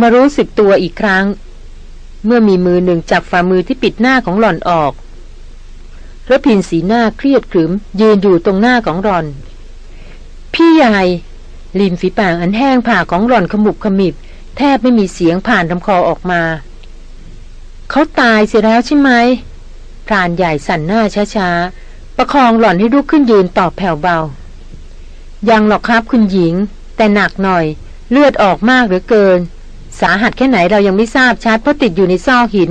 มารู้สึกตัวอีกครั้ง เมื่อมีมือหนึ่งจับฝ่ามือที่ปิดหน้าของหล่อนออกระพินสีหน้าเครียดขรึม ยืนอยู่ตรงหน้าของหล่อน พี่ใหญ่ริมฝีปากอันแห้งผ่าของหล่อนขมุบขมิบ แทบไม่มีเสียงผ่านลำคอออกมา เขาตายเสียแล้วใช่ไหมพรานใหญ่สั่นหน้าช้าๆ ประคองหล่อนให้ลุกขึ้นยืนตอบแผ่วเบา ยังหรอกครับคุณหญิง แต่หนักหน่อย เลือดออกมากเหลือเกิน สาหัสแค่ไหนเรายังไม่ทราบชัดเพราะติดอยู่ในซอกหิน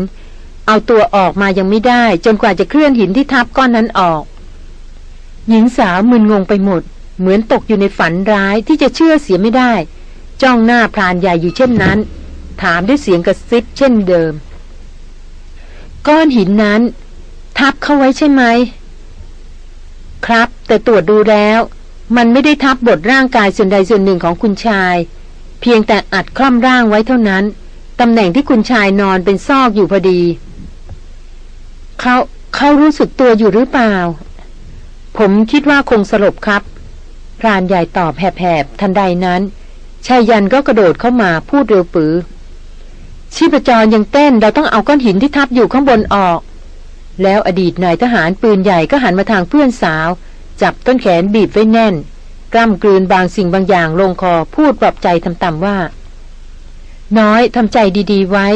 เอาตัวออกมายังไม่ได้ จนกว่าจะเคลื่อนหินที่ทับก้อนนั้นออก หญิงสาวมึนงงไปหมด เหมือนตกอยู่ในฝันร้ายที่จะเชื่อเสียไม่ได้ จ้องหน้าพรานใหญ่อยู่เช่นนั้น ถามด้วยเสียงกระซิบเช่นเดิม ก้อนหินนั้น ทับเข้าไว้ใช่ไหมครับ แต่ตรวจดูแล้ว มันไม่ได้ทับบทร่างกายส่วนใดส่วนหนึ่งของคุณชาย เพียงแต่อัดคล่อมร่างไว้เท่านั้น ตำแหน่งที่คุณชายนอนเป็นซอกอยู่พอดี เขาเขารู้สึกตัวอยู่หรือเปล่า ผมคิดว่าคงสลบครับ พรานใหญ่ตอบแผบๆทันใดนั้นชายยันก็กระโดดเข้ามาพูดเร็วปือ ชีพจรยังเต้นเราต้องเอาก้อนหินที่ทับอยู่ข้างบนออก แล้วอดีตนายทหารปืนใหญ่ก็หันมาทางเพื่อนสาว จับต้นแขนบีบไว้แน่น กล้ำกลืนบางสิ่งบางอย่างลงคอพูดปลอบใจต่ำๆว่า น้อยทำใจดีๆไว้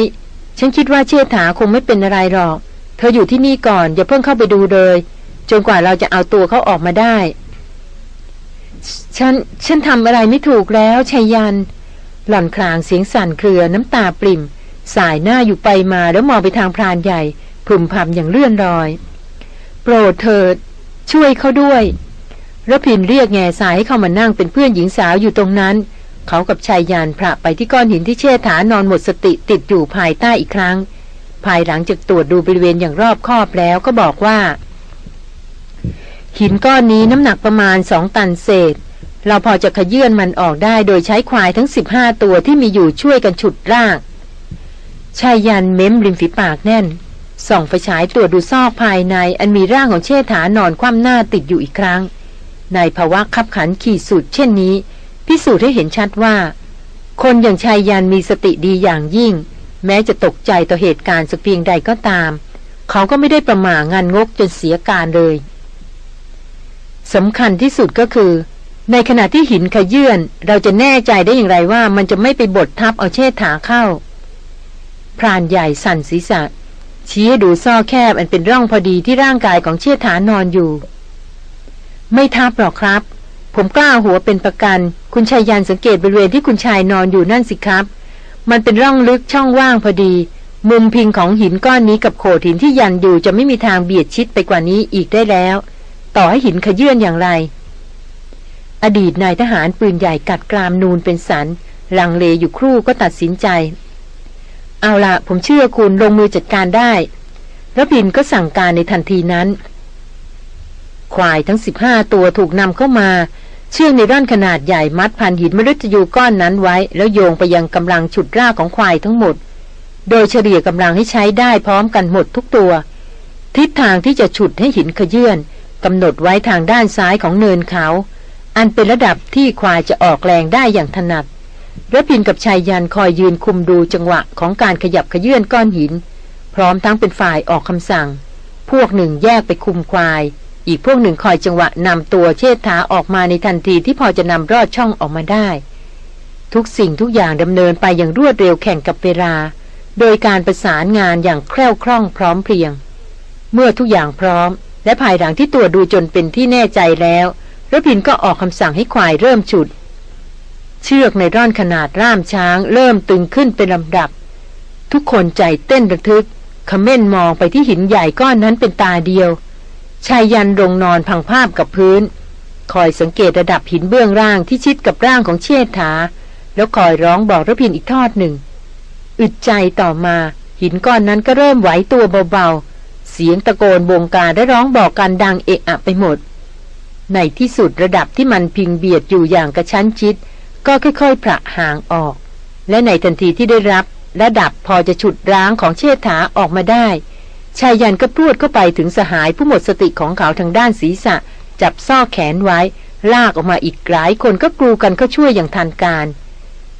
ฉันคิดว่าเชี่ยถาคงไม่เป็นอะไรหรอก เธออยู่ที่นี่ก่อนอย่าเพิ่งเข้าไปดูเลยจนกว่าเราจะเอาตัวเขาออกมาได้ ฉัน ฉันทำอะไรไม่ถูกแล้วชัยยัน หล่อนคลางเสียงสั่นเครือน้ำตาปริ่ม สายหน้าอยู่ไปมาแล้วมองไปทางพรานใหญ่พึมพำอย่างเลื่อนรอย โปรดเถิด ช่วยเขาด้วย ระพินเรียกแง่สายให้เข้ามานั่งเป็นเพื่อนหญิงสาวอยู่ตรงนั้น เขากับชายยานพระไปที่ก้อนหินที่เช่ฐานอนหมดสติติดอยู่ภายใต้อีกครั้ง ภายหลังจากตรวจดูบริเวณอย่างรอบคอบแล้วก็บอกว่า หินก้อนนี้น้ำหนักประมาณสองตันเศษ เราพอจะขยื่นมันออกได้โดยใช้ควายทั้งสิบห้าตัวที่มีอยู่ช่วยกันฉุดร่างชายยันเม้มริมฝีปากแน่น ส่องไฟฉายตรวจดูซอกภายในอันมีร่างของเชษฐานอนคว่ำหน้าติดอยู่อีกครั้ง ในภาวะขับขันขีดสุดเช่นนี้ พิสูจน์ให้เห็นชัดว่า คนอย่างชายยันมีสติดีอย่างยิ่ง แม้จะตกใจต่อเหตุการณ์สักเพียงใดก็ตาม เขาก็ไม่ได้ประมาางานงกจนเสียการเลยสำคัญที่สุดก็คือ ในขณะที่หินขยื่นเราจะแน่ใจได้อย่างไรว่ามันจะไม่ไปบดทับเอาเชษฐาเข้า พรานใหญ่สั่นศีรษะชี้ดูซ่อแคบอันเป็นร่องพอดีที่ร่างกายของเชษฐานอนอยู่ ไม่ทับหรอกครับ ผมกล้าหัวเป็นประกัน คุณชายยันสังเกตบริเวณที่คุณชายนอนอยู่นั่นสิครับ มันเป็นร่องลึกช่องว่างพอดี มุมพิงของหินก้อนนี้กับโขดหินที่ยันอยู่จะไม่มีทางเบียดชิดไปกว่านี้อีกได้แล้ว ต่อให้หินขยื่นอย่างไร อดีตนายทหารปืนใหญ่กัดกรามนูนเป็นสันลังเลอยู่ครู่ก็ตัดสินใจ เอาละผมเชื่อคุณลงมือจัดการได้ระพินก็สั่งการในทันทีนั้น ควายทั้งสิบห้าตัวถูกนำเข้ามา เชื่องในร่อนขนาดใหญ่มัดพันหินมฤตยูก้อนนั้นไว้ แล้วโยงไปยังกำลังฉุดร่าของควายทั้งหมด โดยเฉลี่ยกำลังให้ใช้ได้พร้อมกันหมดทุกตัว ทิศทางที่จะฉุดให้หินขยื่นกำหนดไว้ทางด้านซ้ายของเนินเขา อันเป็นระดับที่ควายจะออกแรงได้อย่างถนัดระพินกับชายยันคอยยืนคุมดูจังหวะของการขยับขยื่นก้อนหิน พร้อมทั้งเป็นฝ่ายออกคำสั่ง พวกหนึ่งแยกไปคุมควาย อีกพวกหนึ่งคอยจังหวะนำตัวเชษฐาออกมาในทันทีที่พอจะนำรอดช่องออกมาได้ ทุกสิ่งทุกอย่างดำเนินไปอย่างรวดเร็วแข่งกับเวลา โดยการประสานงานอย่างแคล่วคล่องพร้อมเพรียง เมื่อทุกอย่างพร้อม และภายหลังที่ตัวดูจนเป็นที่แน่ใจแล้วระพินก็ออกคำสั่งให้ควายเริ่มฉุด เชือกในร่อนขนาดร่ามช้าง เริ่มตึงขึ้นเป็นลำดับ ทุกคนใจเต้นระทึกขม้นมองไปที่หินใหญ่ก้อนนั้นเป็นตาเดียว ชายยันลงนอนพังภาพกับพื้น คอยสังเกตระดับหินเบื้องล่างที่ชิดกับร่างของเชษฐา แล้วคอยร้องบอกระพินอีกทอดหนึ่ง อึดใจต่อมา หินก้อนนั้นก็เริ่มไหวตัวเบาๆ เสียงตะโกนบงการได้ร้องบอกกันดังเอะอะไปหมด ในที่สุดระดับที่มันพิงเบียดอยู่อย่างกระชั้นชิด ก็ค่อยๆประห่างออก และในทันทีที่ได้รับระดับพอจะฉุดร้างของเชษฐาออกมาได้ ชายยันก็พรวดเข้าไปถึงสหายผู้หมดสติของเขาทางด้านศีรษะ จับซ่อแขนไว้ ลากออกมาอีกหลายคนก็กลูกันเข้าช่วยอย่างทันการ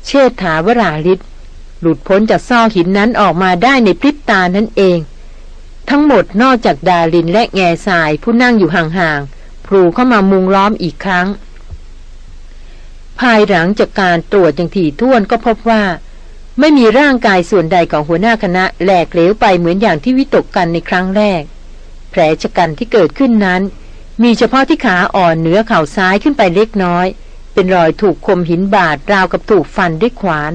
เชษฐาวราลิศลุดพ้นจากซอกหินนั้นออกมาได้ในพริบตานั่นเอง ทั้งหมดนอกจากดารินและแง่ทรายผู้นั่งอยู่ห่างๆพลูเข้ามามุงล้อมอีกครั้ง ภายหลังจากการตรวจอย่างถี่ถ้วนก็พบว่า ไม่มีร่างกายส่วนใดของหัวหน้าคณะแหลกเหลวไปเหมือนอย่างที่วิตกกันในครั้งแรก แผลชะกันที่เกิดขึ้นนั้น มีเฉพาะที่ขาอ่อนเหนือเข่าซ้ายขึ้นไปเล็กน้อย เป็นรอยถูกคมหินบาดราวกับถูกฟันด้วยขวาน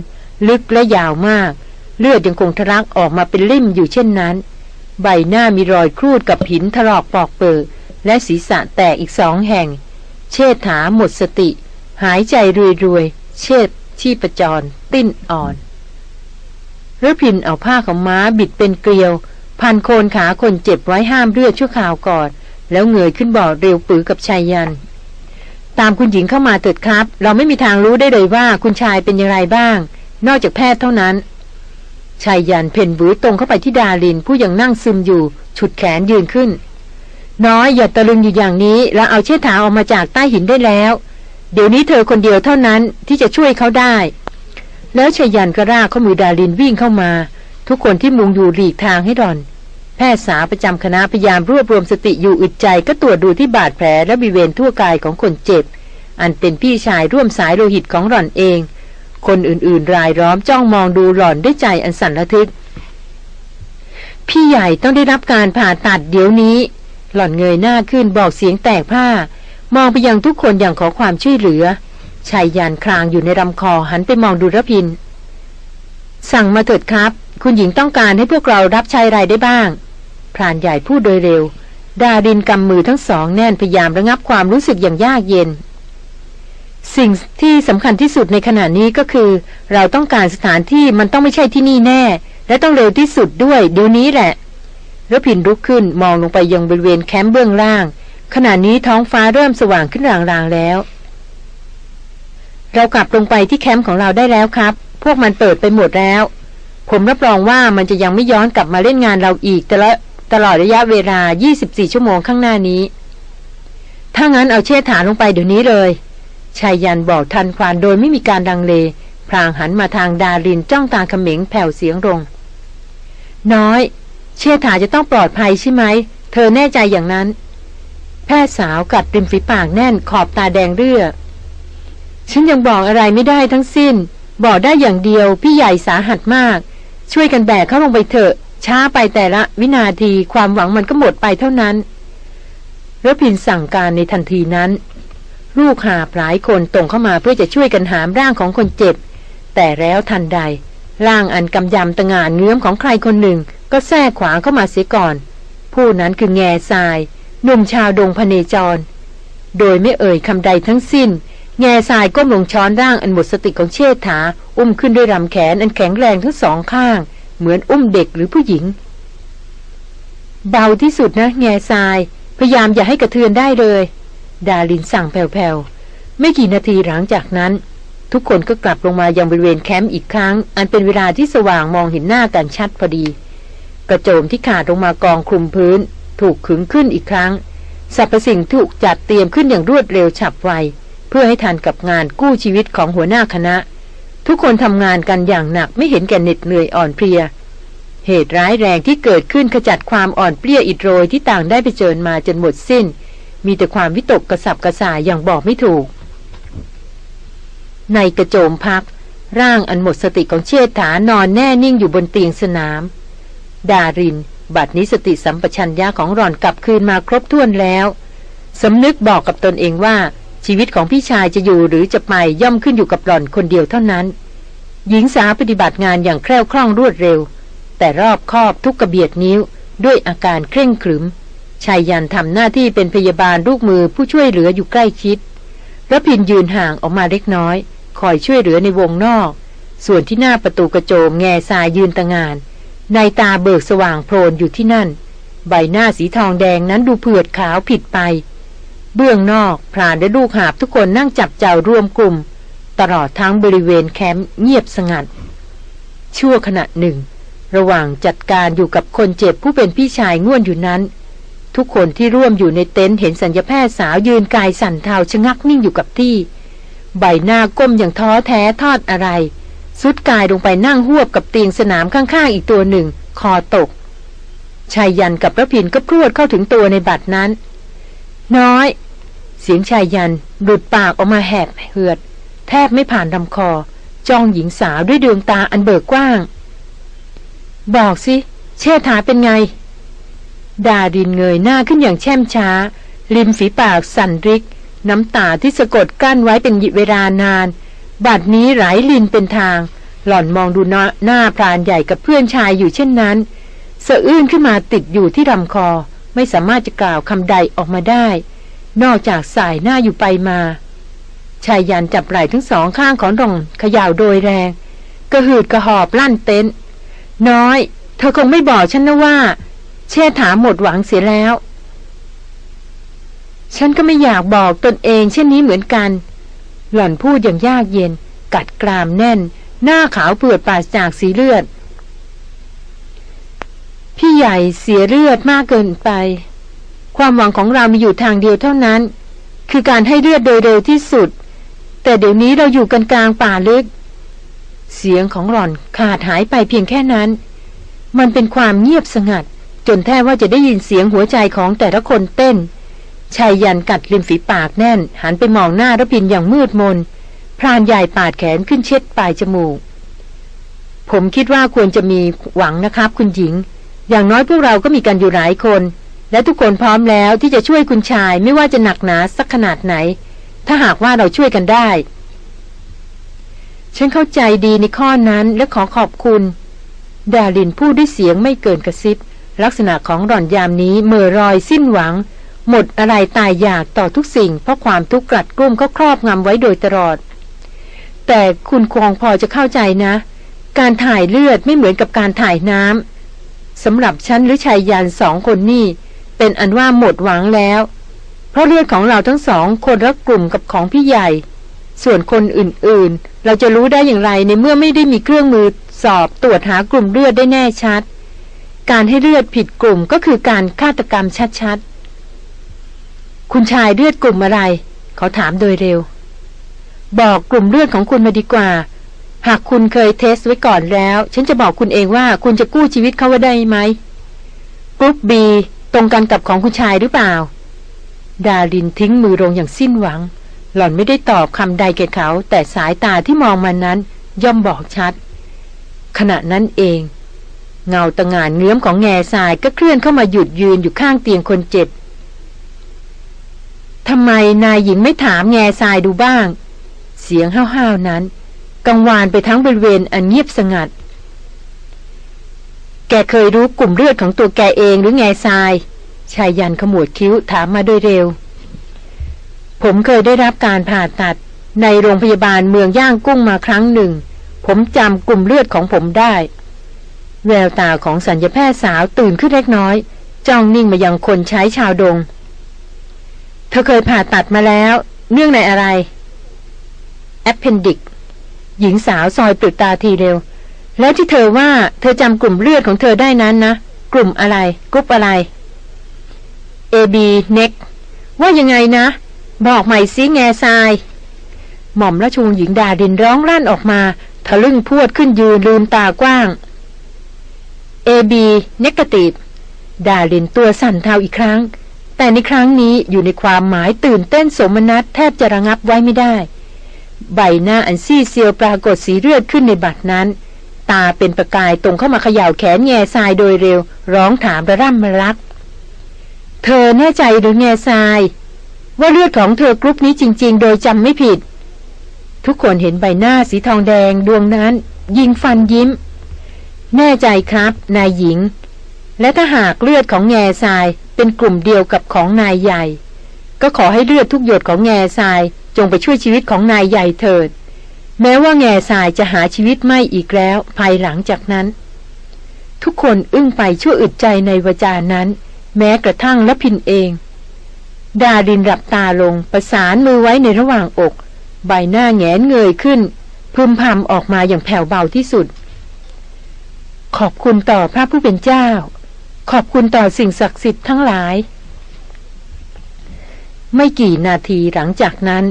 ลึกและยาวมาก เลือดยังคงทะลักออกมาเป็นลิ่มอยู่เช่นนั้น ใบหน้ามีรอยครูดกับหินถลอกปอกเปิดและศีรษะแตกอีกสองแห่ง เชษฐาหมดสติ หายใจรวยๆเชษชีพจร ติ้นอ่อน รพินเอาผ้าของม้าบิดเป็นเกลียว พันโคนขาคนเจ็บไว้ห้ามเลือดชั่วข่าวก่อน แล้วเงยขึ้นบ่อเร็วปือกับชายยัน ตามคุณหญิงเข้ามาเถิดครับ เราไม่มีทางรู้ได้เลยว่าคุณชายเป็นอย่างไรบ้าง นอกจากแพทย์เท่านั้นชายยันเพ่นบือตรงเข้าไปที่ดาลินผู้ยังนั่งซึมอยู่ ฉุดแขนยืนขึ้น น้อยอย่าตะลึงอยู่อย่างนี้ แล้วเอาเชือกถาออกมาจากใต้หินได้แล้ว เดี๋ยวนี้เธอคนเดียวเท่านั้นที่จะช่วยเขาได้ แล้วชยันก็รากข้อมือดาลินวิ่งเข้ามา ทุกคนที่มุงอยู่หลีกทางให้ดอน แพทย์สาวประจำคณะพยายามรวบรวมสติอยู่อึดใจก็ตรวจดูที่บาดแผลและบริเวณทั่วกายของคนเจ็บ อันเป็นพี่ชายร่วมสายโลหิตของหล่อนเอง คนอื่นๆ รายล้อมจ้องมองดูหล่อนด้วยใจอันสั่นระทึก พี่ใหญ่ต้องได้รับการผ่าตัดเดี๋ยวนี้ หล่อนเงยหน้าขึ้นบอกเสียงแตกผ้ามองไปยังทุกคนอย่างขอความช่วยเหลือ ชายยานคลางอยู่ในลำคอหันไปมองดูระพิน สั่งมาเถิดครับ คุณหญิงต้องการให้พวกเรารับใช้ไรได้บ้าง พรานใหญ่พูดโดยเร็ว ดาดินกำมือทั้งสองแน่นพยายามระงับความรู้สึกอย่างยากเย็น สิ่งที่สำคัญที่สุดในขณะนี้ก็คือ เราต้องการสถานที่มันต้องไม่ใช่ที่นี่แน่ และต้องเร็วที่สุดด้วย เดี๋ยวนี้แหละรพินลุกขึ้นมองลงไปยังบริเวณแคมป์เบื้องล่าง ขณะนี้ท้องฟ้าเริ่มสว่างขึ้นรางๆแล้ว เรากลับลงไปที่แคมป์ของเราได้แล้วครับ พวกมันเปิดไปหมดแล้ว ผมรับรองว่ามันจะยังไม่ย้อนกลับมาเล่นงานเราอีกแต่ละตลอดระยะเวลา 24 ชั่วโมงข้างหน้านี้ ถ้างั้นเอาเชือกฐานลงไปเดี๋ยวนี้เลย ชายยันบอกทันควานโดยไม่มีการดังเล พรางหันมาทางดารินจ้องตาเขม็งแผ่วเสียงลง น้อย เชื่อถาจะต้องปลอดภัยใช่ไหม เธอแน่ใจอย่างนั้น แพทย์สาวกัดริมฝีปากแน่นขอบตาแดงเรื่อ ฉันยังบอกอะไรไม่ได้ทั้งสิ้น บอกได้อย่างเดียวพี่ใหญ่สาหัสมาก ช่วยกันแบกเขาลงไปเถอะ ช้าไปแต่ละวินาทีความหวังมันก็หมดไปเท่านั้นรพินสั่งการในทันทีนั้น ลูกหาหลายคนตรงเข้ามาเพื่อจะช่วยกันหามร่างของคนเจ็บ แต่แล้วทันใด ร่างอันกำยำตะงานเงื้อมของใครคนหนึ่ง ก็แทรกขวาเข้ามาเสียก่อน ผู้นั้นคือแง่ทรายหนุ่มชาวดงพเนจร โดยไม่เอ่ยคำใดทั้งสิ้น แง่ทรายก้มลงช้อนร่างอันหมดสติของเชษฐา อุ้มขึ้นด้วยลำแขนอันแข็งแรงทั้งสองข้าง เหมือนอุ้มเด็กหรือผู้หญิง เบาที่สุดนะ แง่ทราย พยายามอย่าให้กระเทือนได้เลย ดาลินสั่งแผ่วๆ ไม่กี่นาทีหลังจากนั้น ทุกคนก็กลับลงมายังบริเวณแคมป์อีกครั้ง อันเป็นเวลาที่สว่างมองเห็นหน้ากันชัดพอดี กระโจมที่ขาดลงมากองคลุมพื้น ถูกขึงขึ้นอีกครั้งสรรพสิ่งถูกจัดเตรียมขึ้นอย่างรวดเร็วฉับไว เพื่อให้ทันกับงานกู้ชีวิตของหัวหน้าคณะ ทุกคนทำงานกันอย่างหนักไม่เห็นแก่เหน็ดเหนื่อยอ่อนเพลีย เหตุร้ายแรงที่เกิดขึ้นขจัดความอ่อนเปลี้ยอิดโรยที่ต่างได้ไปเจอมาจนหมดสิ้น มีแต่ความวิตกกระสับกระส่ายอย่างบอกไม่ถูก ในกระโจมพัก ร่างอันหมดสติของเชษฐานอนแน่นิ่งอยู่บนเตียงสนาม ดาริน บัดนี้สติสัมปชัญญะของหล่อนกลับคืนมาครบถ้วนแล้วสำนึกบอกกับตนเองว่า ชีวิตของพี่ชายจะอยู่หรือจะไปย่อมขึ้นอยู่กับหล่อนคนเดียวเท่านั้น หญิงสาวปฏิบัติงานอย่างแคล่วคล่องรวดเร็ว แต่รอบคอบทุกกระเบียดนิ้ว ด้วยอาการเคร่งครึมชายยันทำหน้าที่เป็นพยาบาลลูกมือผู้ช่วยเหลืออยู่ใกล้ชิดระพินยืนห่างออกมาเล็กน้อย คอยช่วยเหลือในวงนอก ส่วนที่หน้าประตูกระโจมแง่ทรายยืนตะงาน ในตาเบิกสว่างโพลนอยู่ที่นั่น ใบหน้าสีทองแดงนั้นดูเผือดขาวผิดไป เบื้องนอกพรานและลูกหาบทุกคนนั่งจับเจ้ารวมกลุ่ม ตลอดทั้งบริเวณแคมป์เงียบสงัด ชั่วขณะหนึ่ง ระหว่างจัดการอยู่กับคนเจ็บผู้เป็นพี่ชายง่วนอยู่นั้น ทุกคนที่ร่วมอยู่ในเต็นท์เห็นสัญญาแพทย์สาวยืนกายสั่นเทาชะงักนิ่งอยู่กับที่ ใบหน้าก้มอย่างท้อแท้ทอดอะไรสุดกายลงไปนั่งหวบกับเตียงสนามข้างๆอีกตัวหนึ่ง คอตกชายยันกับพระพินก็พรวดเข้าถึงตัวในบัดนั้น น้อย เสียงชายยันหลุดปากออกมาแหบเหือด แทบไม่ผ่านลำคอ จ้องหญิงสาวด้วยดวงตาอันเบิกกว้าง บอกสิ เชษฐาเป็นไง ดาดินเงยหน้าขึ้นอย่างแช่มช้า ริมฝีปากสั่นริก น้ำตาที่สะกดกั้นไว้เป็นเวลานาน บัดนี้ไหลลินเป็นทาง หล่อนมองดูหน้าพรานใหญ่กับเพื่อนชายอยู่เช่นนั้นสะอื้นขึ้นมาติดอยู่ที่ลำคอ ไม่สามารถจะกล่าวคำใดออกมาได้ นอกจากสายหน้าอยู่ไปมา ชายยันจับไหล่ทั้งสองข้างของรองขย่าวโดยแรง กระหืดกระหอบลั่นเต็นน้อย เธอคงไม่บอกฉันนะว่า เชษฐาหมดหวังเสียแล้ว ฉันก็ไม่อยากบอกตนเองเช่นนี้เหมือนกัน หล่อนพูดอย่างยากเย็น กัดกรามแน่น หน้าขาวเปือดปราศจากสีเลือด พี่ใหญ่เสียเลือดมากเกินไป ความหวังของเรามีอยู่ทางเดียวเท่านั้น คือการให้เลือดโดยเร็วที่สุด แต่เดี๋ยวนี้เราอยู่กันกลางป่าลึก เสียงของหล่อนขาดหายไปเพียงแค่นั้น มันเป็นความเงียบสงัด จนแทบว่าจะได้ยินเสียงหัวใจของแต่ละคนเต้นชายยันกัดริมฝีปากแน่น หันไปมองหน้ารพินอย่างมืดมน พรานใหญ่ปาดแขนขึ้นเช็ดปลายจมูก ผมคิดว่าควรจะมีหวังนะครับ คุณหญิง อย่างน้อยพวกเราก็มีกันอยู่หลายคน และทุกคนพร้อมแล้วที่จะช่วยคุณชายไม่ว่าจะหนักหนาสักขนาดไหน ถ้าหากว่าเราช่วยกันได้ ฉันเข้าใจดีในข้อนั้นและขอขอบคุณ ดาลินพูดด้วยเสียงไม่เกินกระซิบ ลักษณะของหล่อนยามนี้เมื่อรอยสิ้นหวัง หมดอะไรตายอยากต่อทุกสิ่ง เพราะความทุกข์กลัดกลุ้มก็ครอบงำไว้โดยตลอด แต่คุณคงพอจะเข้าใจนะ การถ่ายเลือดไม่เหมือนกับการถ่ายน้ำ สำหรับฉันหรือชายยานสองคนนี่ เป็นอันว่าหมดหวังแล้ว เพราะเลือดของเราทั้งสองคนละกลุ่มกับของพี่ใหญ่ ส่วนคนอื่นๆ เราจะรู้ได้อย่างไรในเมื่อไม่ได้มีเครื่องมือสอบตรวจหากลุ่มเลือดได้แน่ชัด การให้เลือดผิดกลุ่มก็คือการฆาตกรรมชัดๆ คุณชายเลือดกลุ่มอะไร เขาถามโดยเร็ว บอกกลุ่มเลือดของคุณมาดีกว่า หากคุณเคย test ไว้ก่อนแล้ว ฉันจะบอกคุณเองว่าคุณจะกู้ชีวิตเขาไว้ได้ไหม group B ตรงกันกับของคุณชายหรือเปล่า ดารินทิ้งมือลงอย่างสิ้นหวัง หล่อนไม่ได้ตอบคำใดแก่เขา แต่สายตาที่มองมันนั้น ย่อมบอกชัด ขณะนั้นเอง เงาตระหง่านเงื้อมของแง่ทรายก็เคลื่อนเข้ามาหยุดยืนอยู่ข้างเตียงคนเจ็บทำไมนายหญิงไม่ถามแง่ทรายดูบ้าง เสียงห้าวๆนั้น กังวานไปทั้งบริเวณอันเงียบสงัด แกเคยรู้กลุ่มเลือดของตัวแกเองหรือไงทราย ชายยันขมวดคิ้วถามมาโดยเร็ว ผมเคยได้รับการผ่าตัดในโรงพยาบาลเมืองย่างกุ้งมาครั้งหนึ่ง ผมจำกลุ่มเลือดของผมได้ แววตาของสัญญาแพทย์สาวตื่นขึ้นเล็กน้อย จ้องนิ่งมายังคนใช้ชาวดง เธอเคยผ่าตัดมาแล้ว เนื่องในอะไร appendix หญิงสาวซอยเปลือกตาถี่เร็ว แล้วที่เธอว่าเธอจำกลุ่มเลือดของเธอได้นั้นนะ กลุ่มอะไรกรุ๊ปอะไร AB neg ว่ายังไงนะ บอกใหม่ซิแง่ทราย หม่อมราชวงศ์หญิงดารินร้องลั่นออกมา ทะลึ่งพรวดขึ้นยืนลืมตากว้าง AB n e g a t i v ดาดินตัวสั่นเทาอีกครั้ง แต่ในครั้งนี้อยู่ในความหมายตื่นเต้นสมนัตแทบจะระงับไว้ไม่ได้ ใบหน้าอันซีเซียวปรากฏสีเลือดขึ้นในบัดนั้น ตาเป็นประกายตรงเข้ามาเขย่าแขนแง่ทรายโดยเร็ว ร้องถามระร่ำมารัก เธอแน่ใจหรือแง่ทราย ว่าเลือดของเธอกรุ๊ปนี้จริง ๆ โดยจำไม่ผิด ทุกคนเห็นใบหน้าสีทองแดงดวงนั้น ยิงฟันยิ้ม แน่ใจครับนายหญิง และถ้าหากเลือดของแง่ทรายเป็นกลุ่มเดียวกับของนายใหญ่ ก็ขอให้เลือดทุกหยดของแง่ทราย จงไปช่วยชีวิตของนายใหญ่เถิด แม้ว่าแง่ทรายจะหาชีวิตไม่อีกแล้ว ภายหลังจากนั้น ทุกคนอึ้งไปชั่วอึดใจในวจานั้น แม้กระทั่งละพินเอง ดาดินหลับตาลงประสานมือไว้ในระหว่างอก ใบหน้าแงนเงยขึ้น พึมพำออกมาอย่างแผ่วเบาที่สุด ขอบคุณต่อพระผู้เป็นเจ้า ขอบคุณต่อสิ่งศักดิ์สิทธิ์ทั้งหลาย ไม่กี่นาทีหลังจากนั้น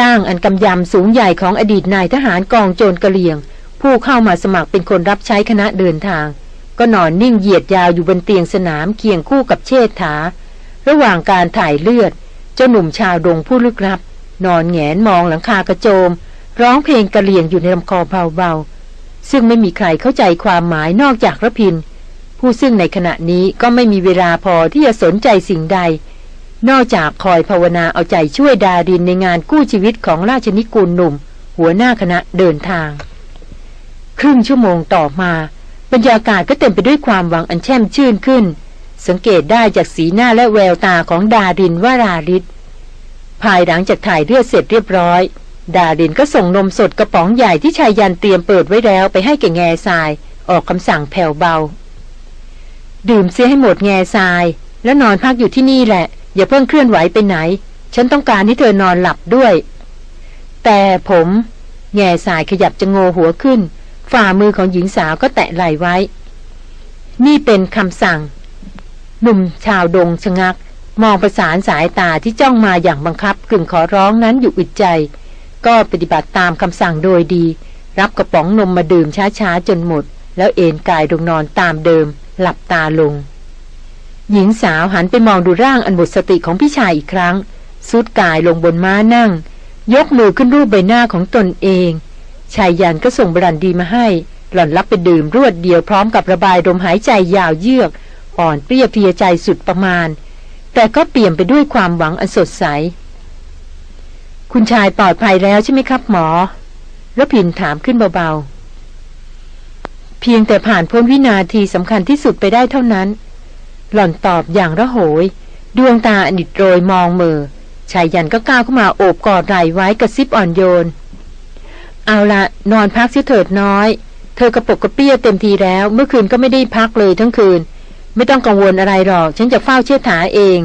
ล่างอันกำยำสูงใหญ่ของอดีตนายทหารกองโจรกระเลียง ผู้เข้ามาสมัครเป็นคนรับใช้คณะเดินทาง ก็นอนนิ่งเหยียดยาวอยู่บนเตียงสนามเคียงคู่กับเชษฐา ระหว่างการถ่ายเลือด เจ้าหนุ่มชาวดงผู้ลึกลับ นอนแงนมองหลังคากระโจม ร้องเพลงกระเลียงอยู่ในลำคอเบาๆซึ่งไม่มีใครเข้าใจความหมายนอกจากระพินผู้ซึ่งในขณะนี้ก็ไม่มีเวลาพอที่จะสนใจสิ่งใด นอกจากคอยภาวนาเอาใจช่วยดาดินในงานกู้ชีวิตของราชนิกูลหนุ่ม หัวหน้าคณะเดินทาง ครึ่งชั่วโมงต่อมา บรรยากาศก็เต็มไปด้วยความหวังอันแช่มชื่นขึ้น สังเกตได้จากสีหน้าและแววตาของดาดินว่าราริศภายหลังจากถ่ายเลือดเสร็จเรียบร้อย ดาดินก็ส่งนมสดกระป๋องใหญ่ที่ชายยันเตรียมเปิดไว้แล้วไปให้แก่แง่ทราย ออกคำสั่งแผ่วเบา ดื่มเสียให้หมดแง่ทราย แล้วนอนพักอยู่ที่นี่แหละ อย่าเพิ่งเคลื่อนไหวไปไหน ฉันต้องการให้เธอนอนหลับด้วย แต่ผมแง่สายขยับจะโงหัวขึ้น ฝ่ามือของหญิงสาวก็แตะไหล่ไว้ นี่เป็นคำสั่ง หนุ่มชาวดงชะงัก มองประสานสายตาที่จ้องมาอย่างบังคับกึ่งขอร้องนั้นอยู่อึดใจ ก็ปฏิบัติตามคำสั่งโดยดี รับกระป๋องนมมาดื่มช้าๆจนหมด แล้วเอนกายลงนอนตามเดิม หลับตาลง หญิงสาวหันไปมองดูร่างอันหมดสติของพี่ชายอีกครั้งสุดกายลงบนม้านั่ง ยกมือขึ้นรูปใบหน้าของตนเอง ชายยันก็ส่งบรันดีมาให้ หล่อนรับไปดื่มรวดเดียวพร้อมกับระบายลมหายใจยาวเยือก อ่อนเปรี้ยเพลียใจสุดประมาณ แต่ก็เปี่ยมไปด้วยความหวังอันสดใส คุณชายปลอดภัยแล้วใช่ไหมครับหมอรพินถามขึ้นเบาๆ เพียงแต่ผ่านพ้นวินาทีสำคัญที่สุดไปได้เท่านั้น หล่อนตอบอย่างระโหย ดวงตาอนิดโรยมองเมอชายยันก็ก้าวเข้ามาโอบกอดไหล่ไว้กระซิบอ่อนโยน เอาละนอนพักเสียเถิดน้อย เธอกระปกกระเปี้ยเต็มทีแล้ว เมื่อคืนก็ไม่ได้พักเลยทั้งคืน ไม่ต้องกังวลอะไรหรอก ฉันจะเฝ้าเชิดถาเอง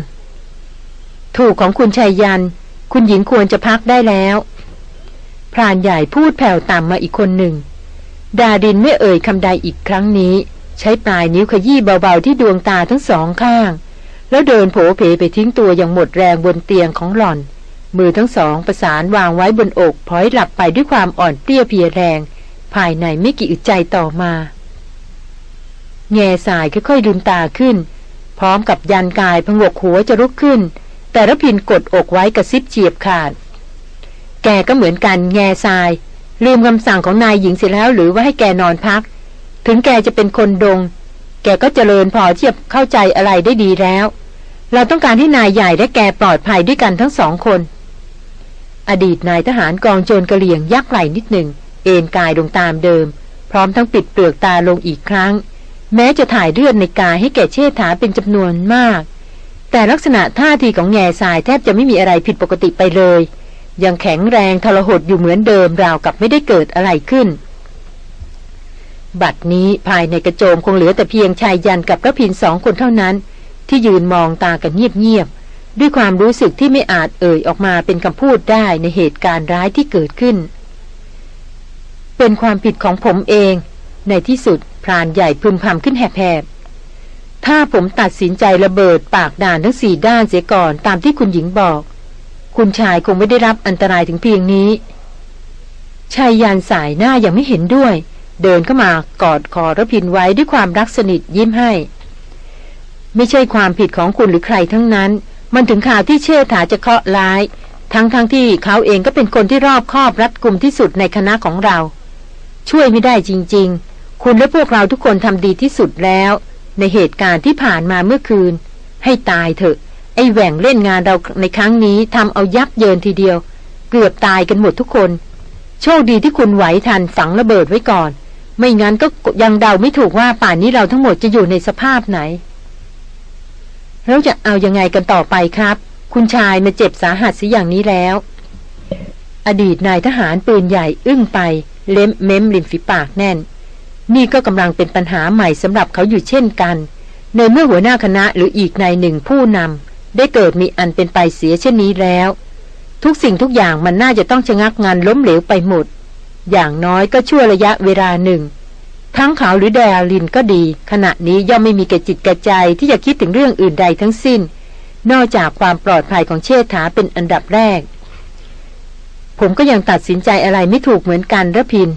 ถูกของคุณชายยัน คุณหญิงควรจะพักได้แล้วพรานใหญ่พูดแผ่วต่ำมาอีกคนหนึ่ง ดาดินไม่เอ่ยคำใดอีกครั้งนี้ ใช้ปลายนิ้วขยี้เบาๆที่ดวงตาทั้งสองข้าง แล้วเดินโผเพไปทิ้งตัวอย่างหมดแรงบนเตียงของหล่อน มือทั้งสองประสานวางไว้บนอกพลอยหลับไปด้วยความอ่อนเปรี้ยเพียแรง ภายในไม่กี่อึดใจต่อมา แง่สายค่อยๆลืมตาขึ้น พร้อมกับยันกายพงกหัวจะลุกขึ้น แต่ระพินกดอกไว้กระซิบเจียบขาด แกก็เหมือนกันแง่ทราย ลืมคำสั่งของนายหญิงเสียแล้วหรือว่าให้แกนอนพัก ถึงแกจะเป็นคนดง แกก็เจริญพอที่จะเข้าใจอะไรได้ดีแล้ว เราต้องการให้นายใหญ่และแกปลอดภัยด้วยกันทั้งสองคน อดีตนายทหารกองโจรกระเหลี่ยงยักไหล่นิดหนึ่ง เอนกายลงตามเดิม พร้อมทั้งปิดเปลือกตาลงอีกครั้ง แม้จะถ่ายเลือดในกายให้แก่เชษฐาเป็นจำนวนมาก แต่ลักษณะท่าทีของแง่ทรายแทบจะไม่มีอะไรผิดปกติไปเลย ยังแข็งแรงทรหดอยู่เหมือนเดิมราวกับไม่ได้เกิดอะไรขึ้น บัดนี้ภายในกระโจมคงเหลือแต่เพียงชายยันกับพระพินสองคนเท่านั้น ที่ยืนมองตากันเงียบๆด้วยความรู้สึกที่ไม่อาจเอ่ยออกมาเป็นคำพูดได้ในเหตุการณ์ร้ายที่เกิดขึ้น เป็นความผิดของผมเอง ในที่สุดพรานใหญ่พึมพำขึ้นแหบๆถ้าผมตัดสินใจระเบิดปากด่านทั้งสี่ด้านเสียก่อนตามที่คุณหญิงบอก คุณชายคงไม่ได้รับอันตรายถึงเพียงนี้ชายยานสายหน้ายังไม่เห็นด้วย เดินเข้ามากอดคอระพินไว้ด้วยความรักสนิทยิ้มให้ ไม่ใช่ความผิดของคุณหรือใครทั้งนั้น มันถึงข่าวที่เชื่อถาจะเคาะร้าย ทั้งๆทที่เขาเองก็เป็นคนที่รอบคอบรัดกุมที่สุดในคณะของเรา ช่วยไม่ได้จริง ๆ คุณและพวกเราทุกคนทำดีที่สุดแล้ว ในเหตุการณ์ที่ผ่านมาเมื่อคืน ให้ตายเถอะ ไอ้แหว่งเล่นงานเราในครั้งนี้ทำเอายับเยินทีเดียว เกือบตายกันหมดทุกคน โชคดีที่คุณไหวทันฝังระเบิดไว้ก่อน ไม่งั้นก็ยังเดาไม่ถูกว่าป่านนี้เราทั้งหมดจะอยู่ในสภาพไหนแล้วจะเอายังไงกันต่อไปครับ คุณชายมาเจ็บสาหัสสิอย่างนี้แล้ว อดีตนายทหารปืนใหญ่อึ้งไป เล็มเม้มริมฝีปากแน่น นี่ก็กำลังเป็นปัญหาใหม่สำหรับเขาอยู่เช่นกัน ในเมื่อหัวหน้าคณะหรืออีกนายหนึ่งผู้นำได้เกิดมีอันเป็นไปเสียเช่นนี้แล้ว ทุกสิ่งทุกอย่างมันน่าจะต้องชะงักงานล้มเหลวไปหมด อย่างน้อยก็ชั่วระยะเวลาหนึ่ง ทั้งเขาหรือแดลินก็ดี ขณะนี้ย่อมไม่มีแก่จิตแก่ใจที่จะคิดถึงเรื่องอื่นใดทั้งสิ้น นอกจากความปลอดภัยของเชษฐาเป็นอันดับแรก ผมก็ยังตัดสินใจอะไรไม่ถูกเหมือนกันระพิน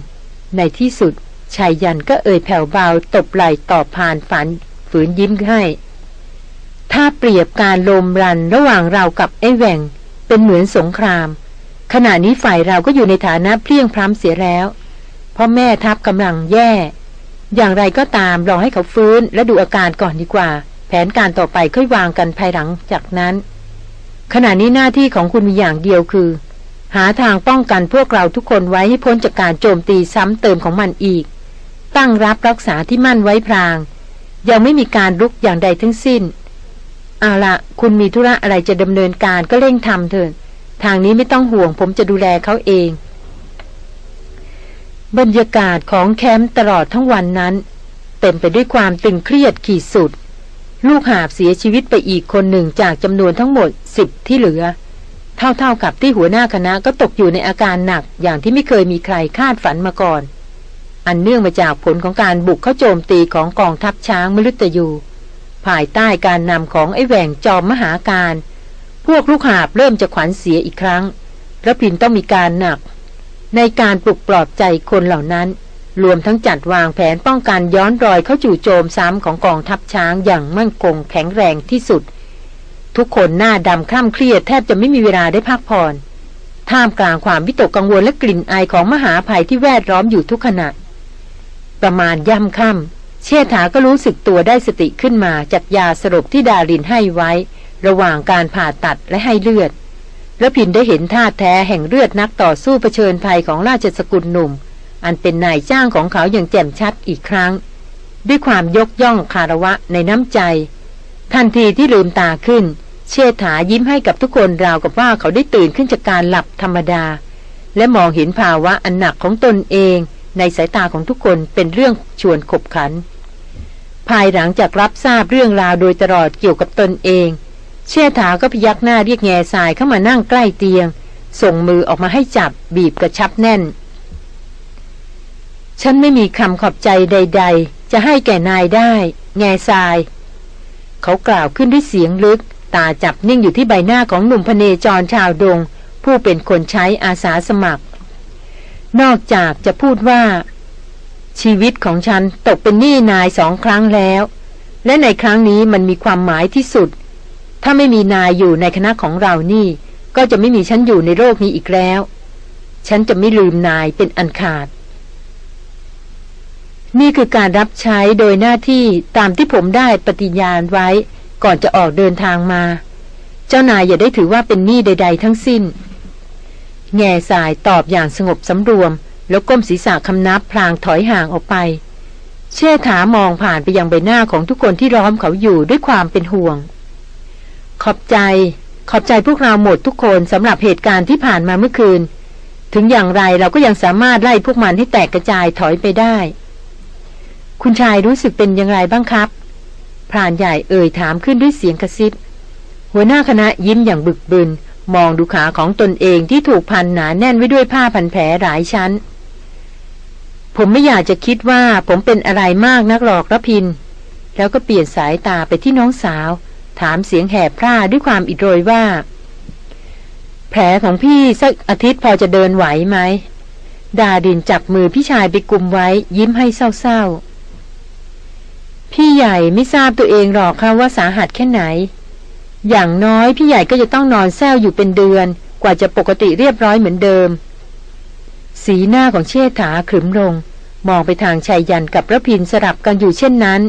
ในที่สุดชายยันก็เอ่ยแผ่วเบาตบไหล่ตอบผ่านฝันฝืนยิ้มให้ ถ้าเปรียบการลมรันระหว่างเรากับไอ้แหว่งเป็นเหมือนสงคราม ขณะนี้ฝ่ายเราก็อยู่ในฐานะเพลียงพร้ำเสียแล้ว เพราะแม่ทัพกำลังแย่ อย่างไรก็ตามรอให้เขาฟื้นและดูอาการก่อนดีกว่า แผนการต่อไปค่อยวางกันภายหลังจากนั้น ขณะนี้หน้าที่ของคุณมีอย่างเดียวคือ หาทางป้องกันพวกเราทุกคนไว้ให้พ้นจากการโจมตีซ้ำเติมของมันอีก ตั้งรับรักษาที่มั่นไว้พราง ยังไม่มีการลุกอย่างใดทั้งสิ้นเอาละคุณมีธุระอะไรจะดำเนินการก็เร่งทำเถิด ทางนี้ไม่ต้องห่วงผมจะดูแลเขาเอง บรรยากาศของแคมป์ตลอดทั้งวันนั้น เต็มไปด้วยความตึงเครียดขีดสุด ลูกหาบเสียชีวิตไปอีกคนหนึ่งจากจำนวนทั้งหมดสิบที่เหลือ เท่าๆกับที่หัวหน้าคณะก็ตกอยู่ในอาการหนักอย่างที่ไม่เคยมีใครคาดฝันมาก่อน อันเนื่องมาจากผลของการบุกเข้าโจมตีของกองทัพช้างมฤตยู ภายใต้การนำของไอ้แหว่งจอมมหาการ พวกลูกหาบเริ่มจะขวัญเสียอีกครั้งระพินต้องมีการหนัก ในการปลุกปลอบใจคนเหล่านั้น รวมทั้งจัดวางแผนป้องกันย้อนรอยเข้าจู่โจมซ้ำของกองทัพช้างอย่างมั่นคงแข็งแรงที่สุด ทุกคนหน้าดำคล่ำเครียดแทบจะไม่มีเวลาได้พักผ่อนท่ามกลางความวิตกกังวลและกลิ่นอายของมหาภัยที่แวดล้อมอยู่ทุกขณะ ประมาณย่ำค่ำเชษฐาก็รู้สึกตัวได้สติขึ้นมาจากยาสลบที่ดารินให้ไว้ ระหว่างการผ่าตัดและให้เลือด แล้วพินได้เห็นท่าแท้แห่งเลือดนักต่อสู้เผชิญภัยของราชสกุลหนุ่ม อันเป็นนายจ้างของเขาอย่างแจ่มชัดอีกครั้ง ด้วยความยกย่องคารวะในน้ำใจ ทันทีที่ลืมตาขึ้น เชษฐายิ้มให้กับทุกคนราวกับว่าเขาได้ตื่นขึ้นจากการหลับธรรมดา และมองเห็นภาวะอันหนักของตนเองในสายตาของทุกคนเป็นเรื่องชวนขบขัน ภายหลังจากรับทราบเรื่องราวโดยตลอดเกี่ยวกับตนเอง เชี่ยถาก็พยักหน้าเรียกแง่ทรายเข้ามานั่งใกล้เตียง ส่งมือออกมาให้จับบีบกระชับแน่น ฉันไม่มีคำขอบใจใด ๆ จะให้แก่นายได้ แง่ทราย เขากล่าวขึ้นด้วยเสียงลึก ตาจับนิ่งอยู่ที่ใบหน้าของหนุ่มพเนจรชาวดง ผู้เป็นคนใช้อาสาสมัคร นอกจากจะพูดว่า ชีวิตของฉันตกเป็นหนี้นายสองครั้งแล้ว และในครั้งนี้มันมีความหมายที่สุด ถ้าไม่มีนายอยู่ในคณะของเรานี่ ก็จะไม่มีฉันอยู่ในโลกนี้อีกแล้ว ฉันจะไม่ลืมนายเป็นอันขาด นี่คือการรับใช้โดยหน้าที่ตามที่ผมได้ปฏิญาณไว้ ก่อนจะออกเดินทางมา เจ้านายอย่าได้ถือว่าเป็นหนี้ใด ๆ ทั้งสิ้น แง่สายตอบอย่างสงบสำรวม แล้วก้มศีรษะคำนับพลางถอยห่างออกไปเช่ถามองผ่านไปยังใบหน้าของทุกคนที่ร้อมเขาอยู่ด้วยความเป็นห่วง ขอบใจ ขอบใจพวกเราหมดทุกคนสำหรับเหตุการณ์ที่ผ่านมาเมื่อคืน ถึงอย่างไรเราก็ยังสามารถไล่พวกมันให้แตกกระจายถอยไปได้ คุณชายรู้สึกเป็นอย่างไรบ้างครับพรานใหญ่เอ่ยถามขึ้นด้วยเสียงกระซิบ หัวหน้าคณะยิ้มอย่างบึกบึน มองดูขาของตนเองที่ถูกพันหนาแน่นไว้ด้วยผ้าพันแผลหลายชั้น ผมไม่อยากจะคิดว่าผมเป็นอะไรมากนักหรอกระพิน แล้วก็เปลี่ยนสายตาไปที่น้องสาว ถามเสียงแหบพร่าด้วยความอิดโรยว่า แผลของพี่สักอาทิตย์พอจะเดินไหวไหม ดาดินจับมือพี่ชายไปกุมไว้ยิ้มให้เศร้าๆ พี่ใหญ่ไม่ทราบตัวเองหรอกค่ะว่าสาหัสแค่ไหน อย่างน้อยพี่ใหญ่ก็จะต้องนอนแซวอยู่เป็นเดือน กว่าจะปกติเรียบร้อยเหมือนเดิม สีหน้าของเชษฐาขรึมลงมองไปทางชายยันกับระพินสลับกันอยู่เช่นนั้น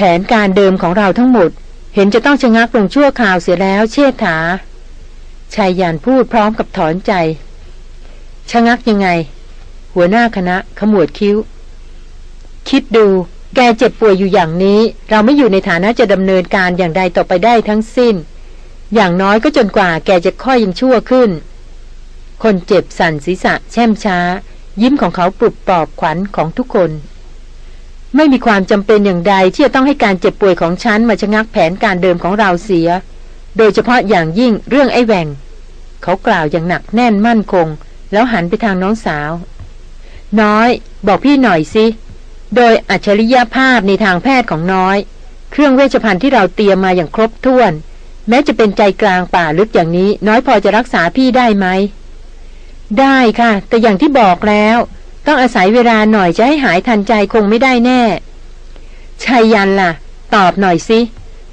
ผนการเดิมของเราทั้งหมด เห็นจะต้องชะงักลงชั่วคราวเสียแล้วเชษฐาชายยันพูดพร้อมกับถอนใจ ชะงักยังไง หัวหน้าคณะขมวดคิ้ว คิดดูแกเจ็บป่วยอยู่อย่างนี้ เราไม่อยู่ในฐานะจะดำเนินการอย่างใดต่อไปได้ทั้งสิ้น อย่างน้อยก็จนกว่าแกจะค่อยยังชั่วขึ้น คนเจ็บสั่นศีรษะแช่มช้า ยิ้มของเขาปลุกปลอบขวัญของทุกคน ไม่มีความจำเป็นอย่างใดที่จะต้องให้การเจ็บป่วยของฉันมาชะงักแผนการเดิมของเราเสีย โดยเฉพาะอย่างยิ่งเรื่องไอ้แหวงเขากล่าวอย่างหนักแน่นมั่นคง แล้วหันไปทางน้องสาว น้อย บอกพี่หน่อยสิ โดยอัจฉริยภาพในทางแพทย์ของน้อย เครื่องเวชภัณฑ์ที่เราเตรียมมาอย่างครบถ้วน แม้จะเป็นใจกลางป่าลึกอย่างนี้ น้อยพอจะรักษาพี่ได้ไหม ได้ค่ะ แต่อย่างที่บอกแล้ว ต้องอาศัยเวลาหน่อยจะให้หายทันใจคงไม่ได้แน่ชายยันล่ะ ตอบหน่อยสิ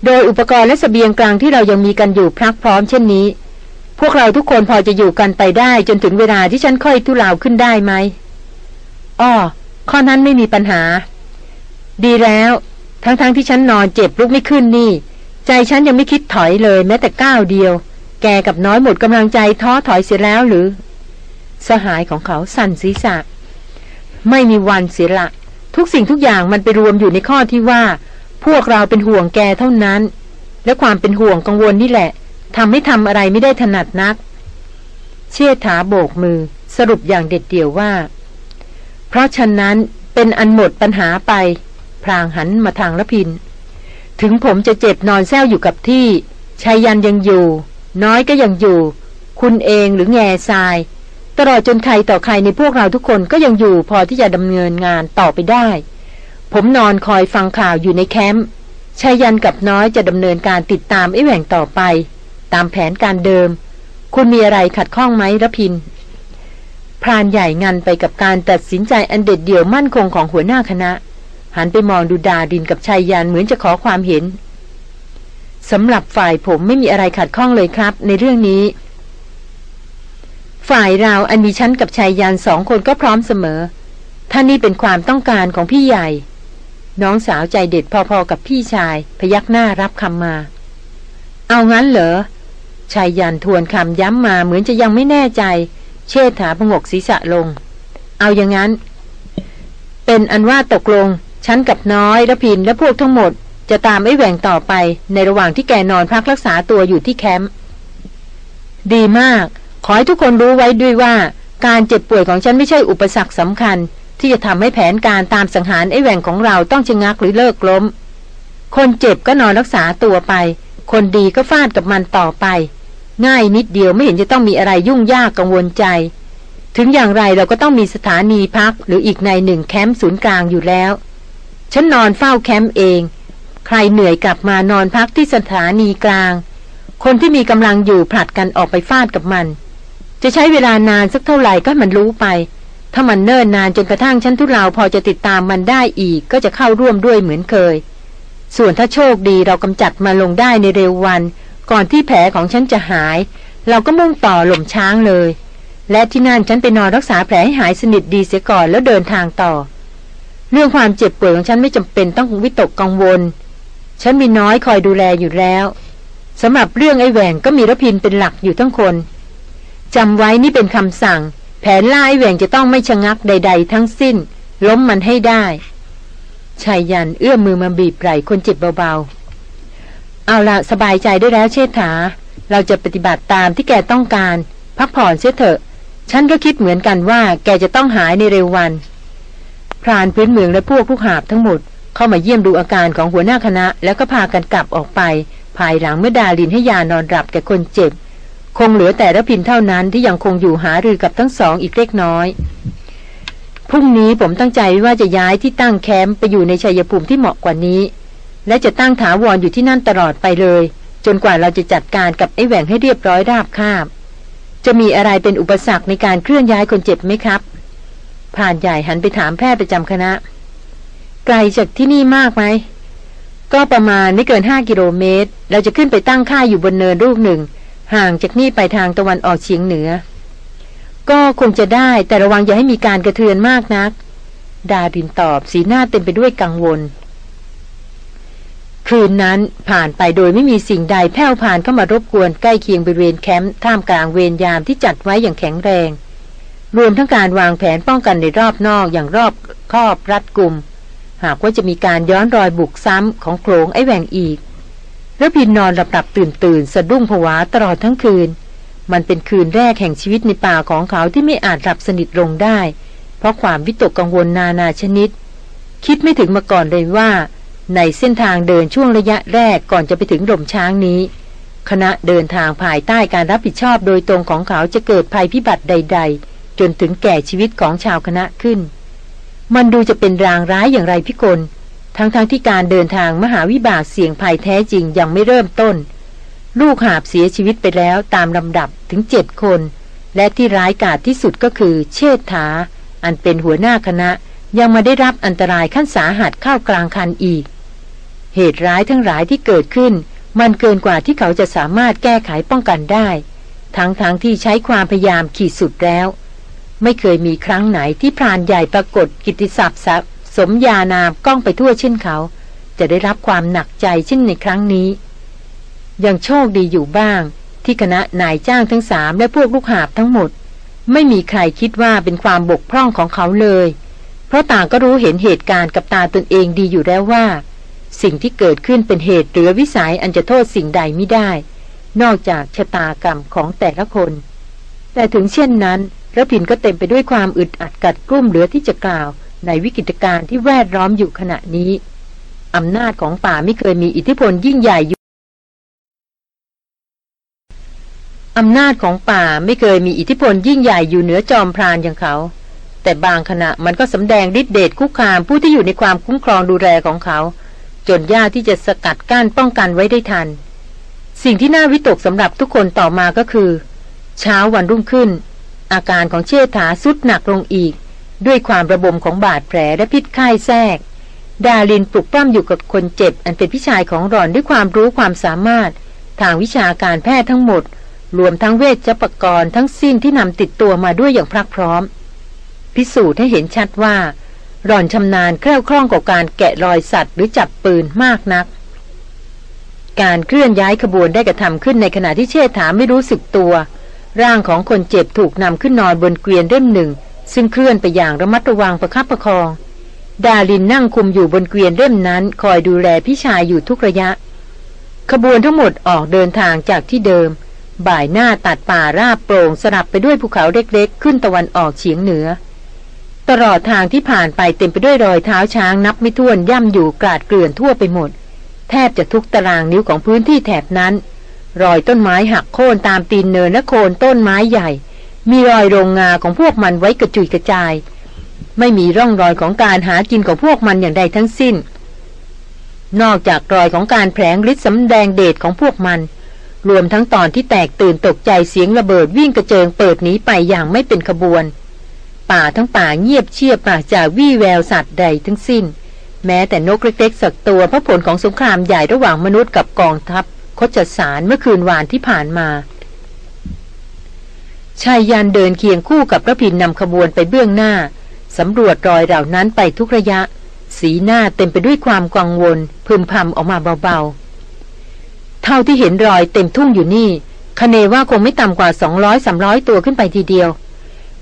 โดยอุปกรณ์และสเสบียงกลางที่เรายังมีกันอยู่พรักพร้อมเช่นนี้ พวกเราทุกคนพอจะอยู่กันไปได้จนถึงเวลาที่ฉันค่อยทุเลาขึ้นได้ไหมอ้อข้อนั้นไม่มีปัญหา ดีแล้ว ทั้งๆทที่ฉันนอนเจ็บลุกไม่ขึ้นนี่ ใจฉันยังไม่คิดถอยเลยแม้แต่ก้าวเดียว แกกับน้อยหมดกำลังใจท้อถอยเสียแล้วหรือ สหายของเขาสั่นศีรษะ ไม่มีวันเสียละ ทุกสิ่งทุกอย่างมันไปรวมอยู่ในข้อที่ว่า พวกเราเป็นห่วงแกเท่านั้น และความเป็นห่วงกังวลนี่แหละทำให้ทำอะไรไม่ได้ถนัดนัก เชี่ยถาโบกมือ สรุปอย่างเด็ดเดี่ยวว่า เพราะฉะนั้นเป็นอันหมดปัญหาไป พรางหันมาทางละพิน ถึงผมจะเจ็บนอนแซวอยู่กับที่ชายยันยังอยู่ น้อยก็ยังอยู่ คุณเองหรือแง่ทราย ตลอดจนใครต่อใครในพวกเราทุกคนก็ยังอยู่พอที่จะดำเนินงานต่อไปได้ ผมนอนคอยฟังข่าวอยู่ในแคมป์ชายันกับน้อยจะดำเนินการติดตามไอ้แหว่งต่อไป ตามแผนการเดิม คุณมีอะไรขัดข้องไหมระพิน พรานใหญ่งันไปกับการตัดสินใจอันเด็ดเดี่ยวมั่นคงของหัวหน้าคณะ หันไปมองดูดาดินกับชายยันเหมือนจะขอความเห็นสำหรับฝ่ายผมไม่มีอะไรขัดข้องเลยครับ ในเรื่องนี้ ฝ่ายเราอันมีชั้นกับชายยันสองคนก็พร้อมเสมอ ท่านนี่เป็นความต้องการของพี่ใหญ่ น้องสาวใจเด็ดพอๆกับพี่ชาย พยักหน้ารับคำมา เอางั้นเหรอ ชายยันทวนคำย้ำมาเหมือนจะยังไม่แน่ใจ เชษฐาพงกศีรษะลง เอาอย่างนั้น เป็นอันว่าตกลง ฉันกับน้อยระพินและพวกทั้งหมด จะตามไอ้แหว่งต่อไป ในระหว่างที่แกนอนพักรักษาตัวอยู่ที่แคมป์ ดีมาก ขอให้ทุกคนรู้ไว้ด้วยว่า การเจ็บป่วยของฉันไม่ใช่อุปสรรคสำคัญ ที่จะทำให้แผนการตามสังหารไอ้แหว่งของเราต้องชะงักหรือเลิกล้ม คนเจ็บก็นอนรักษาตัวไป คนดีก็ฟาดกับมันต่อไป ง่ายนิดเดียวไม่เห็นจะต้องมีอะไรยุ่งยากกังวลใจ ถึงอย่างไรเราก็ต้องมีสถานีพักหรืออีกในหนึ่งแคมป์ศูนย์กลางอยู่แล้ว ฉันนอนเฝ้าแคมป์เอง ใครเหนื่อยกลับมานอนพักที่สถานีกลาง คนที่มีกำลังอยู่ผลัดกันออกไปฟาดกับมัน จะใช้เวลานานสักเท่าไหร่ก็มันรู้ไป ถ้ามันเนิ่นนานจนกระทั่งฉันทุเราพอจะติดตามมันได้อีกก็จะเข้าร่วมด้วยเหมือนเคย ส่วนถ้าโชคดีเรากำจัดมาลงได้ในเร็ววัน ก่อนที่แผลของฉันจะหาย เราก็มุ่งต่อหล่มช้างเลย และที่นั่นฉันไปนอนรักษาแผลให้หายสนิทดีเสียก่อนแล้วเดินทางต่อ เรื่องความเจ็บป่วยของฉันไม่จำเป็นต้องวิตกกังวล ฉันมีน้อยคอยดูแลอยู่แล้วสำหรับเรื่องไอ้แหวงก็มีรพินเป็นหลักอยู่ทั้งคน จำไว้นี่เป็นคำสั่ง แผนล่าไอแหวงจะต้องไม่ชะงักใด ๆ ทั้งสิ้น ล้มมันให้ได้ชายยันเอื้อมมือมาบีบไหล่คนเจ็บเบาๆ เอาละสบายใจได้แล้วเชษฐา เราจะปฏิบัติตามที่แกต้องการ พักผ่อนเสียเถอะ ฉันก็คิดเหมือนกันว่า แกจะต้องหายในเร็ววัน พรานพื้นเมืองและพวกผู้หาบทั้งหมด เข้ามาเยี่ยมดูอาการของหัวหน้าคณะ แล้วก็พากันกลับออกไป ภายหลังเมื่อดาลินให้ยานอนหลับแก่คนเจ็บ คงเหลือแต่ระพินเท่านั้นที่ยังคงอยู่หารือกับทั้งสองอีกเล็กน้อยพรุ่งนี้ผมตั้งใจว่าจะย้ายที่ตั้งแคมป์ไปอยู่ในชัยภูมิที่เหมาะกว่านี้ และจะตั้งถาวรออยู่ที่นั่นตลอดไปเลย จนกว่าเราจะจัดการกับไอ้แหว่งให้เรียบร้อยราบคาบ จะมีอะไรเป็นอุปสรรคในการเคลื่อนย้ายคนเจ็บไหมครับผ่านใหญ่หันไปถามแพทย์ประจำคณะ ไกลจากที่นี่มากไหมก็ประมาณไม่เกินห้ากิโลเมตร เราจะขึ้นไปตั้งค่ายอยู่บนเนินลูกหนึ่ง ห่างจากนี่ไปทางตะวันออกเฉียงเหนือ ก็คงจะได้แต่ระวังอย่าให้มีการกระเทือนมากนัก ดาดินตอบสีหน้าเต็มไปด้วยกังวล คืนนั้นผ่านไปโดยไม่มีสิ่งใดแผ่วผ่านเข้ามารบกวนใกล้เคียงบริเวณแคมป์ท่ามกลางเวรยามที่จัดไว้อย่างแข็งแรง รวมทั้งการวางแผนป้องกันในรอบนอกอย่างรอบครอบรัดกุม หากว่าจะมีการย้อนรอยบุกซ้ำของโขลงไอแหวงอีก แล้วพินนอนหลับหลับตื่นตื่นสะดุ้งผวาตลอดทั้งคืน มันเป็นคืนแรกแห่งชีวิตในป่าของเขาที่ไม่อาจหลับสนิทลงได้ เพราะความวิตกกังวลนานาชนิด คิดไม่ถึงมาก่อนเลยว่า ในเส้นทางเดินช่วงระยะแรกก่อนจะไปถึงหล่มช้างนี้ คณะเดินทางภายใต้การรับผิดชอบโดยตรงของเขาจะเกิดภัยพิบัติใด ๆ จนถึงแก่ชีวิตของชาวคณะขึ้น มันดูจะเป็นรางร้ายอย่างไรพิกล ทั้งๆทที่การเดินทางมหาวิบากเสี่ยงภัยแท้จริงยังไม่เริ่มต้น ลูกหาบเสียชีวิตไปแล้วตามลำดับถึงเจ็ดคน และที่ร้ายกาจที่สุดก็คือเชษฐา อันเป็นหัวหน้าคณะยังมาได้รับอันตรายขั้นสาหัสเข้ากลางคันอีก เหตุร้ายทั้งหลายที่เกิดขึ้น มันเกินกว่าที่เขาจะสามารถแก้ไขป้องกันได้ ทั้งๆทที่ใช้ความพยายามขีดสุดแล้ว ไม่เคยมีครั้งไหนที่พรานใหญ่ปรากฏกิติศัพท์ สมยานามกล้องไปทั่วเช่นเขา จะได้รับความหนักใจเช่นในครั้งนี้ ยังโชคดีอยู่บ้าง ที่คณะนายจ้างทั้งสามและพวกลูกหาบทั้งหมด ไม่มีใครคิดว่าเป็นความบกพร่องของเขาเลย เพราะต่างก็รู้เห็นเหตุการณ์กับตาตนเองดีอยู่แล้วว่า สิ่งที่เกิดขึ้นเป็นเหตุหรือวิสัยอันจะโทษสิ่งใดไม่ได้ นอกจากชะตากรรมของแต่ละคน แต่ถึงเช่นนั้นระพินก็เต็มไปด้วยความอึดอัดกัดกลุ้มเหลือที่จะกล่าว ในวิกฤตการณ์ที่แวดล้อมอยู่ขณะนี้อำนาจของป่าไม่เคยมีอิทธิพลยิ่งใหญ่อยู่อำนาจของป่าไม่เคยมีอิทธิพลยิ่งใหญ่อยู่เหนือจอมพรานอย่างเขา แต่บางขณะมันก็สำแดงฤทธิเดชคุกคามผู้ที่อยู่ในความคุ้มครองดูแลของเขา จนยากที่จะสกัดกั้นป้องกันไว้ได้ทัน สิ่งที่น่าวิตกสำหรับทุกคนต่อมาก็คือ เช้าวันรุ่งขึ้น อาการของเชษฐาสุดหนักลงอีก ด้วยความระบมของบาดแผลและพิษไข้แทรก ดาลินปลุกปั้มอยู่กับคนเจ็บ อันเป็นพี่ชายของหลอนด้วยความรู้ความสามารถ ทางวิชาการแพทย์ทั้งหมด รวมทั้งเวชปกรณ์ทั้งสิ้นที่นำติดตัวมาด้วยอย่างพรักพร้อม พิสูจน์ให้เห็นชัดว่าหลอนชำนาญแคล่วคล่องกับการแกะรอยสัตว์ หรือจับปืนมากนัก การเคลื่อนย้ายขบวนได้กระทำขึ้นในขณะที่เชษฐาไม่รู้สึกตัว ร่างของคนเจ็บถูกนำขึ้นนอนบนเกวียนเล่มหนึ่ง ซึ่งเคลื่อนไปอย่างระมัดระวังประคับประคอง ดาลินนั่งคุมอยู่บนเกวียนเล่มนั้น คอยดูแลพี่ชายอยู่ทุกระยะ ขบวนทั้งหมดออกเดินทางจากที่เดิม บ่ายหน้าตัดป่าราบโปร่งสลับไปด้วยภูเขาเล็กๆ ขึ้นตะวันออกเฉียงเหนือ ตลอดทางที่ผ่านไปเต็มไปด้วยรอยเท้าช้างนับไม่ถ้วนย่ำอยู่กราดเกลื่อนทั่วไปหมด แทบจะทุกตารางนิ้วของพื้นที่แถบนั้น รอยต้นไม้หักโค่นตามตีนเนินและโคนต้นไม้ใหญ่ มีรอยโรงงาของพวกมันไว้กระจุยกระจาย ไม่มีร่องรอยของการหากินของพวกมันอย่างใดทั้งสิ้น นอกจากรอยของการแผลงฤทธิ์สำแดงเดชของพวกมัน รวมทั้งตอนที่แตกตื่นตกใจเสียงระเบิดวิ่งกระเจิงเปิดหนีไปอย่างไม่เป็นขบวน ป่าทั้งป่าเงียบเชียบปราจากวี่แววสัตว์ใดทั้งสิ้น แม้แต่นกเล็กๆสักตัวพระผลของสงครามใหญ่ระหว่างมนุษย์กับกองทัพคชสารเมื่อคืนวานที่ผ่านมา ชายยันเดินเคียงคู่กับพระพินนำขบวนไปเบื้องหน้าสำรวจรอยเหล่านั้นไปทุกระยะ สีหน้าเต็มไปด้วยความกังวล พึมพำออกมาเบาๆ เท่าที่เห็นรอยเต็มทุ่งอยู่นี่คเนว่าคงไม่ต่ำกว่าสองร้อยสามร้อยตัวขึ้นไปทีเดียว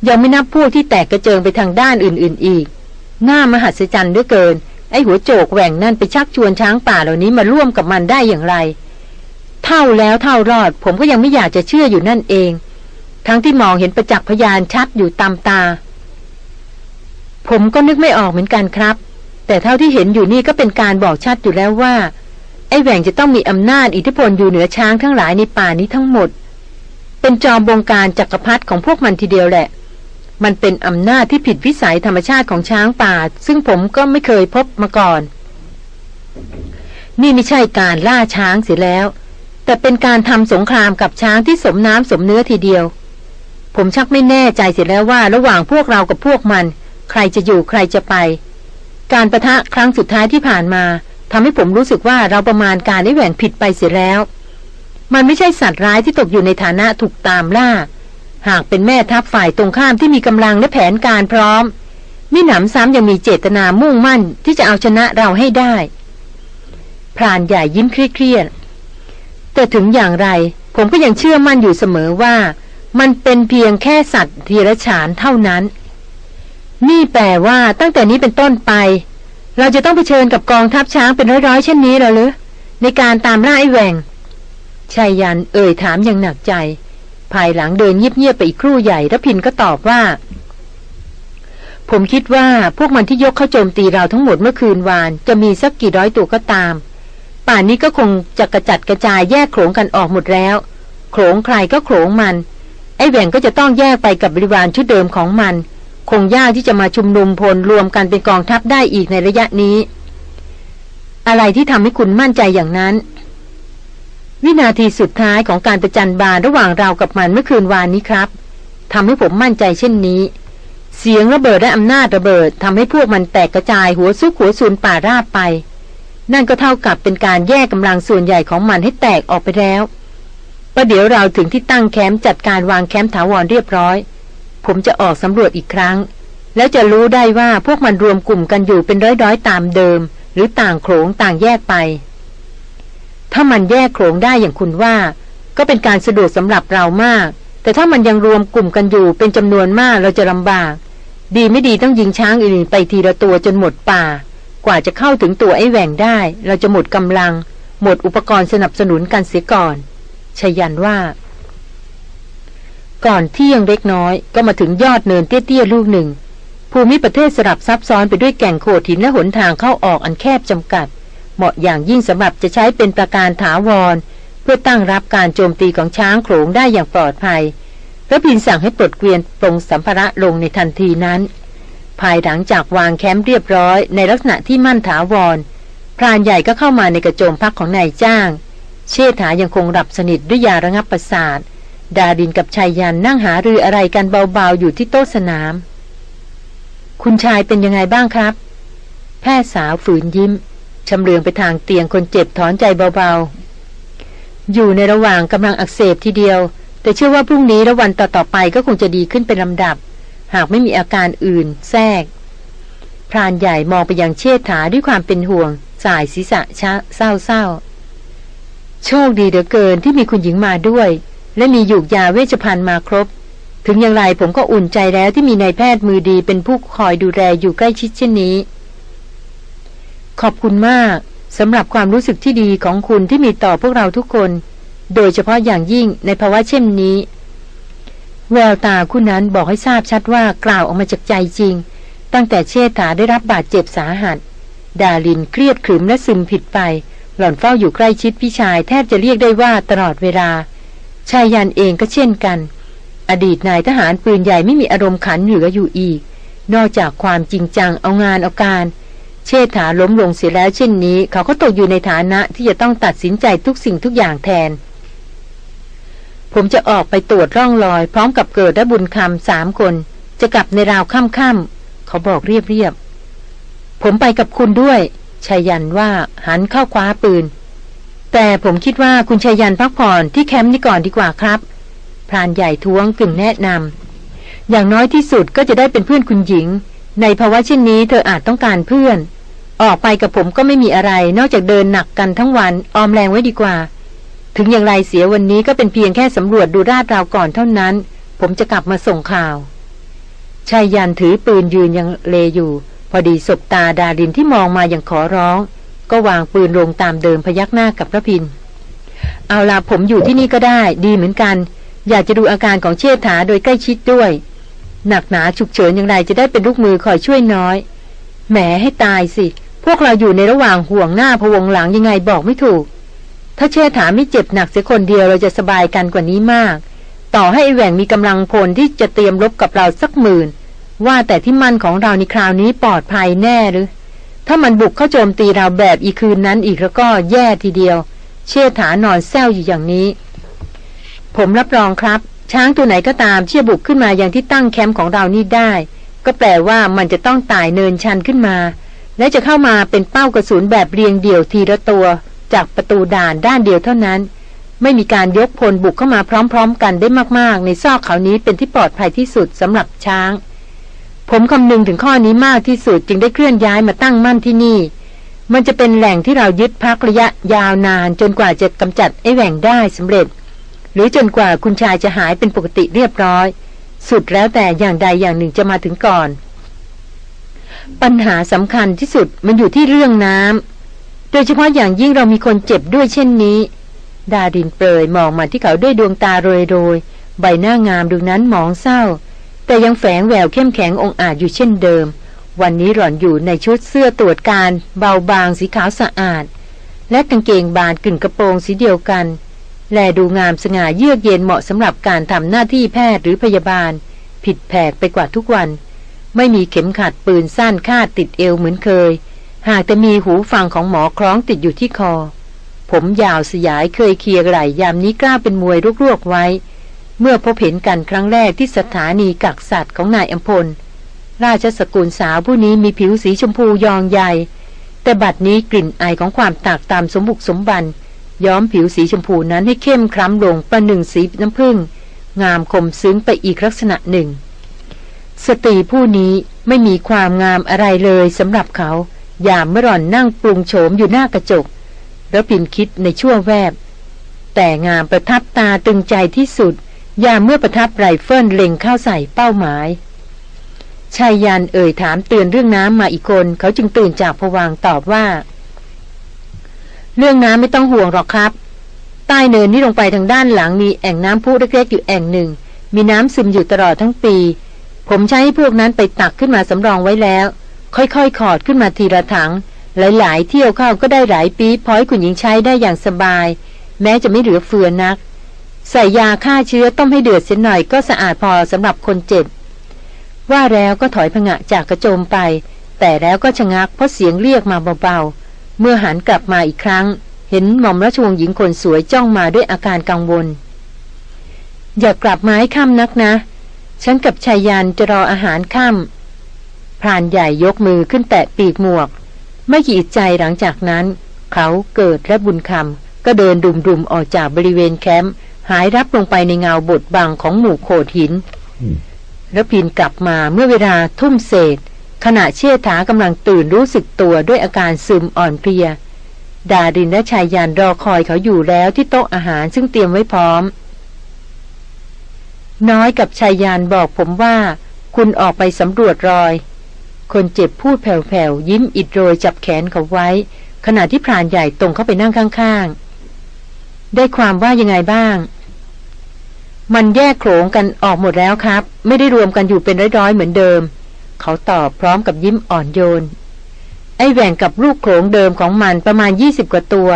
ยังไม่นับพวกที่แตกกระเจิงไปทางด้านอื่น ๆ อีก หน้ามหัศจรรย์ด้วยเกิน ไอหัวโจกแหว่งนั่นไปชักชวนช้างป่าเหล่านี้มาร่วมกับมันได้อย่างไร เท่าแล้วเท่ารอด ผมก็ยังไม่อยากจะเชื่ออยู่นั่นเอง ทั้งที่มองเห็นประจักษ์พยานชัดอยู่ตามตา ผมก็นึกไม่ออกเหมือนกันครับ แต่เท่าที่เห็นอยู่นี่ก็เป็นการบอกชัดอยู่แล้วว่า ไอ้แหว่งจะต้องมีอำนาจอิทธิพลอยู่เหนือช้างทั้งหลายในป่านี้ทั้งหมด เป็นจอมบงการจักรพรรดิของพวกมันทีเดียวแหละ มันเป็นอำนาจที่ผิดวิสัยธรรมชาติของช้างป่า ซึ่งผมก็ไม่เคยพบมาก่อน นี่ไม่ใช่การล่าช้างเสียแล้วแต่เป็นการทำสงครามกับช้างที่สมน้ำสมเนื้อทีเดียว ผมชักไม่แน่ใจเสียแล้วว่าระหว่างพวกเรากับพวกมัน ใครจะอยู่ใครจะไป การประทะครั้งสุดท้ายที่ผ่านมาทำให้ผมรู้สึกว่าเราประมาณการได้แหว่งผิดไปเสียแล้ว มันไม่ใช่สัตว์ร้ายที่ตกอยู่ในฐานะถูกตามล่า หากเป็นแม่ทัพฝ่ายตรงข้ามที่มีกำลังและแผนการพร้อมมิหนำซ้ำยังมีเจตนามุ่งมั่นที่จะเอาชนะเราให้ได้พรานใหญ่ยิ้มเครียดแต่ถึงอย่างไร ผมก็ยังเชื่อมั่นอยู่เสมอว่า มันเป็นเพียงแค่สัตว์ทีรฉานเท่านั้น นี่แปลว่าตั้งแต่นี้เป็นต้นไป เราจะต้องเผชิญกับกองทัพช้างเป็นร้อยๆเช่นนี้หรอหรือในการตามล่าไอ้แหวงชายยันเอ่ยถามอย่างหนักใจ ภายหลังเดินเงียบๆไปอีกครู่ใหญ่แล้วพินก็ตอบว่า ผมคิดว่าพวกมันที่ยกเข้าโจมตีเราทั้งหมดเมื่อคืนวาน จะมีสักกี่ร้อยตัวก็ตาม ป่านนี้ก็คงจะกระจัดกระจายแยกโขลงกันออกหมดแล้ว โขลงใครก็โขลงมัน ไอ้แหว่งก็จะต้องแยกไปกับบริวารชุดเดิมของมัน คงยากที่จะมาชุมนุมพลรวมกันเป็นกองทัพได้อีกในระยะนี้ อะไรที่ทำให้คุณมั่นใจอย่างนั้น วินาทีสุดท้ายของการประจันบานระหว่างเรากับมันเมื่อคืนวานนี้ครับทำให้ผมมั่นใจเช่นนี้ เสียงระเบิดและอำนาจระเบิดทำให้พวกมันแตกกระจายหัวซุกหัวซูนป่าราบไป นั่นก็เท่ากับเป็นการแยกกำลังส่วนใหญ่ของมันให้แตกออกไปแล้ว ประเดี๋ยวเราถึงที่ตั้งแคมป์จัดการวางแคมป์ถาวรเรียบร้อย ผมจะออกสำรวจอีกครั้ง แล้วจะรู้ได้ว่าพวกมันรวมกลุ่มกันอยู่เป็นร้อยๆตามเดิม หรือต่างโขงต่างแยกไป ถ้ามันแยกโขงได้อย่างคุณว่า ก็เป็นการสะดวกสำหรับเรามาก แต่ถ้ามันยังรวมกลุ่มกันอยู่เป็นจำนวนมากเราจะลำบาก ดีไม่ดีต้องยิงช้างอื่นไปทีละตัวจนหมดป่า กว่าจะเข้าถึงตัวไอ้แหว่งได้ เราจะหมดกำลัง หมดอุปกรณ์สนับสนุนกันเสียก่อน ชยันว่า ก่อนเที่ยงเล็กน้อย ก็มาถึงยอดเนินเตี้ยๆลูกหนึ่ง ภูมิประเทศสลับซับซ้อนไปด้วยแก่งโขดหินและหนทางเข้าออกอันแคบจำกัด เหมาะอย่างยิ่งสำหรับจะใช้เป็นประการถาวร เพื่อตั้งรับการโจมตีของช้างโขงได้อย่างปลอดภัยพระพินสั่งให้ปลดเกวียนปรงสัมภาระลงในทันทีนั้น ภายหลังจากวางแคมป์เรียบร้อยในลักษณะที่มั่นถาวรพรานใหญ่ก็เข้ามาในกระโจมพักของนายจ้าง เชษฐายังคงหลับสนิทด้วยยาระงับประสาท ดาดินกับชายยันนั่งหารืออะไรกันเบาๆอยู่ที่โต๊ะสนาม คุณชายเป็นยังไงบ้างครับ แพทย์สาวฝืนยิ้มชำเลืองไปทางเตียงคนเจ็บถอนใจเบาๆ อยู่ในระหว่างกำลังอักเสบทีเดียว แต่เชื่อว่าพรุ่งนี้และวันต่อๆไปก็คงจะดีขึ้นเป็นลำดับ หากไม่มีอาการอื่นแทรก พรานใหญ่มองไปยังเชษฐาด้วยความเป็นห่วง สายศีรษะชะเศร้าๆ โชคดีเหลือเกินที่มีคุณหญิงมาด้วย และมีหยูกยาเวชภัณฑ์มาครบ ถึงอย่างไรผมก็อุ่นใจแล้วที่มีนายแพทย์มือดีเป็นผู้คอยดูแลอยู่ใกล้ชิดเช่นนี้ ขอบคุณมากสำหรับความรู้สึกที่ดีของคุณที่มีต่อพวกเราทุกคน โดยเฉพาะอย่างยิ่งในภาวะเช่นนี้ แววตาคุณนั้นบอกให้ทราบชัดว่ากล่าวออกมาจากใจจริง ตั้งแต่เชษฐาได้รับบาดเจ็บสาหัส ดาลินเครียดขรึมและซึมผิดไป หล่อนเฝ้าอยู่ใกล้ชิดพี่ชายแทบจะเรียกได้ว่าตลอดเวลา ชายยันเองก็เช่นกัน อดีตนายทหารปืนใหญ่ไม่มีอารมณ์ขันเหลืออยู่อีก นอกจากความจริงจังเอางานเอาการ เชษฐาล้มลงเสียแล้วเช่นนี้ เขาก็ตกอยู่ในฐานะที่จะต้องตัดสินใจทุกสิ่งทุกอย่างแทน ผมจะออกไปตรวจร่องรอย พร้อมกับเกิดและบุญคำสามคน จะกลับในราวค่ำๆเขาบอกเรียบๆผมไปกับคุณด้วย ชายันว่าหันเข้าคว้าปืน แต่ผมคิดว่าคุณชายันพักผ่อนที่แคมป์นี้ก่อนดีกว่าครับ พรานใหญ่ท้วงกึ่งแนะนำอย่างน้อยที่สุดก็จะได้เป็นเพื่อนคุณหญิง ในภาวะเช่นนี้เธออาจต้องการเพื่อน ออกไปกับผมก็ไม่มีอะไร นอกจากเดินหนักกันทั้งวันออมแรงไว้ดีกว่า ถึงอย่างไรเสียวันนี้ก็เป็นเพียงแค่สำรวจดูราดราวก่อนเท่านั้น ผมจะกลับมาส่งข่าวชายยันถือปืนยืนยังเลอยู่ อดีศบตาดาดินที่มองมาอย่างขอร้อง ก็วางปืนลงตามเดิมพยักหน้ากับพระพิน เอาล่ะผมอยู่ที่นี่ก็ได้ ดีเหมือนกัน อยากจะดูอาการของเชษฐาโดยใกล้ชิดด้วย หนักหนาฉุกเฉินอย่างไรจะได้เป็นลูกมือคอยช่วยน้อย แหมให้ตายสิ พวกเราอยู่ในระหว่างห่วงหน้าพวงหลังยังไงบอกไม่ถูก ถ้าเชษฐาไม่เจ็บหนักเสียคนเดียวเราจะสบายกันกว่านี้มาก ต่อให้ไอแหว่งมีกำลังพลที่จะเตรียมรบกับเราสักหมื่น ว่าแต่ที่มันของเราในคราวนี้ปลอดภัยแน่หรือ ถ้ามันบุกเข้าโจมตีเราแบบอีคืนนั้นอีกแล้วก็แย่ทีเดียว เชี่ยฐานอนแซวอยู่อย่างนี้ ผมรับรองครับ ช้างตัวไหนก็ตามเชี่ยบุกขึ้นมาอย่างที่ตั้งแคมป์ของเรานี่ได้ ก็แปลว่ามันจะต้องตายเนินชันขึ้นมา และจะเข้ามาเป็นเป้ากระสุนแบบเรียงเดี่ยวทีละตัว จากประตูด่านด้านเดียวเท่านั้น ไม่มีการยกพลบุกเข้ามาพร้อม ๆ กันได้มากๆ ในซอกเขานี้เป็นที่ปลอดภัยที่สุดสำหรับช้าง ผมคำนึงถึงข้อนี้มากที่สุดจึงได้เคลื่อนย้ายมาตั้งมั่นที่นี่ มันจะเป็นแหล่งที่เรายึดพักระยะยาวนานจนกว่าจะกำจัดไอ้แหว่งได้สำเร็จ หรือจนกว่าคุณชายจะหายเป็นปกติเรียบร้อย สุดแล้วแต่อย่างใดอย่างหนึ่งจะมาถึงก่อน ปัญหาสำคัญที่สุดมันอยู่ที่เรื่องน้ำโดยเฉพาะอย่างยิ่งเรามีคนเจ็บด้วยเช่นนี้ ดาดินเปรยมองมาที่เขาด้วยดวงตาโรยโรยใบหน้างามดูนั้นหมองเศร้า แต่ยังแฝงแววเข้มแข็งองอาจอยู่เช่นเดิม วันนี้หล่อนอยู่ในชุดเสื้อตรวจการเบาบางสีขาวสะอาด และกางเกงบานกึ่งกระโปรงสีเดียวกัน แลดูงามสง่าเยือกเย็นเหมาะสำหรับการทำหน้าที่แพทย์หรือพยาบาล ผิดแผกไปกว่าทุกวัน ไม่มีเข็มขัดปืนสั้นคาดติดเอวเหมือนเคย หากแต่มีหูฟังของหมอคล้องติดอยู่ที่คอ ผมยาวสยายเคยเคลียร์ไหลยามนี้กล้าเป็นมวยรวกๆไว้ เมื่อพบเห็นกันครั้งแรกที่สถานีกักสัตว์ของนายอัมพล ราชสกุลสาวผู้นี้มีผิวสีชมพูยองใหญ่ แต่บัดนี้กลิ่นไอของความตากตามสมบุกสมบัน ย้อมผิวสีชมพูนั้นให้เข้มคล้ำลงประหนึ่งสีน้ำผึ้งงามคมซึ้งไปอีกลักษณะหนึ่ง สตรีผู้นี้ไม่มีความงามอะไรเลยสำหรับเขา ยามเมื่อหล่อนนั่งปรุงโฉมอยู่หน้ากระจก รพินทร์คิดในชั่วแวบ แต่งามประทับตาตรึงใจที่สุด ยามเมื่อประทับไรเฟิลเล็งเข้าใส่เป้าหมายไชยยันต์เอ่ยถามเตือนเรื่องน้ำมาอีกคน เขาจึงตื่นจากภวังค์ตอบว่า เรื่องน้ำไม่ต้องห่วงหรอกครับ ใต้เนินนี่ลงไปทางด้านหลังมีแอ่งน้ำพุเล็กๆอยู่แอ่งหนึ่ง มีน้ำซึมอยู่ตลอดทั้งปี ผมใช้ให้พวกนั้นไปตักขึ้นมาสำรองไว้แล้ว ค่อยๆขอดขึ้นมาทีละถัง หลายๆ เที่ยวเข้าก็ได้หลายปีพอยคุณหญิงใช้ได้อย่างสบาย แม้จะไม่เหลือเฟือนัก ใส่ยาฆ่าเชื้อต้มให้เดือดเสียหน่อยก็สะอาดพอสำหรับคนเจ็บ ว่าแล้วก็ถอยผงะจากกระโจมไป แต่แล้วก็ชะงักเพราะเสียงเรียกมาเบาๆ เมื่อหันกลับมาอีกครั้ง เห็นหม่อมราชวงศ์หญิงคนสวยจ้องมาด้วยอาการกังวล อย่ากลับมาให้ค่ำนักนะ ฉันกับชายยันจะรออาหารค่ำพรานใหญ่ยกมือขึ้นแตะปีกหมวก ไม่กี่ใจหลังจากนั้น เขาเกิดและบุญคำก็เดินดุมๆออกจากบริเวณแคมป์ หายรับลงไปในเงาบดบังของหมู่โขดหินแล้วพินกลับมาเมื่อเวลาทุ่มเศษ ขณะเชี่ยถากำลังตื่นรู้สึกตัวด้วยอาการซึมอ่อนเพลีย ดาดินและชายยานรอคอยเขาอยู่แล้วที่โต๊ะอาหารซึ่งเตรียมไว้พร้อม น้อยกับชายยานบอกผมว่า คุณออกไปสำรวจรอย คนเจ็บพูดแผ่วๆยิ้มอิดโรยจับแขนเขาไว้ ขณะที่พรานใหญ่ตรงเข้าไปนั่งข้างๆ ได้ความว่ายังไงบ้าง มันแยกโขงกันออกหมดแล้วครับ ไม่ได้รวมกันอยู่เป็นร้อยๆเหมือนเดิม เขาตอบพร้อมกับยิ้มอ่อนโยน ไอ้แหว่งกับลูกโขงเดิมของมันประมาณยี่สิบกว่าตัว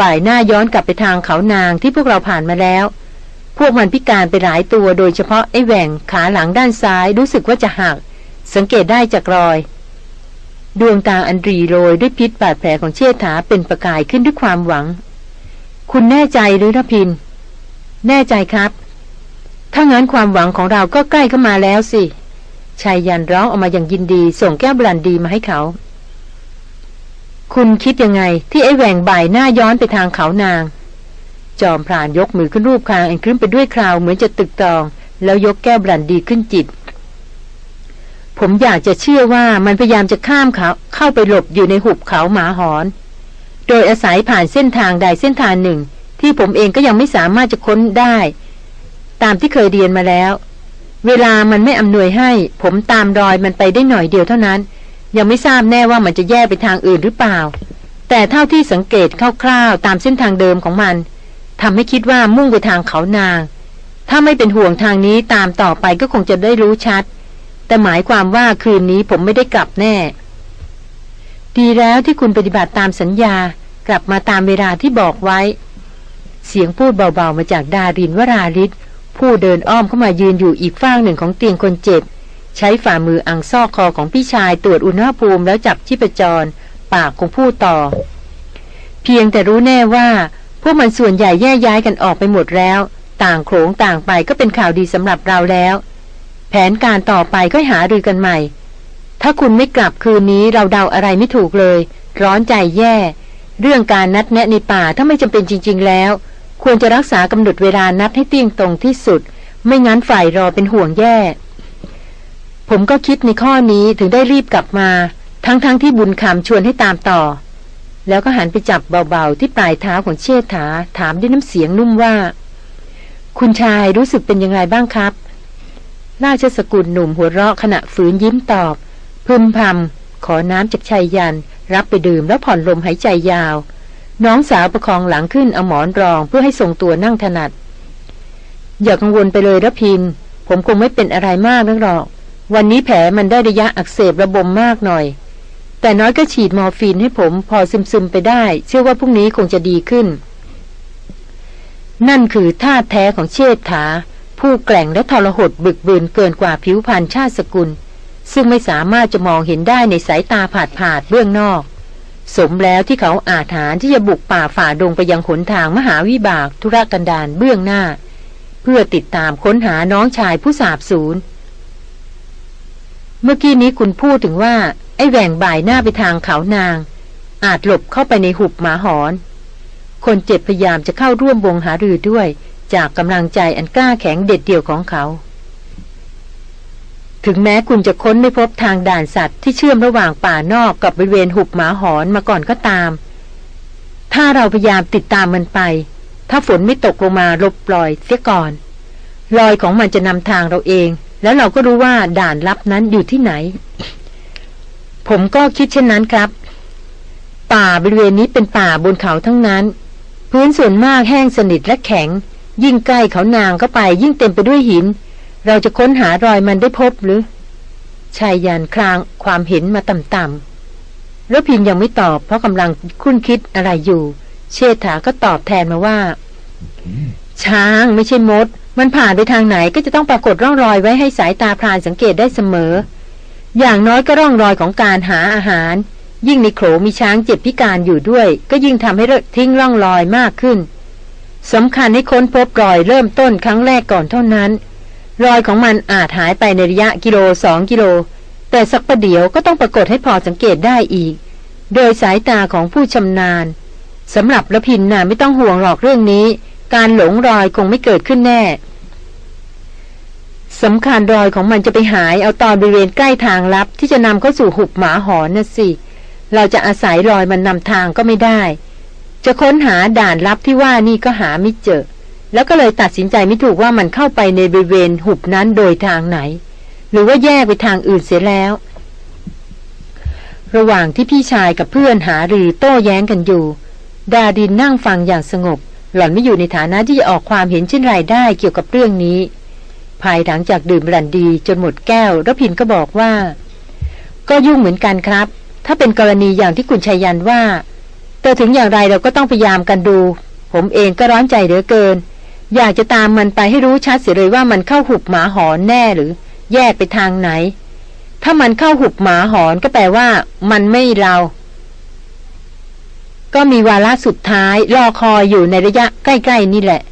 บ่ายหน้าย้อนกลับไปทางเขานางที่พวกเราผ่านมาแล้ว พวกมันพิการไปหลายตัวโดยเฉพาะไอ้แหว่งขาหลังด้านซ้ายรู้สึกว่าจะหัก สังเกตได้จากรอย ดวงตาอันรีโรยด้วยพิษบาดแผลของเชษฐาเป็นประกายขึ้นด้วยความหวัง คุณแน่ใจหรือทพิน แน่ใจครับ ถ้างั้นความหวังของเราก็ใกล้เข้ามาแล้วสิชายยันร้องออกมาอย่างยินดี ส่งแก้วบรันดีมาให้เขา คุณคิดยังไง ที่ไอ้แหว่งบ่ายหน้าย้อนไปทางเขานาง จอมพรานยกมือขึ้นรูปคางอันขึ้นไปด้วยคราวเหมือนจะตึกตอง แล้วยกแก้วบรันดีขึ้นจิต ผมอยากจะเชื่อว่ามันพยายามจะข้ามเขาเข้าไปหลบอยู่ในหุบเขาหมาหอน โดยอาศัยผ่านเส้นทางใดเส้นทางหนึ่ง ที่ผมเองก็ยังไม่สามารถจะค้นได้ ตามที่เคยเรียนมาแล้ว เวลามันไม่อำนวยให้ ผมตามรอยมันไปได้หน่อยเดียวเท่านั้น ยังไม่ทราบแน่ว่ามันจะแย่ไปทางอื่นหรือเปล่า แต่เท่าที่สังเกตคร่าวๆตามเส้นทางเดิมของมันทำให้คิดว่ามุ่งไปทางเขานาง ถ้าไม่เป็นห่วงทางนี้ตามต่อไปก็คงจะได้รู้ชัด แต่หมายความว่าคืนนี้ผมไม่ได้กลับแน่ ดีแล้วที่คุณปฏิบัติตามสัญญากลับมาตามเวลาที่บอกไว้ เสียงพูดเบาๆมาจากดารินวราริศ ผู้เดินอ้อมเข้ามายืนอยู่อีกฝ้างหนึ่งของเตียงคนเจ็บ ใช้ฝ่ามืออังซอกคอของพี่ชายตรวจอุณหภูมิแล้วจับชีพจร ปากของผู้ต่อ เพียงแต่รู้แน่ว่า พวกมันส่วนใหญ่แย่ย้ายกันออกไปหมดแล้ว ต่างโขงต่างไปก็เป็นข่าวดีสำหรับเราแล้ว แผนการต่อไปก็หารือกันใหม่ ถ้าคุณไม่กลับคืนนี้เราเดาอะไรไม่ถูกเลย ร้อนใจแย่ เรื่องการนัดแนะในป่าถ้าไม่จำเป็นจริง ๆ แล้ว ควรจะรักษากำหนดเวลานัดให้เตี้ยงตรงที่สุด ไม่งั้นฝ่ายรอเป็นห่วงแย่ ผมก็คิดในข้อนี้ถึงได้รีบกลับมา ทั้งๆทที่บุญคำชวนให้ตามต่อ แล้วก็หันไปจับเบาๆที่ปลายเท้าของเชษฐาถามด้วยน้ำเสียงนุ่มว่า คุณชายรู้สึกเป็นยังไงบ้างครับ ราชสกุลหนุ่มหัวเราะขณะฝืนยิ้มตอบ พึมพำขอน้ำจากชายยัน รับไปดื่มแล้วผ่อนลมหายใจยาว น้องสาวประคองหลังขึ้นเอาหมอนรองเพื่อให้ทรงตัวนั่งถนัด อย่ากังวลไปเลยระพิน ผมคงไม่เป็นอะไรมากนักหรอก วันนี้แผลมันได้ระยะอักเสบระบมมากหน่อย แต่น้อยก็ฉีดมอร์ฟีนให้ผมพอซึมๆไปได้ เชื่อว่าพรุ่งนี้คงจะดีขึ้น นั่นคือท่าแท้ของเชษฐา ผู้แกล่งและทรหดบึกบืนเกินกว่าผิวพรรณชาติสกุล ซึ่งไม่สามารถจะมองเห็นได้ในสายตาผาดผาดเบื้องนอก สมแล้วที่เขาอาถานที่จะบุกป่าฝ่าดงไปยังขนทางมหาวิบากธุรกันดารเบื้องหน้า เพื่อติดตามค้นหาน้องชายผู้สาบสูญเมื่อกี้นี้คุณพูดถึงว่า ไอ้แหว่งบ่ายหน้าไปทางเขานาง อาจหลบเข้าไปในหุบหมาหอน คนเจ็บพยายามจะเข้าร่วมวงหารือด้วย จากกำลังใจอันกล้าแข็งเด็ดเดี่ยวของเขา ถึงแม้คุณจะค้นไม่พบทางด่านสัตว์ที่เชื่อมระหว่างป่านอกกับบริเวณหุบหมาหอนมาก่อนก็ตาม ถ้าเราพยายามติดตามมันไป ถ้าฝนไม่ตกลงมาลบปล่อยเสียก่อนรอยของมันจะนำทางเราเอง แล้วเราก็รู้ว่าด่านลับนั้นอยู่ที่ไหน ผมก็คิดเช่นนั้นครับ ป่าบริเวณนี้เป็นป่าบนเขาทั้งนั้น พื้นส่วนมากแห้งสนิทและแข็ง ยิ่งใกล้เขานางก็ไปยิ่งเต็มไปด้วยหิน เราจะค้นหารอยมันได้พบหรือชายยานคลางความเห็นมาต่ำๆแล้วพินยังไม่ตอบเพราะกำลังคุ้นคิดอะไรอยู่ เชษฐาก็ตอบแทนมาว่า ช้างไม่ใช่มด มันผ่านไปทางไหนก็จะต้องปรากฏร่องรอยไว้ให้สายตาพรานสังเกตได้เสมอ อย่างน้อยก็ร่องรอยของการหาอาหาร ยิ่งในโขลมีช้างเจ็บพิการอยู่ด้วย ก็ยิ่งทำให้ทิ้งร่องรอยมากขึ้นสำคัญให้ค้นพบรอยเริ่มต้นครั้งแรกก่อนเท่านั้น รอยของมันอาจหายไปในระยะกิโลสองกิโล แต่สักประเดี๋ยวก็ต้องปรากฏให้พอสังเกตได้อีก โดยสายตาของผู้ชำนาญสำหรับละพินน่ะไม่ต้องห่วงหรอกเรื่องนี้ การหลงรอยคงไม่เกิดขึ้นแน่สำคัญรอยของมันจะไปหายเอาตอนบริเวณใกล้ทางลับ ที่จะนำเข้าสู่หุบหมาหอนน่ะสิ เราจะอาศัยรอยมันนำทางก็ไม่ได้ จะค้นหาด่านลับที่ว่านี่ก็หาไม่เจอ แล้วก็เลยตัดสินใจไม่ถูกว่ามันเข้าไปในบริเวณหุบนั้นโดยทางไหน หรือว่าแยกไปทางอื่นเสียแล้ว ระหว่างที่พี่ชายกับเพื่อนหารือโต้แย้งกันอยู่ ดาดินนั่งฟังอย่างสงบ หล่อนไม่อยู่ในฐานะที่จะออกความเห็นเช่นไรได้เกี่ยวกับเรื่องนี้ ภายหลังจากดื่มรันดีจนหมดแก้วรพินก็บอกว่า ก็ยุ่งเหมือนกันครับ ถ้าเป็นกรณีอย่างที่คุณชัยยันว่า แต่ถึงอย่างไรเราก็ต้องพยายามกันดู ผมเองก็ร้อนใจเหลือเกิน อยากจะตามมันไปให้รู้ชัดเสียเลยว่ามันเข้าหุบหมาหอนแน่หรือ แยกไปทางไหน ถ้ามันเข้าหุบหมาหอนก็แปลว่า มันไม่เรา ก็มีวาระสุดท้ายรอคอยอยู่ในระยะใกล้ ๆ นี่แหละ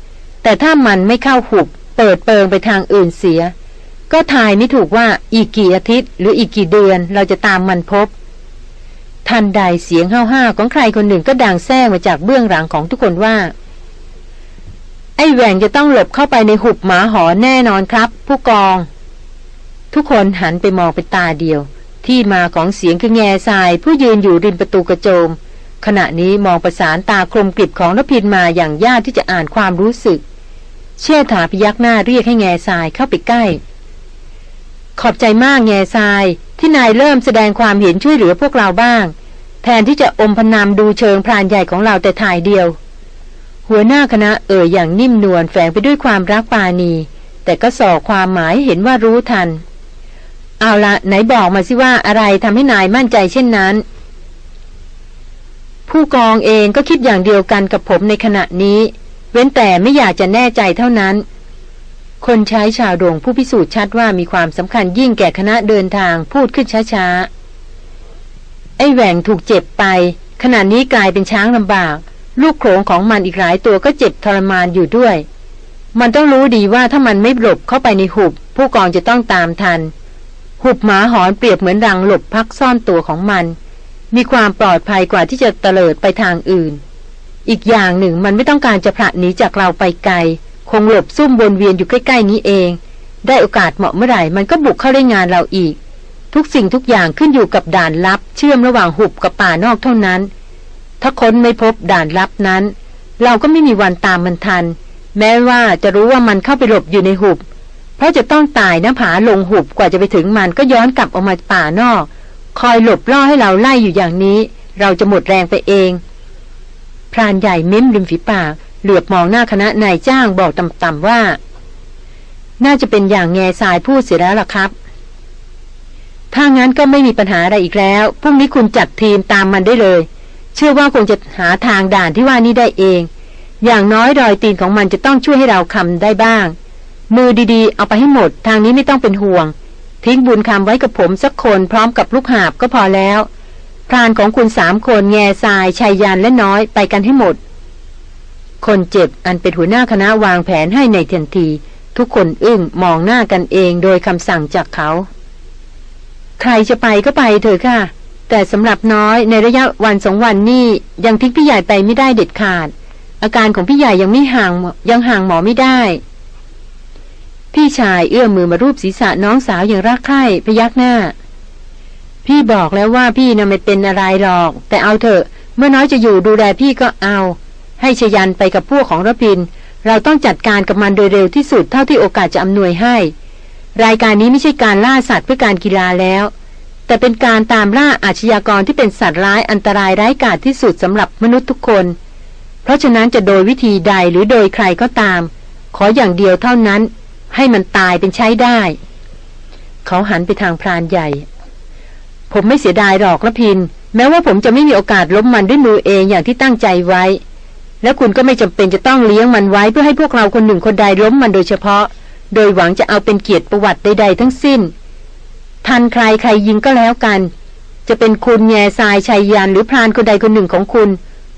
แต่ถ้ามันไม่เข้าหุบ เปิดเปิงไปทางอื่นเสีย ก็ทายไม่ถูกว่าอีกกี่อาทิตย์ หรืออีกกี่เดือนเราจะตามมันพบทันใดเสียงห้าวๆของใครคนหนึ่งก็ดังแท้มาจากเบื้องหลังของทุกคนว่า ไอ้แหวงจะต้องหลบเข้าไปในหุบหมาหอแน่นอนครับ ผู้กอง ทุกคนหันไปมองเป็นตาเดียว ที่มาของเสียงคือแง่ทราย ผู้ยืนอยู่ริมประตูกระโจม ขณะนี้มองประสานตาคมกริบของนพินมาอย่างยากที่จะอ่านความรู้สึก เชี่ยถาพยักหน้าเรียกให้แง่ทรายเข้าไปใกล้ ขอบใจมากแง่ทราย ที่นายเริ่มแสดงความเห็นช่วยเหลือพวกเราบ้าง แทนที่จะอมพนามดูเชิงพรานใหญ่ของเราแต่ถ่ายเดียว หัวหน้าคณะเอ่ยอย่างนิ่มนวลแฝงไปด้วยความรักปานีแต่ก็ส่อความหมายเห็นว่ารู้ทัน เอาละไหนบอกมาสิว่าอะไรทำให้นายมั่นใจเช่นนั้น ผู้กองเองก็คิดอย่างเดียวกันกับผมในขณะนี้ เว้นแต่ไม่อยากจะแน่ใจเท่านั้น คนใช้ชาวโด่งผู้พิสูจน์ชัดว่ามีความสำคัญยิ่งแก่คณะเดินทางพูดขึ้นช้าๆไอ้แหว่งถูกเจ็บไป ขณะนี้กลายเป็นช้างลำบาก ลูกโขงของมันอีกหลายตัวก็เจ็บทรมานอยู่ด้วย มันต้องรู้ดีว่าถ้ามันไม่หลบเข้าไปในหุบ ผู้กองจะต้องตามทัน หุบหมาหอนเปรียบเหมือนรังหลบพักซ่อนตัวของมัน มีความปลอดภัยกว่าที่จะเตลิดไปทางอื่น อีกอย่างหนึ่งมันไม่ต้องการจะผละหนีจากเราไปไกล คงหลบซุ่มวนเวียนอยู่ใกล้ ๆ นี้เอง ได้โอกาสเหมาะเมื่อไหร่มันก็บุกเข้าได้งานเราอีก ทุกสิ่งทุกอย่างขึ้นอยู่กับด่านลับ เชื่อมระหว่างหุบกับป่านอกเท่านั้น ถ้าค้นไม่พบด่านลับนั้น เราก็ไม่มีวันตามมันทัน แม้ว่าจะรู้ว่ามันเข้าไปหลบอยู่ในหุบ เพราะจะต้องตายน้าผาลงหุบกว่าจะไปถึงมันก็ย้อนกลับออกมาป่านอก คอยหลบล่อให้เราไล่อยู่อย่างนี้ เราจะหมดแรงไปเอง พรานใหญ่เม้มริมฝีปากเหลือบมองหน้าคณะนายจ้างบอกต่ำๆว่า น่าจะเป็นอย่างแง่สายพูดเสียแล้วล่ะครับ ถ้างั้นก็ไม่มีปัญหาอะไรอีกแล้ว พรุ่งนี้คุณจัดทีมตามมันได้เลย ชื่อว่าคงจะหาทางด่านที่ว่านี้ได้เอง อย่างน้อยรอยตีนของมันจะต้องช่วยให้เราคำได้บ้าง มือดีๆ เอาไปให้หมด ทางนี้ไม่ต้องเป็นห่วง ทิ้งบุญคำไว้กับผมสักคนพร้อมกับลูกหาบก็พอแล้วพรานของคุณสามคนแง่ทรายชายยานและน้อยไปกันให้หมด คนเจ็บอันเป็นหัวหน้าคณะวางแผนให้ในทันที ทุกคนอึ้งมองหน้ากันเองโดยคำสั่งจากเขา ใครจะไปก็ไปเถอะค่ะ แต่สำหรับน้อยในระยะวันสองวันนี่ยังทิ้งพี่ใหญ่ไปไม่ได้เด็ดขาด อาการของพี่ใหญ่ยังไม่ห่างยังห่างหมอไม่ได้ พี่ชายเอื้อมมือมารูปศีรษะน้องสาวอย่างรักใคร่พยักหน้า พี่บอกแล้วว่าพี่น่ะไม่เป็นอะไรหรอก แต่เอาเถอะ เมื่อน้อยจะอยู่ดูแลพี่ก็เอา ให้ชยันไปกับพวกของรพิน เราต้องจัดการกับมันโดยเร็วที่สุดเท่าที่โอกาสจะอำนวยให้ รายการนี้ไม่ใช่การล่าสัตว์เพื่อการกีฬาแล้ว แต่เป็นการตามล่าอาชญากรที่เป็นสัตว์ร้ายอันตรายร้ายกาจที่สุดสำหรับมนุษย์ทุกคน เพราะฉะนั้นจะโดยวิธีใดหรือโดยใครก็ตาม ขออย่างเดียวเท่านั้น ให้มันตายเป็นใช้ได้ เขาหันไปทางพรานใหญ่ ผมไม่เสียดายหรอกละพิน แม้ว่าผมจะไม่มีโอกาสล้มมันด้วยมือเองอย่างที่ตั้งใจไว้ และคุณก็ไม่จำเป็นจะต้องเลี้ยงมันไว้เพื่อให้พวกเราคนหนึ่งคนใดล้มมันโดยเฉพาะ โดยหวังจะเอาเป็นเกียรติประวัติใด ๆ ทั้งสิ้น ทันใครใครยิงก็แล้วกัน จะเป็นคุณแง่ทรายชัยยานหรือพรานคนใดคนหนึ่งของคุณ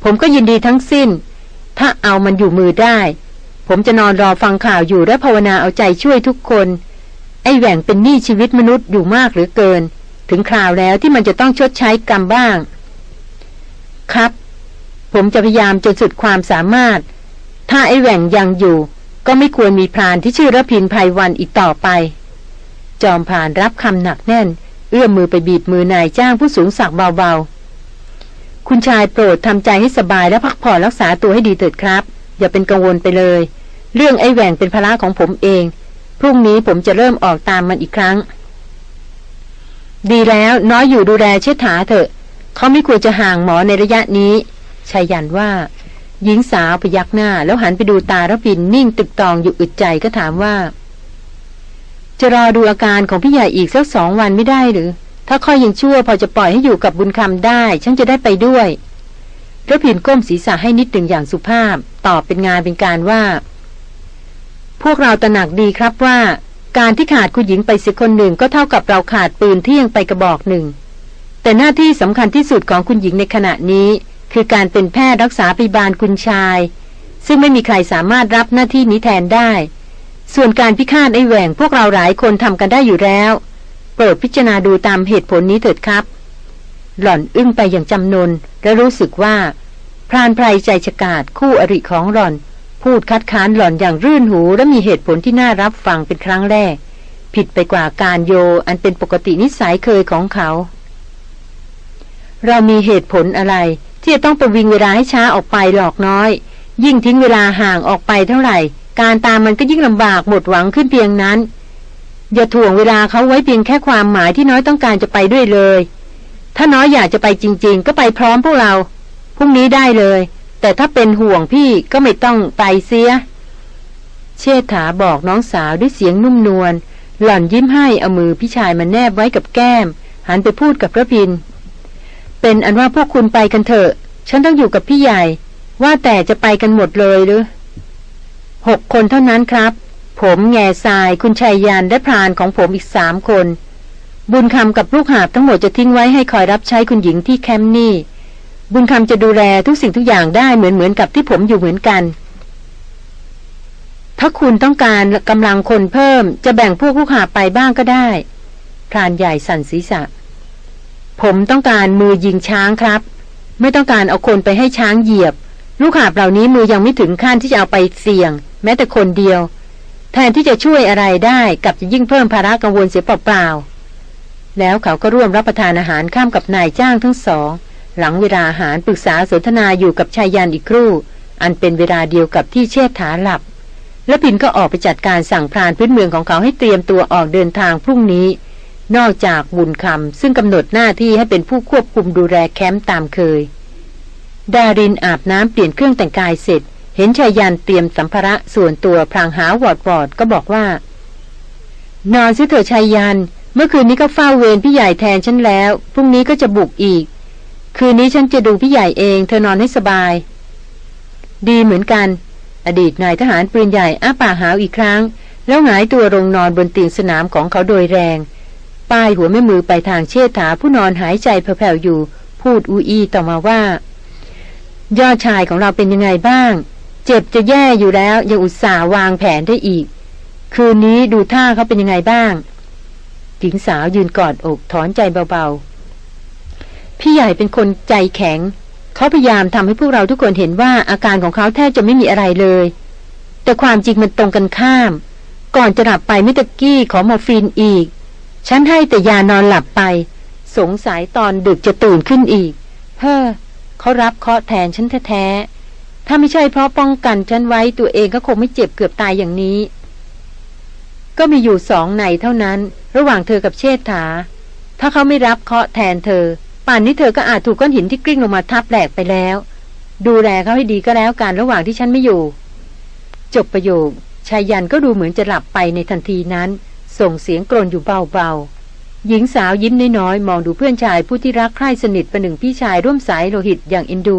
ผมก็ยินดีทั้งสิ้น ถ้าเอามันอยู่มือได้ ผมจะนอนรอฟังข่าวอยู่และภาวนาเอาใจช่วยทุกคน ไอ้แหว่งเป็นหนี้ชีวิตมนุษย์อยู่มากหรือเกิน ถึงคราวแล้วที่มันจะต้องชดใช้กรรมบ้าง ครับ ผมจะพยายามจนสุดความสามารถ ถ้าไอ้แหว่งยังอยู่ ก็ไม่ควรมีพรานที่ชื่อระพินภัยวันอีกต่อไป จอมผ่านรับคำหนักแน่น เอื้อมมือไปบีบมือนายจ้างผู้สูงศักดิ์เบาๆ คุณชายโปรดทำใจให้สบายและพักผ่อนรักษาตัวให้ดีเถิดครับ อย่าเป็นกังวลไปเลย เรื่องไอ้แหว่งเป็นภาระของผมเอง พรุ่งนี้ผมจะเริ่มออกตามมันอีกครั้ง ดีแล้วน้อยอยู่ดูแลเชิดถาเถอะ เขาไม่ควรจะห่างหมอในระยะนี้ชายันว่าหญิงสาวพยักหน้าแล้วหันไปดูตาระพินนิ่งตึกตองอยู่อึดใจก็ถามว่า จะรอดูอาการของพี่ใหญ่อีกสักสองวันไม่ได้หรือ ถ้าค่อยยังชั่วพอจะปล่อยให้อยู่กับบุญคำได้ ฉันจะได้ไปด้วยระพินก้มศีรษะให้นิดหนึ่งอย่างสุภาพ ตอบเป็นงานเป็นการว่า พวกเราตระหนักดีครับว่า การที่ขาดคุณหญิงไปสักคนหนึ่งก็เท่ากับเราขาดปืนเที่ยงไปกระบอกหนึ่ง แต่หน้าที่สำคัญที่สุดของคุณหญิงในขณะนี้ คือการเป็นแพทย์รักษาพยาบาลคุณชาย ซึ่งไม่มีใครสามารถรับหน้าที่นี้แทนได้ ส่วนการพิฆาตไอ้แหว่งพวกเราหลายคนทำกันได้อยู่แล้ว โปรดพิจารณาดูตามเหตุผลนี้เถิดครับ หล่อนอึ้งไปอย่างจำนน และรู้สึกว่า พรานไพรใจฉกาดคู่อริของหล่อน พูดคัดค้านหล่อนอย่างรื่นหูและมีเหตุผลที่น่ารับฟังเป็นครั้งแรก ผิดไปกว่าการโยอันเป็นปกตินิสัยเคยของเขา เรามีเหตุผลอะไร ที่จะต้องประวิงเวลาให้ช้าออกไปหลอกน้อย ยิ่งทิ้งเวลาห่างออกไปเท่าไหร่ การตามมันก็ยิ่งลำบากหมดหวังขึ้นเพียงนั้น อย่าถ่วงเวลาเขาไว้เพียงแค่ความหมายที่น้อยต้องการจะไปด้วยเลย ถ้าน้อยอยากจะไปจริง ๆ ก็ไปพร้อมพวกเราพรุ่งนี้ได้เลย แต่ถ้าเป็นห่วงพี่ก็ไม่ต้องไปเสีย เชษฐาบอกน้องสาวด้วยเสียงนุ่มนวลหล่อนยิ้มให้เอามือพี่ชายมาแนบไว้กับแก้ม หันไปพูดกับพระพิน เป็นอันว่าพวกคุณไปกันเถอะ ฉันต้องอยู่กับพี่ใหญ่ ว่าแต่จะไปกันหมดเลยหรือ หกคนเท่านั้นครับ ผมแง่ทรายคุณชายยานและพรานของผมอีกสามคน บุญคำกับลูกหาบทั้งหมดจะทิ้งไว้ให้คอยรับใช้คุณหญิงที่แคมป์นี่ บุญคำจะดูแลทุกสิ่งทุกอย่างได้เหมือนเหมือนกับที่ผมอยู่เหมือนกัน ถ้าคุณต้องการกำลังคนเพิ่ม จะแบ่งพวกลูกหาบไปบ้างก็ได้พรานใหญ่สั่นศีรษะ ผมต้องการมือยิงช้างครับ ไม่ต้องการเอาคนไปให้ช้างเหยียบ ลูกหาบเหล่านี้มือยังไม่ถึงขั้นที่จะเอาไปเสี่ยง แม้แต่คนเดียว แทนที่จะช่วยอะไรได้กลับจะยิ่งเพิ่มภาระกังวลเสียเปล่าๆแล้วเขาก็ร่วมรับประทานอาหารข้ามกับนายจ้างทั้งสอง หลังเวลาอาหารปรึกษาสนทนาอยู่กับชายยันอีกครู่ อันเป็นเวลาเดียวกับที่เชษฐาหลับ และพินก็ออกไปจัดการสั่งพรานพื้นเมืองของเขาให้เตรียมตัวออกเดินทางพรุ่งนี้ นอกจากบุญคำซึ่งกำหนดหน้าที่ให้เป็นผู้ควบคุมดูแลแคมป์ตามเคย ดารินอาบน้ำเปลี่ยนเครื่องแต่งกายเสร็จ เห็นชายยันเตรียมสัมภาระส่วนตัวพลางหาวอดวอดก็บอกว่า นอนซิเถอะชายยัน เมื่อคืนนี้ก็เฝ้าเวรพี่ใหญ่แทนฉันแล้ว พรุ่งนี้ก็จะบุกอีก คืนนี้ฉันจะดูพี่ใหญ่เอง เธอนอนให้สบาย ดีเหมือนกัน อดีตนายทหารปืนใหญ่อ้าปากหาวอีกครั้ง แล้วหงายตัวลงนอนบนเตียงสนามของเขาโดยแรง ป้ายหัวแม่มือไปทางเชษฐาผู้นอนหายใจแผ่วๆอยู่ พูดอูอีต่อมาว่า ยอดชายของเราเป็นยังไงบ้าง เจ็บจะแย่อยู่แล้วยังอุตส่าห์วางแผนได้อีก คืนนี้ดูท่าเขาเป็นยังไงบ้าง หญิงสาวยืนกอดอกถอนใจเบาๆ พี่ใหญ่เป็นคนใจแข็ง เขาพยายามทำให้พวกเราทุกคนเห็นว่าอาการของเขาแทบจะไม่มีอะไรเลย แต่ความจริงมันตรงกันข้าม ก่อนจะหลับไปมิตรกี้ขอมอฟีนอีก ฉันให้แต่ยานอนหลับไป สงสัยตอนดึกจะตื่นขึ้นอีก เฮ้อเขารับเคาะแทนฉันแท้ๆ ถ้าไม่ใช่เพราะป้องกันฉันไว้ตัวเองก็คงไม่เจ็บเกือบตายอย่างนี้ ก็มีอยู่สองในเท่านั้น ระหว่างเธอกับเชษฐา ถ้าเขาไม่รับเคาะแทนเธอ ป่านนี้เธอก็อาจถูกก้อนหินที่กลิ้งลงมาทับแหลกไปแล้ว ดูแลเขาให้ดีก็แล้วกันระหว่างที่ฉันไม่อยู่ จบประโยคชายยันก็ดูเหมือนจะหลับไปในทันทีนั้น ส่งเสียงกรนอยู่เบาๆ หญิงสาวยิ้มน้อยๆมองดูเพื่อนชายผู้ที่รักใคร่สนิทประหนึ่งพี่ชายร่วมสายโลหิตอย่างอินดู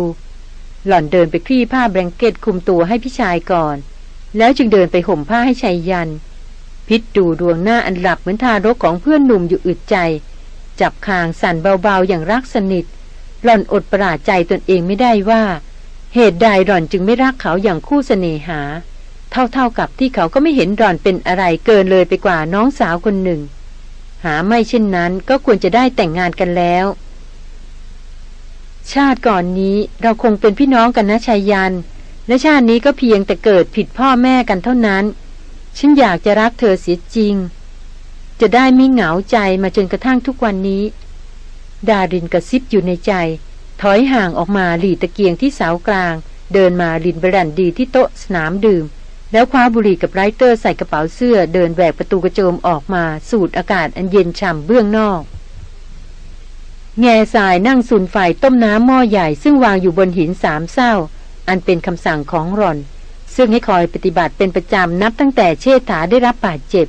หล่อนเดินไปคลี่ผ้าแบงเกตคุมตัวให้พี่ชายก่อน แล้วจึงเดินไปห่มผ้าให้ชายยัน พิษดูดวงหน้าอันหลับเหมือนทารกของเพื่อนหนุ่มอยู่อึดใจ จับคางสั่นเบาๆอย่างรักสนิท หล่อนอดประหลาดใจตนเองไม่ได้ว่า เหตุใดหล่อนจึงไม่รักเขาอย่างคู่เสน่หา เท่าๆกับที่เขาก็ไม่เห็นหล่อนเป็นอะไรเกินเลยไปกว่าน้องสาวคนหนึ่ง หาไม่เช่นนั้นก็ควรจะได้แต่งงานกันแล้ว ชาติก่อนนี้เราคงเป็นพี่น้องกันนะชายยัน และชาตินี้ก็เพียงแต่เกิดผิดพ่อแม่กันเท่านั้น ฉันอยากจะรักเธอเสียจริง จะได้ไม่เหงาใจมาจนกระทั่งทุกวันนี้ ดารินกระซิบอยู่ในใจ ถอยห่างออกมาหลีตะเกียงที่เสากลาง เดินมาลินบรันดีที่โต๊ะสนามดื่ม แล้วคว้าบุหรี่กับไรเตอร์ใส่กระเป๋าเสื้อ เดินแหวกประตูกระโจมออกมาสูดอากาศอันเย็นฉ่ำเบื้องนอก แง่สายนั่งสุนไฟต้มน้ำหม้อใหญ่ซึ่งวางอยู่บนหินสามเศร้า อันเป็นคำสั่งของรอน ซึ่งให้คอยปฏิบัติเป็นประจำนับตั้งแต่เชษฐาได้รับบาดเจ็บ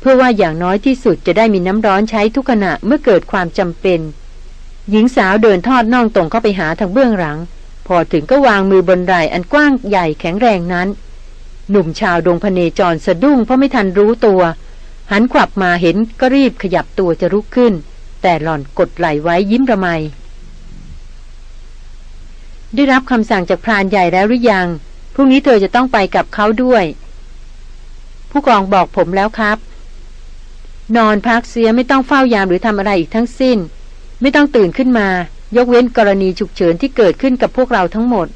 เพื่อว่าอย่างน้อยที่สุดจะได้มีน้ำร้อนใช้ทุกขณะเมื่อเกิดความจำเป็น หญิงสาวเดินทอดน่องตรงเข้าไปหาทางเบื้องหลัง พอถึงก็วางมือบนไหล่อันกว้างใหญ่แข็งแรงนั้น หนุ่มชาวดงพเนจรสะดุ้งเพราะไม่ทันรู้ตัว หันขวับมาเห็นก็รีบขยับตัวจะลุกขึ้น แต่หล่อนกดไหลไว้ยิ้มระไม ได้รับคำสั่งจากพรานใหญ่แล้วหรือยัง พรุ่งนี้เธอจะต้องไปกับเขาด้วย ผู้กองบอกผมแล้วครับ นอนพักเสียไม่ต้องเฝ้ายามหรือทำอะไรอีกทั้งสิ้น ไม่ต้องตื่นขึ้นมา ยกเว้นกรณีฉุกเฉินที่เกิดขึ้นกับพวกเราทั้งหมด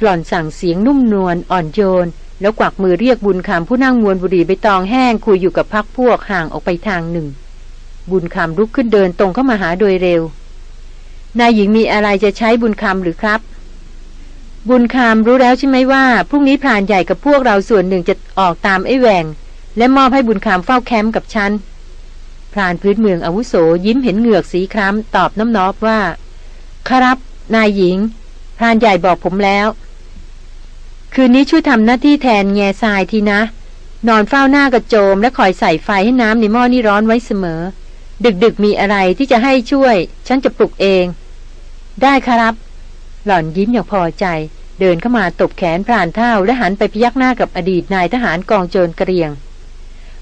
หล่อนสั่งเสียงนุ่มนวลอ่อนโยนแล้วกวักมือเรียกบุญคำผู้นั่งมวนบุรีใบตองแห้งคุยอยู่กับพักพวกห่างออกไปทางหนึ่ง บุญคำลุกขึ้นเดินตรงเข้ามาหาโดยเร็วนายหญิงมีอะไรจะใช้บุญคำหรือครับ บุญคำรู้แล้วใช่ไหมว่าพรุ่งนี้พรานใหญ่กับพวกเราส่วนหนึ่งจะออกตามไอ้แหวงและมอบให้บุญคำเฝ้าแคมป์กับฉันพรานพื้นเมืองอาวุโสยิ้มเห็นเหงือกสีคล้ำตอบน้ำนอบว่า ครับ นายหญิง พรานใหญ่บอกผมแล้ว คืนนี้ช่วยทำหน้าที่แทนแง่ทรายทีนะ นอนเฝ้าหน้ากระโจมและคอยใส่ไฟให้น้ำในหม้อนี่ร้อนไว้เสมอ ดึกๆมีอะไรที่จะให้ช่วย ฉันจะปลุกเอง ได้ครับ หล่อนยิ้มอย่างพอใจ เดินเข้ามาตบแขนพรานเท่าและหันไปพยักหน้ากับอดีตนายทหารกองโจรกระเรียง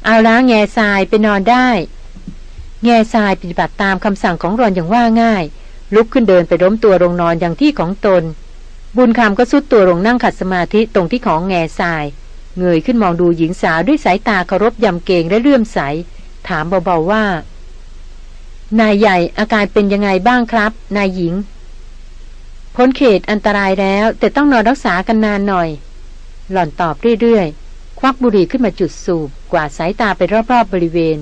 เอาละแง่ทรายไปนอนได้ แง่ทรายปฏิบัติตามคำสั่งของรอนอย่างว่าง่าย ลุกขึ้นเดินไปล้มตัวลงนอนอย่างที่ของตน บุญคำก็สุดตัวลงนั่งขัดสมาธิตรงที่ของแง่ทราย เงยขึ้นมองดูหญิงสาวด้วยสายตาเคารพยำเกรงและเลื่อมใส ถามเบาๆว่า นายใหญ่อาการเป็นยังไงบ้างครับ นายหญิง พ้นเขตอันตรายแล้ว แต่ต้องนอนรักษากันนานหน่อย หล่อนตอบเรื่อยๆ ควักบุหรี่ขึ้นมาจุดสูบ กวาดสายตาไปรอบๆบบริเวณ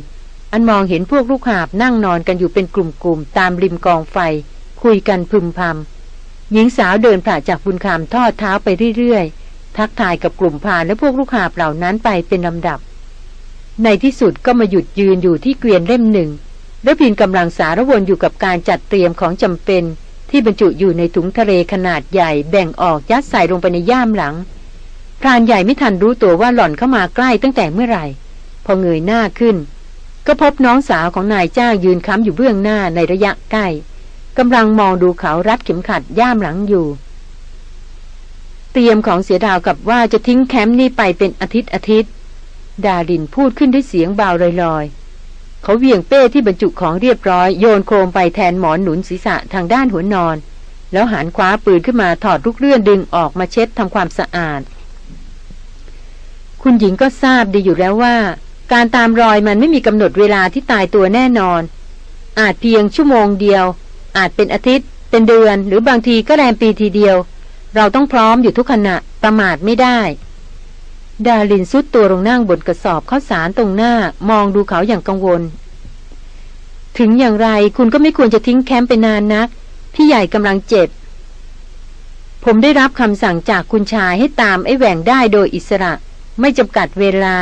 อันมองเห็นพวกลูกหาบนั่งนอนกันอยู่เป็นกลุ่มๆ ตามริมกองไฟ คุยกันพึมพำหญิงสาวเดินผ่าจากบุญคำทอดเท้าไปเรื่อยๆ ทักทายกับกลุ่มพานและพวกลูกหาบเหล่านั้นไปเป็นลำดับ ในที่สุดก็มาหยุดยืนอยู่ที่เกวียนเล่มหนึ่ง แล้วพินกำลังสารวนอยู่กับการจัดเตรียมของจำเป็น ที่บรรจุอยู่ในถุงทะเลขนาดใหญ่แบ่งออกยัดใส่ลงไปในย่ามหลัง พรานใหญ่ไม่ทันรู้ตัวว่าหล่อนเข้ามาใกล้ตั้งแต่เมื่อไหร่ พอเงยหน้าขึ้น ก็พบน้องสาวของนายจ้างยืนค้ำอยู่เบื้องหน้าในระยะใกล้กำลังมองดูเขารัดเข็มขัดย่ามหลังอยู่ เตรียมของเสียดาวกับว่าจะทิ้งแคมป์นี่ไปเป็นอาทิตย์อาทิตย์ ดารินพูดขึ้นด้วยเสียงเบาลอยๆ เขาเวียงเป้ที่บรรจุของเรียบร้อยโยนโคมไปแทนหมอนหนุนศีรษะทางด้านหัวนอน แล้วหันคว้าปืนขึ้นมาถอดลูกเลื่อนดึงออกมาเช็ดทำความสะอาด คุณหญิงก็ทราบดีอยู่แล้วว่า การตามรอยมันไม่มีกำหนดเวลาที่ตายตัวแน่นอน อาจเพียงชั่วโมงเดียว อาจเป็นอาทิตย์ เป็นเดือน หรือบางทีก็แรมปีทีเดียว เราต้องพร้อมอยู่ทุกขณะประมาทไม่ได้ ดาลินซุดตัวลงนั่งบนกระสอบข้าวสารตรงหน้ามองดูเขาอย่างกังวล ถึงอย่างไรคุณก็ไม่ควรจะทิ้งแคมป์ไปนานนัก พี่ใหญ่กำลังเจ็บ ผมได้รับคำสั่งจากคุณชายให้ตามไอ้แหว่งได้โดยอิสระ ไม่จำกัดเวลา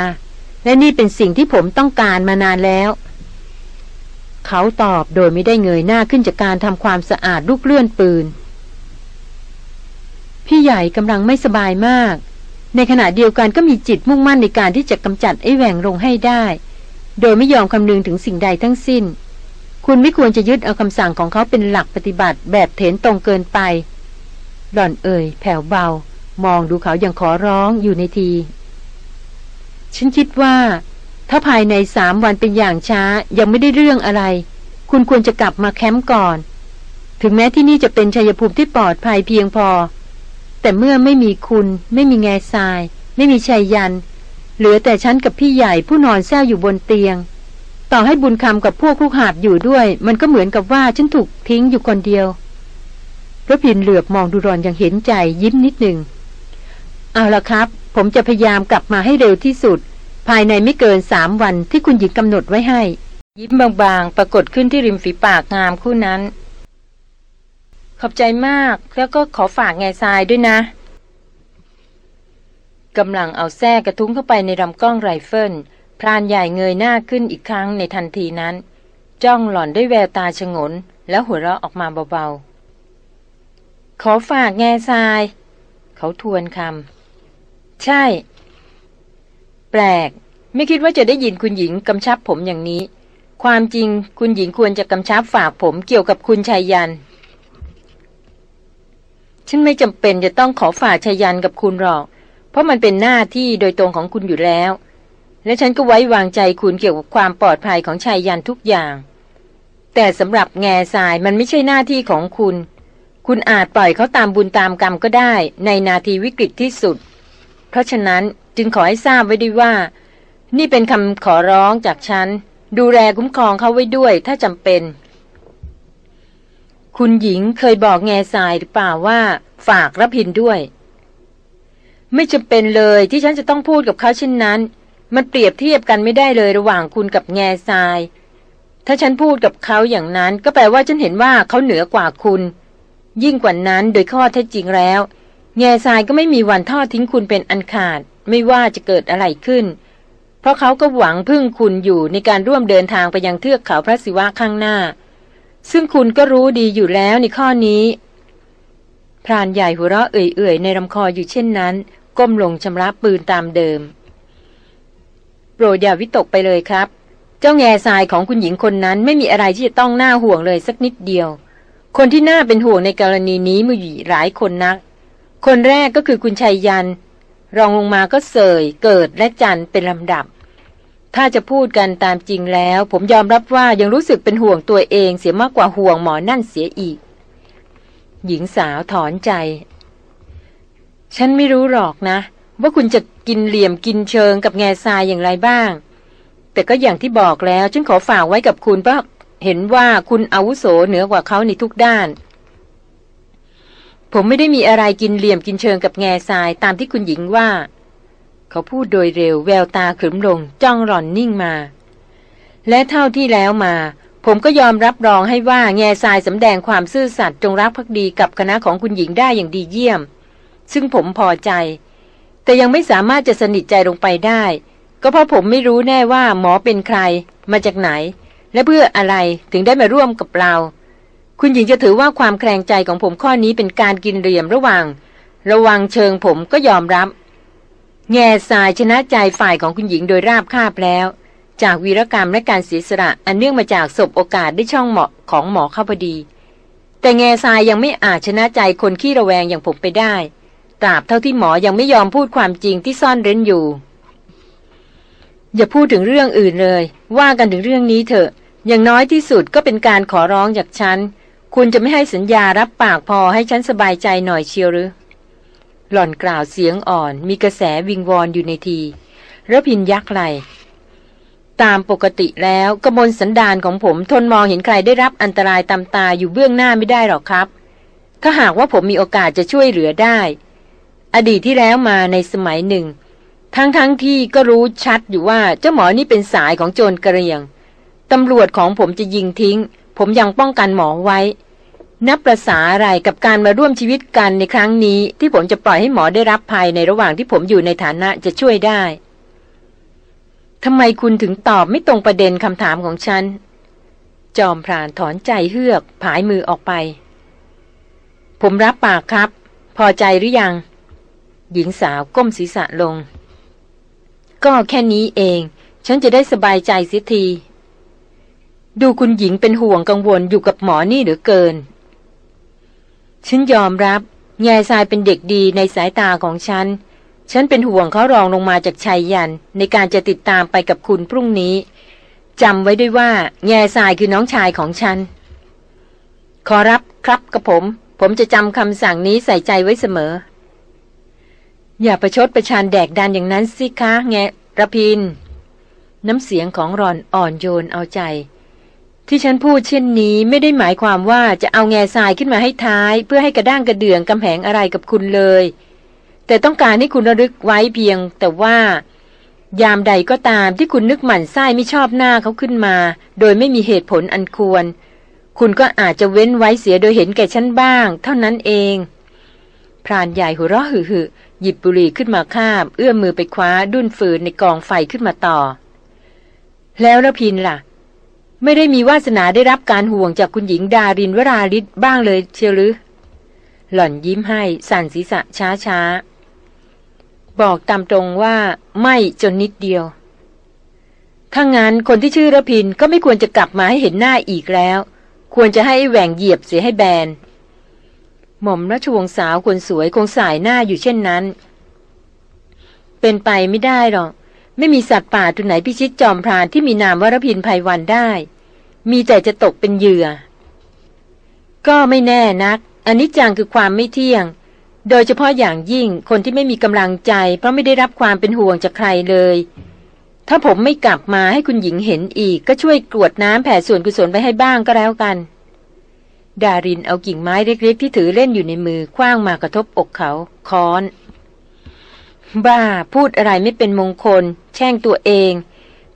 และนี่เป็นสิ่งที่ผมต้องการมานานแล้ว เขาตอบโดยไม่ได้เงยหน้าขึ้นจากการทำความสะอาดลูกเลื่อนปืน พี่ใหญ่กำลังไม่สบายมาก ในขณะเดียวกันก็มีจิตมุ่งมั่นในการที่จะกำจัดไอ้แหว่งลงให้ได้ โดยไม่ยอมคำนึงถึงสิ่งใดทั้งสิ้น คุณไม่ควรจะยึดเอาคำสั่งของเขาเป็นหลักปฏิบัติแบบเถนตรงเกินไป หล่อนเอ่ย แผ่วเบา มองดูเขาอย่างขอร้องอยู่ในที ฉันคิดว่า ถ้าภายในสามวันเป็นอย่างช้ายังไม่ได้เรื่องอะไร คุณควรจะกลับมาแคมป์ก่อน ถึงแม้ที่นี่จะเป็นชัยภูมิที่ปลอดภัยเพียงพอ แต่เมื่อไม่มีคุณ ไม่มีแง่ทราย ไม่มีชัยยัน เหลือแต่ฉันกับพี่ใหญ่ผู้นอนแซวอยู่บนเตียง ต่อให้บุญคำกับพวกลูกหาบอยู่ด้วย มันก็เหมือนกับว่าฉันถูกทิ้งอยู่คนเดียวพระพินเหลือบมองดูรอนอย่างเห็นใจยิ้มนิดหนึ่ง เอาละครับ ผมจะพยายามกลับมาให้เร็วที่สุด ภายในไม่เกินสามวันที่คุณหญิงกำหนดไว้ให้ ยิ้มบางๆ ปรากฏขึ้นที่ริมฝีปากงามคู่นั้น ขอบใจมากแล้วก็ขอฝากแง่ทรายด้วยนะกำลังเอาแส้กระทุ้งเข้าไปในลำกล้องไรเฟิลพรานใหญ่เงยหน้าขึ้นอีกครั้งในทันทีนั้น จ้องหล่อนด้วยแววตาชงน แล้วหัวเราะออกมาเบาๆ ขอฝากแง่ทราย เขาทวนคำใช่ แปลก ไม่คิดว่าจะได้ยินคุณหญิงกำชับผมอย่างนี้ ความจริงคุณหญิงควรจะกำชับฝากผมเกี่ยวกับคุณชายยัน ฉันไม่จำเป็นจะต้องขอฝ่าชายยันกับคุณหรอก เพราะมันเป็นหน้าที่โดยตรงของคุณอยู่แล้ว และฉันก็ไว้วางใจคุณเกี่ยวกับความปลอดภัยของชายยันทุกอย่าง แต่สำหรับแง่ทรายมันไม่ใช่หน้าที่ของคุณ คุณอาจปล่อยเขาตามบุญตามกรรมก็ได้ ในนาทีวิกฤตที่สุด เพราะฉะนั้นจึงขอให้ทราบไว้ด้วยว่า นี่เป็นคำขอร้องจากฉันดูแลคุ้มครองเขาไว้ด้วยถ้าจำเป็น คุณหญิงเคยบอกแง่ทรายหรือเปล่าว่า ฝากรับพินด้วย ไม่จำเป็นเลยที่ฉันจะต้องพูดกับเขาเช่นนั้น มันเปรียบเทียบกันไม่ได้เลยระหว่างคุณกับแง่ทราย ถ้าฉันพูดกับเขาอย่างนั้น ก็แปลว่าฉันเห็นว่าเขาเหนือกว่าคุณ ยิ่งกว่านั้นโดยข้อเท็จจริงแล้ว แง่ทรายก็ไม่มีวันทอดทิ้งคุณเป็นอันขาด ไม่ว่าจะเกิดอะไรขึ้น เพราะเขาก็หวังพึ่งคุณอยู่ในการร่วมเดินทางไปยังเทือกเขาพระศิวะข้างหน้า ซึ่งคุณก็รู้ดีอยู่แล้วในข้อนี้ พรานใหญ่หัวเราะเอื่อยๆ ในลำคออยู่เช่นนั้น ก้มลงชำระปืนตามเดิม โปรดอย่าวิตกไปเลยครับ เจ้าแง่ทรายของคุณหญิงคนนั้นไม่มีอะไรที่จะต้องน่าห่วงเลยสักนิดเดียว คนที่น่าเป็นห่วงในกรณีนี้มีอยู่หลายคนนัก คนแรกก็คือคุณชัยยัน รองลงมาก็เสย เกิดและจันเป็นลำดับ ถ้าจะพูดกันตามจริงแล้ว ผมยอมรับว่ายังรู้สึกเป็นห่วงตัวเองเสียมากกว่าห่วงหมอนั่นเสียอีก หญิงสาวถอนใจ ฉันไม่รู้หรอกนะ ว่าคุณจะกินเหลี่ยมกินเชิงกับแง่ทรายอย่างไรบ้าง แต่ก็อย่างที่บอกแล้วฉันขอฝากไว้กับคุณเพราะเห็นว่าคุณอาวุโสเหนือกว่าเขาในทุกด้าน ผมไม่ได้มีอะไรกินเหลี่ยมกินเชิงกับแง่ทรายตามที่คุณหญิงว่า เขาพูดโดยเร็วแววตาขรึมลงจ้องหล่อนนิ่งมา และเท่าที่แล้วมา ผมก็ยอมรับรองให้ว่าแง่ทรายสำแดงความซื่อสัตย์จงรักภักดีกับคณะของคุณหญิงได้อย่างดีเยี่ยม ซึ่งผมพอใจ แต่ยังไม่สามารถจะสนิทใจลงไปได้ ก็เพราะผมไม่รู้แน่ว่าหมอเป็นใคร มาจากไหน และเพื่ออะไรถึงได้มาร่วมกับเรา คุณหญิงจะถือว่าความแคลงใจของผมข้อนี้เป็นการกินเหลี่ยมระหว่าง ระวังเชิงผมก็ยอมรับ แง่ทรายชนะใจฝ่ายของคุณหญิงโดยราบคาบแล้ว จากวีรกรรมและการเสียสละอันเนื่องมาจากศพโอกาสได้ช่องเหมาะของหมอเข้าพอดี แต่แง่ทรายยังไม่อาจชนะใจคนขี้ระแวงอย่างผมไปได้ ตราบเท่าที่หมอยังไม่ยอมพูดความจริงที่ซ่อนเร้นอยู่ อย่าพูดถึงเรื่องอื่นเลย ว่ากันถึงเรื่องนี้เถอะ อย่างน้อยที่สุดก็เป็นการขอร้องจากฉัน คุณจะไม่ให้สัญญารับปากพอให้ฉันสบายใจหน่อยเชียวหรือ หล่อนกล่าวเสียงอ่อน มีกระแสวิงวอนอยู่ในทีระพินยักไหลตามปกติแล้วกระมลสันดานของผมทนมองเห็นใครได้รับอันตรายตามตาอยู่เบื้องหน้าไม่ได้หรอกครับ ถ้าหากว่าผมมีโอกาสจะช่วยเหลือได้ อดีตที่แล้วมาในสมัยหนึ่ง ทั้งๆทที่ก็รู้ชัดอยู่ว่าเจ้าหมอนี่เป็นสายของโจรกระเรียงตำรวจของผมจะยิงทิ้ง ผมยังป้องกันหมอไว้ นับประษาอะไรกับการมาร่วมชีวิตกันในครั้งนี้ ที่ผมจะปล่อยให้หมอได้รับภัยในระหว่างที่ผมอยู่ในฐานะจะช่วยได้ทำไมคุณถึงตอบไม่ตรงประเด็นคำถามของฉัน จอมพรานถอนใจเฮือก ผายมือออกไป ผมรับปากครับ พอใจหรือยัง หญิงสาวก้มศีรษะลง ก็แค่นี้เอง ฉันจะได้สบายใจเสียที ดูคุณหญิงเป็นห่วงกังวลอยู่กับหมอนี่เหลือเกิน ฉันยอมรับแง่ทรายเป็นเด็กดีในสายตาของฉัน ฉันเป็นห่วงเขารองลงมาจากชายยัน ในการจะติดตามไปกับคุณพรุ่งนี้จำไว้ด้วยว่าแง่ทรายคือน้องชายของฉัน ขอรับครับกับผม ผมจะจำคำสั่งนี้ใส่ใจไว้เสมอ อย่าประชดประชันแดกดันอย่างนั้นสิคะแงระพิน น้ำเสียงของรอนอ่อนโยนเอาใจ ที่ฉันพูดเช่นนี้ไม่ได้หมายความว่าจะเอาแง่ทรายขึ้นมาให้ท้าย เพื่อให้กระด้างกระเดื่องกำแพงอะไรกับคุณเลย แต่ต้องการให้คุณระลึกไว้เพียง แต่ว่า ยามใดก็ตามที่คุณนึกหมั่นไส้ไม่ชอบหน้าเขาขึ้นมา โดยไม่มีเหตุผลอันควร คุณก็อาจจะเว้นไว้เสียโดยเห็นแก่ฉันบ้าง เท่านั้นเองพรานใหญ่หัวเราะหึ่หยิบบุหรี่ขึ้นมาคาบ เอื้อมมือไปคว้าดุ้นฟืนในกองไฟขึ้นมาต่อ แล้วระพินล่ะ ไม่ได้มีวาสนาได้รับการห่วงจากคุณหญิงดารินวราลิศบ้างเลยเชียวหรือ หล่อนยิ้มให้สั่นศีรษะช้าช้าบอกตามตรงว่าไม่จนนิดเดียว ถ้างั้นคนที่ชื่อระพินก็ไม่ควรจะกลับมาให้เห็นหน้าอีกแล้ว ควรจะให้แหว่งเหยียบเสียให้แบน หม่อมราชวงศ์สาวคนสวยคงสายหน้าอยู่เช่นนั้น เป็นไปไม่ได้หรอก ไม่มีสัตว์ป่าตัวไหนพิชิตจอมพรานที่มีนามวรพินภัยวันได้ มีแต่จะตกเป็นเหยื่อ ก็ไม่แน่นักอันนี้จังคือความไม่เที่ยง โดยเฉพาะอย่างยิ่งคนที่ไม่มีกำลังใจ เพราะไม่ได้รับความเป็นห่วงจากใครเลย ถ้าผมไม่กลับมาให้คุณหญิงเห็นอีก ก็ช่วยกรวดน้ำแผ่ส่วนกุศลไปให้บ้างก็แล้วกัน ดารินเอากิ่งไม้เล็กๆที่ถือเล่นอยู่ในมือคว้างมากระทบอกเขาค้อน บ้าพูดอะไรไม่เป็นมงคล แช่งตัวเอง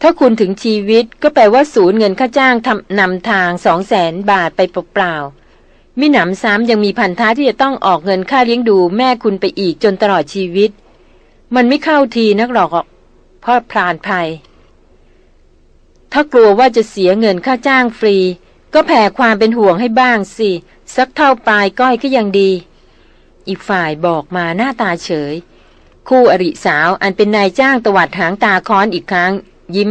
ถ้าคุณถึงชีวิตก็แปลว่าศูนย์เงินค่าจ้างทำนำทางสองแสนบาทไปเปล่าๆมิหนำซ้ำยังมีพันธะที่จะต้องออกเงินค่าเลี้ยงดูแม่คุณไปอีกจนตลอดชีวิต มันไม่เข้าทีนักหรอกพ่อพรานภัย ถ้ากลัวว่าจะเสียเงินค่าจ้างฟรี ก็แผ่ความเป็นห่วงให้บ้างสิสักเท่าปลายก้อยก็ยังดี อีกฝ่ายบอกมาหน้าตาเฉย คู่อริสาวอันเป็นนายจ้างตวัดหางตาค้อนอีกครั้ง ยิ้ม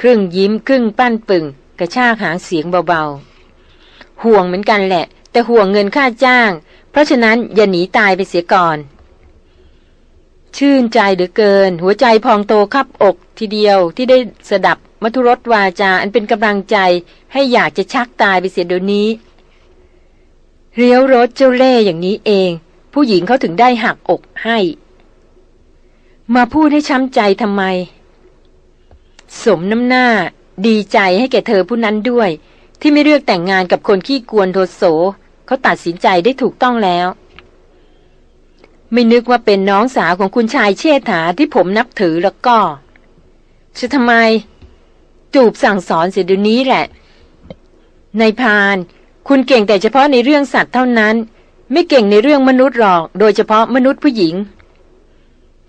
ครึ่งยิ้ม ครึ่งปั้นปึ่ง กระชากหางเสียงเบาๆ ห่วงเหมือนกันแหละ แต่ห่วงเงินค่าจ้าง เพราะฉะนั้นอย่าหนีตายไปเสียก่อน ชื่นใจเหลือเกิน หัวใจพองโตคับอกทีเดียวที่ได้สดับมัทุรสวาจาอันเป็นกำลังใจให้อยากจะชักตายไปเสียเดี๋ยวนี้เรียวรถเจ้าเล่อย่างนี้เอง ผู้หญิงเขาถึงได้หักอกให้ มาพูดให้ช้ำใจทำไม สมน้ำหน้า ดีใจให้แก่เธอผู้นั้นด้วย ที่ไม่เลือกแต่งงานกับคนขี้กวนโทโสเขาตัดสินใจได้ถูกต้องแล้ว ไม่นึกว่าเป็นน้องสาวของคุณชายเชษฐาที่ผมนับถือแล้วก็จะทำไม จูบสั่งสอนเสียดี๋ยวนี้แหละ ในพาน คุณเก่งแต่เฉพาะในเรื่องสัตว์เท่านั้น ไม่เก่งในเรื่องมนุษย์หรอก โดยเฉพาะมนุษย์ผู้หญิง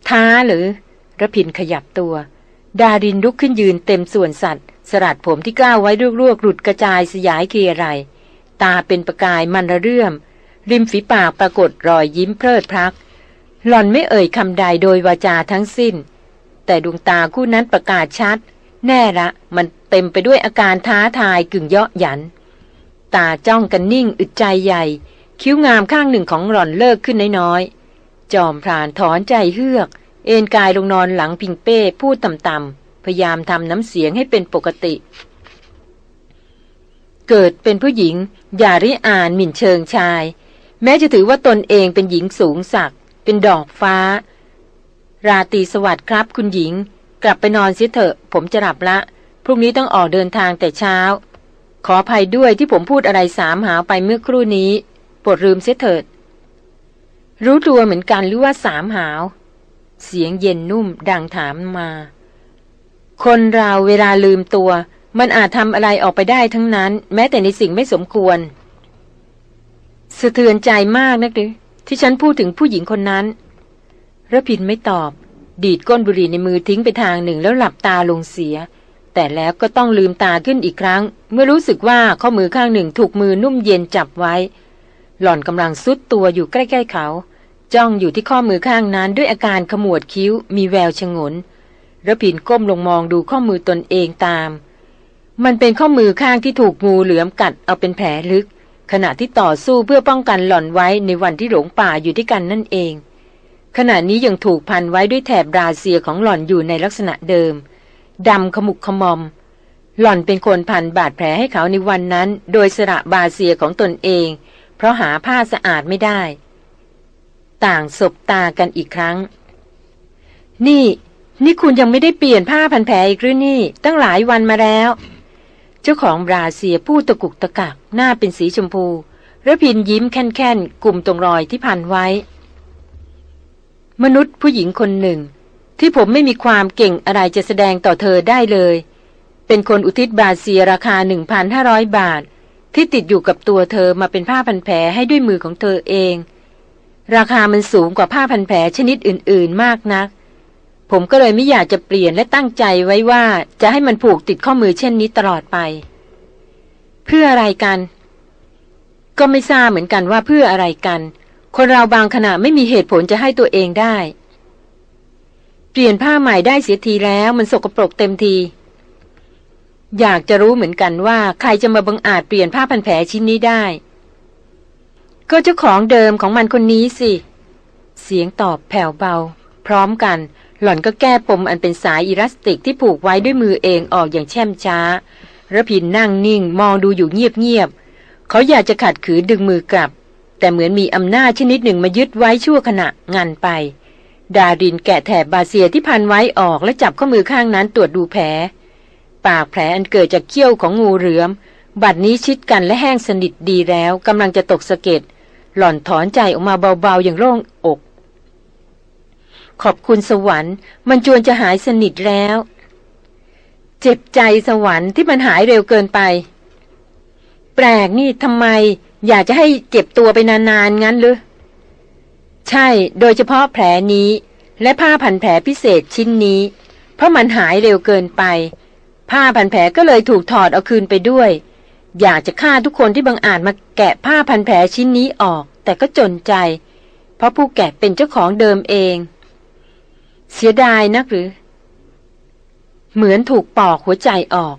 ท้าหรือระพินขยับตัว ดารินลุกขึ้นยืนเต็มส่วนสัตว์ สลัดผมที่กล้าวไว้รวกๆหลุดกระจายสยายเคียไรตาเป็นประกายมันระเรื่อม ริมฝีปากปรากฏรอยยิ้มเพลิดพลัก หล่อนไม่เอ่ยคำใดโดยวาจาทั้งสิ้น แต่ดวงตาคู่นั้นประกาศชัด แน่ละ มันเต็มไปด้วยอาการท้าทายกึ่งเยาะหยัน ตาจ้องกันนิ่งอึดใจใหญ่ คิ้วงามข้างหนึ่งของหล่อนเลิกขึ้นน้อยๆ จอมพรานถอนใจเฮือก เอนกายลงนอนหลังพิงเป้พูดต่ำๆพยายามทำน้ำเสียงให้เป็นปกติ เกิดเป็นผู้หญิง อย่าริอ่านหมิ่นเชิงชาย แม้จะถือว่าตนเองเป็นหญิงสูงสัก เป็นดอกฟ้า ราตีสวัสดิ์ครับคุณหญิง กลับไปนอนเสียเถอะ ผมจะหลับละพพรุ่งนี้ต้องออกเดินทางแต่เช้า ขออภัยด้วยที่ผมพูดอะไรสามหาวไปเมื่อครู่นี้ โปรดลืมเสียเถิด รู้ตัวเหมือนกันหรือว่าสามหาว เสียงเย็นนุ่มดังถามมา คนเราเวลาลืมตัว มันอาจทำอะไรออกไปได้ทั้งนั้น แม้แต่ในสิ่งไม่สมควร สะเทือนใจมากนักเลยที่ฉันพูดถึงผู้หญิงคนนั้นระพินไม่ตอบ ดีดก้นบุหรี่ในมือทิ้งไปทางหนึ่งแล้วหลับตาลงเสีย แต่แล้วก็ต้องลืมตาขึ้นอีกครั้ง เมื่อรู้สึกว่าข้อมือข้างหนึ่งถูกมือนุ่มเย็นจับไว้ หล่อนกำลังซุดตัวอยู่ใกล้ ๆเขา จ้องอยู่ที่ข้อมือข้างนั้นด้วยอาการขมวดคิ้วมีแววชงนระพินก้มลงมองดูข้อมือตนเองตาม มันเป็นข้อมือข้างที่ถูกงูเหลือมกัดเอาเป็นแผลลึก ขณะที่ต่อสู้เพื่อป้องกันหล่อนไว้ในวันที่หลงป่าอยู่ด้วยกันนั่นเอง ขณะนี้ยังถูกพันไว้ด้วยแถบบราเซียของหล่อนอยู่ในลักษณะเดิมดำขมุกขมอม หล่อนเป็นคนพันบาดแผลให้เขาในวันนั้น โดยสระบาเซียของตนเอง เพราะหาผ้าสะอาดไม่ได้ ต่างศบตากันอีกครั้ง นี่ นี่คุณยังไม่ได้เปลี่ยนผ้าพันแผลอีกหรือนี่ ตั้งหลายวันมาแล้ว เจ้าของบราเซียพูดตะกุกตะกักหน้าเป็นสีชมพูระพินยิ้มแค่นๆกลุ่มตรงรอยที่พันไว้ มนุษย์ผู้หญิงคนหนึ่ง ที่ผมไม่มีความเก่งอะไรจะแสดงต่อเธอได้เลย เป็นคนอุทิศบาเซียราคา 1,500 บาท ที่ติดอยู่กับตัวเธอมาเป็นผ้าพันแผลให้ด้วยมือของเธอเอง ราคามันสูงกว่าผ้าพันแผลชนิดอื่น ๆ มากนัก ผมก็เลยไม่อยากจะเปลี่ยนและตั้งใจไว้ว่าจะให้มันผูกติดข้อมือเช่นนี้ตลอดไป เพื่ออะไรกัน ก็ไม่ทราบเหมือนกันว่าเพื่ออะไรกัน คนเราบางขณะไม่มีเหตุผลจะให้ตัวเองได้ เปลี่ยนผ้าใหม่ได้เสียทีแล้วมันสกปรกเต็มที อยากจะรู้เหมือนกันว่าใครจะมาบังอาจเปลี่ยนผ้าพันแผลชิ้นนี้ได้ ก็เจ้าของเดิมของมันคนนี้สิ เสียงตอบแผ่วเบา พร้อมกัน หล่อนก็แก้ปมอันเป็นสายอิลาสติกที่ผูกไว้ด้วยมือเองออกอย่างแช่มช้าระพินนั่งนิ่งมองดูอยู่เงียบๆเขาอยากจะขัดขืนดึงมือกลับ แต่เหมือนมีอำนาจชนิดหนึ่งมายึดไว้ชั่วขณะงันไป ดารินแกะแถบบาเซียที่พันไว้ออกและจับข้อมือข้างนั้นตรวจดูแผล ปากแผลอันเกิดจากเขี้ยวของงูเหลือม บัดนี้ชิดกันและแห้งสนิทดีแล้วกำลังจะตกสะเก็ดหล่อนถอนใจออกมาเบาๆอย่างโล่งอก ขอบคุณสวรรค์ มันจวนจะหายสนิทแล้ว เจ็บใจสวรรค์ที่มันหายเร็วเกินไป แปลกนี่ทำไม อยากจะให้เจ็บตัวไปนานๆงั้นหรือใช่ โดยเฉพาะแผลนี้ และผ้าพันแผลพิเศษชิ้นนี้ เพราะมันหายเร็วเกินไป ผ้าพันแผลก็เลยถูกถอดเอาคืนไปด้วย อยากจะฆ่าทุกคนที่บังอาจมาแกะผ้าพันแผลชิ้นนี้ออก แต่ก็จนใจ เพราะผู้แกะเป็นเจ้าของเดิมเอง เสียดายนักหรือ เหมือนถูกปอกหัวใจออก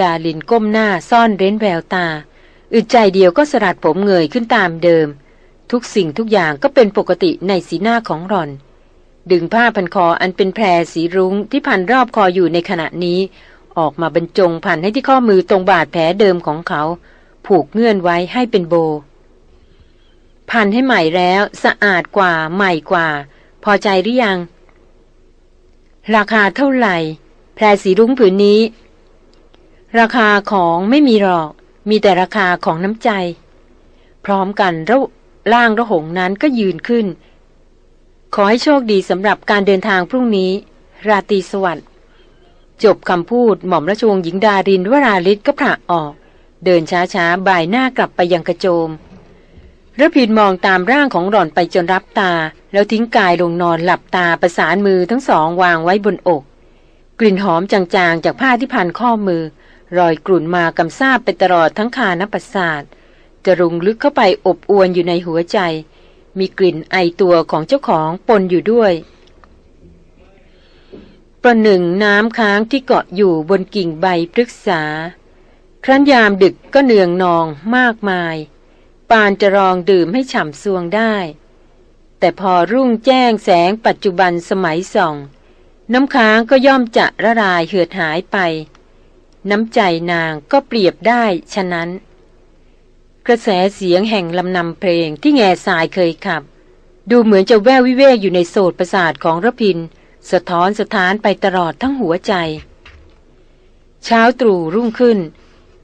ดาลินก้มหน้าซ่อนเร้นแววตา อึดใจเดียวก็สลัดผมเงยขึ้นตามเดิม ทุกสิ่งทุกอย่างก็เป็นปกติในสีหน้าของรอนดึงผ้าพันคออันเป็นแพรสีรุ้งที่พันรอบคออยู่ในขณะนี้ ออกมาบรรจงพันให้ที่ข้อมือตรงบาดแผลเดิมของเขา ผูกเงื่อนไว้ให้เป็นโบ พันให้ใหม่แล้วสะอาดกว่าใหม่กว่า พอใจหรือยัง ราคาเท่าไหร่ แพรสีรุ้งผืนนี้ ราคาของไม่มีหรอก มีแต่ราคาของน้ำใจ พร้อมกันระล่างระหงนั้นก็ยืนขึ้น ขอให้โชคดีสำหรับการเดินทางพรุ่งนี้ ราตรีสวัสดิ์ จบคำพูดหม่อมราชวงศ์หญิงดารินวราลิศก็ผละออก เดินช้าๆบ่ายหน้ากลับไปยังกระโจมระพินมองตามร่างของหล่อนไปจนรับตา แล้วทิ้งกายลงนอนหลับตาประสานมือทั้งสองวางไว้บนอก กลิ่นหอมจางๆ จากผ้าที่พันข้อมือ รอยกลุ่นมากำซาบไปตลอดทั้งคานประสาทจะรุงลึกเข้าไปอบอวนอยู่ในหัวใจ มีกลิ่นไอตัวของเจ้าของปนอยู่ด้วย ประหนึ่งน้ำค้างที่เกาะอยู่บนกิ่งใบพฤกษา ครั้นยามดึกก็เนืองนองมากมาย ปานจะรองดื่มให้ฉ่ำซวงได้ แต่พอรุ่งแจ้งแสงปัจจุบันสมัยส่อง น้ำค้างก็ย่อมจะระลายเหือดหายไป น้ำใจนางก็เปรียบได้ฉะนั้น กระแสเสียงแห่งลำนำเพลงที่แง่สายเคยขับ ดูเหมือนจะแวววิเวกอยู่ในโสดประสาทของระพิน สะท้อนสะท้านไปตลอดทั้งหัวใจ เช้าตรู่รุ่งขึ้น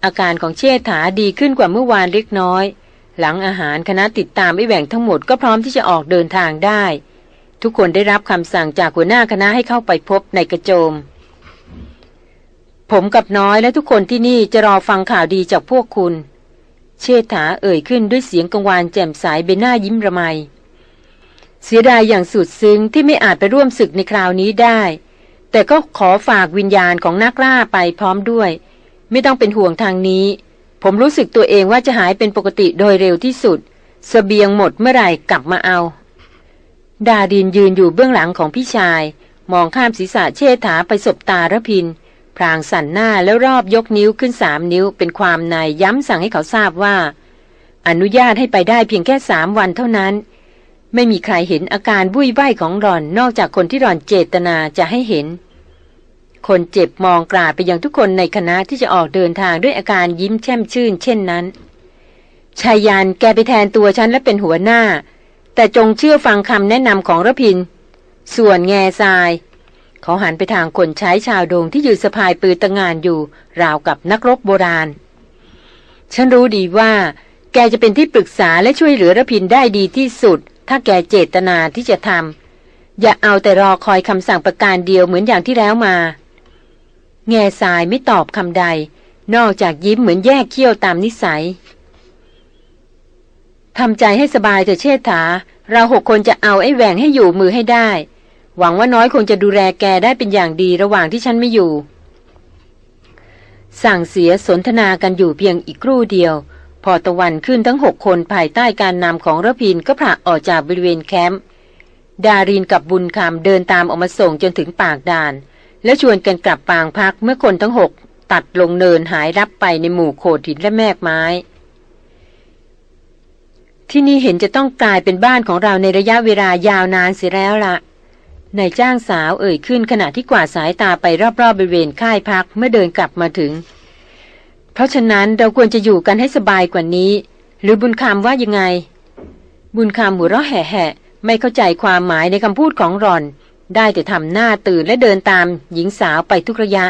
อาการของเชษฐาดีขึ้นกว่าเมื่อวานเล็กน้อย หลังอาหารคณะติดตามไอแหว่งทั้งหมดก็พร้อมที่จะออกเดินทางได้ ทุกคนได้รับคำสั่งจากหัวหน้าคณะให้เข้าไปพบในกระโจม ผมกับน้อยและทุกคนที่นี่จะรอฟังข่าวดีจากพวกคุณ เชษฐาเอ่ยขึ้นด้วยเสียงกังวานแจ่มใสเบหน้ายิ้มระไม เสียดายอย่างสุดซึ้งที่ไม่อาจไปร่วมศึกในคราวนี้ได้ แต่ก็ขอฝากวิญญาณของนักล่าไปพร้อมด้วย ไม่ต้องเป็นห่วงทางนี้ ผมรู้สึกตัวเองว่าจะหายเป็นปกติโดยเร็วที่สุดสเสบียงหมดเมื่อไหร่กลับมาเอา ดาดินยืนอยู่เบื้องหลังของพี่ชาย มองข้ามศีรษะเชษฐาไปสบตาระพิน พรางสั่นหน้าแล้วรอบยกนิ้วขึ้นสามนิ้ว เป็นความในย้ำสั่งให้เขาทราบว่า อนุญาตให้ไปได้เพียงแค่สามวันเท่านั้น ไม่มีใครเห็นอาการบุ้ยใบ้ของหลอนนอกจากคนที่หลอนเจตนาจะให้เห็น คนเจ็บมองกราไปยังทุกคนในคณะที่จะออกเดินทางด้วยอาการยิ้มแช่มชื่น เช่นนั้นชายยันแกไปแทนตัวฉันและเป็นหัวหน้า แต่จงเชื่อฟังคำแนะนำของระพิน ส่วนแง่ทราย เขาหันไปทางคนใช้ชาวโดงที่ยืนสะพายปืนตะงานอยู่ ราวกับนักรบโบราณ ฉันรู้ดีว่า แกจะเป็นที่ปรึกษาและช่วยเหลือระพินได้ดีที่สุด ถ้าแกเจตนาที่จะทำอย่าเอาแต่รอคอยคำสั่งประการเดียวเหมือนอย่างที่แล้วมา แง่ทรายไม่ตอบคำใด นอกจากยิ้มเหมือนแยกเขี้ยวตามนิสัยทำใจให้สบายเถอะเชษฐา เราหกคนจะเอาไอ้แหวงให้อยู่มือให้ได้ หวังว่าน้อยคงจะดูแลแกได้เป็นอย่างดีระหว่างที่ฉันไม่อยู่ สั่งเสียสนทนากันอยู่เพียงอีกครู่เดียว พอตะวันขึ้นทั้งหกคนภายใต้การนำของระพินก็ผละออกจากบริเวณแคมป์ดารินกับบุญคำเดินตามออกมาส่งจนถึงปากด่าน แล้วชวนกันกลับปางพักเมื่อคนทั้งหกตัดลงเนินหายรับไปในหมู่โขดหินและแมกไม้ ที่นี่เห็นจะต้องกลายเป็นบ้านของเราในระยะเวลายาวนานเสียแล้วละนายจ้างสาวเอ่ยขึ้นขณะที่กวาดสายตาไปรอบๆบบริเวณค่ายพักเมื่อเดินกลับมาถึง เพราะฉะนั้นเราควรจะอยู่กันให้สบายกว่านี้ หรือบุญคำว่ายังไง บุญคำหัวเราะแห่ๆไม่เข้าใจความหมายในคำพูดของรอน ได้แต่ทำหน้าตื่นและเดินตามหญิงสาวไปทุกระยะ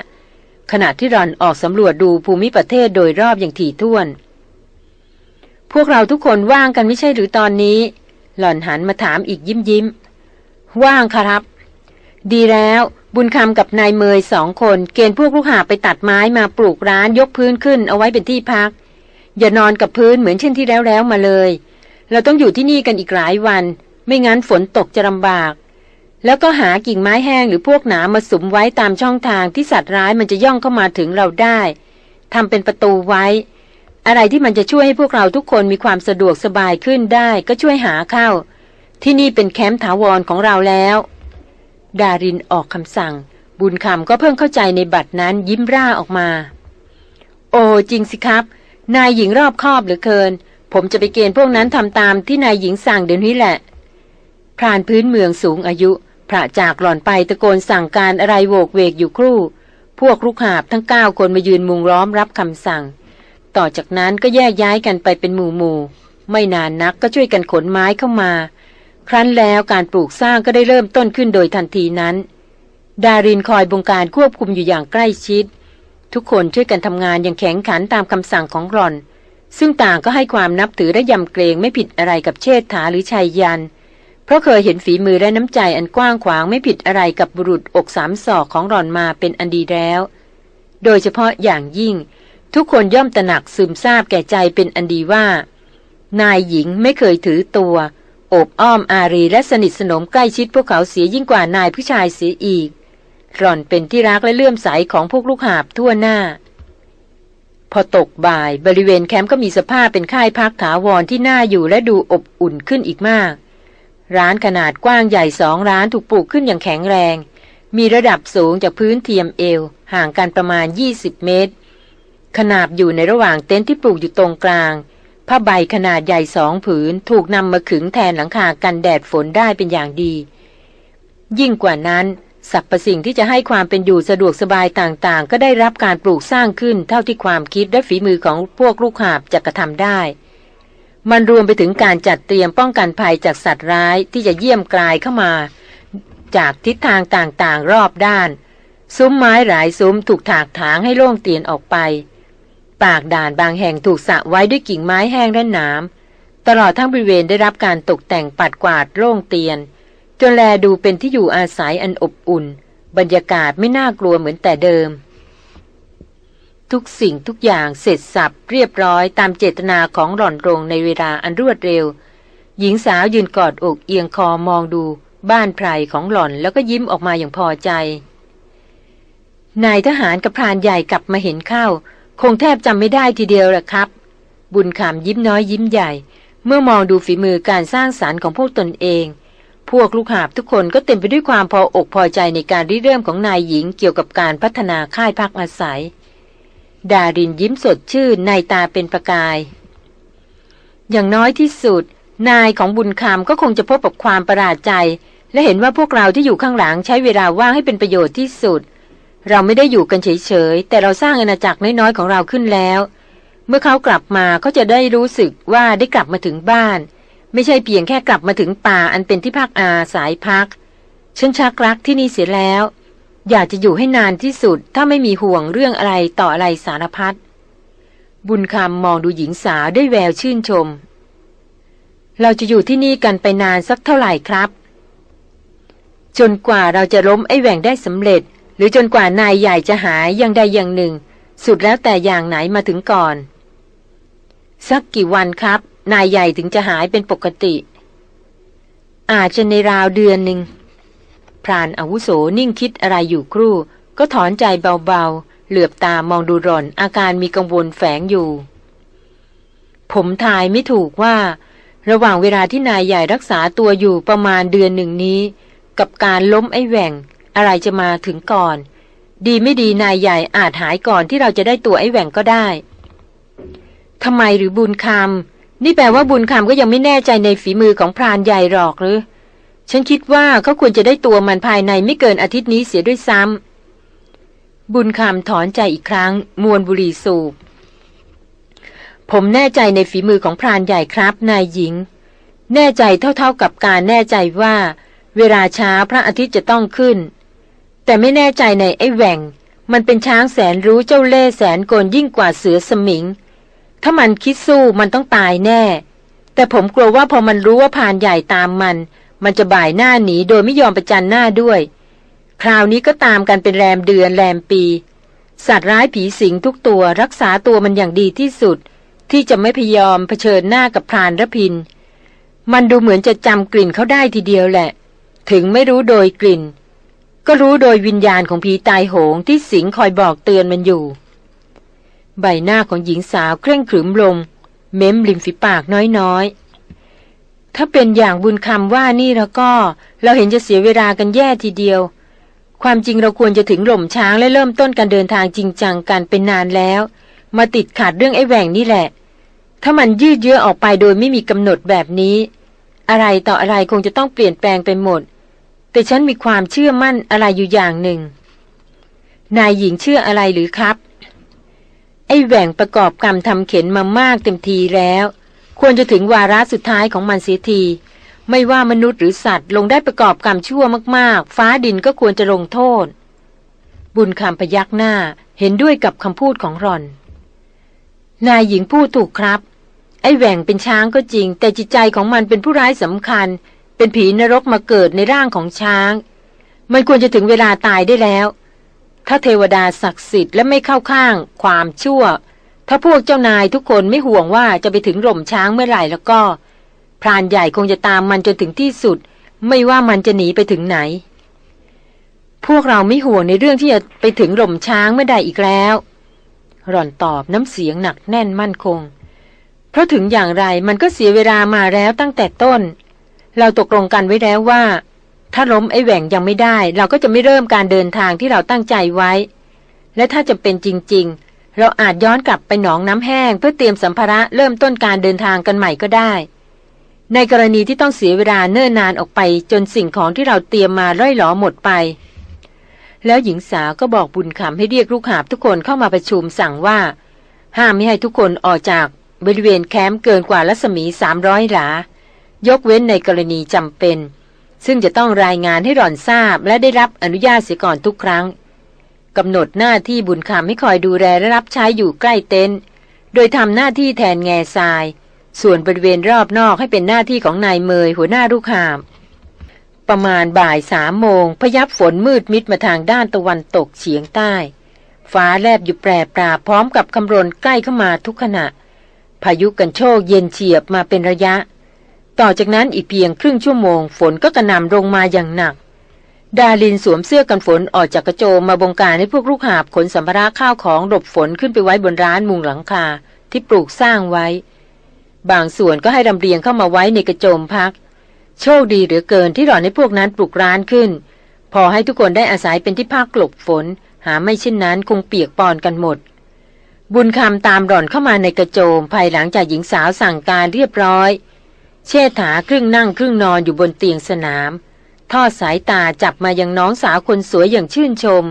ขณะที่รอนออกสำรวจดูภูมิประเทศโดยรอบอย่างถี่ถ้วน พวกเราทุกคนว่างกันไม่ใช่หรือตอนนี้ หล่อนหันมาถามอีกยิ้มยิ้ม ว่างครับ ดีแล้วบุญคำกับนายเมยสองคน เกณฑ์พวกลูกหาไปตัดไม้มาปลูกร้านยกพื้นขึ้นเอาไว้เป็นที่พัก อย่านอนกับพื้นเหมือนเช่นที่แล้วแล้วมาเลย เราต้องอยู่ที่นี่กันอีกหลายวัน ไม่งั้นฝนตกจะลำบาก แล้วก็หากิ่งไม้แห้งหรือพวกหนามาสุมไว้ตามช่องทางที่สัตว์ร้ายมันจะย่องเข้ามาถึงเราได้ทำเป็นประตูไว้ อะไรที่มันจะช่วยให้พวกเราทุกคนมีความสะดวกสบายขึ้นได้ ก็ช่วยหาเข้า ที่นี่เป็นแคมป์ถาวรของเราแล้ว ดารินออกคำสั่ง บุญคำก็เพิ่งเข้าใจในบัตรนั้นยิ้มร่าออกมา โอ้จริงสิครับ นายหญิงรอบคอบเหลือเกิน ผมจะไปเกณฑ์พวกนั้นทำตามที่นายหญิงสั่งเดี๋ยวนี้แหละ พรานพื้นเมืองสูงอายุพระจากหล่อนไปตะโกนสั่งการอะไรโวกเวกอยู่ครู่ พวกลูกหาบทั้งเก้าคนมายืนมุงล้อมรับคำสั่ง ต่อจากนั้นก็แยกย้ายกันไปเป็นหมู่หมู่ ไม่นานนักก็ช่วยกันขนไม้เข้ามา ครั้นแล้วการปลูกสร้างก็ได้เริ่มต้นขึ้นโดยทันทีนั้น ดารินคอยบงการควบคุมอยู่อย่างใกล้ชิด ทุกคนช่วยกันทำงานอย่างแข็งขันตามคำสั่งของรอน ซึ่งต่างก็ให้ความนับถือและยำเกรงไม่ผิดอะไรกับเชษฐาหรือชายยัน เพราะเคยเห็นฝีมือและน้ำใจอันกว้างขวางไม่ผิดอะไรกับบุรุษอกสามศอกของรอนมาเป็นอันดีแล้ว โดยเฉพาะอย่างยิ่ง ทุกคนย่อมตระหนักซึมซาบแก่ใจเป็นอันดีว่า นายหญิงไม่เคยถือตัว โอบอ้อมอารีและสนิทสนมใกล้ชิดพวกเขาเสียยิ่งกว่านายผู้ชายเสียอีกหล่อนเป็นที่รักและเลื่อมใสของพวกลูกหาบทั่วหน้า พอตกบ่ายบริเวณแคมป์ก็มีสภาพเป็นค่ายพักถาวรที่น่าอยู่และดูอบอุ่นขึ้นอีกมาก ร้านขนาดกว้างใหญ่สองร้านถูกปลูกขึ้นอย่างแข็งแรง มีระดับสูงจากพื้นเทียมเอว ห่างกันประมาณ 20 เมตร ขนาบอยู่ในระหว่างเต็นท์ที่ปลูกอยู่ตรงกลาง ผ้าใบขนาดใหญ่สองผืนถูกนำมาขึงแทนหลังคากันแดดฝนได้เป็นอย่างดี ยิ่งกว่านั้นสรรพสิ่งที่จะให้ความเป็นอยู่สะดวกสบายต่างๆ ก็ได้รับการปลูกสร้างขึ้นเท่าที่ความคิดและฝีมือของพวกลูกหาบจะกระทำได้ มันรวมไปถึงการจัดเตรียมป้องกันภัยจากสัตว์ร้ายที่จะเยี่ยมกลายเข้ามา จากทิศทางต่างๆ รอบด้าน ซุ้มไม้หลายซุ้มถูกถากถางให้โล่งเตียนออกไป ปากด่านบางแห่งถูกสะไว้ด้วยกิ่งไม้แห้งและหนามตลอดทั้งบริเวณได้รับการตกแต่งปัดกวาดโล่งเตียน จนแลดูเป็นที่อยู่อาศัยอันอบอุ่น บรรยากาศไม่น่ากลัวเหมือนแต่เดิม ทุกสิ่งทุกอย่างเสร็จสับเรียบร้อยตามเจตนาของหล่อนรงในเวลาอันรวดเร็ว หญิงสาวยืนกอดอกเอียงคอมองดู บ้านไพรของหล่อนแล้วก็ยิ้มออกมาอย่างพอใจ นายทหารกับพรานใหญ่กลับมาเห็นเข้า คงแทบจำไม่ได้ทีเดียวแหละครับ บุญขามยิ้มน้อยยิ้มใหญ่ เมื่อมองดูฝีมือการสร้างสารรค์ของพวกตนเอง พวกลูกหาบทุกคนก็เต็มไปด้วยความพออกพอใจในการริเริ่มของนายหญิงเกี่ยวกับการพัฒนาค่ายพักอาศัย ดารินยิ้มสดชื่นในตาเป็นประกาย อย่างน้อยที่สุด นายของบุญคำก็คงจะพบกับความประหลาดใจ และเห็นว่าพวกเราที่อยู่ข้างหลังใช้เวลาว่างให้เป็นประโยชน์ที่สุด เราไม่ได้อยู่กันเฉยๆ แต่เราสร้างอาณาจักรน้อยๆของเราขึ้นแล้ว เมื่อเขากลับมาเขาจะได้รู้สึกว่าได้กลับมาถึงบ้าน ไม่ใช่เพียงแค่กลับมาถึงป่าอันเป็นที่พักอาสายพักฉันชักรักที่นี่เสียแล้ว อยากจะอยู่ให้นานที่สุด ถ้าไม่มีห่วงเรื่องอะไรต่ออะไรสารพัดบุญคำมองดูหญิงสาวด้วยแววชื่นชม เราจะอยู่ที่นี่กันไปนานสักเท่าไหร่ครับ จนกว่าเราจะล้มไอ้แหว่งได้สำเร็จ รือจนกว่านายใหญ่จะหายอย่างใดอย่างหนึ่ง สุดแล้วแต่อย่างไหนมาถึงก่อน สักกี่วันครับ นายใหญ่ถึงจะหายเป็นปกติ อาจจะในราวเดือนหนึ่งพรานอาวุโสนิ่งคิดอะไรอยู่ครู่ ก็ถอนใจเบาๆ เหลือบตามองดูรอนอาการมีกังวลแฝงอยู่ ผมทายไม่ถูกว่า ระหว่างเวลาที่นายใหญ่รักษาตัวอยู่ประมาณเดือนหนึ่งนี้ กับการล้มไอ้แหว่ง อะไรจะมาถึงก่อน ดีไม่ดีนายใหญ่อาจหายก่อนที่เราจะได้ตัวไอ้แหว่งก็ได้ทำไมหรือบุญคำนี่แปลว่าบุญคำก็ยังไม่แน่ใจในฝีมือของพรานใหญ่หรอกหรือ ฉันคิดว่าเขาควรจะได้ตัวมันภายในไม่เกินอาทิตย์นี้เสียด้วยซ้ำบุญคำถอนใจอีกครั้ง มวนบุรีสูบผมแน่ใจในฝีมือของพรานใหญ่ครับ นายหญิง แน่ใจเท่าๆกับการแน่ใจว่า เวลาเช้าพระอาทิตย์จะต้องขึ้น แต่ไม่แน่ใจในไอ้แหว่ง มันเป็นช้างแสนรู้เจ้าเล่ห์แสนโกลยิ่งกว่าเสือสมิง ถ้ามันคิดสู้มันต้องตายแน่ แต่ผมกลัวว่าพอมันรู้ว่าพรานใหญ่ตามมัน มันจะบ่ายหน้าหนีโดยไม่ยอมประจันหน้าด้วย คราวนี้ก็ตามกันเป็นแรมเดือนแรมปี สัตว์ร้ายผีสิงทุกตัวรักษาตัวมันอย่างดีที่สุด ที่จะไม่พยอมเผชิญหน้ากับพรานระพิน มันดูเหมือนจะจำกลิ่นเขาได้ทีเดียวแหละ ถึงไม่รู้โดยกลิ่น ก็รู้โดยวิญญาณของผีตายโหงที่สิงคอยบอกเตือนมันอยู่ ใบหน้าของหญิงสาวเคร่งขรึมลง เม้มริมฝีปากน้อยๆ ถ้าเป็นอย่างบุญคำว่านี่แล้วก็เราเห็นจะเสียเวลากันแย่ทีเดียว ความจริงเราควรจะถึงหล่มช้างและเริ่มต้นการเดินทางจริงจังกันเป็นนานแล้ว มาติดขาดเรื่องไอ้แหว่งนี่แหละ ถ้ามันยืดเยื้อออกไปโดยไม่มีกำหนดแบบนี้ อะไรต่ออะไรคงจะต้องเปลี่ยนแปลงไปหมด แต่ฉันมีความเชื่อมั่นอะไรอยู่อย่างหนึ่ง นายหญิงเชื่ออะไรหรือครับ ไอ้แหว่งประกอบกรรมทำเข็นมามากเต็มทีแล้ว ควรจะถึงวาระสุดท้ายของมันเสียที ไม่ว่ามนุษย์หรือสัตว์ ลงได้ประกอบกรรมชั่วมากๆ ฟ้าดินก็ควรจะลงโทษ บุญคำพยักหน้าเห็นด้วยกับคำพูดของรอน นายหญิงพูดถูกครับไอ้แหว่งเป็นช้างก็จริง แต่จิตใจของมันเป็นผู้ร้ายสำคัญ เป็นผีนรกมาเกิดในร่างของช้าง มันควรจะถึงเวลาตายได้แล้ว ถ้าเทวดาศักดิ์สิทธิ์และไม่เข้าข้าง ความชั่ว ถ้าพวกเจ้านายทุกคนไม่ห่วงว่าจะไปถึงหล่มช้างเมื่อไหร่แล้วก็ พรานใหญ่คงจะตามมันจนถึงที่สุด ไม่ว่ามันจะหนีไปถึงไหน พวกเราไม่ห่วงในเรื่องที่จะไปถึงหล่มช้างเมื่อใดอีกแล้วหล่อนตอบน้ำเสียงหนักแน่นมั่นคง เพราะถึงอย่างไรมันก็เสียเวลามาแล้วตั้งแต่ต้น เราตกลงกันไว้แล้วว่า ถ้าล้มไอ้แหว่งยังไม่ได้ เราก็จะไม่เริ่มการเดินทางที่เราตั้งใจไว้ และถ้าจะเป็นจริง ๆ เราอาจย้อนกลับไปหนองน้ำแห้ง เพื่อเตรียมสัมภาระเริ่มต้นการเดินทางกันใหม่ก็ได้ ในกรณีที่ต้องเสียเวลาเนิ่นนานออกไปจนสิ่งของที่เราเตรียมมาร่อยหลอหมดไป แล้วหญิงสาวก็บอกบุญคำให้เรียกลูกหาบทุกคนเข้ามาประชุมสั่งว่า ห้ามไม่ให้ทุกคนออกจากบริเวณแคมป์เกินกว่ารัศมีสามร้อยหลา ยกเว้นในกรณีจำเป็น ซึ่งจะต้องรายงานให้หล่อนทราบและได้รับอนุญาตเสียก่อนทุกครั้งกำหนดหน้าที่บุญคำให้คอยดูแลและรับใช้อยู่ใกล้เต็นท์โดยทำหน้าที่แทนแง่ทราย ส่วนบริเวณรอบนอกให้เป็นหน้าที่ของนายเมยหัวหน้าลูกหาม ประมาณบ่ายสามโมงพยับฝนมืดมิดมาทางด้านตะวันตกเฉียงใต้ ฟ้าแลบอยู่แปรปราพร้อมกับคำรนใกล้เข้ามาทุกขณะ พายุกันโชกเย็นเฉียบมาเป็นระยะ ต่อจากนั้นอีกเพียงครึ่งชั่วโมง ฝนก็กระหน่ำลงมาอย่างหนัก ดาลินสวมเสื้อกันฝนออกจากกระโจมมาบงการให้พวกลูกหาบขนสัมภาระข้าวของหลบฝนขึ้นไปไว้บนร้านมุงหลังคาที่ปลูกสร้างไว้ บางส่วนก็ให้ลำเรียงเข้ามาไว้ในกระโจมพัก โชคดีเหลือเกินที่หล่อนให้พวกนั้นปลูกร้านขึ้น พอให้ทุกคนได้อาศัยเป็นที่พักหลบฝน หาไม่เช่นนั้นคงเปียกปอนกันหมด บุญคำตามหล่อนเข้ามาในกระโจมภายหลังจากหญิงสาวสั่งการเรียบร้อย เชษฐาครึ่งนั่งครึ่งนอนอยู่บนเตียงสนาม ทอดสายตาจับมายังน้องสาวคนสวยอย่างชื่นชม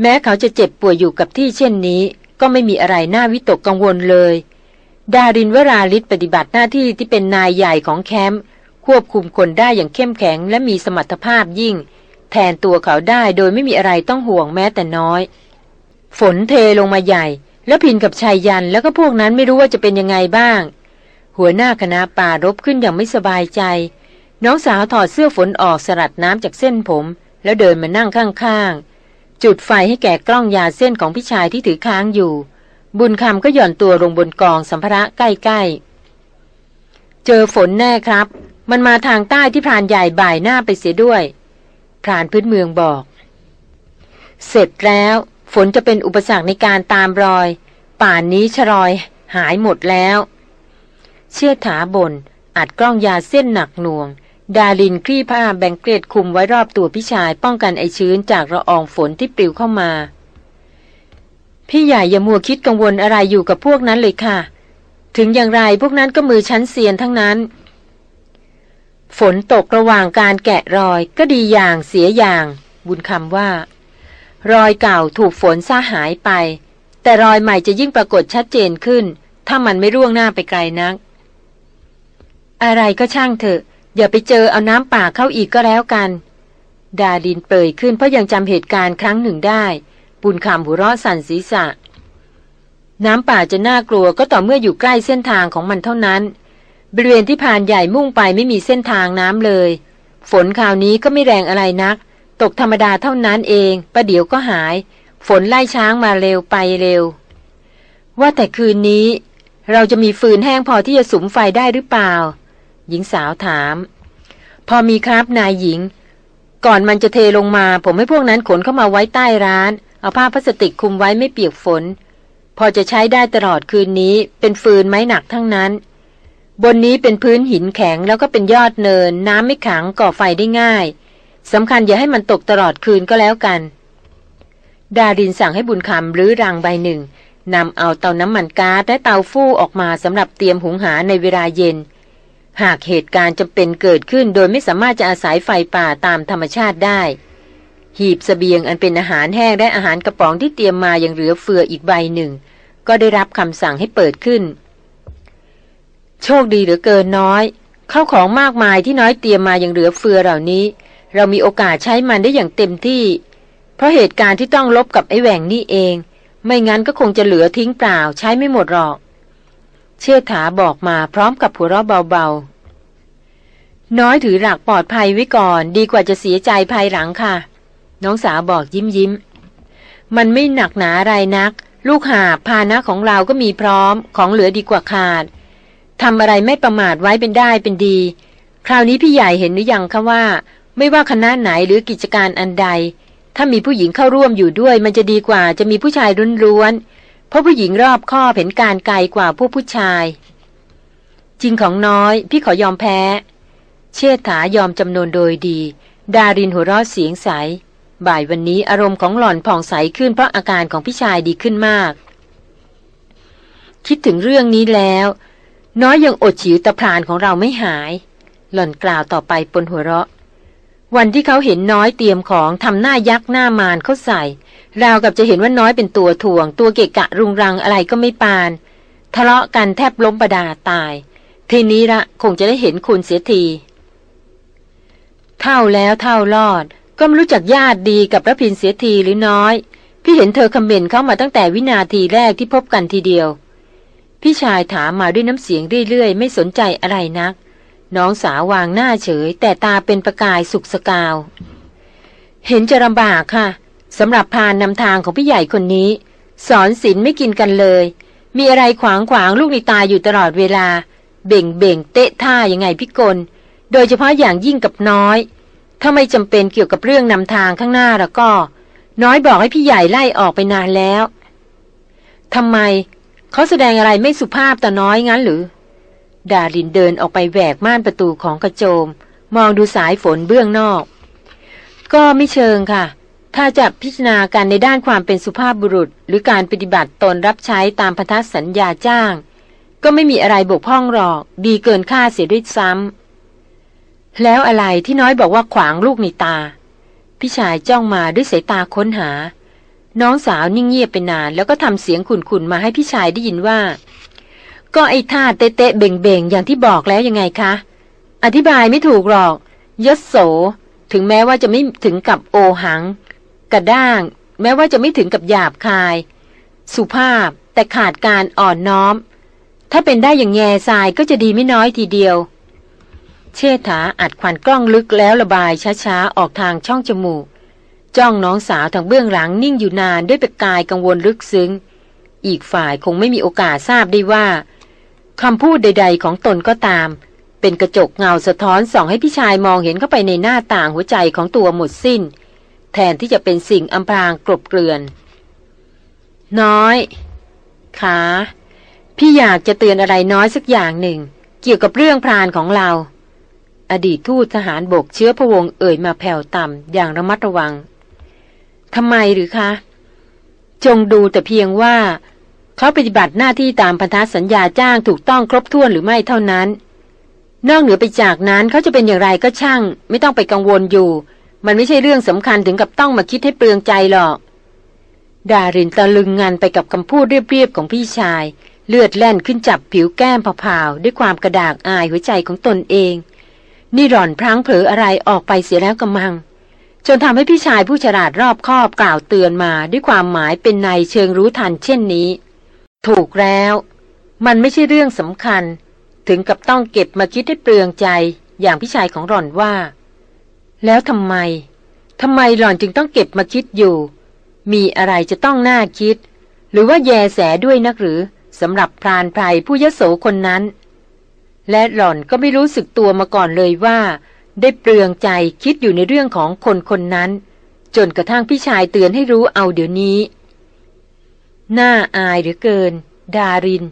แม้เขาจะเจ็บป่วยอยู่กับที่เช่นนี้ ก็ไม่มีอะไรน่าวิตกกังวลเลย ดารินวราลิศปฏิบัติหน้าที่ที่เป็นนายใหญ่ของแคมป์ควบคุมคนได้อย่างเข้มแข็งและมีสมรรถภาพยิ่ง แทนตัวเขาได้โดยไม่มีอะไรต้องห่วงแม้แต่น้อย ฝนเทลงมาใหญ่ แล้วพินกับชายยันแล้วก็พวกนั้นไม่รู้ว่าจะเป็นยังไงบ้าง หัวหน้าคณะป่ารบขึ้นอย่างไม่สบายใจ น้องสาวถอดเสื้อฝนออกสลัดน้ำจากเส้นผม แล้วเดินมานั่งข้างๆ จุดไฟให้แก่กล้องยาเส้นของพี่ชายที่ถือค้างอยู่ บุญคำก็หย่อนตัวลงบนกองสัมภาระใกล้ๆ เจอฝนแน่ครับ มันมาทางใต้ที่พรานใหญ่บ่ายหน้าไปเสียด้วย พรานพื้นเมืองบอก เสร็จแล้ว ฝนจะเป็นอุปสรรคในการตามรอย ป่านนี้ชรอย หายหมดแล้ว เชื่อถาบน อัดกล้องยาเส้นหนักหน่วง ดาลินคลี่ผ้าแบงเกรดคุมไว้รอบตัวพี่ชาย ป้องกันไอชื้นจากระอองฝนที่ปลิวเข้ามา พี่ใหญ่อย่ามัวคิดกังวลอะไรอยู่กับพวกนั้นเลยค่ะ ถึงอย่างไรพวกนั้นก็มือชั้นเซียนทั้งนั้น ฝนตกระหว่างการแกะรอยก็ดีอย่างเสียอย่าง บุญคำว่า รอยเก่าถูกฝนซ่าหายไป แต่รอยใหม่จะยิ่งปรากฏชัดเจนขึ้นถ้ามันไม่ร่วงหน้าไปไกลนัก อะไรก็ช่างเถอะ อย่าไปเจอเอาน้ำป่าเข้าอีกก็แล้วกัน ดาดินเปิดขึ้นเพราะยังจำเหตุการณ์ครั้งหนึ่งได้ บุญคำหัวเราะสั่นศีรษะ น้ำป่าจะน่ากลัวก็ต่อเมื่ออยู่ใกล้เส้นทางของมันเท่านั้น บริเวณที่ผ่านใหญ่มุ่งไปไม่มีเส้นทางน้ำเลย ฝนคราวนี้ก็ไม่แรงอะไรนัก ตกธรรมดาเท่านั้นเองประเดี๋ยวก็หาย ฝนไล่ช้างมาเร็วไปเร็ว ว่าแต่คืนนี้ เราจะมีฟืนแห้งพอที่จะสุมไฟได้หรือเปล่า หญิงสาวถาม พอมีครับนายหญิง ก่อนมันจะเทลงมา ผมให้พวกนั้นขนเข้ามาไว้ใต้ร้าน เอาผ้าพลาสติกคลุมไว้ไม่เปียกฝน พอจะใช้ได้ตลอดคืนนี้ เป็นฟืนไม้หนักทั้งนั้น บนนี้เป็นพื้นหินแข็งแล้วก็เป็นยอดเนิน น้ำไม่ขังก่อไฟได้ง่ายสำคัญอย่าให้มันตกตลอดคืนก็แล้วกัน ดาดินสั่งให้บุญคำรื้อรังใบหนึ่งนำเอาเตาน้ำมันก๊าซและเตาฟู่ออกมาสำหรับเตรียมหุงหาในเวลาเย็น หากเหตุการณ์จำเป็นเกิดขึ้นโดยไม่สามารถจะอาศัยไฟป่าตามธรรมชาติได้ หีบสเสบียงอันเป็นอาหารแห้งและอาหารกระป๋องที่เตรียมมาอย่างเหลือเฟืออีกใบหนึ่ง ก็ได้รับคำสั่งให้เปิดขึ้น โชคดีเหลือเกินน้อย เข้าของมากมายที่น้อยเตรียมมาอย่างเหลือเฟือเหล่านี้ เรามีโอกาสใช้มันได้อย่างเต็มที่ เพราะเหตุการณ์ที่ต้องลบกับไอ้แหว่งนี่เอง ไม่งั้นก็คงจะเหลือทิ้งเปล่าใช้ไม่หมดหรอก เชื่อถาบอกมาพร้อมกับหัวเราะเบาๆ น้อยถือหลักปลอดภัยไว้ก่อน ดีกว่าจะเสียใจภายหลังค่ะ น้องสาวบอกยิ้มยิ้ม มันไม่หนักหนาอะไรนัก ลูกหาพานะของเราก็มีพร้อมของเหลือดีกว่าขาดทำอะไรไม่ประมาทไว้เป็นได้เป็นดี คราวนี้พี่ใหญ่เห็นหรือยังคะว่า ไม่ว่าคณะไหนหรือกิจการอันใด ถ้ามีผู้หญิงเข้าร่วมอยู่ด้วย มันจะดีกว่าจะมีผู้ชายรุนร้วน เพราะผู้หญิงรอบข้อเห็นการไกลกว่าพวกผู้ชาย จริงของน้อยพี่ขอยอมแพ้ เชษฐายอมจำนวนโดยดี ดารินหัวเราะเสียงใส บ่ายวันนี้อารมณ์ของหล่อนผ่องใสขึ้นเพราะอาการของพี่ชายดีขึ้นมาก คิดถึงเรื่องนี้แล้ว น้อยยังอดฉิวตะพรานของเราไม่หาย หล่อนกล่าวต่อไปปนหัวเราะ วันที่เขาเห็นน้อยเตรียมของทำหน้ายักษ์หน้ามานเขาใส่ ราวกับจะเห็นว่าน้อยเป็นตัวถ่วง ตัวเกะกะรุงรังอะไรก็ไม่ปาน ทะเลาะกันแทบล้มประดาตาย ทีนี้ละคงจะได้เห็นคุณเสียที เท่าแล้วเท่ารอด ก็ไม่รู้จักญาติดีกับระพินเสียทีหรือน้อย พี่เห็นเธอคำเมนต์เข้ามาตั้งแต่วินาทีแรกที่พบกันทีเดียว พี่ชายถามมาด้วยน้ำเสียงเรื่อยๆ ไม่สนใจอะไรนัก น้องสาววางหน้าเฉย แต่ตาเป็นประกายสุกสกาว เห็นจะลำบากค่ะสำหรับพานนำทางของพี่ใหญ่คนนี้ สอนศีลไม่กินกันเลย มีอะไรขวางขวางลูกในตาอยู่ตลอดเวลา เบ่งเบ่งเตะท่ายังไงพี่กลโดยเฉพาะอย่างยิ่งกับน้อย ถ้าไม่จำเป็นเกี่ยวกับเรื่องนำทางข้างหน้าแล้วก็ น้อยบอกให้พี่ใหญ่ไล่ออกไปนานแล้วทำไมเขาแสดงอะไรไม่สุภาพต่อน้อยงั้นหรือ ดารินเดินออกไปแหวกม่านประตูของกระโจม มองดูสายฝนเบื้องนอก ก็ไม่เชิงค่ะ ถ้าจะพิจารณาการในด้านความเป็นสุภาพบุรุษ หรือการปฏิบัติตนรับใช้ตามพันธสัญญาจ้าง ก็ไม่มีอะไรบกพร่องหรอก ดีเกินค่าเสียด้วยซ้ำแล้วอะไรที่น้อยบอกว่าขวางลูกในตา พี่ชายจ้องมาด้วยสายตาค้นหา น้องสาวนิ่งเงียบไปนาน แล้วก็ทำเสียงขุนๆมาให้พี่ชายได้ยินว่า ก็ไอ้ท่าเตะเบ่งเบ่งอย่างที่บอกแล้วยังไงคะ อธิบายไม่ถูกหรอกยศโส ถึงแม้ว่าจะไม่ถึงกับโอหัง กระด้าง แม้ว่าจะไม่ถึงกับหยาบคาย สุภาพแต่ขาดการอ่อนน้อม ถ้าเป็นได้อย่างแง่ทรายก็จะดีไม่น้อยทีเดียว เชษฐาอัดควันกล้องลึกแล้วระบายช้าๆ ออกทางช่องจมูก จ้องน้องสาวทางเบื้องหลังนิ่งอยู่นานด้วยประกายกังวลลึกซึ้ง อีกฝ่ายคงไม่มีโอกาสทราบได้ว่า คำพูดใด ๆ ของตนก็ตาม เป็นกระจกเงาสะท้อนส่องให้พี่ชายมองเห็นเข้าไปในหน้าต่างหัวใจของตัวหมดสิ้น แทนที่จะเป็นสิ่งอำพรางกลบเกลื่อน น้อยขาพี่อยากจะเตือนอะไรน้อยสักอย่างหนึ่ง เกี่ยวกับเรื่องพรานของเรา อดีตทูตทหารบกเชื้อพระวงศ์เอ่ยมาแผ่วต่ำอย่างระมัดระวังทำไมหรือคะ จงดูแต่เพียงว่า เขาปฏิบัติหน้าที่ตามพันธสัญญาจ้างถูกต้องครบถ้วนหรือไม่เท่านั้น นอกเหนือไปจากนั้นเขาจะเป็นอย่างไรก็ช่าง ไม่ต้องไปกังวลอยู่ มันไม่ใช่เรื่องสำคัญถึงกับต้องมาคิดให้เปลืองใจหรอก ดารินตะลึงงานไปกับคำพูดเรียบๆของพี่ชาย เลือดแล่นขึ้นจับผิวแก้มผาวๆด้วยความกระดากอายหัวใจของตนเอง นี่หล่อนพลั้งเผลออะไรออกไปเสียแล้วกำมังจนทำให้พี่ชายผู้ฉลาดรอบคอบกล่าวเตือนมาด้วยความหมายเป็นในเชิงรู้ทันเช่นนี้ ถูกแล้ว มันไม่ใช่เรื่องสำคัญ ถึงกับต้องเก็บมาคิดให้เปลืองใจอย่างพี่ชายของหล่อนว่า แล้วทำไมทำไมหล่อนจึงต้องเก็บมาคิดอยู่ มีอะไรจะต้องน่าคิด หรือว่าแยแสด้วยนักหรือสำหรับพรานไพรผู้ยโสคนนั้น และหล่อนก็ไม่รู้สึกตัวมาก่อนเลยว่า ได้เปลืองใจคิดอยู่ในเรื่องของคนคนนั้น จนกระทั่งพี่ชายเตือนให้รู้เอาเดี๋ยวนี้ หน่าอายหรือเกิน ดาริน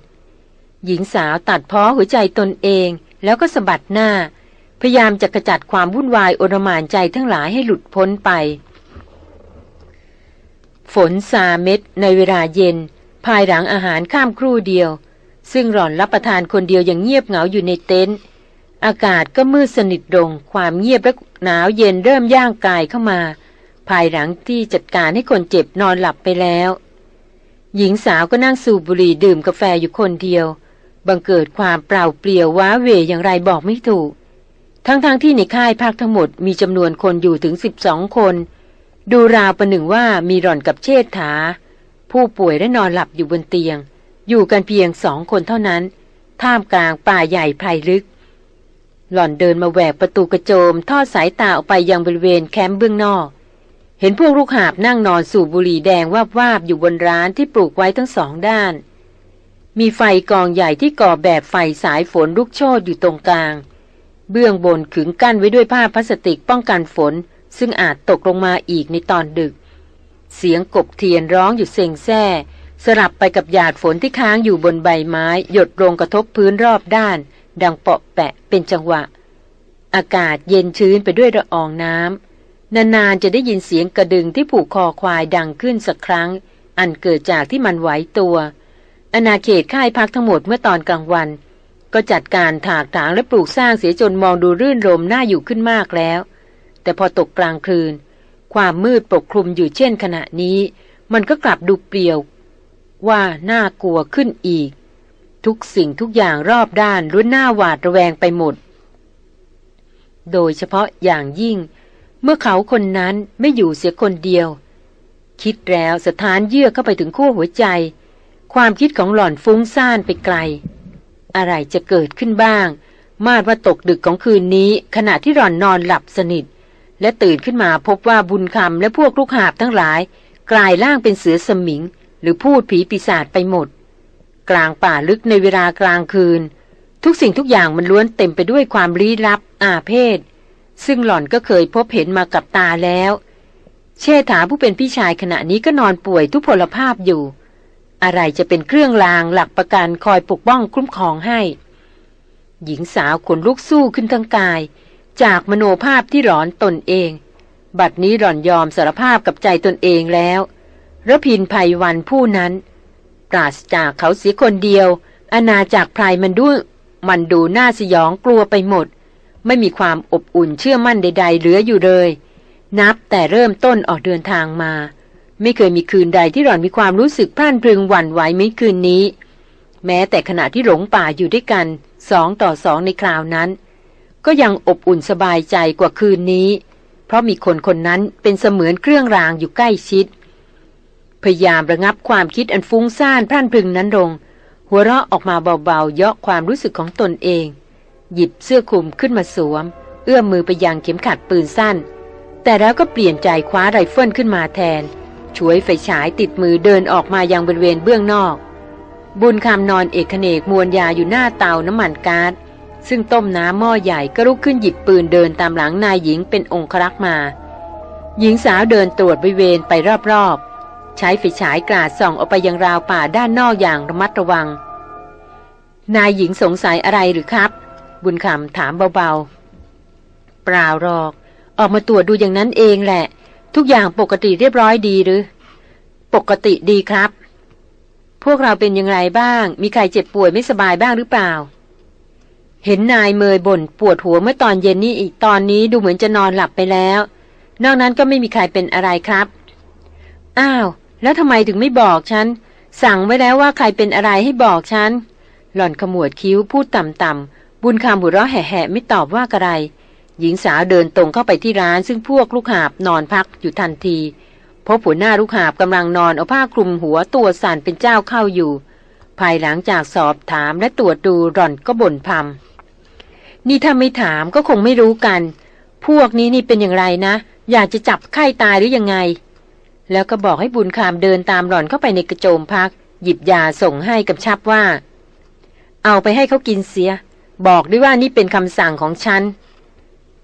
หญิงสาวตัดพ้อหัวใจตนเองแล้วก็สะบัดหน้า พยายามจะกระจัดความวุ่นวายโอรมานใจทั้งหลายให้หลุดพ้นไป ฝนซาเม็ดในเวลาเย็น ภายหลังอาหารข้ามครู่เดียว ซึ่งหล่อนรับประทานคนเดียวอย่างเงียบเหงาอยู่ในเต็นท์อากาศก็มืดสนิทลงความเงียบและหนาวเย็นเริ่มย่างกายเข้ามา ภายหลังที่จัดการให้คนเจ็บนอนหลับไปแล้ว หญิงสาวก็นั่งสูบบุหรี่ดื่มกาแฟอยู่คนเดียว บังเกิดความเปล่าเปลี่ยวว้าเหวอย่างไรบอกไม่ถูก ทั้งๆทที่ในค่ายพักทั้งหมดมีจำนวนคนอยู่ถึงสิบสองคน ดูราวประหนึ่งว่ามีหล่อนกับเชษฐา ผู้ป่วยและนอนหลับอยู่บนเตียง อยู่กันเพียงสองคนเท่านั้น ท่ามกลางป่าใหญ่ไพรลึก หล่อนเดินมาแหวกประตูกระโจม ทอดสายตาออกไปยังบริเวณแคมป์เบื้องนอก เห็นพวกลูกหาบนั่งนอนสูบบุหรี่แดงวาบวาบอยู่บนร้านที่ปลูกไว้ทั้งสองด้าน มีไฟกองใหญ่ที่ก่อแบบไฟสายฝนลุกโชนอยู่ตรงกลาง เบื้องบนขึงกั้นไว้ด้วยผ้าพลาสติกป้องกันฝน ซึ่งอาจตกลงมาอีกในตอนดึก เสียงกบเทียนร้องอยู่เซ็งแซ่ สลับไปกับหยาดฝนที่ค้างอยู่บนใบไม้ หยดลงกระทบพื้นรอบด้าน ดังเปาะแปะเป็นจังหวะ อากาศเย็นชื้นไปด้วยละอองน้ำ นานๆจะได้ยินเสียงกระดึงที่ผูกคอควายดังขึ้นสักครั้ง อันเกิดจากที่มันไหวตัว อาณาเขตค่ายพักทั้งหมดเมื่อตอนกลางวัน ก็จัดการถากถางและปลูกสร้างเสียจนมองดูรื่นรมน่าอยู่ขึ้นมากแล้ว แต่พอตกกลางคืน ความมืดปกคลุมอยู่เช่นขณะนี้ มันก็กลับดูเปลี่ยว ว่าน่ากลัวขึ้นอีก ทุกสิ่งทุกอย่างรอบด้านรุนหน้าหวาดระแวงไปหมด โดยเฉพาะอย่างยิ่ง เมื่อเขาคนนั้นไม่อยู่เสียคนเดียว คิดแล้วสถานเยื่อเข้าไปถึงขั้วหัวใจ ความคิดของหล่อนฟุ้งซ่านไปไกล อะไรจะเกิดขึ้นบ้าง มาดว่าตกดึกของคืนนี้ ขณะที่หล่อนนอนหลับสนิท และตื่นขึ้นมาพบว่าบุญคำและพวกลูกหาบทั้งหลาย กลายร่างเป็นเสือสมิง หรือพูดผีปีศาจไปหมด กลางป่าลึกในเวลากลางคืน ทุกสิ่งทุกอย่างมันล้วนเต็มไปด้วยความลี้ลับอาเพศ ซึ่งหล่อนก็เคยพบเห็นมากับตาแล้ว เชษฐาผู้เป็นพี่ชายขณะนี้ก็นอนป่วยทุพพลภาพอยู่ อะไรจะเป็นเครื่องรางหลักประกันคอยปกป้องคุ้มครองให้ หญิงสาวขนลุกสู้ขึ้นทั้งกาย จากมโนภาพที่หลอนตนเอง บัดนี้หล่อนยอมสารภาพกับใจตนเองแล้วระพินภัยวันผู้นั้น ปราศจากเขาเสียคนเดียวอาณาจากพรายมันดูมันดูน่าสยองกลัวไปหมด ไม่มีความอบอุ่นเชื่อมั่นใด ๆ เหลืออยู่เลย นับแต่เริ่มต้นออกเดินทางมา ไม่เคยมีคืนใดที่หล่อนมีความรู้สึกพร่านพรึงหวั่นไหวไม่คืนนี้ แม้แต่ขณะที่หลงป่าอยู่ด้วยกันสองต่อสองในคราวนั้น ก็ยังอบอุ่นสบายใจกว่าคืนนี้ เพราะมีคนคนนั้นเป็นเสมือนเครื่องรางอยู่ใกล้ชิด พยายามระงับความคิดอันฟุ้งซ่านพร่านพรึงนั้นลงหัวเราะออกมาเบาๆเยาะความรู้สึกของตนเอง หยิบเสื้อคลุมขึ้นมาสวม เอื้อมมือไปยังเข็มขัดปืนสั้น แต่แล้วก็เปลี่ยนใจคว้าไรเฟิลขึ้นมาแทน ช่วยไฟฉายติดมือเดินออกมายังบริเวณเบื้องนอก บุญคำนอนเอกเนกมวนยาอยู่หน้าเตาน้ำมันกา๊าซซึ่งต้มน้ำหม้อใหญ่ก็ลุกขึ้นหยิบปืนเดินตามหลังนายหญิงเป็นองครักษ์มา หญิงสาวเดินตรวจบริเวณไปรอบๆ ใช้ไฟฉายกราดส่องออกไปยังราวป่าด้านนอกอย่างระมัดระวัง นายหญิงสงสัยอะไรหรือครับ บุญคำถามเบาๆ เปล่าหรอก ออกมาตรวจดูอย่างนั้นเองแหละ ทุกอย่างปกติเรียบร้อยดีหรือ ปกติดีครับ พวกเราเป็นยังไงบ้าง มีใครเจ็บป่วยไม่สบายบ้างหรือเปล่า เห็นนายเมยบ่นปวดหัวเมื่อตอนเย็นนี้อีกตอนนี้ดูเหมือนจะนอนหลับไปแล้ว นอกนั้นก็ไม่มีใครเป็นอะไรครับ อ้าว แล้วทำไมถึงไม่บอกฉัน สั่งไว้แล้วว่าใครเป็นอะไรให้บอกฉันหล่อนขมวดคิ้วพูดต่ำๆ บุญคำหัวเราะแห่ๆไม่ตอบว่าอะไร หญิงสาวเดินตรงเข้าไปที่ร้าน ซึ่งพวกลูกหาบนอนพักอยู่ทันทีพบหัวหน้าลูกหาบกำลังนอนเอาผ้าคลุมหัวตัวสั่นเป็นเจ้าเข้าอยู่ ภายหลังจากสอบถามและตรวจดูหล่อนก็บ่นพำนี่ถ้าไม่ถามก็คงไม่รู้กัน พวกนี้นี่เป็นอย่างไรนะ อยากจะจับไข้ตายหรือยังไง แล้วก็บอกให้บุญคามเดินตามหล่อนเข้าไปในกระโจมพัก หยิบยาส่งให้กับชับว่า เอาไปให้เขากินเสีย บอกด้วยว่านี่เป็นคำสั่งของฉัน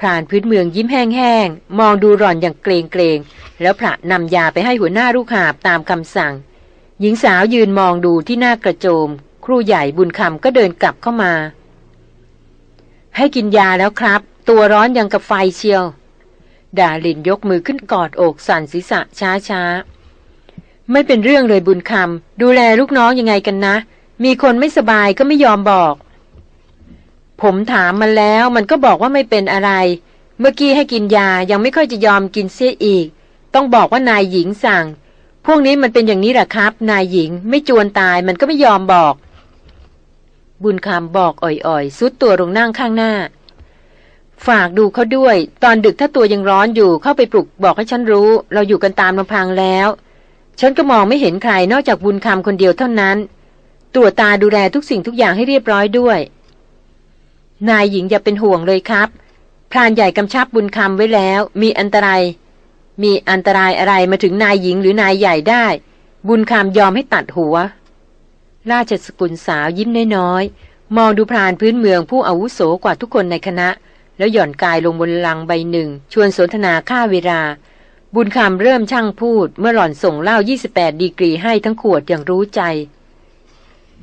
พรานพื้นเมืองยิ้มแห้งๆ มองดูหล่อนอย่างเกรงเกรงแล้วพระนำยาไปให้หัวหน้าลูกหาบตามคำสั่ง หญิงสาวยืนมองดูที่หน้ากระโจม ครูใหญ่บุญคำก็เดินกลับเข้ามา ให้กินยาแล้วครับ ตัวร้อนยังกับไฟเชียว ดาลินยกมือขึ้นกอดอกสั่นศีรษะช้าช้าไม่เป็นเรื่องเลยบุญคำดูแลลูกน้องยังไงกันนะ มีคนไม่สบายก็ไม่ยอมบอก ผมถามมันแล้วมันก็บอกว่าไม่เป็นอะไร เมื่อกี้ให้กินยายังไม่ค่อยจะยอมกินเสียอีก ต้องบอกว่านายหญิงสั่ง พวกนี้มันเป็นอย่างนี้แหละครับ นายหญิงไม่จวนตายมันก็ไม่ยอมบอก บุญคำบอกอ่อยๆซุดตัวลงนั่งข้างหน้า ฝากดูเขาด้วย ตอนดึกถ้าตัวยังร้อนอยู่เข้าไปปลุกบอกให้ฉันรู้ เราอยู่กันตามลำพังแล้ว ฉันก็มองไม่เห็นใครนอกจากบุญคำคนเดียวเท่านั้น ตรวจตาดูแลทุกสิ่งทุกอย่างให้เรียบร้อยด้วย นายหญิงอย่าเป็นห่วงเลยครับ พรานใหญ่กำชับบุญคำไว้แล้ว มีอันตราย มีอันตรายอะไรมาถึงนายหญิงหรือนายใหญ่ได้ บุญคำยอมให้ตัดหัว ราชสกุลสาวยิ้มน้อยๆ มองดูพรานพื้นเมืองผู้อาวุโสกว่าทุกคนในคณะ แล้วหย่อนกายลงบนลังใบหนึ่ง ชวนสนทนาค่าเวลา บุญคำเริ่มช่างพูด เมื่อหล่อนส่งเหล้า28 ดีกรีให้ทั้งขวดอย่างรู้ใจ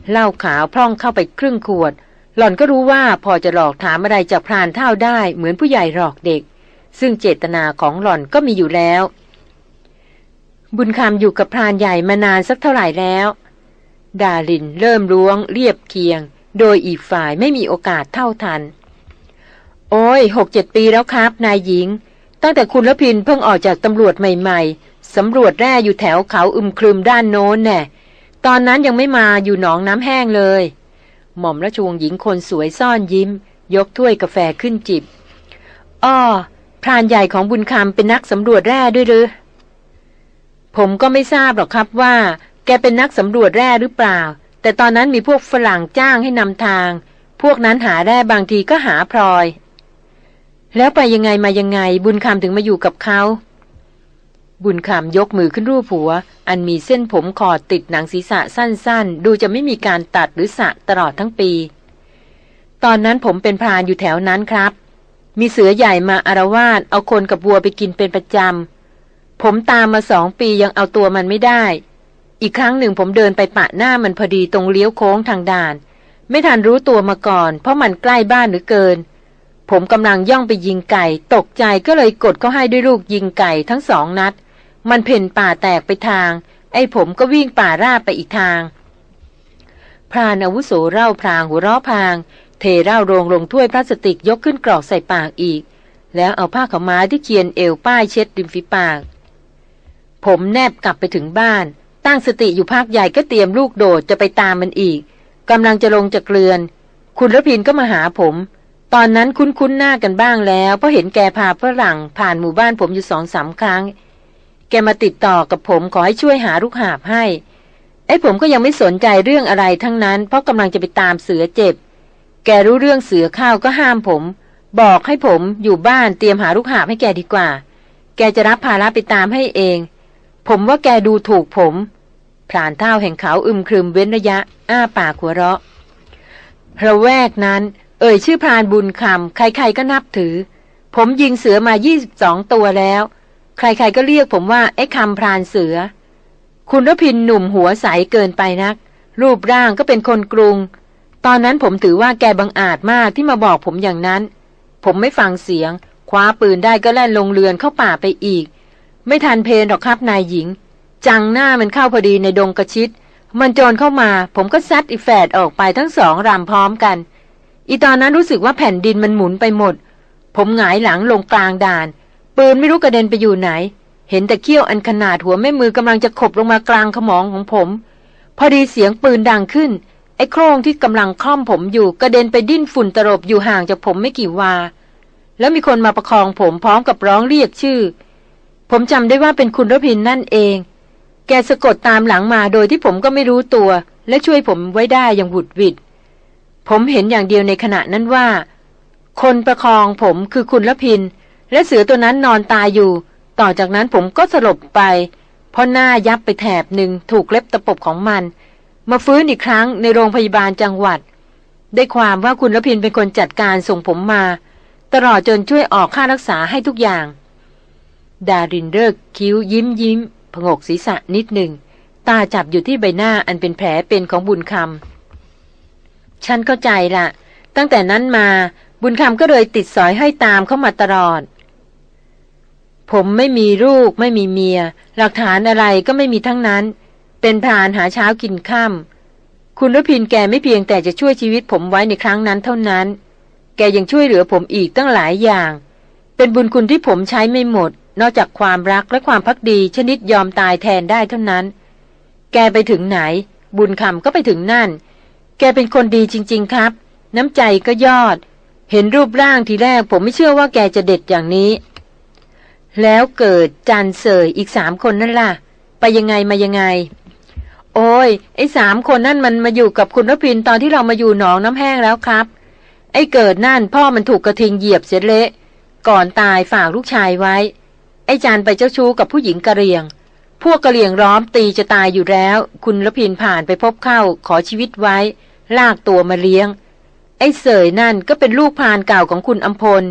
เหล้าขาวพร่องเข้าไปครึ่งขวด หล่อนก็รู้ว่าพอจะหลอกถามอะไรจากพรานเท่าได้เหมือนผู้ใหญ่หลอกเด็ก ซึ่งเจตนาของหล่อนก็มีอยู่แล้ว บุญคำอยู่กับพรานใหญ่มานานสักเท่าไหร่แล้ว ดาลินเริ่มล้วง เรียบเคียง โดยอีกฝ่ายไม่มีโอกาสเท่าทัน โอ้ยหกเจ็ดปีแล้วครับ นายหญิง ตั้งแต่คุณละพินเพิ่งออกจากตำรวจใหม่ๆสำรวจแร่อยู่แถวเขาอึมครึมด้านโน้นแน่ตอนนั้นยังไม่มาอยู่หนองน้ำแห้งเลย หม่อมราชวงศ์หญิงคนสวยซ่อนยิ้ม ยกถ้วยกาแฟขึ้นจิบ อ้อ พรานใหญ่ของบุญคำเป็นนักสำรวจแร่ด้วยหรือ ผมก็ไม่ทราบหรอกครับว่า แกเป็นนักสำรวจแร่หรือเปล่า แต่ตอนนั้นมีพวกฝรั่งจ้างให้นำทาง พวกนั้นหาแร่บางทีก็หาพลอย แล้วไปยังไงมายังไงบุญคำถึงมาอยู่กับเขา บุญคำยกมือขึ้นรูปหัว อันมีเส้นผมขอดติดหนังศีรษะสั้นๆ ดูจะไม่มีการตัดหรือสะตลอดทั้งปี ตอนนั้นผมเป็นพรานอยู่แถวนั้นครับ มีเสือใหญ่มาอารวาสเอาคนกับวัวไปกินเป็นประจำ ผมตามมาสองปียังเอาตัวมันไม่ได้ อีกครั้งหนึ่งผมเดินไปปะหน้ามันพอดีตรงเลี้ยวโค้งทางด่าน ไม่ทันรู้ตัวมาก่อน เพราะมันใกล้บ้านหรือเกินผมกำลังย่องไปยิงไก่ ตกใจก็เลยกดเขาให้ด้วยลูกยิงไก่ทั้งสองนัด มันเพ่นป่าแตกไปทาง ไอ้ผมก็วิ่งป่าราบไปอีกทาง พรานอาวุโสเล่าพรางหัวเราะพาง เทเล้าโรงลงถ้วยพลาสติกยกขึ้นกรอกใส่ปากอีก แล้วเอาผ้าขาวม้าที่เคียนเอวป้ายเช็ดริมฝีปาก ผมแนบกลับไปถึงบ้าน ตั้งสติอยู่ภาคใหญ่ก็เตรียมลูกโดดจะไปตามมันอีกกำลังจะลงจากเรือน คุณรพินก็มาหาผมตอนนั้นคุ้นๆหน้ากันบ้างแล้วเพราะเห็นแกพาฝรั่งผ่านหมู่บ้านผมอยู่สองสามครั้ง แกมาติดต่อกับผมขอให้ช่วยหาลูกหาบให้ ไอ้ผมก็ยังไม่สนใจเรื่องอะไรทั้งนั้น เพราะกำลังจะไปตามเสือเจ็บ แกรู้เรื่องเสือข้าวก็ห้ามผม บอกให้ผมอยู่บ้านเตรียมหาลูกหาบให้แกดีกว่า แกจะรับภาระไปตามให้เอง ผมว่าแกดูถูกผมพรานเท่าแห่งเขาอึมครึมเว้นระยะ อ้าปากหัวเราะระแวกนั้น เอ่ยชื่อพรานบุญคำใครๆก็นับถือ ผมยิงเสือมา 22 ตัวแล้ว ใครๆก็เรียกผมว่าไอ้คำพรานเสือ คุณรพินหนุ่มหัวใสเกินไปนัก รูปร่างก็เป็นคนกรุง ตอนนั้นผมถือว่าแกบังอาจมากที่มาบอกผมอย่างนั้น ผมไม่ฟังเสียง คว้าปืนได้ก็แล่นลงเรือนเข้าป่าไปอีก ไม่ทันเพนหรอกครับนายหญิง จังหน้ามันเข้าพอดีในดงกระชิด มันโจรเข้ามา ผมก็ซัดอีแฝดออกไปทั้งสองรำพร้อมกัน อีตอนนั้นรู้สึกว่าแผ่นดินมันหมุนไปหมด ผมหงายหลังลงกลางด่าน ปืนไม่รู้กระเด็นไปอยู่ไหน เห็นแต่เขี้ยวอันขนาดหัวแม่มือกำลังจะขบลงมากลางขมองของผม พอดีเสียงปืนดังขึ้น ไอ้โครงที่กำลังคล่อมผมอยู่กระเด็นไปดิ้นฝุ่นตลบอยู่ห่างจากผมไม่กี่วา แล้วมีคนมาประคองผมพร้อมกับร้องเรียกชื่อ ผมจำได้ว่าเป็นคุณรพินนั่นเอง แกสะกดตามหลังมาโดยที่ผมก็ไม่รู้ตัว และช่วยผมไว้ได้อย่างหวุดหวิดผมเห็นอย่างเดียวในขณะนั้นว่า คนประคองผมคือคุณรพิน และเสือตัวนั้นนอนตายอยู่ ต่อจากนั้นผมก็สลบไป เพราะหน้ายับไปแถบหนึ่งถูกเล็บตะปบของมัน มาฟื้นอีกครั้งในโรงพยาบาลจังหวัด ได้ความว่าคุณรพินเป็นคนจัดการส่งผมมา ตลอดจนช่วยออกค่ารักษาให้ทุกอย่าง ดารินเลิกคิ้วยิ้มยิ้มผงกศีรษะนิดหนึ่ง ตาจับอยู่ที่ใบหน้าอันเป็นแผลเป็นของบุญคำฉันเข้าใจละตั้งแต่นั้นมาบุญคำก็เลยติดสอยให้ตามเข้ามาตลอด ผมไม่มีลูกไม่มีเมีย หลักฐานอะไรก็ไม่มีทั้งนั้น เป็นพรานหาเช้ากินข้ามคุณรพินแกไม่เพียงแต่จะช่วยชีวิตผมไว้ในครั้งนั้นเท่านั้น แกยังช่วยเหลือผมอีกตั้งหลายอย่าง เป็นบุญคุณที่ผมใช้ไม่หมด นอกจากความรักและความพักดีชนิดยอมตายแทนได้เท่านั้น แกไปถึงไหน บุญคำก็ไปถึงนั่น แกเป็นคนดีจริง ๆครับ น้ำใจก็ยอด เห็นรูปร่างทีแรกผมไม่เชื่อว่าแกจะเด็ดอย่างนี้ แล้วเกิดจันเสยอีกสามคนนั่นล่ะ ไปยังไงมายังไง โอ้ย ไอ้สามคนนั่นมันมาอยู่กับคุณรพินตอนที่เรามาอยู่หนองน้ำแห้งแล้วครับ ไอ้เกิดนั่นพ่อมันถูกกระทิงเหยียบเสียเละ ก่อนตายฝากลูกชายไว้ ไอ้จันไปเจ้าชู้กับผู้หญิงกะเรียง พวกกะเรียงร้อมตีจะตายอยู่แล้ว คุณรพินผ่านไปพบเข้าขอชีวิตไว้ ลากตัวมาเลี้ยง ไอ้เสยนั่นก็เป็นลูกพานเก่าของคุณอัมพล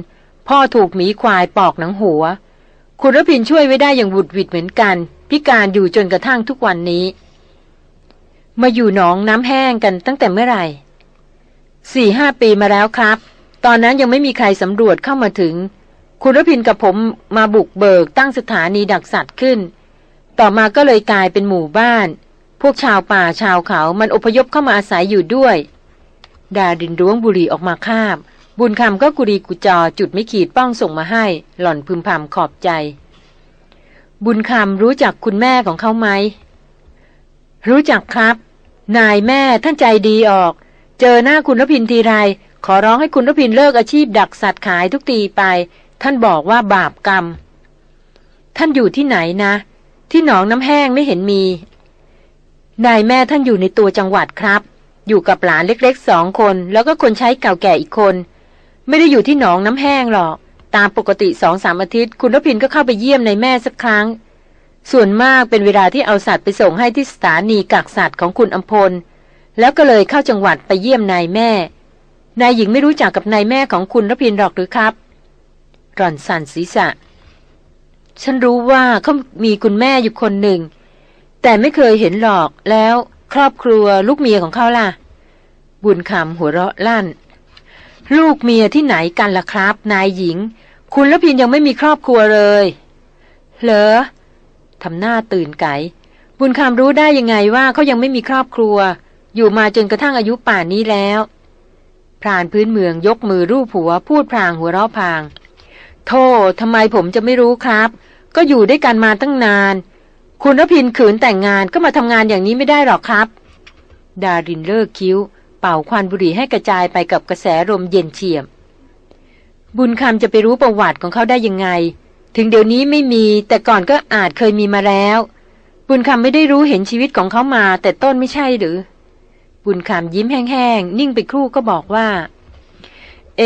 พ่อถูกหมีควายปอกหนังหัว คุณรพินช่วยไว้ได้อย่างบุดวิดเหมือนกัน พิการอยู่จนกระทั่งทุกวันนี้ มาอยู่หนองน้ำแห้งกันตั้งแต่เมื่อไหร่สี่ห้าปีมาแล้วครับ ตอนนั้นยังไม่มีใครสำรวจเข้ามาถึง คุณรพินกับผมมาบุกเบิกตั้งสถานีดักสัตว์ขึ้น ต่อมาก็เลยกลายเป็นหมู่บ้าน พวกชาวป่าชาวเขามันอพยพเข้ามาอาศัยอยู่ด้วย ดาดินร้วงบุหรี่ออกมาคาบ บุญคำก็กุรีกุจอจุดไม่ขีดป้องส่งมาให้ หล่อนพึมพำขอบใจ บุญคำรู้จักคุณแม่ของเขาไหม รู้จักครับ นายแม่ท่านใจดีออก เจอหน้าคุณรพินทีไร ขอร้องให้คุณรพินเลิกอาชีพดักสัตว์ขายทุกทีไป ท่านบอกว่าบาปกรรม ท่านอยู่ที่ไหนนะ ที่หนองน้ำแห้งไม่เห็นมี นายแม่ท่านอยู่ในตัวจังหวัดครับ อยู่กับหลานเล็กๆสองคน แล้วก็คนใช้เก่าแก่อีกคน ไม่ได้อยู่ที่หนองน้ำแห้งหรอก ตามปกติสองสามอาทิตย์ คุณรพินก็เข้าไปเยี่ยมในแม่สักครั้ง ส่วนมากเป็นเวลาที่เอาสัตว์ไปส่งให้ที่สถานีกักสัตว์ของคุณอัมพล แล้วก็เลยเข้าจังหวัดไปเยี่ยมนายแม่ นายหญิงไม่รู้จักกับนายแม่ของคุณรพินหรอกหรือครับร่อนสั่นศีรษะ ฉันรู้ว่าเขามีคุณแม่อยู่คนหนึ่ง แต่ไม่เคยเห็นหรอกแล้วครอบครัวลูกเมียของเขาล่ะ บุญคำหัวเราะลั่น ลูกเมียที่ไหนกันล่ะครับ นายหญิง คุณละพินยังไม่มีครอบครัวเลย เหรอทำหน้าตื่นไก่บุญคำรู้ได้ยังไงว่าเขายังไม่มีครอบครัว อยู่มาจนกระทั่งอายุป่านนี้แล้วพรานพื้นเมืองยกมือรูปหัวพูดพรางหัวเราะพางโธ่ทำไมผมจะไม่รู้ครับ ก็อยู่ด้วยกันมาตั้งนาน คุณรพินขืนแต่งงานก็มาทำงานอย่างนี้ไม่ได้หรอกครับ ดารินเลิกคิ้ว เป่าควันบุหรี่ให้กระจายไปกับกระแสลมเย็นเฉียบ บุญคำจะไปรู้ประวัติของเขาได้ยังไง ถึงเดี๋ยวนี้ไม่มีแต่ก่อนก็อาจเคยมีมาแล้ว บุญคำไม่ได้รู้เห็นชีวิตของเขามา แต่ต้นไม่ใช่หรือ บุญคำยิ้มแห้งๆนิ่งไปครู่ก็บอกว่า เอ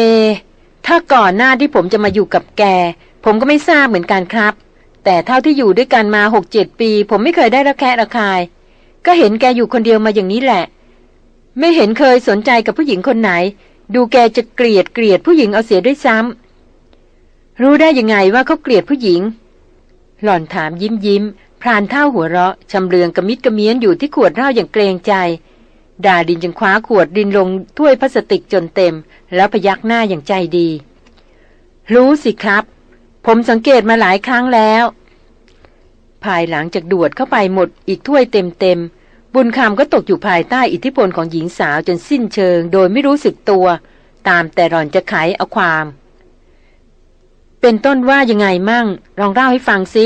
ถ้าก่อนหน้าที่ผมจะมาอยู่กับแก ผมก็ไม่ทราบเหมือนกันครับ แต่เท่าที่อยู่ด้วยกันมาหกเจ็ดปี ผมไม่เคยได้ระแคะระคาย ก็เห็นแกอยู่คนเดียวมาอย่างนี้แหละ ไม่เห็นเคยสนใจกับผู้หญิงคนไหน ดูแกจะเกลียดเกลียดผู้หญิงเอาเสียด้วยซ้ำรู้ได้ยังไงว่าเขาเกลียดผู้หญิง หล่อนถามยิ้มยิ้มพรานเท่าหัวเราะชำเลืองกระมิดกระเมียนอยู่ที่ขวดเหล้าอย่างเกรงใจ ดาดินจึงคว้าขวดดินลงถ้วยพลาสติกจนเต็ม แล้วพยักหน้าอย่างใจดี รู้สิครับ ผมสังเกตมาหลายครั้งแล้ว ภายหลังจากดวดเข้าไปหมดอีกถ้วยเต็มเต็ม บุญคำก็ตกอยู่ภายใต้อิทธิพลของหญิงสาวจนสิ้นเชิง โดยไม่รู้สึกตัว ตามแต่หล่อนจะไขเอาความ เป็นต้นว่ายังไงมั่ง ลองเล่าให้ฟังสิ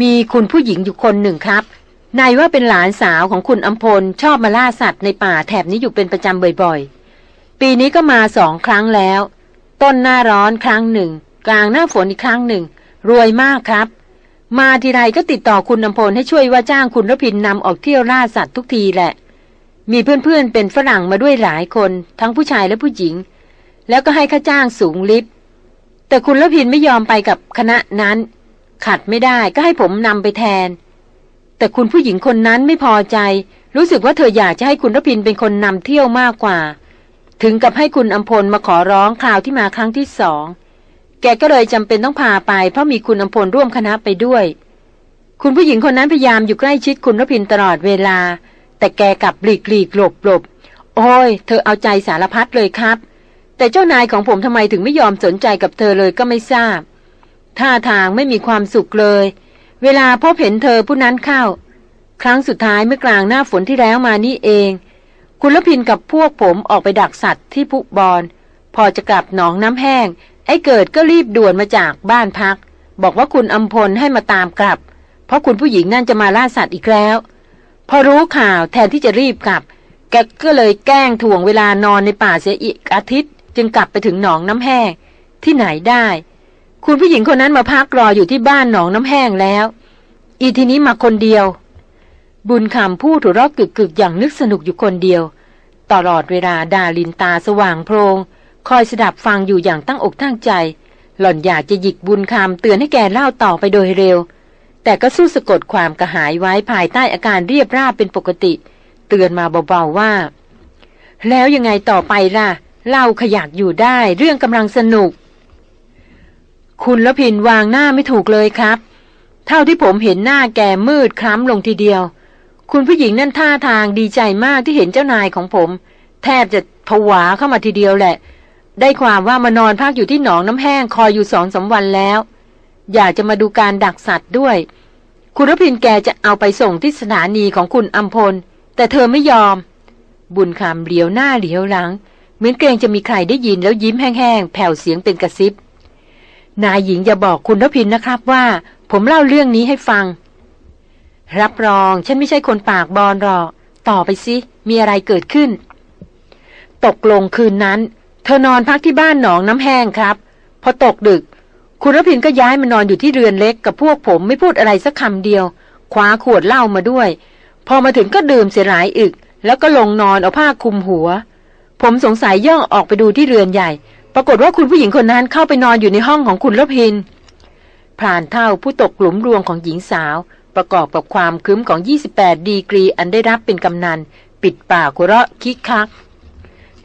มีคุณผู้หญิงอยู่คนหนึ่งครับนายว่าเป็นหลานสาวของคุณอัมพลชอบมาล่าสัตว์ในป่าแถบนี้อยู่เป็นประจำบ่อยๆ ปีนี้ก็มาสองครั้งแล้ว ต้นหน้าร้อนครั้งหนึ่ง กลางหน้าฝนอีกครั้งหนึ่ง รวยมากครับ มาทีไรก็ติดต่อคุณอัมพลให้ช่วยว่าจ้างคุณรพินนำออกเที่ยวล่าสัตว์ทุกทีแหละ มีเพื่อนๆเป็นฝรั่งมาด้วยหลายคน ทั้งผู้ชายและผู้หญิง แล้วก็ให้ค่าจ้างสูงลิบแต่คุณรพินไม่ยอมไปกับคณะนั้น ขัดไม่ได้ก็ให้ผมนำไปแทน แต่คุณผู้หญิงคนนั้นไม่พอใจ รู้สึกว่าเธออยากจะให้คุณรพินเป็นคนนำเที่ยวมากกว่า ถึงกับให้คุณอัมพลมาขอร้องคราวที่มาครั้งที่สอง กก็เลยจำเป็นต้องพาไป เพราะมีคุณอัมพลร่วมคณะไปด้วย คุณผู้หญิงคนนั้นพยายามอยู่ใกล้ชิดคุณรพินตลอดเวลา แต่แกกลับหลีกหลีกหลบหลบโอ้ย เธอเอาใจสารพัดเลยครับ แต่เจ้านายของผมทำไมถึงไม่ยอมสนใจกับเธอเลยก็ไม่ทราบ ท่าทางไม่มีความสุขเลย เวลาพบเห็นเธอผู้นั้นเข้า ครั้งสุดท้ายเมื่อกลางหน้าฝนที่แล้วมานี่เอง คุณลพินกับพวกผมออกไปดักสัตว์ที่พุบอน พอจะกลับหนองน้ำแห้ง ไอ้เกิดก็รีบด่วนมาจากบ้านพัก บอกว่าคุณอัมพลให้มาตามกลับ เพราะคุณผู้หญิงนั่นจะมาล่าสัตว์อีกแล้ว พอรู้ข่าวแทนที่จะรีบกลับ แกก็เลยแกล้งถ่วงเวลานอนในป่าเสียอีกอาทิตย์ จึงกลับไปถึงหนองน้ำแห้งที่ไหนได้ คุณผู้หญิงคนนั้นมาพักรออยู่ที่บ้านหนองน้ำแห้งแล้ว อีทีนี้มาคนเดียว บุญคำพูดถูรอกกึกๆอย่างนึกสนุกอยู่คนเดียว ตลอดเวลาดาลินตาสว่างโพรง คอยสดับฟังอยู่อย่างตั้งอกตั้งใจ หล่อนอยากจะหยิกบุญคำเตือนให้แกเล่าต่อไปโดยเร็ว แต่ก็สู้สะกดความกระหายไว้ภายใต้อาการเรียบราบเป็นปกติ เตือนมาเบาๆว่า แล้วยังไงต่อไปล่ะ เล่าขยักอยู่ได้เรื่องกำลังสนุก คุณละพินวางหน้าไม่ถูกเลยครับ เท่าที่ผมเห็นหน้าแกมืดคล้ำลงทีเดียว คุณผู้หญิงนั่นท่าทางดีใจมากที่เห็นเจ้านายของผม แทบจะผวาเข้ามาทีเดียวแหละ ได้ความว่ามานอนพักอยู่ที่หนองน้ำแห้งคอยอยู่สองสาวันแล้ว อยากจะมาดูการดักสัตว์ด้วย คุณรพินแกจะเอาไปส่งที่สถานีของคุณอัมพล แต่เธอไม่ยอม บุญคำเหลียวหน้าเหลียวหลัง เหมือนเกรงจะมีใครได้ยินแล้วยิ้มแห้งๆแผ่วเสียงเป็นกระซิบ นายหญิงอย่าบอกคุณรพินนะครับว่า ผมเล่าเรื่องนี้ให้ฟัง รับรองฉันไม่ใช่คนปากบอลหรอกต่อไปสิมีอะไรเกิดขึ้น ตกลงคืนนั้น เธอนอนพักที่บ้านหนองน้ำแห้งครับ พอตกดึกคคุณรพินก็ย้ายมานอนอยู่ที่เรือนเล็กกับพวกผมไม่พูดอะไรสักคำเดียวคว้าขวดเหล้ามาด้วย พอมาถึงก็ดื่มเสียหลายอึก แล้วก็ลงนอนเอาผ้าคลุมหัว ผมสงสัยย่องออกไปดูที่เรือนใหญ่ ปรากฏว่าคุณผู้หญิงคนนั้นเข้าไปนอนอยู่ในห้องของคุณรพินพรานเท่าผู้ตกหลุมรวงของหญิงสาว ประกอบกับความคืมของ 28 ดีกรีอันได้รับเป็นกำนัน ปิดปากหัวเราะคิกคัก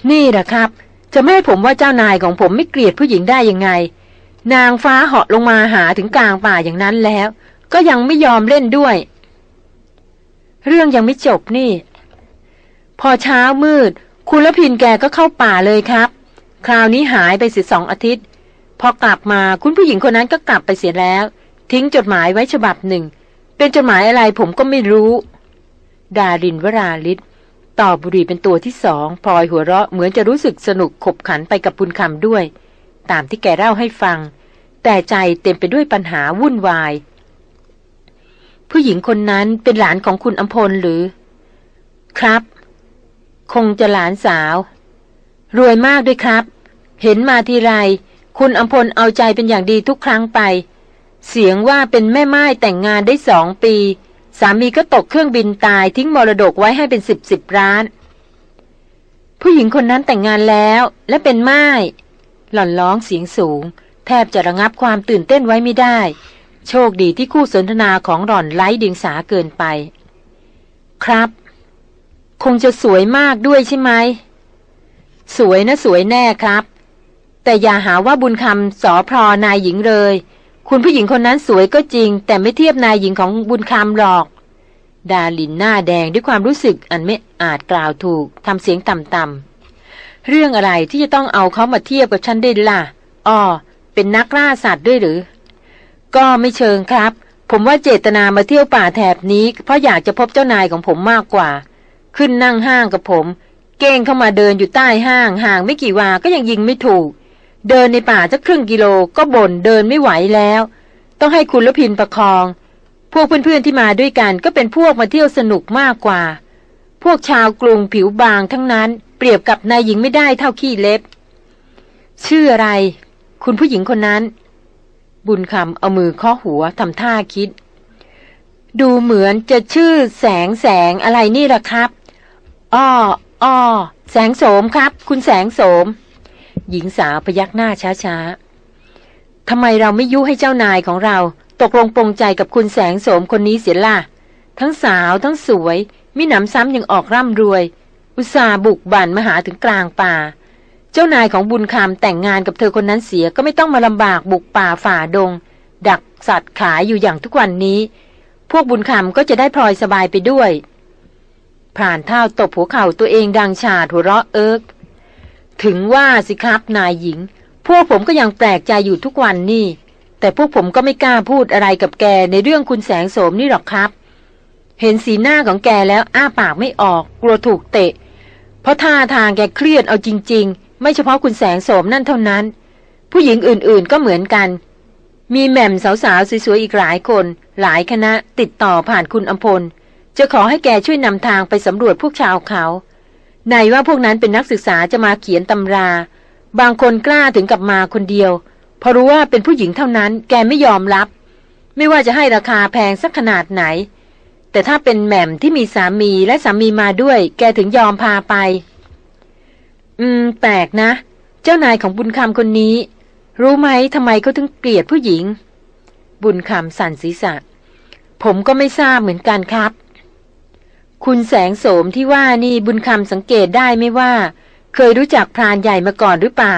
นี่แหละครับ จะไม่ให้ผมว่าเจ้านายของผมไม่เกลียดผู้หญิงได้ยังไง นางฟ้าเหาะลงมาหาถึงกลางป่าอย่างนั้นแล้ว ก็ยังไม่ยอมเล่นด้วย เรื่องยังไม่จบนี่ พอเช้ามืด คุณละพินแกก็เข้าป่าเลยครับ คราวนี้หายไปสิสองอาทิตย์ พอกลับมาคุณผู้หญิงคนนั้นก็กลับไปเสียแล้ว ทิ้งจดหมายไว้ฉบับหนึ่ง เป็นจดหมายอะไรผมก็ไม่รู้ ดารินวราลิศ ต่อบุรีเป็นตัวที่สองพลอยหัวเราะเหมือนจะรู้สึกสนุกขบขันไปกับบุญคำด้วย ตามที่แกเล่าให้ฟัง แต่ใจเต็มไปด้วยปัญหาวุ่นวาย ผู้หญิงคนนั้นเป็นหลานของคุณอัมพลหรือ ครับ คงจะหลานสาว รวยมากด้วยครับ เห็นมาทีไร คุณอัมพลเอาใจเป็นอย่างดีทุกครั้งไป เสียงว่าเป็นแม่ไม้แต่งงานได้สองปี สามีก็ตกเครื่องบินตายทิ้งมรดกไว้ให้เป็นสิบสิบร้าน ผู้หญิงคนนั้นแต่งงานแล้วและเป็นไม้หล่อนร้องเสียงสูง แทบจะระงับความตื่นเต้นไว้ไม่ได้ โชคดีที่คู่สนทนาของหล่อนไร้เดียงสาเกินไป ครับ คงจะสวยมากด้วยใช่ไหม สวยนะสวยแน่ครับ แต่อย่าหาว่าบุญคำสอพรนายหญิงเลย คุณผู้หญิงคนนั้นสวยก็จริง แต่ไม่เทียบนายหญิงของบุญคำหรอก ดาลินหน้าแดงด้วยความรู้สึกอันไม่อาจกล่าวถูกทำเสียงต่ำๆเรื่องอะไรที่จะต้องเอาเขามาเทียบกับฉันได้ล่ะอ้อเป็นนักล่าสัตว์ด้วยหรือ ก็ไม่เชิงครับ ผมว่าเจตนามาเที่ยวป่าแถบนี้ เพราะอยากจะพบเจ้านายของผมมากกว่า ขึ้นนั่งห้างกับผม เก้งเข้ามาเดินอยู่ใต้ห้างห่างไม่กี่วาก็ยังยิงไม่ถูก เดินในป่าสักครึ่งกิโลก็บ่นเดินไม่ไหวแล้ว ต้องให้คุณละพินประคอง พวกเพื่อนๆที่มาด้วยกันก็เป็นพวกมาเที่ยวสนุกมากกว่า พวกชาวกรุงผิวบางทั้งนั้น เปรียบกับนายหญิงไม่ได้เท่าขี้เล็บ ชื่ออะไร คุณผู้หญิงคนนั้น บุญคำเอามือเคาะหัวทำท่าคิด ดูเหมือนจะชื่อแสงแสงอะไรนี่ล่ะครับอ้ออ้อแสงโสมครับ คุณแสงโสม หญิงสาวพยักหน้าช้าๆทำไมเราไม่ยุให้เจ้านายของเรา ตกลงปรงใจกับคุณแสงโสมคนนี้เสียล่ะ ทั้งสาวทั้งสวย มิหนำซ้ำยังออกร่ำรวย อุตส่าห์บุกบั่นมาหาถึงกลางป่า เจ้านายของบุญคำแต่งงานกับเธอคนนั้นเสียก็ไม่ต้องมาลำบากบุกป่าฝ่าดง ดักสัตว์ขายอยู่อย่างทุกวันนี้ พวกบุญคำก็จะได้พลอยสบายไปด้วยผ่านเท้าตบหัวเข่าตัวเองดังชาดหัวเราะเอิก ถึงว่าสิครับนายหญิง พวกผมก็ยังแปลกใจอยู่ทุกวันนี่ แต่พวกผมก็ไม่กล้าพูดอะไรกับแกในเรื่องคุณแสงโสมนี่หรอกครับ เห็นสีหน้าของแกแล้วอ้าปากไม่ออก กลัวถูกเตะ เพราะท่าทางแกเครียดเอาจริง ๆ ไม่เฉพาะคุณแสงโสมนั่นเท่านั้น ผู้หญิงอื่นๆก็เหมือนกัน มีแหม่มสาวๆสวยๆอีกหลายคน หลายคณะติดต่อผ่านคุณอำพลจะขอให้แกช่วยนำทางไปสำรวจพวกชาวเขา ในว่าพวกนั้นเป็นนักศึกษาจะมาเขียนตำรา บางคนกล้าถึงกับมาคนเดียวเพราะรู้ว่าเป็นผู้หญิงเท่านั้นแกไม่ยอมรับ ไม่ว่าจะให้ราคาแพงสักขนาดไหน แต่ถ้าเป็นแหม่มที่มีสามีและสามีมาด้วย แกถึงยอมพาไป อืม แปลกนะ เจ้านายของบุญคำคนนี้ รู้ไหมทำไมเขาถึงเกลียดผู้หญิง บุญคำสั่นศีรษะ ผมก็ไม่ทราบเหมือนกันครับ คุณแสงโสมที่ว่านี่บุญคำสังเกตได้ไม่ว่า เคยรู้จักพรานใหญ่มาก่อนหรือเปล่า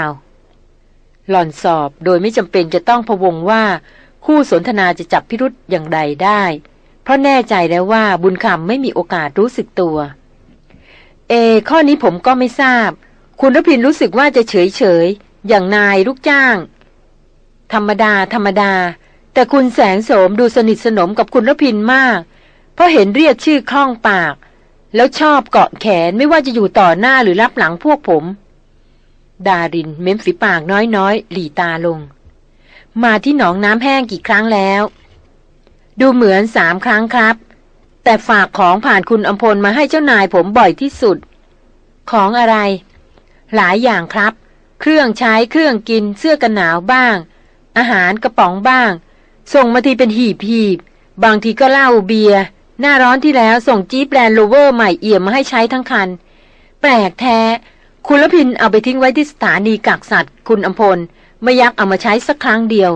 หล่อนสอบโดยไม่จำเป็นจะต้องพะวงว่า คู่สนทนาจะจับพิรุษอย่างใดได้ เพราะแน่ใจแล้วว่าบุญคำไม่มีโอกาสรู้สึกตัว เอ ข้อนี้ผมก็ไม่ทราบ คุณรพินรู้สึกว่าจะเฉยเฉยอย่างนายลูกจ้าง ธรรมดาธรรมดา แต่คุณแสงโสมดูสนิทสนมกับคุณรพินมาก เพราะเห็นเรียกชื่อคล่องปาก แล้วชอบเกาะแขนไม่ว่าจะอยู่ต่อหน้าหรือรับหลังพวกผม ดารินเม้มฝีปากน้อยๆ หลีตาลง มาที่หนองน้ำแห้งกี่ครั้งแล้ว ดูเหมือนสามครั้งครับ แต่ฝากของผ่านคุณอมพลมาให้เจ้านายผมบ่อยที่สุด ของอะไร หลายอย่างครับ เครื่องใช้เครื่องกินเสื้อกันหนาวบ้าง อาหารกระป๋องบ้าง ส่งมาทีเป็นหีบหีบบางทีก็เหล้าเบียร์ หน้าร้อนที่แล้วส่งจี๊ปแลนด์โรเวอร์ใหม่เอี่ยมมาให้ใช้ทั้งคัน แปลกแท้ คุณละพินเอาไปทิ้งไว้ที่สถานีกักสัตว์ คุณอำพลไม่ยักเอามาใช้สักครั้งเดียว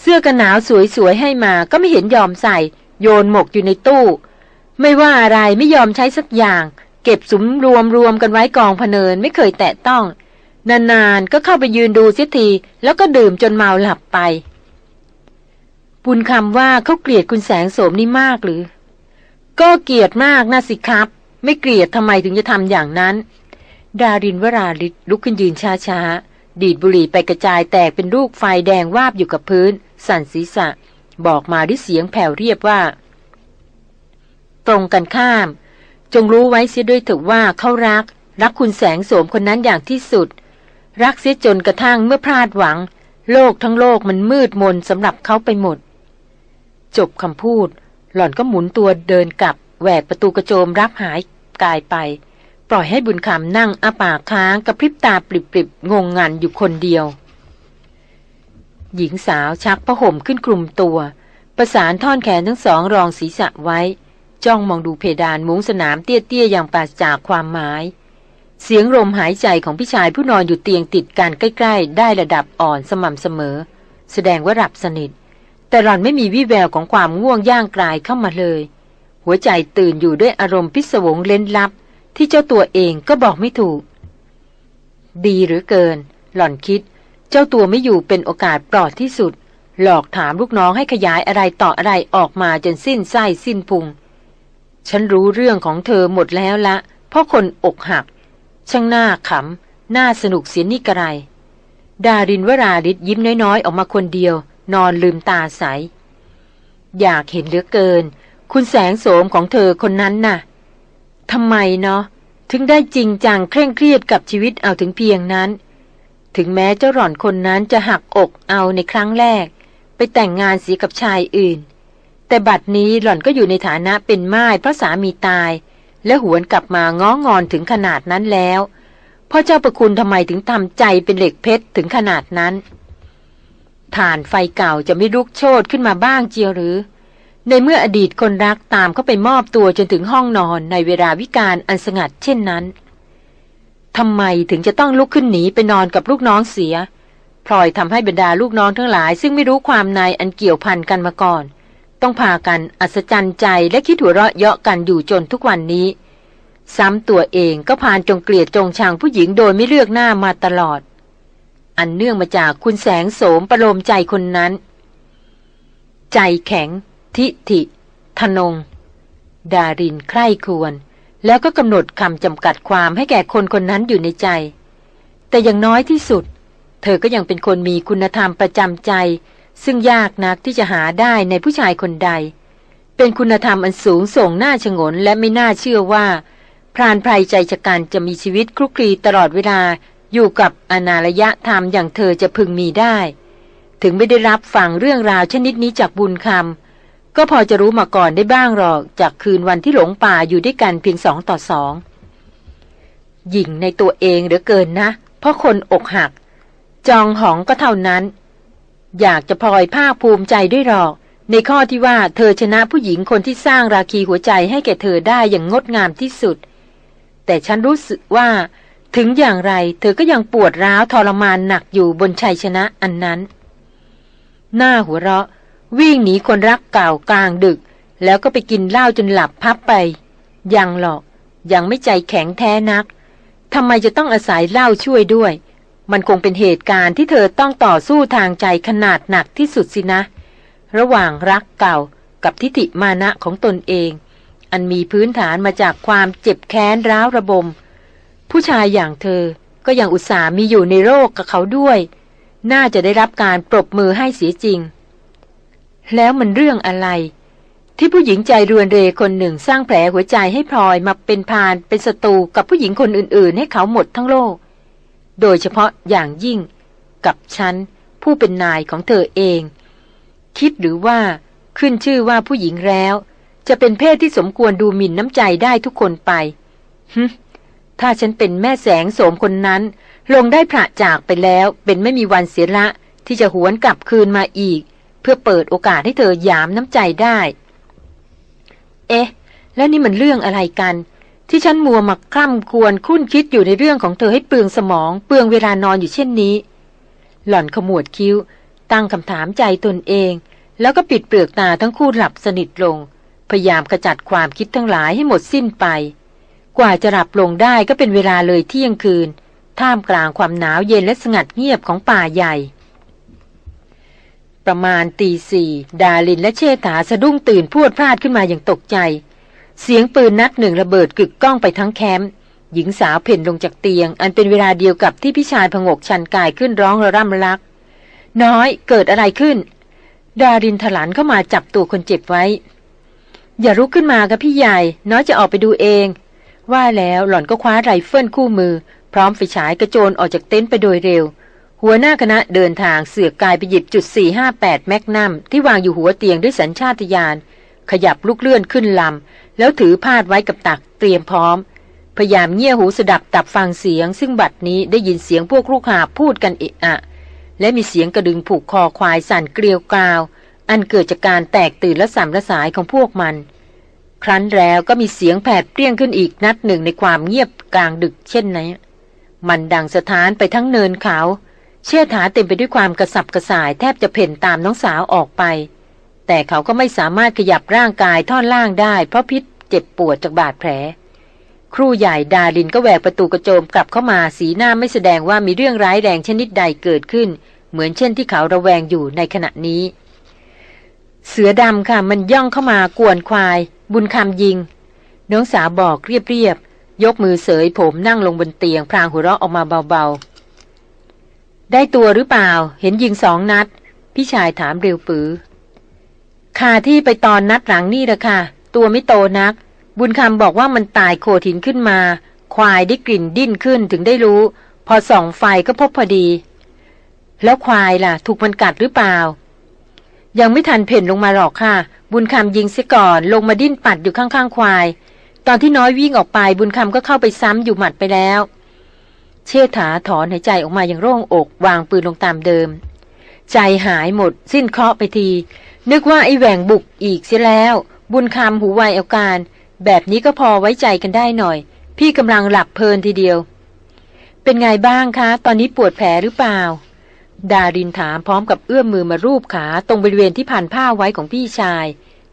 เสื้อกันหนาวสวยๆให้มาก็ไม่เห็นยอมใส่ โยนหมกอยู่ในตู้ ไม่ว่าอะไรไม่ยอมใช้สักอย่าง เก็บสุมรวมรวมกันไว้กองพเนินไม่เคยแตะต้อง นานๆก็เข้าไปยืนดูเสียที แล้วก็ดื่มจนเมาหลับไปบุญคำว่าเขาเกลียดคุณแสงโสมนี่มากหรือ ก็เกลียดมากนะสิครับ ไม่เกลียดทำไมถึงจะทำอย่างนั้น ดารินวราลิศลุกขึ้นยืนช้าๆ ดีดบุหรี่ไปกระจายแตกเป็นลูกไฟแดงวาบอยู่กับพื้น สั่นศีรษะ บอกมาด้วยเสียงแผ่วเรียบว่า ตรงกันข้าม จงรู้ไว้เสียด้วยเถอะว่าเขารัก รักคุณแสงโสมคนนั้นอย่างที่สุด รักเสียจนกระทั่งเมื่อพลาดหวัง โลกทั้งโลกมันมืดมนสำหรับเขาไปหมด จบคำพูด หล่อนก็หมุนตัวเดินกลับแหวกประตูกระโจมรับหายกายไป ปล่อยให้บุญคำนั่งอาปากค้างกระพริบตาปริบๆงงงันอยู่คนเดียว หญิงสาวชักผ้าห่มขึ้นกลุ่มตัว ประสานท่อนแขนทั้งสองรองศีรษะไว้ จ้องมองดูเพดานมุ้งสนามเตี้ยๆอย่างปราศจากความหมาย เสียงลมหายใจของพี่ชายผู้นอนอยู่เตียงติดกันใกล้ ๆ ได้ระดับอ่อนสม่ำเสมอ แสดงว่าหลับสนิท แต่หล่อนไม่มีวิแววของความง่วงย่างกลายเข้ามาเลย หัวใจตื่นอยู่ด้วยอารมณ์พิศวงเล้นลับ ที่เจ้าตัวเองก็บอกไม่ถูก ดีหรือเกิน หล่อนคิด เจ้าตัวไม่อยู่เป็นโอกาสปลอดที่สุด หลอกถามลูกน้องให้ขยายอะไรต่ออะไรออกมาจนสิ้นไส้สิ้นพุง ฉันรู้เรื่องของเธอหมดแล้วละ เพราะคนอกหัก ช่างหน้าขำหน่าสนุกเสียนี่กระไร ดารินวราลิศยิ้มน้อยๆออกมาคนเดียว นอนลืมตาใส อยากเห็นเหลือเกิน คุณแสงโสมของเธอคนนั้นน่ะทำไมเนาะถึงได้จริงจังเคร่งเครียดกับชีวิตเอาถึงเพียงนั้น ถึงแม้เจ้าหล่อนคนนั้นจะหักอกเอาในครั้งแรก ไปแต่งงานเสียกับชายอื่น แต่บัดนี้หล่อนก็อยู่ในฐานะเป็นม่ายเพราะสามีตาย และหวนกลับมาง้องอนถึงขนาดนั้นแล้วพ่อเจ้าประคุณทำไมถึงทำใจเป็นเหล็กเพชรถึงขนาดนั้น ฐานไฟเก่าจะไม่ลุกโชนขึ้นมาบ้างเจียวหรือ ในเมื่ออดีตคนรักตามเขาไปมอบตัวจนถึงห้องนอนในเวลาวิกาลอันสงัดเช่นนั้นทำไมถึงจะต้องลุกขึ้นหนีไปนอนกับลูกน้องเสียพลอยทำให้บรรดาลูกน้องทั้งหลาย ซึ่งไม่รู้ความในอันเกี่ยวพันกันมาก่อน ต้องพากันอัศจรรย์ใจและคิดหัวเราะเยาะกันอยู่จนทุกวันนี้ ซ้ำตัวเองก็พานจงเกลียดจงชังผู้หญิงโดยไม่เลือกหน้ามาตลอด อันเนื่องมาจากคุณแสงโสมประโลมใจคนนั้น ใจแข็ง ทิฐิ ทนง ดารินใคร่ควรแล้วก็กำหนดคำจำกัดความให้แก่คนคนนั้นอยู่ในใจ แต่อย่างน้อยที่สุด เธอก็ยังเป็นคนมีคุณธรรมประจำใจ ซึ่งยากนักที่จะหาได้ในผู้ชายคนใด เป็นคุณธรรมอันสูงส่งน้าชงนและไม่น่าเชื่อว่า พรานไพรใจชะกันจะมีชีวิตคลุกคลีตลอดเวลา อยู่กับอนาลยะธรรมอย่างเธอจะพึงมีได้ ถึงไม่ได้รับฟังเรื่องราวชนิดนี้จากบุญคำก็พอจะรู้มาก่อนได้บ้างหรอกจากคืนวันที่หลงป่าอยู่ด้วยกันเพียงสองต่อสองหญิงในตัวเองเหลือเกินนะ เพราะคนอกหัก จองหองก็เท่านั้น อยากจะพลอยภาคภูมิใจด้วยหรอก ในข้อที่ว่าเธอชนะผู้หญิงคนที่สร้างราคีหัวใจให้แก่เธอได้อย่างงดงามที่สุด แต่ฉันรู้สึกว่า ถึงอย่างไรเธอก็ยังปวดร้าวทรมานหนักอยู่บนชัยชนะอันนั้น หน้าหัวเราะ วิ่งหนีคนรักเก่ากลางดึก แล้วก็ไปกินเหล้าจนหลับพับไป ยังหรอก ยังไม่ใจแข็งแท้นักทำไมจะต้องอาศัยเหล้าช่วยด้วย มันคงเป็นเหตุการณ์ที่เธอต้องต่อสู้ทางใจขนาดหนักที่สุดสินะ ระหว่างรักเก่ากับทิฏฐิมานะของตนเอง อันมีพื้นฐานมาจากความเจ็บแค้นร้าวระบม ผู้ชายอย่างเธอก็ยังอุตส่าห์มีอยู่ในโลกกับเขาด้วย น่าจะได้รับการปรบมือให้เสียจริง แล้วมันเรื่องอะไร ที่ผู้หญิงใจรวนเรคนหนึ่งสร้างแผลหัวใจให้พลอยมาเป็นพานเป็นศัตรูกับผู้หญิงคนอื่นๆ ให้เขาหมดทั้งโลก โดยเฉพาะอย่างยิ่ง กับฉันผู้เป็นนายของเธอเอง คิดหรือว่าขึ้นชื่อว่าผู้หญิงแล้ว จะเป็นเพศที่สมควรดูหมิ่นน้ำใจได้ทุกคนไปฮึ ถ้าฉันเป็นแม่แสงโสมคนนั้น ลงได้พระจากไปแล้วเป็นไม่มีวันเสียละที่จะหวนกลับคืนมาอีก เพื่อเปิดโอกาสให้เธอหยามน้ำใจได้ เอ๊ะ แล้วนี่มันเรื่องอะไรกัน ที่ฉันมัวมักคล่ำควรคุ้นคิดอยู่ในเรื่องของเธอให้เปลืองสมอง เปลืองเวลานอนอยู่เช่นนี้ หล่อนขมวดคิ้ว ตั้งคำถามใจตนเอง แล้วก็ปิดเปลือกตาทั้งคู่หลับสนิทลง พยายามกระจัดความคิดทั้งหลายให้หมดสิ้นไป กว่าจะหลับลงได้ก็เป็นเวลาเลยเที่ยงคืน ท่ามกลางความหนาวเย็นและสงัดเงียบของป่าใหญ่ ประมาณตีสี่ดาลินและเชษฐาสะดุ้งตื่นพรวดพลาดขึ้นมาอย่างตกใจ เสียงปืนนัดหนึ่งระเบิดกึกก้องไปทั้งแคมป์หญิงสาวเพ่นลงจากเตียง อันเป็นเวลาเดียวกับที่พี่ชายผงกชันกายขึ้นร้องระร่ำรัก น้อยเกิดอะไรขึ้น ดารินถลันเข้ามาจับตัวคนเจ็บไว้ อย่าลุกขึ้นมากับพี่ใหญ่ น้อยจะออกไปดูเอง ว่าแล้วหล่อนก็คว้าไรเฟิลคู่มือ พร้อมไฟฉายกระโจนออกจากเต็นท์ไปโดยเร็ว หัวหน้าคณะเดินทางเสือกกายไปหยิบจุด 458 magnum ที่วางอยู่หัวเตียงด้วยสัญชาตญาณขยับลูกเลื่อนขึ้นลำ แล้วถือพาดไว้กับตักเตรียมพร้อม พยายามเงี่ยหูสดับตับฟังเสียง ซึ่งบัดนี้ได้ยินเสียงพวกลูกหาบพูดกันเอะอะ และมีเสียงกระดึงผูกคอควายสั่นเกลียวกราว อันเกิดจากการแตกตื่นและสัมระสายของพวกมัน ครั้นแล้วก็มีเสียงแผดเปรี้ยงขึ้นอีกนัดหนึ่งในความเงียบกลางดึกเช่นนี้มันดังสถานไปทั้งเนินเขา เชื่อถาเต็มไปด้วยความกระสับกระส่ายแทบจะเพ่นตามน้องสาวออกไป แต่เขาก็ไม่สามารถขยับร่างกายท่อนล่างได้ เพราะพิษเจ็บปวดจากบาดแผล ครูใหญ่ดาลินก็แหวกประตูกระโจมกลับเข้ามาสีหน้าไม่แสดงว่ามีเรื่องร้ายแรงชนิดใดเกิดขึ้น เหมือนเช่นที่เขาระแวงอยู่ในขณะนี้ เสือดำค่ะ มันย่องเข้ามากวนควาย บุญคำยิง น้องสาวบอกเรียบๆ ยกมือเสยผมนั่งลงบนเตียง พรางหัวเราะออกมาเบาๆ ได้ตัวหรือเปล่า เห็นยิงสองนัด พี่ชายถามเร็วปือคาที่ไปตอนนัดหลังนี่ละค่ะ ตัวไม่โตนัก บุญคำบอกว่ามันตายโคถินขึ้นมา ควายได้กลิ่นดิ้นขึ้นถึงได้รู้ พอส่องไฟก็พบพอดี แล้วควายล่ะ ถูกมันกัดหรือเปล่า ยังไม่ทันเพ่นลงมาหรอกค่ะ บุญคำยิงเสียก่อน ลงมาดิ้นปัดอยู่ข้างๆควาย ตอนที่น้อยวิ่งออกไปบุญคำก็เข้าไปซ้ำอยู่หมัดไปแล้ว เชษฐาถอนหายใจออกมาอย่างโล่งอก วางปืนลงตามเดิม ใจหายหมด สิ้นเคราะห์ไปที นึกว่าไอ้แหว่งบุกอีกเสียแล้ว บุญคำหูไวเอาการ แบบนี้ก็พอไว้ใจกันได้หน่อย พี่กำลังหลับเพลินทีเดียว เป็นไงบ้างคะ ตอนนี้ปวดแผลหรือเปล่า ดารินถามพร้อมกับเอื้อมมือมารูปขาตรงบริเวณที่ผ่านผ้าไว้ของพี่ชาย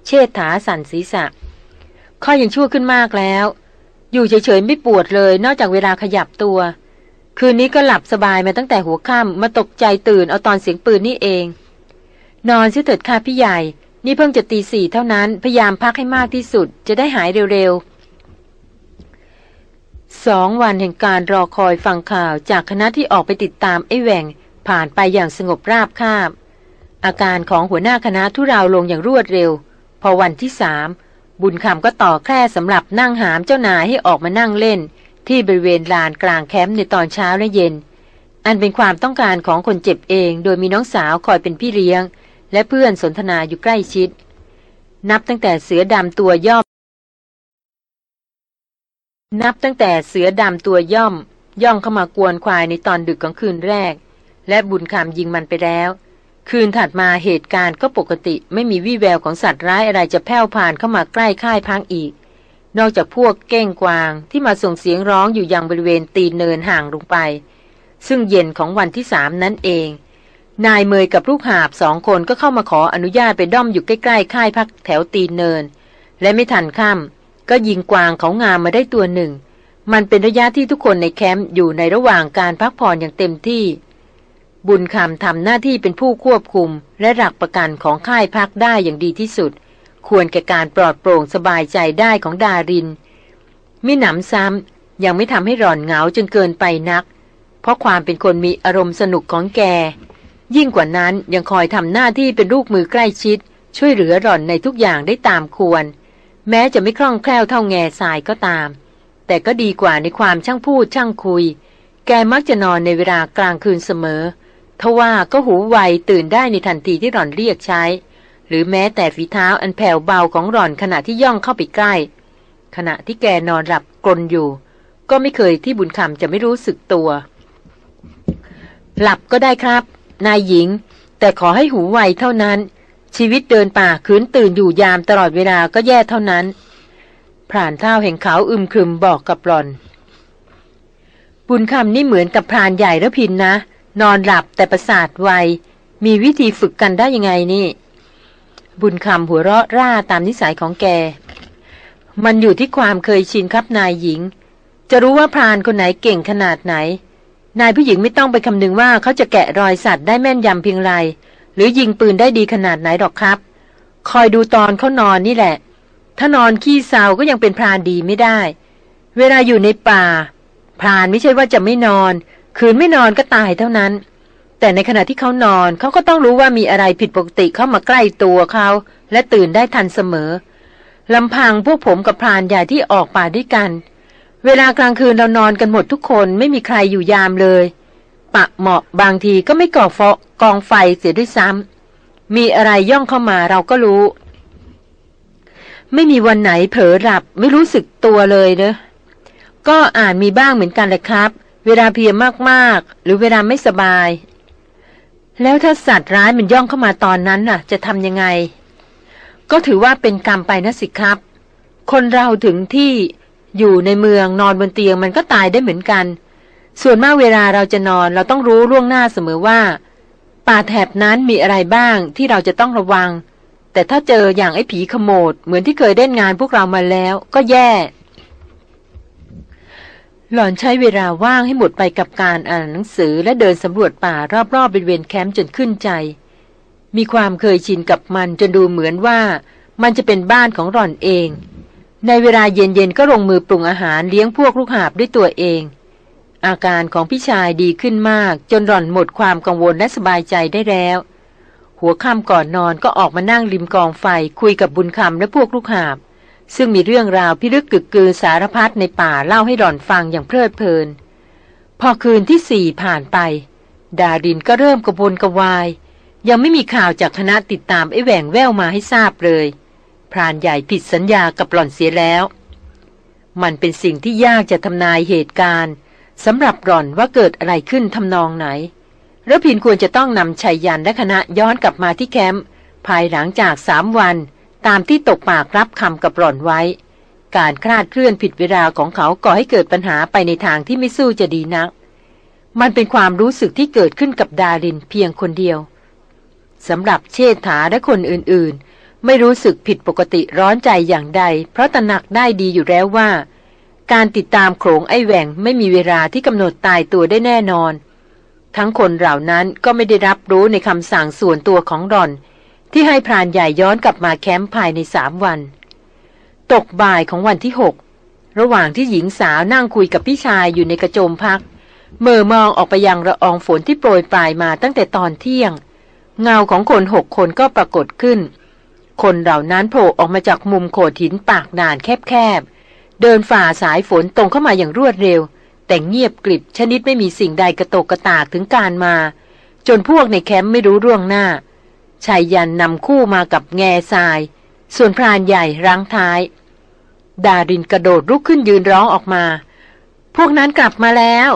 เชษฐาสั่นศีรษะ ข้อยังชั่วขึ้นมากแล้ว อยู่เฉยๆไม่ปวดเลย นอกจากเวลาขยับตัว คืนนี้ก็หลับสบายมาตั้งแต่หัวค่ำมาตกใจตื่นเอาตอนเสียงปืนนี่เอง นอนซิเถิดค่ะพี่ใหญ่ นี่เพิ่งจะตีสี่เท่านั้นพยายามพักให้มากที่สุด จะได้หายเร็วๆสองวันแห่งการรอคอยฟังข่าวจากคณะที่ออกไปติดตามไอ้แหว่ง ผ่านไปอย่างสงบราบคาบ อาการของหัวหน้าคณะทุราวลงอย่างรวดเร็ว พอวันที่สามบุญคำก็ต่อแคร่สำหรับนั่งหามเจ้านายให้ออกมานั่งเล่น ที่บริเวณลานกลางแคมป์ในตอนเช้าและเย็น อันเป็นความต้องการของคนเจ็บเอง โดยมีน้องสาวคอยเป็นพี่เลี้ยง และเพื่อนสนทนาอยู่ใกล้ชิด นับตั้งแต่เสือดำตัวย่อม นับตั้งแต่เสือดำตัวย่อม ย่องเข้ามากวนควายในตอนดึกของคืนแรก และบุญคำยิงมันไปแล้ว คืนถัดมาเหตุการณ์ก็ปกติไม่มีวี่แววของสัตว์ร้ายอะไรจะแผ่วผ่านเข้ามาใกล้ค่ายพังอีก นอกจากพวกเก้งกวางที่มาส่งเสียงร้องอยู่ยังบริเวณตีนเนินห่างลงไป ซึ่งเย็นของวันที่สามนั่นเอง นายเมยกับลูกหาบสองคนก็เข้ามาขออนุญาตไปด้อมอยู่ใกล้ๆค่ายพักแถวตีนเนิน และไม่ทันค่ำก็ยิงกวางเขางามมาได้ตัวหนึ่งมันเป็นระยะที่ทุกคนในแคมป์อยู่ในระหว่างการพักผ่อนอย่างเต็มที่ บุญคำทำหน้าที่เป็นผู้ควบคุม และหลักประกันของค่ายพักได้อย่างดีที่สุด ควรแก่การปลอดโปร่งสบายใจได้ของดาริน มิหนำซ้ำยังไม่ทำให้หล่อนเหงาจนเกินไปนัก เพราะความเป็นคนมีอารมณ์สนุกของแก ยิ่งกว่านั้นยังคอยทำหน้าที่เป็นลูกมือใกล้ชิด ช่วยเหลือหล่อนในทุกอย่างได้ตามควร แม้จะไม่คล่องแคล่วเท่าแง่ทรายก็ตาม แต่ก็ดีกว่าในความช่างพูดช่างคุย แกมักจะนอนในเวลากลางคืนเสมอ ทว่าก็หูไวตื่นได้ในทันทีที่หล่อนเรียกใช้ หรือแม้แต่ฝีเท้าอันแผ่วเบาของหล่อนขณะที่ย่องเข้าไปใกล้ ขณะที่แกนอนหลับกลนอยู่ ก็ไม่เคยที่บุญคำจะไม่รู้สึกตัว หลับก็ได้ครับ นายหญิง แต่ขอให้หูไวเท่านั้น ชีวิตเดินป่าคืนตื่นอยู่ยามตลอดเวลาก็แย่เท่านั้นพรานเท่าแห่งเขาอึมครึมบอกกับหลอน บุญคำนี่เหมือนกับพรานใหญ่แล้วพินนะ นอนหลับแต่ประสาทไว มีวิธีฝึกกันได้ยังไงนี่ บุญคำหัวเราะร่าตามนิสัยของแก มันอยู่ที่ความเคยชินครับนายหญิง จะรู้ว่าพรานคนไหนเก่งขนาดไหน นายผู้หญิงไม่ต้องไปคำนึงว่าเขาจะแกะรอยสัตว์ได้แม่นยำเพียงไร หรือยิงปืนได้ดีขนาดไหนหรอกครับ คอยดูตอนเขานอนนี่แหละ ถ้านอนขี้เศร้าก็ยังเป็นพรานดีไม่ได้ เวลาอยู่ในป่า พรานไม่ใช่ว่าจะไม่นอน คืนไม่นอนก็ตายเท่านั้น แต่ในขณะที่เขานอนเขาก็ต้องรู้ว่ามีอะไรผิดปกติเข้ามาใกล้ตัวเขา และตื่นได้ทันเสมอลำพังพวกผมกับพรานใหญ่ที่ออกป่าด้วยกัน เวลากลางคืนเรานอนกันหมดทุกคนไม่มีใครอยู่ยามเลย ปะเหมาะบางทีก็ไม่ก่อฟกองไฟเสียด้วยซ้ำมีอะไรย่องเข้ามาเราก็รู้ ไม่มีวันไหนเผลอหลับไม่รู้สึกตัวเลยเนอะก็อ่านมีบ้างเหมือนกันแหละครับ เวลาเพียมากๆ หรือเวลาไม่สบาย แล้วถ้าสัตว์ร้ายมันย่องเข้ามาตอนนั้นน่ะ จะทำยังไง ก็ถือว่าเป็นกรรมไปนะสิครับ คนเราถึงที่อยู่ในเมืองนอนบนเตียงมันก็ตายได้เหมือนกัน ส่วนมากเวลาเราจะนอนเราต้องรู้ล่วงหน้าเสมอว่า ป่าแถบนั้นมีอะไรบ้างที่เราจะต้องระวัง แต่ถ้าเจออย่างไอ้ผีขโมดเหมือนที่เคยเล่นงานพวกเรามาแล้ว ก็แย่ หล่อนใช้เวลาว่างให้หมดไปกับการอ่านหนังสือและเดินสำรวจป่ารอบๆบริเวณแคมป์จนขึ้นใจ มีความเคยชินกับมันจนดูเหมือนว่า มันจะเป็นบ้านของหล่อนเอง ในเวลาเย็นๆก็ลงมือปรุงอาหารเลี้ยงพวกลูกหาบด้วยตัวเอง อาการของพี่ชายดีขึ้นมาก จนหล่อนหมดความกังวลและสบายใจได้แล้ว หัวค่ำก่อนนอนก็ออกมานั่งริมกองไฟคุยกับบุญคำและพวกลูกหาบ ซึ่งมีเรื่องราวพิลึกกึกกือสารพัดในป่าเล่าให้หล่อนฟังอย่างเพลิดเพลิน พอคืนที่สี่ผ่านไป ดารินก็เริ่มกระวนกระวาย ยังไม่มีข่าวจากคณะติดตามไอ้แหว่งแววมาให้ทราบเลย พรานใหญ่ผิดสัญญากับหล่อนเสียแล้ว มันเป็นสิ่งที่ยากจะทำนายเหตุการณ์สำหรับหล่อนว่าเกิดอะไรขึ้นทำนองไหนแล้วพินควรจะต้องนำชัยยันและคณะย้อนกลับมาที่แคมป์ภายหลังจากสามวัน ตามที่ตกปากรับคำกับหล่อนไว้ การคลาดเคลื่อนผิดเวลาของเขาก่อให้เกิดปัญหาไปในทางที่ไม่สู้จะดีนัก มันเป็นความรู้สึกที่เกิดขึ้นกับดารินเพียงคนเดียวสำหรับเชษฐาและคนอื่นๆ ไม่รู้สึกผิดปกติร้อนใจอย่างใด เพราะตระหนักได้ดีอยู่แล้วว่า การติดตามโขงไอแหว่งไม่มีเวลาที่กำหนดตายตัวได้แน่นอน ทั้งคนเหล่านั้นก็ไม่ได้รับรู้ในคำสั่งส่วนตัวของรอน ที่ให้พรานใหญ่ย้อนกลับมาแคมป์ภายในสามวัน ตกบ่ายของวันที่หกระหว่างที่หญิงสาวนั่งคุยกับพี่ชายอยู่ในกระโจมพักเมื่อมองออกไปยังระอองฝนที่โปรยปลายมาตั้งแต่ตอนเที่ยง เงาของคนหกคนก็ปรากฏขึ้น คนเหล่านั้นโผล่ออกมาจากมุมโขดหินปากด่านแคบๆ เดินฝ่าสายฝนตรงเข้ามาอย่างรวดเร็ว แต่เงียบกริบชนิดไม่มีสิ่งใดกระตกกระตากถึงการมา จนพวกในแคมป์ไม่รู้ร่วงหน้า ชายยันนำคู่มากับแง่ทราย ส่วนพรานใหญ่รั้งท้าย ดารินกระโดดลุกขึ้นยืนร้องออกมา พวกนั้นกลับมาแล้ว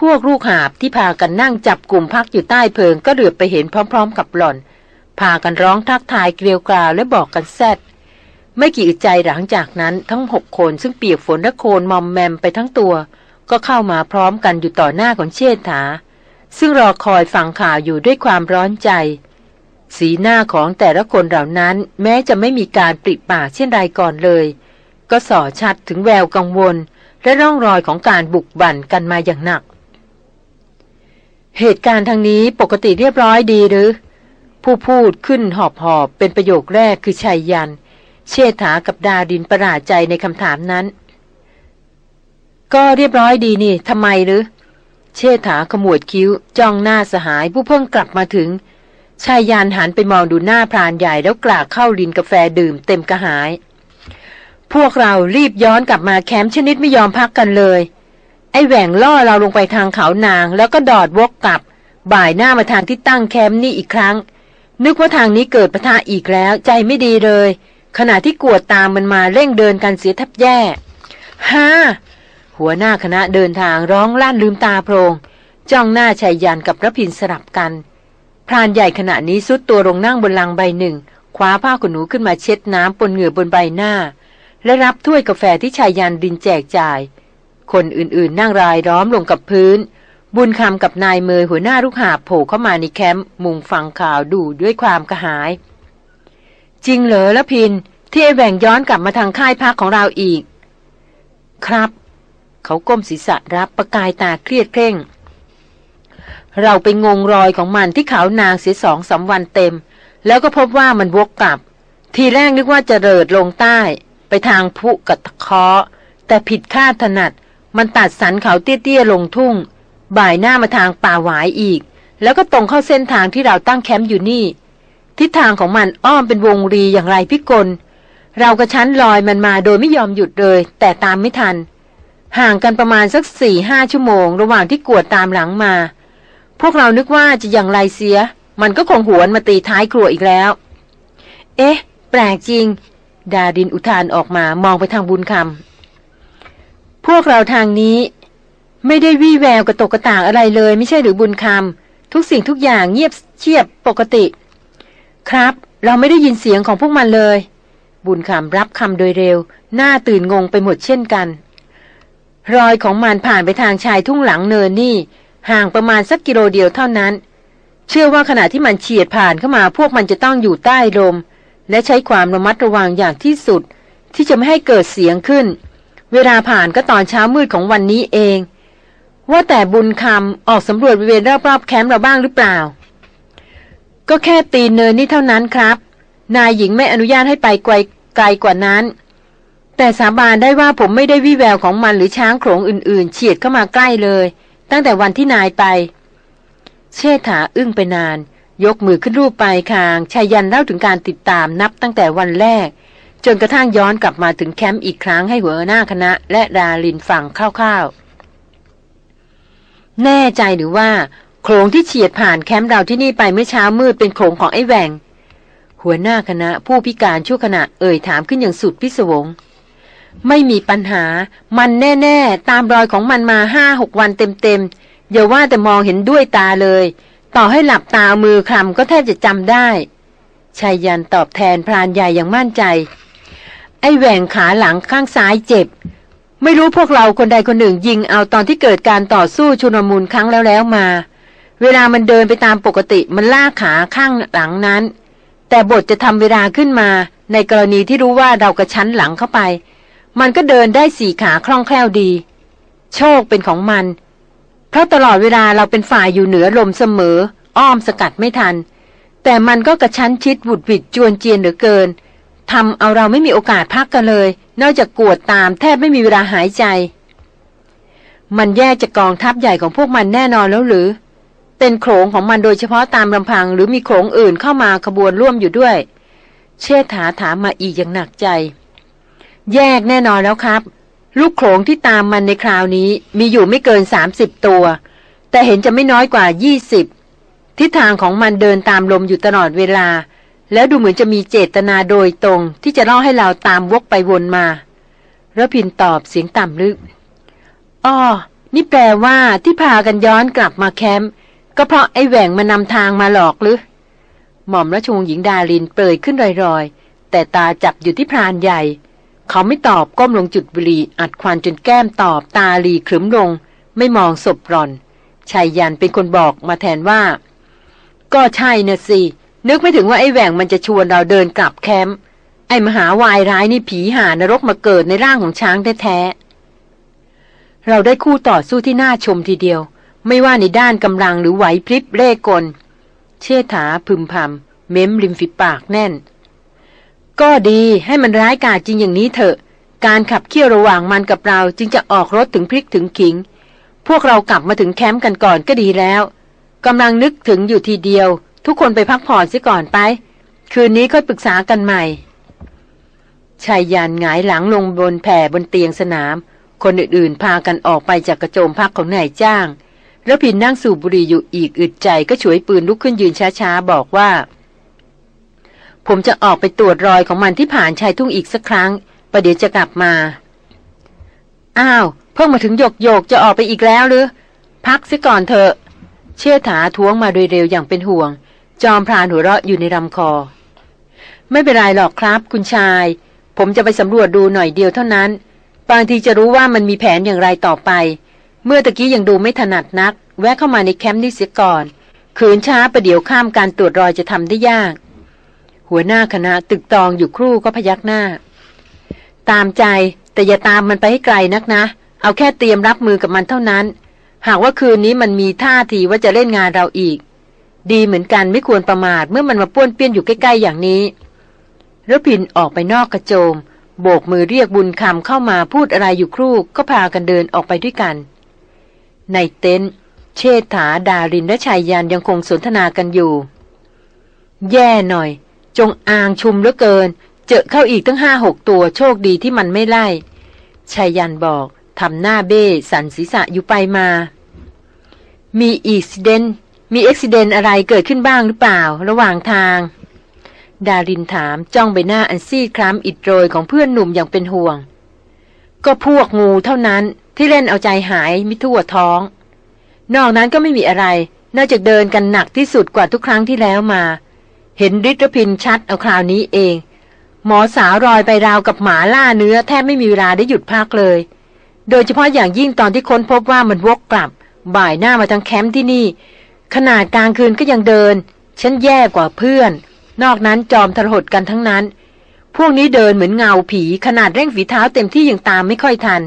พวกลูกหาบที่พากันนั่งจับกลุ่มพักอยู่ใต้เพิงก็เหลือบไปเห็นพร้อม ๆ กับหล่อน พากันร้องทักทายเกลียวกราวและบอกกันแซดไม่กี่อึดใจหลังจากนั้นทั้งหกคนซึ่งเปียกฝนและโคลนมอมแมมไปทั้งตัว ก็เข้ามาพร้อมกันอยู่ต่อหน้าของเชษฐา ซึ่งรอคอยฟังข่าวอยู่ด้วยความร้อนใจ สีหน้าของแต่ละคนเหล่านั้นแม้จะไม่มีการปริปากเช่นไรก่อนเลย ก็ส่อชัดถึงแววกังวล และร่องรอยของการบุกบั่นกันมาอย่างหนัก เหตุการณ์ทางนี้ปกติเรียบร้อยดีหรือ ผู้พูดขึ้นหอบหอบเป็นประโยคแรกคือชัยยัน เชษฐากับดาดินประหลาดใจในคำถามนั้น ก็เรียบร้อยดีนี่ทำไมหรือ เชษฐาขมวดคิ้ว จ้องหน้าสหายผู้เพิ่งกลับมาถึง ชายยานหันไปมองดูหน้าพรานใหญ่แล้วกลากเข้าลินกาแฟดื่มเต็มกระหาย พวกเรารีบย้อนกลับมาแคมป์ชนิดไม่ยอมพักกันเลย ไอ้แหว่งล่อเราลงไปทางเขานาง แล้วก็ดอดวกกลับ บ่ายหน้ามาทางที่ตั้งแคมป์นี่อีกครั้ง นึกว่าทางนี้เกิดปะทะอีกแล้วใจไม่ดีเลย ขณะที่กวดตามมันมาเร่งเดินกันเสียแทบแย่ฮ่า หัวหน้าคณะเดินทางร้องลั่นลืมตาโพรง จ้องหน้าชายยันกับระพินสลับกัน พรานใหญ่ขณะนี้สุดตัวลงนั่งบนลังใบหนึ่งคว้าผ้าขนหนูขึ้นมาเช็ดน้ำปนเหงื่อบนใบหน้า และรับถ้วยกาแฟที่ชายยันดินแจกจ่าย คนอื่นๆ นั่งรายล้อมลงกับพื้น บุญคำกับนายเมยหัวหน้าลูกหาโผล่เข้ามาในแคมป์มุงฟังข่าวดูด้วยความกระหาย จริงเหรอละพินที่ไอแหว่งย้อนกลับมาทางค่ายพักของเราอีก ครับ เขาก้มศีรษะรับประกายตาเครียดเคร่ง เราไปงงรอยของมันที่เขานางเสียสองสาวันเต็ม แล้วก็พบว่ามันวกกลับ ทีแรกนึกว่าจะเริดลงใต้ ไปทางพุกัตะเคาะแต่ผิดคาดถนัด มันตัดสันเขาเตี้ยๆลงทุ่ง บ่ายหน้ามาทางป่าหวายอีก แล้วก็ตรงเข้าเส้นทางที่เราตั้งแคมป์อยู่นี่ทิศทางของมันอ้อมเป็นวงรีอย่างไรพิกล เรากระชั้นลอยมันมาโดยไม่ยอมหยุดเลย แต่ตามไม่ทัน ห่างกันประมาณสักสี่ห้าชั่วโมง ระหว่างที่กวดตามหลังมา พวกเรานึกว่าจะอย่างไรเสีย มันก็คงหวนมาตีท้ายครัวอีกแล้ว เอ๊ะ แปลกจริง ดาดินอุทานออกมามองไปทางบุญคำพวกเราทางนี้ ไม่ได้วี่แววกระตกกระต่ากอะไรเลย ไม่ใช่หรือบุญคำทุกสิ่งทุกอย่างเงียบเชียบปกติ ครับ เราไม่ได้ยินเสียงของพวกมันเลย บุญคำรับคำโดยเร็ว หน้าตื่นงงไปหมดเช่นกัน รอยของมันผ่านไปทางชายทุ่งหลังเนินนี่ ห่างประมาณสักกิโลเดียวเท่านั้น เชื่อว่าขณะที่มันเฉียดผ่านเข้ามาพวกมันจะต้องอยู่ใต้ลม และใช้ความระมัดระวังอย่างที่สุด ที่จะไม่ให้เกิดเสียงขึ้น เวลาผ่านก็ตอนเช้ามืดของวันนี้เอง ว่าแต่บุญคำออกสำรวจบริเวณรอบๆแคมป์เราบ้างหรือเปล่า ก็แค่ตีนเนินนี่เท่านั้นครับ นายหญิงไม่อนุญาตให้ไปไกลไกลกว่านั้น แต่สาบานได้ว่าผมไม่ได้วิแววของมันหรือช้างโขลงอื่นๆ เฉียดเข้ามาใกล้เลย ตั้งแต่วันที่นายไป เชษฐาอึ้งไปนาน ยกมือขึ้นรูปปลายคางชายันเล่าถึงการติดตามนับตั้งแต่วันแรก จนกระทั่งย้อนกลับมาถึงแคมป์อีกครั้งให้หัวหน้าคณะ และดาลินฟังคร่าวๆ แน่ใจหรือว่าโขลงที่เฉียดผ่านแคมป์เราที่นี่ไปเมื่อเช้ามืดเป็นโขลงของไอ้แหวงหัวหน้าคณะผู้พิการชั่วขณะเอ่ยถามขึ้นอย่างสุดพิศวง ไม่มีปัญหา มันแน่ๆ ตามรอยของมันมาห้าหกวันเต็มๆ อย่าว่าแต่มองเห็นด้วยตาเลย ต่อให้หลับตามือคลำก็แทบจะจำได้ชายยันตอบแทนพรานใหญ่อย่างมั่นใจ ไอ้แหว่งขาหลังข้างซ้ายเจ็บ ไม่รู้พวกเราคนใดคนหนึ่งยิงเอาตอนที่เกิดการต่อสู้ชุนมุนครั้งแล้วแล้วมา เวลามันเดินไปตามปกติมันลากขาข้างหลังนั้น แต่บทจะทำเวลาขึ้นมา ในกรณีที่รู้ว่าเรากระชั้นหลังเข้าไป มันก็เดินได้สี่ขาคล่องแคล่วดี โชคเป็นของมัน เพราะตลอดเวลาเราเป็นฝ่ายอยู่เหนือลมเสมอ อ้อมสกัดไม่ทัน แต่มันก็กระชั้นชิดหวุดวิดจวนเจียนเหลือเกินทำเอาเราไม่มีโอกาสพักกันเลย นอกจากกวดตามแทบไม่มีเวลาหายใจ มันแยกจากกองทัพใหญ่ของพวกมันแน่นอนแล้วหรือ เป็นโขงของมันโดยเฉพาะตามลำพังหรือมีโขงอื่นเข้ามาขบวนร่วมอยู่ด้วย เชษฐาถามมาอีกอย่างหนักใจ แยกแน่นอนแล้วครับ ลูกโขงที่ตามมันในคราวนี้มีอยู่ไม่เกินสามสิบตัว แต่เห็นจะไม่น้อยกว่ายี่สิบทิศทางของมันเดินตามลมอยู่ตลอดเวลา แล้วดูเหมือนจะมีเจตนาโดยตรง ที่จะล่อให้เราตามวกไปวนมาระพินตอบเสียงต่ำลึกอ้อนี่แปลว่าที่พากันย้อนกลับมาแคมป์ก็เพราะไอ้แหว่งมานำทางมาหลอกหรือ หม่อมราชวงศ์หญิงดาลินเปรยขึ้นรอยๆ แต่ตาจับอยู่ที่พรานใหญ่ เขาไม่ตอบก้มลงจุดบุหรี่อัดควันจนแก้มตอบตาลีขรึมลง ไม่มองศพร่อนชายยันเป็นคนบอกมาแทนว่า ก็ใช่นะสินึกไม่ถึงว่าไอ้แหว่งมันจะชวนเราเดินกลับแคมป์ไอ้มหาวายร้ายนี่ผีหานรกมาเกิดในร่างของช้างแท้ๆเราได้คู่ต่อสู้ที่น่าชมทีเดียว ไม่ว่าในด้านกำลังหรือไหวพริบเร่กล เชษฐาพึมพำเม้มริมฝีปากแน่น ก็ดีให้มันร้ายกาจจริงอย่างนี้เถอะ การขับเคี่ยวระหว่างมันกับเราจึงจะออกรถถึงพริกถึงขิง พวกเรากลับมาถึงแคมป์กันก่อนก็ดีแล้วกำลังนึกถึงอยู่ทีเดียว ทุกคนไปพักผ่อนซิก่อนไป คืนนี้ค่อยปรึกษากันใหม่ชายยานหงายหลังลงบนแผ่บนเตียงสนาม คนอื่นๆ พากันออกไปจากกระโจมพักของนายจ้าง แล้วพินนั่งสูบบุหรี่อยู่อีกอึดใจก็ฉวยปืนลุกขึ้นยืนช้าๆ บอกว่า ผมจะออกไปตรวจรอยของมันที่ผ่านชายทุ่งอีกสักครั้ง ประเดี๋ยวจะกลับมา อ้าว เพิ่งมาถึงโยกโยกจะออกไปอีกแล้วหรือ พักซิก่อนเถอะ เชษฐาท้วงมาโดยเร็วอย่างเป็นห่วง จอมพรานหัวเราะอยู่ในลำคอ ไม่เป็นไรหรอกครับ คุณชาย ผมจะไปสำรวจดูหน่อยเดียวเท่านั้น บางทีจะรู้ว่ามันมีแผนอย่างไรต่อไป เมื่อตะกี้ยังดูไม่ถนัดนัก แวะเข้ามาในแคมป์นี่เสียก่อน ขืนช้าประเดี๋ยวข้ามการตรวจรอยจะทำได้ยาก หัวหน้าคณะตึกตองอยู่ครู่ก็พยักหน้า ตามใจแต่อย่าตามมันไปให้ไกลนักนะ เอาแค่เตรียมรับมือกับมันเท่านั้น หากว่าคืนนี้มันมีท่าทีว่าจะเล่นงานเราอีก ดีเหมือนกันไม่ควรประมาทเมื่อมันมาป้วนเปี้ยนอยู่ใกล้ๆอย่างนี้รพินออกไปนอกกระโจม โบกมือเรียกบุญคำเข้ามาพูดอะไรอยู่ครู่ก็พากันเดินออกไปด้วยกัน ในเต็นท์เชษฐาดารินและชายยันยังคงสนทนากันอยู่ แย่หน่อย จงอางชุมเหลือเกิน เจอเข้าอีกตั้งห้าหกตัวโชคดีที่มันไม่ไล่ชายันบอกทำหน้าเบ้สันศีรษะอยู่ไปมา มีอีกซิเดนมีอ็กซิเดนอะไรเกิดขึ้นบ้างหรือเปล่า ระหว่างทาง ดารินถามจ้องใบหน้าอันซีดคล้ำอิดโรยของเพื่อนหนุ่มอย่างเป็นห่วง ก็พวกงูเท่านั้นที่เล่นเอาใจหายมิทั่วท้อง นอกนั้นก็ไม่มีอะไร นอกจากเดินกันหนักที่สุดกว่าทุกครั้งที่แล้วมา เห็นริพินชัดเอาคราวนี้เอง หมอสาวรอยไปราวกับหมาล่าเนื้อแทบไม่มีเวลาได้หยุดพักเลย โดยเฉพาะอย่างยิ่งตอนที่ค้นพบว่ามันวกกลับ บ่ายหน้ามาทางแคมป์ที่นี่ ขนาดกลางคืนก็ยังเดิน ฉันแย่กว่าเพื่อน นอกนั้นจอมทรหดกันทั้งนั้น พวกนี้เดินเหมือนเงาผีขนาดเร่งฝีเท้าเต็มที่ยังตามไม่ค่อยทัน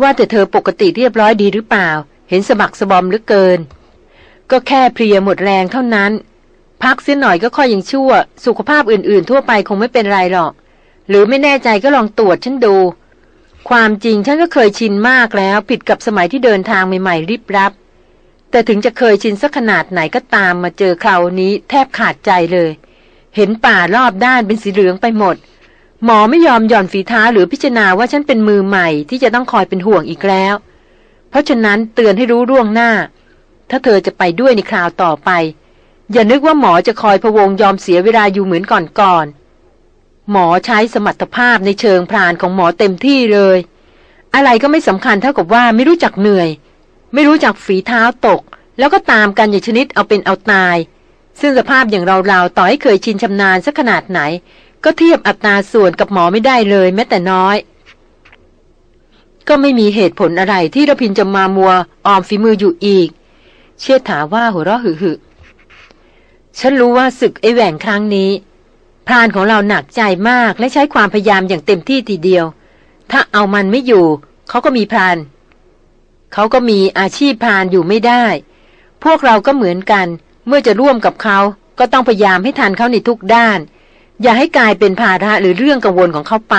ว่าแต่เธอปกติเรียบร้อยดีหรือเปล่า เห็นสะบักสะบอมเหลือเกิน ก็แค่เพลียหมดแรงเท่านั้น พักเสียหน่อยก็ค่อยยังชั่ว สุขภาพอื่นๆ ทั่วไปคงไม่เป็นไรหรอก หรือไม่แน่ใจก็ลองตรวจฉันดู ความจริงฉันก็เคยชินมากแล้ว ผิดกับสมัยที่เดินทางใหม่ๆริบรับ แต่ถึงจะเคยชินสักขนาดไหนก็ตามมาเจอคราวนี้แทบขาดใจเลย เห็นป่ารอบด้านเป็นสีเหลืองไปหมด หมอไม่ยอมหย่อนฝีเท้าหรือพิจารณาว่าฉันเป็นมือใหม่ที่จะต้องคอยเป็นห่วงอีกแล้ว เพราะฉะนั้นเตือนให้รู้ร่วงหน้า ถ้าเธอจะไปด้วยในคราวต่อไป อย่านึกว่าหมอจะคอยพะวงยอมเสียเวลาอยู่เหมือนก่อนๆหมอใช้สมรรถภาพในเชิงพรานของหมอเต็มที่เลย อะไรก็ไม่สำคัญเท่ากับว่าไม่รู้จักเหนื่อย ไม่รู้จักฝีเท้าตก แล้วก็ตามกันอย่างชนิดเอาเป็นเอาตาย ซึ่งสภาพอย่างเราๆต่อให้เคยชินชำนาญสักขนาดไหน ก็เทียบอัตราส่วนกับหมอไม่ได้เลยแม้แต่น้อยก็ไม่มีเหตุผลอะไรที่ระพินจะมามัวออมฝีมืออยู่อีก เชิดถาว่าหัวเราะหึหึ ฉันรู้ว่าศึกไอแหว่งครั้งนี้พรานของเราหนักใจมากและใช้ความพยายามอย่างเต็มที่ทีเดียว ถ้าเอามันไม่อยู่ เขาก็มีพราน เขาก็มีอาชีพพรานอยู่ไม่ได้ พวกเราก็เหมือนกัน เมื่อจะร่วมกับเขาก็ต้องพยายามให้ทันเขาในทุกด้าน อย่าให้กลายเป็นภาระหรือเรื่องกังวลของเขาไป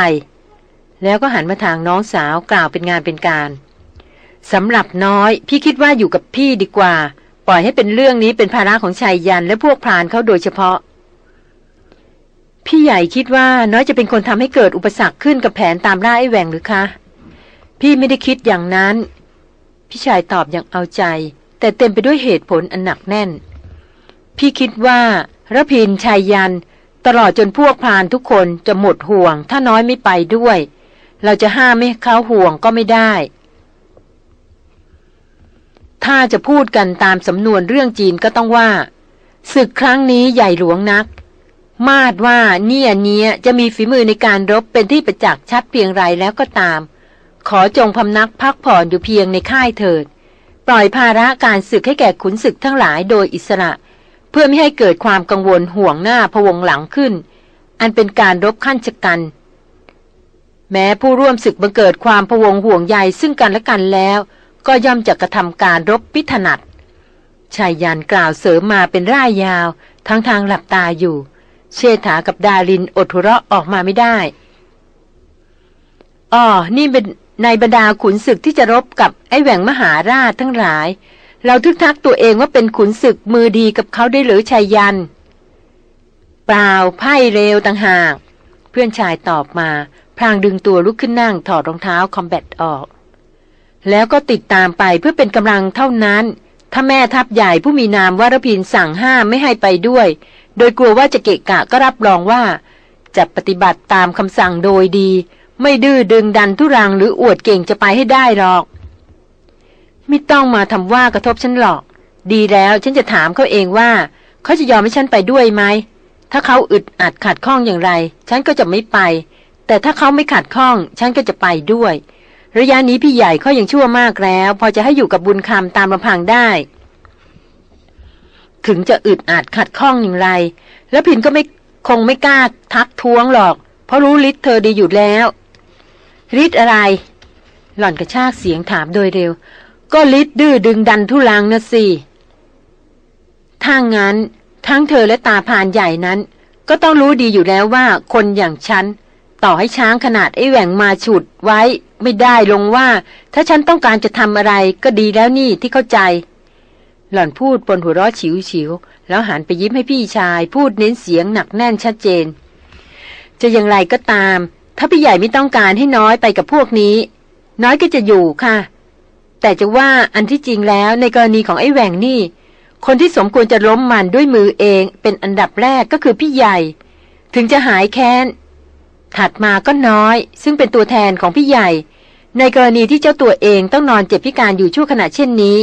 แล้วก็หันมาทางน้องสาวกล่าวเป็นงานเป็นการสำหรับน้อย พี่คิดว่าอยู่กับพี่ดีกว่า ปล่อยให้เป็นเรื่องนี้เป็นภาระของชายยันและพวกพรานเขาโดยเฉพาะ พี่ใหญ่คิดว่าน้อยจะเป็นคนทำให้เกิดอุปสรรคขึ้นกับแผนตามล่าไอ้แหวงหรือคะ พี่ไม่ได้คิดอย่างนั้น พี่ชายตอบอย่างเอาใจ แต่เต็มไปด้วยเหตุผลอันหนักแน่น พี่คิดว่าระพินชายยัน ตลอดจนพวกพรานทุกคนจะหมดห่วง ถ้าน้อยไม่ไปด้วย เราจะห้ามไม่เขาห่วงก็ไม่ได้ ถ้าจะพูดกันตามสำนวนเรื่องจีนก็ต้องว่า ศึกครั้งนี้ใหญ่หลวงนัก มาดว่าเนี่ยเนี้ยจะมีฝีมือในการรบเป็นที่ประจักษ์ชัดเพียงไรแล้วก็ตาม ขอจงพำนักพักผ่อนอยู่เพียงในค่ายเถิด ปล่อยภาระการศึกให้แก่ขุนศึกทั้งหลายโดยอิสระ เพื่อไม่ให้เกิดความกังวลห่วงหน้าพวงหลังขึ้น อันเป็นการรบขั้นชะกัน แม้ผู้ร่วมศึกบังเกิดความพวงห่วงใยซึ่งกันและกันแล้ว ก็ย่อมจะกระทำการรบพิถนัดชายยันกล่าวเสริมมาเป็นร่ายยาว ทั้งทางหลับตาอยู่ เชษฐากับดาลินอดหัวเราะออกมาไม่ได้อ๋อนี่เป็นในบรรดาขุนศึกที่จะรบกับไอ้แหว่งมหาราชทั้งหลาย เราทึกทักตัวเองว่าเป็นขุนศึกมือดีกับเขาได้หรือชายยัน เปล่าไพ่เร็วต่างหาก เพื่อนชายตอบมาพลางดึงตัวลุกขึ้นนั่งถอดรองเท้าคอมแบทออก แล้วก็ติดตามไปเพื่อเป็นกำลังเท่านั้น ถ้าแม่ทัพใหญ่ผู้มีนามวารพินสั่งห้ามไม่ให้ไปด้วย โดยกลัวว่าจะเกะกะก็รับรองว่า จะปฏิบัติตามคำสั่งโดยดี ไม่ดื้อดึงดันทุรังหรืออวดเก่งจะไปให้ได้หรอก ไม่ต้องมาทำว่ากระทบฉันหรอก ดีแล้วฉันจะถามเขาเองว่า เขาจะยอมให้ฉันไปด้วยไหม ถ้าเขาอึดอัดขัดข้องอย่างไร ฉันก็จะไม่ไป แต่ถ้าเขาไม่ขัดข้อง ฉันก็จะไปด้วย ระยะนี้พี่ใหญ่เขายังชั่วมากแล้ว พอจะให้อยู่กับบุญคำตามลำพังได้ ถึงจะอึดอัดขัดข้องอย่างไร แล้วพินก็ไม่คงไม่กล้าทักท้วงหรอก เพราะรู้ฤทธิ์เธอดีอยู่แล้วฤทธิ์อะไร หล่อนกระชากเสียงถามโดยเร็ว ก็ฤทธิ์ดื้อดึงดันทุลังนะสิถ้างั้น ทั้งเธอและตาพานใหญ่นั้น ก็ต้องรู้ดีอยู่แล้วว่าคนอย่างฉัน ต่อให้ช้างขนาดไอ้แหว่งมาฉุดไว้ไม่ได้ลงว่า ถ้าฉันต้องการจะทำอะไรก็ดีแล้วนี่ที่เข้าใจ หล่อนพูดบนหัวเราะฉิวฉิวแล้วหันไปยิ้มให้พี่ชาย พูดเน้นเสียงหนักแน่นชัดเจน จะอย่างไรก็ตาม ถ้าพี่ใหญ่ไม่ต้องการให้น้อยไปกับพวกนี้ น้อยก็จะอยู่ค่ะ แต่จะว่าอันที่จริงแล้วในกรณีของไอ้แหว่งนี่ คนที่สมควรจะล้มมันด้วยมือเอง เป็นอันดับแรกก็คือพี่ใหญ่ ถึงจะหายแค้น ถัดมาก็น้อย ซึ่งเป็นตัวแทนของพี่ใหญ่ ในกรณีที่เจ้าตัวเองต้องนอนเจ็บพิการอยู่ชั่วขณะเช่นนี้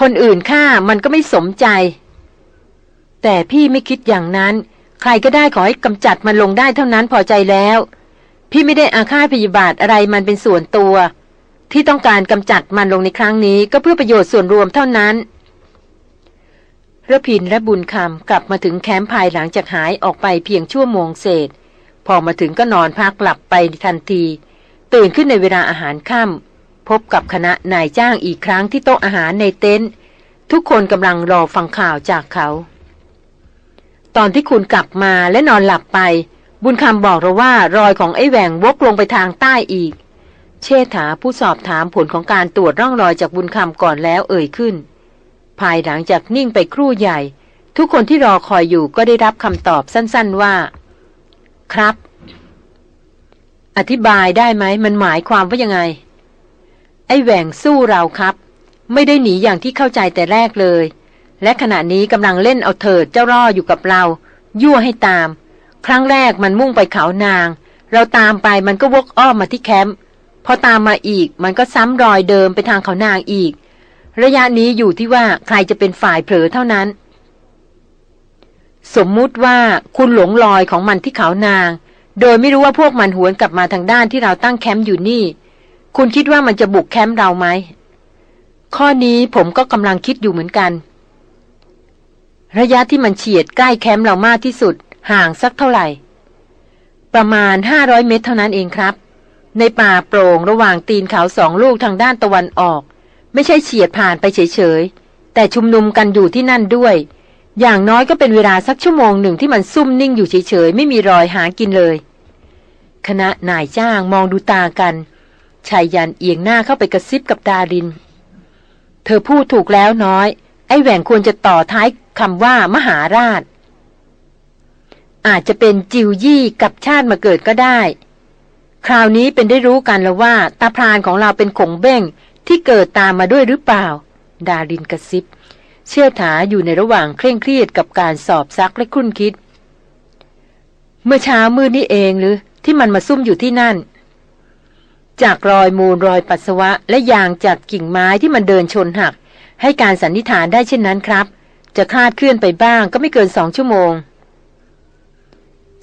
คนอื่นฆ่ามันก็ไม่สมใจ แต่พี่ไม่คิดอย่างนั้น ใครก็ได้ขอให้กำจัดมันลงได้เท่านั้นพอใจแล้ว พี่ไม่ได้อาฆาตพยาบาทอะไรมันเป็นส่วนตัว ที่ต้องการกำจัดมันลงในครั้งนี้ก็เพื่อประโยชน์ส่วนรวมเท่านั้นระพินและบุญคำกลับมาถึงแคมป์ภายหลังจากหายออกไปเพียงชั่วโมงเศษ พอมาถึงก็นอนพักหลับไปทันที ตื่นขึ้นในเวลาอาหารค่ำพบกับคณะนายจ้างอีกครั้งที่โต๊ะอาหารในเต็นท์ทุกคนกำลังรอฟังข่าวจากเขา ตอนที่คุณกลับมาและนอนหลับไป บุญคำบอกเราว่ารอยของไอ้แหวงวกลงไปทางใต้อีก เชษฐาผู้สอบถามผลของการตรวจร่องรอยจากบุญคำก่อนแล้วเอ่ยขึ้น ภายหลังจากนิ่งไปครู่ใหญ่ ทุกคนที่รอคอยอยู่ก็ได้รับคำตอบสั้น ๆว่า ครับ อธิบายได้ไหมมันหมายความว่ายังไง ไอ้แหว่งสู้เราครับ ไม่ได้หนีอย่างที่เข้าใจแต่แรกเลย และขณะนี้กำลังเล่นเอาเถิดเจ้าร่ออยู่กับเรา ยั่วให้ตาม ครั้งแรกมันมุ่งไปเขานาง เราตามไปมันก็วกอ้อมมาที่แคมป์พอตามมาอีกมันก็ซ้ำรอยเดิมไปทางเขานางอีก ระยะนี้อยู่ที่ว่าใครจะเป็นฝ่ายเผลอเท่านั้น สมมุติว่าคุณหลงลอยของมันที่เขานาง โดยไม่รู้ว่าพวกมันหวนกลับมาทางด้านที่เราตั้งแคมป์อยู่นี่ คุณคิดว่ามันจะบุกแคมป์เราไหม ข้อนี้ผมก็กำลังคิดอยู่เหมือนกัน ระยะที่มันเฉียดใกล้แคมป์เรามากที่สุด ห่างสักเท่าไหร่ ประมาณ 500 เมตรเท่านั้นเองครับ ในป่าโปร่งระหว่างตีนเขาสองลูกทางด้านตะวันออก ไม่ใช่เฉียดผ่านไปเฉยๆแต่ชุมนุมกันอยู่ที่นั่นด้วย อย่างน้อยก็เป็นเวลาสักชั่วโมงหนึ่งที่มันซุ่มนิ่งอยู่เฉยๆ ไม่มีรอยหากินเลย คณะนายจ้างมองดูตากันชายยันเอียงหน้าเข้าไปกระซิบกับดาริน เธอพูดถูกแล้วน้อย ไอ้แหว่งควรจะต่อท้ายคำว่ามหาราช อาจจะเป็นจิวยี่กับชาติมาเกิดก็ได้ คราวนี้เป็นได้รู้กันแล้วว่าตาพรานของเราเป็นขงเบ้งที่เกิดตามมาด้วยหรือเปล่า ดารินกระซิบ เชื่อถาอยู่ในระหว่างเคร่งเครียดกับการสอบซักและคุ้นคิด เมื่อเช้ามืดนี่เองหรือที่มันมาซุ่มอยู่ที่นั่น จากรอยมูลรอยปัสสาวะ และยางจากกิ่งไม้ที่มันเดินชนหัก ให้การสันนิษฐานได้เช่นนั้นครับ จะคลาดเคลื่อนไปบ้างก็ไม่เกินสองชั่วโมง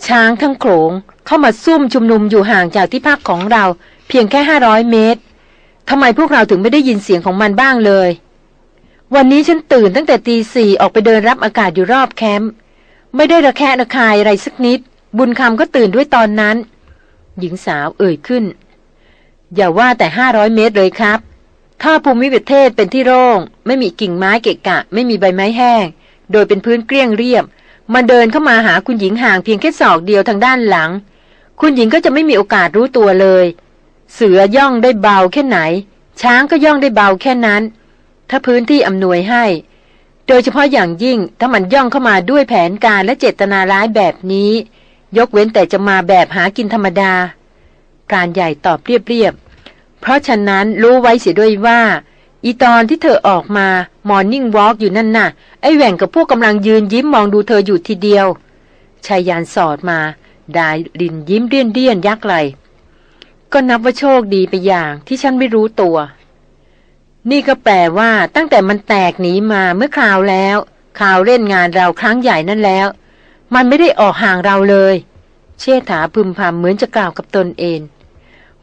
ช้างทั้งโขงเข้ามาซุ่มชุมนุมอยู่ห่างจากที่พักของเรา เพียงแค่ห้าร้อยเมตรทำไมพวกเราถึงไม่ได้ยินเสียงของมันบ้างเลย วันนี้ฉันตื่นตั้งแต่ตีสี่ออกไปเดินรับอากาศอยู่รอบแคมป์ไม่ได้ระแคะระคายอะไรสักนิด บุญคำก็ตื่นด้วยตอนนั้น หญิงสาวเอ่ยขึ้น อย่าว่าแต่ห้าร้อยเมตรเลยครับถ้าภูมิประเทศเป็นที่โร่ง ไม่มีกิ่งไม้เกะกะ ไม่มีใบไม้แห้ง โดยเป็นพื้นเกลี้ยงเรียบมาเดินเข้ามาหาคุณหญิงห่างเพียงแค่ศอกเดียวทางด้านหลัง คุณหญิงก็จะไม่มีโอกาสรู้ตัวเลย เสือย่องได้เบาแค่ไหน ช้างก็ย่องได้เบาแค่นั้น ถ้าพื้นที่อำนวยให้ โดยเฉพาะอย่างยิ่งถ้ามันย่องเข้ามาด้วยแผนการและเจตนาร้ายแบบนี้ ยกเว้นแต่จะมาแบบหากินธรรมดาการใหญ่ตอบเรียบๆ เพราะฉะนั้นรู้ไว้เสียด้วยว่า อีตอนที่เธอออกมามอร์นิ่งวอล์กอยู่นั่นน่ะ ไอแหว่งกับพวกกำลังยืนยิ้มมองดูเธออยู่ทีเดียวชายยานสอดมา ดายดินยิ้มเดียนเดียนยักไหลก็นับว่าโชคดีไปอย่างที่ฉันไม่รู้ตัว นี่ก็แปลว่าตั้งแต่มันแตกหนีมาเมื่อคราวแล้วข่าวเล่นงานเราครั้งใหญ่นั่นแล้ว มันไม่ได้ออกห่างเราเลย เชษฐาพึมพำเหมือนจะกล่าวกับตนเอง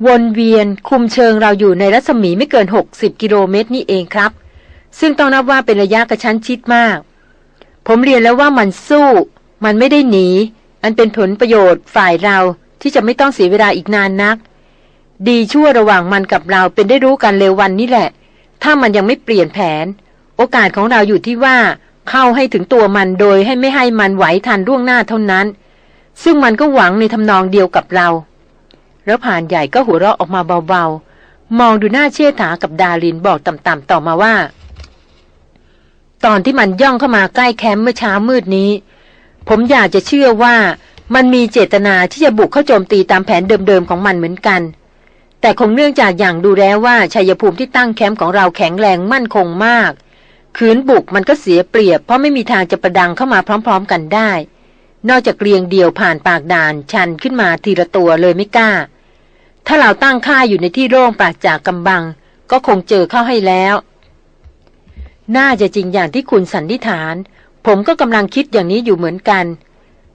วนเวียนคุมเชิงเราอยู่ในรัศมีไม่เกิน 60 กิโลเมตรนี่เองครับ ซึ่งต้องนับว่าเป็นระยะกระชั้นชิดมาก ผมเรียนแล้วว่ามันสู้ มันไม่ได้หนี อันเป็นผลประโยชน์ฝ่ายเราที่จะไม่ต้องเสียเวลาอีกนานนัก ดีชั่วระหว่างมันกับเราเป็นได้รู้กันเร็ววันนี้แหละ ถ้ามันยังไม่เปลี่ยนแผน โอกาสของเราอยู่ที่ว่า เข้าให้ถึงตัวมันโดยให้ไม่ให้มันไหวทันร่วงหน้าเท่านั้น ซึ่งมันก็หวังในทำนองเดียวกับเรา แล้วผ่านใหญ่ก็หัวเราะออกมาเบาๆ มองดูหน้าเชษฐากับดาลินบอกต่ำๆต่อมาว่า ตอนที่มันย่องเข้ามาใกล้แคมป์เมื่อเช้ามืดนี้ ผมอยากจะเชื่อว่ามันมีเจตนาที่จะบุกเข้าโจมตีตามแผนเดิมๆของมันเหมือนกัน แต่คงเนื่องจากอย่างดูแล้วว่าชัยภูมิที่ตั้งแคมป์ของเราแข็งแรงมั่นคงมาก ขืนบุกมันก็เสียเปรียบ เพราะไม่มีทางจะประดังเข้ามาพร้อม ๆ กันได้ นอกจากเรียงเดี่ยวผ่านปากด่านชันขึ้นมาทีละตัวเลยไม่กล้า ถ้าเราตั้งค่าอยู่ในที่โล่งปราศจากกำบัง ก็คงเจอเข้าให้แล้ว น่าจะจริงอย่างที่คุณสันนิษฐาน ผมก็กำลังคิดอย่างนี้อยู่เหมือนกัน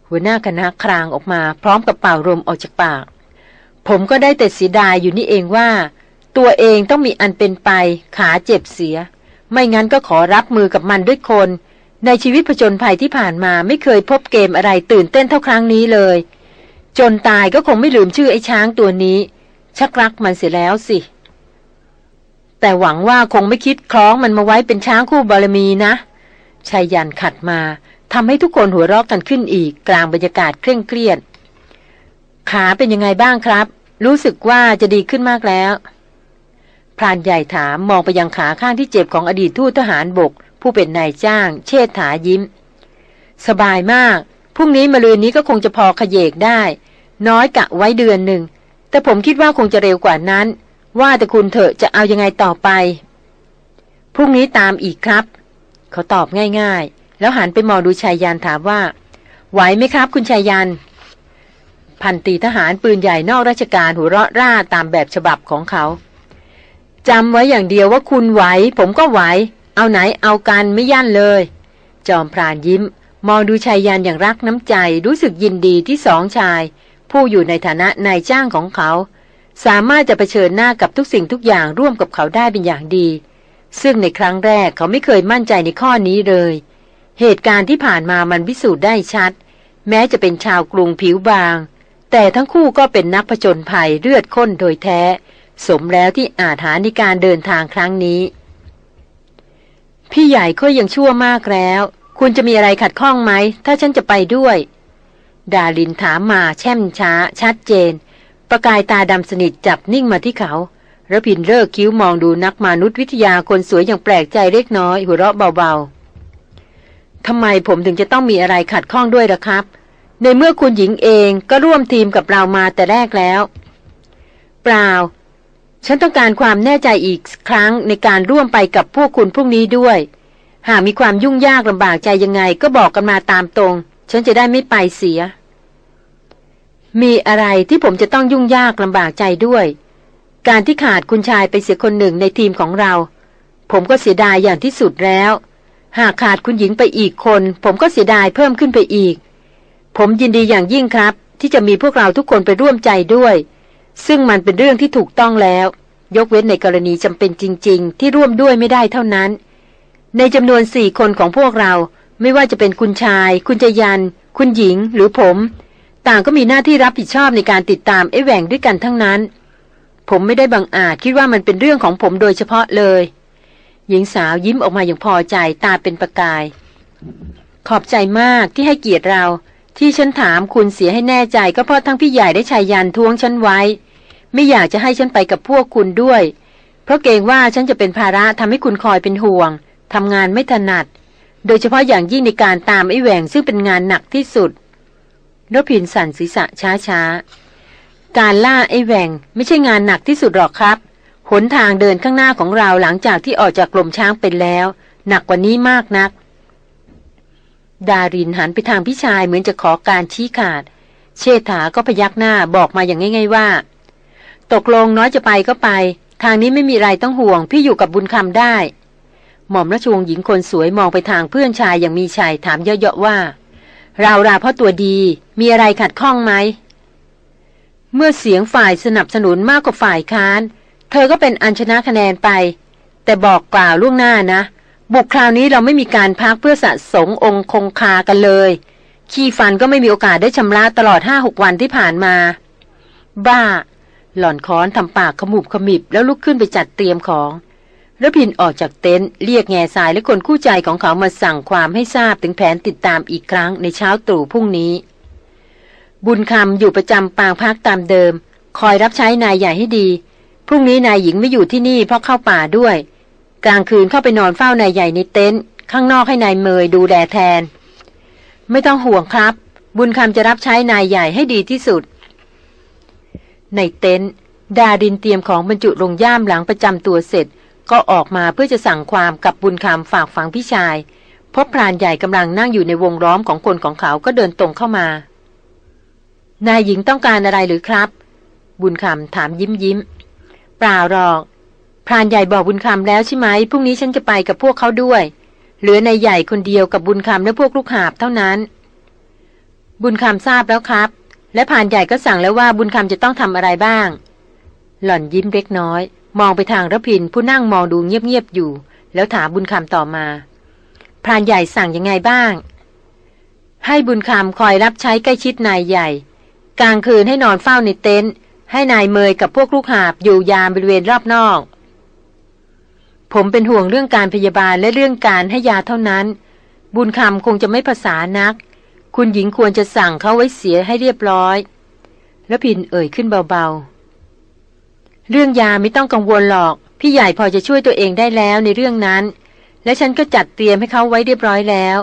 หัวหน้าคณะครางออกมาพร้อมกับเป่าลมออกจากปาก ผมก็ได้แต่เสียดายอยู่นี่เองว่า ตัวเองต้องมีอันเป็นไป ขาเจ็บเสีย ไม่งั้นก็ขอรับมือกับมันด้วยคน ในชีวิตผจญภัยที่ผ่านมาไม่เคยพบเกมอะไรตื่นเต้นเท่าครั้งนี้เลย จนตายก็คงไม่ลืมชื่อไอ้ช้างตัวนี้ ชักรักมันเสียแล้วสิ แต่หวังว่าคงไม่คิดคล้องมันมาไว้เป็นช้างคู่บารมีนะชายยันขัดมาทำให้ทุกคนหัวเราะกันขึ้นอีกกลางบรรยากาศเคร่งเครียด ขาเป็นยังไงบ้างครับ รู้สึกว่าจะดีขึ้นมากแล้ว พรานใหญ่ถามมองไปยังขาข้างที่เจ็บของอดีตทูตทหารบก ผู้เป็นนายจ้าง เชษฐายิ้ม สบายมากพรุ่งนี้มะรืนนี้ก็คงจะพอขยเยกได้ น้อยกะไว้เดือนหนึ่ง แต่ผมคิดว่าคงจะเร็วกว่านั้น ว่าแต่คุณเถอะจะเอายังไงต่อไป พรุ่งนี้ตามอีกครับ เขาตอบง่ายๆ แล้วหันไปมองดูชายยานถามว่า ไหวไหมครับ คุณชายยาน พันตีทหารปืนใหญ่นอกราชการหัวเราะร่าตามแบบฉบับของเขาจำไว้อย่างเดียวว่าคุณไหว ผมก็ไหว เอาไหนเอากันไม่ยั่นเลย จอมพรานยิ้ม มองดูชายยันอย่างรักน้ำใจรู้สึกยินดีที่สองชาย ผู้อยู่ในฐานะนายจ้างของเขา สามารถจะะเผชิญหน้ากับทุกสิ่งทุกอย่างร่วมกับเขาได้เป็นอย่างดี ซึ่งในครั้งแรกเขาไม่เคยมั่นใจในข้อนี้เลย เหตุการณ์ที่ผ่านมามันพิสูจน์ได้ชัด แม้จะเป็นชาวกรุงผิวบาง แต่ทั้งคู่ก็เป็นนักผจญภัยเลือดข้นโดยแท้ สมแล้วที่อาจหาในการเดินทางครั้งนี้ พี่ใหญ่ก็ยังชั่วมากแล้ว คุณจะมีอะไรขัดข้องไหม ถ้าฉันจะไปด้วย ดาลินถามมาแช่มช้า ชัดเจน ประกายตาดำสนิทจับนิ่งมาที่เขาระพินเลิกคิ้วมองดูนักมนุษยวิทยาคนสวยอย่างแปลกใจเล็กน้อย หัวเราะเบาๆทำไมผมถึงจะต้องมีอะไรขัดข้องด้วยล่ะครับ ในเมื่อคุณหญิงเองก็ร่วมทีมกับเรามาแต่แรกแล้ว เปล่า ฉันต้องการความแน่ใจอีกครั้งในการร่วมไปกับพวกคุณพรุ่งนี้ด้วย หากมีความยุ่งยากลำบากใจยังไงก็บอกกันมาตามตรง ฉันจะได้ไม่ไปเสีย มีอะไรที่ผมจะต้องยุ่งยากลำบากใจด้วย การที่ขาดคุณชายไปเสียคนหนึ่งในทีมของเรา ผมก็เสียดายอย่างที่สุดแล้ว หากขาดคุณหญิงไปอีกคน ผมก็เสียดายเพิ่มขึ้นไปอีก ผมยินดีอย่างยิ่งครับ ที่จะมีพวกเราทุกคนไปร่วมใจด้วย ซึ่งมันเป็นเรื่องที่ถูกต้องแล้ว ยกเว้นในกรณีจำเป็นจริง ๆ ที่ร่วมด้วยไม่ได้เท่านั้น ในจำนวนสี่คนของพวกเรา ไม่ว่าจะเป็นคุณชาย คุณจยัน คุณหญิง หรือผม ต่างก็มีหน้าที่รับผิดชอบในการติดตามไอ้แหว่งด้วยกันทั้งนั้น ผมไม่ได้บังอาจคิดว่ามันเป็นเรื่องของผมโดยเฉพาะเลย หญิงสาวยิ้มออกมาอย่างพอใจตาเป็นประกาย ขอบใจมากที่ให้เกียรติเรา ที่ฉันถามคุณเสียให้แน่ใจก็เพราะทั้งพี่ใหญ่ได้ชายยันทวงฉันไว้ ไม่อยากจะให้ฉันไปกับพวกคุณด้วย เพราะเกรงว่าฉันจะเป็นภาระทำให้คุณคอยเป็นห่วงทำงานไม่ถนัด โดยเฉพาะอย่างยิ่งในการตามไอ้แหวงซึ่งเป็นงานหนักที่สุดรพินสั่นศีรษะช้าๆการล่าไอ้แหวงไม่ใช่งานหนักที่สุดหรอกครับ หนทางเดินข้างหน้าของเราหลังจากที่ออกจากกลมช้างเป็นแล้ว หนักกว่านี้มากนัก ดารินหันไปทางพี่ชายเหมือนจะขอการชี้ขาด เชษฐาก็พยักหน้าบอกมาอย่างง่าย ๆว่า ตกลงน้อยจะไปก็ไป ทางนี้ไม่มีอะไรต้องห่วง พี่อยู่กับบุญคำได้ หม่อมราชวงศ์หญิงคนสวยมองไปทางเพื่อนชายอย่างมีชัยถามเยาะๆว่า เราราเพราะตัวดี มีอะไรขัดข้องไหม เมื่อเสียงฝ่ายสนับสนุนมากกว่าฝ่ายค้าน เธอก็เป็นอันชนะคะแนนไป แต่บอกกล่าวล่วงหน้านะ บุกคราวนี้เราไม่มีการพักเพื่อสะสงองค์คงคากันเลย ขี้ฟันก็ไม่มีโอกาสได้ชำระตลอดห้าหกวันที่ผ่านมา บ้า หล่อนค้อนทำปากขมุบขมิบแล้วลุกขึ้นไปจัดเตรียมของระพินออกจากเต็นท์เรียกแง่สายและคนคู่ใจของเขามาสั่งความให้ทราบถึงแผนติดตามอีกครั้งในเช้าตรู่พรุ่งนี้ บุญคำอยู่ประจำปางพักตามเดิม คอยรับใช้นายใหญ่ให้ดี พรุ่งนี้นายหญิงไม่อยู่ที่นี่เพราะเข้าป่าด้วย กลางคืนเข้าไปนอนเฝ้านายใหญ่ในเต็นท์ข้างนอกให้นายเมยดูแลแทน ไม่ต้องห่วงครับ บุญคำจะรับใช้นายใหญ่ให้ดีที่สุด ในเต็นท์ดาดินเตรียมของบรรจุลงย่ามหลังประจำตัวเสร็จ ก็ออกมาเพื่อจะสั่งความกับบุญคำฝากฝังพี่ชายพบพรานใหญ่กำลังนั่งอยู่ในวงล้อมของคนของเขาก็เดินตรงเข้ามา นายหญิงต้องการอะไรหรือครับ บุญคำถามยิ้มยิ้มเปล่าหรอก พรานใหญ่บอกบุญคำแล้วใช่ไหมพรุ่งนี้ฉันจะไปกับพวกเขาด้วย เหลือนายใหญ่คนเดียวกับบุญคำและพวกลูกหาบเท่านั้น บุญคำทราบแล้วครับ และพรานใหญ่ก็สั่งแล้วว่าบุญคำจะต้องทำอะไรบ้าง หล่อนยิ้มเล็กน้อย มองไปทางระพินผู้นั่งมองดูเงียบๆอยู่ แล้วถามบุญคำต่อมาพรานใหญ่สั่งยังไงบ้าง ให้บุญคำคอยรับใช้ใกล้ชิดนายใหญ่ กลางคืนให้นอนเฝ้าในเต็นท์ให้นายเมยกับพวกลูกหาบอยู่ยามบริเวณรอบนอก ผมเป็นห่วงเรื่องการพยาบาลและเรื่องการให้ยาเท่านั้น บุญคำคงจะไม่ภาษานัก คุณหญิงควรจะสั่งเขาไว้เสียให้เรียบร้อย แล้วพินเอ่ยขึ้นเบาๆ เรื่องยาไม่ต้องกังวลหรอก พี่ใหญ่พอจะช่วยตัวเองได้แล้วในเรื่องนั้น และฉันก็จัดเตรียมให้เขาไว้เรียบร้อยแล้ว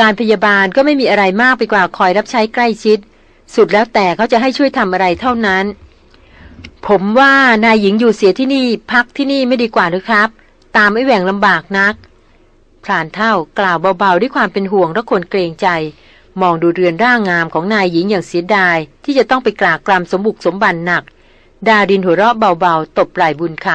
การพยาบาลก็ไม่มีอะไรมากไปกว่าคอยรับใช้ใกล้ชิด สุดแล้วแต่เขาจะให้ช่วยทำอะไรเท่านั้น ผมว่านายหญิงอยู่เสียที่นี่พักที่นี่ไม่ดีกว่าหรือครับ ตามไอ้แหว่งลำบากนัก พรานเท่ากล่าวเบาๆด้วยความเป็นห่วงและคนเกรงใจ มองดูเรือนร่างงามของนายหญิงอย่างเสียดาย ที่จะต้องไปกรากกรำสมบุกสมบันหนัก ดาดินหัวเราะเบาๆ ตบไหล่บุญค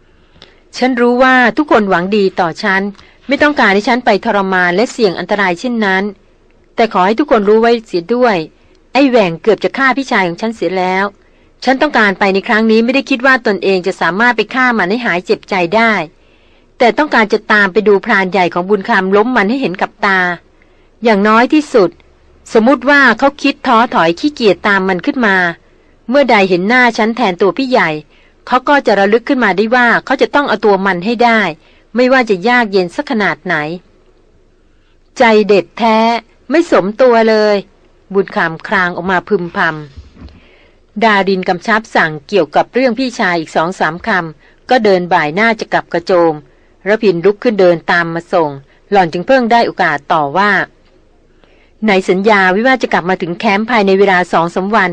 ำฉันรู้ว่าทุกคนหวังดีต่อฉัน ไม่ต้องการให้ฉันไปทรมานและเสี่ยงอันตรายเช่นนั้น แต่ขอให้ทุกคนรู้ไว้เสียด้วย ไอ้แหว่งเกือบจะฆ่าพี่ชายของฉันเสียแล้วฉันต้องการไปในครั้งนี้ไม่ได้คิดว่าตนเองจะสามารถไปฆ่ามันให้หายเจ็บใจได้ แต่ต้องการจะตามไปดูพรานใหญ่ของบุญคำล้มมันให้เห็นกับตา อย่างน้อยที่สุด สมมติว่าเขาคิดท้อถอยขี้เกียจตามมันขึ้นมา เมื่อใดเห็นหน้าฉันแทนตัวพี่ใหญ่ เขาก็จะระลึกขึ้นมาได้ว่าเขาจะต้องเอาตัวมันให้ได้ ไม่ว่าจะยากเย็นสักขนาดไหน ใจเด็ดแท้ไม่สมตัวเลย บุญคำครางออกมาพึมพำดาดินกำชับสั่งเกี่ยวกับเรื่องพี่ชายอีกสองสามคำก็เดินบ่ายหน้าจะกลับกระโจม ระพินลุกขึ้นเดินตามมาส่ง หล่อนจึงเพิ่งได้โอกาสต่อว่าในสัญญาวิว่าจะกลับมาถึงแคมป์ภายในเวลาสองสาวัน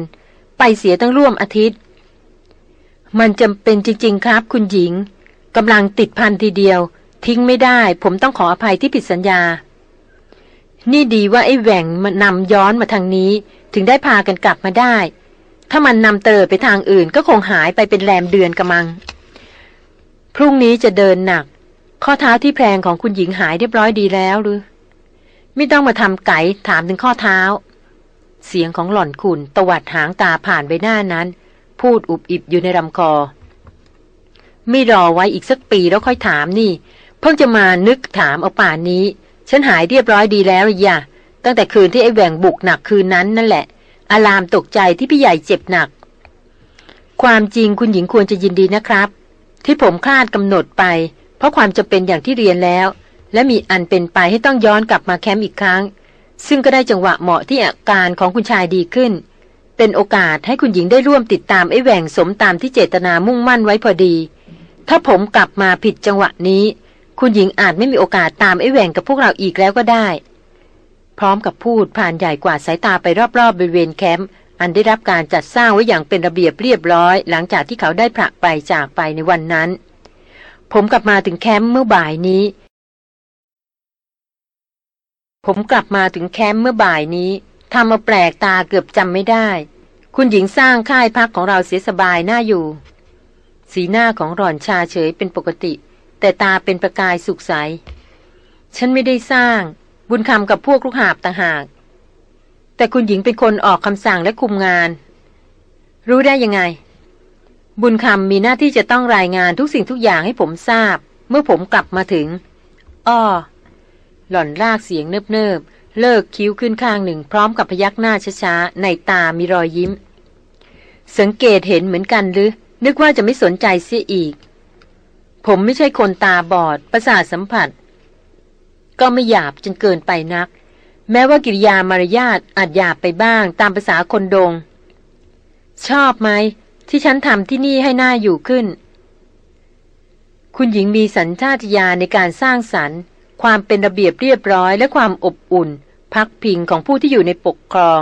ไปเสียตั้งร่วมอาทิตย์ มันจำเป็นจริง ๆ ครับ คุณหญิงกำลังติดพันทีเดียว ทิ้งไม่ได้ ผมต้องขออภัยที่ผิดสัญญา นี่ดีว่าไอ้แหว่งมันนำย้อนมาทางนี้ ถึงได้พากันกลับมาได้ ถ้ามันนำเตอไปทางอื่นก็คงหายไปเป็นแรมเดือนกระมัง พรุ่งนี้จะเดินหนัก ข้อเท้าที่แพรงของคุณหญิงหายเรียบร้อยดีแล้วหรือ ไม่ต้องมาทำไก่ถามถึงข้อเท้า เสียงของหล่อนขุนตวัดหางตาผ่านไปหน้านั้น พูดอุบอิบอยู่ในลำคอ ไม่รอไว้อีกสักปีแล้วค่อยถามนี่ เพิ่งจะมานึกถามเอาป่านนี้ ฉันหายเรียบร้อยดีแล้วอย่าตั้งแต่คืนที่ไอ้แหว่งบุกหนักคืนนั้นนั่นแหละ อารามตกใจที่พี่ใหญ่เจ็บหนัก ความจริงคุณหญิงควรจะยินดีนะครับ ที่ผมคลาดกำหนดไป ราะความจะเป็นอย่างที่เรียนแล้ว และมีอันเป็นไปให้ต้องย้อนกลับมาแคมป์อีกครั้ง ซึ่งก็ได้จังหวะเหมาะที่อาการของคุณชายดีขึ้น เป็นโอกาสให้คุณหญิงได้ร่วมติดตามไอ้แหว่งสมตามที่เจตนามุ่งมั่นไว้พอดี ถ้าผมกลับมาผิดจังหวะนี้ คุณหญิงอาจไม่มีโอกาสตามไอ้แหว่งกับพวกเราอีกแล้วก็ได้ พร้อมกับพูดผ่านใหญ่กว่าสายตาไปรอบๆบริเวณแคมป์อันได้รับการจัดสร้างไว้อย่างเป็นระเบียบเรียบร้อย หลังจากที่เขาได้พระไปจากไปในวันนั้น ผมกลับมาถึงแคมป์เมื่อบ่ายนี้ ผมกลับมาถึงแคมป์เมื่อบ่ายนี้ทำเอาแปลกตาเกือบจำไม่ได้ คุณหญิงสร้างค่ายพักของเราเสียสบายน่าอยู่ สีหน้าของหล่อนชาเฉยเป็นปกติ แต่ตาเป็นประกายสุกใส ฉันไม่ได้สร้าง บุญคำกับพวกลูกหาบต่างหาก แต่คุณหญิงเป็นคนออกคำสั่งและคุมงาน รู้ได้ยังไง บุญคำมีหน้าที่จะต้องรายงานทุกสิ่งทุกอย่างให้ผมทราบ เมื่อผมกลับมาถึง อ้อ หล่อนลากเสียงเนิบๆ เลิกคิ้วขึ้นข้างหนึ่งพร้อมกับพยักหน้าช้าๆ ในตามีรอยยิ้ม สังเกตเห็นเหมือนกันหรือ นึกว่าจะไม่สนใจเสียอีก ผมไม่ใช่คนตาบอด ประสาทสัมผัส ก็ไม่หยาบจนเกินไปนัก แม้ว่ากิริยามารยาทอาจหยาบไปบ้างตามภาษาคนดง ชอบไหม ที่ฉันทำที่นี่ให้หน่าอยู่ขึ้น คุณหญิงมีสัญชาตญาณในการสร้างสรรค์ ความเป็นระเบียบเรียบร้อยและความอบอุ่น พักพิงของผู้ที่อยู่ในปกครอง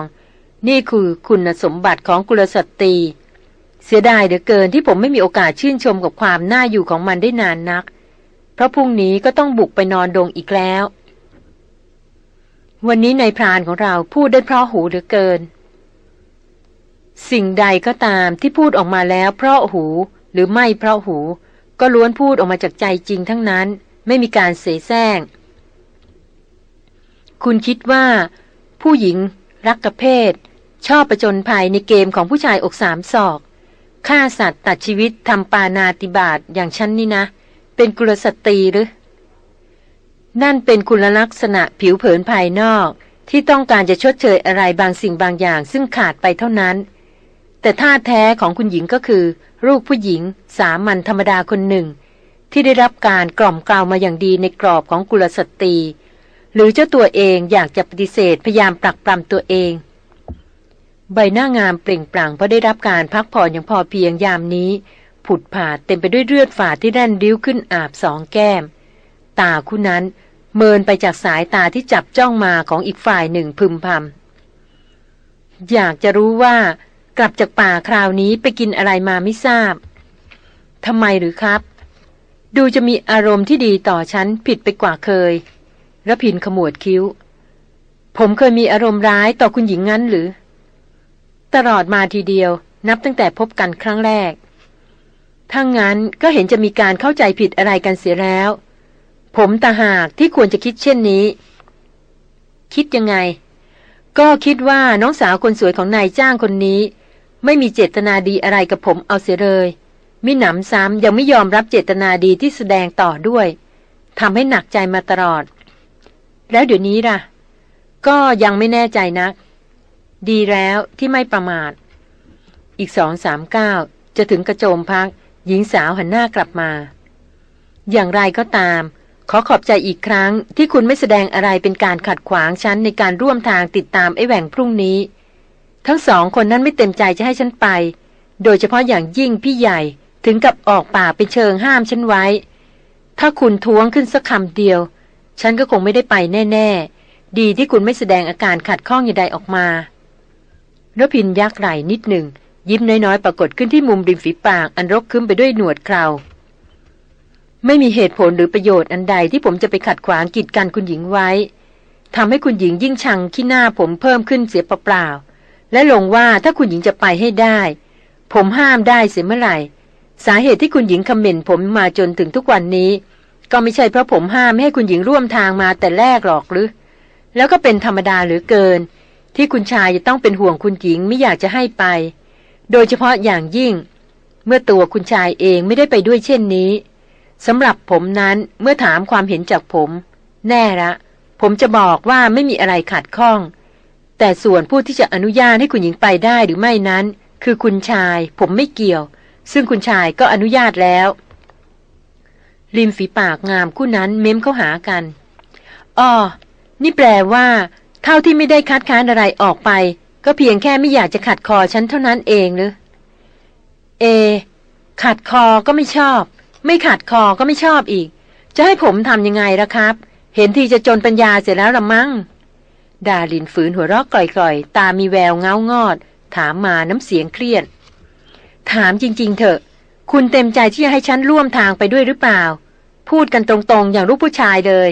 นี่คือคุณสมบัติของกุลสตรี เสียดายเหลือเกินที่ผมไม่มีโอกาสชื่นชมกับความน่าอยู่ของมันได้นานนัก เพราะพรุ่งนี้ก็ต้องบุกไปนอนดงอีกแล้ว วันนี้ในายพรานของเราพูดได้เพราะหูเหลือเกิน สิ่งใดก็ตามที่พูดออกมาแล้วเพราะหูหรือไม่เพราะหู ก็ล้วนพูดออกมาจากใจจริงทั้งนั้น ไม่มีการเสแสร้ง คุณคิดว่า ผู้หญิง รักกับเพศ ชอบประจนภัยในเกมของผู้ชายอกสามศอกฆ่าสัตว์ตัดชีวิตทำปานาติบาตอย่างฉันนี่นะ เป็นกุลสตรีหรือ นั่นเป็นคุณลักษณะผิวเผินภายนอกที่ต้องการจะชดเชยอะไรบางสิ่งบางอย่างซึ่งขาดไปเท่านั้น แต่ท่าแท้ของคุณหญิงก็คือลูกผู้หญิงสามัญธรรมดาคนหนึ่ง ที่ได้รับการกล่อมกล่าวมาอย่างดีในกรอบของกุลสตรี หรือเจ้าตัวเองอยากจะปฏิเสธพยายามปรักปรำตัวเอง ใบหน้างามเปล่งปลั่งเพราะได้รับการพักผ่อนอย่างพอเพียงยามนี้ ผุดผาดเต็มไปด้วยเลือดฝาดที่แร่นริ้วขึ้นอาบสองแก้ม ตาคู่นั้นเมินไปจากสายตาที่จับจ้องมาของอีกฝ่ายหนึ่งพึมพำอยากจะรู้ว่า กลับจากป่าคราวนี้ไปกินอะไรมาไม่ทราบทำไมหรือครับ ดูจะมีอารมณ์ที่ดีต่อฉันผิดไปกว่าเคยระพินขมวดคิ้ว ผมเคยมีอารมณ์ร้ายต่อคุณหญิงงั้นหรือ ตลอดมาทีเดียว นับตั้งแต่พบกันครั้งแรกถ้างั้นก็เห็นจะมีการเข้าใจผิดอะไรกันเสียแล้ว ผมตาหากที่ควรจะคิดเช่นนี้ คิดยังไง ก็คิดว่าน้องสาวคนสวยของนายจ้างคนนี้ ไม่มีเจตนาดีอะไรกับผมเอาเสียเลยมิหนำซ้ำยังไม่ยอมรับเจตนาดีที่แสดงต่อด้วยทำให้หนักใจมาตลอด แล้วเดี๋ยวนี้ล่ะ ก็ยังไม่แน่ใจนัก ดีแล้วที่ไม่ประมาท อีกสองสามก้าวจะถึงกระโจมพัก หญิงสาวหันหน้ากลับมา อย่างไรก็ตาม ขอขอบใจอีกครั้งที่คุณไม่แสดงอะไรเป็นการขัดขวางฉันในการร่วมทางติดตามไอ้แหว่งพรุ่งนี้ ทั้งสองคนนั้นไม่เต็มใจจะให้ฉันไป โดยเฉพาะอย่างยิ่งพี่ใหญ่ถึงกับออกปากไปเชิงห้ามฉันไว้ ถ้าคุณท้วงขึ้นสักคำเดียว ฉันก็คงไม่ได้ไปแน่ ๆ ดีที่คุณไม่แสดงอาการขัดข้องอย่างใดออกมารพินยักไหล่นิดหนึ่ง ยิ้มน้อยๆ ปรากฏขึ้นที่มุมริมฝีปากอันรกขึ้นไปด้วยหนวดเคราไม่มีเหตุผลหรือประโยชน์อันใดที่ผมจะไปขัดขวางกีดกันคุณหญิงไว้ทำให้คุณหญิงยิ่งชังขี้หน้าผมเพิ่มขึ้นเสียเปล่าๆ และลงว่าถ้าคุณหญิงจะไปให้ได้ ผมห้ามได้เสียเมื่อไหร่ สาเหตุที่คุณหญิงคำเมนผมมาจนถึงทุกวันนี้ ก็ไม่ใช่เพราะผมห้ามไม่ให้คุณหญิงร่วมทางมาแต่แรกหรอกหรือ แล้วก็เป็นธรรมดาหรือเกิน ที่คุณชายจะต้องเป็นห่วงคุณหญิงไม่อยากจะให้ไป โดยเฉพาะอย่างยิ่ง เมื่อตัวคุณชายเองไม่ได้ไปด้วยเช่นนี้สำหรับผมนั้นเมื่อถามความเห็นจากผม แน่ละ ผมจะบอกว่าไม่มีอะไรขัดข้อง แต่ส่วนผู้ที่จะอนุญาตให้คุณหญิงไปได้หรือไม่นั้น คือคุณชาย ผมไม่เกี่ยว ซึ่งคุณชายก็อนุญาตแล้ว ริมฝีปากงามคู่นั้นเม้มเข้าหากันอ๋อนี่แปลว่า เท่าที่ไม่ได้คัดค้านอะไรออกไป ก็เพียงแค่ไม่อยากจะขัดคอฉันเท่านั้นเองหรือเอ ขัดคอก็ไม่ชอบ ไม่ขัดคอก็ไม่ชอบอีก จะให้ผมทำยังไงล่ะครับ เห็นทีจะจนปัญญาเสร็จแล้วละมั้ง ดาลินฝืนหัวเราะกร่อยๆ ตามีแววเงางอด ถามมาน้ำเสียงเครียด ถามจริง ๆ เถอะ คุณเต็มใจที่จะให้ฉันร่วมทางไปด้วยหรือเปล่า พูดกันตรงๆ อย่างลูกผู้ชายเลย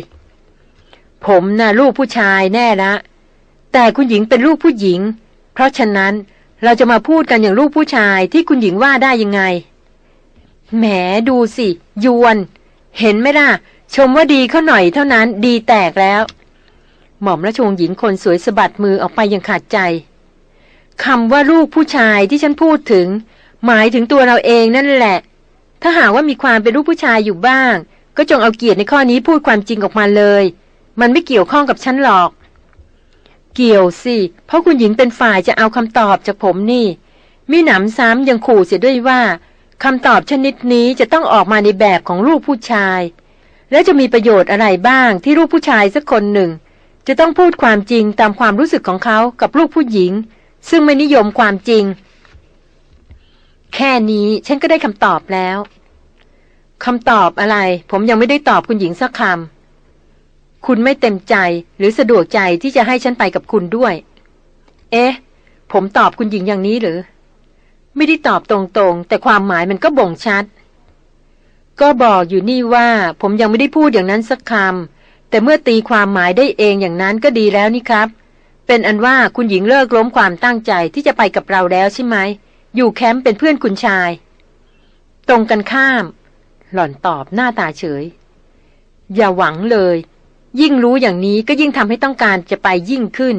ผมนะ่ะลูกผู้ชายแน่ละแต่คุณหญิงเป็นลูกผู้หญิง เพราะฉะนั้นเราจะมาพูดกันอย่างลูกผู้ชายที่คุณหญิงว่าได้ยังไง แหมดูสิ ยวน เห็นไหมล่ะ ชมว่าดีเขาหน่อยเท่านั้นดีแตกแล้ว หม่อมราชวงศ์หญิงคนสวยสะบัดมือออกไปอย่างขาดใจคำว่าลูกผู้ชายที่ฉันพูดถึง หมายถึงตัวเราเองนั่นแหละ ถ้าหากว่ามีความเป็นลูกผู้ชายอยู่บ้าง ก็จงเอาเกียรติในข้อนี้พูดความจริงออกมาเลย มันไม่เกี่ยวข้องกับฉันหรอก เกี่ยวสิ เพราะคุณหญิงเป็นฝ่ายจะเอาคำตอบจากผมนี่ มีหนำซ้ำยังขู่เสียด้วยว่าคำตอบชนิดนี้จะต้องออกมาในแบบของลูกผู้ชาย และจะมีประโยชน์อะไรบ้างที่ลูกผู้ชายสักคนหนึ่ง จะต้องพูดความจริงตามความรู้สึกของเขากับลูกผู้หญิง ซึ่งไม่นิยมความจริง แค่นี้ฉันก็ได้คำตอบแล้วคำตอบอะไร ผมยังไม่ได้ตอบคุณหญิงสักคำคุณไม่เต็มใจหรือสะดวกใจที่จะให้ฉันไปกับคุณด้วย เอ๊ะ ผมตอบคุณหญิงอย่างนี้หรือ ไม่ได้ตอบตรงๆ แต่ความหมายมันก็บ่งชัด ก็บอกอยู่นี่ว่า ผมยังไม่ได้พูดอย่างนั้นสักคำ แต่เมื่อตีความหมายได้เองอย่างนั้นก็ดีแล้วนี่ครับ เป็นอันว่าคุณหญิงเลิกล้มความตั้งใจที่จะไปกับเราแล้วใช่ไหม อยู่แคมป์เป็นเพื่อนคุณชาย ตรงกันข้าม หล่อนตอบหน้าตาเฉย อย่าหวังเลย ยิ่งรู้อย่างนี้ก็ยิ่งทำให้ต้องการจะไปยิ่งขึ้น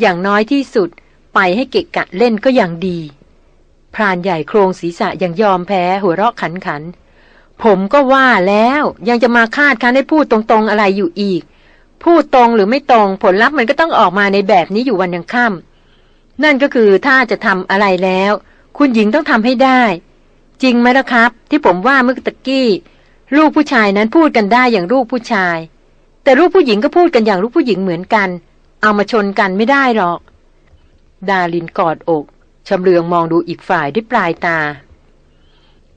อย่างน้อยที่สุด ไปให้เกะกะเล่นก็ยังดี พรานใหญ่โครงศีรษะยังยอมแพ้หัวเราะขันขัน ผมก็ว่าแล้วยังจะมาคาดคันให้พูดตรงๆอะไรอยู่อีก พูดตรงหรือไม่ตรงผลลัพธ์มันก็ต้องออกมาในแบบนี้อยู่วันยังค่ำนั่นก็คือถ้าจะทำอะไรแล้ว คุณหญิงต้องทำให้ได้ จริงไหมล่ะครับ ที่ผมว่าเมื่อตะกี้ ลูกผู้ชายนั้นพูดกันได้อย่างลูกผู้ชาย แต่ลูกผู้หญิงก็พูดกันอย่างลูกผู้หญิงเหมือนกัน เอามาชนกันไม่ได้หรอก ดาลินกอดอกชำเลืองมองดูอีกฝ่ายด้วยปลายตา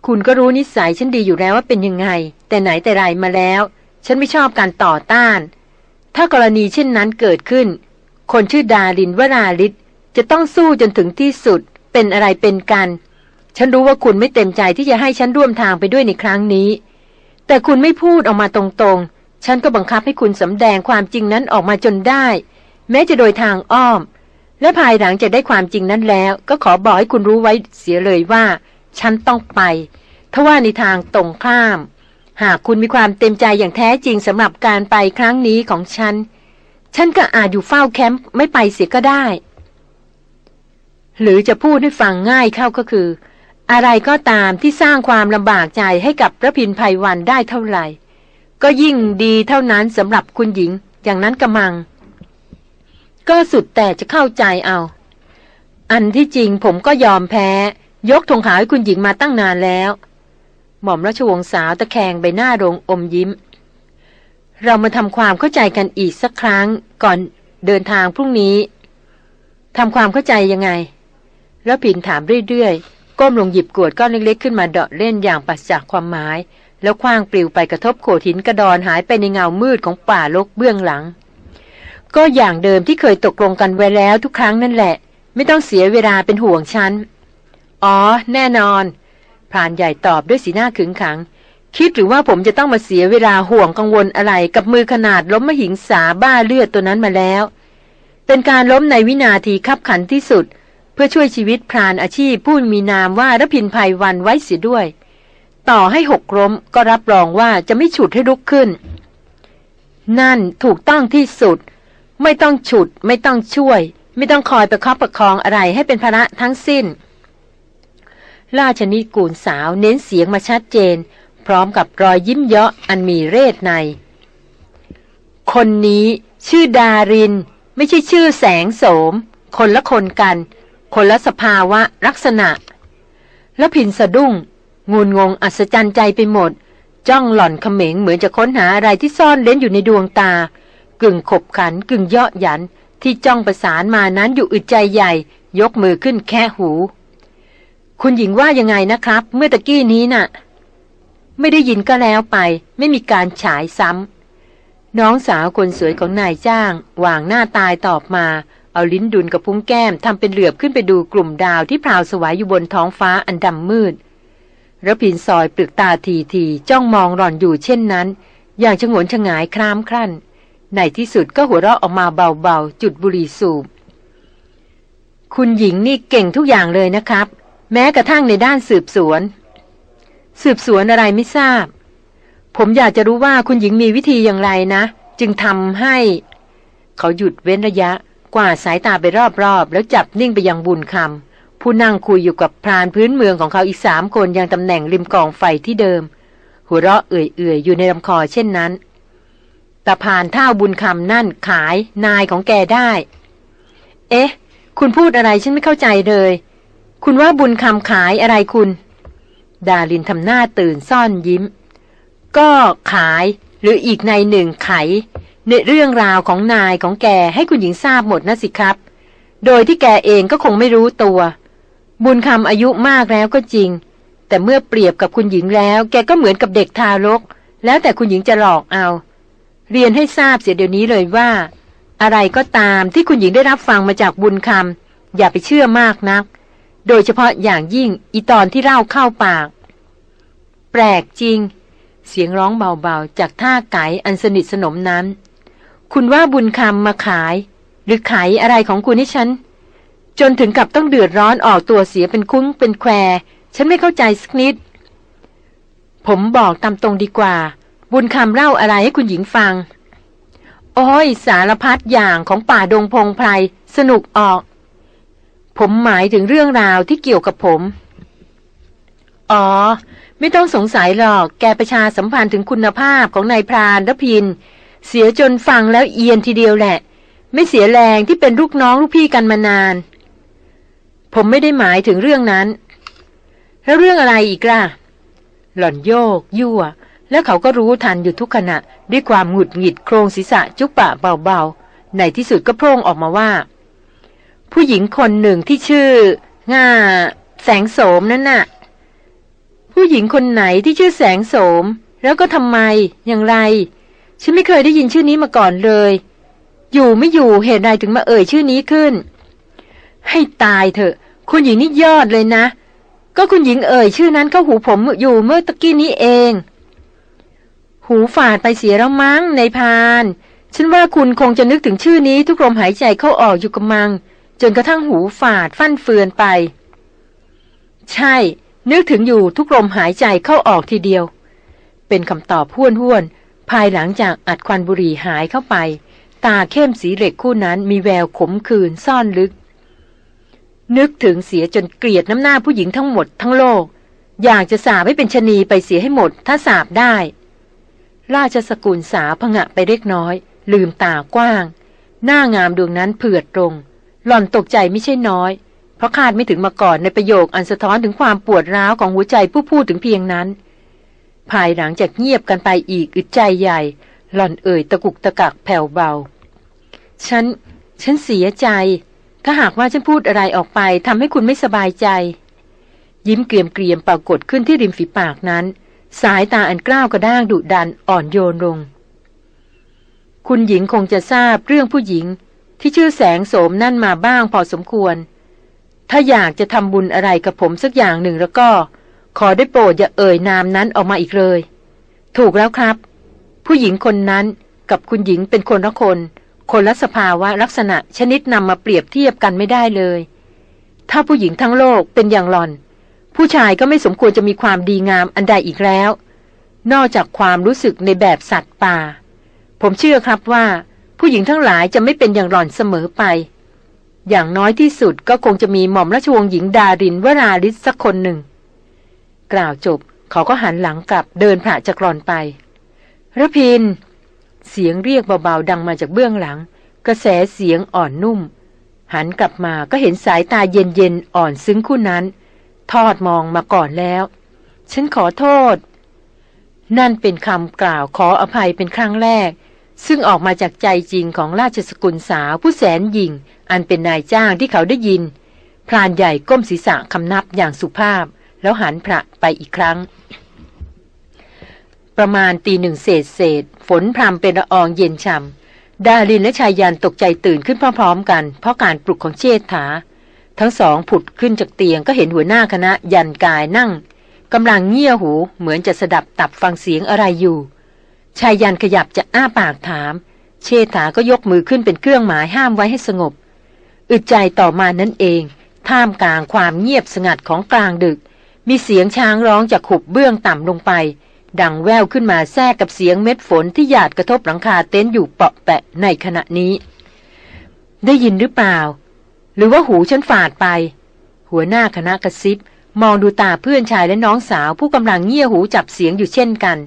คุณก็รู้นิสัยฉันดีอยู่แล้วว่าเป็นยังไง แต่ไหนแต่ไรมาแล้ว ฉันไม่ชอบการต่อต้าน ถ้ากรณีเช่นนั้นเกิดขึ้น คนชื่อดารินวราลิศจะต้องสู้จนถึงที่สุด เป็นอะไรเป็นกัน ฉันรู้ว่าคุณไม่เต็มใจที่จะให้ฉันร่วมทางไปด้วยในครั้งนี้ แต่คุณไม่พูดออกมาตรงๆ ฉันก็บังคับให้คุณสำแดงความจริงนั้นออกมาจนได้ แม้จะโดยทางอ้อม และภายหลังจากได้ความจริงนั้นแล้ว ก็ขอบอกให้คุณรู้ไว้เสียเลยว่า ฉันต้องไปทว่าในทางตรงข้าม หากคุณมีความเต็มใจอย่างแท้จริงสำหรับการไปครั้งนี้ของฉัน ฉันก็อาจอยู่เฝ้าแคมป์ไม่ไปเสียก็ได้ หรือจะพูดให้ฟังง่ายเข้าก็คือ อะไรก็ตามที่สร้างความลำบากใจให้กับพระพินภัยวันได้เท่าไหร่ ก็ยิ่งดีเท่านั้นสำหรับคุณหญิง อย่างนั้นกระมัง ก็สุดแต่จะเข้าใจเอา อันที่จริงผมก็ยอมแพ้ ยกธงขาวให้คุณหญิงมาตั้งนานแล้ว หม่อมราชวงศ์สาวตะแคงใบหน้ารงอมยิ้ม เรามาทำความเข้าใจกันอีกสักครั้งก่อนเดินทางพรุ่งนี้ทำความเข้าใจยังไง แล้วผินถามเรื่อยๆ ก้มลงหยิบกวดก้อนเล็กๆ ขึ้นมาเดาะเล่นอย่างปัสจากความหมาย แล้วคว้างปลิวไปกระทบโขดหินกระดอนหายไปในเงามืดของป่าลกเบื้องหลัง ก็อย่างเดิมที่เคยตกลงกันไว้แล้วทุกครั้งนั่นแหละ ไม่ต้องเสียเวลาเป็นห่วงฉัน อ๋อ แน่นอนพรานใหญ่ตอบด้วยสีหน้าขึงขัง คิดหรือว่าผมจะต้องมาเสียเวลาห่วงกังวลอะไรกับมือขนาดล้มมหิงสาบ้าเลือดตัวนั้นมาแล้ว เป็นการล้มในวินาทีคับขันที่สุด เพื่อช่วยชีวิตพรานอาชีพผู้มีนามว่ารพินภัยวันไว้เสียด้วย ต่อให้หกล้มก็รับรองว่าจะไม่ฉุดให้ลุกขึ้น นั่นถูกต้องที่สุด ไม่ต้องฉุด ไม่ต้องช่วย ไม่ต้องคอยประคับประคองอะไรให้เป็นภาระทั้งสิ้น ราชนิกูลสาวเน้นเสียงมาชัดเจน พร้อมกับรอยยิ้มเยาะอันมีเรศใน คนนี้ชื่อดาริน ไม่ใช่ชื่อแสงโสม คนละคนกัน คนละสภาวะลักษณะ แล้วผินสะดุ้ง งูนงงอัศจรรย์ใจไปหมด จ้องหล่อนเขม็งเหมือนจะค้นหาอะไรที่ซ่อนเล้นอยู่ในดวงตา กึ่งขบขันกึ่งเยาะหยันที่จ้องประสานมานั้นอยู่อึดใจใหญ่ ยกมือขึ้นแค่หู คุณหญิงว่ายังไงนะครับ เมื่อตะกี้นี้นะ่ะ ไม่ได้ยินก็แล้วไป ไม่มีการฉายซ้ำน้องสาวคนสวยของนายจ้างวางหน้าตายตอบมา เอาลิ้นดุนกับพุ้งแก้มทำเป็นเหลือบขึ้นไปดูกลุ่มดาวที่พราวสวายอยู่บนท้องฟ้าอันดำมืดระพินซอยปลึกตาทีทีจ้องมองหล่อนอยู่เช่นนั้น อย่างชงนชงายครามครั่น ในที่สุดก็หัวเราะออกมาเบาๆ จุดบุหรี่สูบ คุณหญิงนี่เก่งทุกอย่างเลยนะครับ แม้กระทั่งในด้านสืบสวน สืบสวนอะไรไม่ทราบ ผมอยากจะรู้ว่าคุณหญิงมีวิธีอย่างไรนะ จึงทำให้ เขาหยุดเว้นระยะ กวาดสายตาไปรอบๆ แล้วจับนิ่งไปยังบุญคำผู้นั่งคุยอยู่กับพรานพื้นเมืองของเขาอีกสามคนยังตำแหน่งริมกองไฟที่เดิม หัวเราะเอื่อยๆ อยู่ในลำคอเช่นนั้นตาพานเท่าบุญคำนั่นขายนายของแกได้ เอ๊ะ คุณพูดอะไรฉันไม่เข้าใจเลย คุณว่าบุญคำขายอะไรคุณ ดาลินทำหน้าตื่นซ่อนยิ้ม ก็ขายหรืออีกในหนึ่งไข ในเรื่องราวของนายของแกให้คุณหญิงทราบหมดนะสิครับ โดยที่แกเองก็คงไม่รู้ตัว บุญคำอายุมากแล้วก็จริง แต่เมื่อเปรียบกับคุณหญิงแล้ว แกก็เหมือนกับเด็กทารก แล้วแต่คุณหญิงจะหลอกเอา เรียนให้ทราบเสียเดี๋ยวนี้เลยว่า อะไรก็ตามที่คุณหญิงได้รับฟังมาจากบุญคำอย่าไปเชื่อมากนัก โดยเฉพาะอย่างยิ่งอีตอนที่เล่าเข้าปาก แปลกจริง เสียงร้องเบาๆ จากท่าไก่อันสนิทสนมนั้น คุณว่าบุญคำมาขาย หรือขายอะไรของคุณให้ฉัน จนถึงกับต้องเดือดร้อนออกตัวเสียเป็นคุ้งเป็นแคว ฉันไม่เข้าใจสักนิด ผมบอกตามตรงดีกว่า บุญคำเล่าอะไรให้คุณหญิงฟัง โอ้ยสารพัดอย่างของป่าดงพงไพรสนุกออก ผมหมายถึงเรื่องราวที่เกี่ยวกับผม อ๋อ ไม่ต้องสงสัยหรอก แกประชาสัมพันธ์ถึงคุณภาพของนายพรานรพิน เสียจนฟังแล้วเอียนทีเดียวแหละ ไม่เสียแรงที่เป็นลูกน้องลูกพี่กันมานาน ผมไม่ได้หมายถึงเรื่องนั้น แล้วเรื่องอะไรอีกล่ะ หล่อนโยก ยั่ว แล้วเขาก็รู้ทันอยู่ทุกขณะ ด้วยความหงุดหงิดโครงศีรษะจุกปะเบาๆ ในที่สุดก็โพร่งออกมาว่า ผู้หญิงคนหนึ่งที่ชื่อง่าแสงโสมนั่นน่ะ ผู้หญิงคนไหนที่ชื่อแสงโสม แล้วก็ทำไมอย่างไร ฉันไม่เคยได้ยินชื่อนี้มาก่อนเลย อยู่ไม่อยู่เหตุใดถึงมาเอ่ยชื่อนี้ขึ้น ให้ตายเถอะ คุณหญิงนี่ยอดเลยนะ ก็คุณหญิงเอ่ยชื่อนั้นเข้าหูผมอยู่เมื่อตะกี้นี้เอง หูฝาดไปเสียแล้วมั้งในพาน ฉันว่าคุณคงจะนึกถึงชื่อนี้ทุกลมหายใจเข้าออกอยู่กับมัง จนกระทั่งหูฝาดฟั่นเฟือนไป ใช่ นึกถึงอยู่ทุกลมหายใจเข้าออกทีเดียว เป็นคำตอบห้วนห้วน ภายหลังจากอัดควันบุหรี่หายเข้าไป ตาเข้มสีเหล็กคู่นั้นมีแววขมขื่นซ่อนลึก นึกถึงเสียจนเกลียดน้ำหน้าผู้หญิงทั้งหมดทั้งโลก อยากจะสาบให้เป็นชนีไปเสียให้หมด ถ้าสาบได้ ราชสกุลสาวพงะไปเล็กน้อย ลืมตากว้าง หน้างามดวงนั้นเผือดตรง หล่อนตกใจไม่ใช่น้อย เพราะคาดไม่ถึงมาก่อนในประโยคอันสะท้อนถึงความปวดร้าวของหัวใจผู้พูดถึงเพียงนั้น ภายหลังจากเงียบกันไปอีกอึดใจใหญ่ หล่อนเอ่ยตะกุกตะกักแผ่วเบา ฉัน ฉันเสียใจ ถ้าหากว่าฉันพูดอะไรออกไปทำให้คุณไม่สบายใจ ยิ้มเกรียมเกรียมปรากฏขึ้นที่ริมฝีปากนั้น สายตาอันกล้าวกระด้างดุดันอ่อนโยนลง คุณหญิงคงจะทราบเรื่องผู้หญิง ที่ชื่อแสงโสมนั่นมาบ้างพอสมควร ถ้าอยากจะทำบุญอะไรกับผมสักอย่างหนึ่งแล้วก็ ขอได้โปรดอย่าเอ่ยนามนั้นออกมาอีกเลย ถูกแล้วครับ ผู้หญิงคนนั้นกับคุณหญิงเป็นคนละคน คนละสภาวะลักษณะชนิดนำมาเปรียบเทียบกันไม่ได้เลย ถ้าผู้หญิงทั้งโลกเป็นอย่างหลอน ผู้ชายก็ไม่สมควรจะมีความดีงามอันใดอีกแล้ว นอกจากความรู้สึกในแบบสัตว์ป่า ผมเชื่อครับว่า ผู้หญิงทั้งหลายจะไม่เป็นอย่างหล่อนเสมอไป อย่างน้อยที่สุดก็คงจะมีหม่อมราชวงศ์หญิงดารินวราลิศสักคนหนึ่ง กล่าวจบเขาก็หันหลังกลับเดินผ่าจากหลอนไประพิน เสียงเรียกเบาๆดังมาจากเบื้องหลัง กระแสเสียงอ่อนนุ่ม หันกลับมาก็เห็นสายตาเย็นๆอ่อนซึ้งคู่นั้น ทอดมองมาก่อนแล้ว ฉันขอโทษ นั่นเป็นคำกล่าวขออภัยเป็นครั้งแรก ซึ่งออกมาจากใจจริงของราชสกุลสาวผู้แสนหยิ่งอันเป็นนายจ้างที่เขาได้ยิน พรานใหญ่ก้มศีรษะคำนับอย่างสุภาพ แล้วหันพระไปอีกครั้ง ประมาณตีหนึ่งเศษเศษ ฝนพรำเป็นละอองเย็นช่ำดารินและชายยันตกใจตื่นขึ้นพร้อมๆกัน เพราะการปลุกของเชษฐา ทั้งสองผุดขึ้นจากเตียงก็เห็นหัวหน้าคณะยันกายนั่งกำลังเงี่ยหูเหมือนจะสดับตับฟังเสียงอะไรอยู่ ชายยันขยับจะอ้าปากถาม เชษฐาก็ยกมือขึ้นเป็นเครื่องหมายห้ามไว้ให้สงบ อึดใจต่อมานั่นเอง ท่ามกลางความเงียบสงัดของกลางดึก มีเสียงช้างร้องจากขุบเบื้องต่ำลงไป ดังแววขึ้นมาแทรกกับเสียงเม็ดฝนที่หยาดกระทบหลังคาเต็นท์อยู่เปาะแปะในขณะนี้ ได้ยินหรือเปล่า หรือว่าหูฉันฝาดไป หัวหน้าคณะกระซิบมองดูตาเพื่อนชายและน้องสาวผู้กำลังเงี่ยหูจับเสียงอยู่เช่นกัน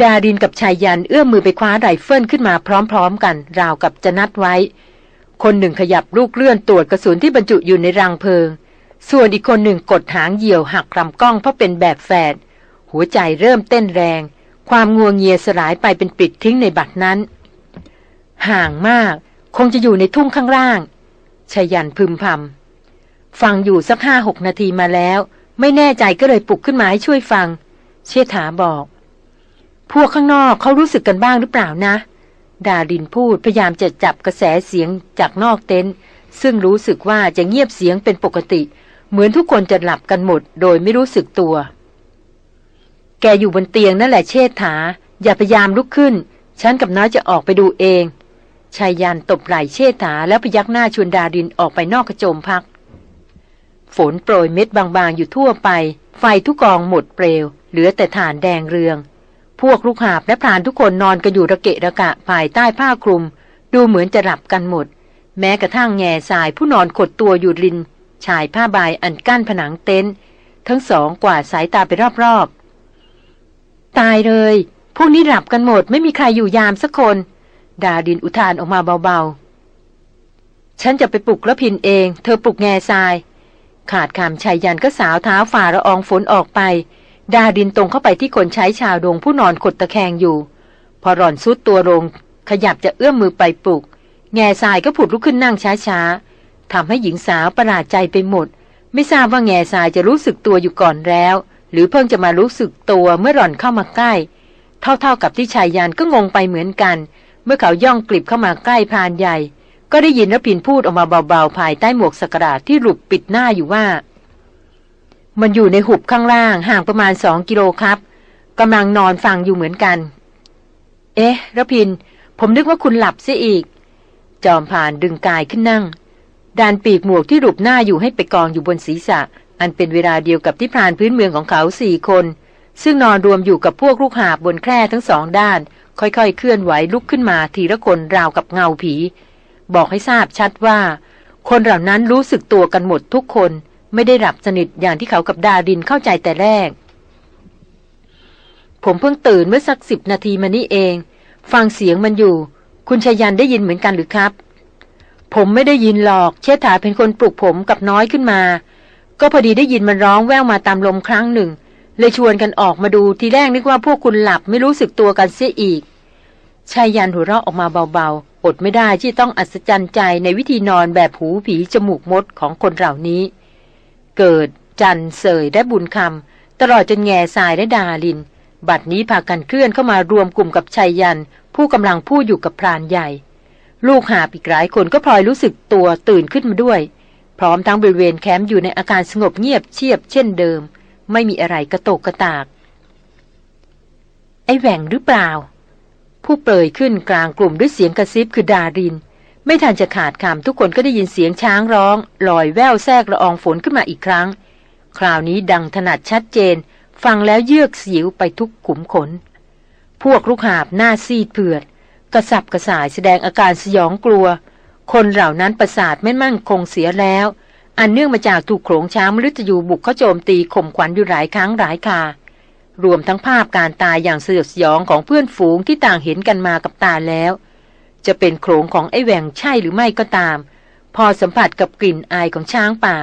ดาดินกับชายยันเอื้อมมือไปคว้าไรเฟิลขึ้นมาพร้อมๆกัน ราวกับจะนัดไว้ คนหนึ่งขยับลูกเลื่อนตรวจกระสุนที่บรรจุอยู่ในรังเพลิง ส่วนอีกคนหนึ่งกดหางเหยี่ยวหักลำกล้องเพราะเป็นแบบแฝดหัวใจเริ่มเต้นแรง ความงัวงเงียสลายไปเป็นปิดทิ้งในบัดนั้น ห่างมาก คงจะอยู่ในทุ่งข้างล่างชายันพึมพำฟังอยู่สักห้าหกนาทีมาแล้ว ไม่แน่ใจก็เลยปลุกขึ้นมาให้ช่วยฟัง เชษฐาบอก พวกข้างนอกเขารู้สึกกันบ้างหรือเปล่านะ ดาดินพูดพยายามจะจับกระแสเสียงจากนอกเต็นท์ซึ่งรู้สึกว่าจะเงียบเสียงเป็นปกติ เหมือนทุกคนจะหลับกันหมดโดยไม่รู้สึกตัว แกอยู่บนเตียงนั่นแหละเชษฐา อย่าพยายามลุกขึ้น ฉันกับน้อยจะออกไปดูเองชายยันตบไหล่เชษฐาแล้วพยักหน้าชวนดาดินออกไปนอกกระโจมพัก ฝนโปรยเม็ดบางๆอยู่ทั่วไป ไฟทุกกองหมดเปลว เหลือแต่ฐานแดงเรือง พวกลูกหาบและพรานทุกคนนอนกันอยู่ระเกะระกะภายใต้ผ้าคลุม ดูเหมือนจะหลับกันหมด แม้กระทั่งแง่สายผู้นอนขดตัวอยู่รินชายผ้าใบอันกั้นผนังเต็นท์ทั้งสองกวาดสายตาไปรอบๆ ตายเลย พวกนี้หลับกันหมดไม่มีใครอยู่ยามสักคน ดาดินอุทานออกมาเบาๆ ฉันจะไปปลุกระพินเอง เธอปลุกแง่ทราย ขาดคำชายยันก็สาวเท้าฝ่าระอองฝนออกไป ดาดินตรงเข้าไปที่คนใช้ชาวดงผู้นอนขดตะแคงอยู่ พอหล่อนซุดตัวลง ขยับจะเอื้อมมือไปปลุก แง่ทรายก็ผุดลุกขึ้นนั่งช้าๆทำให้หญิงสาวประหลาดใจไปหมด ไม่ทราบว่าแง่ทรายจะรู้สึกตัวอยู่ก่อนแล้ว หรือเพิ่งจะมารู้สึกตัวเมื่อหล่อนเข้ามาใกล้ เท่าๆกับที่ชายยันก็งงไปเหมือนกัน เมื่อเขาย่องกลิบเข้ามาใกล้พานใหญ่ ก็ได้ยินรพินพูดออกมาเบาๆภายใต้หมวกสกราดที่หลุบปิดหน้าอยู่ว่า มันอยู่ในหุบข้างล่างห่างประมาณสองกิโลครับกำลังนอนฟังอยู่เหมือนกัน เอ๊ะระพิน ผมนึกว่าคุณหลับเสียอีก จอมผ่านดึงกายขึ้นนั่งดานปีกหมวกที่หลุบหน้าอยู่ให้ไปกองอยู่บนศีรษะ อันเป็นเวลาเดียวกับที่พรานพื้นเมืองของเขาสี่คน ซึ่งนอนรวมอยู่กับพวกลูกหาบบนแคร่ทั้งสองด้าน ค่อยๆ เคลื่อนไหวลุกขึ้นมาทีละคนราวกับเงาผี บอกให้ทราบชัดว่า คนเหล่านั้นรู้สึกตัวกันหมดทุกคน ไม่ได้หลับสนิทอย่างที่เขากับดาดินเข้าใจแต่แรก ผมเพิ่งตื่นเมื่อสักสิบนาทีมานี้เอง ฟังเสียงมันอยู่ คุณชายันได้ยินเหมือนกันหรือครับ ผมไม่ได้ยินหรอก เชษฐาเป็นคนปลุกผมกับน้อยขึ้นมา ก็พอดีได้ยินมันร้องแว่วมาตามลมครั้งหนึ่ง เลยชวนกันออกมาดูทีแรกนึกว่าพวกคุณหลับไม่รู้สึกตัวกันเสียอีกชายยันหัวเราะออกมาเบาๆ อดไม่ได้ที่ต้องอัศจรรย์ใจในวิธีนอนแบบหูผีจมูกมดของคนเหล่านี้ เกิด จันเสยและบุญคำตลอดจนแง่ทรายและดาลิน บัดนี้พากันเคลื่อนเข้ามารวมกลุ่มกับชายยัน ผู้กำลังพูดอยู่กับพรานใหญ่ ลูกหาปีกหลายคนก็พลอยรู้สึกตัวตื่นขึ้นมาด้วย พร้อมทั้งบริเวณแคมป์อยู่ในอาการสงบเงียบเชียบเช่นเดิม ไม่มีอะไรกระโตกกระตาก ไอแหว่งหรือเปล่า ผู้เปรยขึ้นกลางกลุ่มด้วยเสียงกระซิบคือดาริน ไม่ทันจะขาดคำทุกคนก็ได้ยินเสียงช้างร้องลอยแววแทรกละอองฝนขึ้นมาอีกครั้ง คราวนี้ดังถนัดชัดเจน ฟังแล้วเยือกเสียวไปทุกขุมขน พวกลูกหาบหน้าซีดเผือด กระสับกระส่ายแสดงอาการสยองกลัว คนเหล่านั้นประสาทไม่มั่นคงเสียแล้ว อันเนื่องมาจากถูกโขลงช้างมฤตยูบุกเข้าโจมตีข่มขวัญอยู่หลายครั้งหลายคารวมทั้งภาพการตายอย่างสือสยองของเพื่อนฝูงที่ต่างเห็นกันมากับตาแล้ว จะเป็นโขงของไอ้แหว่งใช่หรือไม่ก็ตาม พอสัมผัสกับกลิ่นอายของช้างป่า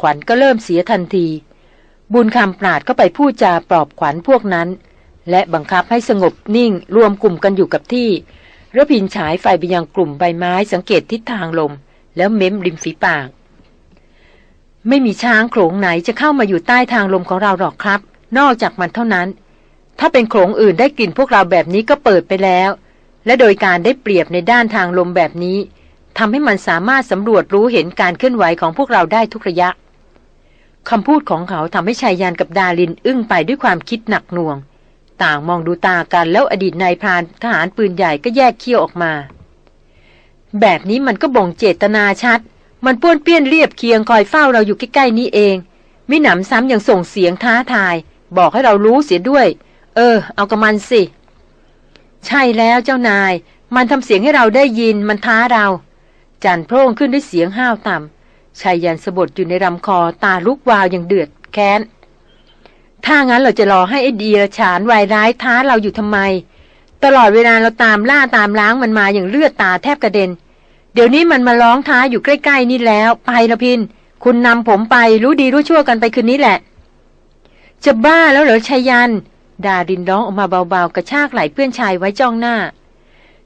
ขวัญก็เริ่มเสียทันที บุญคำปราดก็ไปพูดจาปลอบขวัญพวกนั้น และบังคับให้สงบนิ่งรวมกลุ่มกันอยู่กับที่ระพินฉายไฟไปยังกลุ่มใบไม้สังเกตทิศทางลม แล้วเม้มริมฝีปาก ไม่มีช้างโขลงไหนจะเข้ามาอยู่ใต้ทางลมของเราหรอกครับ นอกจากมันเท่านั้น ถ้าเป็นโขลงอื่นได้กลิ่นพวกเราแบบนี้ก็เปิดไปแล้ว และโดยการได้เปรียบในด้านทางลมแบบนี้ทำให้มันสามารถสำรวจรู้เห็นการเคลื่อนไหวของพวกเราได้ทุกระยะคำพูดของเขาทำให้ชายยานกับดาลินอึ้งไปด้วยความคิดหนักหน่วง ต่างมองดูตากันแล้วอดีตนายพรานทหารปืนใหญ่ก็แยกเขี้ยวออกมา แบบนี้มันก็บ่งเจตนาชัด มันป้วนเปี้ยนเรียบเคียงคอยเฝ้าเราอยู่ใกล้ๆนี้เองไมมิหนำซ้ำยังส่งเสียงท้าทาย บอกให้เรารู้เสียด้วย เออ เอากับมันสิ ใช่แล้วเจ้านาย มันทำเสียงให้เราได้ยินมันท้าเรา จันโพร่งขึ้นด้วยเสียงห้าวต่ำชายยันสะบดอยู่ในลำคอตาลุกวาวอย่างเดือดแค้น ถ้างั้นเราจะรอให้ไอ้ดีระฉานวายร้ายท้าเราอยู่ทำไม ตลอดเวลาเราตามล่าตามล้างมันมาอย่างเลือดตาแทบกระเด็น เดี๋ยวนี้มันมาร้องท้าอยู่ใกล้ ๆ นี่แล้ว ไปละพิน คุณนำผมไปรู้ดีรู้ชั่วกันไปคืนนี้แหละ จะบ้าแล้วเหรอชายัน ดาดินร้องออกมาเบาๆ กระชากไหล่เพื่อนชายไว้จ้องหน้า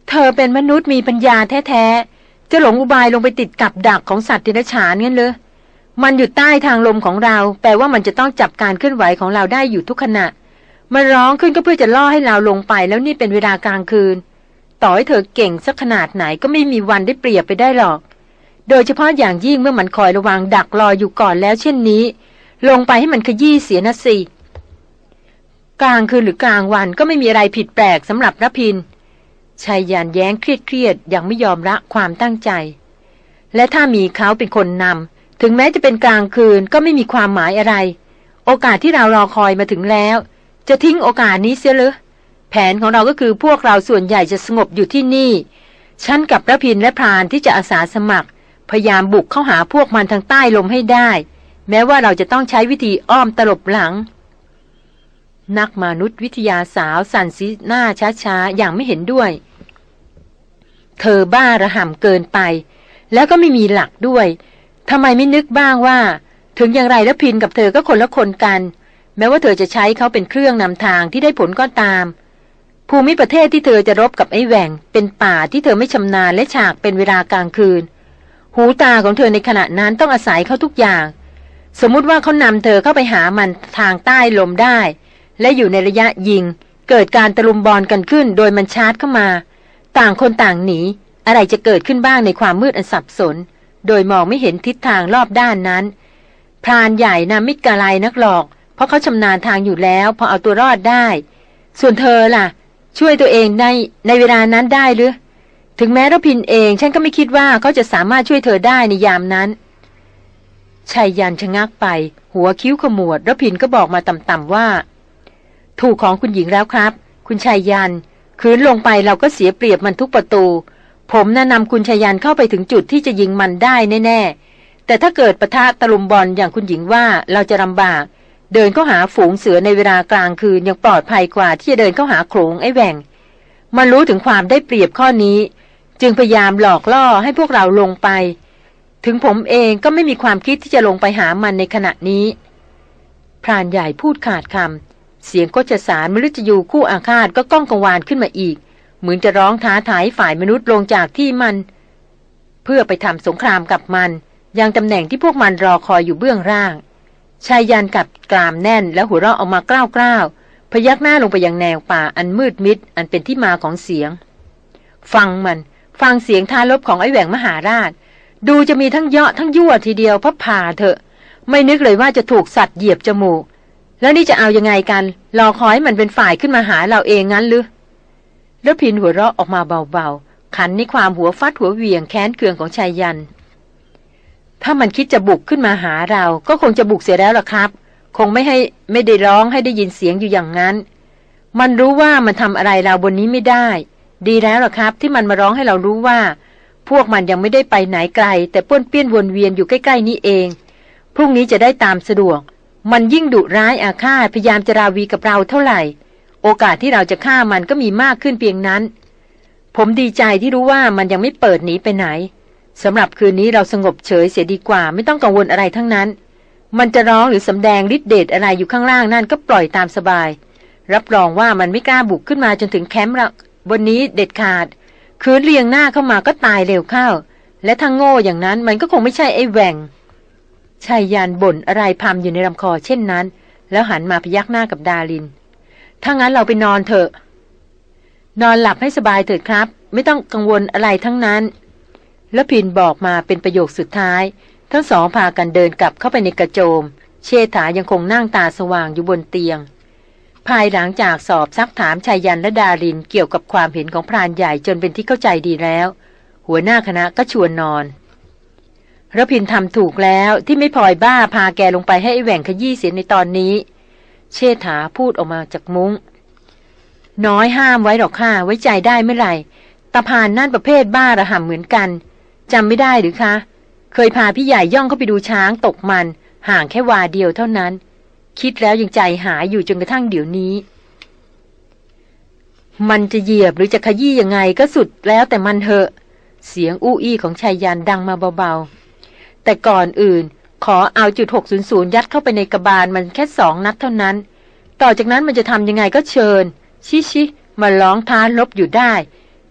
เธอเป็นมนุษย์มีปัญญาแท้ๆ จะหลงอุบายลงไปติดกับดักของสัตว์ติรฉานงั้นเลยมันอยู่ใต้ทางลมของเรา แปลว่ามันจะต้องจับการเคลื่อนไหวของเราได้อยู่ทุกขณะ มันร้องขึ้นก็เพื่อจะล่อให้เราลงไป แล้วนี่เป็นเวลากลางคืน ต่อให้เธอเก่งสักขนาดไหนก็ไม่มีวันได้เปรียบไปได้หรอก โดยเฉพาะอย่างยิ่งเมื่อมันคอยระวังดักรออยู่ก่อนแล้วเช่นนี้ ลงไปให้มันขยี้เสียนะสิ กลางคืนหรือกลางวันก็ไม่มีอะไรผิดแปลกสำหรับรพินชายยานแย้งเครียดๆยังไม่ยอมละความตั้งใจ และถ้ามีเขาเป็นคนนำถึงแม้จะเป็นกลางคืนก็ไม่มีความหมายอะไร โอกาสที่เรารอคอยมาถึงแล้ว จะทิ้งโอกาสนี้เสียหรือแผนของเราก็คือพวกเราส่วนใหญ่จะสงบอยู่ที่นี่ฉันกับระพินและพรานที่จะอาสาสมัคร พยายามบุกเข้าหาพวกมันทางใต้ลมให้ได้ แม้ว่าเราจะต้องใช้วิธีอ้อมตลบหลัง นักมนุษยวิทยาสาวสั่นสีหน้าช้าๆ อย่างไม่เห็นด้วย เธอบ้าระห่ำเกินไป แล้วก็ไม่มีหลักด้วยทำไมไม่นึกบ้างว่า ถึงอย่างไรแล้วพินกับเธอก็คนละคนกัน แม้ว่าเธอจะใช้เขาเป็นเครื่องนำทางที่ได้ผลก็ตาม ภูมิประเทศที่เธอจะรบกับไอ้แหว่ง เป็นป่าที่เธอไม่ชำนาญและฉากเป็นเวลากลางคืน หูตาของเธอในขณะนั้นต้องอาศัยเขาทุกอย่าง สมมุติว่าเขานำเธอเข้าไปหามันทางใต้ลมได้ และอยู่ในระยะยิง เกิดการตะลุมบอลกันขึ้น โดยมันชาร์จเข้ามา ต่างคนต่างหนี อะไรจะเกิดขึ้นบ้างในความมืดอันสับสน โดยมองไม่เห็นทิศทางรอบด้านนั้น พรานใหญ่นะมิกาลายนักหลอก เพราะเขาชำนาญทางอยู่แล้ว พอเอาตัวรอดได้ ส่วนเธอล่ะ ช่วยตัวเองในในเวลานั้นได้หรือ ถึงแม้รพินเอง ฉันก็ไม่คิดว่าเขาจะสามารถช่วยเธอได้ในยามนั้นชายยันชะงักไป หัวคิ้วขมวดรพินก็บอกมาต่ำๆว่า ถูกของคุณหญิงแล้วครับ คุณชายยันคืนลงไปเราก็เสียเปรียบมันทุกประตู ผมแนะนำคุณชายยันเข้าไปถึงจุดที่จะยิงมันได้แน่ ๆ แต่ถ้าเกิดปะทะตะลุมบอลอย่างคุณหญิงว่าเราจะลำบาก เดินเข้าหาฝูงเสือในเวลากลางคืนยังปลอดภัยกว่าที่จะเดินเข้าหาโขลงไอ้แหว่งมันรู้ถึงความได้เปรียบข้อนี้ จึงพยายามหลอกล่อให้พวกเราลงไป ถึงผมเองก็ไม่มีความคิดที่จะลงไปหามันในขณะนี้พรานใหญ่พูดขาดคำ เสียงก็จะสารมฤตยูคู่อาฆาตก็ก้องกังวานขึ้นมาอีก เหมือนจะร้องท้าทายฝ่ายมนุษย์ลงจากที่มัน เพื่อไปทำสงครามกับมัน ยังตำแหน่งที่พวกมันรอคอยอยู่เบื้องล่างชายยันกับกรามแน่นแล้วหัวเราะออกมากล้าวๆพยักหน้าลงไปยังแนวป่าอันมืดมิด อันเป็นที่มาของเสียง ฟังมัน ฟังเสียงท้าลบของไอ้แหว่งมหาราช ดูจะมีทั้งเยาะทั้งยั่วทีเดียวพับผ่าเถอะ ไม่นึกเลยว่าจะถูกสัตว์เหยียบจมูก แล้วนี่จะเอายังไงกัน รอคอยมันเป็นฝ่ายขึ้นมาหาเราเองงั้นหรือแล้วพินหัวเราะออกมาเบาๆ ขันในความหัวฟัดหัวเวียงแค้นเคืองของชายยัน ถ้ามันคิดจะบุกขึ้นมาหาเรา ก็คงจะบุกเสียแล้วล่ะครับ คงไม่ให้ไม่ได้ร้องให้ได้ยินเสียงอยู่อย่างนั้น มันรู้ว่ามันทำอะไรเราบนนี้ไม่ได้ ดีแล้วล่ะครับ ที่มันมาร้องให้เรารู้ว่า พวกมันยังไม่ได้ไปไหนไกล แต่ป้วนเปี้ยนวนเวียนอยู่ใกล้ๆนี้เอง พรุ่งนี้จะได้ตามสะดวก มันยิ่งดุร้ายอาฆาตพยายามจะราวีกับเราเท่าไหร่ โอกาสที่เราจะฆ่ามันก็มีมากขึ้นเพียงนั้น ผมดีใจที่รู้ว่ามันยังไม่เปิดหนีไปไหนสำหรับคืนนี้เราสงบเฉยเสียดีกว่า ไม่ต้องกังวลอะไรทั้งนั้น มันจะร้องหรือสำแดงฤทธิ์เดชอะไรอยู่ข้างล่างนั่นก็ปล่อยตามสบาย รับรองว่ามันไม่กล้าบุกขึ้นมาจนถึงแคมป์ละบนนี้เด็ดขาด คืนเรียงหน้าเข้ามาก็ตายเร็วเข้า และทั้งโง่อย่างนั้นมันก็คงไม่ใช่ไอ้แหว่ง ชายยานบ่นอะไรพามอยู่ในลำคอเช่นนั้น แล้วหันมาพยักหน้ากับดาลิน ถ้างั้นเราไปนอนเถอะ นอนหลับให้สบายเถิดครับ ไม่ต้องกังวลอะไรทั้งนั้น แล้วพินบอกมาเป็นประโยคสุดท้าย ทั้งสองพากันเดินกลับเข้าไปในกระโจม เชษฐายังคงนั่งตาสว่างอยู่บนเตียง ภายหลังจากสอบซักถามชายยันและดารินเกี่ยวกับความเห็นของพรานใหญ่จนเป็นที่เข้าใจดีแล้ว หัวหน้าคณะก็ชวนนอน ระพินทำถูกแล้วที่ไม่พลอยบ้าพาแกลงไปให้แหว่งขยี้เสียในตอนนี้ เชษฐาพูดออกมาจากมุง้ง น้อยห้ามไว้หรอกค่ะไว้ใจได้เมื่อไหร่ตาพานนั่นประเภทบ้าระห่ำเหมือนกันจำไม่ได้หรือคะ เคยพาพี่ใหญ่ย่องเข้าไปดูช้างตกมัน ห่างแค่วาเดียวเท่านั้น คิดแล้วยังใจหายอยู่จนกระทั่งเดี๋ยวนี้ มันจะเหยียบหรือจะขยี้ยังไงก็สุดแล้วแต่มันเหอะ เสียงอู้อี้ของชายยันดังมาเบาๆ แต่ก่อนอื่นขอเอาจุด600 ยัดเข้าไปในกระบาลมันแค่สองนัดเท่านั้น ต่อจากนั้นมันจะทำยังไงก็เชิญ ชิชิ มาร้องท้าลบอยู่ได้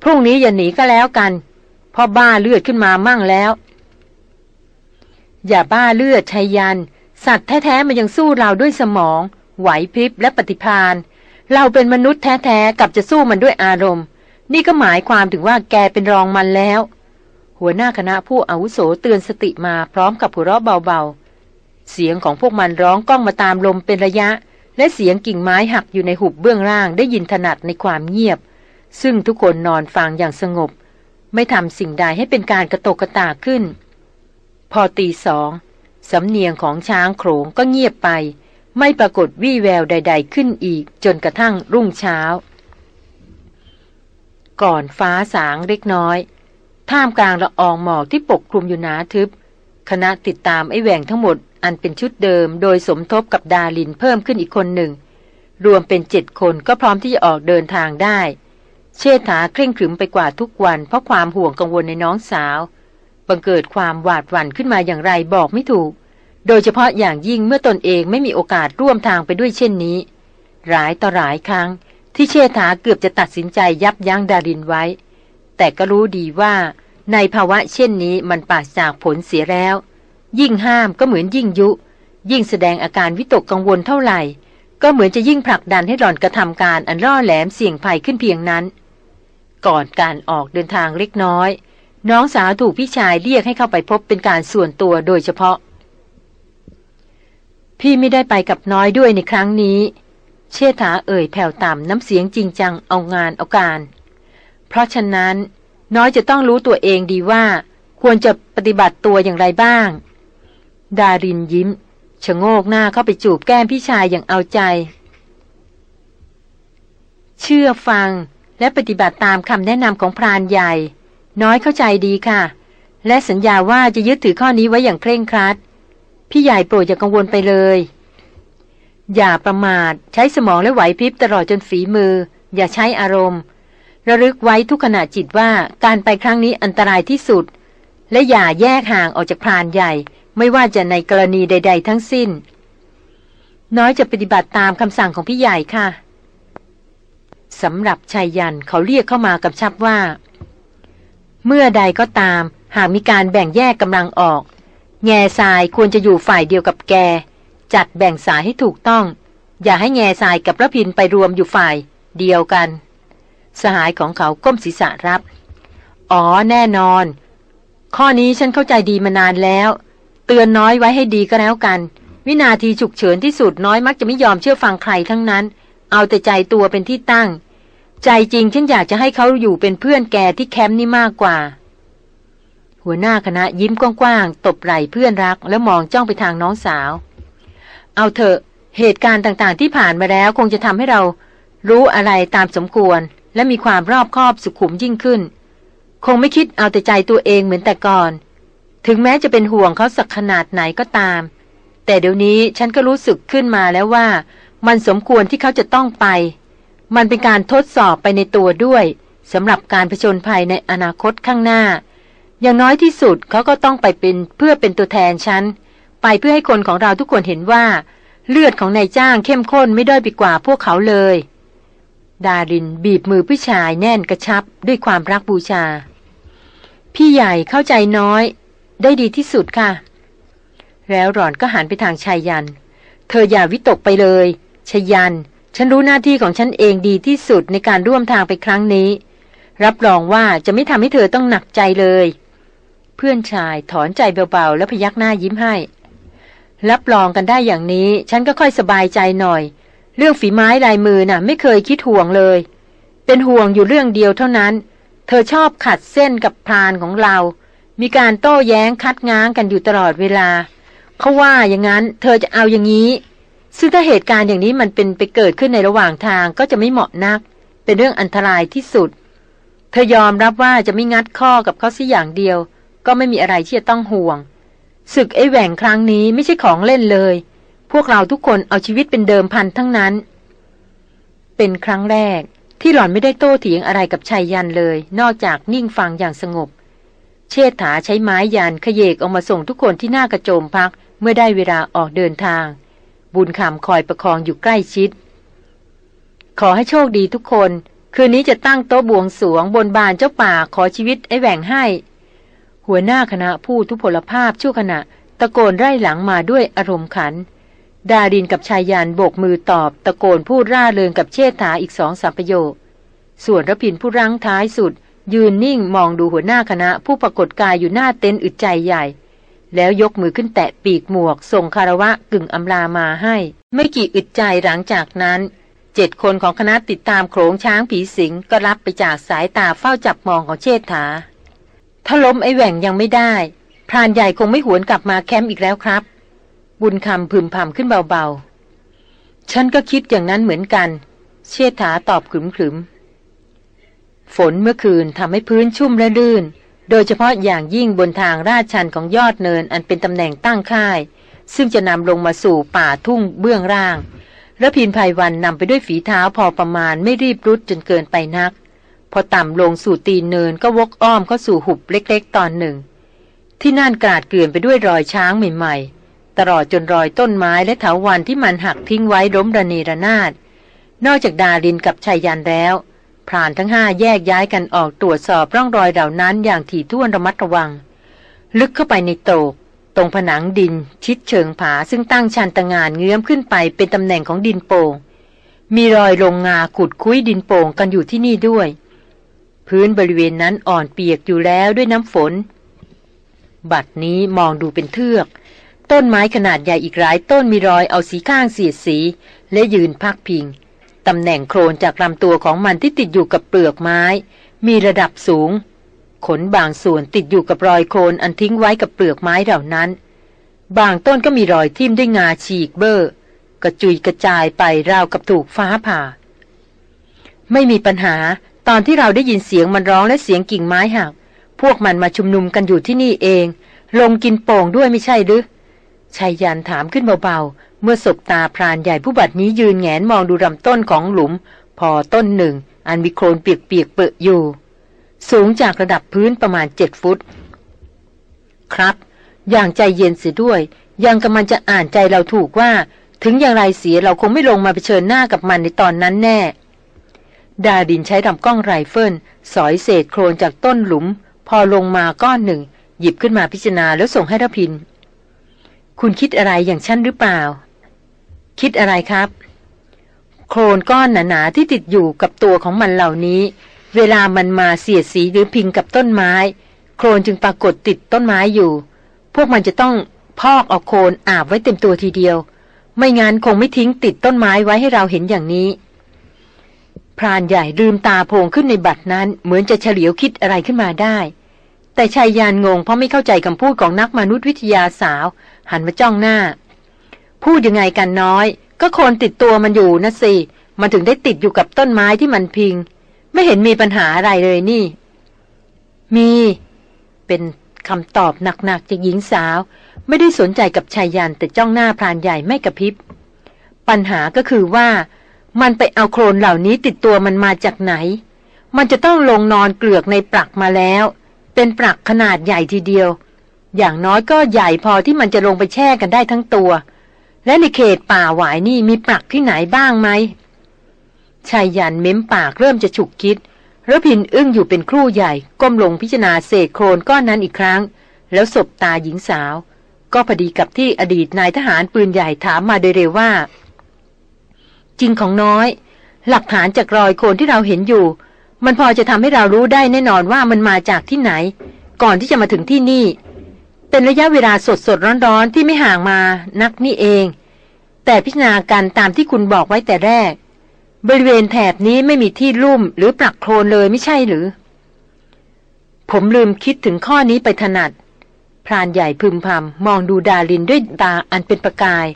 พรุ่งนี้อย่าหนีก็แล้วกันพอบ้าเลือดขึ้นมามั่งแล้ว อย่าบ้าเลือดชายยัน สัตว์แท้ๆมันยังสู้เราด้วยสมอง ไหวพริบและปฏิพานเราเป็นมนุษย์แท้ๆกับจะสู้มันด้วยอารมณ์ นี่ก็หมายความถึงว่าแกเป็นรองมันแล้ว หัวหน้าคณะผู้อาวุโสเตือนสติมาพร้อมกับหัวเราะเบาๆ เสียงของพวกมันร้องก้องมาตามลมเป็นระยะ และเสียงกิ่งไม้หักอยู่ในหุบเบื้องล่างได้ยินถนัดในความเงียบ ซึ่งทุกคนนอนฟังอย่างสงบ ไม่ทำสิ่งใดให้เป็นการกระตกกระตากขึ้น พอตีสองสำเนียงของช้างโขงก็เงียบไป ไม่ปรากฏวี่แววใด ๆ ขึ้นอีก จนกระทั่งรุ่งเช้า ก่อนฟ้าสางเล็กน้อย ท่ามกลางละอองหมอกที่ปกคลุมอยู่หนาทึบ คณะติดตามไอ้แหว่งทั้งหมด อันเป็นชุดเดิม โดยสมทบกับดาลินเพิ่มขึ้นอีกคนหนึ่ง รวมเป็นเจ็ดคนก็พร้อมที่จะออกเดินทางได้ เชษฐาเคร่งขรึมไปกว่าทุกวัน เพราะความห่วงกังวลในน้องสาว บังเกิดความหวาดหวั่นขึ้นมาอย่างไรบอกไม่ถูก โดยเฉพาะอย่างยิ่งเมื่อตนเองไม่มีโอกาสร่วมทางไปด้วยเช่นนี้ หลายต่อหลายครั้งที่เชษฐาเกือบจะตัดสินใจยับยั้งดารินไว้ แต่ก็รู้ดีว่าในภาวะเช่นนี้มันปราศจากผลเสียแล้ว ยิ่งห้ามก็เหมือนยิ่งยุ ยิ่งแสดงอาการวิตกกังวลเท่าไหร่ ก็เหมือนจะยิ่งผลักดันให้หล่อนกระทำการอันร่อแหลมเสี่ยงภัยขึ้นเพียงนั้น ก่อนการออกเดินทางเล็กน้อย น้องสาวถูกพี่ชายเรียกให้เข้าไปพบเป็นการส่วนตัวโดยเฉพาะ พี่ไม่ได้ไปกับน้อยด้วยในครั้งนี้ เชษฐาเอ่ยแผ่วต่ำน้ำเสียงจริงจังเอางานเอาการ ราะฉะนั้นน้อยจะต้องรู้ตัวเองดีว่า ควรจะปฏิบัติตัวอย่างไรบ้าง ดารินยิ้มชะโงกหน้าเข้าไปจูบแก้มพี่ชายอย่างเอาใจ เชื่อฟังและปฏิบัติตามคำแนะนำของพรานใหญ่ น้อยเข้าใจดีค่ะ และสัญญาว่าจะยึดถือข้อนี้ไว้อย่างเคร่งครัด พี่ใหญ่โปรดอย่ากังวลไปเลย อย่าประมาทใช้สมองและไหวพริบตลอดจนฝีมือ อย่าใช้อารมณ์ ระลึกไว้ทุกขณะจิตว่าการไปครั้งนี้อันตรายที่สุด และอย่าแยกห่างออกจากพรานใหญ่ ไม่ว่าจะในกรณีใด ๆ ทั้งสิ้น น้อยจะปฏิบัติตามคำสั่งของพี่ใหญ่ค่ะสำหรับชายยันเขาเรียกเข้ามากับชับว่า เมื่อใดก็ตาม หากมีการแบ่งแยกกำลังออก แง่ทรายควรจะอยู่ฝ่ายเดียวกับแก จัดแบ่งสายให้ถูกต้อง อย่าให้แง่ทรายกับระพินไปรวมอยู่ฝ่าย เดียวกัน สหายของเขาก้มศีรษะรับ อ๋อแน่นอน ข้อนี้ฉันเข้าใจดีมานานแล้ว เตือนน้อยไว้ให้ดีก็แล้วกัน วินาทีฉุกเฉินที่สุดน้อยมักจะไม่ยอมเชื่อฟังใครทั้งนั้น เอาแต่ใจตัวเป็นที่ตั้ง ใจจริงฉันอยากจะให้เขาอยู่เป็นเพื่อนแกที่แคมป์นี่มากกว่า หัวหน้าคณะยิ้มกว้างๆตบไหล่เพื่อนรัก แล้วมองจ้องไปทางน้องสาว เอาเถอะเหตุการณ์ต่างๆที่ผ่านมาแล้วคงจะทำให้เรารู้อะไรตามสมควร และมีความรอบคอบสุขุมยิ่งขึ้น คงไม่คิดเอาแต่ใจตัวเองเหมือนแต่ก่อน ถึงแม้จะเป็นห่วงเขาสักขนาดไหนก็ตาม แต่เดี๋ยวนี้ฉันก็รู้สึกขึ้นมาแล้วว่า มันสมควรที่เขาจะต้องไป มันเป็นการทดสอบไปในตัวด้วยสำหรับการผชนภัยในอนาคตข้างหน้า อย่างน้อยที่สุดเขาก็ต้องไปเป็นเพื่อเป็นตัวแทนฉันไปเพื่อให้คนของเราทุกคนเห็นว่า เลือดของนายจ้างเข้มข้นไม่ด้อยไปกว่าพวกเขาเลย ดารินบีบมือผู้ชายแน่นกระชับด้วยความรักบูชา พี่ใหญ่เข้าใจน้อย ได้ดีที่สุดค่ะ แล้วหล่อนก็หันไปทางชายยัน เธออย่าวิตกไปเลยชายัน ฉันรู้หน้าที่ของฉันเองดีที่สุดในการร่วมทางไปครั้งนี้ รับรองว่าจะไม่ทำให้เธอต้องหนักใจเลย เพื่อนชายถอนใจเบาๆ แล้วพยักหน้ายิ้มให้ รับรองกันได้อย่างนี้ ฉันก็ค่อยสบายใจหน่อย เรื่องฝีไม้ลายมือน่ะ ไม่เคยคิดห่วงเลย เป็นห่วงอยู่เรื่องเดียวเท่านั้น เธอชอบขัดเส้นกับพรานของเรา มีการโต้แย้งคัดง้างกันอยู่ตลอดเวลา เขาว่าอย่างนั้น เธอจะเอาอย่างนี้ ซึ่งถ้าเหตุการณ์อย่างนี้มันเป็นไปเกิดขึ้นในระหว่างทางก็จะไม่เหมาะนัก เป็นเรื่องอันตรายที่สุด เธอยอมรับว่าจะไม่งัดข้อกับเขาสิอย่างเดียว ก็ไม่มีอะไรที่จะต้องห่วงศึกไอ้แหว่งครั้งนี้ไม่ใช่ของเล่นเลย วกเราทุกคนเอาชีวิตเป็นเดิมพันทั้งนั้น เป็นครั้งแรกที่หล่อนไม่ได้โต้เถียงอะไรกับชายยันเลย นอกจากนิ่งฟังอย่างสงบ เชษฐาใช้ไม้ยันขยเยกออกมาส่งทุกคนที่หน้ากระโจมพักเมื่อได้เวลาออกเดินทาง บุญคำคอยประคองอยู่ใกล้ชิด ขอให้โชคดีทุกคน คืนนี้จะตั้งโต๊ะบวงสวงบนบานเจ้าป่าขอชีวิตไอ้แหว่งให้ หัวหน้าคณะผู้ทุพพลภาพชั่วขณะ ตะโกนไล่หลังมาด้วยอารมณ์ขัน ดารินกับชายยานโบกมือตอบตะโกนพูดร่าเริงกับเชษฐาอีกสองสามประโยค ส่วนรพินผู้รั้งท้ายสุด ยืนนิ่งมองดูหัวหน้าคณะผู้ปรากฏกายอยู่หน้าเต็นท์อึดใจใหญ่ แล้วยกมือขึ้นแตะปีกหมวก ส่งคารวะกึ่งอำลามาให้ ไม่กี่อึดใจหลังจากนั้นเจ็ดคนของคณะติดตามโขงช้างผีสิงก็รับไปจากสายตาเฝ้าจับมองของเชษฐาถ้าล้มไอแหว่งยังไม่ได้ พรานใหญ่คงไม่หวนกลับมาแคมป์อีกแล้วครับ บุญคำพึมพำขึ้นเบาๆ ฉันก็คิดอย่างนั้นเหมือนกัน เชษฐาตอบขึมๆ ฝนเมื่อคืนทำให้พื้นชุ่มและลื่น โดยเฉพาะอย่างยิ่งบนทางราดชันของยอดเนินอันเป็นตำแหน่งตั้งค่าย ซึ่งจะนำลงมาสู่ป่าทุ่งเบื้องล่างและพินภัยวันนำไปด้วยฝีเท้าพอประมาณไม่รีบรุดจนเกินไปนัก พอต่ำลงสู่ตีนเนินก็วกอ้อมเข้าสู่หุบเล็กๆ ตอนหนึ่ง ที่นั่นกราดเกลื่อนไปด้วยรอยช้างใหม่ๆ ตลอดจนรอยต้นไม้และเถาวันที่มันหักทิ้งไว้ล้มระเนระนาด นอกจากดารินกับชายยันแล้วพรานทั้งห้าแยกย้ายกันออกตรวจสอบร่องรอยเหล่านั้นอย่างถี่ถ้วนระมัดระวัง ลึกเข้าไปในโตก ตรงผนังดิน ชิดเชิงผาซึ่งตั้งชันตะงานเงื้อมขึ้นไปเป็นตำแหน่งของดินโป่งมีรอยลงงาขุดคุ้ยดินโป่งกันอยู่ที่นี่ด้วย พื้นบริเวณนั้นอ่อนเปียกอยู่แล้วด้วยน้ำฝน บัดนี้มองดูเป็นเทือก ต้นไม้ขนาดใหญ่อีกหลายต้นมีรอยเอาสีข้างเสียดสี และยืนพักพิง ตำแหน่งโครนจากลำตัวของมันที่ติดอยู่กับเปลือกไม้ มีระดับสูง ขนบางส่วนติดอยู่กับรอยโคลนอันทิ้งไว้กับเปลือกไม้เหล่านั้น บางต้นก็มีรอยทิ่มด้วยงาฉีกเบอร์กระจุยกระจายไปราวกับถูกฟ้าผ่า ไม่มีปัญหาตอนที่เราได้ยินเสียงมันร้องและเสียงกิ่งไม้หัก พวกมันมาชุมนุมกันอยู่ที่นี่เอง ลงกินโป่งด้วยไม่ใช่หรือ ชายยันถามขึ้นเบาๆ เมื่อสบตาพรานใหญ่ผู้บัดนี้ยืนแงนมองดูลำต้นของหลุม พอต้นหนึ่ง อันมีโคลนเปียกๆเปื้ออยู่ สูงจากระดับพื้นประมาณเจ็ดฟุต ครับ อย่างใจเย็นเสียด้วย ยังกำลังจะอ่านใจเราถูกว่า ถึงอย่างไรเสียเราคงไม่ลงมาเผชิญหน้ากับมันในตอนนั้นแน่ ดารินใช้ลำกล้องไรเฟิลสอยเศษโคลนจากต้นหลุม พอลงมาก้อนหนึ่ง หยิบขึ้นมาพิจารณาแล้วส่งให้รพินทร์ คุณคิดอะไรอย่างฉันหรือเปล่า คิดอะไรครับ โคลนก้อนหนาๆที่ติดอยู่กับตัวของมันเหล่านี้ เวลามันมาเสียดสีหรือพิงกับต้นไม้ โคลนจึงปรากฏติดต้นไม้อยู่ พวกมันจะต้องพอกเอาโคลนอาบไว้เต็มตัวทีเดียว ไม่งั้นคงไม่ทิ้งติดต้นไม้ไว้ให้เราเห็นอย่างนี้ พรานใหญ่ลืมตาโพงขึ้นในบัตรนั้น เหมือนจะเฉลียวคิดอะไรขึ้นมาได้ แต่ชายยานงงเพราะไม่เข้าใจคำพูดของนักมนุษยวิทยาสาว หันมาจ้องหน้า พูดยังไงกันน้อย ก็คนติดตัวมันอยู่นะสิ มันถึงได้ติดอยู่กับต้นไม้ที่มันพิง ไม่เห็นมีปัญหาอะไรเลยนี่ มี เป็นคำตอบหนักๆจากหญิงสาว ไม่ได้สนใจกับชายยันแต่จ้องหน้าพรานใหญ่ไม่กระพริบ ปัญหาก็คือว่า มันไปเอาโครนเหล่านี้ติดตัวมันมาจากไหน มันจะต้องลงนอนเกลือกในปลักมาแล้ว เป็นปลักขนาดใหญ่ทีเดียว อย่างน้อยก็ใหญ่พอที่มันจะลงไปแช่กันได้ทั้งตัว และในเขตป่าหวายนี่มีปลักที่ไหนบ้างไหมชายยันเม้มปากเริ่มจะฉุกคิดระพินอึ้งอยู่เป็นครู่ใหญ่ ก้มลงพิจารณาเศษโครนก้อนนั้นอีกครั้ง แล้วสบตาหญิงสาว ก็พอดีกับที่อดีตนายทหารปืนใหญ่ถามมาโดยเร็วว่า จริงของน้อย หลักฐานจากรอยโคลนที่เราเห็นอยู่ มันพอจะทำให้เรารู้ได้แน่นอนว่ามันมาจากที่ไหน ก่อนที่จะมาถึงที่นี่ เป็นระยะเวลาสดสดร้อนๆที่ไม่ห่างมานักนี่เอง แต่พิจารณาการตามที่คุณบอกไว้แต่แรก บริเวณแถบนี้ไม่มีที่ลุ่มหรือปลักโคลนเลยไม่ใช่หรือ ผมลืมคิดถึงข้อนี้ไปถนัดพรานใหญ่พึมพำมองดูดารินด้วยตาอันเป็นประกาย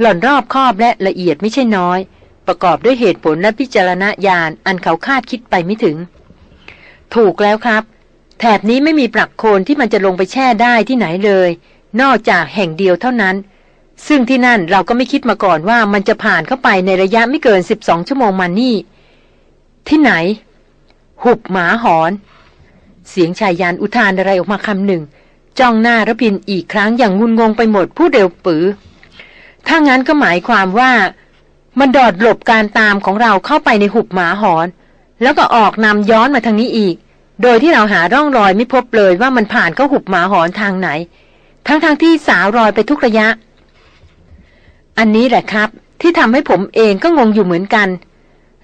หล่อนรอบคอบและละเอียดไม่ใช่น้อย ประกอบด้วยเหตุผลและพิจารณญาณอันเขาคาดคิดไปไม่ถึง ถูกแล้วครับ แถบนี้ไม่มีปลักโคนที่มันจะลงไปแช่ได้ที่ไหนเลย นอกจากแห่งเดียวเท่านั้น ซึ่งที่นั่นเราก็ไม่คิดมาก่อนว่ามันจะผ่านเข้าไปในระยะไม่เกิน 12 ชั่วโมงมานี่ ที่ไหน หุบหมาหอน เสียงชายยานอุทานอะไรออกมาคำหนึ่งจ้องหน้าระพินอีกครั้งอย่างงุนงงไปหมดพูดเร็วปือ ถ้างั้นก็หมายความว่า มันดอดหลบการตามของเราเข้าไปในหุบหมาหอน แล้วก็ออกนำย้อนมาทางนี้อีก โดยที่เราหาร่องรอยไม่พบเลยว่ามันผ่านเข้าหุบหมาหอนทางไหน ทั้งทางที่สาวรอยไปทุกระยะ อันนี้แหละครับ ที่ทำให้ผมเองก็งงอยู่เหมือนกัน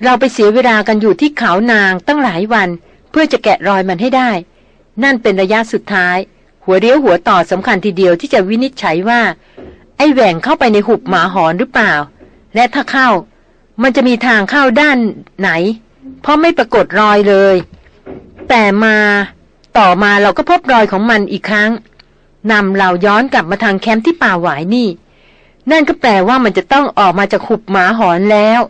เราไปเสียเวลากันอยู่ที่เขานางตั้งหลายวัน เพื่อจะแกะรอยมันให้ได้ นั่นเป็นระยะสุดท้าย หัวเรียวหัวต่อสำคัญทีเดียวที่จะวินิจฉัยว่า ไอ้แหว่งเข้าไปในหุบหมาหอนหรือเปล่า และถ้าเข้า มันจะมีทางเข้าด้านไหน เพราะไม่ปรากฏรอยเลย แต่มาต่อมาเราก็พบรอยของมันอีกครั้งนำเราย้อนกลับมาทางแคมป์ที่ป่าหวายนี่ นั่นก็แปลว่ามันจะต้องออกมาจากหุบหมาหอนแล้ว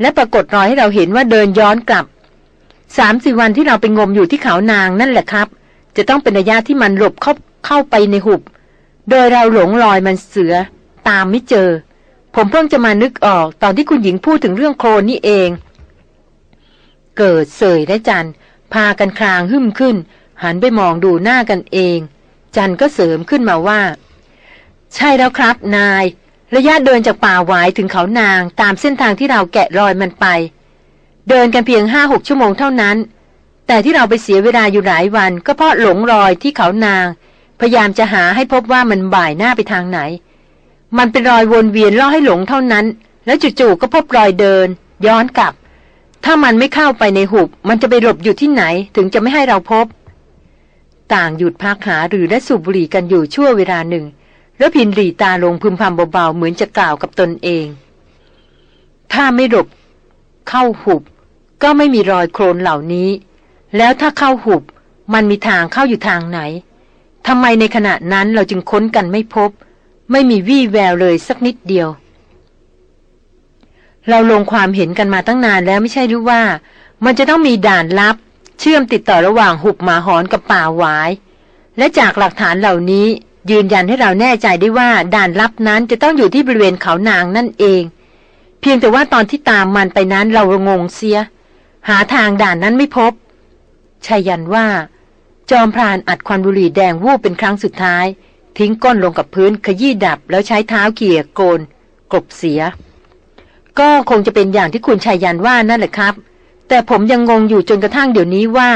และปรากฏรอยให้เราเห็นว่าเดินย้อนกลับสามสี่วันที่เราไปงมอยู่ที่เขานางนั่นแหละครับ จะต้องเป็นระยะที่มันหลบเข้าเข้าไปในหุบ โดยเราหลงรอยมันเสือ ตามไม่เจอ ผมเพิ่งจะมานึกออกตอนที่คุณหญิงพูดถึงเรื่องโคลนนี่เอง เกิดเสยและจันพากันคลางหึ่มขึ้น หันไปมองดูหน้ากันเอง จันก็เสริมขึ้นมาว่า ใช่แล้วครับ นาย ระยะเดินจากป่าหวายถึงเขานางตามเส้นทางที่เราแกะรอยมันไป เดินกันเพียงห้าหกชั่วโมงเท่านั้น แต่ที่เราไปเสียเวลาอยู่หลายวัน ก็เพราะหลงรอยที่เขานาง พยายามจะหาให้พบว่ามันบ่ายหน้าไปทางไหน มันเป็นรอยวนเวียนล่อให้หลงเท่านั้น แล้วจู่ๆก็พบรอยเดิน ย้อนกลับ ถ้ามันไม่เข้าไปในหุบ มันจะไปหลบอยู่ที่ไหนถึงจะไม่ให้เราพบ ต่างหยุดพักหาหรือและสูบบุหรี่กันอยู่ชั่วเวลาหนึ่ง แล้วพินหลีตาลงพึมพำเบาๆเหมือนจะกล่าวกับตนเอง ถ้าไม่หลบ เข้าหุบ ก็ไม่มีรอยโคลนเหล่านี้ แล้วถ้าเข้าหุบ มันมีทางเข้าอยู่ทางไหนทำไมในขณะนั้นเราจึงค้นกันไม่พบ ไม่มีวี่แววเลยสักนิดเดียว เราลงความเห็นกันมาตั้งนานแล้วไม่ใช่หรือว่า มันจะต้องมีด่านลับ เชื่อมติดต่อระหว่างหุบหมาหอนกับป่าหวาย และจากหลักฐานเหล่านี้ยืนยันให้เราแน่ใจได้ว่าด่านลับนั้นจะต้องอยู่ที่บริเวณเขานางนั่นเอง เพียงแต่ว่าตอนที่ตามมันไปนั้นเรางงเสีย หาทางด่านนั้นไม่พบชายันว่า จอมพรานอัดควันบุหรี่แดงวูบเป็นครั้งสุดท้าย ทิ้งก้นลงกับพื้นขยี้ดับแล้วใช้เท้าเกี่ยโกน กบเสีย ก็คงจะเป็นอย่างที่คุณชายยันว่านั่นแหละครับ แต่ผมยังงงอยู่จนกระทั่งเดี๋ยวนี้ว่า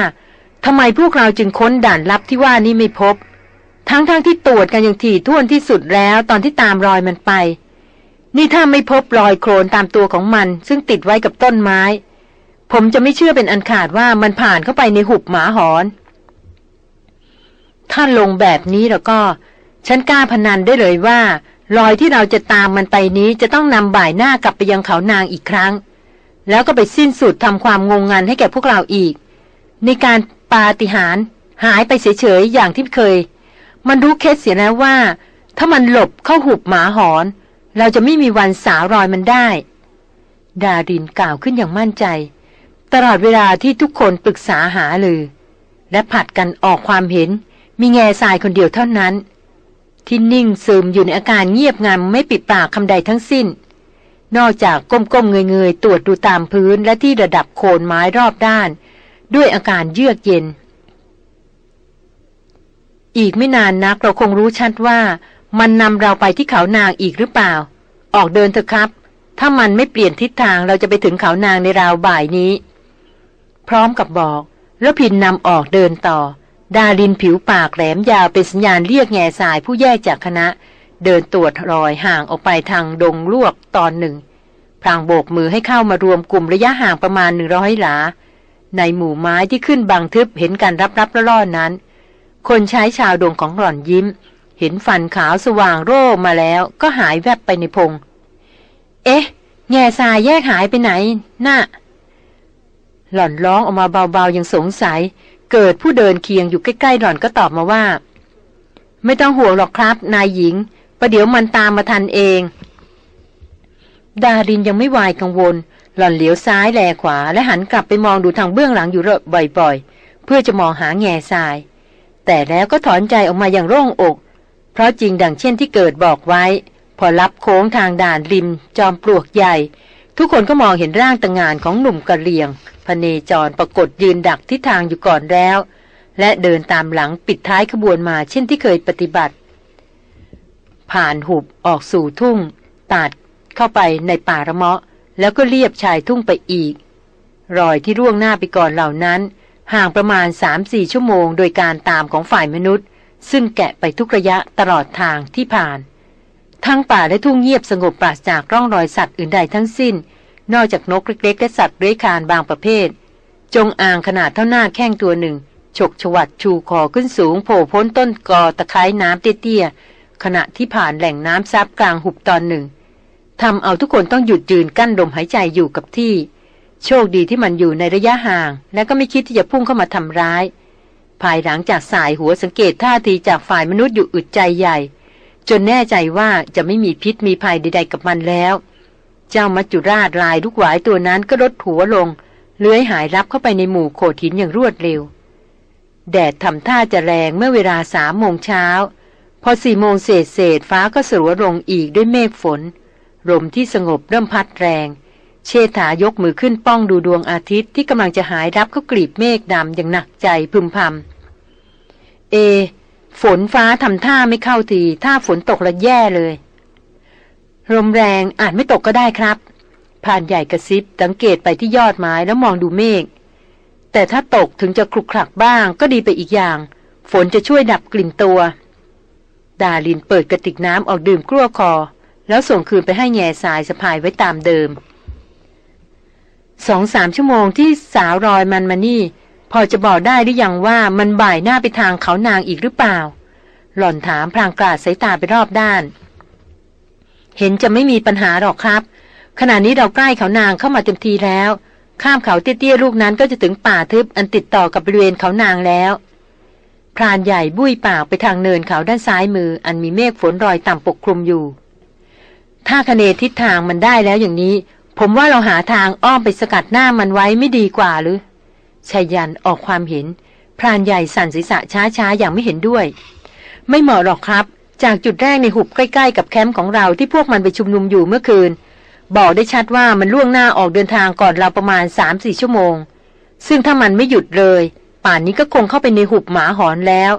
ทำไมพวกเราจึงค้นด่านลับที่ว่านี้ไม่พบ ทั้งๆทที่ตรวจกันอย่างถี่ถ้วนที่สุดแล้วตอนที่ตามรอยมันไป นี่ถ้าไม่พบรอยโคลนตามตัวของมัน ซึ่งติดไว้กับต้นไม้ ผมจะไม่เชื่อเป็นอันขาดว่ามันผ่านเข้าไปในหุบหมาหอน ถ้าลงแบบนี้แล้วก็ ฉันกล้าพนันได้เลยว่ารอยที่เราจะตามมันไปนี้จะต้องนำบ่ายหน้ากลับไปยังเขานางอีกครั้ง แล้วก็ไปสิ้นสุดทำความงงงันให้แก่พวกเราอีก ในการปาฏิหาริย์หายไปเฉยๆอย่างที่เคย มันรู้เคสเสียแล้วว่า ถ้ามันหลบเข้าหุบหมาหอน เราจะไม่มีวันสาวรอยมันได้ ดารินกล่าวขึ้นอย่างมั่นใจ ตลอดเวลาที่ทุกคนปรึกษาหาเลยและผัดกันออกความเห็นมีแง่ทรายคนเดียวเท่านั้น ที่นิ่งซึมอยู่ในอาการเงียบงันไม่ปิดปากคำใดทั้งสิ้น นอกจากก้มๆเงยๆ ตรวจดูตามพื้นและที่ระดับโคนไม้รอบด้าน ด้วยอาการเยือกเย็น อีกไม่นานนักเราคงรู้ชัดว่ามันนำเราไปที่เขานางอีกหรือเปล่า ออกเดินเถอะครับ ถ้ามันไม่เปลี่ยนทิศทางเราจะไปถึงเขานางในราวบ่ายนี้ พร้อมกับบอก แล้วพินนำออกเดินต่อ ดาลินผิวปากแหลมยาวเป็นสัญญาณเรียกแง่สายผู้แยกจากคณะ เดินตรวจรอยห่างออกไปทางดงลวกตอนหนึ่งพรางโบกมือให้เข้ามารวมกลุ่มระยะห่างประมาณหนึ่งร้อยหลา ในหมู่ไม้ที่ขึ้นบังทึบเห็นกันรับรับล่อๆนั้น คนใช้ชาวดงของหล่อนยิ้ม เห็นฟันขาวสว่างโร่มาแล้วก็หายแวบไปในพง เอ๊ะ แง่ทรายแยกหายไปไหน น่ะ หล่อนร้องออกมาเบาๆยังสงสัย เกิดผู้เดินเคียงอยู่ใกล้ๆหล่อนก็ตอบมาว่า ไม่ต้องห่วงหรอกครับ นายหญิง ประเดี๋ยวมันตามมาทันเอง ดารินยังไม่วายกังวล หล่อนเหลียวซ้ายแลขวา และหันกลับไปมองดูทางเบื้องหลังอยู่เรอะบ่อยๆ เพื่อจะมองหาแง่ทราย แต่แล้วก็ถอนใจออกมาอย่างโล่งอก เพราะจริงดังเช่นที่เกิดบอกไว้ พอรับโค้งทางด่านริม จอมปลวกใหญ่ ทุกคนก็มองเห็นร่างต่างงานของหนุ่มกะเลียงพเนจรปรากฏยืนดักที่ทางอยู่ก่อนแล้ว และเดินตามหลังปิดท้ายขบวนมาเช่นที่เคยปฏิบัติ ผ่านหุบออกสู่ทุ่ง ตัดเข้าไปในป่าระเมาะ แล้วก็เลียบชายทุ่งไปอีก รอยที่ร่วงหน้าไปก่อนเหล่านั้น ห่างประมาณ 3-4 ชั่วโมง โดยการตามของฝ่ายมนุษย์ ซึ่งแกะไปทุกระยะตลอดทางที่ผ่าน ทั้งป่าและทุ่งเงียบสงบปราศจากร่องรอยสัตว์อื่นใดทั้งสิ้น นอกจากนกเล็กๆและสัตว์เลื้อยคานบางประเภท จงอางขนาดเท่าหน้าแข้งตัวหนึ่ง ฉกฉวัดชูคอขึ้นสูงโผล่พ้นต้นกอตะไคร้น้ำเตี้ยๆ ขณะที่ผ่านแหล่งน้ำซับกลางหุบตอนหนึ่งทำเอาทุกคนต้องหยุดยืนกั้นลมหายใจอยู่กับที่ โชคดีที่มันอยู่ในระยะห่าง และก็ไม่คิดที่จะพุ่งเข้ามาทำร้าย ภายหลังจากสายหัวสังเกตท่าทีจากฝ่ายมนุษย์อยู่อึดใจใหญ่ จนแน่ใจว่าจะไม่มีพิษมีภัยใดๆกับมันแล้ว เจ้ามัจจุราชลายลูกหวายตัวนั้นก็ลดหัวลง เลื้อยหายรับเข้าไปในหมู่โขดหินอย่างรวดเร็ว แดดทำท่าจะแรงเมื่อเวลาสามโมงเช้า พอสี่โมงเศษเศษฟ้าก็สลัวลงอีกด้วยเมฆฝนลมที่สงบเริ่มพัดแรง เชษฐายกมือขึ้นป้องดูดวงอาทิตย์ที่กำลังจะหายรับเข้ากลีบเมฆดำอย่างหนักใจพึมพำเอ ฝนฟ้าทำท่าไม่เข้าที ถ้าฝนตกละแย่เลย ลมแรงอาจไม่ตกก็ได้ครับผ่านใหญ่กระซิบสังเกตไปที่ยอดไม้แล้วมองดูเมฆแต่ถ้าตกถึงจะคลุกคลักบ้างก็ดีไปอีกอย่าง ฝนจะช่วยดับกลิ่นตัว ดาลินเปิดกระติกน้ำออกดื่มกลั้วคอ แล้วส่งคืนไปให้แง่สายสะพายไว้ตามเดิมสองสามชั่วโมงที่สาวรอยมันมานี่ พอจะบอกได้หรือยังว่ามันบ่ายหน้าไปทางเขานางอีกหรือเปล่า หล่อนถามพลางกราดสายตาไปรอบด้าน เห็นจะไม่มีปัญหาหรอกครับ ขณะนี้เราใกล้เขานางเข้ามาเต็มทีแล้ว ข้ามเขาเตี้ยๆลูกนั้นก็จะถึงป่าทึบอันติดต่อกับบริเวณเขานางแล้วพรานใหญ่บุ้ยปากไปทางเนินเขาด้านซ้ายมือ อันมีเมฆฝนรอยต่ำปกคลุมอยู่ ถ้าคเนทิศทางมันได้แล้วอย่างนี้ ผมว่าเราหาทางอ้อมไปสกัดหน้ามันไว้ไม่ดีกว่าหรือ ชายันออกความเห็น พรานใหญ่สั่นศีรษะช้าๆ อย่างไม่เห็นด้วย ไม่เหมาะหรอกครับ จากจุดแรกในหุบใกล้ๆ กับแคมป์ของเราที่พวกมันไปชุมนุมอยู่เมื่อคืน บอกได้ชัดว่ามันล่วงหน้าออกเดินทางก่อนเราประมาณสามสี่ชั่วโมง ซึ่งถ้ามันไม่หยุดเลย ป่านนี้ก็คงเข้าไปในหุบหมาหอนแล้ว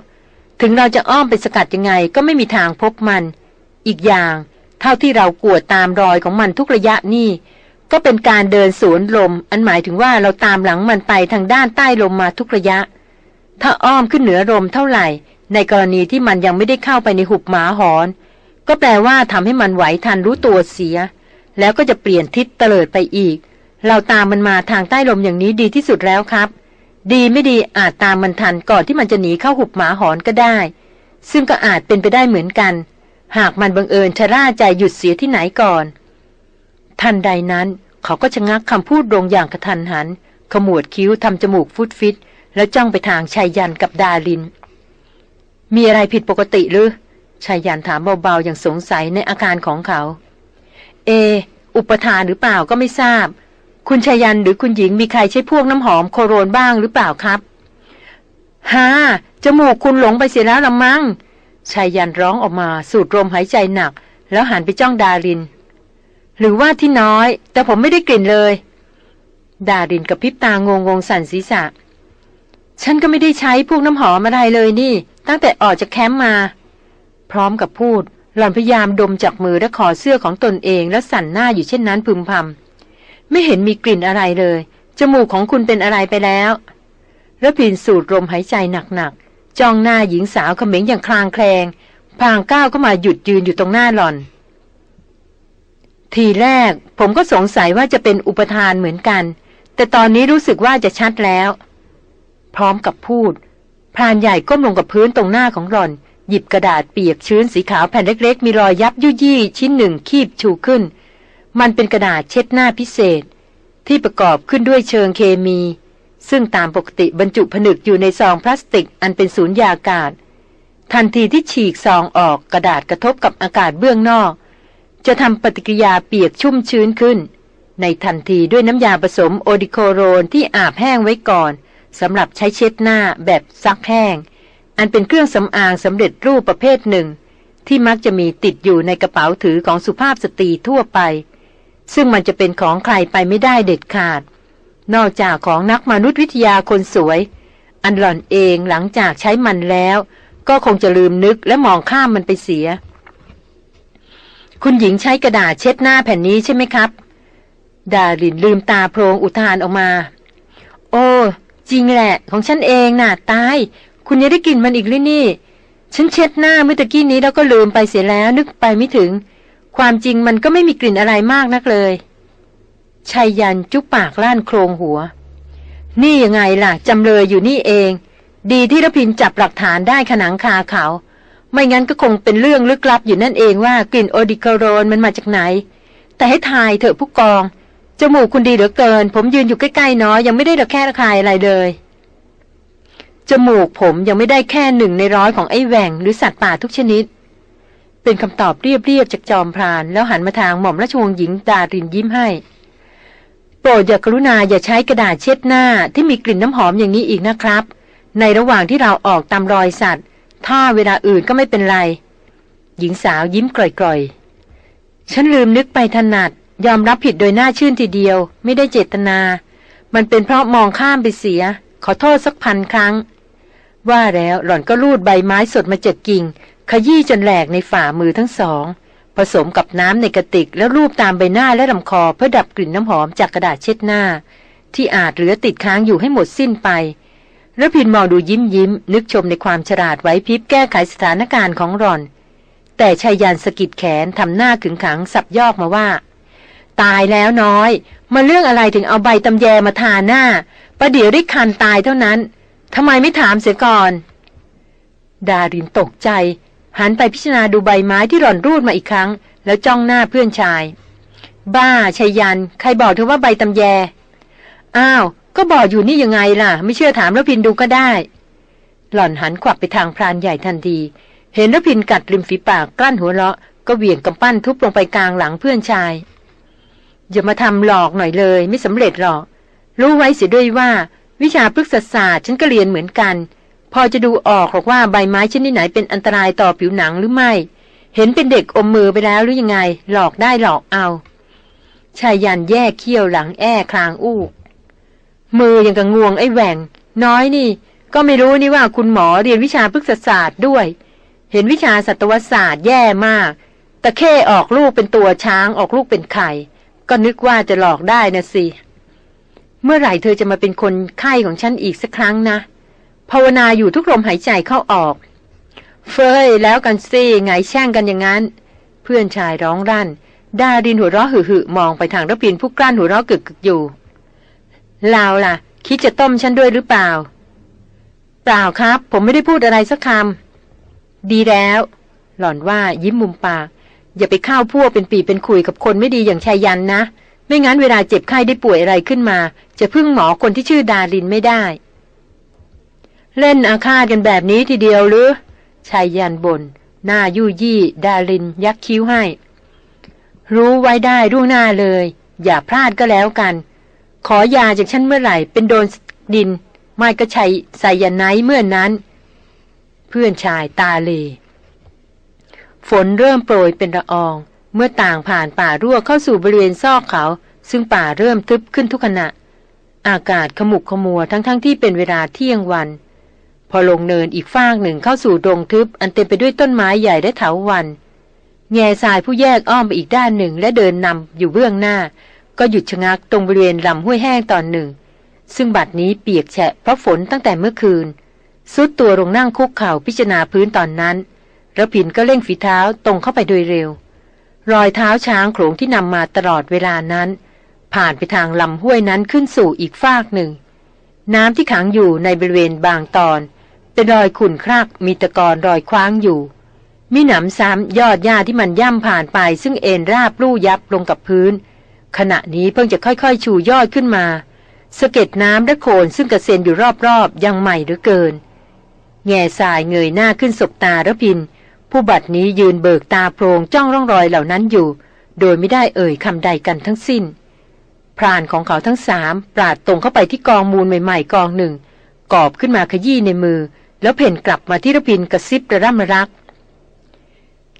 ถึงเราจะอ้อมไปสกัดยังไงก็ไม่มีทางพบมัน อีกอย่าง เท่าที่เรากวดตามรอยของมันทุกระยะนี่ ก็เป็นการเดินสวนลม อันหมายถึงว่าเราตามหลังมันไปทางด้านใต้ลมมาทุกระยะ ถ้าอ้อมขึ้นเหนือลมเท่าไหร่ ในกรณีที่มันยังไม่ได้เข้าไปในหุบหมาหอน ก็แปลว่าทำให้มันไหวทันรู้ตัวเสีย แล้วก็จะเปลี่ยนทิศเตลิดไปอีก เราตามมันมาทางใต้ลมอย่างนี้ดีที่สุดแล้วครับ ดีไม่ดีอาจตามมันทันก่อนที่มันจะหนีเข้าหุบหมาหอนก็ได้ ซึ่งก็อาจเป็นไปได้เหมือนกัน หากมันบังเอิญชะล่าใจหยุดเสียที่ไหนก่อน ทันใดนั้นเขาก็ชะงักคำพูดลงอย่างกระทันหัน ขมวดคิ้วทำจมูกฟุดฟิต แล้วจ้องไปทางชายยันกับดาลิน มีอะไรผิดปกติหรือชายยันถามเบาๆอย่างสงสัยในอาการของเขา เอ อุปทานหรือเปล่าก็ไม่ทราบ คุณชายันหรือคุณหญิงมีใครใช้พวกน้ำหอมโคโรนบ้างหรือเปล่าครับฮ่าจมูกคุณหลงไปเสียแล้วละมั้งชายยันร้องออกมาสูดลมหายใจหนัก แล้วหันไปจ้องดาริน หรือว่าที่น้อย แต่ผมไม่ได้กลิ่นเลย ดารินกับพิบตางงงสั่นศีรษะ ฉันก็ไม่ได้ใช้พวกน้ำหอมอะไรเลยนี่ ตั้งแต่ออกจากแคมป์มา พร้อมกับพูด หล่อนพยายามดมจากมือและคอเสื้อของตนเองแล้วสั่นหน้าอยู่เช่นนั้นพึมพำไม่เห็นมีกลิ่นอะไรเลย จมูกของคุณเป็นอะไรไปแล้วแล้วพินสูดลมหายใจหนักๆจ้องหน้าหญิงสาวเขม็งอย่างคลางแคลงพางก้าวเข้ามาหยุดยืนอยู่ตรงหน้าหล่อน ทีแรกผมก็สงสัยว่าจะเป็นอุปทานเหมือนกัน แต่ตอนนี้รู้สึกว่าจะชัดแล้ว พร้อมกับพูด พรานใหญ่ก้มลงกับพื้นตรงหน้าของหล่อน หยิบกระดาษเปียกชื้นสีขาวแผ่นเล็กๆ มีรอยยับยุยี่ชิ้นหนึ่งคีบชูขึ้น มันเป็นกระดาษเช็ดหน้าพิเศษ ที่ประกอบขึ้นด้วยเชิงเคมี ซึ่งตามปกติบรรจุผนึกอยู่ในซองพลาสติกอันเป็นสูญญากาศ ทันทีที่ฉีกซองออกกระดาษกระทบกับอากาศเบื้องนอก จะทำปฏิกิริยาเปียกชุ่มชื้นขึ้น ในทันทีด้วยน้ำยาผสมโอดิโคโรนที่อาบแห้งไว้ก่อนสำหรับใช้เช็ดหน้าแบบซักแห้ง อันเป็นเครื่องสำอางสำเร็จรูปประเภทหนึ่ง ที่มักจะมีติดอยู่ในกระเป๋าถือของสุภาพสตรีทั่วไป ซึ่งมันจะเป็นของใครไปไม่ได้เด็ดขาด นอกจากของนักมนุษยวิทยาคนสวย อันหล่อนเองหลังจากใช้มันแล้ว ก็คงจะลืมนึกและมองข้ามมันไปเสีย คุณหญิงใช้กระดาษเช็ดหน้าแผ่นนี้ใช่ไหมครับ ดารินลืมตาโพรงอุทานออกมา โอ้จริงแหละ ของฉันเองน่ะ ตาย คุณยังได้กลิ่นมันอีกหรือนี่ ฉันเช็ดหน้าเมื่อตะกี้นี้แล้วก็ลืมไปเสียแล้วนึกไปไม่ถึง ความจริงมันก็ไม่มีกลิ่นอะไรมากนักเลยชายยันจุปากล้านโครงหัว นี่ยังไงล่ะจำเลยอยู่นี่เอง ดีที่รพินจับหลักฐานได้ขนังคาเขา ไม่งั้นก็คงเป็นเรื่องลึกลับอยู่นั่นเองว่ากลิ่นโอดิคาโรนมันมาจากไหน แต่ให้ทายเถอะผู้กอง จมูกคุณดีเหลือเกิน ผมยืนอยู่ใกล้ๆน้อยยังไม่ได้ระแค่ระคายอะไรเลย จมูกผมยังไม่ได้แค่หนึ่งในร้อยของไอ้แหว่งหรือสัตว์ป่าทุกชนิด เป็นคำตอบเรียบๆจากจอมพราน แล้วหันมาทางหม่อมราชวงศ์หญิงดารินยิ้มให้โปรดอย่ากรุณาอย่าใช้กระดาษเช็ดหน้าที่มีกลิ่นน้ำหอมอย่างนี้อีกนะครับ ในระหว่างที่เราออกตามรอยสัตว์ ถ้าเวลาอื่นก็ไม่เป็นไร หญิงสาวยิ้มกร่อยๆ ฉันลืมนึกไปถนัด ยอมรับผิดโดยหน้าชื่นทีเดียว ไม่ได้เจตนา มันเป็นเพราะมองข้ามไปเสีย ขอโทษสักพันครั้ง ว่าแล้วหล่อนก็ลูดใบไม้สดมาเจากกิ่ง ขยี้จนแหลกในฝ่ามือทั้งสอง ผสมกับน้ำในกระติกแล้วรูปตามใบหน้าและลำคอเพื่อดับกลิ่นน้ำหอมจากกระดาษเช็ดหน้า ที่อาจเหลือติดค้างอยู่ให้หมดสิ้นไป ระพินมองดูยิ้มยิ้ม นึกชมในความฉลาดไหวพริบแก้ไขสถานการณ์ของหล่อน แต่ชายยันสกิดแขนทำหน้าขึงขังสับยอกมาว่า ตายแล้วน้อย มาเรื่องอะไรถึงเอาใบตำแยมาทาหน้า ประเดี๋ยวได้คันตายเท่านั้นทำไมไม่ถามเสียก่อน ดารินตกใจ หันไปพิจารณาดูใบไม้ที่หล่อนรูดมาอีกครั้ง แล้วจ้องหน้าเพื่อนชาย บ้าชายัน ใครบอกเธอว่าใบตำแย อ้าว ก็บอกอยู่นี่ยังไงล่ะ ไม่เชื่อถามแล้วพินดูก็ได้ หล่อนหันขวับไปทางพรานใหญ่ทันที เห็นแล้วพินกัดริมฝีปากกลั้นหัวเราะก็เหวี่ยงกำปั้นทุบลงไปกลางหลังเพื่อนชาย อย่ามาทำหลอกหน่อยเลย ไม่สำเร็จหรอก รู้ไว้เสียด้วยว่า วิชาพฤกษศาสตร์ฉันก็เรียนเหมือนกัน พอจะดูออกหรอกว่าใบไม้ชนิดไหนเป็นอันตรายต่อผิวหนังหรือไม่ เห็นเป็นเด็กอมมือไปแล้วหรือยังไง หลอกได้หลอกเอาชายยันแย่เขี้ยวหลังแอ้คลางอู้ มือยังกับงวงไอ้แหว่ง น้อยนี่ ก็ไม่รู้นี่ว่าคุณหมอเรียนวิชาพฤกษศาสตร์ด้วย เห็นวิชาสัตวศาสตร์แย่มาก ตะเข้ออกลูกเป็นตัวช้างออกลูกเป็นไข่ ก็นึกว่าจะหลอกได้นะสิ เมื่อไหร่เธอจะมาเป็นคนไข้ของฉันอีกสักครั้งนะ ภาวนาอยู่ทุกลมหายใจเข้าออก เฟยแล้วกันสิไงแช่งกันอย่างนั้น เพื่อนชายร้องรั่น ดาดินหัวเราะหึ่มองไปทางระพินผู้กลั้นหัวเราะกึกกึกอยู่ ลาวล่ะ คิดจะต้มฉันด้วยหรือเปล่า เปล่าครับ ผมไม่ได้พูดอะไรสักคำดีแล้ว หล่อนว่ายิ้มมุมปาก อย่าไปเข้าพวกเป็นปีเป็นคุยกับคนไม่ดีอย่างชายยันนะ ไม่งั้นเวลาเจ็บไข้ได้ป่วยอะไรขึ้นมา จะพึ่งหมอคนที่ชื่อดารินไม่ได้ เล่นอาฆาตกันแบบนี้ทีเดียวหรือชายยันบน หน้ายู่ยี่ดาริน ยักคิ้วให้ รู้ไว้ได้ร่วงหน้าเลย อย่าพลาดก็แล้วกัน ขอยาจากฉันเมื่อไหร่ เป็นโดนดิน ไม่ก็ชัยใส่ยาไนเมื่อนนั้น เพื่อนชายตาเล ฝนเริ่มโปรยเป็นละออง เมื่อต่างผ่านป่ารั่วเข้าสู่บริเวณซอกเขา ซึ่งป่าเริ่มทึบขึ้นทุกขณะ อากาศขมุกขมัวทั้งๆทที่เป็นเวลาเที่ยงวัน พอลงเนินอีกฟากหนึ่งเข้าสู่ดงทึบ อันเต็มไปด้วยต้นไม้ใหญ่และเถาวันแง่ทรายผู้แยกอ้อมไปอีกด้านหนึ่งและเดินนำอยู่เบื้องหน้า ก็หยุดชะงักตรงบริเวณลำห้วยแห้งตอนหนึ่ง ซึ่งบัดนี้เปียกแฉะเพราะฝนตั้งแต่เมื่อคืนสุดตัวลงนั่งคุกเข่าพิจารณาพื้นตอนนั้นระพินก็เร่งฝีเท้าตรงเข้าไปโดยเร็ว รอยเท้าช้างโขลงที่นำมาตลอดเวลานั้น ผ่านไปทางลำห้วยนั้นขึ้นสู่อีกฟากหนึ่ง น้ำที่ขังอยู่ในบริเวณบางตอน เป็นรอยขุ่นครากมีตะกอนรอยคว้างอยู่มีหนำซ้ำยอดหญ้าที่มันย่ำผ่านไปซึ่งเอ็นราบลู่ยับลงกับพื้น ขณะนี้เพิ่งจะค่อยๆ ชูยอดขึ้นมาสะเก็ดน้ำและโคลนซึ่งกระเซ็นอยู่รอบๆ ยังใหม่หรือเกิน แง่สายเงยหน้าขึ้นสบตาระพิน ผู้บัดนี้ยืนเบิกตาโพรงจ้องร่องรอยเหล่านั้นอยู่ โดยไม่ได้เอ่ยคำใดกันทั้งสิ้น พรานของเขาทั้งสามปราดตรงเข้าไปที่กองมูลใหม่ๆ กองหนึ่ง กอบขึ้นมาขยี้ในมือ แล้วเพ่นกลับมาที่ระพินกระซิบระร่ำระรัก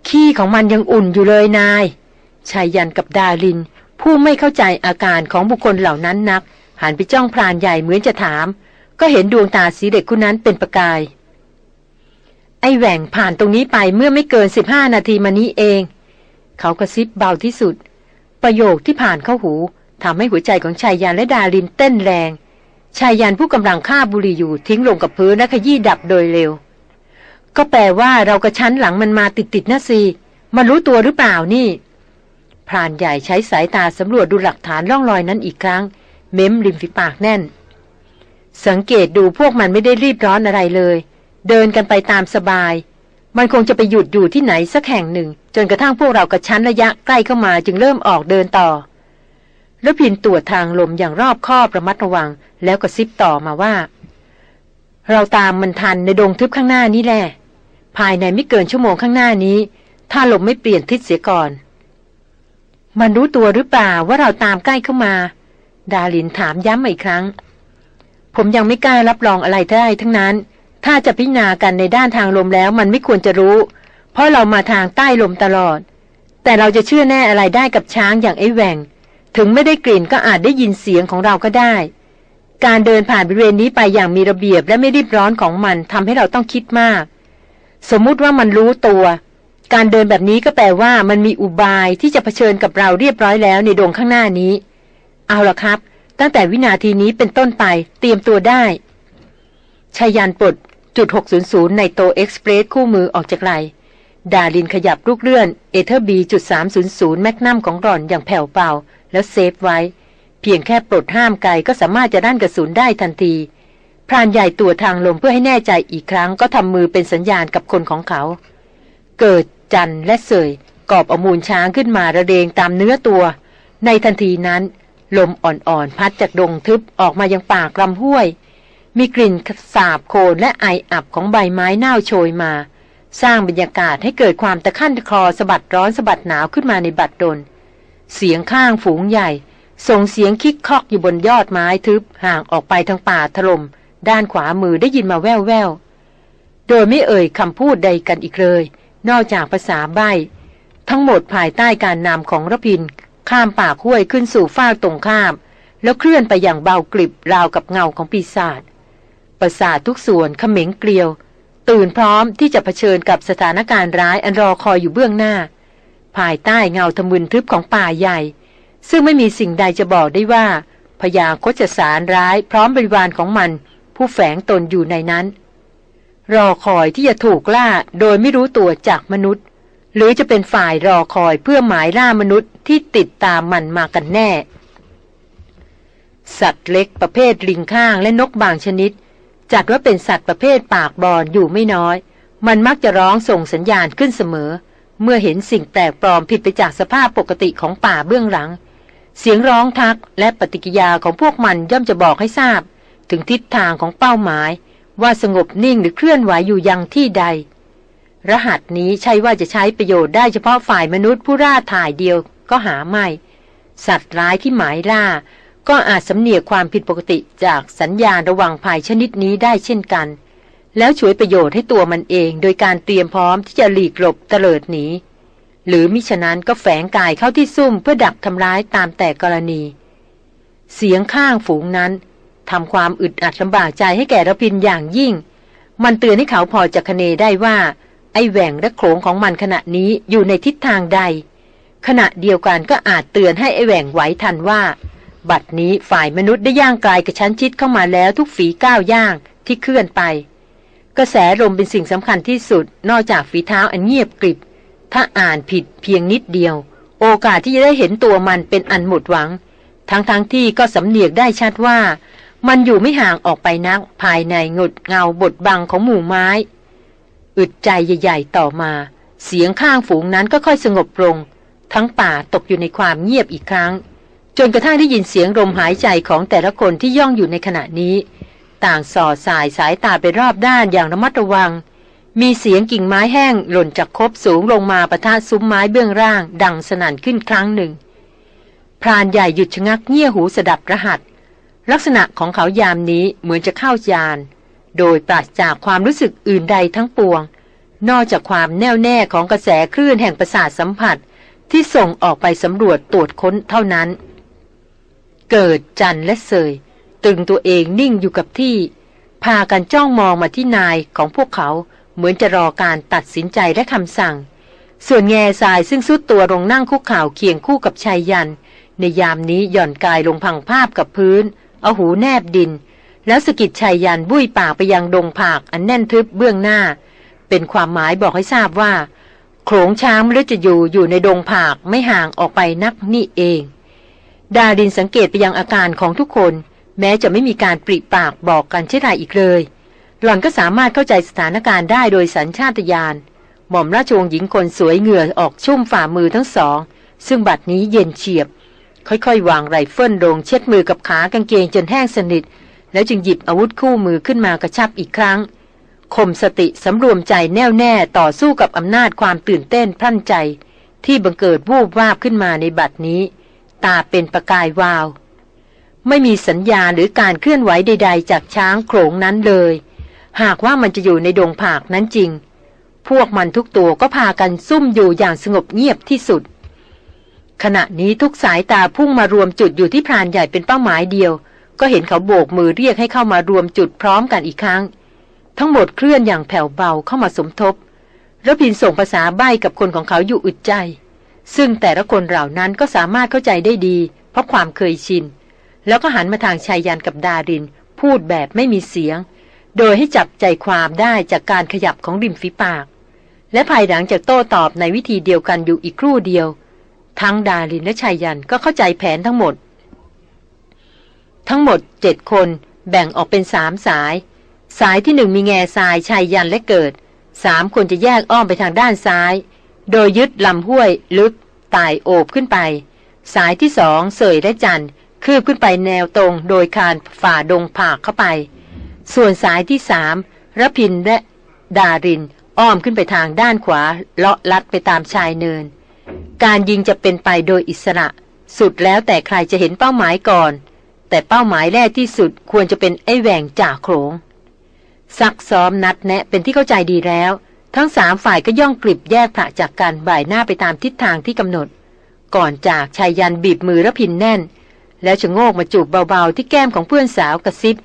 ขี้ของมันยังอุ่นอยู่เลยนายชายยันกับดาลิน ผู้ไม่เข้าใจอาการของบุคคลเหล่านั้นนัก หันไปจ้องพรานใหญ่เหมือนจะถาม ก็เห็นดวงตาสีเด็กคนนั้นเป็นประกาย ไอ้แหว่งผ่านตรงนี้ไปเมื่อไม่เกินสิบห้านาทีมานี้เอง เขากระซิบเบาที่สุด ประโยคที่ผ่านเข้าหูทำให้หัวใจของชายยันและดาลินเต้นแรง ชายยันผู้กำลังฆ่าบุหรี่อยู่ทิ้งลงกับพื้นและขยี้ดับโดยเร็ว ก็แปลว่าเรากระชั้นหลังมันมาติดติดนะสิมันรู้ตัวหรือเปล่านี่ พรานใหญ่ใช้สายตาสำรวจดูหลักฐานร่องรอยนั้นอีกครั้ง เม้มริมฝีปากแน่น สังเกตดูพวกมันไม่ได้รีบร้อนอะไรเลย เดินกันไปตามสบาย มันคงจะไปหยุดอยู่ที่ไหนสักแห่งหนึ่ง จนกระทั่งพวกเรากระชั้นระยะใกล้เข้ามาจึงเริ่มออกเดินต่อแล้วพินตรวจทางลมอย่างรอบคอบระมัดระวัง แล้วก็ซิบต่อมาว่า เราตามมันทันในดงทึบข้างหน้านี้แหละภายในไม่เกินชั่วโมงข้างหน้านี้ ถ้าลมไม่เปลี่ยนทิศเสียก่อน มันรู้ตัวหรือเปล่าว่าเราตามใกล้เข้ามา ดาลินถามย้ำอีกครั้ง ผมยังไม่กล้ารับรองอะไรได้ทั้งนั้น ถ้าจะพิจารณากันในด้านทางลมแล้วมันไม่ควรจะรู้ เพราะเรามาทางใต้ลมตลอด แต่เราจะเชื่อแน่อะไรได้กับช้างอย่างไอ้แหวงถึงไม่ได้กลิ่นก็อาจได้ยินเสียงของเราก็ได้ การเดินผ่านบริเวณนี้ไปอย่างมีระเบียบและไม่รีบร้อนของมันทำให้เราต้องคิดมาก สมมุติว่ามันรู้ตัว การเดินแบบนี้ก็แปลว่ามันมีอุบายที่จะเผชิญกับเราเรียบร้อยแล้วในดงข้างหน้านี้ เอาละครับ ตั้งแต่วินาทีนี้เป็นต้นไปเตรียมตัวได้ชายันปลดจุด 600 ในโตเอ็กซ์เพรสคู่มือออกจากไหลดาลินขยับลูกเลื่อนเอเธอร์บีจุด300แมกนัมของรอนอย่างแผ่วเบาแล้วเซฟไว้ เพียงแค่ปลดห้ามไกลก็สามารถจะด้านกระสุนได้ทันทีพรานใหญ่ตัวทางลมเพื่อให้แน่ใจอีกครั้งก็ทำมือเป็นสัญญาณกับคนของเขา เกิด จันและเสยกอบอมูลช้างขึ้นมาระเดงตามเนื้อตัว ในทันทีนั้น ลมอ่อนๆ พัดจากดงทึบออกมายังปากลำห้วย มีกลิ่นสาบโคลนและไออับของใบไม้เน่าโชยมา สร้างบรรยากาศให้เกิดความตะขั้นตะคอสะบัดร้อนสะบัดหนาวขึ้นมาในบัดดล เสียงข้างฝูงใหญ่ ส่งเสียงคิกคอกอยู่บนยอดไม้ทึบห่างออกไปทางป่าถลม่มด้านขวามือได้ยินมาแว่วๆโดยไม่เอ่ยคำพูดใดกันอีกเลย นอกจากภาษาใบทั้งหมดภายใต้การนำของรพิน ข้ามป่าห้วยขึ้นสู่ฟาตรงข้าม แล้วเคลื่อนไปอย่างเบากริบราวกับเงาของปีศาจประสาททุกส่วนเขม็งเกลียว ตื่นพร้อมที่จะเผชิญกับสถานการณ์ร้ายอันรอคอยอยู่เบื้องหน้า ภายใต้เงาทมึนทึบของป่าใหญ่ ซึ่งไม่มีสิ่งใดจะบอกได้ว่าพญาโคจสารร้ายพร้อมบริวารของมัน ผู้แฝงตนอยู่ในนั้น รอคอยที่จะถูกล่าโดยไม่รู้ตัวจากมนุษย์ หรือจะเป็นฝ่ายรอคอยเพื่อหมายล่ามนุษย์ที่ติดตามมันมากันแน่ สัตว์เล็กประเภทลิงข้างและนกบางชนิด จัดว่าเป็นสัตว์ประเภทปากบอนอยู่ไม่น้อย มันมักจะร้องส่งสัญญาณขึ้นเสมอ เมื่อเห็นสิ่งแปลกปลอมผิดไปจากสภาพปกติของป่าเบื้องหลัง เสียงร้องทักและปฏิกิยาของพวกมันย่อมจะบอกให้ทราบ ถึงทิศทางของเป้าหมาย ว่าสงบนิ่งหรือเคลื่อนไหวอยู่ยังที่ใด รหัสนี้ใช่ว่าจะใช้ประโยชน์ได้เฉพาะฝ่ายมนุษย์ผู้ร่าถ่ายเดียวก็หาไม่ สัตว์ร้ายที่หมายล่า ก็อาจสำเนียกความผิดปกติจากสัญญาณระวังภัยชนิดนี้ได้เช่นกัน แล้วช่วยประโยชน์ให้ตัวมันเองโดยการเตรียมพร้อมที่จะหลีกหลบเตลิดหนีหรือมิฉะนั้นก็แฝงกายเข้าที่ซุ่มเพื่อดักทำร้ายตามแต่กรณี เสียงข้างฝูงนั้น ทำความอึดอัดลำบากใจให้แก่ระพินอย่างยิ่ง มันเตือนให้เขาพอจะคเนได้ว่า ไอ้แหว่งและโขงของมันขณะนี้อยู่ในทิศทางใด ขณะเดียวกันก็อาจเตือนให้ไอ้แหว่งไหวทันว่า บัดนี้ฝ่ายมนุษย์ได้ย่างกลายกระชั้นชิดเข้ามาแล้วทุกฝีก้าวย่างที่เคลื่อนไป กระแสลมเป็นสิ่งสำคัญที่สุด นอกจากฝีเท้าอันเงียบกริบ ถ้าอ่านผิดเพียงนิดเดียว โอกาสที่จะได้เห็นตัวมันเป็นอันหมดหวังทั้งๆทที่ก็สำเนียกได้ชัดว่า มันอยู่ไม่ห่างออกไปนักภายในงดเงาบทบังของหมู่ไม้ อึดใจใหญ่ ๆ ต่อมา เสียงข้างฝูงนั้นก็ค่อยสงบลง ทั้งป่าตกอยู่ในความเงียบอีกครั้ง จนกระทั่งได้ยินเสียงลมหายใจของแต่ละคนที่ย่องอยู่ในขณะนี้ ต่างสอดสายสายตาไปรอบด้านอย่างระมัดระวัง มีเสียงกิ่งไม้แห้งหล่นจากคบสูงลงมาประทะซุ้มไม้เบื้องล่าง ดังสนั่นขึ้นครั้งหนึ่งพรานใหญ่หยุดชะงักเงี่ยหูสดับรหัส ลักษณะของเขายามนี้เหมือนจะเข้ายาน โดยปราศจากความรู้สึกอื่นใดทั้งปวง นอกจากความแน่วแน่ของกระแสคลื่นแห่งประสาทสัมผัส ที่ส่งออกไปสำรวจตรวจค้นเท่านั้น เกิดจันและเสยตึงตัวเองนิ่งอยู่กับที่ พากันจ้องมองมาที่นายของพวกเขาเหมือนจะรอการตัดสินใจและคำสั่ง ส่วนแง่ทรายซึ่งสุดตัวลงนั่งคุกข่าวเคียงคู่กับชายยัน ในยามนี้หย่อนกายลงพังภาพกับพื้น เอาหูแนบดิน แล้วสกิดชายยันบุ้ยปากไปยังดงผากอันแน่นทึบเบื้องหน้า เป็นความหมายบอกให้ทราบว่า โขงช้างม่รู้จะอยู่อยู่ในดงผากไม่ห่างออกไปนักนี่เอง ดาดินสังเกตไปยังอาการของทุกคน แม้จะไม่มีการปริปากบอกกันเช่นไรอีกเลย หล่อนก็สามารถเข้าใจสถานการณ์ได้โดยสัญชาตญาณหม่อมราชวงศ์หญิงคนสวยเหงื่อออกชุ่มฝ่ามือทั้งสอง ซึ่งบัดนี้เย็นเฉียบ ค่อยๆ วางไรเฟิลลงเช็ดมือกับขากางเกงจนแห้งสนิท แล้วจึงหยิบอาวุธคู่มือขึ้นมากระชับอีกครั้งข่มสติสำรวมใจแน่วแน่ต่อสู้กับอำนาจความตื่นเต้นพรั่นใจ ที่บังเกิดวูบวาบขึ้นมาในบัดนี้ ตาเป็นประกายวาว ไม่มีสัญญาหรือการเคลื่อนไหวใด ๆ จากช้างโขลงนั้นเลย หากว่ามันจะอยู่ในดงผากนั้นจริง พวกมันทุกตัวก็พากันซุ่มอยู่อย่างสงบเงียบที่สุด ขณะนี้ทุกสายตาพุ่งมารวมจุดอยู่ที่พรานใหญ่เป็นเป้าหมายเดียว ก็เห็นเขาโบกมือเรียกให้เข้ามารวมจุดพร้อมกันอีกครั้ง ทั้งหมดเคลื่อนอย่างแผ่วเบาเข้ามาสมทบแล้วพินส่งภาษาใบ้กับคนของเขาอยู่อึดใจ ซึ่งแต่ละคนเหล่านั้นก็สามารถเข้าใจได้ดี เพราะความเคยชิน แล้วก็หันมาทางชายยันกับดาริน พูดแบบไม่มีเสียง โดยให้จับใจความได้จากการขยับของริมฝีปาก และภายหลังจากโต้ตอบในวิธีเดียวกันอยู่อีกครู่เดียว ทั้งดารินและชายยันก็เข้าใจแผนทั้งหมด ทั้งหมดเจ็ดคนแบ่งออกเป็นสามสาย สายที่หนึ่งมีแง่ทรายชายยันและเกิดสามคนจะแยกอ้อมไปทางด้านซ้าย โดยยึดลำห้วยลึกตายโอบขึ้นไป สายที่สองเสยและจันคืบขึ้นไปแนวตรงโดยคานฝ่าดงผากเข้าไป ส่วนสายที่สามรพินและดารินอ้อมขึ้นไปทางด้านขวาเลาะลัดไปตามชายเนิน การยิงจะเป็นไปโดยอิสระ สุดแล้วแต่ใครจะเห็นเป้าหมายก่อน แต่เป้าหมายแรกที่สุดควรจะเป็นไอ้แหว่งจ่าโขงซักซ้อมนัดแนะเป็นที่เข้าใจดีแล้ว ทั้งสามฝ่ายก็ย่องกลิบแยกพระจากการบ่ายหน้าไปตามทิศทางที่กำหนด ก่อนจากชายยันบีบมือระพินแน่น แล้วชะโงกมาจูบเบาๆที่แก้มของเพื่อนสาวกระซิบ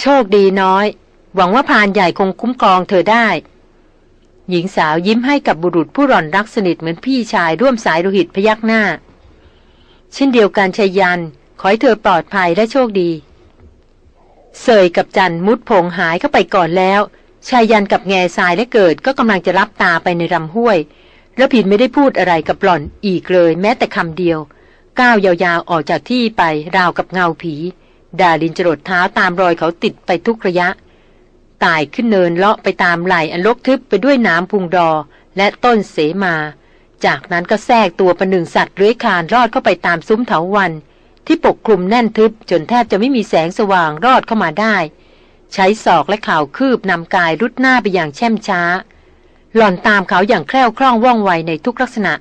โชคดีน้อย หวังว่าพานใหญ่คงคุ้มครองเธอได้ หญิงสาวยิ้มให้กับบุรุษผู้ร่อนรักสนิทเหมือนพี่ชายร่วมสายโลหิตพยักหน้า เช่นเดียวกันชายยัน ขอให้เธอปลอดภัยและโชคดีเสยกับจันมุดผงหายเข้าไปก่อนแล้วชายยันกับแง่ทรายและเกิดก็กำลังจะรับตาไปในลำห้วย แล้วผิดไม่ได้พูดอะไรกับหล่อนอีกเลย แม้แต่คำเดียว ก้าวยาวๆออกจากที่ไปราวกับเงาผี ดาลินจรดเท้าตามรอยเขาติดไปทุกระยะ ตายขึ้นเนินเลาะไปตามไหลอันลกทึบไปด้วยน้ำพุงดอและต้นเสมา จากนั้นก็แทรกตัวประหนึ่งสัตว์เลื้อยคานรอดเข้าไปตามซุ้มเถาวัน ที่ปกคลุมแน่นทึบจนแทบจะไม่มีแสงสว่างรอดเข้ามาได้ ใช้ศอกและข่าวคืบนำกายรุดหน้าไปอย่างแช่มช้า หล่อนตามเขาอย่างแคล่วคล่องว่องไวในทุกลักษณะ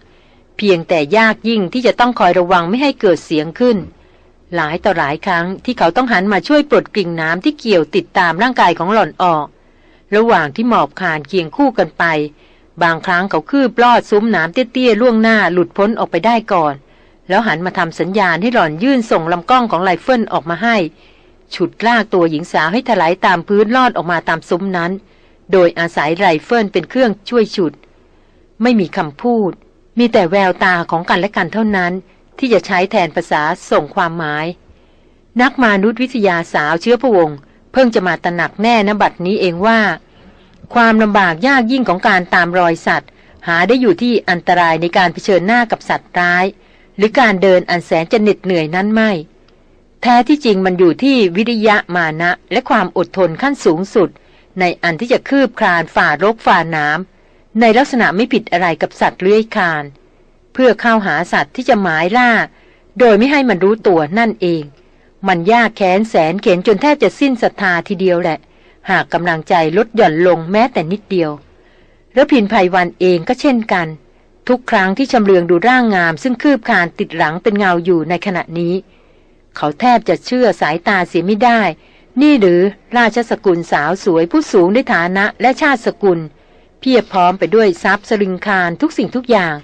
เพียงแต่ยากยิ่งที่จะต้องคอยระวังไม่ให้เกิดเสียงขึ้น หลายต่อหลายครั้งที่เขาต้องหันมาช่วยปลดกิ่งหนามที่เกี่ยวติดตามร่างกายของหล่อนออก ระหว่างที่หมอบคลานเคียงคู่กันไป บางครั้งเขาคืบลอดซุ้มหนามเตี้ยๆล่วงหน้าหลุดพ้นออกไปได้ก่อน แล้วหันมาทำสัญญาณให้หล่อนยื่นส่งลำกล้องของไรเฟิลออกมาให้ ฉุดลากตัวหญิงสาวให้ไถลตามพื้นลอดออกมาตามซุ้มนั้น โดยอาศัยไรเฟิลเป็นเครื่องช่วยฉุด ไม่มีคำพูด มีแต่แววตาของกันและกันเท่านั้น ที่จะใช้แทนภาษาส่งความหมาย นักมนุษยวิทยาสาวเชื้อพระวงศ์เพิ่งจะมาตระหนักแน่นบัดนี้เองว่า ความลำบากยากยิ่งของการตามรอยสัตว์ หาได้อยู่ที่อันตรายในการเผชิญหน้ากับสัตว์ร้าย หรือการเดินอันแสนจะเหน็ดเหนื่อยนั้นไม่ แท้ที่จริงมันอยู่ที่วิริยะมานะ และความอดทนขั้นสูงสุด ในอันที่จะคืบคลานฝ่ารกฝ่าน้ำในลักษณะไม่ผิดอะไรกับสัตว์เลื้อยคาน เพื่อเข้าหาสัตว์ที่จะหมายล่า โดยไม่ให้มันรู้ตัวนั่นเอง มันยากแค้นแสนเข็นจนแทบจะสิ้นศรัทธาทีเดียวแหละ หากกำลังใจลดหย่อนลงแม้แต่นิดเดียวแล้วพินภัยวันเองก็เช่นกัน ทุกครั้งที่ชำเลืองดูร่างงาม ซึ่งคืบคานติดหลังเป็นเงาอยู่ในขณะนี้ เขาแทบจะเชื่อสายตาเสียไม่ได้ นี่หรือราชสกุลสาวสวยผู้สูงด้วยฐานะและชาติสกุล เพียบพร้อมไปด้วยทรัพย์สลิงคารทุกสิ่งทุกอย่าง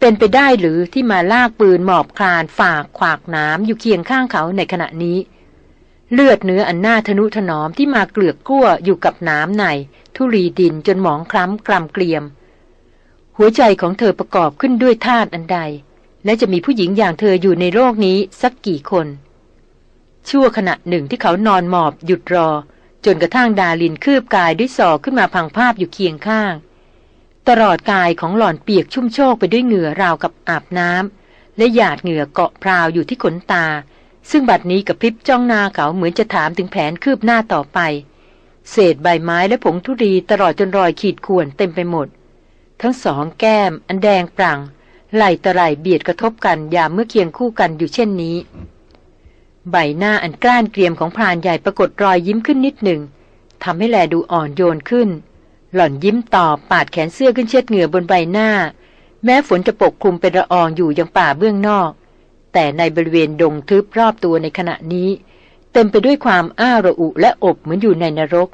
เป็นไปได้หรือที่มาลากปืนหมอบคลานฝากขวากน้ำอยู่เคียงข้างเขาในขณะนี้ เลือดเนื้ออันน่าทนุถนอมที่มาเกลือกกลั้วอยู่กับน้ำในทุรีดินจนหมองคล้ำกลำเกลียม หัวใจของเธอประกอบขึ้นด้วยธาตุอันใด และจะมีผู้หญิงอย่างเธออยู่ในโลกนี้สักกี่คน ชั่วขณะหนึ่งที่เขานอนหมอบหยุดรอ จนกระทั่งดาลินคืบกายด้วยศอกขึ้นมาพังภาพอยู่เคียงข้าง ตลอดกายของหล่อนเปียกชุ่มโชกไปด้วยเหงื่อราวกับอาบน้ำและหยาดเหงื่อเกาะพราวอยู่ที่ขนตา ซึ่งบัดนี้กับพริบจ้องหน้าเขาเหมือนจะถามถึงแผนคืบหน้าต่อไป เศษใบไม้และผงทุรีตลอดจนรอยขีดข่วนเต็มไปหมด ทั้งสองแก้ม อันแดงปรังไหลตะไหลเบียดกระทบกันยามเมื่อเคียงคู่กันอยู่เช่นนี้ ใบหน้าอันกล้านเกรียมของพรานใหญ่ปรากฏรอยยิ้มขึ้นนิดหนึ่งทำให้แลดูอ่อนโยนขึ้น หล่อนยิ้มตอบปาดแขนเสื้อขึ้นเช็ดเหงื่อบนใบหน้า แม้ฝนจะปกคลุมเป็นละอองอยู่ยังป่าเบื้องนอก แต่ในบริเวณดงทึบรอบตัวในขณะนี้ เต็มไปด้วยความอ้าระอุและอบเหมือนอยู่ในนรก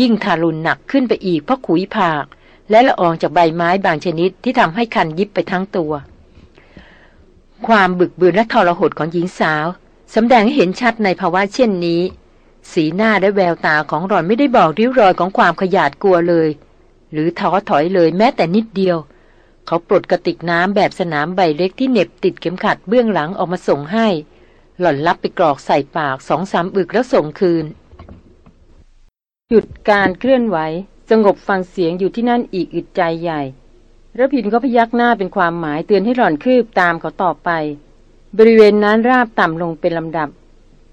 ยิ่งทารุณหนักขึ้นไปอีกเพราะขุยผาก และละอองจากใบไม้บางชนิดที่ทำให้คันยิบไปทั้งตัว ความบึกบืนและทรหดของหญิงสาวสำแดงให้เห็นชัดในภาวะเช่นนี้ สีหน้าและแววตาของหล่อนไม่ได้บอกริ้วรอยของความขยาดกลัวเลย หรือท้อถอยเลยแม้แต่นิดเดียว เขาปลดกระติกน้ำแบบสนามใบเล็กที่เน็บติดเข็มขัดเบื้องหลังออกมาส่งให้ หล่อนรับไปกรอกใส่ปากสองสามอึกแล้วส่งคืน หยุดการเคลื่อนไหว สงบฟังเสียงอยู่ที่นั่นอีกอึดใจใหญ่ระพินก็พยักหน้าเป็นความหมายเตือนให้หล่อนคืบตามเขาต่อไป บริเวณนั้นราบต่ำลงเป็นลำดับ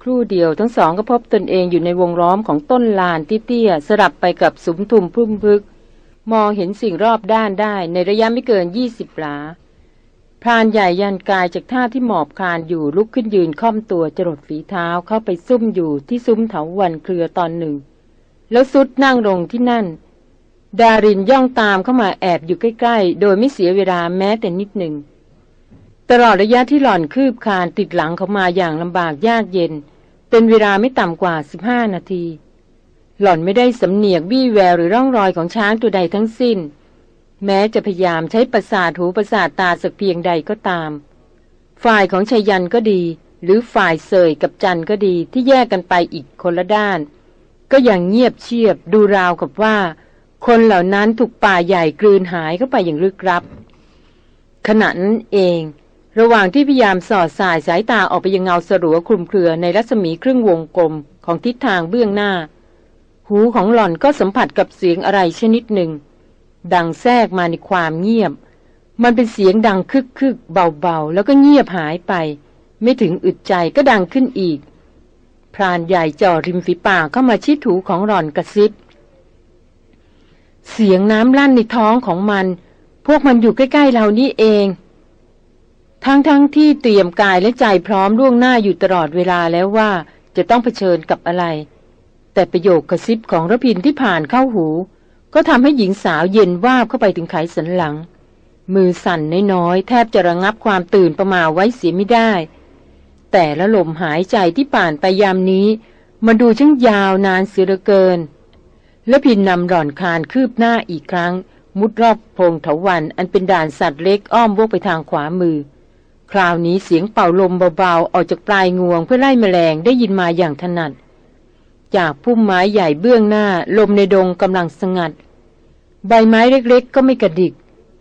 ครู่เดียวทั้งสองก็พบตนเองอยู่ในวงล้อมของต้นลานที่เตี้ยสลับไปกับสุมทุมพุ่มพึก มองเห็นสิ่งรอบด้านได้ในระยะไม่เกินยี่สิบหลาพรานใหญ่ยันกายจากท่าที่หมอบคานอยู่ลุกขึ้นยืนค่อมตัวจรดฝีเท้าเข้าไปซุ่มอยู่ที่ซุ้มเถาวันเครือตอนหนึ่ง แล้วสุดนั่งลงที่นั่น ดารินย่องตามเข้ามาแอบอยู่ใกล้ๆ โดยไม่เสียเวลาแม้แต่นิดหนึ่ง ตลอดระยะที่หล่อนคืบคานติดหลังเขามาอย่างลำบากยากเย็น เป็นเวลาไม่ต่ำกว่าสิบห้านาที หล่อนไม่ได้สำเนียกบี้แววหรือร่องรอยของช้างตัวใดทั้งสิ้น แม้จะพยายามใช้ประสาทหูประสาทตาสักเพียงใดก็ตาม ฝ่ายของชายันก็ดี หรือฝ่ายเสยกับจันก็ดีที่แยกกันไปอีกคนละด้าน ก็ยังเงียบเชียบดูราวกับว่า คนเหล่านั้นถูกป่าใหญ่กลืนหายเข้าไปอย่างลึกลับขณะนั้นเอง ระหว่างที่พยายามสอดสายสายตาออกไปยังเงาสรัวคลุมเครือในรัศมีครึ่งวงกลมของทิศทางเบื้องหน้า หูของหล่อนก็สัมผัสกับเสียงอะไรชนิดหนึ่ง ดังแทรกมาในความเงียบ มันเป็นเสียงดังคึกคึกเบาๆ แล้วก็เงียบหายไป ไม่ถึงอึดใจก็ดังขึ้นอีก พรานใหญ่จ่อริมฝีปากเข้ามาชิดถูของหล่อนกระซิบเสียงน้ำลั่นในท้องของมัน พวกมันอยู่ใกล้ๆเรานี่เอง ทั้งๆทที่เตรียมกายและใจพร้อมล่วงหน้าอยู่ตลอดเวลาแล้วว่าจะต้องเผชิญกับอะไร แต่ประโยคกระซิบของระพินที่ผ่านเข้าหู ก็ทำให้หญิงสาวเย็นวาบเข้าไปถึงไขสันหลัง มือสั่นน้อยๆ แทบจะระงับความตื่นประมาไว้เสียไม่ได้ แต่ละลมหายใจที่ผ่านไปยามนี้ มันดูช่างยาวนานเสียเหลือเกินและพินนำหล่อนคานคืบหน้าอีกครั้ง มุดรอบพงเถาวันอันเป็นด่านสัตว์เล็กอ้อมวกไปทางขวามือ คราวนี้เสียงเป่าลมเบาๆ ออกจากปลายงวงเพื่อไล่แมลงได้ยินมาอย่างถนัด จากพุ่มไม้ใหญ่เบื้องหน้า ลมในดงกำลังสงัด ใบไม้เล็กๆ ก็ไม่กระดิก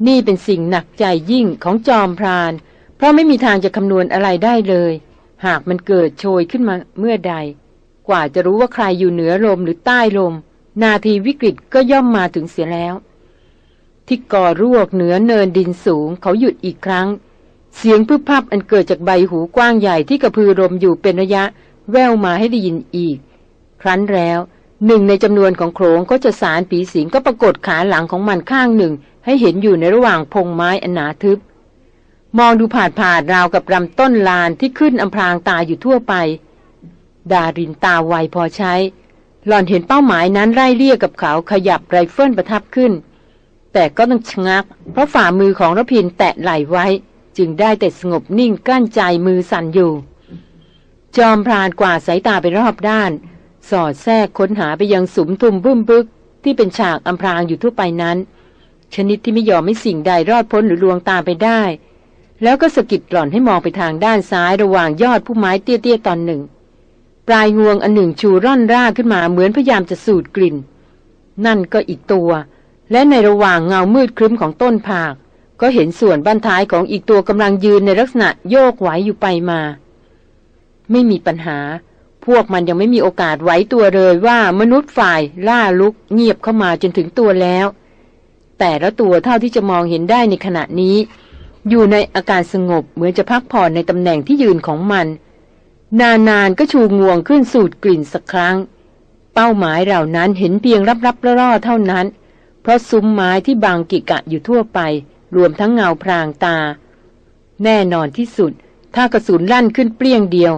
นี่เป็นสิ่งหนักใจยิ่งของจอมพราน เพราะไม่มีทางจะคำนวณอะไรได้เลย หากมันเกิดโชยขึ้นมาเมื่อใด กว่าจะรู้ว่าใครอยู่เหนือลมหรือใต้ลม นาทีวิกฤตก็ย่อมมาถึงเสียแล้ว ที่ก่อรวกเหนือเนินดินสูงเขาหยุดอีกครั้ง เสียงพึบพับอันเกิดจากใบหูกว้างใหญ่ที่กระพือลมอยู่เป็นระยะ แววมาให้ได้ยินอีก ครั้นแล้วหนึ่งในจำนวนของโขลงก็จะสารผีสิงก็ปรากฏขาหลังของมันข้างหนึ่ง ให้เห็นอยู่ในระหว่างพงไม้อันหนาทึบ มองดูผาดผาดราวกับลำต้นลานที่ขึ้นอำพรางตาอยู่ทั่วไป ดารินตาไวพอใช้ หล่อนเห็นเป้าหมายนั้นไล่เลี่ยกับเขาขยับไรเฟิลประทับขึ้น แต่ก็ต้องชะงัก เพราะฝ่ามือของรพินแตะไหลไว้ จึงได้แต่สงบนิ่งกลั้นใจมือสั่นอยู่ จอมพรานกว่าสายตาไปรอบด้าน สอดแทรกค้นหาไปยังสุมทุมบึ้มบึก ที่เป็นฉากอำพรางอยู่ทั่วไปนั้น ชนิดที่ไม่ยอมให้สิ่งใดรอดพ้นหรือลวงตาไปได้ แล้วก็สะกิดหล่อนให้มองไปทางด้านซ้ายระหว่างยอดผู้ไม้เตี้ยๆตอนหนึ่ง ปลายงวงอันหนึ่งชูร่อนร่าขึ้นมาเหมือนพยายามจะสูดกลิ่น นั่นก็อีกตัว และในระหว่างเงามืดครึ้มของต้นผาก ก็เห็นส่วนบั้นท้ายของอีกตัวกำลังยืนในลักษณะโยกไหวอยู่ไปมา ไม่มีปัญหา พวกมันยังไม่มีโอกาสไหวตัวเลยว่ามนุษย์ฝ่ายล่าลุกเงียบเข้ามาจนถึงตัวแล้ว แต่ละตัวเท่าที่จะมองเห็นได้ในขณะนี้ อยู่ในอาการสงบเหมือนจะพักผ่อนในตำแหน่งที่ยืนของมัน นานๆก็ชูงวงขึ้นสูดกลิ่นสักครั้ง เป้าหมายเหล่านั้นเห็นเพียงรับๆล่อๆเท่านั้น เพราะซุ้มไม้ที่บางกิกะอยู่ทั่วไป รวมทั้งเงาพรางตา แน่นอนที่สุด ถ้ากระสุนลั่นขึ้นเปรี้ยงเดียว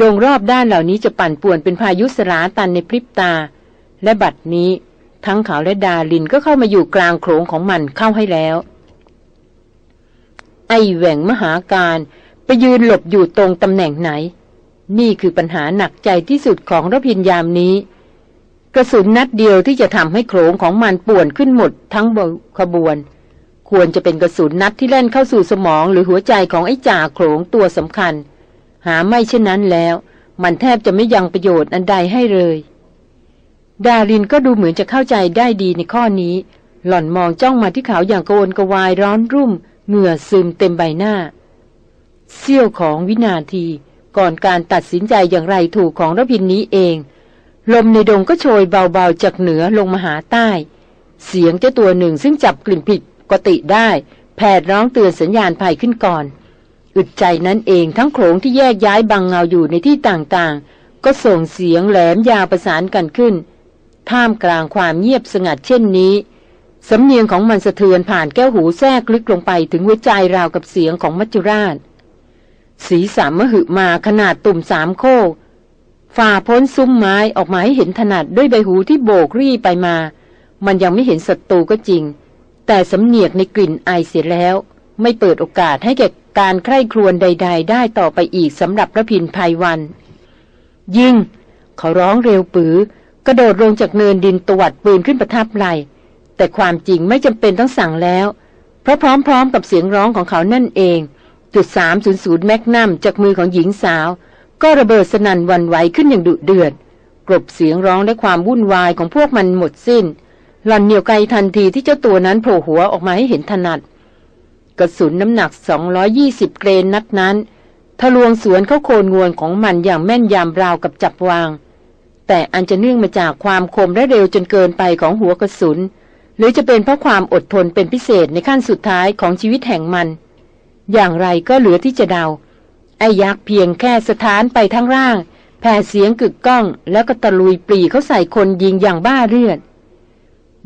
ดงรอบด้านเหล่านี้จะปั่นป่วนเป็นพายุสลาตันในพริบตา และบัดนี้ ทั้งเขาและดาลินก็เข้ามาอยู่กลางโขงของมันเข้าให้แล้ว ไอแหว่งมหาการไปยืนหลบอยู่ตรงตำแหน่งไหน นี่คือปัญหาหนักใจที่สุดของรพินยามนี้ กระสุนนัดเดียวที่จะทำให้โขงของมันป่วนขึ้นหมดทั้งขบวน ควรจะเป็นกระสุนนัดที่แล่นเข้าสู่สมองหรือหัวใจของไอ้จ่าโขงตัวสำคัญ หาไม่เช่นนั้นแล้ว มันแทบจะไม่ยังประโยชน์อันใดให้เลย ดารินก็ดูเหมือนจะเข้าใจได้ดีในข้อนี้ หล่อนมองจ้องมาที่เขาอย่างโกนกวายร้อนรุ่ม เหงื่อซึมเต็มใบหน้าเสี้ยวของวินาที ก่อนการตัดสินใจอย่างไรถูกของรพินนี้เอง ลมในดงก็โชยเบาๆจากเหนือลงมาหาใต้ เสียงเจ้าตัวหนึ่งซึ่งจับกลิ่นผิด กติได้แผดร้องเตือนสัญญาณภัยขึ้นก่อน อึดใจนั้นเองทั้งโขงที่แยกย้ายบังเงาอยู่ในที่ต่างๆ ก็ส่งเสียงแหลมยาวประสานกันขึ้น ท่ามกลางความเงียบสงัดเช่นนี้สำเนียงของมันสะเทือนผ่านแก้วหูแทรกลึกลงไปถึงหัวใจราวกับเสียงของมัจจุราช สีสามมหึมาขนาดตุ่มสามโคกฝ่าพ้นซุ้มไม้ออกมาให้เห็นถนัดด้วยใบหูที่โบกรี่ไปมา มันยังไม่เห็นศัตรูก็จริง แต่สำเนียกในกลิ่นไอเสียแล้ว ไม่เปิดโอกาสให้แก่การใคร่ครวญใด ๆ ได้ต่อไปอีกสำหรับพระพินภัยวัน ยิงเขาร้องเร็วปือ กระโดดลงจากเนินดินตวัดปืนขึ้นประทับไหลแต่ความจริงไม่จำเป็นต้องสั่งแล้ว เพราะพร้อมๆ กับเสียงร้องของเขานั่นเอง จุดสามศูนย์ศูนย์แมกนัมจากมือของหญิงสาว ก็ระเบิดสนั่นวันไหวขึ้นอย่างดุเดือดกลบเสียงร้องและความวุ่นวายของพวกมันหมดสิ้น หล่อนเหนียวไกทันทีที่เจ้าตัวนั้นโผล่หัวออกมาให้เห็นถนัด กระสุนน้ำหนัก 220 เกรนนัดนั้นทะลวงสวนเข้าโคนงวนของมันอย่างแม่นยำราวกับจับวาง แต่อันจะเนื่องมาจากความคมและเร็วจนเกินไปของหัวกระสุน หรือจะเป็นเพราะความอดทนเป็นพิเศษในขั้นสุดท้ายของชีวิตแห่งมัน อย่างไรก็เหลือที่จะเดา ไอ้ยักษ์เพียงแค่สถานไปทั้งร่าง แผ่เสียงกึกก้อง แล้วก็ตะลุยปรีเขาใส่คนยิงอย่างบ้าเลือด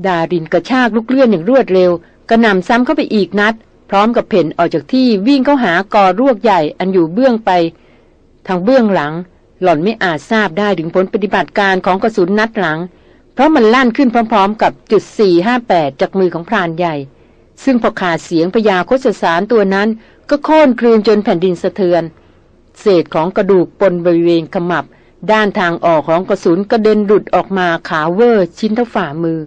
ดารินกระชากลุกเลื่อนอย่างรวดเร็ว กระหน่ำซ้ำเข้าไปอีกนัด พร้อมกับเพ่นออกจากที่วิ่งเข้าหากอรวกใหญ่อันอยู่เบื้องไป ทางเบื้องหลัง หล่อนไม่อาจทราบได้ถึงผลปฏิบัติการของกระสุนนัดหลัง เพราะมันลั่นขึ้นพร้อม ๆ กับจุด 458 จากมือของพรานใหญ่ ซึ่งพอขาดเสียงพยาโคสสารตัวนั้น ก็โค่นคลืนจนแผ่นดินสะเทือน เศษของกระดูกปนบริเวณขมับ ด้านทางออกของกระสุนกระเด็นหลุดออกมาขาเวอร์ชิ้นเท่าฝ่ามือ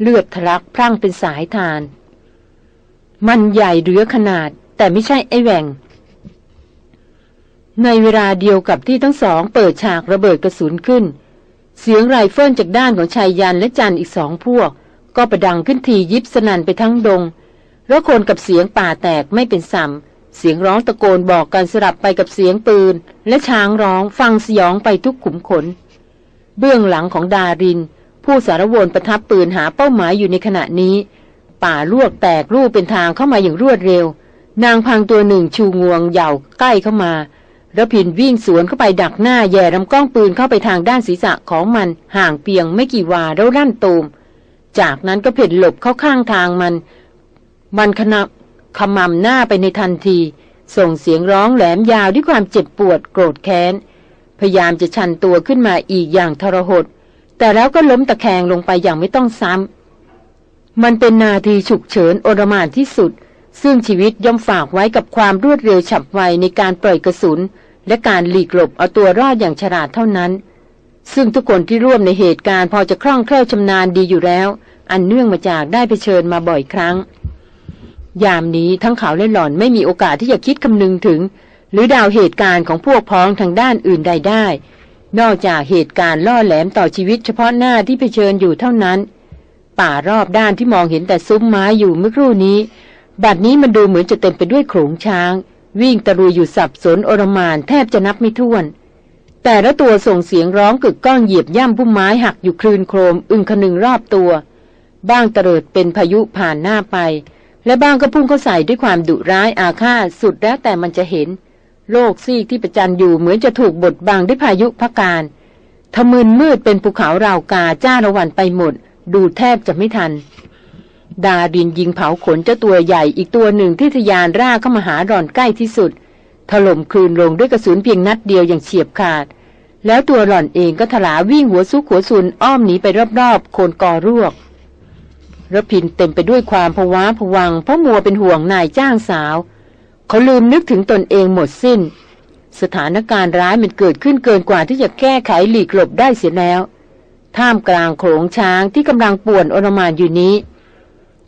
เลือดทะลักพรั่งเป็นสายทาน มันใหญ่เหลือขนาด แต่ไม่ใช่ไอแหวงในเวลาเดียวกับที่ทั้งสองเปิดฉากระเบิดกระสุนขึ้น เสียงไรเฟิลจากด้านของชายยันและจันอีกสองพวก ก็ประดังขึ้นทียิบสนันไปทั้งดง แล้วคนกับเสียงป่าแตกไม่เป็นสัมเสียงร้องตะโกนบอกกันสลับไปกับเสียงปืน และช้างร้องฟังสยองไปทุกขุมขน เบื้องหลังของดาริน ผู้สารวนประทับปืนหาเป้าหมายอยู่ในขณะนี้ ป่าลวกแตกรูปเป็นทางเข้ามาอย่างรวดเร็ว นางพังตัวหนึ่งชูงวงเหย่าใกล้เข้ามาระพินวิ่งสวนเข้าไปดักหน้าแย่ลำกล้องปืนเข้าไปทางด้านศีรษะของมันห่างเพียงไม่กี่วาแล้วรั่นตูม จากนั้นก็เพ่นหลบเข้าข้างทางมัน มันขนับขมำหน้าไปในทันที ส่งเสียงร้องแหลมยาวด้วยความเจ็บปวดโกรธแค้น พยายามจะชันตัวขึ้นมาอีกอย่างทรหด แต่แล้วก็ล้มตะแคงลงไปอย่างไม่ต้องซ้ำ มันเป็นนาทีฉุกเฉินโอรมานที่สุด ซึ่งชีวิตย่อมฝากไว้กับความรวดเร็วฉับไวในการปล่อยกระสุน และการหลีกหลบเอาตัวรอดอย่างฉลาดเท่านั้น ซึ่งทุกคนที่ร่วมในเหตุการณ์พอจะคล่องแคล่วชำนาญดีอยู่แล้ว อันเนื่องมาจากได้ไปเชิญมาบ่อยครั้ง ยามนี้ทั้งเขาและหล่อนไม่มีโอกาสที่จะคิดคำนึงถึง หรือดาวเหตุการณ์ของพวกพ้องทางด้านอื่นใดได้ นอกจากเหตุการณ์ล่อแหลมต่อชีวิตเฉพาะหน้าที่เผชิญอยู่เท่านั้น ป่ารอบด้านที่มองเห็นแต่ซุ้มไม้อยู่เมื่อครู่นี้ บัดนี้มันดูเหมือนจะเต็มไปด้วยโขงช้าง วิ่งตะลุยอยู่สับสนโอรมานแทบจะนับไม่ถ้วน แต่ละตัวส่งเสียงร้องกึกก้องเหยียบย่ำพุ่มไม้หักอยู่คลืนโครม อึงคนึงรอบตัว บ้างเตลิดเป็นพายุผ่านหน้าไป และบ้างก็พุ่งเข้าใส่ด้วยความดุร้ายอาฆาตสุดแล้วแต่มันจะเห็น โลกซีกที่ประจันอยู่เหมือนจะถูกบดบังด้วยพายุพัการทมึนมืดเป็นภูเขาราวกาจ้าระวันไปหมด ดูแทบจะไม่ทัน ดาดินยิงเผาขนเจ้าตัวใหญ่อีกตัวหนึ่งที่ทยานร่าเข้ามาหาร่อนใกล้ที่สุด ถล่มคลืนลงด้วยกระสุนเพียงนัดเดียวอย่างเฉียบขาด แล้วตัวหล่อนเองก็ถลาวิ่งหัวซุกหัวซุนอ้อมหนีไปรอบๆ โคนกอรวกระพินเต็มไปด้วยความผวาผวังเพราะมัวเป็นห่วงนายจ้างสาว เขาลืมนึกถึงตนเองหมดสิ้น สถานการณ์ร้ายมันเกิดขึ้นเกินกว่าที่จะแก้ไขหลีกหลบได้เสียแล้ว ท่ามกลางโขงช้างที่กำลังป่วนอนมานอยู่นี้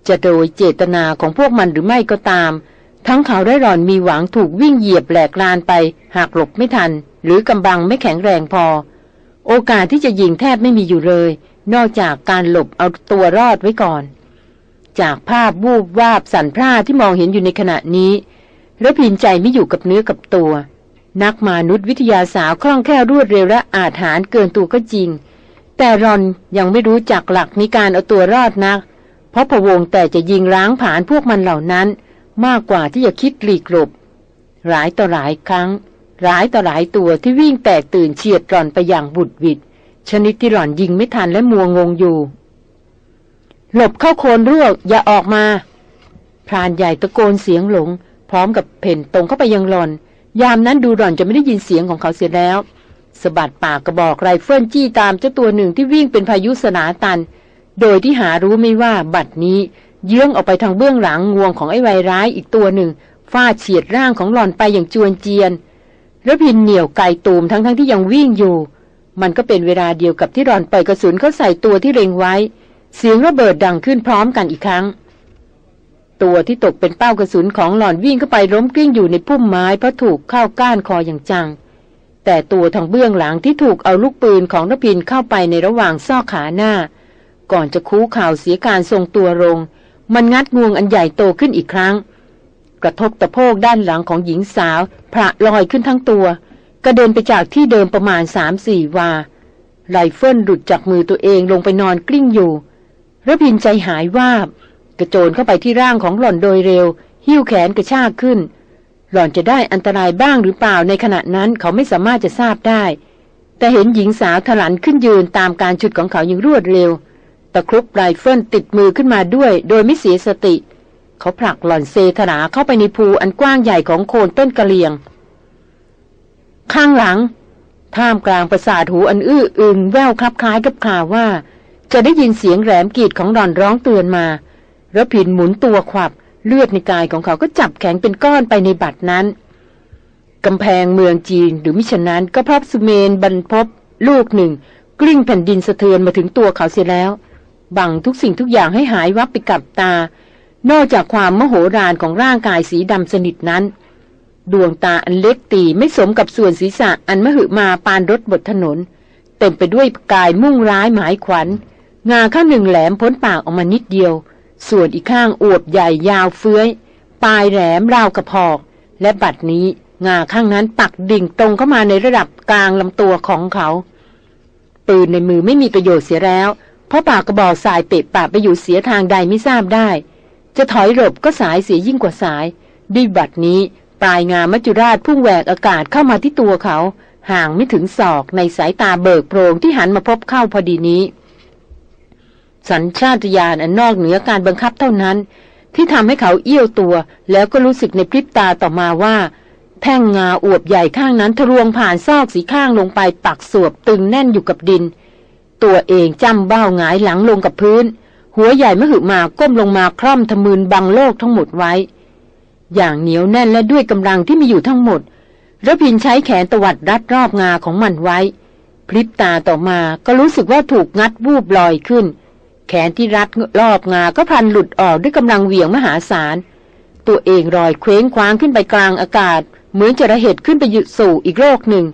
จะโดยเจตนาของพวกมันหรือไม่ก็ตาม ทั้งเขาได้หล่อนมีหวังถูกวิ่งเหยียบแหลกลานไป หากหลบไม่ทัน หรือกำบังไม่แข็งแรงพอ โอกาสที่จะยิงแทบไม่มีอยู่เลย นอกจากการหลบเอาตัวรอดไว้ก่อนจากภาพวูบวาบสันพร่าที่มองเห็นอยู่ในขณะนี้ ระพินใจไม่อยู่กับเนื้อกับตัว นักมนุษยวิทยาสาวคล่องแคล่วรวดเร็วและอาจหารเกินตัวก็จริง แต่รอนยังไม่รู้จักหลักในการเอาตัวรอดนัก เพราะพวงแต่จะยิงล้างผ่านพวกมันเหล่านั้น มากกว่าที่จะคิดหลีกหลบหลายต่อหลายครั้ง หลายต่อหลายตัวที่วิ่งแตกตื่นเฉียดรอนไปอย่างบุดวิดชนิดที่หล่อนยิงไม่ทันและมัวงงอยู่ หลบเข้าโคนรวกอย่าออกมาพรานใหญ่ตะโกนเสียงหลง พร้อมกับเผ่นตรงเข้าไปยังหล่อน ยามนั้นดูหล่อนจะไม่ได้ยินเสียงของเขาเสียแล้วสะบัดปากกระบอกไรเฟิลจี้ตามเจ้าตัวหนึ่งที่วิ่งเป็นพายุสลาตัน โดยที่หารู้ไม่ว่าบัดนี้ เยื้องออกไปทางเบื้องหลังงวงของไอ้ไวร้ายอีกตัวหนึ่งฟาดเฉียดร่างของหล่อนไปอย่างจวนเจียนระพินเหนี่ยวไกตูมทั้งๆทที่ยังวิ่งอยู่ มันก็เป็นเวลาเดียวกับที่หลอนปล่อยกระสุนเข้าใส่ตัวที่เร็งไว้ เสียงระเบิดดังขึ้นพร้อมกันอีกครั้ง ตัวที่ตกเป็นเป้ากระสุนของหล่อนวิ่งเข้าไปล้มกลิ้งอยู่ในพุ่มไม้เพราะถูกเข้าก้านคออย่างจัง แต่ตัวทางเบื้องหลังที่ถูกเอาลูกปืนของรพินเข้าไปในระหว่างซอกขาหน้า ก่อนจะคูข่าวเสียการทรงตัวลง มันงัดงวงอันใหญ่โตขึ้นอีกครั้ง กระทบตะโพกด้านหลังของหญิงสาวพาลอยขึ้นทั้งตัวกระเด็นไปจากที่เดิมประมาณสามสี่วาไรเฟิลหลุดจากมือตัวเองลงไปนอนกลิ้งอยู่รพินทร์ใจหายวาบ กระโจนเข้าไปที่ร่างของหล่อนโดยเร็ว หิ้วแขนกระชากขึ้น หล่อนจะได้อันตรายบ้างหรือเปล่าในขณะนั้นเขาไม่สามารถจะทราบได้ แต่เห็นหญิงสาวถลันขึ้นยืนตามการฉุดของเขาอย่างรวดเร็วตะครุบไรเฟิลติดมือขึ้นมาด้วย โดยไม่เสียสติ เขาผลักหล่อนเซถราเข้าไปในภูอันกว้างใหญ่ของโคนต้นกระเลียง ข้างหลัง ท่ามกลางประสาทหูอันอื้ออึงแววคลับคล้ายกับข่าวว่า จะได้ยินเสียงแหลมกีดของดอนร้องเตือนมา ระพินหมุนตัวขวับเลือดในกายของเขาก็จับแข็งเป็นก้อนไปในบัดนั้นกำแพงเมืองจีนหรือมิฉะนั้นก็พบสุเมนบรรพบลูกหนึ่ง กลิ้งแผ่นดินสะเทือนมาถึงตัวเขาเสียแล้ว บังทุกสิ่งทุกอย่างให้หายวับไปกับตา นอกจากความมโหฬารของร่างกายสีดำสนิทนั้น ดวงตาอันเล็กตีไม่สมกับส่วนศีรษะอันมหึมาปานรถบนถนน เต็มไปด้วยกายมุ่งร้ายหมายขวัญ งาข้างหนึ่งแหลมพ้นปากออกมานิดเดียว ส่วนอีกข้างอวบใหญ่ยาวเฟื้อย ปลายแหลมราวกระพอก และบัดนี้งาข้างนั้นปักดิ่งตรงเข้ามาในระดับกลางลำตัวของเขา ปืนในมือไม่มีประโยชน์เสียแล้ว เพราะปากกระบอกสายเปะปากไปอยู่เสียทางใดไม่ทราบได้ จะถอยหลบก็สายเสียยิ่งกว่าสายดีบัดนี้ปลายงามัจจุราชพุ่งแหวกอากาศเข้ามาที่ตัวเขา ห่างไม่ถึงศอกในสายตาเบิกโพรงที่หันมาพบเข้าพอดีนี้ สัญชาตญาณอันนอกเหนือการบังคับเท่านั้น ที่ทำให้เขาเอี้ยวตัว แล้วก็รู้สึกในพริบตาต่อมาว่า แท่งงาอวบใหญ่ข้างนั้นทะลวงผ่านซอกสีข้างลงไปปักสวบตึงแน่นอยู่กับดิน ตัวเองจำเบ้าหงายหลังลงกับพื้น หัวใหญ่มหึมาก้มลงมาคล่อมทะมืนบังโลกทั้งหมดไว้ อย่างเหนียวแน่นและด้วยกำลังที่มีอยู่ทั้งหมดระพินใช้แขนตวัดรัดรอบงาของมันไว้ พลิบตาต่อมาก็รู้สึกว่าถูกงัดวูบลอยขึ้น แขนที่รัดรอบงาก็พันหลุดออกด้วยกำลังเหวี่ยงมหาศาล ตัวเองลอยเคว้งคว้างขึ้นไปกลางอากาศ เหมือนจะระเหตุขึ้นไปยุดสู่อีกโลกหนึ่ง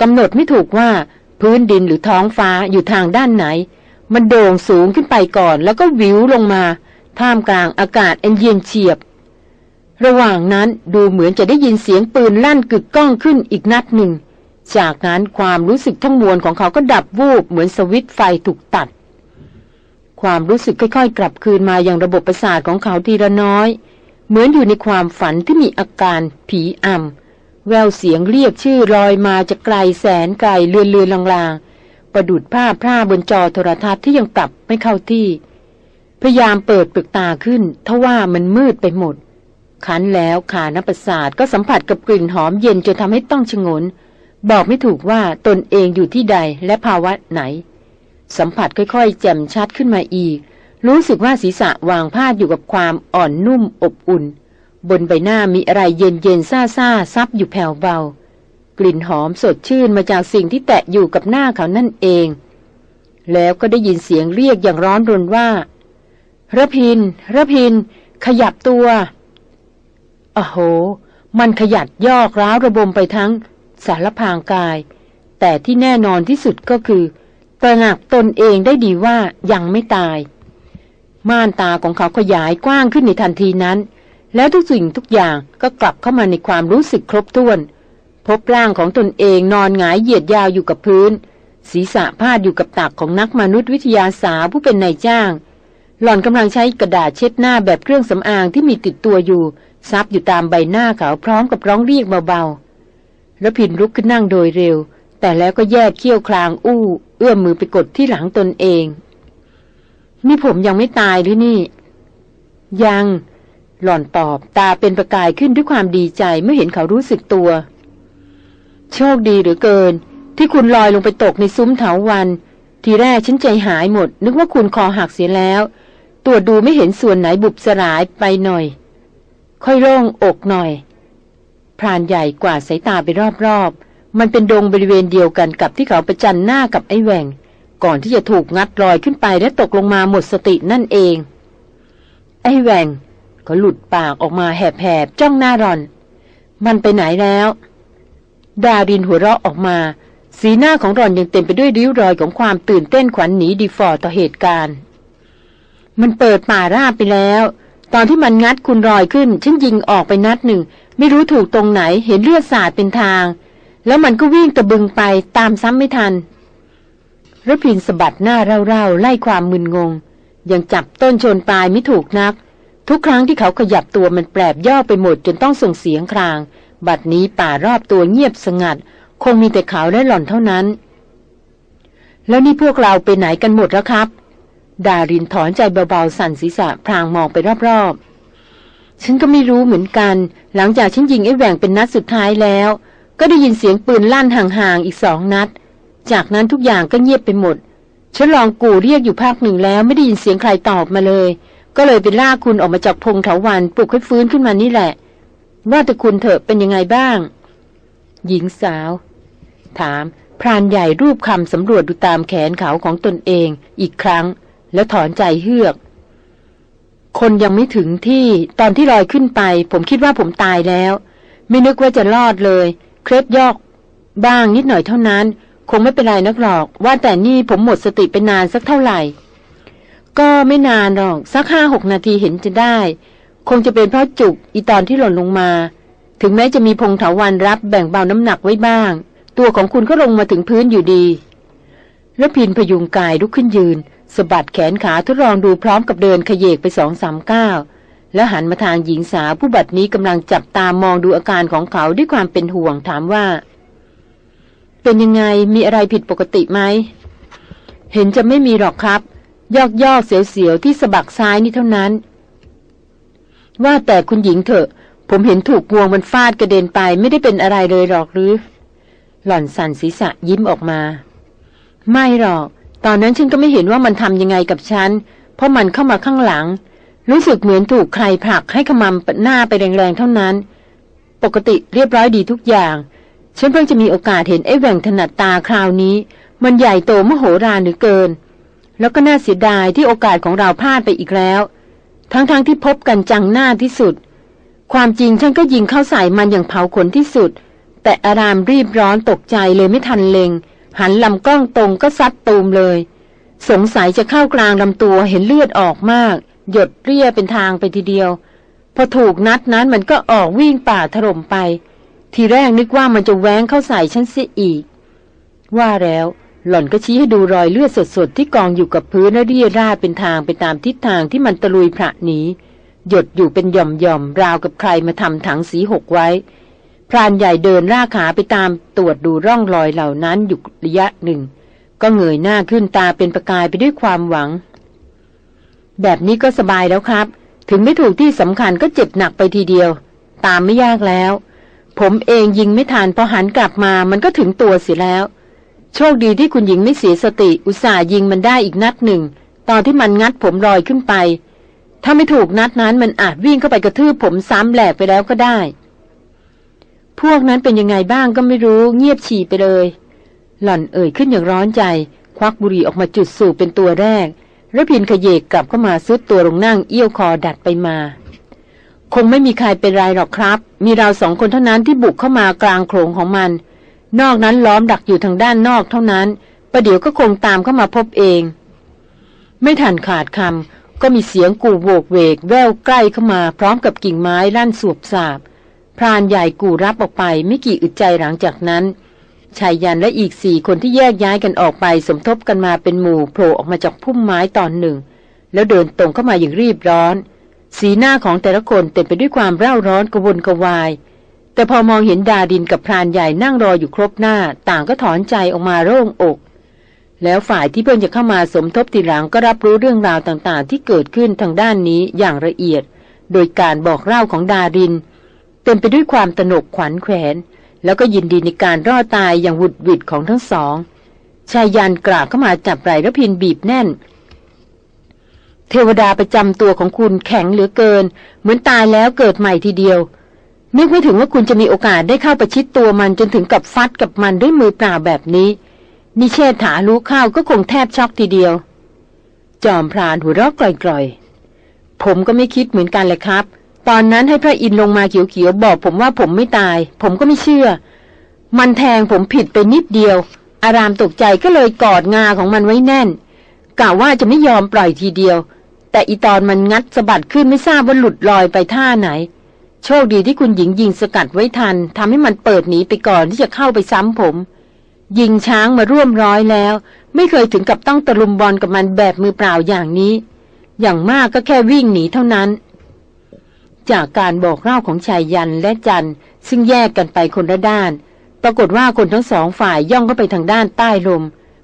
กำหนดไม่ถูกว่าพื้นดินหรือท้องฟ้าอยู่ทางด้านไหน มันโด่งสูงขึ้นไปก่อนแล้วก็วิวลงมา ท่ามกลางอากาศอันเย็นเฉียบ ระหว่างนั้นดูเหมือนจะได้ยินเสียงปืนลั่นกึกก้องขึ้นอีกนัดหนึ่ง จากนั้นความรู้สึกทั้งมวลของเขาก็ดับวูบเหมือนสวิตไฟถูกตัด ความรู้สึกค่อยๆ กลับคืนมาอย่างระบบประสาทของเขาทีละน้อย เหมือนอยู่ในความฝันที่มีอาการผีอำแววเสียงเรียกชื่อลอยมาจากไกลแสนไกลเลือนเลือนลางๆ ประดุดภาพพร่าบนจอโทรทัศน์ที่ยังปรับไม่เข้าที่ พยายามเปิดปึกตาขึ้นทว่ามันมืดไปหมดขันแล้วขานประสาทก็สัมผัสกับกลิ่นหอมเย็นจนทำให้ต้องชงน บอกไม่ถูกว่าตนเองอยู่ที่ใดและภาวะไหน สัมผัสค่อยๆ แจ่มชัดขึ้นมาอีก รู้สึกว่าศีรษะวางพาดอยู่กับความอ่อนนุ่มอบอุ่น บนใบหน้ามีอะไรเย็นเย็นซ่าซาซับอยู่แผ่วเบา กลิ่นหอมสดชื่นมาจากสิ่งที่แตะอยู่กับหน้าเขานั่นเอง แล้วก็ได้ยินเสียงเรียกอย่างร้อนรนว่าระพินระพิน ขยับตัวโอ้โห มันขยัดยอกร้าวระบมไปทั้งสารพางกาย แต่ที่แน่นอนที่สุดก็คือ ตระหนักตนเองได้ดีว่ายังไม่ตาย ม่านตาของเขาขยายกว้างขึ้นในทันทีนั้น แล้วทุกสิ่งทุกอย่างก็กลับเข้ามาในความรู้สึกครบถ้วน พบร่างของตนเองนอนหงายเหยียดยาวอยู่กับพื้น ศีรษะพาดอยู่กับตักของนักมนุษยวิทยาสาวผู้เป็นนายจ้าง หล่อนกำลังใช้กระดาษเช็ดหน้าแบบเครื่องสำอางที่มีติดตัวอยู่ซับอยู่ตามใบหน้าเขาพร้อมกับร้องเรียกเบาๆแล้วพินลุกขึ้นนั่งโดยเร็ว แต่แล้วก็แยกเขี้ยวคลางอู้ เอื้อมมือไปกดที่หลังตนเอง นี่ผมยังไม่ตายหรือนี่ ยัง หล่อนตอบตาเป็นประกายขึ้นด้วยความดีใจเมื่อเห็นเขารู้สึกตัว โชคดีหรือเกิน ที่คุณลอยลงไปตกในซุ้มเถาวัน ทีแรกฉันใจหายหมด นึกว่าคุณคอหักเสียแล้วตัวดูไม่เห็นส่วนไหนบุบสลายไปหน่อย ค่อยโล่งอกหน่อยพรานใหญ่กว่าสายตาไปรอบๆ มันเป็นดงบริเวณเดียวกันกับที่เขาประจันหน้ากับไอ้แหวงก่อนที่จะถูกงัดลอยขึ้นไปและตกลงมาหมดสตินั่นเอง ไอ้แหวงก็หลุดปากออกมาแหบๆจ้องหน้ารอน มันไปไหนแล้ว ดารินหัวเราะออกมา สีหน้าของรอนยังเต็มไปด้วยริ้วรอยของความตื่นเต้นขวัญหนีดีฟอร์ต่อเหตุการณ์ มันเปิดป่าราบไปแล้ว ตอนที่มันงัดคุณรอยขึ้นฉันยิงออกไปนัดหนึ่ง ไม่รู้ถูกตรงไหนเห็นเลือดสาดเป็นทาง แล้วมันก็วิ่งตะบึงไปตามซ้ำไม่ทันรพินสะบัดหน้าเร่าๆไล่ความมึนงง ยังจับต้นชนปลายไม่ถูกนัก ทุกครั้งที่เขาขยับตัวมันแปลบย่อไปหมดจนต้องส่งเสียงคราง บัดนี้ป่ารอบตัวเงียบสงัด คงมีแต่เขาและหล่อนเท่านั้น แล้วนี่พวกเราไปไหนกันหมดแล้วครับ ดารินถอนใจเบาๆสั่นศีรษะพลางมองไปรอบๆฉันก็ไม่รู้เหมือนกัน หลังจากฉันยิงไอ้แหว่งเป็นนัดสุดท้ายแล้ว ก็ได้ยินเสียงปืนลั่นห่างๆอีกสองนัด จากนั้นทุกอย่างก็เงียบไปหมดฉันลองกูเรียกอยู่ภาคหนึ่งแล้วไม่ได้ยินเสียงใครตอบมาเลย ก็เลยไปลากคุณออกมาจากพงเถาวันปลุกให้ฟื้นขึ้นมานี่แหละ ว่าแต่คุณเถอะเป็นยังไงบ้าง หญิงสาว ถาม พรานใหญ่รูปคำสำรวจดูตามแขนเขาของตนเอง อีกครั้ง แล้วถอนใจเฮือก คนยังไม่ถึงที่ตอนที่ลอยขึ้นไป ผมคิดว่าผมตายแล้ว ไม่นึกว่าจะรอดเลย เคล็ดยอก บ้างนิดหน่อยเท่านั้น คงไม่เป็นไรนักหรอก ว่าแต่นี่ผมหมดสติไปนานสักเท่าไหร่ ก็ไม่นานหรอก สักห้าหกนาทีเห็นจะได้ คงจะเป็นเพราะจุกอีตอนที่หล่นลงมา ถึงแม้จะมีพงเถาวันรับแบ่งเบาน้ำหนักไว้บ้าง ตัวของคุณก็ลงมาถึงพื้นอยู่ดีแล้วพินพยุงกายลุกขึ้นยืนสะบัดแขนขาทดลองดูพร้อมกับเดินขยเยกไปสองสามก้าว แล้วหันมาทางหญิงสาวผู้บัดนี้กำลังจับตามองดูอาการของเขาด้วยความเป็นห่วงถามว่า เป็นยังไงมีอะไรผิดปกติไหม เห็นจะไม่มีหรอกครับ ยอกยอกเสียวๆที่สะบักซ้ายนี่เท่านั้น ว่าแต่คุณหญิงเถอะ ผมเห็นถูกงวงมันฟาดกระเด็นไปไม่ได้เป็นอะไรเลยหรอกหรือ หล่อนสั่นศีรษะยิ้มออกมา ไม่หรอก ตอนนั้นฉันก็ไม่เห็นว่ามันทำยังไงกับฉันเพราะมันเข้ามาข้างหลัง รู้สึกเหมือนถูกใครผลักให้ขมำหน้าไปแรงๆเท่านั้น ปกติเรียบร้อยดีทุกอย่างฉันเพิ่งจะมีโอกาสเห็นไอ้แหว่งถนัดตาคราวนี้ มันใหญ่โตมโหฬารเหลือเกิน แล้วก็น่าเสียดายที่โอกาสของเราพลาดไปอีกแล้ว ทั้งๆทที่พบกันจังหน้าที่สุด ความจริงฉันก็ยิงเข้าใส่มันอย่างเผาขนที่สุด แต่อารามรีบร้อนตกใจเลยไม่ทันเลงหันลำกล้องตรงก็ซัดตูมเลย สงสัยจะเข้ากลางลำตัวเห็นเลือดออกมาก หยดเรียเป็นทางไปทีเดียว พอถูกนัดนั้นมันก็ออกวิ่งป่าถล่มไป ทีแรกนึกว่ามันจะแว้งเข้าใส่ฉันเสียอีก ว่าแล้วหล่อนก็ชี้ให้ดูรอยเลือดสดๆ ที่กองอยู่กับพื้นและเรียราเป็นทางไปตามทิศทางที่มันตะลุยพระหนีหยดอยู่เป็นหย่อมๆราวกับใครมาทำถังสีหกไว้ พรานใหญ่เดินร่าขาไปตามตรวจดูร่องรอยเหล่านั้นอยู่ระยะหนึ่ง ก็เงยหน้าขึ้นตาเป็นประกายไปด้วยความหวัง แบบนี้ก็สบายแล้วครับ ถึงไม่ถูกที่สำคัญก็เจ็บหนักไปทีเดียว ตามไม่ยากแล้ว ผมเองยิงไม่ทันพอหันกลับมามันก็ถึงตัวเสียแล้ว โชคดีที่คุณหญิงไม่เสียสติอุตส่าห์ยิงมันได้อีกนัดหนึ่ง ตอนที่มันงัดผมลอยขึ้นไป ถ้าไม่ถูกนัดนั้นมันอาจวิ่งเข้าไปกระทืบผมซ้ำแหลกไปแล้วก็ได้ พวกนั้นเป็นยังไงบ้างก็ไม่รู้ เงียบฉี่ไปเลย หล่อนเอ่ยขึ้นอย่างร้อนใจ ควักบุหรี่ออกมาจุดสูบเป็นตัวแรก แล้วพินขยเยกกลับเข้ามาซุดตัวลงนั่งเอี้ยวคอดัดไปมา คงไม่มีใครเป็นไรหรอกครับ มีเราสองคนเท่านั้นที่บุกเข้ามากลางโขงของมัน นอกนั้นล้อมดักอยู่ทางด้านนอกเท่านั้น ประเดี๋ยวก็คงตามเข้ามาพบเอง ไม่ทันขาดคำก็มีเสียงกู่โวกเวก แววใกล้เข้ามา พร้อมกับกิ่งไม้ลั่นสวบสาบพรานใหญ่กู่รับออกไปไม่กี่อึดใจหลังจากนั้น ชายยันและอีกสี่คนที่แยกย้ายกันออกไปสมทบกันมาเป็นหมู่โผล่ออกมาจากพุ่มไม้ตอนหนึ่ง แล้วเดินตรงเข้ามาอย่างรีบร้อน สีหน้าของแต่ละคนเต็มไปด้วยความเร่าร้อนกระวนกระวาย แต่พอมองเห็นดาดินกับพรานใหญ่นั่งรออยู่ครบหน้า ต่างก็ถอนใจออกมาโล่งอก แล้วฝ่ายที่เพิ่งจะเข้ามาสมทบทีหลังก็รับรู้เรื่องราวต่างๆ ที่เกิดขึ้นทางด้านนี้อย่างละเอียด โดยการบอกเล่าของดาดิน เต็มไปด้วยความตนกขวัญแขวน แล้วก็ยินดีในการรอดตายอย่างหุดหวิดของทั้งสอง ชายยันกราบเข้ามาจับไหล่ระพินบีบแน่น เทวดาประจำตัวของคุณแข็งเหลือเกิน เหมือนตายแล้วเกิดใหม่ทีเดียว นึกไม่ถึงว่าคุณจะมีโอกาสได้เข้าประชิดตัวมันจนถึงกับฟัดกับมันด้วยมือเปล่าแบบนี้ นิเชษฐารู้ข้าวก็คงแทบช็อกทีเดียว จอมพรานหัวเราะกร่อยๆผมก็ไม่คิดเหมือนกันเลยครับ ตอนนั้นให้พระอินทร์ลงมาเขียวๆบอกผมว่าผมไม่ตาย ผมก็ไม่เชื่อ มันแทงผมผิดไปนิดเดียว อารามตกใจก็เลยกอดงาของมันไว้แน่นกะว่าจะไม่ยอมปล่อยทีเดียว แต่อีตอนมันงัดสะบัดขึ้นไม่ทราบว่าหลุดลอยไปท่าไหน โชคดีที่คุณหญิงยิงสกัดไว้ทันทำให้มันเปิดหนีไปก่อนที่จะเข้าไปซ้ำผม ยิงช้างมาร่วมร้อยแล้ว ไม่เคยถึงกับต้องตะลุมบอลกับมันแบบมือเปล่าอย่างนี้ อย่างมากก็แค่วิ่งหนีเท่านั้น จากการบอกเล่าของชายยันและจันซึ่งแยกกันไปคนละด้าน ปรากฏว่าคนทั้งสองฝ่ายย่องเข้าไปทางด้านใต้ลม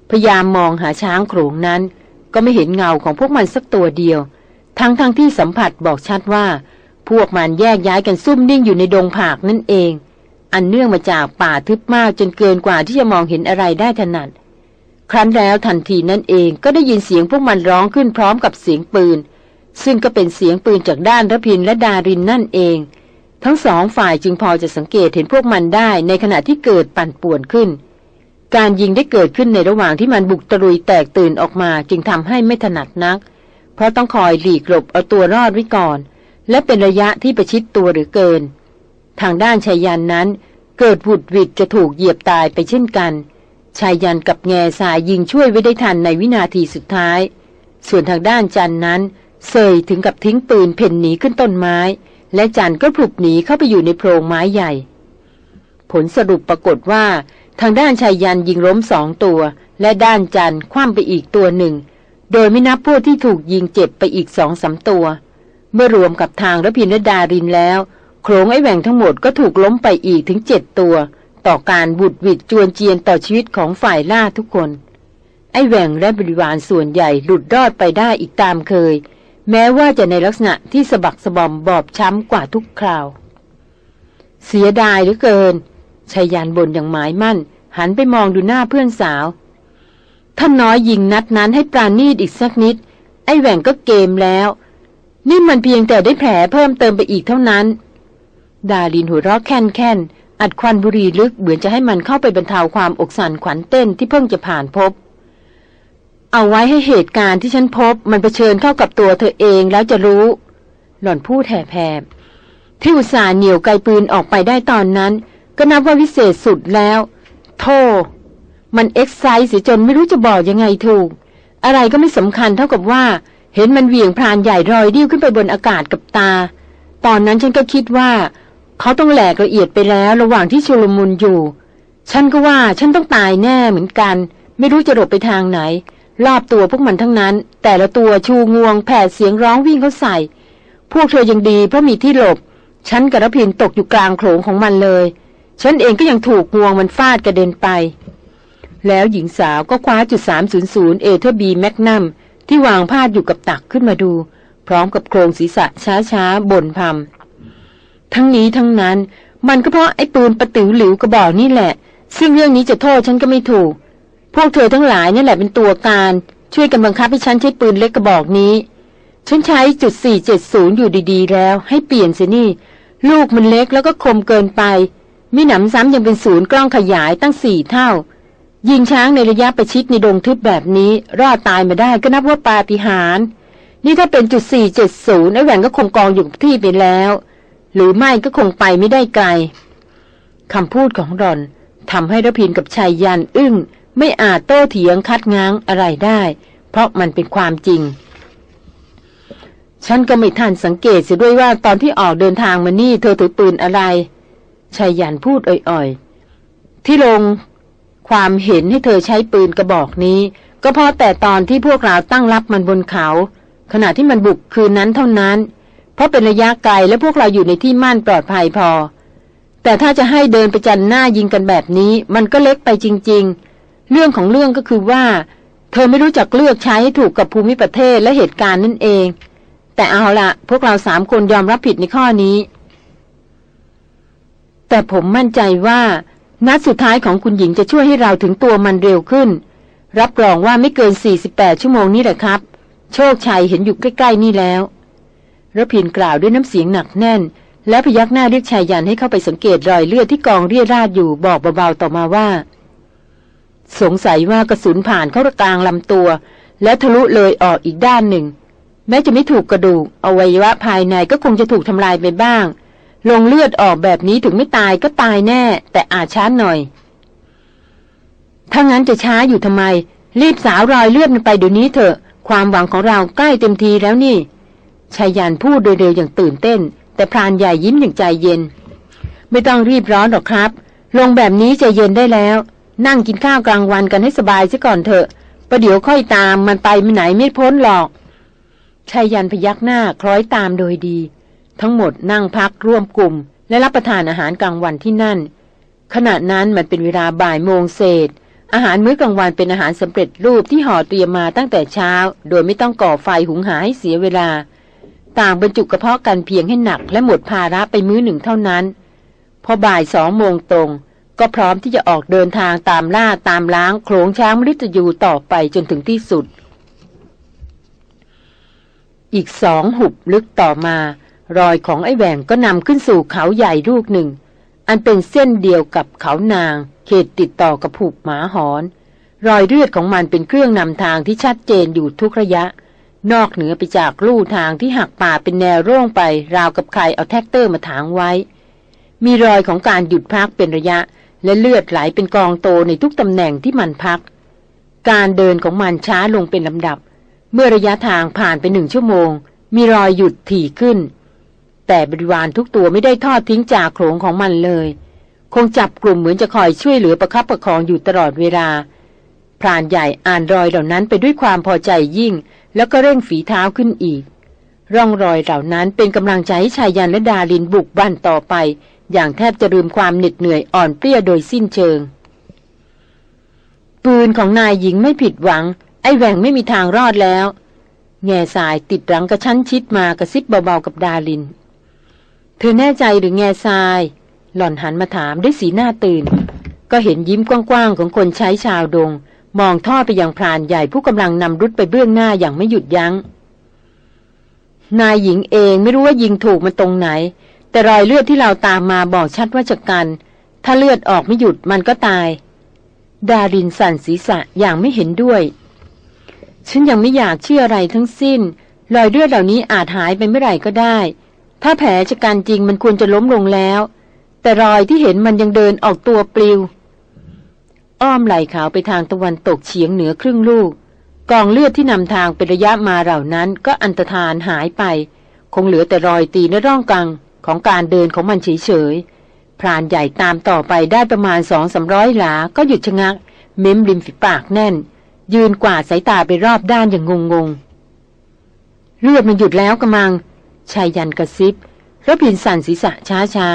พยายามมองหาช้างโขลงนั้น ก็ไม่เห็นเงาของพวกมันสักตัวเดียว ทั้งๆทที่สัมผัสบอกชัดว่า พวกมันแยกย้ายกันซุ่มนิ่งอยู่ในดงผากนั่นเอง อันเนื่องมาจากป่าทึบมากจนเกินกว่าที่จะมองเห็นอะไรได้ถนัดครั้นแล้วทันทีนั่นเองก็ได้ยินเสียงพวกมันร้องขึ้นพร้อมกับเสียงปืน ซึ่งก็เป็นเสียงปืนจากด้านระพินและดารินนั่นเอง ทั้งสองฝ่ายจึงพอจะสังเกตเห็นพวกมันได้ในขณะที่เกิดปั่นป่วนขึ้น การยิงได้เกิดขึ้นในระหว่างที่มันบุกตะลุยแตกตื่นออกมาจึงทำให้ไม่ถนัดนัก เพราะต้องคอยหลีกหลบเอาตัวรอดไว้ก่อน และเป็นระยะที่ประชิดตัวหรือเกิน ทางด้านชายยันนั้น เกิดบุดวิดจะถูกเหยียบตายไปเช่นกันชายยันกับแง่สายยิงช่วยไว้ได้ทันในวินาทีสุดท้าย ส่วนทางด้านจันนั้น เสยถึงกับทิ้งปืนเพ่นหนีขึ้นต้นไม้ และจันก็ผลุบหนีเข้าไปอยู่ในโพรงไม้ใหญ่ ผลสรุปปรากฏว่า ทางด้านชายยันยิงล้มสองตัว และด้านจันคว่ำไปอีกตัวหนึ่ง โดยไม่นับพวกที่ถูกยิงเจ็บไปอีกสองสาตัว เมื่อรวมกับทางระพินดารินแล้วโครงไอ้แหว่งทั้งหมดก็ถูกล้มไปอีกถึงเจ็ดตัว ต่อการบุดวิดจวนเจียนต่อชีวิตของฝ่ายล่าทุกคน ไอ้แหว่งและบริวารส่วนใหญ่หลุดรอดไปได้อีกตามเคย แม้ว่าจะในลักษณะที่สะบักสะบอมบอบช้ำกว่าทุกคราว เสียดายเหลือเกินชายันบนอย่างหมายมั่น หันไปมองดูหน้าเพื่อนสาว ท่านน้อยยิงนัดนั้นให้ปราณีตอีกสักนิด ไอ้แหว่งก็เกมแล้ว นี่มันเพียงแต่ได้แผลเพิ่มเติมไปอีกเท่านั้น ดาลินหัวเราะแค่นแค่นอัดควันบุหรี่ลึกเหมือนจะให้มันเข้าไปบรรเทาความอกสั่นขวัญเต้นที่เพิ่งจะผ่านพบ เอาไว้ให้เหตุการณ์ที่ฉันพบ มันเผชิญเข้ากับตัวเธอเองแล้วจะรู้ หล่อนพูดแผบที่อุตส่าห์เหนี่ยวไกลปืนออกไปได้ตอนนั้น ก็นับว่าวิเศษสุดแล้วโธ่มันเอ็กไซส์เสียจนไม่รู้จะบอกยังไงถูก อะไรก็ไม่สำคัญเท่ากับว่า เห็นมันเหวี่ยงพรานใหญ่รอยดิ้วขึ้นไปบนอากาศกับตา ตอนนั้นฉันก็คิดว่า เขาต้องแหลกละเอียดไปแล้วระหว่างที่ชุลมุนอยู่ ฉันก็ว่าฉันต้องตายแน่เหมือนกัน ไม่รู้จะหลบไปทางไหน รอบตัวพวกมันทั้งนั้น แต่ละตัวชูงวงแผดเสียงร้องวิ่งเขาใส่ พวกเธอยังดีเพราะมีที่หลบ ฉันกับรพินตกอยู่กลางโขลงของมันเลย ฉันเองก็ยังถูกงวงมันฟาดกระเด็นไป แล้วหญิงสาวก็คว้าจุด300เอเธอร์บีแมกนัมที่วางพาดอยู่กับตักขึ้นมาดู พร้อมกับโครงศีรษะช้าๆบ่นพำทั้งนี้ทั้งนั้น มันก็เพราะไอ้ปืนประติ๋วหลิวกระบอกนี่แหละ ซึ่งเรื่องนี้จะโทษฉันก็ไม่ถูก พวกเธอทั้งหลายนี่แหละเป็นตัวการ ช่วยกันบังคับให้ฉันใช้ปืนเล็กกระบอกนี้ ฉันใช้จุด470อยู่ดีๆ แล้ว ให้เปลี่ยนสินี่ ลูกมันเล็กแล้วก็คมเกินไปมิหนำซ้ำยังเป็นศูนย์กล้องขยายตั้งสี่เท่า ยิงช้างในระยะประชิดในดงทึบแบบนี้ รอดตายมาได้ก็นับว่าปาฏิหาริย์นี่ถ้าเป็นจุด470ไอ้แหวนก็คงกองอยู่ที่ไปแล้ว หรือไม่ก็คงไปไม่ได้ไกลคำพูดของรอนทำให้ระพินกับชายยันอึ้ง ไม่อาจโต้เถียงคัดง้างอะไรได้ เพราะมันเป็นความจริง ฉันก็ไม่ทันสังเกตเสียด้วยว่าตอนที่ออกเดินทางมานี่เธอถือปืนอะไรชายยันพูดอ่อยๆ ที่ลงความเห็นให้เธอใช้ปืนกระบอกนี้ ก็เพราะแต่ตอนที่พวกเราตั้งรับมันบนเขา ขณะที่มันบุกคืนนั้นเท่านั้น เพราะเป็นระยะไกลและพวกเราอยู่ในที่มั่นปลอดภัยพอ แต่ถ้าจะให้เดินไปจันหน้ายิงกันแบบนี้ มันก็เล็กไปจริงๆ เรื่องของเรื่องก็คือว่า เธอไม่รู้จักเลือกใช้ให้ถูกกับภูมิประเทศและเหตุการณ์นั่นเอง แต่เอาละพวกเราสามคนยอมรับผิดในข้อนี้ แต่ผมมั่นใจว่า นัดสุดท้ายของคุณหญิงจะช่วยให้เราถึงตัวมันเร็วขึ้น รับรองว่าไม่เกิน 48 ชั่วโมงนี้แหละครับ โชคชัยเห็นอยู่ใกล้ๆนี่แล้วระพินกล่าวด้วยน้ำเสียงหนักแน่น และพยักหน้าเรียกชายยันให้เข้าไปสังเกตรอยเลือดที่กองเรียราดอยู่บอกเบาๆต่อมาว่า สงสัยว่ากระสุนผ่านเข้ากลางลำตัว และทะลุเลยออกอีกด้านหนึ่ง แม้จะไม่ถูกกระดูกอวัยวะภายในก็คงจะถูกทำลายไปบ้าง ลงเลือดออกแบบนี้ถึงไม่ตายก็ตายแน่ แต่อาจช้าหน่อย ถ้างั้นจะช้าอยู่ทำไม รีบสาวรอยเลือดมันไปเดี๋ยวนี้เถอะ ความหวังของเราใกล้เต็มทีแล้วนี่ชายยานพูดโดยเร็วอย่างตื่นเต้น แต่พรานใหญ่ยิ้มอย่างใจเย็น ไม่ต้องรีบร้อนหรอกครับ ลงแบบนี้ใจเย็นได้แล้ว นั่งกินข้าวกลางวันกันให้สบายซะก่อนเถอะประเดี๋ยวค่อยตามมันไปไม่ไหนไม่พ้นหรอกชายยันพยักหน้าคล้อยตามโดยดี ทั้งหมดนั่งพักร่วมกลุ่ม และรับประทานอาหารกลางวันที่นั่น ขณะนั้นมันเป็นเวลาบ่ายโมงเศษ อาหารมื้อกลางวันเป็นอาหารสำเร็จรูปที่ห่อเตรียมมาตั้งแต่เช้า โดยไม่ต้องก่อไฟหุงหาให้เสียเวลา ต่างบรรจุกระเพาะกันเพียงให้หนัก และหมดภาระไปมื้อหนึ่งเท่านั้น พอบ่ายสองโมงตรง ก็พร้อมที่จะออกเดินทางตามล่าตามล้างโขลงช้างมฤตยูต่อไปจนถึงที่สุด อีกสองหุบลึกต่อมา รอยของไอ้แหว่งก็นำขึ้นสู่เขาใหญ่ลูกหนึ่ง อันเป็นเส้นเดียวกับเขานาง เขตติดต่อกับผูกหมาหอน รอยเลือดของมันเป็นเครื่องนำทางที่ชัดเจนอยู่ทุกระยะ นอกเหนือไปจากลู่ทางที่หักป่าเป็นแนวร่องไป ราวกับใครเอาแทรกเตอร์มาถางไว้ มีรอยของการหยุดพักเป็นระยะ และเลือดไหลเป็นกองโตในทุกตำแหน่งที่มันพัก การเดินของมันช้าลงเป็นลำดับ เมื่อระยะทางผ่านไปหนึ่งชั่วโมง มีรอยหยุดถี่ขึ้น แต่บริวารทุกตัวไม่ได้ทอดทิ้งจากโขงของมันเลย คงจับกลุ่มเหมือนจะคอยช่วยเหลือประคับประคองอยู่ตลอดเวลาพรานใหญ่อ่านรอยเหล่านั้นไปด้วยความพอใจยิ่ง แล้วก็เร่งฝีเท้าขึ้นอีก ร่องรอยเหล่านั้นเป็นกำลังใจให้ชายยันและดาลินบุกบ้านต่อไป อย่างแทบจะลืมความเหน็ดเหนื่อยอ่อนเปรี้ยโดยสิ้นเชิง ปืนของนายหญิงไม่ผิดหวัง ไอ้แหว่งไม่มีทางรอดแล้ว แง่สายติดหลังกระชั้นชิดมากระซิบเบาๆกับดาลิน เธอแน่ใจหรือแง่ทราย หล่อนหันมาถามด้วยสีหน้าตื่น ก็เห็นยิ้มกว้างๆของคนใช้ชาวดง มองท่อไปยังพรานใหญ่ผู้กำลังนำรุดไปเบื้องหน้าอย่างไม่หยุดยัง้งนายหญิงเองไม่รู้ว่ายิงถูกมันตรงไหน แต่รอยเลือดที่เราตามมาบอกชัดว่าจากกัน ถ้าเลือดออกไม่หยุดมันก็ตาย ดารินสั่นศีรษะอย่างไม่เห็นด้วย ฉันยังไม่อยากเชื่ออะไรทั้งสิ้น รอยเลือดเหล่านี้อาจหายไปเมื่อไหร่ก็ได้ ถ้าแผลจากการจริงมันควรจะล้มลงแล้ว แต่รอยที่เห็นมันยังเดินออกตัวปลิว อ้อมไหล่ขาวไปทางตะวันตกเฉียงเหนือครึ่งลูก กองเลือดที่นำทางเป็นระยะมาเหล่านั้นก็อันตรธานหายไป คงเหลือแต่รอยตีและร่องกลาง ของการเดินของมันเฉยๆพรานใหญ่ตามต่อไปได้ประมาณสองสาร้อยหลา ก็หยุดชะงัก เม้มริมฝีปากแน่น ยืนกวาดสายตาไปรอบด้านอย่างงงๆ เลือดมันหยุดแล้วกระมังชายยันกระซิบแล้วพินสั่นศีรษะช้า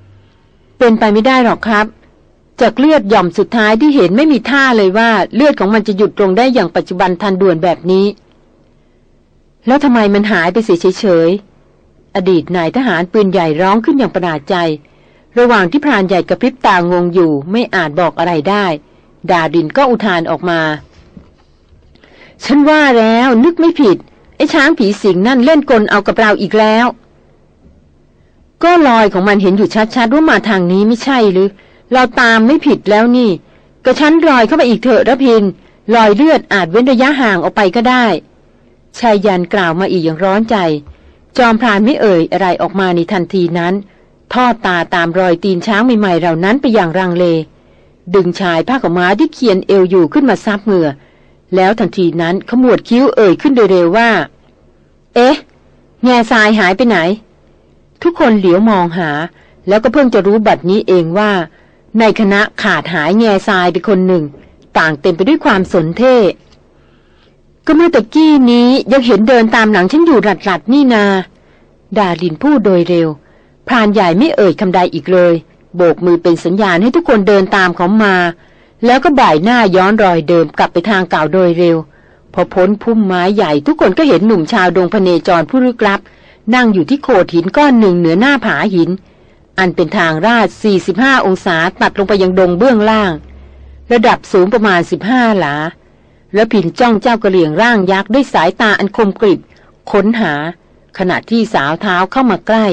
ๆ เป็นไปไม่ได้หรอกครับ จากเลือดหย่อมสุดท้ายที่เห็นไม่มีท่าเลยว่าเลือดของมันจะหยุดลงได้อย่างปัจจุบันทันด่วนแบบนี้ แล้วทำไมมันหายไปเสียเฉยๆ อดีตนายทหารปืนใหญ่ร้องขึ้นอย่างประหลาดใจ ระหว่างที่พรานใหญ่กระพริบตางงอยู่ไม่อาจบอกอะไรได้ ดาดินก็อุทานออกมา ฉันว่าแล้วนึกไม่ผิด ไอ้ช้างผีสิงนั่นเล่นกลเอากับเราอีกแล้ว ก็รอยของมันเห็นอยู่ชัดๆว่ามาทางนี้ไม่ใช่หรือ เราตามไม่ผิดแล้วนี่กระชั้นรอยเข้าไปอีกเถอะระพินรอยเลือดอาจเว้นระยะห่างออกไปก็ได้ชายยันกล่าวมาอีกอย่างร้อนใจ จอมพรานไม่เอ่ยอะไรออกมาในทันทีนั้น ทอดตาตามรอยตีนช้างใหม่ๆเหล่านั้นไปอย่างรังเล ดึงชายผ้าขม้าที่เคียนเอวอยู่ขึ้นมาซับเหงื่อ แล้วทันทีนั้นขมวดคิ้วเอ่ยขึ้นโดยเร็วว่า เอ๊ะ แง่ทรายหายไปไหน ทุกคนเหลียวมองหา แล้วก็เพิ่งจะรู้บัดนี้เองว่า ในคณะขาดหายแง่ทรายไปคนหนึ่ง ต่างเต็มไปด้วยความสนเท่ ก็เมื่อตะกี้นี้ยังเห็นเดินตามหลังฉันอยู่หลัดๆนี่นา ดาลินพูดโดยเร็ว พรานใหญ่ไม่เอ่ยคำใดอีกเลย โบกมือเป็นสัญญาณให้ทุกคนเดินตามเขามา แล้วก็บ่ายหน้าย้อนรอยเดิมกลับไปทางเก่าโดยเร็ว พอพ้นพุ่มไม้ใหญ่ทุกคนก็เห็นหนุ่มชาวดงพเนจรผู้ลึกลับ นั่งอยู่ที่โขดหินก้อนหนึ่งเหนือหน้าผาหิน อันเป็นทางราด 45 องศาตัดลงไปยังดงเบื้องล่าง ระดับสูงประมาณ 15 หลา แล้วผินจ้องเจ้ากระเหลี่ยงร่างยักษ์ด้วยสายตาอันคมกริบค้นหา ขณะที่สาวเท้าเข้ามาใกล้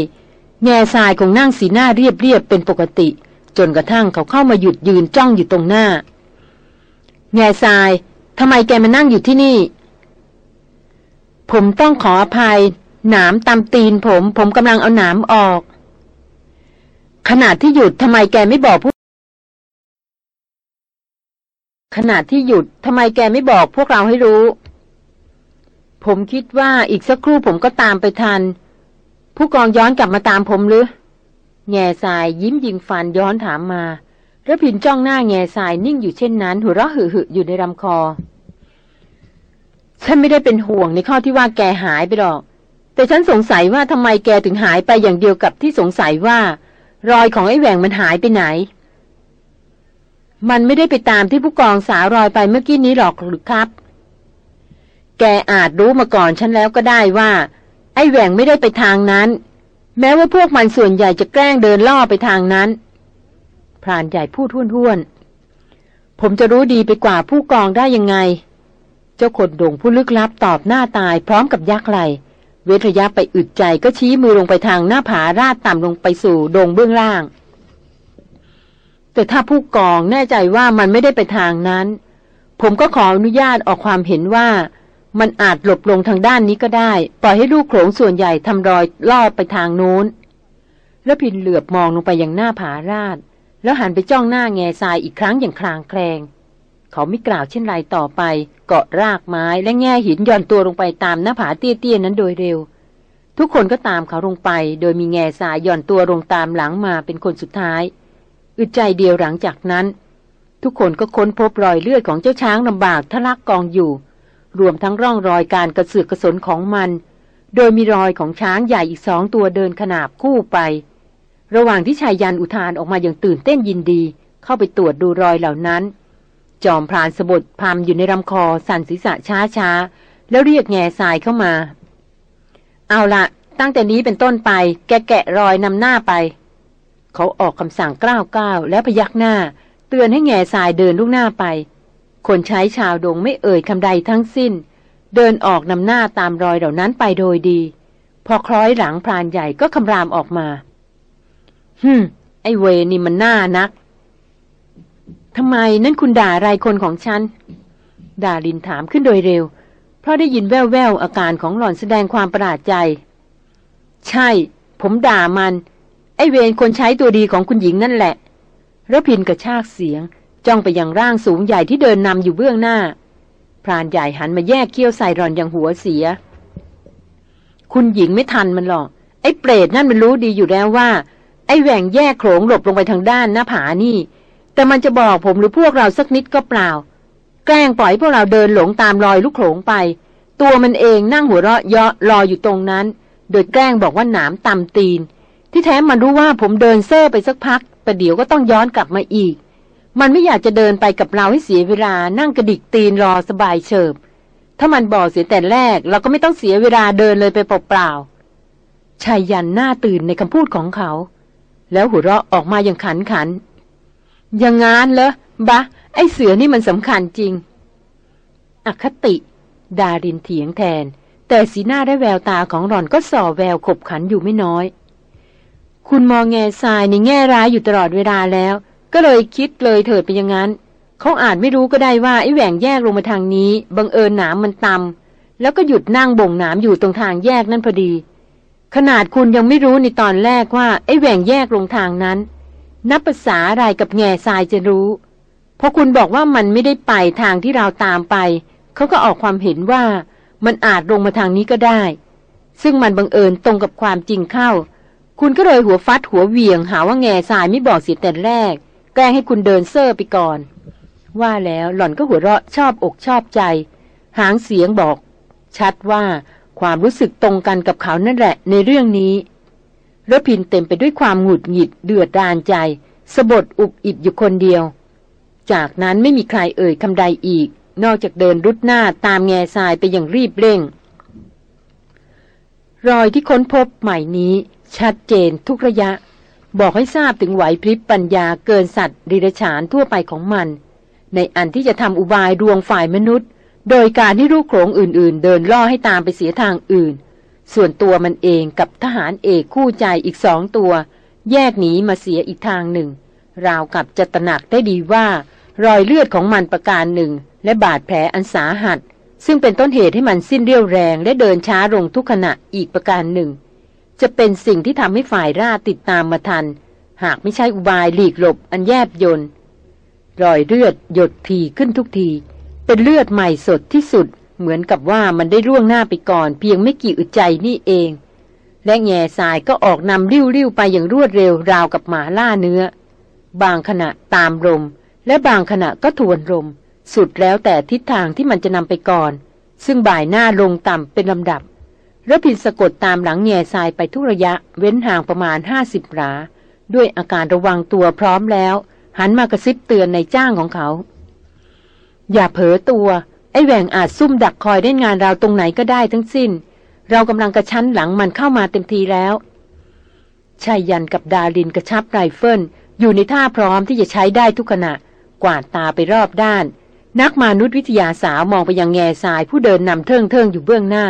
แง่ทรายคงนั่งสีหน้าเรียบๆเป็นปกติ จนกระทั่งเขาเข้ามาหยุดยืนจ้องอยู่ตรงหน้า แง่ทรายทำไมแกมานั่งอยู่ที่นี่ ผมต้องขออภัย หนามตำตีนผม ผมกำลังเอาหนามออก ขณะที่หยุดทำไมแกไม่บอกพวก ขณะที่หยุดทำไมแกไม่บอกพวกเราให้รู้ ผมคิดว่าอีกสักครู่ผมก็ตามไปทัน ผู้กองย้อนกลับมาตามผมหรือ แง่ทรายยิ้มยิงฟันย้อนถามมาระพินจ้องหน้าแง่ทรายนิ่งอยู่เช่นนั้น หัวเราะหึ่อยู่ในลำคอ ฉันไม่ได้เป็นห่วงในข้อที่ว่าแกหายไปหรอก แต่ฉันสงสัยว่าทำไมแกถึงหายไปอย่างเดียวกับที่สงสัยว่า รอยของไอ้แหว่งมันหายไปไหน มันไม่ได้ไปตามที่ผู้กองสาวรอยไปเมื่อกี้นี้หรอกหรือครับ แกอาจรู้มาก่อนฉันแล้วก็ได้ว่า ไอ้แหว่งไม่ได้ไปทางนั้น แม้ว่าพวกมันส่วนใหญ่จะแกล้งเดินล่อไปทางนั้น พรานใหญ่พูดห้วนๆ ผมจะรู้ดีไปกว่าผู้กองได้ยังไง เจ้าขดดงผู้ลึกลับตอบหน้าตายพร้อมกับยักไหลเวทระยะไปอึดใจก็ชี้มือลงไปทางหน้าผาราดต่ำลงไปสู่ดงเบื้องล่าง แต่ถ้าผู้กองแน่ใจว่ามันไม่ได้ไปทางนั้น ผมก็ขออนุญาตออกความเห็นว่า มันอาจหลบลงทางด้านนี้ก็ได้ ปล่อยให้ลูกโขลงส่วนใหญ่ทำรอยล่อไปทางโน้นแล้วพินเหลือบมองลงไปยังหน้าผาราดแล้วหันไปจ้องหน้าแง่ทรายอีกครั้งอย่างคลางแคลง เขาไม่กล่าวเช่นไรต่อไป เกาะรากไม้และแง่หินย่อนตัวลงไปตามหน้าผาเตี้ยๆนั้นโดยเร็ว ทุกคนก็ตามเขาลงไป โดยมีแง่ทรายย่อนตัวลงตามหลังมาเป็นคนสุดท้าย อึดใจเดียวหลังจากนั้น ทุกคนก็ค้นพบรอยเลือดของเจ้าช้างลำบากทะลักกองอยู่ รวมทั้งร่องรอยการกระเสือกกระสนของมัน โดยมีรอยของช้างใหญ่อีกสองตัวเดินขนาบคู่ไป ระหว่างที่ชายยันอุทานออกมาอย่างตื่นเต้นยินดี เข้าไปตรวจดูรอยเหล่านั้น จอมพรานสะบดพามอยู่ในลำคอสั่นศีรษะช้าช้าแล้วเรียกแง่ทรายเข้ามา เอาละตั้งแต่นี้เป็นต้นไป แกแกะรอยนำหน้าไป เขาออกคำสั่งกล้าวก้าวแล้วพยักหน้า เตือนให้แง่ทรายเดินลูกหน้าไป คนใช้ชาวดงไม่เอ่ยคำใดทั้งสิ้น เดินออกนำหน้าตามรอยเหล่านั้นไปโดยดี พอคล้อยหลังพรานใหญ่ก็คำรามออกมาฮึมไอเวนี่มันน่านักทำไมนั่นคุณด่าอะไรคนของฉัน ดาลินถามขึ้นโดยเร็ว เพราะได้ยินแว่วๆอาการของหล่อนแสดงความประหลาดใจ ใช่ ผมด่ามัน ไอเวรคนใช้ตัวดีของคุณหญิงนั่นแหละระพินกระชากเสียง จ้องไปยังร่างสูงใหญ่ที่เดินนำอยู่เบื้องหน้า พรานใหญ่หันมาแยกเขี้ยวใส่รอนอย่างหัวเสีย คุณหญิงไม่ทันมันหรอก ไอ้เปรตนั่นมันรู้ดีอยู่แล้วว่า ไอ้แหว่งแยกโขงหลบลงไปทางด้านหน้าผานี่ แต่มันจะบอกผมหรือพวกเราสักนิดก็เปล่า แกล้งปล่อยพวกเราเดินหลงตามรอยลูกโขงไป ตัวมันเองนั่งหัวเราะเยาะรออยู่ตรงนั้น โดยแกล้งบอกว่าหนามตำตีน ที่แท้มันรู้ว่าผมเดินเซ่อไปสักพักแต่เดี๋ยวก็ต้องย้อนกลับมาอีก มันไม่อยากจะเดินไปกับเราให้เสียเวลานั่งกระดิกตีนรอสบายเฉิบ ถ้ามันบอกเสียแต่แรก เราก็ไม่ต้องเสียเวลาเดินเลยไปเปล่าๆชายยันหน้าตื่นในคำพูดของเขา แล้วหัวเราะออกมาอย่างขันขันอย่างงานเหรอบะ ไอเสือนี่มันสำคัญจริง อคติ ดารินเถียงแทน แต่สีหน้าและแววตาของหล่อนก็ส่อแววขบขันอยู่ไม่น้อย คุณมองแง่ทรายในแง่ร้ายอยู่ตลอดเวลาแล้ว ก็เลยคิดเลยเถิดไปอย่างนั้น เขาอาจไม่รู้ก็ได้ว่าไอ้แหว่งแยกลงมาทางนี้ บังเอิญหนามมันตำแล้วก็หยุดนั่งบ่งหนามอยู่ตรงทางแยกนั่นพอดี ขนาดคุณยังไม่รู้ในตอนแรกว่าไอ้แหว่งแยกลงทางนั้น นับภาษาอะไรกับแง่ทรายจะรู้พอคุณบอกว่ามันไม่ได้ไปทางที่เราตามไป เขาก็ออกความเห็นว่ามันอาจลงมาทางนี้ก็ได้ ซึ่งมันบังเอิญตรงกับความจริงเข้า คุณก็เลยหัวฟัดหัวเวียง หาว่าแง่ทรายไม่บอกเสียแต่แรก แกล้งให้คุณเดินเซอร์ไปก่อน ว่าแล้วหล่อนก็หัวเราะชอบอกชอบใจ หางเสียงบอก ชัดว่าความรู้สึกตรงกันกับเขานั่นแหละ ในเรื่องนี้ระพินเต็มไปด้วยความหงุดหงิดเดือดดานใจสะบดอุบอิบอยู่คนเดียว จากนั้นไม่มีใครเอ่ยคำใดอีก นอกจากเดินรุดหน้าตามแง่ทรายไปอย่างรีบเร่ง รอยที่ค้นพบใหม่นี้ชัดเจนทุกระยะ บอกให้ทราบถึงไหวพริบปัญญาเกินสัตว์ดิรฉานทั่วไปของมัน ในอันที่จะทำอุบายรวงฝ่ายมนุษย์ โดยการที่ลูกโขงอื่นๆ เดินล่อให้ตามไปเสียทางอื่น ส่วนตัวมันเองกับทหารเอกคู่ใจอีกสองตัว แยกหนีมาเสียอีกทางหนึ่ง ราวกับจะตระหนักได้ดีว่ารอยเลือดของมันประการหนึ่ง และบาดแผลอันสาหัส ซึ่งเป็นต้นเหตุให้มันสิ้นเรี่ยวแรงและเดินช้าลงทุกขณะอีกประการหนึ่ง จะเป็นสิ่งที่ทำให้ฝ่ายราติดตามมาทัน หากไม่ใช่อุบายหลีกหลบอันแยบยนรอยเลือดหยดทีขึ้นทุกที เป็นเลือดใหม่สดที่สุด เหมือนกับว่ามันได้ร่วงหน้าไปก่อน เพียงไม่กี่อึดใจนี่เอง และแง่ทรายก็ออกนำริ้วๆไปอย่างรวดเร็วราวกับหมาล่าเนื้อ บางขณะตามลมและบางขณะก็ทวนลมสุดแล้วแต่ทิศทางที่มันจะนำไปก่อน ซึ่งบ่ายหน้าลงต่ำเป็นลำดับ ระพินสะกดตามหลังแง่ทรายไปทุกระยะ เว้นห่างประมาณห้าสิบหลา ด้วยอาการระวังตัวพร้อมแล้ว หันมากระซิบเตือนในจ้างของเขา อย่าเผลอตัว ไอ้แหว่งอาจซุ่มดักคอยได้งานเราตรงไหนก็ได้ทั้งสิ้น เรากำลังกระชั้นหลังมันเข้ามาเต็มทีแล้วไชยยันต์กับดารินกระชับไรเฟิลอยู่ในท่าพร้อมที่จะใช้ได้ทุกขณะ กวาดตาไปรอบด้าน นักมนุษยวิทยาสาวมองไปยังแง่ทรายผู้เดินนำเทิงเทิงอยู่เบื้องหน้า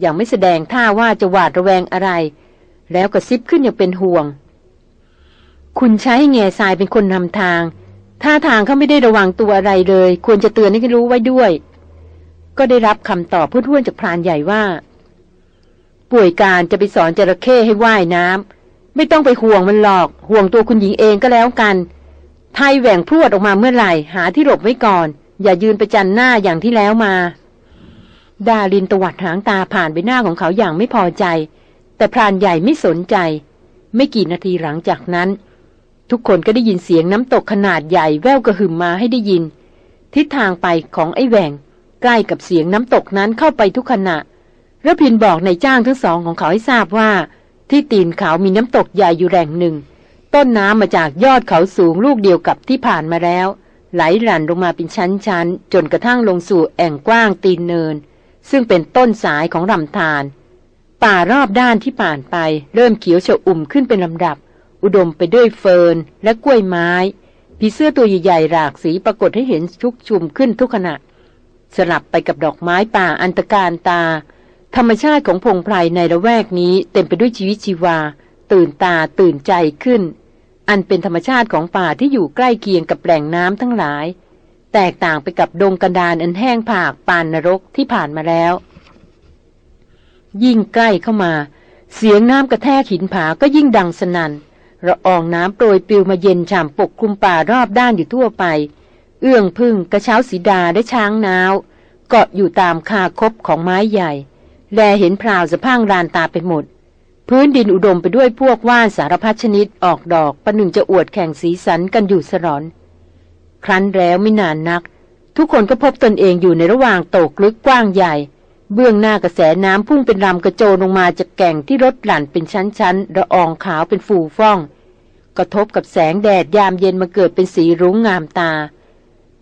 อย่างไม่แสดงท่าว่าจะหวาดระแวงอะไร แล้วกระซิบขึ้นอย่างเป็นห่วง คุณใช้แง่ทรายเป็นคนนำทาง ท่าทางเขาไม่ได้ระวังตัวอะไรเลย ควรจะเตือนให้รู้ไว้ด้วย ก็ได้รับคำตอบพูดท้วนจากพรานใหญ่ว่า ป่วยการจะไปสอนจระเข้ให้ว่ายน้ำไม่ต้องไปห่วงมันหรอก ห่วงตัวคุณหญิงเองก็แล้วกันไทยแหว่งพรวดออกมาเมื่อไหร่ หาที่หลบไว้ก่อน อย่ายืนประจันหน้าอย่างที่แล้วมา ดาลินตวัดหางตาผ่านไปหน้าของเขาอย่างไม่พอใจ แต่พรานใหญ่ไม่สนใจ ไม่กี่นาทีหลังจากนั้น ทุกคนก็ได้ยินเสียงน้ำตกขนาดใหญ่แววกระหึ่มมาให้ได้ยิน ทิศทางไปของไอ้แหวงใกล้กับเสียงน้ำตกนั้นเข้าไปทุกขณะระพินบอกในจ้างทั้งสองของเขาให้ทราบว่า ที่ตีนเขามีน้ำตกใหญ่อยู่แหล่งหนึ่ง ต้นน้ำมาจากยอดเขาสูงลูกเดียวกับที่ผ่านมาแล้ว ไหลหลั่นลงมาเป็นชั้นๆจนกระทั่งลงสู่แอ่งกว้างตีนเนิน ซึ่งเป็นต้นสายของลำธารป่ารอบด้านที่ผ่านไป เริ่มเขียวชอุ่มขึ้นเป็นลำดับ อุดมไปด้วยเฟิร์นและกล้วยไม้ผีเสื้อตัวใหญ่ๆหลากสีปรากฏให้เห็นชุกชุมขึ้นทุกขณะ สลับไปกับดอกไม้ป่าอันตรการตา ธรรมชาติของพงไพรในละแวกนี้เต็มไปด้วยชีวิตชีวา ตื่นตาตื่นใจขึ้น อันเป็นธรรมชาติของป่าที่อยู่ใกล้เคียงกับแหล่งน้ำทั้งหลาย แตกต่างไปกับดงกันดานอันแห้งผากปานนรกที่ผ่านมาแล้ว ยิ่งใกล้เข้ามา เสียงน้ำกระแทกหินผาก็ยิ่งดังสนัน่นระอองน้ำโปรยปลิวมาเย็นฉ่ำปกคลุมป่ารอบด้านอยู่ทั่วไป เอื้องพึ่งกระเช้าสีดาและช้างนาว เกาะอยู่ตามคาคบของไม้ใหญ่ แลเห็นพราวสะพังรานตาไปหมด พื้นดินอุดมไปด้วยพวกว่านสารพัดชนิดออกดอกประหนึ่งจะอวดแข่งสีสันกันอยู่สรอน ครั้นแล้วไม่นานนัก ทุกคนก็พบตนเองอยู่ในระหว่างตกลึกกว้างใหญ่ เบื้องหน้ากระแสน้ำพุ่งเป็นลำกระโจนลงมาจากแก่งที่รดหลั่นเป็นชั้นๆระอองขาวเป็นฟูฟ่อง กระทบกับแสงแดดยามเย็นมาเกิดเป็นสีรุ้งงามตา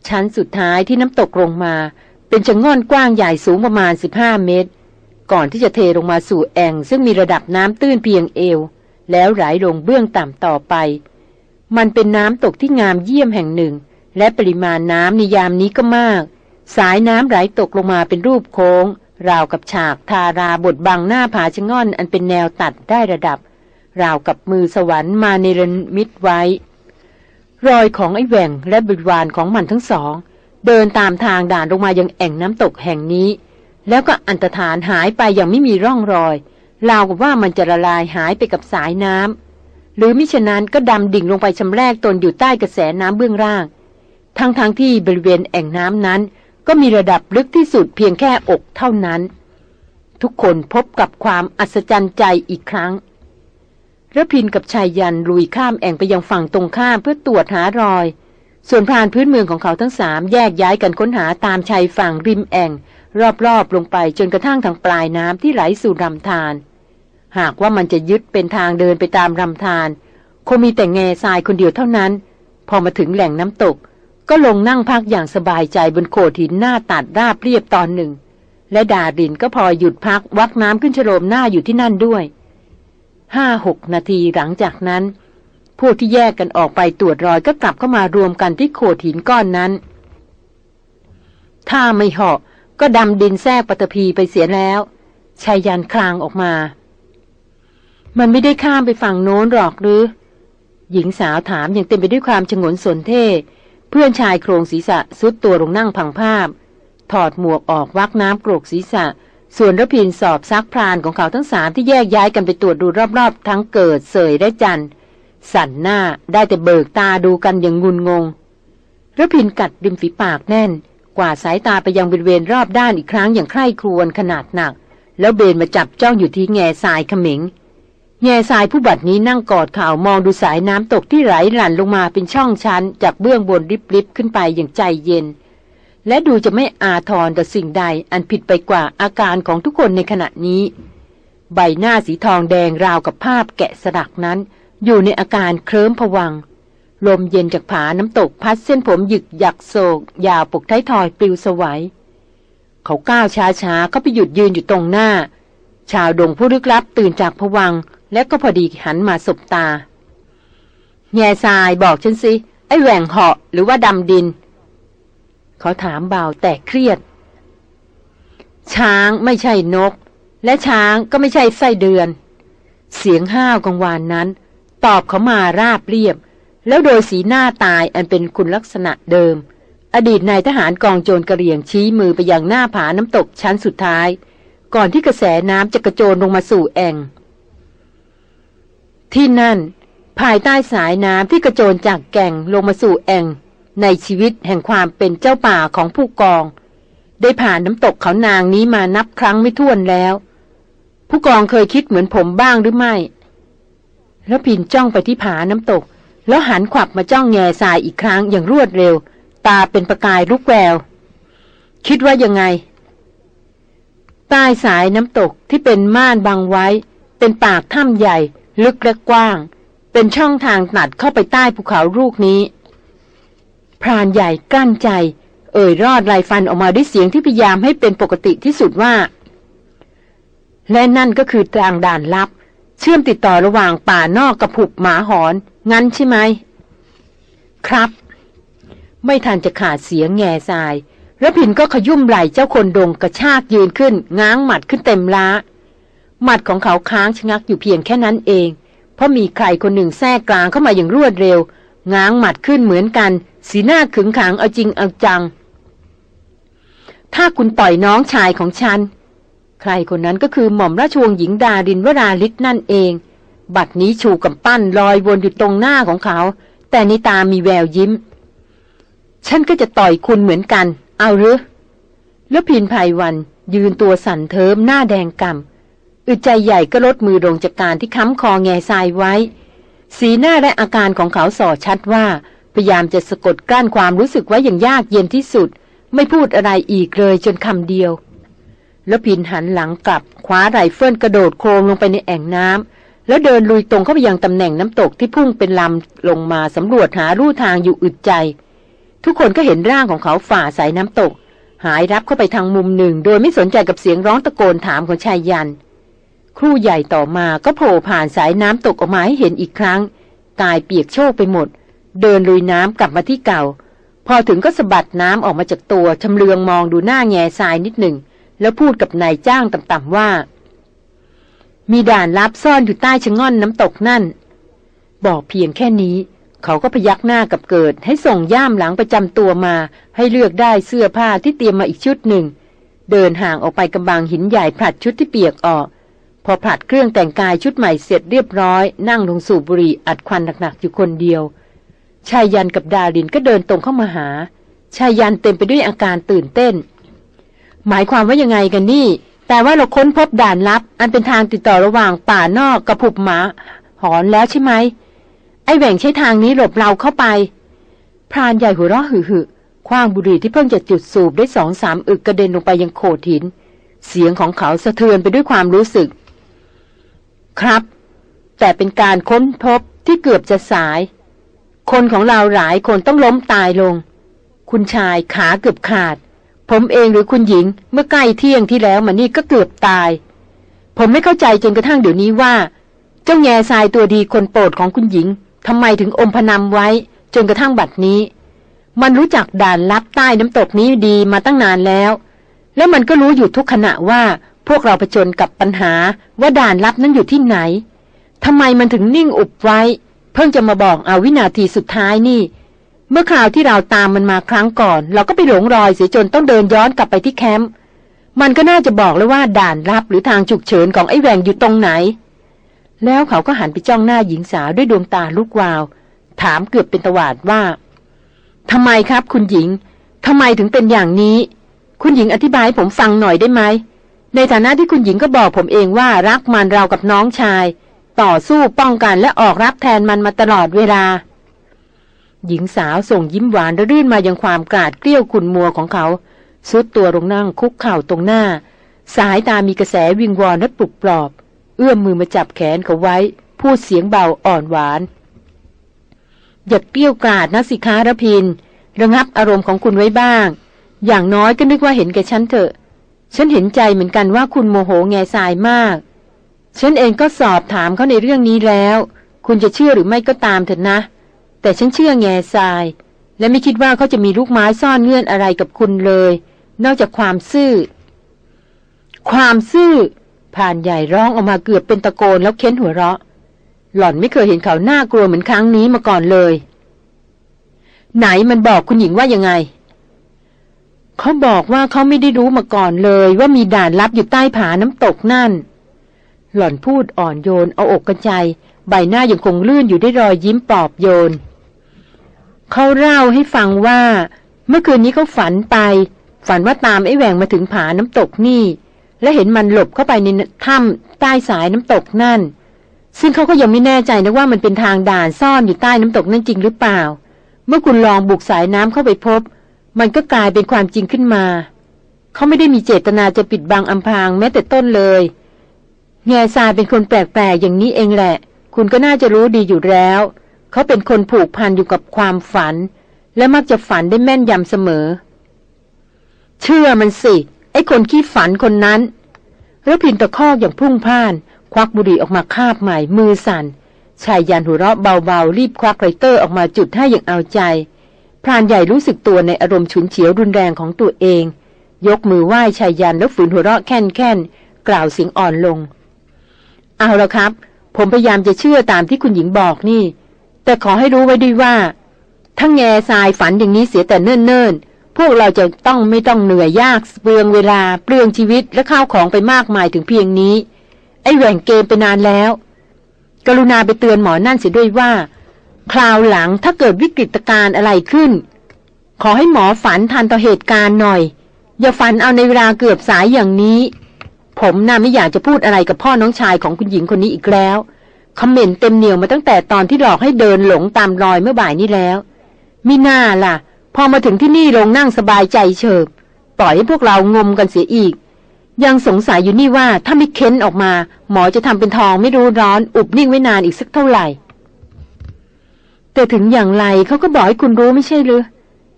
ชั้นสุดท้ายที่น้ำตกลงมา เป็นชะง่อนกว้างใหญ่สูงประมาณ 15 เมตร ก่อนที่จะเทลงมาสู่แอ่งซึ่งมีระดับน้ำตื้นเพียงเอว แล้วไหลลงเบื้องต่ำต่อไป มันเป็นน้ำตกที่งามเยี่ยมแห่งหนึ่ง และปริมาณน้ำในยามนี้ก็มาก สายน้ำไหลตกลงมาเป็นรูปโค้ง ราวกับฉากทาราบดบังหน้าผาชะง่อนอันเป็นแนวตัดได้ระดับ ราวกับมือสวรรค์มาเนรนมิตไว้ รอยของไอ้แหว่งและบริวารของมันทั้งสอง เดินตามทางด่านลงมายังแอ่งน้ำตกแห่งนี้ แล้วก็อันตรธานหายไปอย่างไม่มีร่องรอย ราวกับว่ามันจะละลายหายไปกับสายน้ำหรือมิฉะนั้นก็ดำดิ่งลงไปชำแรกตนอยู่ใต้กระแสน้ำเบื้องล่าง ทั้งๆทที่บริเวณแอ่งน้ำนั้น ก็มีระดับลึกที่สุดเพียงแค่อกเท่านั้น ทุกคนพบกับความอัศจรรย์ใจอีกครั้งระพินกับชายยันลุยข้ามแอ่งไปยังฝั่งตรงข้ามเพื่อตรวจหารอย ส่วนพรานพื้นเมืองของเขาทั้งสามแยกย้ายกันค้นหาตามชายฝั่งริมแอ่ง รอบๆลงไปจนกระทั่งทางปลายน้ำที่ไหลสู่ลำธารหากว่ามันจะยึดเป็นทางเดินไปตามลำธารคงมีแต่แง่ทรายคนเดียวเท่านั้น พอมาถึงแหล่งน้ำตก ก็ลงนั่งพักอย่างสบายใจบนโขดหินหน้าตัดราบเรียบตอนหนึ่ง และดาดินก็พอหยุดพักวักน้ำขึ้นชโลมหน้าอยู่ที่นั่นด้วยห้าหกนาทีหลังจากนั้น พวกที่แยกกันออกไปตรวจรอยก็กลับเข้ามารวมกันที่โขดหินก้อนนั้น ถ้าไม่เหาะก็ดำดินแทรกปฐพีไปเสียแล้วชายยันคลางออกมา มันไม่ได้ข้ามไปฝั่งโน้นหรอกหรือ หญิงสาวถามอย่างเต็มไปด้วยความชงนสนเท่ เพื่อนชายโครงศีรษะซุดตัวลงนั่งพังภาพ ถอดหมวกออกวักน้ำกรกศีรษะ ส่วนรพินสอบซักพรานของเขาทั้งสามที่แยกย้ายกันไปตรวจดูรอบๆ ทั้งเกิดเสยและจันสั่นหน้าได้แต่เบิกตาดูกันอย่างงุนงงรพินกัดริมฝีปากแน่น กว่าสายตาไปยังบริเวณรอบด้านอีกครั้งอย่างใคร่ครวญขนาดหนัก แล้วเบนมาจับจ้องอยู่ที่แง่ทรายเขม็ง แง่ทรายผู้บัดนี้นั่งกอดข่าวมองดูสายน้ำตกที่ไหลหลั่นลงมาเป็นช่องชั้น จากเบื้องบนริบๆขึ้นไปอย่างใจเย็น และดูจะไม่อาทรต่อสิ่งใดอันผิดไปกว่าอาการของทุกคนในขณะนี้ ใบหน้าสีทองแดงราวกับภาพแกะสลักนั้น อยู่ในอาการเคลิ้มผวัง ลมเย็นจากผาน้ำตกพัดเส้นผมหยึกหยักโศก ยาวปกท้ายทอยปลิวสวัยเขาก้าวช้าๆเขาไปหยุดยืนอยู่ตรงหน้า ชาวดงผู้ลึกลับตื่นจากผวัง และก็พอดีหันมาสบตา แง่ทรายบอกฉันสิ ไอ้แหว่งเหาะหรือว่าดำดิน เขาถามเบาแต่เครียด ช้างไม่ใช่นก และช้างก็ไม่ใช่ไส้เดือน เสียงห้าวกังวานนั้น ตอบเขามาราบเรียบ แล้วโดยสีหน้าตายอันเป็นคุณลักษณะเดิม อดีตนายทหารกองโจรกระเรียงชี้มือไปยังหน้าผาน้ำตกชั้นสุดท้าย ก่อนที่กระแสน้ำจะกระโจนลงมาสู่แอ่ง ที่นั่น ภายใต้สายน้ำที่กระโจนจากแก่งลงมาสู่แอ่ง ในชีวิตแห่งความเป็นเจ้าป่าของผู้กอง ได้ผ่านน้ำตกเขานางนี้มานับครั้งไม่ถ้วนแล้ว ผู้กองเคยคิดเหมือนผมบ้างหรือไม่ แล้วพินจ้องไปที่ผาน้ำตก แล้วหันขวับมาจ้องแง่ทรายอีกครั้งอย่างรวดเร็ว ตาเป็นประกายลุกแวว คิดว่ายังไง ใต้สายน้ำตกที่เป็นม่านบังไว้ เป็นปากถ้ำใหญ่ ลึกและกว้าง เป็นช่องทางตัดเข้าไปใต้ภูเขาลูกนี้ พรานใหญ่กั้นใจ เอ่ยรอดลายฟันออกมาด้วยเสียงที่พยายามให้เป็นปกติที่สุดว่า และนั่นก็คือทางด่านลับ เชื่อมติดต่อระหว่างป่านอกกับผุกหมาหอน งั้นใช่ไหม ครับ ไม่ทันจะขาดเสียงแง่ทราย ระพินก็ขยุ่มไหล่เจ้าคนดงกระชากยืนขึ้น ง้างหมัดขึ้นเต็มล้า หมัดของเขาค้างชะงักอยู่เพียงแค่นั้นเอง เพราะมีใครคนหนึ่งแทรกกลางเข้ามาอย่างรวดเร็ว ง้างหมัดขึ้นเหมือนกัน สีหน้าขึงขังเอาจริงเอาจัง ถ้าคุณต่อยน้องชายของฉัน ใครคนนั้นก็คือหม่อมราชวงศ์หญิงดาดินวราลิศนั่นเอง บัดนี้ชูกับปั้นลอยวนอยู่ตรงหน้าของเขา แต่ในตามีแววยิ้ม ฉันก็จะต่อยคุณเหมือนกัน เอาหรือแล้วพินภัยวันยืนตัวสั่นเทิมหน้าแดงกำอึดใจใหญ่ก็ลดมือลงจากการที่ค้ำคอแง่ทรายไว้ สีหน้าและอาการของเขาส่อชัดว่า พยายามจะสะกดกลั้นความรู้สึกไว้อย่างยากเย็นที่สุด ไม่พูดอะไรอีกเลยจนคำเดียว แล้วพินหันหลังกลับคว้าไรเฟิลกระโดดโครมลงไปในแอ่งน้ำแล้วเดินลุยตรงเข้าไปยังตำแหน่งน้ำตกที่พุ่งเป็นลำลงมาสำรวจหาลู่ทางอยู่อึดใจ ทุกคนก็เห็นร่างของเขาฝ่าสายน้ำตก หายรับเข้าไปทางมุมหนึ่ง โดยไม่สนใจกับเสียงร้องตะโกนถามของชายยัน ครู่ใหญ่ต่อมาก็โผล่ผ่านสายน้ำตกออกมาให้เห็นอีกครั้ง กายเปียกโชกไปหมด เดินลุยน้ำกลับมาที่เก่า พอถึงก็สะบัดน้ำออกมาจากตัวชำเลืองมองดูหน้าแง่ทรายนิดหนึ่ง แล้วพูดกับนายจ้างต่ำๆว่า มีด่านลับซ่อนอยู่ใต้ชะง่อนน้ำตกนั่น บอกเพียงแค่นี้ เขาก็พยักหน้ากับเกิด ให้ส่งย่ามหลังประจำตัวมา ให้เลือกได้เสื้อผ้าที่เตรียมมาอีกชุดหนึ่ง เดินห่างออกไปกำบังหินใหญ่ผลัดชุดที่เปียกออก พอผลัดเครื่องแต่งกายชุดใหม่เสร็จเรียบร้อย นั่งลงสูบบุหรี่อัดควันหนักๆอยู่คนเดียวชายยันกับดารินก็เดินตรงเข้ามาหาชายยันเต็มไปด้วยอาการตื่นเต้น หมายความว่ายังไงกันนี่ แต่ว่าเราค้นพบด่านลับ อันเป็นทางติดต่อระหว่างป่านอกกับผุบหมา หอนแล้วใช่ไหม ไอ้แหว่งใช้ทางนี้หลบเราเข้าไป พรานใหญ่หัวเราะหึ่คว้างบุหรี่ที่เพิ่งจะจุดสูบได้สองสามอึกกระเด็นลงไปยังโขดหิน เสียงของเขาสะเทือนไปด้วยความรู้สึก ครับ แต่เป็นการค้นพบที่เกือบจะสาย คนของเราหลายคนต้องล้มตายลง คุณชายขาเกือบขาด ผมเองหรือคุณหญิงเมื่อใกล้เที่ยงที่แล้วมานี่ก็เกือบตาย ผมไม่เข้าใจจนกระทั่งเดี๋ยวนี้ว่า เจ้าแง่ทรายตัวดีคนโปรดของคุณหญิง ทำไมถึงอมพนำไว้ จนกระทั่งบัดนี้ มันรู้จักด่านลับใต้น้ำตกนี้ดีมาตั้งนานแล้ว แล้วมันก็รู้อยู่ทุกขณะว่าพวกเราเผจญกับปัญหาว่าด่านลับนั้นอยู่ที่ไหนทำไมมันถึงนิ่งอุบไว้ เพิ่งจะมาบอกเอาวินาทีสุดท้ายนี่ เมื่อคราวที่เราตามมันมาครั้งก่อน เราก็ไปหลงรอยเสียจนต้องเดินย้อนกลับไปที่แคมป์มันก็น่าจะบอกแล้วว่าด่านลับหรือทางฉุกเฉินของไอ้แหวงอยู่ตรงไหน แล้วเขาก็หันไปจ้องหน้าหญิงสาวด้วยดวงตาลูกวาว ถามเกือบเป็นตวาดว่าทำไมครับ คุณหญิงทำไมถึงเป็นอย่างนี้ คุณหญิงอธิบายผมฟังหน่อยได้ไหม ในฐานะที่คุณหญิงก็บอกผมเองว่ารักมันเรากับน้องชาย ต่อสู้ป้องกันและออกรับแทนมันมาตลอดเวลา หญิงสาวส่งยิ้มหวานระรื่นมายังความกราดเกลี้ยวขุนมัวของเขาซุดตัวลงนั่งคุกเข่าตรงหน้า สายตามีกระแสวิงวอนและปลุกปลอบ เอื้อมมือมาจับแขนเขาไว้ พูดเสียงเบาอ่อนหวาน อย่าเกลี้ยวกราดนะสิคะระพิน ระงับอารมณ์ของคุณไว้บ้าง อย่างน้อยก็นึกว่าเห็นแก่ฉันเถอะ ฉันเห็นใจเหมือนกันว่าคุณโมโหแง่ทรายมาก ฉันเองก็สอบถามเขาในเรื่องนี้แล้ว คุณจะเชื่อหรือไม่ก็ตามเถอะนะ แต่ฉันเชื่อแง่ทราย และไม่คิดว่าเขาจะมีลูกไม้ซ่อนเงื่อนอะไรกับคุณเลย นอกจากความซื่อ ความซื่อ ผ่านใหญ่ร้องออกมาเกือบเป็นตะโกนแล้วเค้นหัวเราะ หล่อนไม่เคยเห็นเขาหน้ากลัวเหมือนครั้งนี้มาก่อนเลย ไหนมันบอกคุณหญิงว่ายังไง เขาบอกว่าเขาไม่ได้รู้มาก่อนเลย ว่ามีด่านลับอยู่ใต้ผาน้ำตกนั่น หล่อนพูดอ่อนโยนเอาอกกระใจ ใบหน้ายังคงลื่นอยู่ด้วยรอยยิ้มปลอบโยน เขาเล่าให้ฟังว่า เมื่อคืนนี้เขาฝันไป ฝันว่าตามไอ้แหวงมาถึงผาน้ำตกนี่ และเห็นมันหลบเข้าไปในถ้ำใต้สายน้ำตกนั่น ซึ่งเขาก็ยังไม่แน่ใจนะว่ามันเป็นทางด่านซ่อนอยู่ใต้น้ำตกนั่นจริงหรือเปล่า เมื่อคุณลองบุกสายน้ำเข้าไปพบ มันก็กลายเป็นความจริงขึ้นมา เขาไม่ได้มีเจตนาจะปิดบังอำพรางแม้แต่ต้นเลย แง่ทรายเป็นคนแปลกๆอย่างนี้เองแหละ คุณก็น่าจะรู้ดีอยู่แล้ว เขาเป็นคนผูกพันอยู่กับความฝัน และมักจะฝันได้แม่นยำเสมอ เชื่อมันสิ อ้คนขี้ฝันคนนั้นแล้วพินตะคอกอย่างพุ่งพ่าน ควักบุหรี่ออกมาคาบใหม่มือสัน่นชายยันหัวเราะเบาๆ รีบควักไรเตอร์ออกมาจุดให้อย่างเอาใจ พรานใหญ่รู้สึกตัวในอารมณ์ฉุนเฉียวรุนแรงของตัวเอง ยกมือไหว้ชายยันแล้วฝืนหัวเราะแค่นแคนกล่าวเสียงอ่อนลง เอาละครับ ผมพยายามจะเชื่อตามที่คุณหญิงบอกนี่ แต่ขอให้รู้ไว้ด้วยว่าถ้าแง่ทรายฝันอย่างนี้เสียแต่เนิ่นๆ พวกเราจะต้องไม่ต้องเหนื่อยยากเปลืองเวลาเปลืองชีวิตและข้าวของไปมากมายถึงเพียงนี้ ไอ้แหว่งเกมไปนานแล้ว กรุณาไปเตือนหมอนั่นเสียด้วยว่า คราวหลังถ้าเกิดวิกฤตการณ์อะไรขึ้น ขอให้หมอฝันทันต่อเหตุการณ์หน่อย อย่าฝันเอาในเวลาเกือบสายอย่างนี้ ผมน่าไม่อยากจะพูดอะไรกับพ่อน้องชายของคุณหญิงคนนี้อีกแล้วคอมเมนต์เต็มเหนียวมาตั้งแต่ตอนที่หลอกให้เดินหลงตามรอยเมื่อบ่ายนี้แล้วมิน่าล่ะ พอมาถึงที่นี่ลงนั่งสบายใจเฉิบ ปล่อยให้พวกเรางมกันเสียอีก ยังสงสัยอยู่นี่ว่าถ้าไม่เค้นออกมา หมอจะทำเป็นทองไม่รู้ร้อน อุบนิ่งไว้นานอีกสักเท่าไหร่ แต่ถึงอย่างไรเขาก็บอกให้คุณรู้ไม่ใช่หรือ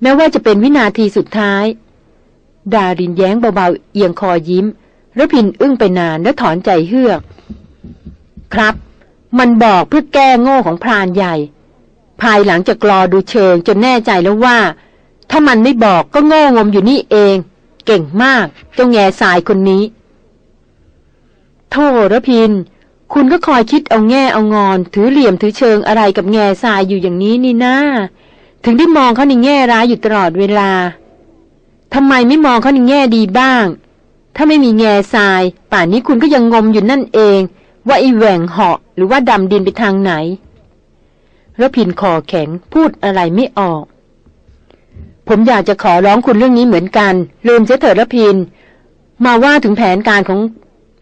แม้ว่าจะเป็นวินาทีสุดท้าย ดารินแย้งเบาๆเอียงคอยิ้มแล้วพินอึ้งไปนานแล้วถอนใจเฮือก ครับ มันบอกเพื่อแก้โง่ของพรานใหญ่ ภายหลังจากรอดูเชิงจนแน่ใจแล้วว่า ถ้ามันไม่บอกก็โง่งมอยู่นี่เอง เก่งมากเจ้าแง่สายคนนี้ โทษระพิน คุณก็คอยคิดเอาแง่เอางอน ถือเหลี่ยมถือเชิงอะไรกับแง่สายอยู่อย่างนี้นี่นะถึงได้มองเขาในแง่ร้ายอยู่ตลอดเวลาทำไมไม่มองเขาในแง่ดีบ้าง ถ้าไม่มีแง่ทราย ป่านนี้คุณก็ยังงมอยู่นั่นเอง ว่าไอ้แหว่งเหาะหรือว่าดำดินไปทางไหนระพินคอแข็งพูดอะไรไม่ออก ผมอยากจะขอร้องคุณเรื่องนี้เหมือนกัน ลืมเสียเถิดระพิน มาว่าถึงแผนการของ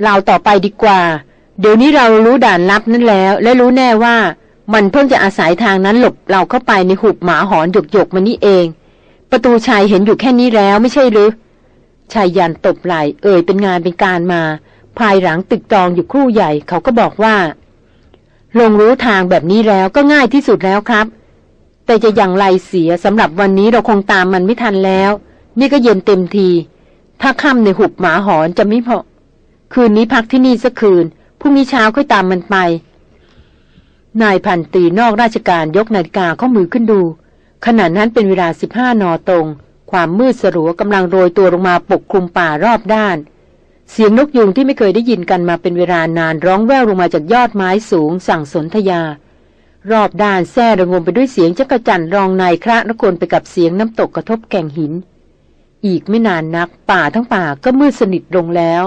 เราต่อไปดีกว่า เดี๋ยวนี้เรารู้ด่านลับนั้นแล้ว และรู้แน่ว่ามันเพิ่งจะอาศัยทางนั้นหลบเราเข้าไปในหุบหมาหอนหยกหยกมานี่เอง ประตูชายเห็นอยู่แค่นี้แล้วไม่ใช่หรือชายยันตบไหลเอ่ยเป็นงานเป็นการมา ภายหลังตึกตองอยู่ครู่ใหญ่เขาก็บอกว่า ลงรู้ทางแบบนี้แล้วก็ง่ายที่สุดแล้วครับ แต่จะอย่างไรเสียสำหรับวันนี้เราคงตามมันไม่ทันแล้ว นี่ก็เย็นเต็มที ถ้าค่ำในหุบหมาหอนจะไม่พอ คืนนี้พักที่นี่สักคืนพรุ่งนี้เช้าค่อยตามมันไป นายพันตีนอกราชการยกนาฬิกาข้อมือขึ้นดู ขณะนั้นเป็นเวลาสิบห้านอตรง ความมืดสลัวกำลังโรยตัวลงมาปกคลุมป่ารอบด้านเสียงนกยุงที่ไม่เคยได้ยินกันมาเป็นเวลานานร้องแว่วลงมาจากยอดไม้สูงสั่งสนธยา รอบด้านแซ่ระงมไปด้วยเสียงจักระจันรองนายคระนกลไปกับเสียงน้ำตกกระทบแก่งหิน อีกไม่นานนักป่าทั้งป่าก็มืดสนิทลงแล้ว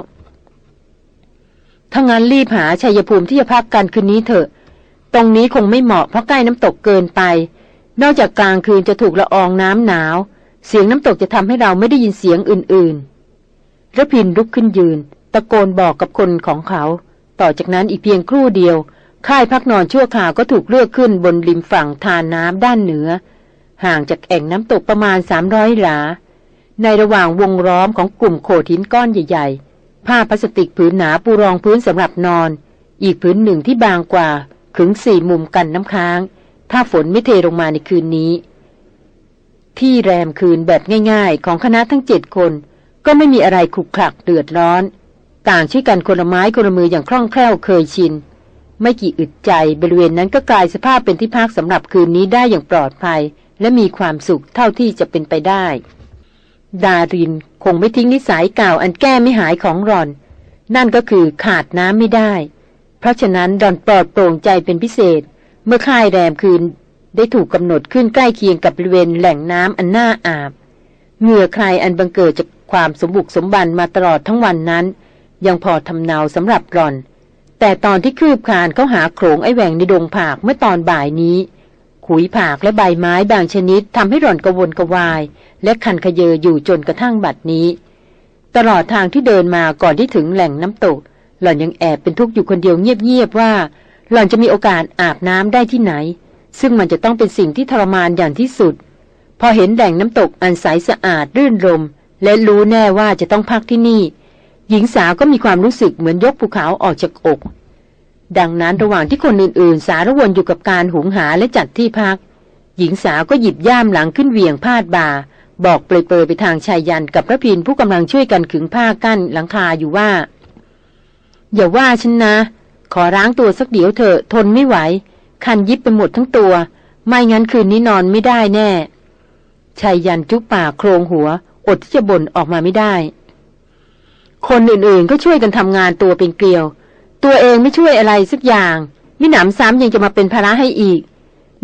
ถ้างั้นรีบหาชัยภูมิที่จะพักกันคืนนี้เถอะ ตรงนี้คงไม่เหมาะเพราะใกล้น้ำตกเกินไป นอกจากกลางคืนจะถูกละอองน้ำหนาว เสียงน้ำตกจะทำให้เราไม่ได้ยินเสียงอื่นๆระพินลุกขึ้นยืน ตะโกนบอกกับคนของเขา ต่อจากนั้นอีกเพียงครู่เดียว ค่ายพักนอนชั่วข่าวก็ถูกเลือกขึ้นบนริมฝั่งทานน้ำด้านเหนือ ห่างจากแอ่งน้ำตกประมาณสามร้อยหลา ในระหว่างวงล้อมของกลุ่มโขดหินก้อนใหญ่ ๆ ผ้าพลาสติกผืนหนาปูรองพื้นสำหรับนอน อีกผืนหนึ่งที่บางกว่าขึงสี่มุมกันน้ำค้าง ถ้าฝนไม่เทลงมาในคืนนี้ ที่แรมคืนแบบง่ายๆ ของคณะทั้งเจ็ดคน ก็ไม่มีอะไรขลุกขลักเดือดร้อน ต่างช่วยกันคนละไม้คนละมืออย่างคล่องแคล่วเคยชิน ไม่กี่อึดใจบริเวณนั้นก็กลายสภาพเป็นที่พักสำหรับคืนนี้ได้อย่างปลอดภัย และมีความสุขเท่าที่จะเป็นไปได้ ดารินคงไม่ทิ้งนิสัยเก่าอันแก้ไม่หายของรอน นั่นก็คือขาดน้ำไม่ได้ เพราะฉะนั้นรอนปลอดโปร่งใจเป็นพิเศษ เมื่อค่ายแรมคืนได้ถูกกำหนดขึ้นใกล้เคียงกับบริเวณแหล่งน้ำอันน่าอาบ เหงื่อใครอันบังเกิดจากความสมบุกสมบันมาตลอดทั้งวันนั้น ยังพอทำเนาสำหรับรอน แต่ตอนที่คืบคานเขาหาโขงไอแหวงในดงผากเมื่อตอนบ่ายนี้ ขุยผากและใบไม้บางชนิดทำให้รอนกระวนกระวาย และคันขยเยออยู่จนกระทั่งบัดนี้ ตลอดทางที่เดินมาก่อนที่ถึงแหล่งน้ำตก หล่อนยังแอบเป็นทุกข์อยู่คนเดียวเงียบๆว่า หล่อนจะมีโอกาสอาบน้ำได้ที่ไหน ซึ่งมันจะต้องเป็นสิ่งที่ทรมานอย่างที่สุด พอเห็นแหล่งน้ำตกอันใสสะอาดรื่นรม และรู้แน่ว่าจะต้องพักที่นี่ หญิงสาวก็มีความรู้สึกเหมือนยกภูเขาออกจากอก ดังนั้นระหว่างที่คนอื่นๆ สารวนอยู่กับการหุงหาและจัดที่พัก หญิงสาวก็หยิบย่ามหลังขึ้นเวียงพาดบ่า บอกเปรยๆไปทางชายยันกับพระพินผู้กำลังช่วยกันขึงผ้ากั้นหลังคาอยู่ว่า อย่าว่าฉันนะ ขอร้างตัวสักเดี๋ยวเถอะทนไม่ไหว คันยิบไปหมดทั้งตัว ไม่งั้นคืนนี้นอนไม่ได้แน่ชายยันจุกปากโครงหัว อดที่จะบ่นออกมาไม่ได้ คนอื่นๆก็ช่วยกันทำงานตัวเป็นเกลียว ตัวเองไม่ช่วยอะไรสักอย่าง มิหนำซ้ำยังจะมาเป็นภาระให้อีก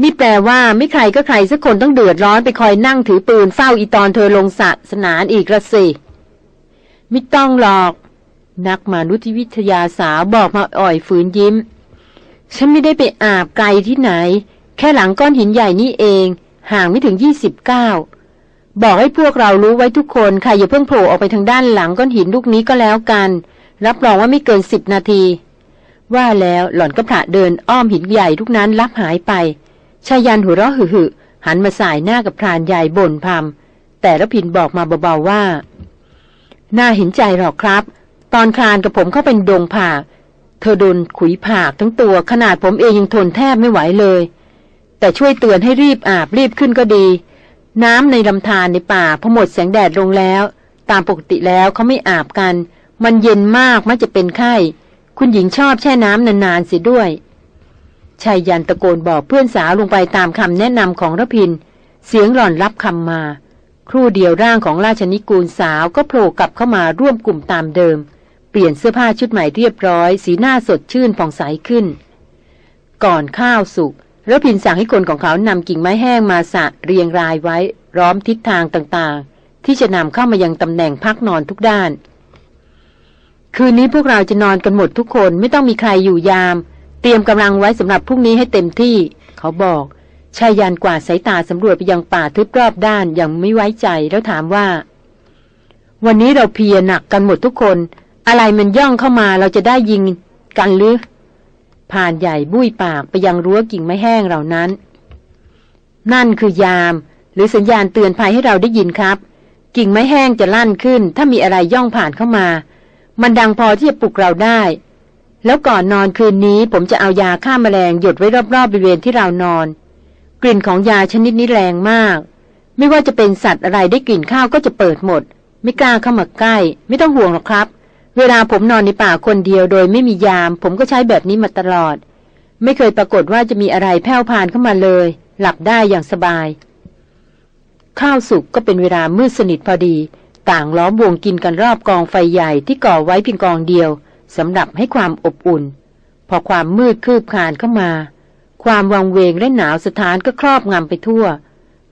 นี่แปลว่าไม่ใครก็ใครสักคนต้องเดือดร้อนไปคอยนั่งถือปืนเฝ้าอีตอนเธอลงสะสนานอีกละสิไม่ต้องหรอก นักมนุษยวิทยาสาวบอกมาอ่อยฝืนยิ้ม ฉันไม่ได้ไปอาบไกลที่ไหน แค่หลังก้อนหินใหญ่นี่เอง ห่างไม่ถึงยี่สิบเก้า บอกให้พวกเรารู้ไว้ทุกคนใครอย่าเพิ่งโผล่ออกไปทางด้านหลังก้อนหินลูกนี้ก็แล้วกัน รับรองว่าไม่เกินสิบนาที ว่าแล้วหล่อนก็ผละเดินอ้อมหินใหญ่ลูกนั้นลับหายไปชายันหัวเราะหึ่หันมาสายหน้ากับพรานใหญ่บ่นพำแต่ละพินบอกมาเบาๆว่า น่าเห็นใจหรอกครับ ตอนคลานกับผมเข้าเป็นดงผากเธอโดนขุยผากทั้งตัวขนาดผมเองยังทนแทบไม่ไหวเลย แต่ช่วยเตือนให้รีบอาบรีบขึ้นก็ดี น้ำในลำธารในป่าพอหมดแสงแดดลงแล้ว ตามปกติแล้วเขาไม่อาบกัน มันเย็นมากมักจะเป็นไข้ คุณหญิงชอบแช่น้ำนานๆเสียด้วยชายยันตะโกนบอกเพื่อนสาวลงไปตามคำแนะนำของรพิน เสียงหล่อนรับคำมา ครู่เดียวร่างของราชนิกูลสาวก็โผล่กลับเข้ามาร่วมกลุ่มตามเดิม เปลี่ยนเสื้อผ้าชุดใหม่เรียบร้อย สีหน้าสดชื่นผ่องใสขึ้น ก่อนข้าวสุก รพินสั่งให้คนของเขานำกิ่งไม้แห้งมาสะเรียงรายไว้ร้อมทิศทางต่างๆ ที่จะนำเข้ามายังตำแหน่งพักนอนทุกด้าน คืนนี้พวกเราจะนอนกันหมดทุกคนไม่ต้องมีใครอยู่ยาม เตรียมกำลังไว้สำหรับพรุ่งนี้ให้เต็มที่ เขาบอกชายยันกว่าสายตาสำรวจไปยังป่าทึบรอบด้านอย่างไม่ไว้ใจแล้วถามว่า วันนี้เราเพียรหนักกันหมดทุกคน อะไรมันย่องเข้ามาเราจะได้ยิงกันหรือ ผ่านใหญ่บุ้ยปากไปยังรั้วกิ่งไม้แห้งเหล่านั้น นั่นคือยาม หรือสัญญาณเตือนภัยให้เราได้ยินครับ กิ่งไม้แห้งจะลั่นขึ้น ถ้ามีอะไรย่องผ่านเข้ามา มันดังพอที่จะปลุกเราได้ แล้วก่อนนอนคืนนี้ผมจะเอายาฆ่ามาแมลงหยดไว้รอบๆบริเวณที่เรานอน กลิ่นของยาชนิดนี้แรงมาก ไม่ว่าจะเป็นสัตว์อะไรได้กลิ่นข้าวก็จะเปิดหมด ไม่กล้าเข้ามาใกล้ ไม่ต้องห่วงหรอกครับ เวลาผมนอนในป่าคนเดียวโดยไม่มียาม ผมก็ใช้แบบนี้มาตลอด ไม่เคยปรากฏว่าจะมีอะไรแผ่วพานเข้ามาเลย หลับได้อย่างสบาย ข้าวสุกก็เป็นเวลามืดสนิทพอดี ต่างล้อมวงกินกันรอบกองไฟใหญ่ที่ก่อไว้เพียงกองเดียวสำหรับให้ความอบอุ่น พอความมืดคืบคานเข้ามา ความวังเวงและหนาวสถานก็ครอบงำไปทั่ว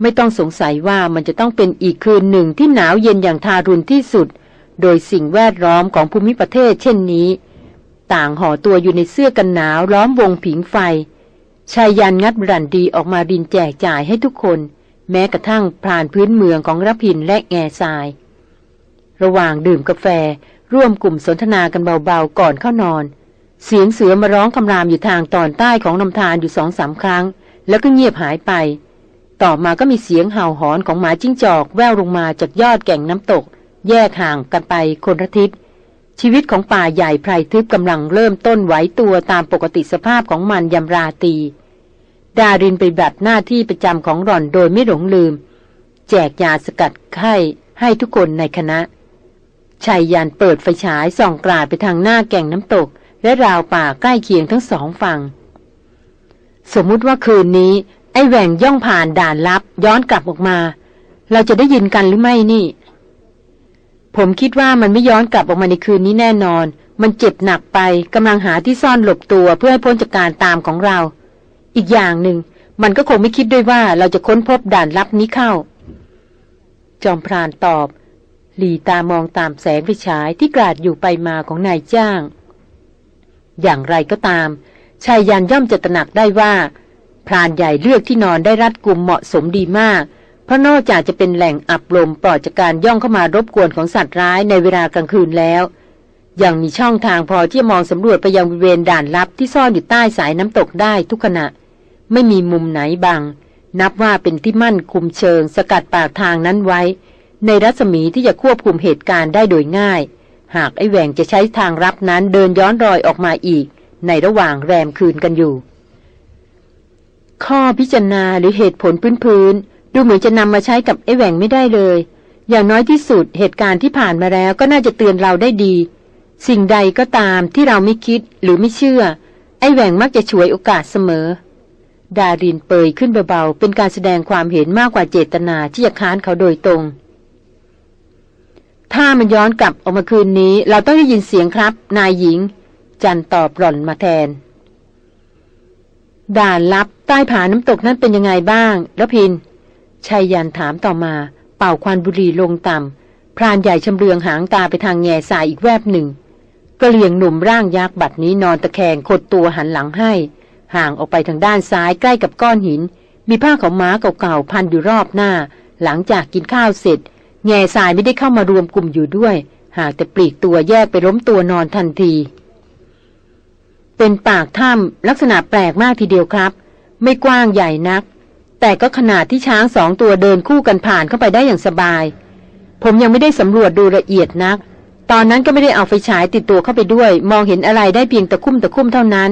ไม่ต้องสงสัยว่ามันจะต้องเป็นอีกคืนหนึ่งที่หนาวเย็นอย่างทารุณที่สุด โดยสิ่งแวดล้อมของภูมิประเทศเช่นนี้ ต่างห่อตัวอยู่ในเสื้อกันหนาวล้อมวงผิงไฟชายยันงัดบรันดีออกมาดินแจกจ่ายให้ทุกคน แม้กระทั่งผ่านพื้นเมืองของรพินและแง่ทราย ระหว่างดื่มกาแฟร่วมกลุ่มสนทนากันเบาๆก่อนเข้านอน เสียงเสือมาร้องคำรามอยู่ทางตอนใต้ของลำธารอยู่สองสาครั้ง แล้วก็เงียบหายไป ต่อมาก็มีเสียงเห่าหอนของหมาจิ้งจอกแววลงมาจากยอดแก่งน้ำตก แยกห่างกันไปคนละทิศ ชีวิตของป่าใหญ่ไพรทึบกำลังเริ่มต้นไหวตัวตามปกติสภาพของมันยำราตี ดารินไปแบัดหน้าที่ประจำของหล่อนโดยไม่หลงลืม แจกยาสกัดไข้ให้ทุกคนในคณะชายยันเปิดไฟฉายส่องกราดไปทางหน้าแก่งน้ำตก และราวป่าใกล้เคียงทั้งสองฝั่งสมมุติว่าคืนนี้ ไอ้แหว่งย่องผ่านด่านลับย้อนกลับออกมา เราจะได้ยินกันหรือไม่นี่ ผมคิดว่ามันไม่ย้อนกลับออกมาในคืนนี้แน่นอน มันเจ็บหนักไปกำลังหาที่ซ่อนหลบตัวเพื่อให้พ้นจากการตามของเรา อีกอย่างหนึ่ง มันก็คงไม่คิดด้วยว่าเราจะค้นพบด่านลับนี้เข้า จอมพรานตอบ หลีตามองตามแสงไฟฉายที่กราดอยู่ไปมาของนายจ้าง อย่างไรก็ตามชายยันย่อมจะตระหนักได้ว่า พรานใหญ่เลือกที่นอนได้รัดกุมเหมาะสมดีมาก เพราะนอกจากจะเป็นแหล่งอับลมปลอดจากการย่องเข้ามารบกวนของสัตว์ร้ายในเวลากลางคืนแล้ว ยังมีช่องทางพอที่จะมองสำรวจไปยังบริเวณด่านลับที่ซ่อนอยู่ใต้สายน้ำตกได้ทุกขณะ ไม่มีมุมไหนบัง นับว่าเป็นที่มั่นคุมเชิง สกัดปากทางนั้นไว้ ในรัศมีที่จะควบคุมเหตุการณ์ได้โดยง่าย หากไอ้แหวงจะใช้ทางรับนั้นเดินย้อนรอยออกมาอีก ในระหว่างแรมคืนกันอยู่ ข้อพิจารณาหรือเหตุผลพื้นๆ ดูเหมือนจะนำมาใช้กับไอ้แหว่งไม่ได้เลย อย่างน้อยที่สุดเหตุการณ์ที่ผ่านมาแล้วก็น่าจะเตือนเราได้ดี สิ่งใดก็ตามที่เราไม่คิดหรือไม่เชื่อ ไอ้แหว่งมักจะฉวยโอกาสเสมอ ดารินเปยขึ้นเบาๆเป็นการแสดงความเห็นมากกว่าเจตนาที่จะค้านเขาโดยตรง ถ้ามันย้อนกลับออกมาคืนนี้ เราต้องได้ยินเสียงครับ นายหญิง จันตอบหล่อนมาแทนด่านลับใต้ผาน้ำตกนั้นเป็นยังไงบ้าง แล้วพิน ชายยันถามต่อมา เป่าควันบุหรี่ลงต่ำพรานใหญ่ชำเลืองหางตาไปทางแง่สายอีกแวบหนึ่งกระเหลี่ยงหนุ่มร่างยักษ์บัดนี้นอนตะแคงคดตัวหันหลังให้ ห่างออกไปทางด้านซ้ายใกล้กับก้อนหิน มีผ้าขาวม้าเก่าๆพันอยู่รอบหน้า หลังจากกินข้าวเสร็จ แง่สายไม่ได้เข้ามารวมกลุ่มอยู่ด้วย หากแต่ปลีกตัวแยกไปล้มตัวนอนทันที เป็นปากถ้ำลักษณะแปลกมากทีเดียวครับ ไม่กว้างใหญ่นัก แต่ก็ขนาดที่ช้างสองตัวเดินคู่กันผ่านเข้าไปได้อย่างสบาย ผมยังไม่ได้สำรวจดูละเอียดนัก ตอนนั้นก็ไม่ได้เอาไฟฉายติดตัวเข้าไปด้วย มองเห็นอะไรได้เพียงตะคุ่มตะคุ่มเท่านั้น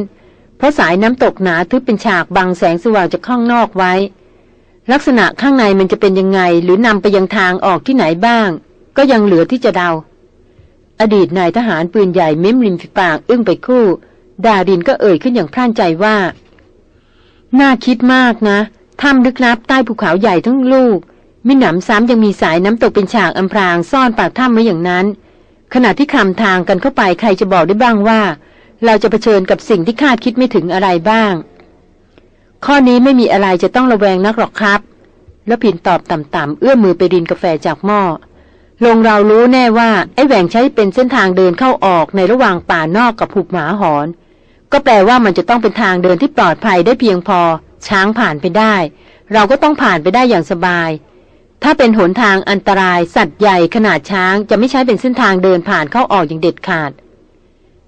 เพราะสายน้ำตกหนาทึบเป็นฉากบังแสงสว่างจากข้างนอกไว้ ลักษณะข้างในมันจะเป็นยังไง หรือนำไปยังทางออกที่ไหนบ้าง ก็ยังเหลือที่จะเดา อดีตนายทหารปืนใหญ่เม้มริมฝีปากอึ้งไปคู่ ดาดินก็เอ่ยขึ้นอย่างพร่านใจว่า น่าคิดมากนะ ถ้ำลึกลับใต้ภูเขาใหญ่ทั้งลูกมิหนำซ้ำยังมีสายน้ำตกเป็นฉากอำพรางซ่อนปากถ้ำไว้อย่างนั้น ขณะที่คำทางกันเข้าไปใครจะบอกได้บ้างว่า เราจะเผชิญกับสิ่งที่คาดคิดไม่ถึงอะไรบ้าง ข้อนี้ไม่มีอะไรจะต้องระแวงนักหรอกครับ แล้วพินตอบต่ำๆเอื้อมมือไปรินกาแฟจากหม้อลงเรารู้แน่ว่าไอ้แหว่งใช้เป็นเส้นทางเดินเข้าออกในระหว่างป่านอกกับหุบหมาหอน ก็แปลว่ามันจะต้องเป็นทางเดินที่ปลอดภัยได้เพียงพอ ช้างผ่านไปได้ เราก็ต้องผ่านไปได้อย่างสบาย ถ้าเป็นหนทางอันตรายสัตว์ใหญ่ขนาดช้างจะไม่ใช้เป็นเส้นทางเดินผ่านเข้าออกอย่างเด็ดขาด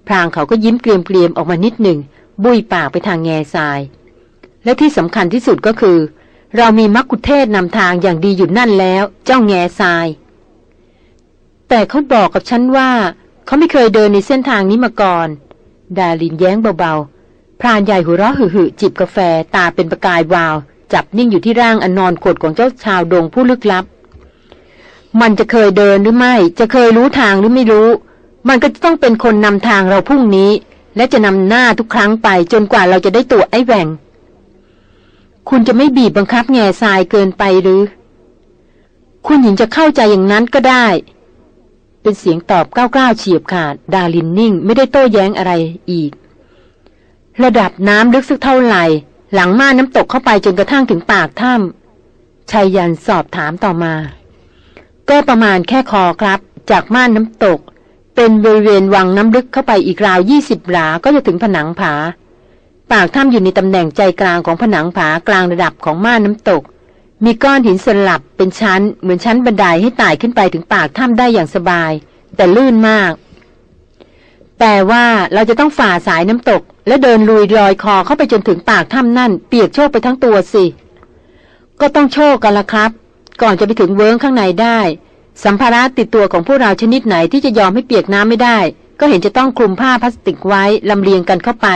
พรางเขาก็ยิ้มเกรียมๆออกมานิดหนึ่ง บุยปากไปทางแง่ทราย และที่สำคัญที่สุดก็คือ เรามีมักคุเทศนำทางอย่างดีอยู่นั่นแล้ว เจ้าแง่ทราย แต่เขาบอกกับฉันว่า เขาไม่เคยเดินในเส้นทางนี้มาก่อน ดาลินแย้งเบาๆ รานใหญ่หัวเราะหึ่จิบกาแฟตาเป็นประกายวาว จับนิ่งอยู่ที่ร่างอันนอนขดของเจ้าชาวดงผู้ลึกลับ มันจะเคยเดินหรือไม่ จะเคยรู้ทางหรือไม่รู้ มันก็จะต้องเป็นคนนำทางเราพรุ่งนี้ และจะนำหน้าทุกครั้งไปจนกว่าเราจะได้ตัวไอ้แหว่งคุณจะไม่บีบบังคับแง่ทรายเกินไปหรือ คุณหญิงจะเข้าใจอย่างนั้นก็ได้ เป็นเสียงตอบก้าวๆเฉียบขาด ดาลินนิ่ง ไม่ได้โต้แย้งอะไรอีก ระดับน้ำลึกสักเท่าไหร่ หลังม่านน้ำตกเข้าไปจนกระทั่งถึงปากถ้ำชายยันสอบถามต่อมา ก็ประมาณแค่คอครับ จากม่านน้ำตก เป็นบริเวณวังน้ำลึกเข้าไปอีกราวยี่สิบหลา ก็จะถึงผนังผา ปากถ้ำอยู่ในตำแหน่งใจกลางของผนังผากลางระดับของม่านน้ำตก มีก้อนหินสลับเป็นชั้น เหมือนชั้นบันไดให้ไต่ขึ้นไปถึงปากถ้ำได้อย่างสบาย แต่ลื่นมาก แต่ว่าเราจะต้องฝ่าสายน้ำตก และเดินลุยลอยคอเข้าไปจนถึงปากถ้ำนั่น เปียกโชกไปทั้งตัวสิ ก็ต้องโชคกันละครับ ก่อนจะไปถึงเวิ้งข้างในได้ สัมภาระติดตัวของพวกเราชนิดไหนที่จะยอมให้เปียกน้ำไม่ได้ ก็เห็นจะต้องคลุมผ้าพลาสติกไว้ลำเลียงกันเข้าไป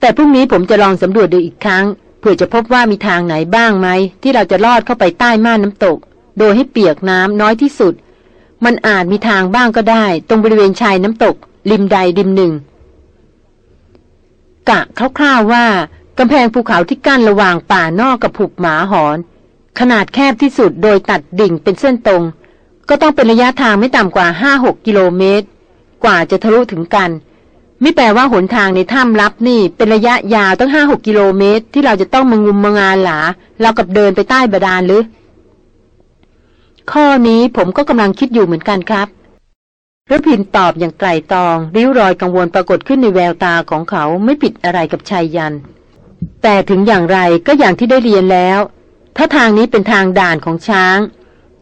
แต่พรุ่งนี้ผมจะลองสำรวจดูอีกครั้งเพื่อจะพบว่ามีทางไหนบ้างไหมที่เราจะลอดเข้าไปใต้ม่านน้ำตก โดยให้เปียกน้ำน้อยที่สุด มันอาจมีทางบ้างก็ได้ ตรงบริเวณชายน้ำตก ริมใดริมหนึ่ง กะคร่าวๆว่ากำแพงภูเขาที่กั้นระหว่างป่านอกกับผูกหมาหอน ขนาดแคบที่สุดโดยตัดดิ่งเป็นเส้นตรง ก็ต้องเป็นระยะทางไม่ต่ำกว่า5-6กิโลเมตร กว่าจะทะลุถึงกัน ไม่แปลว่าหนทางในถ้ำลับนี่เป็นระยะยาวตั้ง5-6กิโลเมตร ที่เราจะต้องมางุมมางานหลาเรากับเดินไปใต้บาดาลหรือ ข้อนี้ผมก็กำลังคิดอยู่เหมือนกันครับ ระพินตอบอย่างไกลตอง ริ้วรอยกังวลปรากฏขึ้นในแววตาของเขาไม่ผิดอะไรกับชายยัน แต่ถึงอย่างไรก็อย่างที่ได้เรียนแล้ว ถ้าทางนี้เป็นทางด่านของช้าง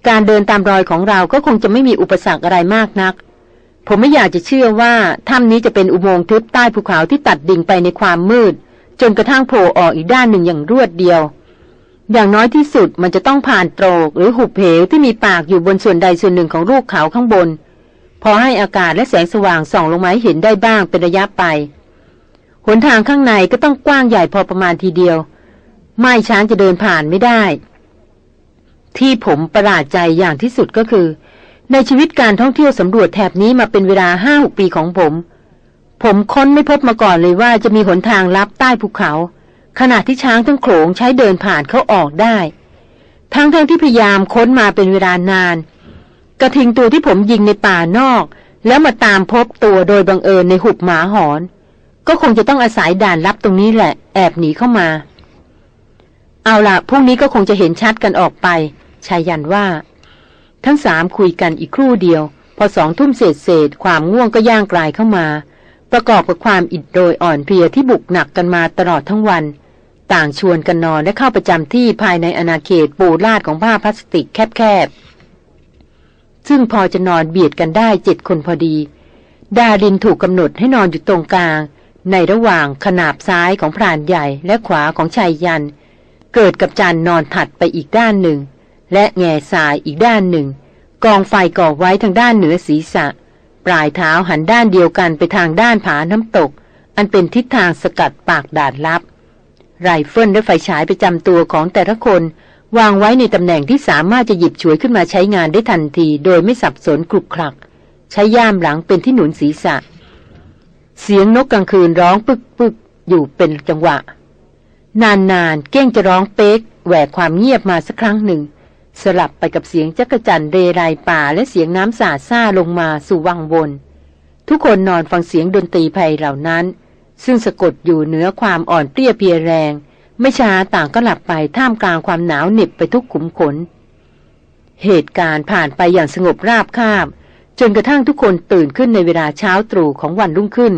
การเดินตามรอยของเราก็คงจะไม่มีอุปสรรคอะไรมากนัก ผมไม่อยากจะเชื่อว่าถ้ำนี้จะเป็นอุโมงค์ทึบใต้ภูเขาที่ตัดดิ่งไปในความมืด จนกระทั่งโผล่ออกอีกด้านหนึ่งอย่างรวดเดียว อย่างน้อยที่สุดมันจะต้องผ่านโตรกหรือหุบเหวที่มีปากอยู่บนส่วนใดส่วนหนึ่งของรูปเขาข้างบน พอให้อากาศและแสงสว่างส่องลงมาให้เห็นได้บ้างเป็นระยะไป หนทางข้างในก็ต้องกว้างใหญ่พอประมาณทีเดียว ไม่ช้างจะเดินผ่านไม่ได้ ที่ผมประหลาดใจอย่างที่สุดก็คือ ในชีวิตการท่องเที่ยวสำรวจแถบนี้มาเป็นเวลาห้าหกปีของผม ผมค้นไม่พบมาก่อนเลยว่าจะมีหนทางลับใต้ภูเขา ขณะที่ช้างทั้งโขลงใช้เดินผ่านเขาออกได้ ทั้งๆทที่พยายามค้นมาเป็นเวลานาน กระทิงตัวที่ผมยิงในป่านอก แล้วมาตามพบตัวโดยบังเอิญในหุบหมาหอน ก็คงจะต้องอาศัยด่านลับตรงนี้แหละ แอบหนีเข้ามา เอาละพรุ่งนี้ก็คงจะเห็นชัดกันออกไปชายันว่า ทั้งสามคุยกันอีกครู่เดียว พอสองทุ่มเศษเศษความง่วงก็ย่างกลายเข้ามา ประกอบกับความอิดโรยอ่อนเพลียที่บุกหนักกันมาตลอดทั้งวัน ต่างชวนกันนอนและเข้าประจำที่ภายในอาณาเขตปูลาดของผ้าพลาสติกแคบๆ ซึ่งพอจะนอนเบียดกันได้เจ็ดคนพอดี ดาดินถูกกำหนดให้นอนอยู่ตรงกลาง ในระหว่างขนาบซ้ายของพรานใหญ่และขวาของชายยัน เกิดกับจันนอนถัดไปอีกด้านหนึ่ง และแง่ทรายอีกด้านหนึ่ง กองไฟก่อไว้ทางด้านเหนือศีรษะ ปลายเท้าหันด้านเดียวกันไปทางด้านผาน้ำตก อันเป็นทิศทางสกัดปากด่านลับไรเฟิลและไฟฉายประจำตัวของแต่ละคน วางไว้ในตำแหน่งที่สามารถจะหยิบฉวยขึ้นมาใช้งานได้ทันที โดยไม่สับสนขลุกขลัก ใช้ย่ามหลังเป็นที่หนุนศีรษะ เสียงนกกลางคืนร้องปึกปึกอยู่เป็นจังหวะ นานๆเก้งจะร้องเป๊กแหวกความเงียบมาสักครั้งหนึ่ง สลับไปกับเสียงจักจั่นเรไรป่าและเสียงน้ำสาดซ่าลงมาสู่วังบนทุกคนนอนฟังเสียงดนตรีไพเหล่านั้น ซึ่งสะกดอยู่เหนือความอ่อนเปรี้ยเพียแรง ไม่ช้าต่างก็หลับไปท่ามกลางความหนาวเหน็บไปทุกขุมขน เหตุการณ์ผ่านไปอย่างสงบราบคาบ จนกระทั่งทุกคนตื่นขึ้นในเวลาเช้าตรู่ของวันรุ่งขึ้น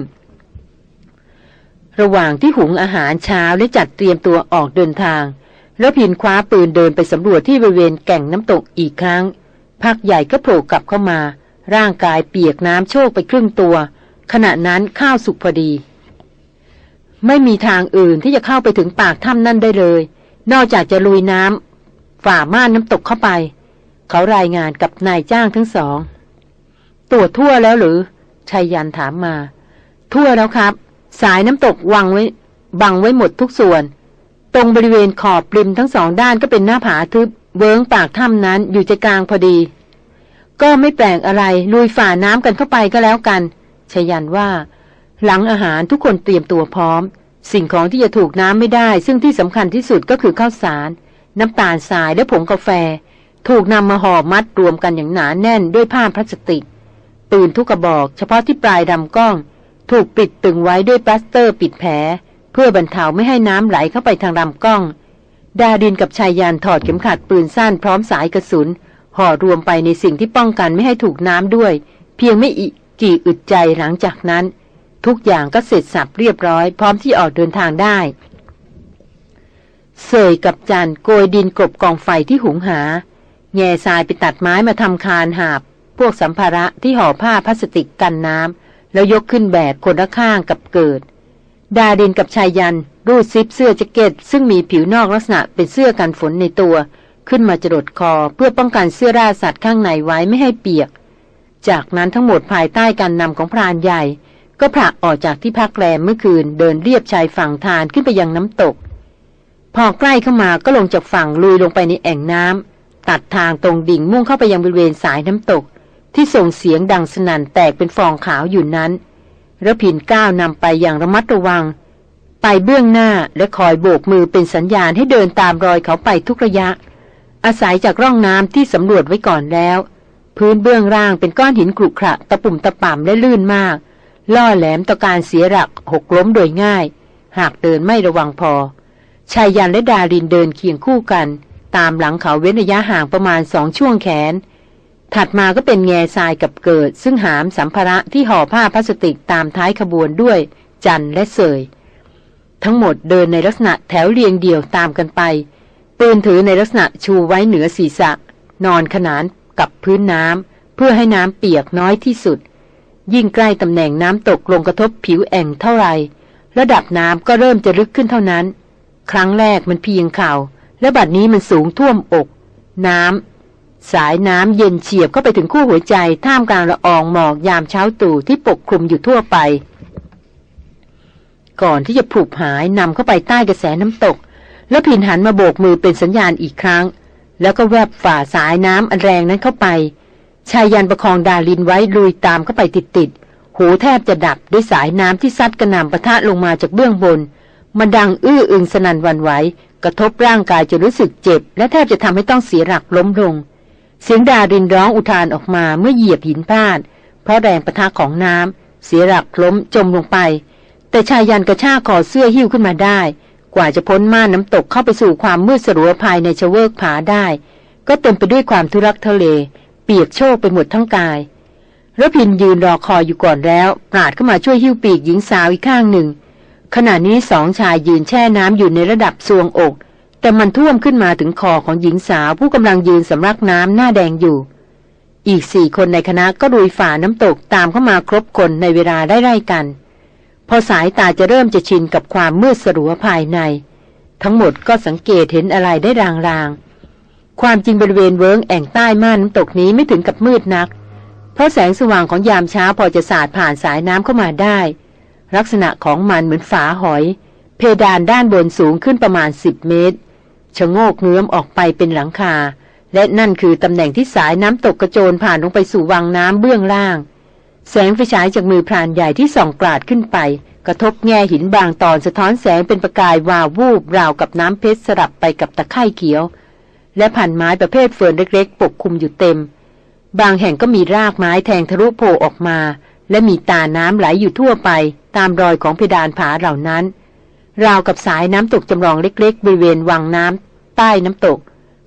ระหว่างที่หุงอาหารเช้าและจัดเตรียมตัวออกเดินทาง แล้วพินคว้าปืนเดินไปสำรวจที่บริเวณแก่งน้ำตกอีกครั้ง พักใหญ่ก็โผล่กลับเข้ามา ร่างกายเปียกน้ำโชกไปครึ่งตัว ขณะนั้นข้าวสุกพอดี ไม่มีทางอื่นที่จะเข้าไปถึงปากถ้ำนั่นได้เลย นอกจากจะลุยน้ำฝ่าม่านน้ำตกเข้าไป เขารายงานกับนายจ้างทั้งสอง ตรวจทั่วแล้วหรือชายยันถามมา ทั่วแล้วครับ สายน้ำตกวางไว้ บังไว้หมดทุกส่วน ตรงบริเวณขอบริมทั้งสองด้านก็เป็นหน้าผาทึบ เวิ้งปากถ้ำนั้นอยู่ใจกลางพอดี ก็ไม่แปลงอะไรลุยฝ่าน้ำกันเข้าไปก็แล้วกันชยันว่า หลังอาหารทุกคนเตรียมตัวพร้อม สิ่งของที่จะถูกน้ำไม่ได้ ซึ่งที่สำคัญที่สุดก็คือข้าวสาร น้ำตาลทรายและผงกาแฟ ถูกนำมาห่อมัดรวมกันอย่างหนาแน่นด้วยผ้าพลาสติก ปืนทุกกระบอก เฉพาะที่ปลายดำกล้อง ถูกปิดตึงไว้ด้วยปลาสเตอร์ปิดแผล เพื่อบรรเทาไม่ให้น้ำไหลเข้าไปทางลำกล้อง ดาดินกับชายยานถอดเข็มขัดปืนสั้นพร้อมสายกระสุนห่อรวมไปในสิ่งที่ป้องกันไม่ให้ถูกน้ำด้วย เพียงไม่อีกกี่อึดใจหลังจากนั้น ทุกอย่างก็เสร็จสับเรียบร้อย พร้อมที่ออกเดินทางได้เสยกับจันโกยดินกบกองไฟที่หุงหา แง่ทรายไปตัดไม้มาทำคานหาบ พวกสัมภาระที่ห่อผ้าพลาสติกกันน้ำแล้วยกขึ้นแบกคนละข้างกับเกิด ดาดินกับชายยันรูดซิปเสื้อแจ็คเก็ต ซึ่งมีผิวนอกลักษณะเป็นเสื้อกันฝนในตัว ขึ้นมาจรดคอเพื่อป้องกันเสื้อราสัตว์ข้างในไว้ไม่ให้เปียก จากนั้นทั้งหมดภายใต้การนำของพรานใหญ่ ก็ผลักออกจากที่พักแรมเมื่อคืนเดินเรียบชายฝั่งทานขึ้นไปยังน้ำตก พอใกล้เข้ามาก็ลงจากฝั่งลุยลงไปในแอ่งน้ำตัดทางตรงดิ่งมุ่งเข้าไปยังบริเวณสายน้ำตก ที่ส่งเสียงดังสนั่นแตกเป็นฟองขาวอยู่นั้นระพินก้าวนำไปอย่างระมัดระวัง ไปเบื้องหน้าและคอยโบกมือเป็นสัญญาณให้เดินตามรอยเขาไปทุกระยะ อาศัยจากร่องน้ำที่สำรวจไว้ก่อนแล้ว พื้นเบื้องล่างเป็นก้อนหินกรุขระตะปุ่มตะป่ำและลื่นมาก ล่อแหลมต่อการเสียหลักหกล้มโดยง่าย หากเดินไม่ระวังพอ ชายยันและดารินเดินเคียงคู่กัน ตามหลังเขาเว้นระยะห่างประมาณสองช่วงแขน ถัดมาก็เป็นแง่ทรายกับเกิด ซึ่งหามสัมภาระที่ห่อผ้าพลาสติกตามท้ายขบวนด้วย จันและเสย ทั้งหมดเดินในลักษณะแถวเรียงเดี่ยวตามกันไปปืนถือในลักษณะชูไว้เหนือศีรษะ นอนขนานกับพื้นน้ำเพื่อให้น้ำเปียกน้อยที่สุด ยิ่งใกล้ตำแหน่งน้ำตกลงกระทบผิวแอ่งเท่าไรระดับน้ำก็เริ่มจะลึกขึ้นเท่านั้น ครั้งแรกมันเพียงเข่า และบัดนี้มันสูงท่วมอก น้ำสายน้ำเย็นเฉียบเข้าไปถึงคู่หัวใจ ท่ามกลางละอองหมอกยามเช้าตู่ที่ปกคลุมอยู่ทั่วไป ก่อนที่จะผุบหายนำเข้าไปใต้กระแสน้ำตก แล้วผินหันมาโบกมือเป็นสัญญาณอีกครั้ง แล้วก็แวบฝ่าสายน้ำอันแรงนั้นเข้าไป ชายยันประคองดาลินไว้ลุยตามเข้าไปติดๆหูแทบจะดับด้วยสายน้ำที่ซัดกระหน่ำปะทะลงมาจากเบื้องบนมันดังอื้ออึงสนันวันไหวกระทบร่างกายจนรู้สึกเจ็บ และแทบจะทำให้ต้องเสียหลักล้มลง เสียงดารินร้องอุทานออกมาเมื่อเหยียบหินพลาด เพราะแรงปะทะของน้ำเสียหลักล้มจมลงไป แต่ชายยันกระชากคอเสื้อหิ้วขึ้นมาได้ กว่าจะพ้นม่านน้ำตกเข้าไปสู่ความมืดสลัวภายในชเวกผาได้ ก็เต็มไปด้วยความทุรักทุเล ปียกโชกไปหมดทั้งกายระพินยืนรอคอยอยู่ก่อนแล้ว ปราดเข้ามาช่วยหิ้วปีกหญิงสาวอีกข้างหนึ่ง ขณะนี้สองชายยืนแช่น้ำอยู่ในระดับซวงอก แต่มันท่วมขึ้นมาถึงคอของหญิงสาวผู้กำลังยืนสำลักน้ำหน้าแดงอยู่ อีกสี่คนในคณะก็ลุยฝ่าน้ำตกตามเข้ามาครบคนในเวลาได้ไล่กัน พอสายตาจะเริ่มจะชินกับความมืดสลัวภายใน ทั้งหมดก็สังเกตเห็นอะไรได้รางๆ ความจริงบริเวณเวิงแอ่งใต้ม่านน้ำตกนี้ไม่ถึงกับมืดนัก เพราะแสงสว่างของยามเช้าพอจะสาดผ่านสายน้ำเข้ามาได้ ลักษณะของมันเหมือนฝาหอย เพดานด้านบนสูงขึ้นประมาณสิบเมตรชะโงกเงื้อมออกไปเป็นหลังคา และนั่นคือตำแหน่งที่สายน้ำตกกระโจนผ่านลงไปสู่วังน้ำเบื้องล่าง แสงไฟฉายจากมือพรานใหญ่ที่ส่องกราดขึ้นไป กระทบแง่หินบางตอนสะท้อนแสงเป็นประกายวาววูบราวกับน้ำเพชรสลับไปกับตะไคร่เขียว และพันไม้ประเภทเฟิร์นเล็กๆ ปกคลุมอยู่เต็ม บางแห่งก็มีรากไม้แทงทะลุโผล่ออกมา และมีตาน้ำไหลอยู่ทั่วไป ตามรอยของเพดานผาเหล่านั้น ราวกับสายน้ำตกจำลองเล็ก ๆ บริเวณวังน้ำใต้น้ำตก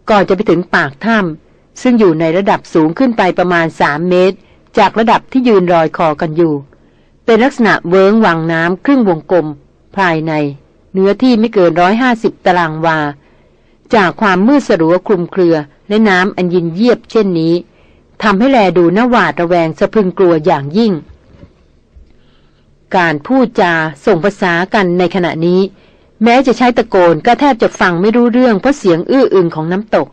ก่อนจะไปถึงปากถ้ำซึ่งอยู่ในระดับสูงขึ้นไปประมาณสามเมตร จากระดับที่ยืนรอยคอกันอยู่ เป็นลักษณะเวิ้งวังน้ำครึ่งวงกลม ภายใน เนื้อที่ไม่เกินร้อยหาสิบตารางวา จากความมืดสลัวคลุมเครือและน้ำอันยินเยียบเช่นนี้ทำให้แลดูหน้าหวาดระแวงสะพึงกลัวอย่างยิ่ง การพูดจาส่งภาษากันในขณะนี้ แม้จะใช้ตะโกนก็แทบจะฟังไม่รู้เรื่องเพราะเสียงอื้ออึงของน้ำตก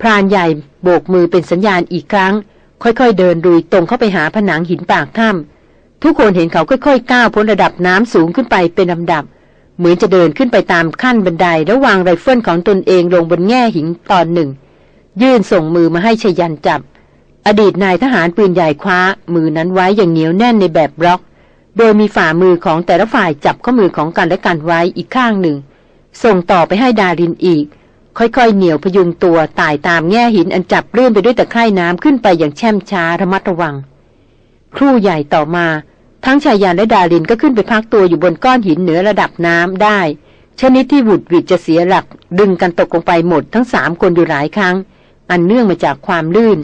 พรานใหญ่โบกมือเป็นสัญญาณอีกครั้ง ค่อยๆเดินดุยตรงเข้าไปหาผนังหินปากถ้ำทุกคนเห็นเขาค่อยๆก้าวพ้นระดับน้ำสูงขึ้นไปเป็นลำดับ เหมือนจะเดินขึ้นไปตามขั้นบันไดแล้ววางไรเฟิลของตนเองลงบนแง่หินตอนหนึ่ง ยื่นส่งมือมาให้ชยันจับ อดีตนายทหารปืนใหญ่คว้า มือนั้นไว้อย่างเหนียวแน่นในแบบบล็อก โดยมีฝ่ามือของแต่ละฝ่ายจับข้อมือของกันและกันไว้อีกข้างหนึ่ง ส่งต่อไปให้ดารินอีก ค่อยๆ เหนียวพยุงตัวตายตามแง่หินอันจับเลื่อนไปด้วยตะไคร่น้ำขึ้นไปอย่างแช่มช้าระมัดระวัง ครู่ใหญ่ต่อมา ทั้งชายยานและดารินก็ขึ้นไปพักตัวอยู่บนก้อนหินเหนือระดับน้ำได้ ชนิดที่บุดวิดจะเสียหลัก ดึงกันตกลงไปหมดทั้งสามคนอยู่หลายครั้ง อันเนื่องมาจากความลื่น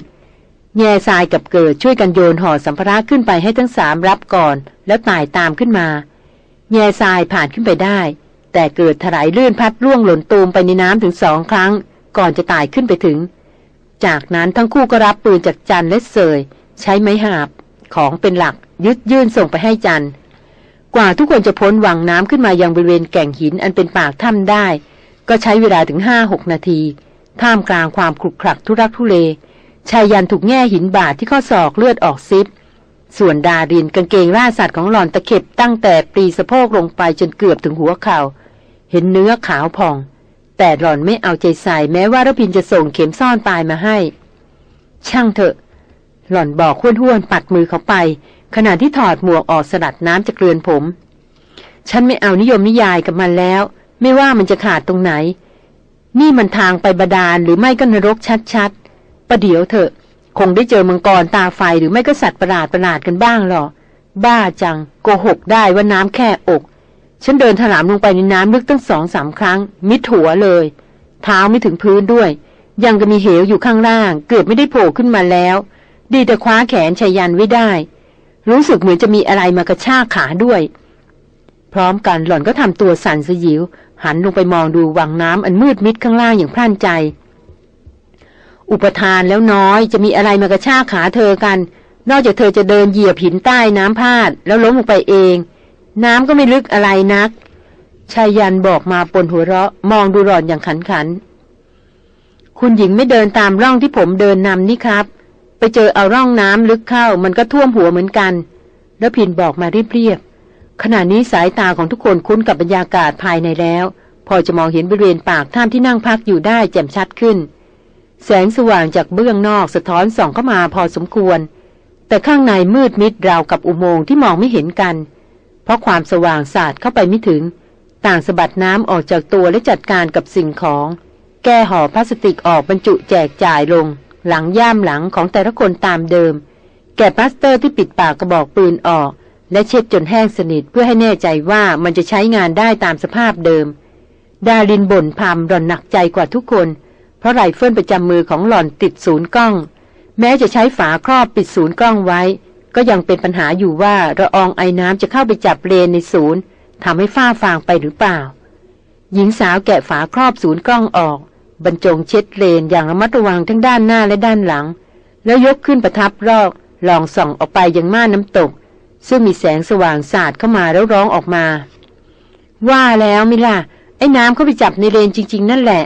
แง่ทรายกับเกิดช่วยกันโยนห่อสัมภาระขึ้นไปให้ทั้งสามรับก่อน แล้วตายตามขึ้นมา แง่ทรายผ่านขึ้นไปได้ แต่เกิดถลายลื่นพัดร่วงหล่นตูมไปในน้ำถึงสองครั้ง ก่อนจะตายขึ้นไปถึง จากนั้นทั้งคู่ก็รับปืนจากจันและเสย ใช้ไม้หาบ ของเป็นหลักยึดยื่นส่งไปให้จันกว่าทุกคนจะพ้นวังน้ำขึ้นมายังบริเวณแก่งหินอันเป็นปากถ้ำได้ ก็ใช้เวลาถึงห้าหกนาที ท่ามกลางความคลุกคลักทุรักทุเล ชายยันถูกแง่หินบาดที่ข้อศอกเลือดออกซิบ ส่วนดารินกางเกงล่าสัตว์ของหล่อนตะเข็บตั้งแต่ปรีสะโพกลงไปจนเกือบถึงหัวเขา่า เห็นเนื้อขาวผ่อง แต่หล่อนไม่เอาใจใส่แม้ว่ารพินจะส่งเข็มซ่อนปลายมาให้ ช่างเถอะ หล่อนบอกห้วนห้วนปัดมือเขาไป ขณะที่ถอดหมวกออกสลัดน้ำจากเกลือนผม ฉันไม่เอานิยมนิยายกับมันแล้ว ไม่ว่ามันจะขาดตรงไหน นี่มันทางไปบาดาลหรือไม่ก็นรกชัดๆประเดี๋ยวเถอะ คงได้เจอมังกรตาไฟหรือไม่ก็สัตว์ประหลาดประหลาดกันบ้างหรอ บ้าจัง โกหกได้ว่าน้ำแค่อก ฉันเดินถลามลงไปในน้ำลึกตั้งสองสามครั้ง มิดหัวเลย เท้าไม่ถึงพื้นด้วย ยังก็มีเหวอยู่ข้างล่าง เกือบไม่ได้โผล่ขึ้นมาแล้ว ดีแต่คว้าแขนชายันไว้ได้ รู้สึกเหมือนจะมีอะไรมากระชากขาด้วย พร้อมกันหล่อนก็ทำตัวสั่นสยิว หันลงไปมองดูวังน้ำอันมืดมิดข้างล่างอย่างพร่านใจ อุปทานแล้วน้อยจะมีอะไรมากระชากขาเธอกัน นอกจากเธอจะเดินเหยียบหินใต้น้ำพาด แล้วล้มลงไปเอง น้ำก็ไม่ลึกอะไรนักชายยันบอกมาปนหัวเราะมองดูหล่อนอย่างขันขัน คุณหญิงไม่เดินตามร่องที่ผมเดินนำนี่ครับ ไปเจอเอาร่องน้ำลึกเข้า มันก็ท่วมหัวเหมือนกัน แล้วพินบอกมาเรียบๆขณะนี้สายตาของทุกคนคุ้นกับบรรยากาศภายในแล้ว พอจะมองเห็นบริเวณปากถ้ำที่นั่งพักอยู่ได้แจ่มชัดขึ้น แสงสว่างจากเบื้องนอกสะท้อนส่องเข้ามาพอสมควร แต่ข้างในมืดมิดราวกับอุโมงค์ที่มองไม่เห็นกัน เพราะความสว่างสาดเข้าไปไม่ถึง ต่างสะบัดน้ำออกจากตัวและจัดการกับสิ่งของ แก้ห่อพลาสติกออกบรรจุแจกจ่ายลง หลังย่ามหลังของแต่ละคนตามเดิม แกะพลาสเตอร์ที่ปิดปากกระบอกปืนออก และเช็ดจนแห้งสนิทเพื่อให้แน่ใจว่ามันจะใช้งานได้ตามสภาพเดิม ดารินบ่นพึมหล่อนหนักใจกว่าทุกคน เพราะไรเฟิลประจำมือของหล่อนติดศูนย์กล้อง แม้จะใช้ฝาครอบปิดศูนย์กล้องไว้ ก็ยังเป็นปัญหาอยู่ว่าระอองไอ้น้ำจะเข้าไปจับเลนในศูนย์ทำให้ฝ้าฟางไปหรือเปล่า หญิงสาวแกะฝาครอบศูนย์กล้องออก บรรจงเช็ดเลนอย่างระมัดระวังทั้งด้านหน้าและด้านหลัง แล้วยกขึ้นประทับรอกลองส่องออกไปยังม่านน้ำตก ซึ่งมีแสงสว่างสาดเข้ามาแล้วร้องออกมา ว่าแล้วมิล่ะ ไอ้น้ำเข้าไปจับในเลนจริง ๆ นั่นแหละ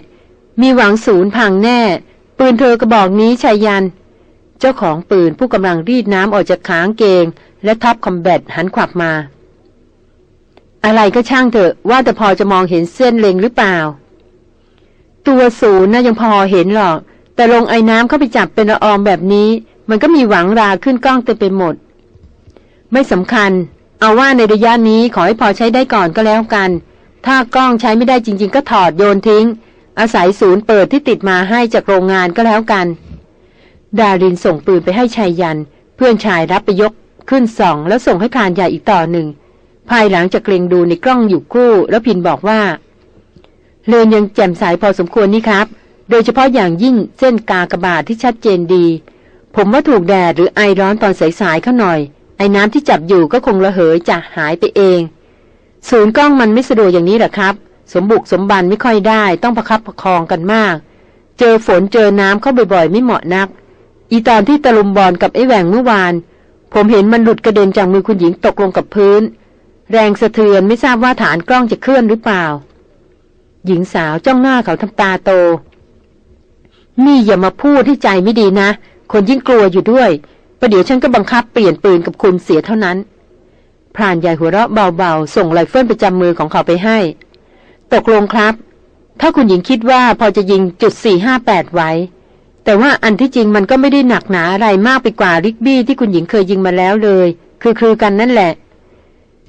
มีหวังศูนย์พังแน่ ปืนเธอกระบอกนี้ชายยัน เจ้าของปืนผู้กำลังรีดน้ำออกจากขางเกง และทับคอมแบทหันขวับมา อะไรก็ช่างเถอะว่าแต่พอจะมองเห็นเส้นเลงหรือเปล่า ตัวศูนย์นะยังพอเห็นหรอก แต่ลงไอ้น้ำเข้าไปจับเป็นละออมแบบนี้ มันก็มีหวังราขึ้นกล้องเต็มไปหมด ไม่สำคัญ เอาว่าในระยะนี้ขอให้พอใช้ได้ก่อนก็แล้วกัน ถ้ากล้องใช้ไม่ได้จริง ๆ ก็ถอดโยนทิ้ง อาศัยศูนย์เปิดที่ติดมาให้จากโรงงานก็แล้วกัน ดารินส่งปืนไปให้ชายยัน เพื่อนชายรับไปยกขึ้นสองแล้วส่งให้พรานใหญ่อีกต่อหนึ่ง ภายหลังจากเกรงดูในกล้องอยู่คู่ แล้วพินบอกว่า เลือนยังแจ่มใสพอสมควรนี่ครับ โดยเฉพาะอย่างยิ่งเส้นกากระบาดที่ชัดเจนดี ผมว่าถูกแดดหรือไอร้อนตอนสายๆเข้าหน่อย ไอ้น้ำที่จับอยู่ก็คงระเหยจะหายไปเอง ศูนย์กล้องมันไม่สะดวกอย่างนี้หรอครับ สมบุกสมบันไม่ค่อยได้ต้องประคับประคองกันมาก เจอฝนเจอน้ำเข้าบ่อยๆ ไม่เหมาะนัก อีตอนที่ตะลุมบอลกับไอ้แหวงเมื่อวาน ผมเห็นมันหลุดกระเด็นจากมือคุณหญิงตกลงกับพื้น แรงสะเทือนไม่ทราบว่าฐานกล้องจะเคลื่อนหรือเปล่า หญิงสาวจ้องหน้าเขาทำตาโต นี่อย่ามาพูดที่ใจไม่ดีนะ คนยิ่งกลัวอยู่ด้วยประเดี๋ยวฉันก็บังคับเปลี่ยนปืนกับคุณเสียเท่านั้น พรานใหญ่หัวเราะเบาๆ ส่งไรเฟิลประจำมือของเขาไปให้ ตกลงครับ ถ้าคุณหญิงคิดว่าพอจะยิงจุด458 ไว้ แต่ว่าอันที่จริงมันก็ไม่ได้หนักหนาอะไรมากไปกว่า Rigby ที่คุณหญิงเคยยิงมาแล้วเลย คือคือกันนั่นแหละ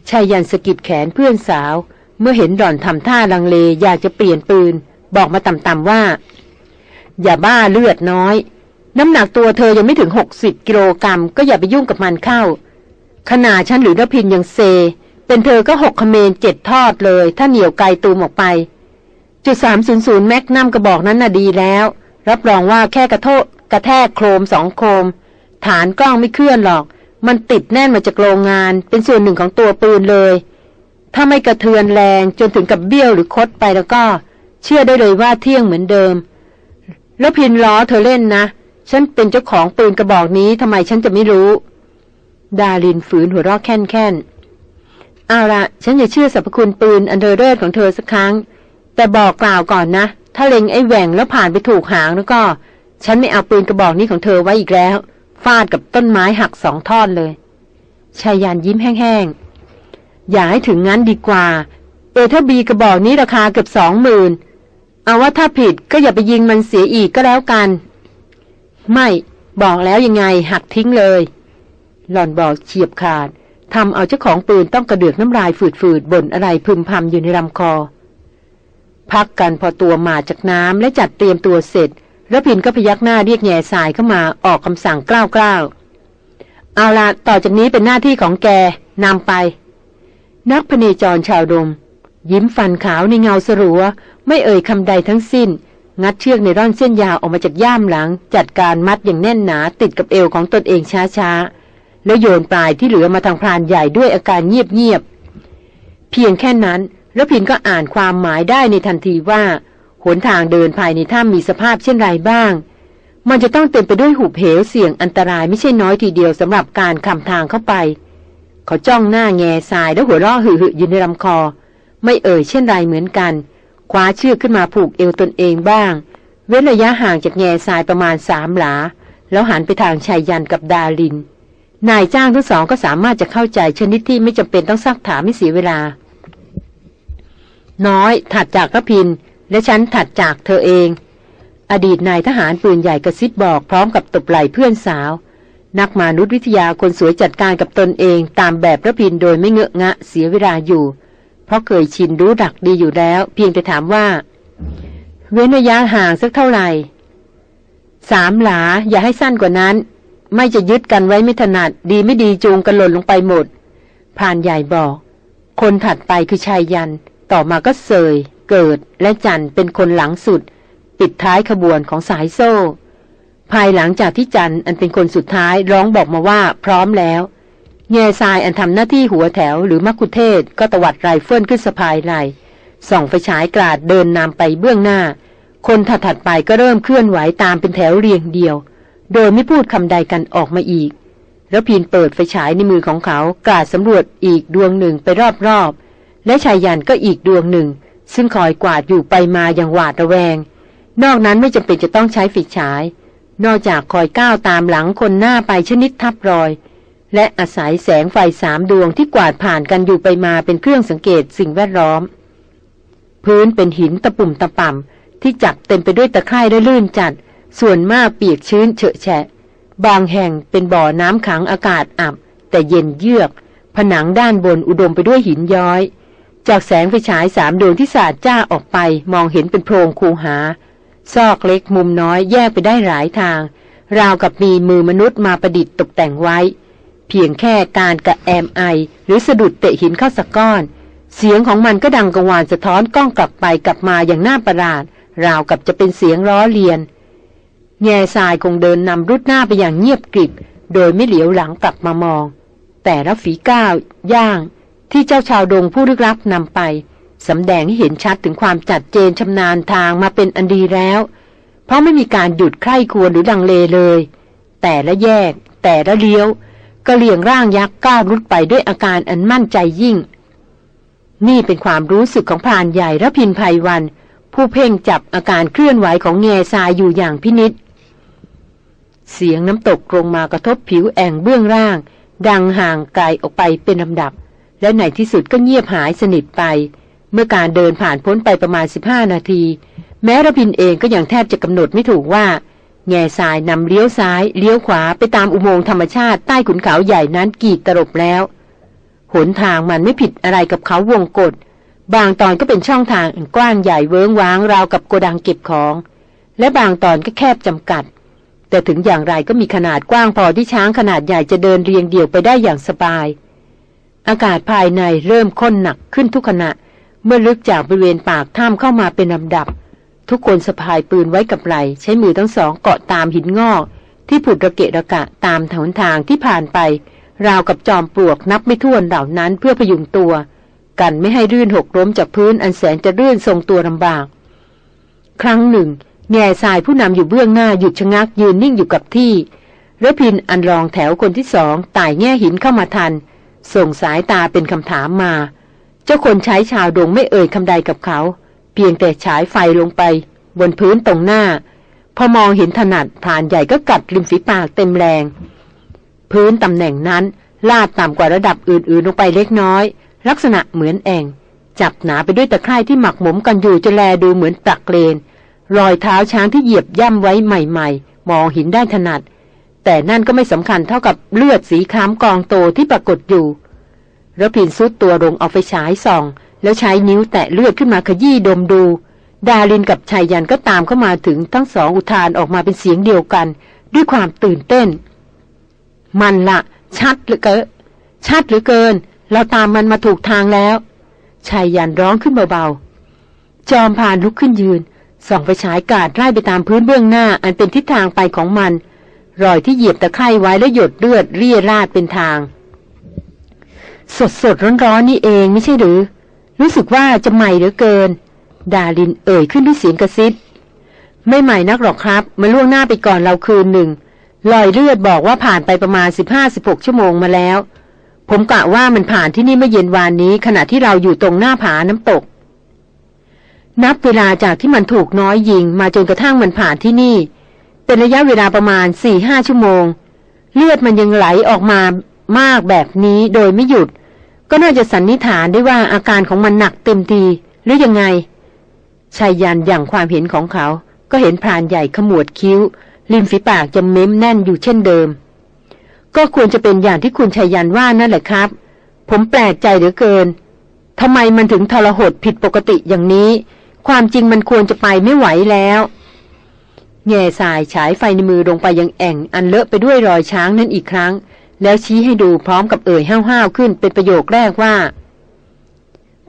ไชยยันต์สะกิดแขนเพื่อนสาว เมื่อเห็นหล่อนทำท่าลังเลอยากจะเปลี่ยนปืน บอกมาต่ำๆว่า อย่าบ้าเลือดน้อย น้ำหนักตัวเธอยังไม่ถึง60กิโลกรัม ก็อย่าไปยุ่งกับมันเข้า ขนาดฉันหรือรพินยังเซ เป็นเธอก็หกคเมนเจ็ดทอดเลย ถ้าเหนียวไกลตูมออกไป จุดสามศูนย์ศูนย์แมกนัมกระบอกนั้นน่ะดีแล้ว รับรองว่าแค่กระโทกกระแทกโครมสองโครม ฐานกล้องไม่เคลื่อนหรอก มันติดแน่นมาจากโรงงาน เป็นส่วนหนึ่งของตัวปืนเลย ถ้าไม่กระเทือนแรงจนถึงกับเบี้ยวหรือคดไปแล้วก็ เชื่อได้เลยว่าเที่ยงเหมือนเดิม แล้วพินล้อเธอเล่นนะ ฉันเป็นเจ้าของปืนกระบอกนี้ทำไมฉันจะไม่รู้ ดาลินฝืนหัวเราะแค่นแค่นเอาละฉันอย่าเชื่อสรรพคุณปืนอันเดอร์เรศของเธอสักครั้ง แต่บอกกล่าวก่อนนะ ถ้าเล็งไอ้แหว่งแล้วผ่านไปถูกหางแล้วก็ ฉันไม่เอาปืนกระบอกนี้ของเธอไว้อีกแล้ว ฟาดกับต้นไม้หักสองท่อนเลยชายยานยิ้มแห้งๆ อย่าให้ถึงงั้นดีกว่า เอถ้าบีกระบอกนี้ราคาเกือบสองหมื่นเอาว่าถ้าผิดก็อย่าไปยิงมันเสียอีกก็แล้วกัน ไม่บอกแล้วยังไงหักทิ้งเลย หล่อนบอกเฉียบขาดทำเอาเจ้าของปืนต้องกระเดือกน้ำลายฝืดๆบ่นอะไรพึมพำอยู่ในลำคอ พักกันพอตัวมาจากน้ำและจัดเตรียมตัวเสร็จแล้วพินก็พยักหน้าเรียกแง่สายเข้ามาออกคำสั่งกล้าวๆเอาละต่อจากนี้เป็นหน้าที่ของแกนำไป นักพเนจรชาวดม ยิ้มฟันขาวในเงาสรัว ไม่เอ่ยคำใดทั้งสิ้น งัดเชือกในร่อนเส้นยาวออกมาจากย่ามหลัง จัดการมัดอย่างแน่นหนาติดกับเอวของตนเองช้าๆ แล้วโยนปลายที่เหลือมาทางพรานใหญ่ด้วยอาการเงียบๆ เพียงแค่นั้นแล้วพินก็อ่านความหมายได้ในทันทีว่าหนทางเดินภายในถ้ำมีสภาพเช่นไรบ้าง มันจะต้องเต็มไปด้วยหุบเหวเสี่ยงอันตรายไม่ใช่น้อยทีเดียวสำหรับการคำทางเข้าไป เขาจ้องหน้าแง่ทรายแล้วหัวเราะหึ่ๆอยู่ในลำคอ ไม่เอ่ยเช่นไรเหมือนกัน คว้าเชือกขึ้นมาผูกเอวตนเองบ้าง เว้นระยะห่างจากแง่ทรายประมาณสามหลา แล้วหันไปทางชายยันกับดาลิน นายจ้างทั้งสองก็สามารถจะเข้าใจชนิดที่ไม่จำเป็นต้องซักถามไม่เสียเวลา น้อยถัดจากกระพิน และฉันถัดจากเธอเอง อดีตนายทหารปืนใหญ่กระซิบบอกพร้อมกับตบไหล่เพื่อนสาว นักมนุษยวิทยาคนสวยจัดการกับตนเองตามแบบพระพินโดยไม่เงอะงะเสียเวลาอยู่ เพราะเคยชินรู้ดักดีอยู่แล้ว เพียงแต่ถามว่า เว้นระยะห่างสักเท่าไหร่สามหลาอย่าให้สั้นกว่านั้น ไม่จะยึดกันไว้ไม่ถนัดดีไม่ดีจูงกันหล่นลงไปหมดพรานใหญ่บอก คนถัดไปคือชายยัน ต่อมาก็เสย เกิดและจันเป็นคนหลังสุด ปิดท้ายขบวนของสายโซ่ ภายหลังจากที่จันอันเป็นคนสุดท้ายร้องบอกมาว่าพร้อมแล้ว แง่ทรายอันทำหน้าที่หัวแถวหรือมักคุเทศก็ตวัดไรเฟิลขึ้นสะพายไหลส่องไฟฉายกราดเดินนำไปเบื้องหน้า คนถัดๆไปก็เริ่มเคลื่อนไหวตามเป็นแถวเรียงเดียว โดยไม่พูดคำใดกันออกมาอีก แล้วพีนเปิดไฟฉายในมือของเขากราดสำรวจอีกดวงหนึ่งไปรอบๆและชายยันก็อีกดวงหนึ่ง ซึ่งคอยกวาดอยู่ไปมาอย่างหวาดระแวง นอกนั้นไม่จำเป็นจะต้องใช้ไฟฉาย นอกจากคอยก้าวตามหลังคนหน้าไปชนิดทับรอย และอาศัยแสงไฟสามดวงที่กวาดผ่านกันอยู่ไปมาเป็นเครื่องสังเกตสิ่งแวดล้อม พื้นเป็นหินตะปุ่มตะป่ำที่จับเต็มไปด้วยตะไคร่และลื่นจัด ส่วนมากเปียกชื้นเฉอะแฉะ บางแห่งเป็นบ่อน้ำขังอากาศอับ แต่เย็นเยือก ผนังด้านบนอุดมไปด้วยหินย้อย จากแสงไฟฉายสามดวงที่สาดจ้าออกไปมองเห็นเป็นโพรงคูหา ซอกเล็กมุมน้อยแยกไปได้หลายทาง ราวกับมีมือมนุษย์มาประดิษฐ์ตกแต่งไว้ เพียงแค่การกระแอมไอ หรือสะดุดเตะหินเข้าสักก้อน เสียงของมันก็ดังกังวานสะท้อนกล้องกลับไปกลับมาอย่างน่าประหลาด ราวกับจะเป็นเสียงล้อเลียน แง่ทรายคงเดินนำรุดหน้าไปอย่างเงียบกริบ โดยไม่เหลียวหลังกลับมามอง แต่ละฝีก้าวย่าง ที่เจ้าชาวดงผู้ลึกลับนำไป สำแดงให้เห็นชัดถึงความจัดเจนชำนาญทางมาเป็นอันดีแล้ว เพราะไม่มีการหยุดใคร่ควรหรือดังเลเลย แต่ละแยก แต่ละเลี้ยวก็เลี่ยงร่างยักษ์ก้าวรุดไปด้วยอาการอันมั่นใจยิ่ง นี่เป็นความรู้สึกของพรานใหญ่ระพินภัยวัน ผู้เพ่งจับอาการเคลื่อนไหวของแง่ทรายอยู่อย่างพินิษเสียงน้ำตกลงมากระทบผิวแอ่งเบื้องล่าง ดังห่างไกลออกไปเป็นลำดับ และในที่สุดก็เงียบหายสนิทไป เมื่อการเดินผ่านพ้นไปประมาณ 15 นาที แม้ระพินเองก็ยังแทบจะกำหนดไม่ถูกว่า แง่ทรายนำเลี้ยวซ้าย เลี้ยวขวาไปตามอุโมงค์ธรรมชาติใต้ขุนเขาใหญ่นั้นกี่ตรบแล้ว หนทางมันไม่ผิดอะไรกับเขาวงกฏบางตอนก็เป็นช่องทางกว้างใหญ่เวิ้งว้างราวกับโกดังเก็บของ และบางตอนก็แคบจำกัด แต่ถึงอย่างไรก็มีขนาดกว้างพอที่ช้างขนาดใหญ่จะเดินเรียงเดี่ยวไปได้อย่างสบาย อากาศภายในเริ่มข้นหนักขึ้นทุกขณะ เมื่อลึกจากบริเวณปากถ้ำเข้ามาเป็นลำดับ ทุกคนสะพายปืนไว้กับไหลใช้มือทั้งสองเกาะตามหินงอก ที่ผุดระเกะระกะตามถนนทางที่ผ่านไป ราวกับจอมปลวกนับไม่ถ้วนเหล่านั้นเพื่อพยุงตัว กันไม่ให้รื่นหกล้มจากพื้นอันแสนจะรื่นทรงตัวลำบาก ครั้งหนึ่ง แง่ทรายผู้นำอยู่เบื้องหน้าหยุดชะงักยืนนิ่งอยู่กับที่ระพินอันรองแถวคนที่สองต่แง่หินเข้ามาทัน ส่งสายตาเป็นคำถามมา เจ้าคนใช้ชาวดงไม่เอ่ยคำใดกับเขา เพียงแต่ฉายไฟลงไป บนพื้นตรงหน้า พอมองเห็นถนัดผ่านใหญ่ก็กัดริมฝีปากเต็มแรง พื้นตำแหน่งนั้น ลาดต่ำกว่าระดับอื่นๆลงไปเล็กน้อย ลักษณะเหมือนแองจับหนาไปด้วยตะไคร่ที่หมักหมมกันอยู่จะแลดูเหมือนตักเลน รอยเท้าช้างที่เหยียบย่ำไว้ใหม่ๆ มองเห็นได้ถนัด แต่นั่นก็ไม่สำคัญเท่ากับเลือดสีคล้ำกองโตที่ปรากฏอยู่ ระพินซุดตัวลงเอาไฟฉายส่อง แล้วใช้นิ้วแตะเลือดขึ้นมาขยี้ดมดู ดาลินกับชายยันก็ตามเข้ามาถึงทั้งสองอุทานออกมาเป็นเสียงเดียวกัน ด้วยความตื่นเต้น มันละ ชัดเหลือเกินชัดเหลือเกิน เราตามมันมาถูกทางแล้วชายยันร้องขึ้นเบาๆ จอมพานลุกขึ้นยืน ส่องไฟฉายกาดไล่ไปตามพื้นเบื้องหน้า อันเป็นทิศทางไปของมัน รอยที่เหยียบตะไคร่ไว้และหยดเลือดเรี่ยราดเป็นทาง สดสดร้อนร้อนนี่เองไม่ใช่หรือ รู้สึกว่าจะใหม่เหลือเกิน ดาลินเอ่ยขึ้นด้วยเสียงกระซิบไม่ใหม่นักหรอกครับมาล่วงหน้าไปก่อนเราคืนหนึ่งรอยเลือดบอกว่าผ่านไปประมาณ 15-16 ชั่วโมงมาแล้ว ผมกะว่ามันผ่านที่นี่เมื่อเย็นวานนี้ ขณะที่เราอยู่ตรงหน้าผาน้ำตก นับเวลาจากที่มันถูกน้อยยิง มาจนกระทั่งมันผ่านที่นี่ เป็นระยะเวลาประมาณ4-5ชั่วโมง เลือดมันยังไหลออกมามากแบบนี้โดยไม่หยุด ก็น่าจะสันนิษฐานได้ว่าอาการของมันหนักเต็มทีหรือยังไงชายยันอย่างความเห็นของเขา ก็เห็นพรานใหญ่ขมวดคิ้ว ริมฝีปากจะเม้มแน่นอยู่เช่นเดิม ก็ควรจะเป็นอย่างที่คุณชัยยันว่านั่นแหละครับ ผมแปลกใจเหลือเกินทำไมมันถึงทรหดผิดปกติอย่างนี้ ความจริงมันควรจะไปไม่ไหวแล้วแง่สายฉายไฟในมือลงไปยังแอ่งอันเลอะไปด้วยรอยช้างนั่นอีกครั้ง แล้วชี้ให้ดูพร้อมกับเอ่ยห้าวๆขึ้นเป็นประโยคแรกว่า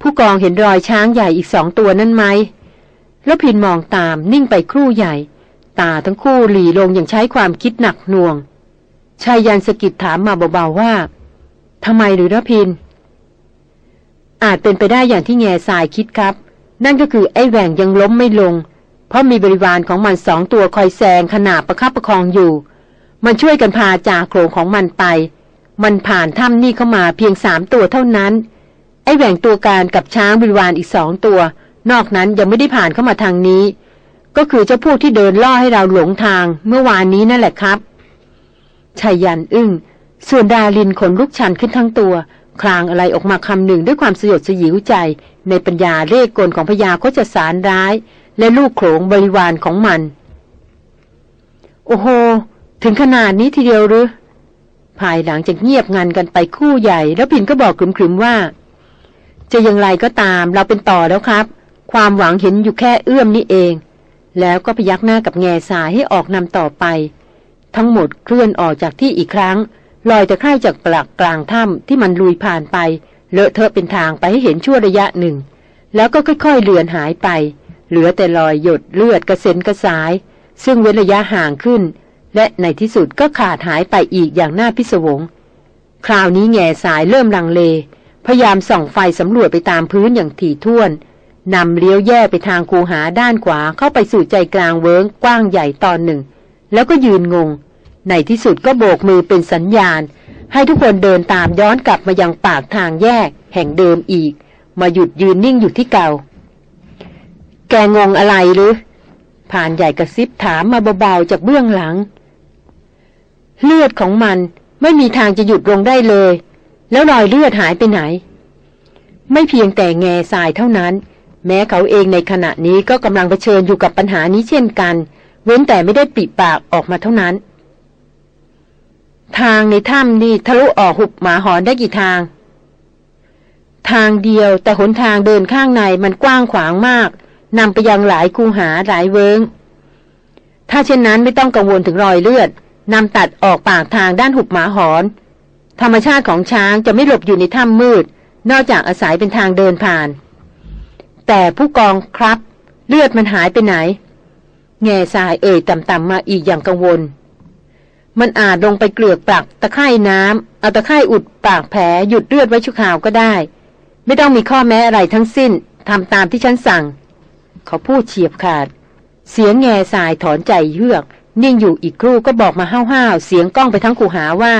ผู้กองเห็นรอยช้างใหญ่อีกสองตัวนั่นไหมแล้วพินมองตามนิ่งไปครู่ใหญ่ ตาทั้งคู่หลีลงอย่างใช้ความคิดหนักหน่วงชายยันสกิดถามมาเบาๆว่าทำไมหรือระพิน อาจเป็นไปได้อย่างที่แง่สายคิดครับ นั่นก็คือไอ้แหว่งยังล้มไม่ลง เพราะมีบริวารของมันสองตัวคอยแซงขนาบประคับประคองอยู่ มันช่วยกันพาจ่าโขงของมันไป มันผ่านถ้ำนี่เข้ามาเพียงสามตัวเท่านั้น ไอ้แหว่งตัวการกับช้างบริวารอีกสองตัว นอกนั้นยังไม่ได้ผ่านเข้ามาทางนี้ ก็คือเจ้าพวกที่เดินล่อให้เราหลงทางเมื่อวานนี้นั่นแหละครับชายันอึง้ง ส่วนดาลินขนลุกชันขึ้นทั้งตัว คลางอะไรออกมาคำหนึ่งด้วยความสยดสยิวใจ ในปัญญาเลขกลของพญาโคจสารร้าย และลูกโขงบริวารของมัน โอ้โห ถึงขนาดนี้ทีเดียวหรือ ภายหลังจากเงียบงันกันไปคู่ใหญ่ แล้วพินก็บอกขรึมๆว่า จะอย่างไรก็ตามเราเป็นต่อแล้วครับ ความหวังเห็นอยู่แค่เอื้อมนี่เอง แล้วก็พยักหน้ากับแง่สายให้ออกนำต่อไป ทั้งหมดเคลื่อนออกจากที่อีกครั้งลอยจะค่ายจากปลักกลางถ้ำที่มันลุยผ่านไป เลอะเทอะเป็นทางไปให้เห็นชั่วระยะหนึ่ง แล้วก็ค่อยๆเลือนหายไป เหลือแต่รอยหยดเลือดกระเซ็นกระสาย ซึ่งเว้นระยะห่างขึ้น และในที่สุดก็ขาดหายไปอีกอย่างน่าพิศวง คราวนี้แง่สายเริ่มลังเล พยายามส่องไฟสำรวจไปตามพื้นอย่างถี่ถ้วนนำเลี้ยวแย่ไปทางคูหาด้านขวาเข้าไปสู่ใจกลางเวิงกว้างใหญ่ตอนหนึ่ง แล้วก็ยืนงง ในที่สุดก็โบกมือเป็นสัญญาณ ให้ทุกคนเดินตามย้อนกลับมายังปากทางแยก แห่งเดิมอีก มาหยุดยืนนิ่งอยู่ที่เก่า แกงงอะไรหรือผ่านใหญ่กระซิบถามมาเบาๆจากเบื้องหลัง เลือดของมันไม่มีทางจะหยุดลงได้เลย แล้วรอยเลือดหายไปไหน ไม่เพียงแต่แง่ทรายเท่านั้น แม้เขาเองในขณะนี้ก็กำลังเผชิญอยู่กับปัญหานี้เช่นกัน เว้นแต่ไม่ได้ปิดปากออกมาเท่านั้น ทางในถ้ำนี่ทะลุออกหุบหมาหอนได้กี่ทาง ทางเดียวแต่หนทางเดินข้างในมันกว้างขวางมากนำไปยังหลายคูหาหลายเวิงถ้าเช่นนั้นไม่ต้องกังวลถึงรอยเลือด นำตัดออกปากทางด้านหุบหมาหอน ธรรมชาติของช้างจะไม่หลบอยู่ในถ้ำมืด นอกจากอาศัยเป็นทางเดินผ่าน แต่ผู้กองครับ เลือดมันหายไปไหน แง่สายเอ่ยต่ำๆมาอีกอย่างกังวล มันอาจลงไปเกลือกปลักตะไคร่น้ำเอาตะไคร่อุดปากแผลหยุดเลือดไว้ชั่วคราวก็ได้ ไม่ต้องมีข้อแม้อะไรทั้งสิ้นทำตามที่ฉันสั่ง เขาพูดเฉียบขาด เสียงแง่สายถอนใจเฮือก นิ่งอยู่อีกครู่ก็บอกมาห้าวๆเสียงก้องไปทั้งคูหาว่า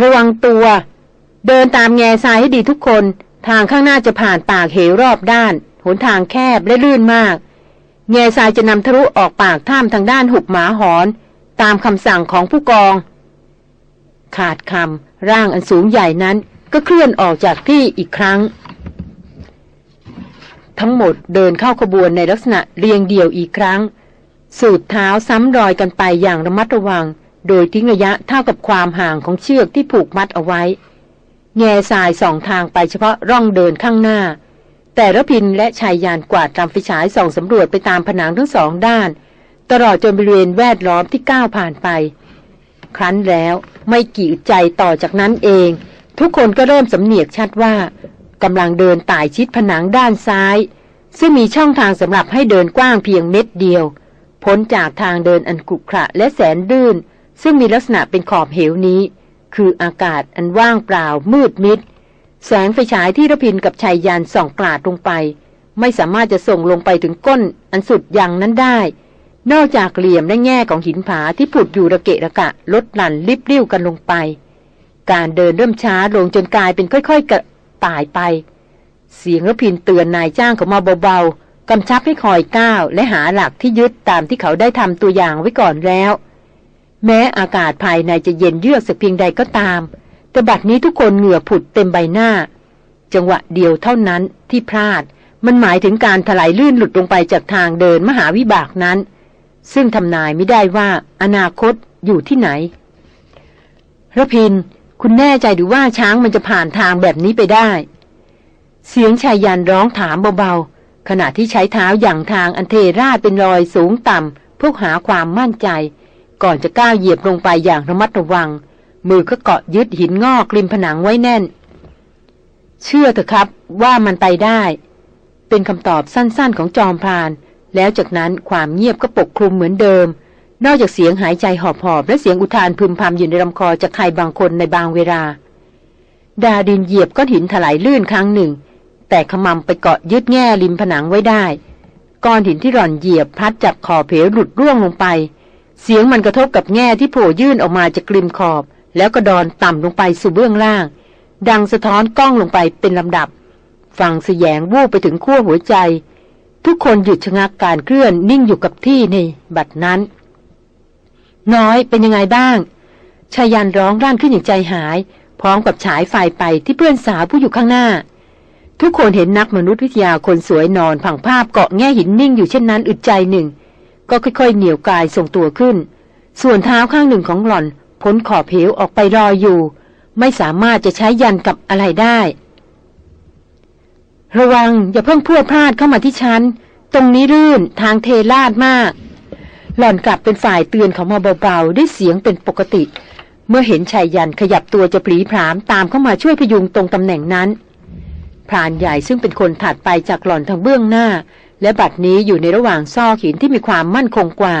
ระวังตัว เดินตามแง่ทรายให้ดีทุกคน ทางข้างหน้าจะผ่านปากเหวรอบด้าน หนทางแคบและลื่นมาก แง่ทรายจะนำทะลุออกปากถ้ำทางด้านหุบหมาหอน ตามคำสั่งของผู้กอง ขาดคำร่างอันสูงใหญ่นั้นก็เคลื่อนออกจากที่อีกครั้ง ทั้งหมดเดินเข้าขบวนในลักษณะเรียงเดี่ยวอีกครั้ง สูดเท้าซ้ำรอยกันไปอย่างระมัดระวัง โดยทิ้งระยะเท่ากับความห่างของเชือกที่ผูกมัดเอาไว้ แง่สายสองทางไปเฉพาะร่องเดินข้างหน้า แต่ระพินและชายยานกวาดตามไฟฉายส่องสำรวจไปตามผนังทั้งสองด้าน ตลอดจนบริเวณแวดล้อมที่ก้าวผ่านไป ครั้นแล้วไม่กี่ใจต่อจากนั้นเอง ทุกคนก็เริ่มสำเนียกชัดว่ากำลังเดินต่ายชิดผนังด้านซ้าย ซึ่งมีช่องทางสำหรับให้เดินกว้างเพียงเม็ดเดียว พ้นจากทางเดินอันกุขระและแสนดื้น ซึ่งมีลักษณะเป็นขอบเหวนี้ คืออากาศอันว่างเปล่ามืดมิด แสงไฟฉายที่ระพินกับชายยานส่องกลาดลงไป ไม่สามารถจะส่งลงไปถึงก้นอันสุดยังนั้นได้ นอกจากเหลี่ยมและแง่ของหินผาที่ผุดอยู่ระเกะระกะลดหลั่นลิบเลี้วกันลงไป การเดินเริ่มช้าลงจนกลายเป็นค่อยๆกระต่ายไป เสียงระพินเตือนนายจ้างเขามาเบาๆ กำชับให้คอยก้าวและหาหลักที่ยึดตามที่เขาได้ทำตัวอย่างไว้ก่อนแล้ว แม้อากาศภายในจะเย็นเยือกสักเพียงใดก็ตาม แต่บัดนี้ทุกคนเหงื่อผุดเต็มใบหน้า จังหวะเดียวเท่านั้นที่พลาด มันหมายถึงการถลายลื่นหลุดลงไปจากทางเดินมหาวิบากนั้น ซึ่งทำนายไม่ได้ว่าอนาคตอยู่ที่ไหนระพิน คุณแน่ใจหรือว่าช้างมันจะผ่านทางแบบนี้ไปได้ เสียงชายยันร้องถามเบาๆ ขณะที่ใช้เท้าอย่างทางอันเทราดเป็นรอยสูงต่ำเพื่อหาความมั่นใจ ก่อนจะก้าวเหยียบลงไปอย่างระมัดระวัง มือก็เกาะยึดหินงอกริมผนังไว้แน่น เชื่อเถอะครับว่ามันไปได้ เป็นคำตอบสั้นๆของจอมพาน แล้วจากนั้นความเงียบก็ปกคลุมเหมือนเดิม นอกจากเสียงหายใจหอบๆและเสียงอุทานพึมพำอยู่ในลำคอจากใครบางคนในบางเวลา ดาดินเหยียบก้อนหินถลายลื่นครั้งหนึ่ง แต่ขมำไปเกาะยึดแง่ริมผนังไว้ได้ก้อนหินที่หล่อนเหยียบพัดจับขอบเพลหลุดร่วงลงไป เสียงมันกระทบกับแง่ที่โผล่ยื่นออกมาจากกริมขอบ แล้วก็ดอนต่ำลงไปสู่เบื้องล่าง ดังสะท้อนกล้องลงไปเป็นลำดับ ฟังเสียงวูบไปถึงขั้วหัวใจ ทุกคนหยุดชะงักการเคลื่อนนิ่งอยู่กับที่ในบัดนั้น น้อยเป็นยังไงบ้างชายันร้องร่านขึ้นอย่างใจหาย พร้อมกับฉายไฟไปที่เพื่อนสาวผู้อยู่ข้างหน้า ทุกคนเห็นนักมนุษยวิทยาคนสวยนอนผังภาพเกาะแง่หินนิ่งอยู่เช่นนั้นอึดใจหนึ่ง ก็ค่อยๆเหนี่ยวกายส่งตัวขึ้น ส่วนเท้าข้างหนึ่งของหล่อนพ้นขอบเหวออกไปรออยู่ ไม่สามารถจะใช้ยันกับอะไรได้ ระวังอย่าเพิ่งพูดพลาดเข้ามาที่ฉัน ตรงนี้รื่นทางเทลาดมาก หล่อนกลับเป็นฝ่ายเตือนเขามาเบาๆด้วยเสียงเป็นปกติ เมื่อเห็นชายยันขยับตัวจะปรีพรามตามเข้ามาช่วยพยุงตรงตำแหน่งนั้น พรานใหญ่ซึ่งเป็นคนถัดไปจากหล่อนทางเบื้องหน้า และบัดนี้อยู่ในระหว่างซอกหินที่มีความมั่นคงกว่า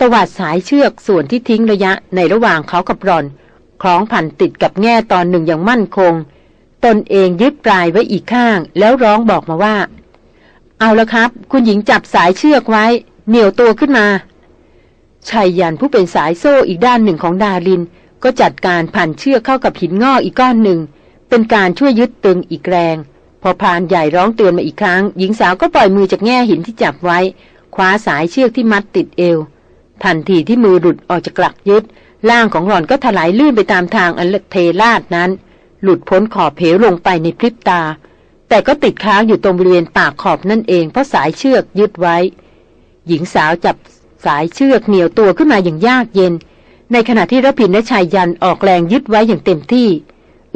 ตวัดสายเชือกส่วนที่ทิ้งระยะในระหว่างเขากับหล่อน คล้องพันติดกับแง่ตอนหนึ่งอย่างมั่นคง ตนเองยึดปลายไว้อีกข้าง แล้วร้องบอกมาว่า เอาละครับ คุณหญิงจับสายเชือกไว้ เหนี่ยวตัวขึ้นมาชายยันผู้เป็นสายโซ่อีกด้านหนึ่งของดาริน ก็จัดการพันเชือกเข้ากับหินงอกอีกก้อนหนึ่ง เป็นการช่วยยึดตึงอีกแรง พอพานใหญ่ร้องเตือนมาอีกครั้ง หญิงสาวก็ปล่อยมือจากแง่หินที่จับไว้ คว้าสายเชือกที่มัดติดเอว ทันทีที่มือหลุดออกจากกลักยึดล่างของหล่อนก็ถลายลื่นไปตามทางอันเทลาดนั้น หลุดพ้นขอบเพลลงไปในพริบตา แต่ก็ติดค้างอยู่ตรงบริเวณปากขอบนั่นเองเพราะสายเชือกยึดไว้ หญิงสาวจับสายเชือกเหนียวตัวขึ้นมาอย่างยากเย็น ในขณะที่รพินและชายยันออกแรงยึดไว้อย่างเต็มที่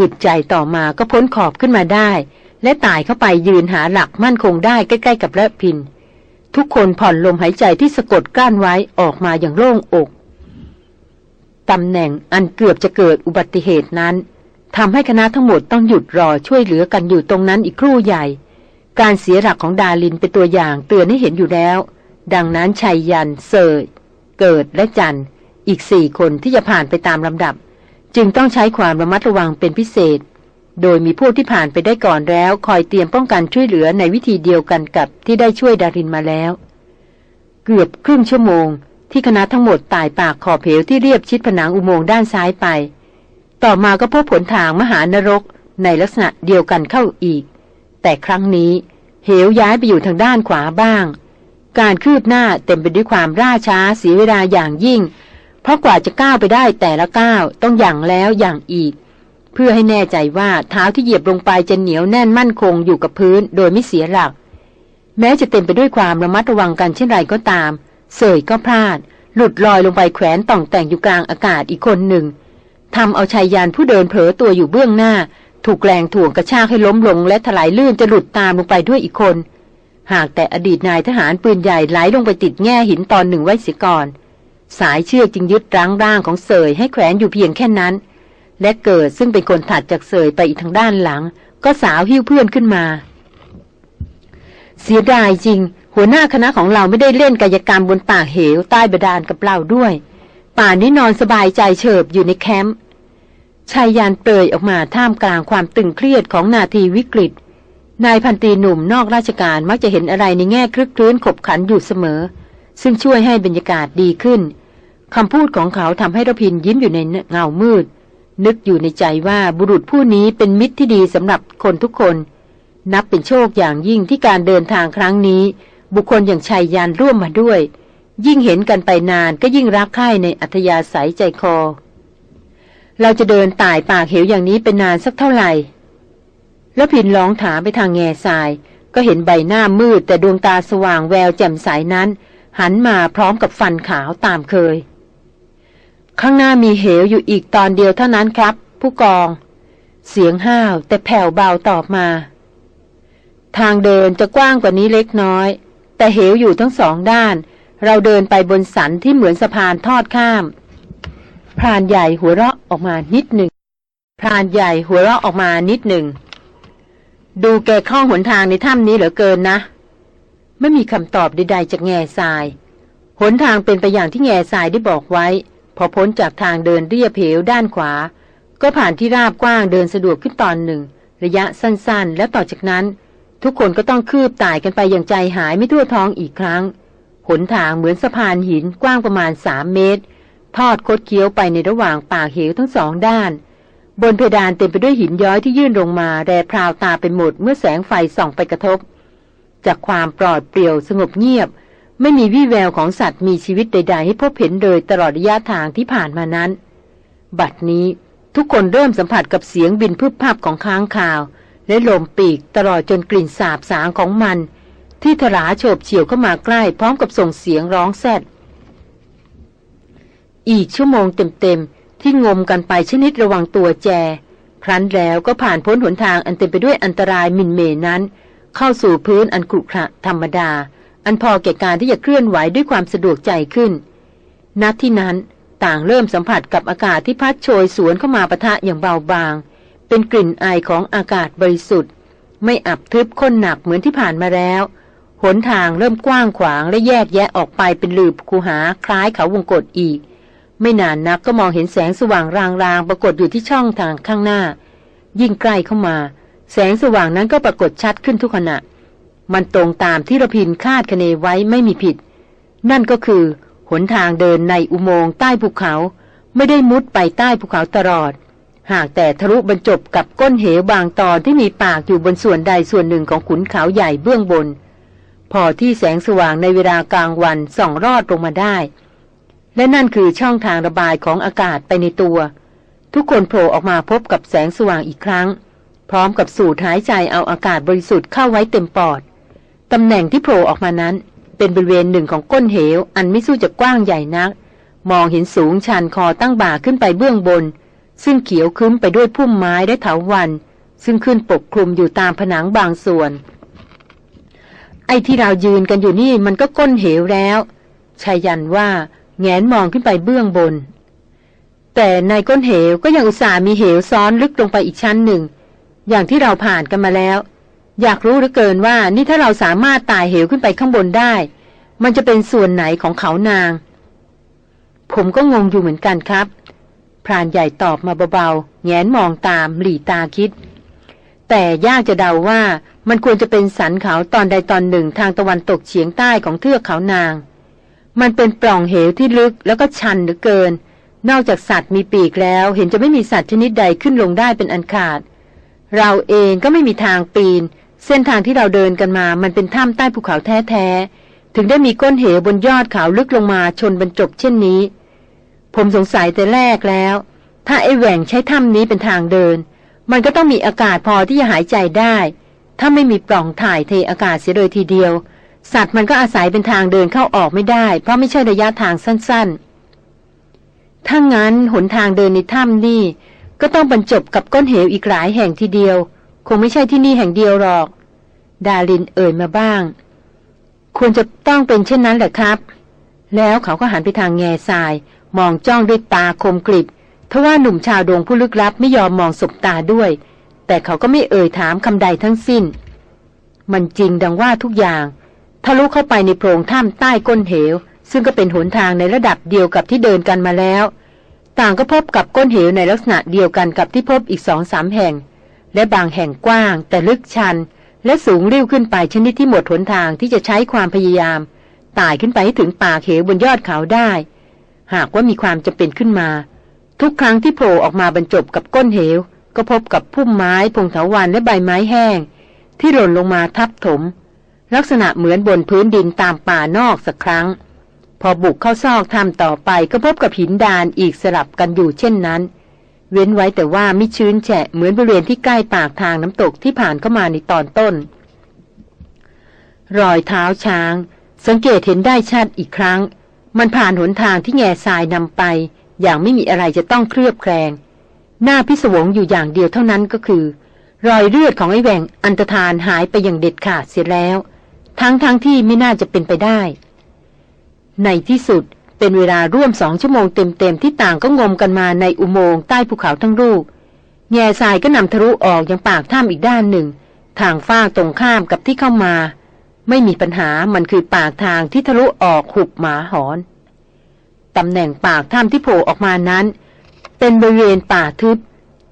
อึดใจต่อมาก็พ้นขอบขึ้นมาได้ และตายเข้าไปยืนหาหลักมั่นคงได้ใกล้ ๆ กับรพิน ทุกคนผ่อนลมหายใจที่สะกดก้านไว้ออกมาอย่างโล่งอกตำแหน่งอันเกือบจะเกิดอุบัติเหตุนั้นทำให้คณะทั้งหมดต้องหยุดรอช่วยเหลือกันอยู่ตรงนั้นอีกครู่ใหญ่ การเสียหลักของดาลินเป็นตัวอย่างเตือนให้เห็นอยู่แล้ว ดังนั้นชัยยันเสยเกิดและจันอีกสี่คนที่จะผ่านไปตามลำดับ จึงต้องใช้ความระมัดระวังเป็นพิเศษ โดยมีผู้ที่ผ่านไปได้ก่อนแล้ว คอยเตรียมป้องกันช่วยเหลือในวิธีเดียวกันกับที่ได้ช่วยดารินมาแล้ว เกือบครึ่งชั่วโมง ที่คณะทั้งหมดตายปากขอบเหวที่เรียบชิดผนังอุโมงค์ด้านซ้ายไป ต่อมาก็พบผลทางมหานรกในลักษณะเดียวกันเข้าอีก แต่ครั้งนี้ เหวย้ายไปอยู่ทางด้านขวาบ้าง การคืบหน้าเต็มไปด้วยความร่าช้าเสียเวลาอย่างยิ่ง เพราะกว่าจะก้าวไปได้แต่ละก้าวต้องอย่างแล้วอย่างอีก เพื่อให้แน่ใจว่าเท้าที่เหยียบลงไปจะเหนียวแน่นมั่นคงอยู่กับพื้น โดยไม่เสียหลัก แม้จะเต็มไปด้วยความระมัดระวังกันเช่นไรก็ตาม เสยก็พลาด หลุดลอยลงไปแขวนต่องแต่งอยู่กลางอากาศอีกคนหนึ่งทำเอาชายยานผู้เดินเผลอตัวอยู่เบื้องหน้า ถูกแรงถ่วงกระชากให้ล้มลง และถลายลื่นจะหลุดตามลงไปด้วยอีกคน หากแต่อดีตนายทหารปืนใหญ่ไหลลงไปติดแง่หินตอนหนึ่งไว้เสียก่อน สายเชือกจึงยึดรั้งร่างของเสยให้แขวนอยู่เพียงแค่นั้น และเกิดซึ่งเป็นคนถัดจากเสยไปอีกทางด้านหลัง ก็สาวหิ้วเพื่อนขึ้นมา เสียดายจริง หัวหน้าคณะของเราไม่ได้เล่นกายกรรมบนป่าเหวใต้บาดาลกับเราด้วย ป่านนี้นอนสบายใจเฉิบอยู่ในแคมป์ชายยานเปยออกมาท่ามกลางความตึงเครียดของนาทีวิกฤต นายพันตีหนุ่มนอกราชการมักจะเห็นอะไรในแง่คลึกคลื้นขบขันอยู่เสมอ ซึ่งช่วยให้บรรยากาศดีขึ้น คำพูดของเขาทำให้รพินยิ้มอยู่ในเงามืด นึกอยู่ในใจว่าบุรุษผู้นี้เป็นมิตรที่ดีสำหรับคนทุกคน นับเป็นโชคอย่างยิ่งที่การเดินทางครั้งนี้ บุคคลอย่างชายยานร่วมมาด้วย ยิ่งเห็นกันไปนานก็ยิ่งรักใคร่ในอัธยาศัยใจคอ เราจะเดินตายปากเหวอย่างนี้เป็นนานสักเท่าไหร่แล้วพินร้องถามไปทางแง่ทราย ก็เห็นใบหน้ามืดแต่ดวงตาสว่างแววแจ่มใสนั้น หันมาพร้อมกับฟันขาวตามเคย ข้างหน้ามีเหวอยู่อีกตอนเดียวเท่านั้นครับ ผู้กอง เสียงห้าวแต่แผ่วเบาตอบมา ทางเดินจะกว้างกว่านี้เล็กน้อย แต่เหวอยู่ทั้งสองด้าน เราเดินไปบนสันที่เหมือนสะพานทอดข้ามพรานใหญ่หัวเราะออกมานิดหนึ่งพรานใหญ่หัวเราะออกมานิดหนึ่ง ดูแกคล่องหนทางในถ้ำนี้เหลือเกินนะ ไม่มีคำตอบใดๆจากแง่ทราย หนทางเป็นไปอย่างที่แง่ทรายได้บอกไว้ พอพ้นจากทางเดินเรียบเหวด้านขวา ก็ผ่านที่ราบกว้างเดินสะดวกขึ้นตอนหนึ่ง ระยะสั้นๆ แล้วต่อจากนั้น ทุกคนก็ต้องคืบไต่กันไปอย่างใจหายไม่ทั่วท้องอีกครั้ง หนทางเหมือนสะพานหินกว้างประมาณสามเมตร ทอดคดเคี้ยวไปในระหว่างปากเหวทั้งสองด้าน บนเพดานเต็มไปด้วยหินย้อยที่ยื่นลงมาแรพราวตาไปหมดเมื่อแสงไฟส่องไปกระทบ จากความปลอดเปลี่ยวสงบเงียบ ไม่มีวี่แววของสัตว์มีชีวิตใด ๆ ให้พบเห็นเลยตลอดระยะทางที่ผ่านมานั้น บัดนี้ทุกคนเริ่มสัมผัสกับเสียงบินพึบพับของค้างคาว และลมปีกตลอดจนกลิ่นสาบสางของมัน ที่ถราโฉบเฉี่ยวเข้ามาใกล้พร้อมกับส่งเสียงร้องแซดอีกชั่วโมงเต็มๆที่งมกันไปชนิดระวังตัวแจ ครั้นแล้วก็ผ่านพ้นหนทางอันเต็มไปด้วยอันตรายมินเมนั้น เข้าสู่พื้นอันขรุขระธรรมดา อันพอแก่การที่จะเคลื่อนไหวด้วยความสะดวกใจขึ้นณที่นั้นต่างเริ่มสัมผัสกับอากาศที่พัดโชยสวนเข้ามาปะทะอย่างเบาบาง เป็นกลิ่นอายของอากาศบริสุทธิ์ ไม่อับทึบข้นหนักเหมือนที่ผ่านมาแล้ว หนทางเริ่มกว้างขวางและแยกแยะออกไปเป็นหลืบคูหาคล้ายเขาวงกฏอีก ไม่นานนักก็มองเห็นแสงสว่างรางๆปรากฏอยู่ที่ช่องทางข้างหน้า ยิ่งใกล้เข้ามา แสงสว่างนั้นก็ปรากฏชัดขึ้นทุกขณะ มันตรงตามที่ระพินคาดคะเนไว้ไม่มีผิด นั่นก็คือหนทางเดินในอุโมงค์ใต้ภูเขา ไม่ได้มุดไปใต้ภูเขาตลอด หากแต่ทะลุบรรจบกับก้นเหวบางตอนที่มีปากอยู่บนส่วนใดส่วนหนึ่งของขุนเขาใหญ่เบื้องบน พอที่แสงสว่างในเวลากลางวันส่องรอดลงมาได้ และนั่นคือช่องทางระบายของอากาศไปในตัว ทุกคนโผล่ออกมาพบกับแสงสว่างอีกครั้ง พร้อมกับสูดหายใจเอาอากาศบริสุทธิ์เข้าไว้เต็มปอด ตำแหน่งที่โผล่ออกมานั้น เป็นบริเวณหนึ่งของก้นเหว อันไม่สู้จะกว้างใหญ่นัก มองเห็นสูงชันคอตั้งบ่าขึ้นไปเบื้องบน ซึ่งเขียวคึ้มไปด้วยพุ่มไม้และเถาวัน ซึ่งขึ้นปกคลุมอยู่ตามผนังบางส่วน ไอ้ที่เรายืนกันอยู่นี่มันก็ก้นเหวแล้วชายันว่าแงนมองขึ้นไปเบื้องบน แต่ในก้นเหวก็ยังอุตส่าห์มีเหวซ้อนลึกลงไปอีกชั้นหนึ่ง อย่างที่เราผ่านกันมาแล้ว อยากรู้เหลือเกินว่านี่ถ้าเราสามารถตายเหวขึ้นไปข้างบนได้ มันจะเป็นส่วนไหนของเขานาง ผมก็งงอยู่เหมือนกันครับ พรานใหญ่ตอบมาเบาๆแงนมองตามหลีตาคิด แต่ยากจะเดาว่ามันควรจะเป็นสันเขาตอนใดตอนหนึ่งทางตะวันตกเฉียงใต้ของเทือกเขานาง มันเป็นปล่องเหวที่ลึกแล้วก็ชันเหลือเกิน นอกจากสัตว์มีปีกแล้วเห็นจะไม่มีสัตว์ชนิดใดขึ้นลงได้เป็นอันขาด เราเองก็ไม่มีทางปีน เส้นทางที่เราเดินกันมามันเป็นถ้ำใต้ภูเขาแท้ๆ ถึงได้มีก้นเหวบนยอดเขาลึกลงมาชนบรรจบเช่นนี้ ผมสงสัยแต่แรกแล้ว ถ้าไอ้แหว่งใช้ถ้ำนี้เป็นทางเดิน มันก็ต้องมีอากาศพอที่จะหายใจได้ ถ้าไม่มีปล่องถ่ายเทอากาศเสียเลยทีเดียว สัตว์มันก็อาศัยเป็นทางเดินเข้าออกไม่ได้ เพราะไม่ใช่ระยะทางสั้นๆ ถ้างั้นหนทางเดินในถ้ำนี่ก็ต้องบรรจบกับก้นเหวอีกหลายแห่งทีเดียว งไม่ใช่ที่นี่แห่งเดียวหรอก ดาลินเอ่ยมาบ้าง ควรจะต้องเป็นเช่นนั้นแหละครับ แล้วเขาก็หันไปทางแง่ทราย มองจ้องด้วยตาคมกริบทว่าหนุ่มชาวดงผู้ลึกลับไม่ยอมมองสบตาด้วย แต่เขาก็ไม่เอ่ยถามคำใดทั้งสิ้น มันจริงดังว่าทุกอย่างทะลุเข้าไปในโพรงถ้ำใต้ก้นเหว ซึ่งก็เป็นหนทางในระดับเดียวกับที่เดินกันมาแล้ว ต่างก็พบกับก้นเหวในลักษณะเดียวกันกับที่พบอีกสองสามแห่ง และบางแห่งกว้าง แต่ลึกชัน และสูงริ้วขึ้นไปชนิดที่หมดหนทางที่จะใช้ความพยายามไต่ขึ้นไปให้ถึงป่าเหวบนยอดเขาได้ หากว่ามีความจำเป็นขึ้นมา ทุกครั้งที่โผล่ออกมาบรรจบกับก้นเหว ก็พบกับพุ่มไม้พงเถาวันและใบไม้แห้ง ที่หล่นลงมาทับถม ลักษณะเหมือนบนพื้นดินตามป่านอกสักครั้ง พอบุกเข้าซอกทำต่อไปก็พบกับหินดานอีกสลับกันอยู่เช่นนั้น เว้นไว้แต่ว่าไม่ชื้นแฉะเหมือนบริเวณที่ใกล้ปากทางน้ำตกที่ผ่านเข้ามาในตอนต้น รอยเท้าช้าง สังเกตเห็นได้ชัดอีกครั้ง มันผ่านหนทางที่แง่ทรายนำไป อย่างไม่มีอะไรจะต้องเคลือบแคลง หน้าพิศวงอยู่อย่างเดียวเท่านั้นก็คือ รอยเลือดของไอ้แหวงอันตรธานหายไปอย่างเด็ดขาดเสียแล้ว ทั้งทั้งที่ไม่น่าจะเป็นไปได้ ในที่สุด เป็นเวลาร่วมสองชั่วโมงเต็มๆที่ต่างก็งมกันมาในอุโมงค์ใต้ภูเขาทั้งรูปแง่ทรายก็นำทะลุออกยังปากถ้ำอีกด้านหนึ่ง ทางฝ้าตรงข้ามกับที่เข้ามา ไม่มีปัญหามันคือปากทางที่ทะลุออกหุบหมาหอนตำแหน่งปากถ้ำที่โผล่ออกมานั้น เป็นบริเวณป่าทึบ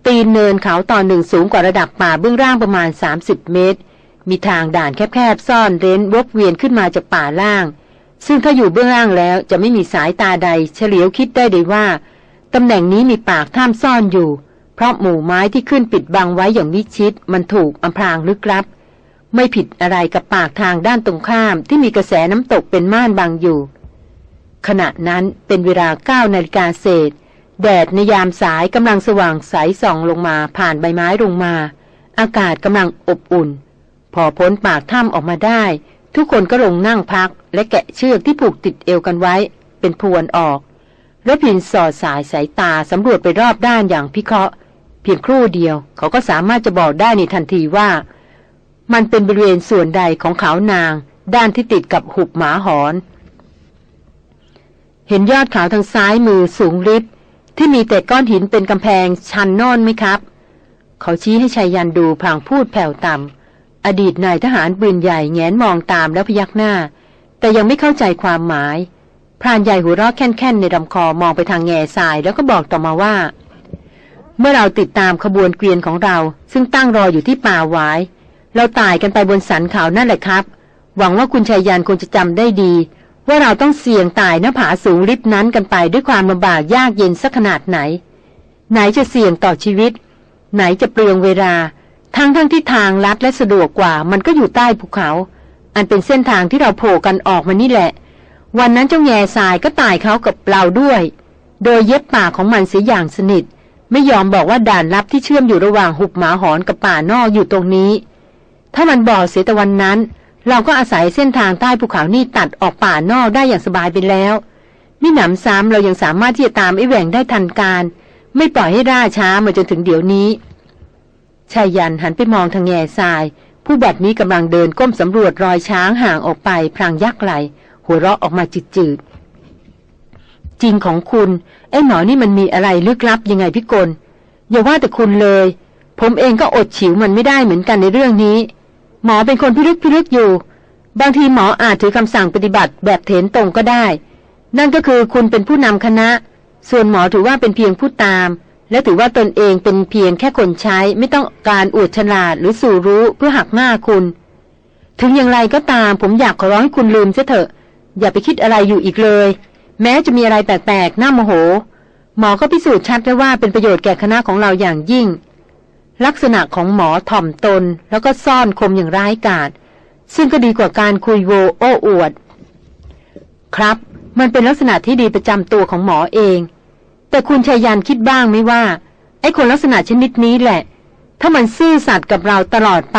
ตีนเนินเขาต่อหนึ่งสูงกว่าระดับป่าเบื้องล่างประมาณ 30 เมตร มีทางด่านแคบๆซ่อนเร้นวกเวียนขึ้นมาจากป่าล่าง ซึ่งถ้าอยู่เบื้องล่างแล้วจะไม่มีสายตาใด เฉลียวคิดได้เลยว่าตำแหน่งนี้มีปากถ้ำซ่อนอยู่ เพราะหมู่ไม้ที่ขึ้นปิดบังไว้อย่างมิชิด มันถูกอำพรางลึกลับ ไม่ผิดอะไรกับปากทางด้านตรงข้ามที่มีกระแสน้ำตกเป็นม่านบังอยู่ ขณะนั้นเป็นเวลาเก้านาฬิกาเศษ แดดในยามสายกำลังสว่างใสส่องลงมาผ่านใบไม้ลงมา อากาศกำลังอบอุ่น พอพ้นปากถ้ำออกมาได้ ทุกคนก็ลงนั่งพัก และแกะเชือกที่ผูกติดเอวกันไว้ เป็นพวนออกแล้วพินสอดสายสายตาสำรวจไปรอบด้านอย่างพิเคราะห์ เพียงครู่เดียว เขาก็สามารถจะบอกได้ในทันทีว่า มันเป็นบริเวณส่วนใดของเขานาง ด้านที่ติดกับหุบหมาหอน เห็นยอดเขาทางซ้ายมือสูงริบที่มีแต่ก้อนหินเป็นกำแพงชันนอนไหมครับ เขาชี้ให้ชายยันดูพลางพูดแผ่วต่ำ อดีตนายทหารปืนใหญ่แงนมองตามแล้วพยักหน้า แต่ยังไม่เข้าใจความหมาย พรานใหญ่หัวเราะแค่นๆในลำคอมองไปทางแง่ทรายแล้วก็บอกต่อมาว่า เมื่อเราติดตามขบวนเกวียนของเรา ซึ่งตั้งรออยู่ที่ป่าหวาย เราตายกันไปบนสันเขานั่นแหละครับ หวังว่าคุณชายยันคงจะจำได้ดี ว่าเราต้องเสี่ยงตายหน้าผาสูงลิบนั้นกันไปด้วยความลำบากยากเย็นสักขนาดไหน ไหนจะเสี่ยงต่อชีวิต ไหนจะเปลืองเวลา ทั้งทั้งที่ทางลัดและสะดวกกว่า มันก็อยู่ใต้ภูเขา อันเป็นเส้นทางที่เราโผล่กันออกมานี่แหละ วันนั้นเจ้าแง่ทรายก็ตายเขากับเราด้วย โดยเย็บปากของมันเสียอย่างสนิท ไม่ยอมบอกว่าด่านลับที่เชื่อมอยู่ระหว่างหุบหมาหอนกับป่านอกอยู่ตรงนี้ ถ้ามันบอกเสียแต่วันนั้น เราก็อาศัยเส้นทางใต้ภูเขานี่ตัดออกป่านอกได้อย่างสบายไปแล้วมิหนำซ้ำเรายังสามารถที่จะตามไอ้แหว่งได้ทันการ ไม่ปล่อยให้ร่าช้ามาจนถึงเดี๋ยวนี้ ชายยันหันไปมองทางแง่ทราย ผู้บัดนี้กำลังเดินก้มสำรวจรอยช้างห่างออกไปพลางยักไหล หัวเราะออกมาจืดจริงของคุณ ไอ้หมอนี่มันมีอะไรลึกลับยังไงพี่กลอย่าว่าแต่คุณเลย ผมเองก็อดฉิวมันไม่ได้เหมือนกันในเรื่องนี้ หมอเป็นคนพิลึกพิลึกอยู่ บางทีหมออาจถือคำสั่งปฏิบัติแบบเถนตรงก็ได้ นั่นก็คือคุณเป็นผู้นำคณะ ส่วนหมอถือว่าเป็นเพียงผู้ตาม และถือว่าตนเองเป็นเพียงแค่คนใช้ไม่ต้องการอวดฉลาดหรือสู่รู้เพื่อหักหน้าคุณ ถึงอย่างไรก็ตามผมอยากขอร้องให้คุณลืมเสียเถอะ อย่าไปคิดอะไรอยู่อีกเลย แม้จะมีอะไรแปลกๆน่าโมโห หมอก็พิสูจน์ชัดแล้วว่าเป็นประโยชน์แก่คณะของเราอย่างยิ่ง ลักษณะของหมอถ่อมตนแล้วก็ซ่อนคมอย่างร้ายกาจซึ่งก็ดีกว่าการคุยโวโอ้อวด ครับ มันเป็นลักษณะที่ดีประจำตัวของหมอเอง แต่คุณชายยันคิดบ้างไหมว่า ไอ้คนลักษณะชนิดนี้แหละ ถ้ามันซื่อสัตย์กับเราตลอดไป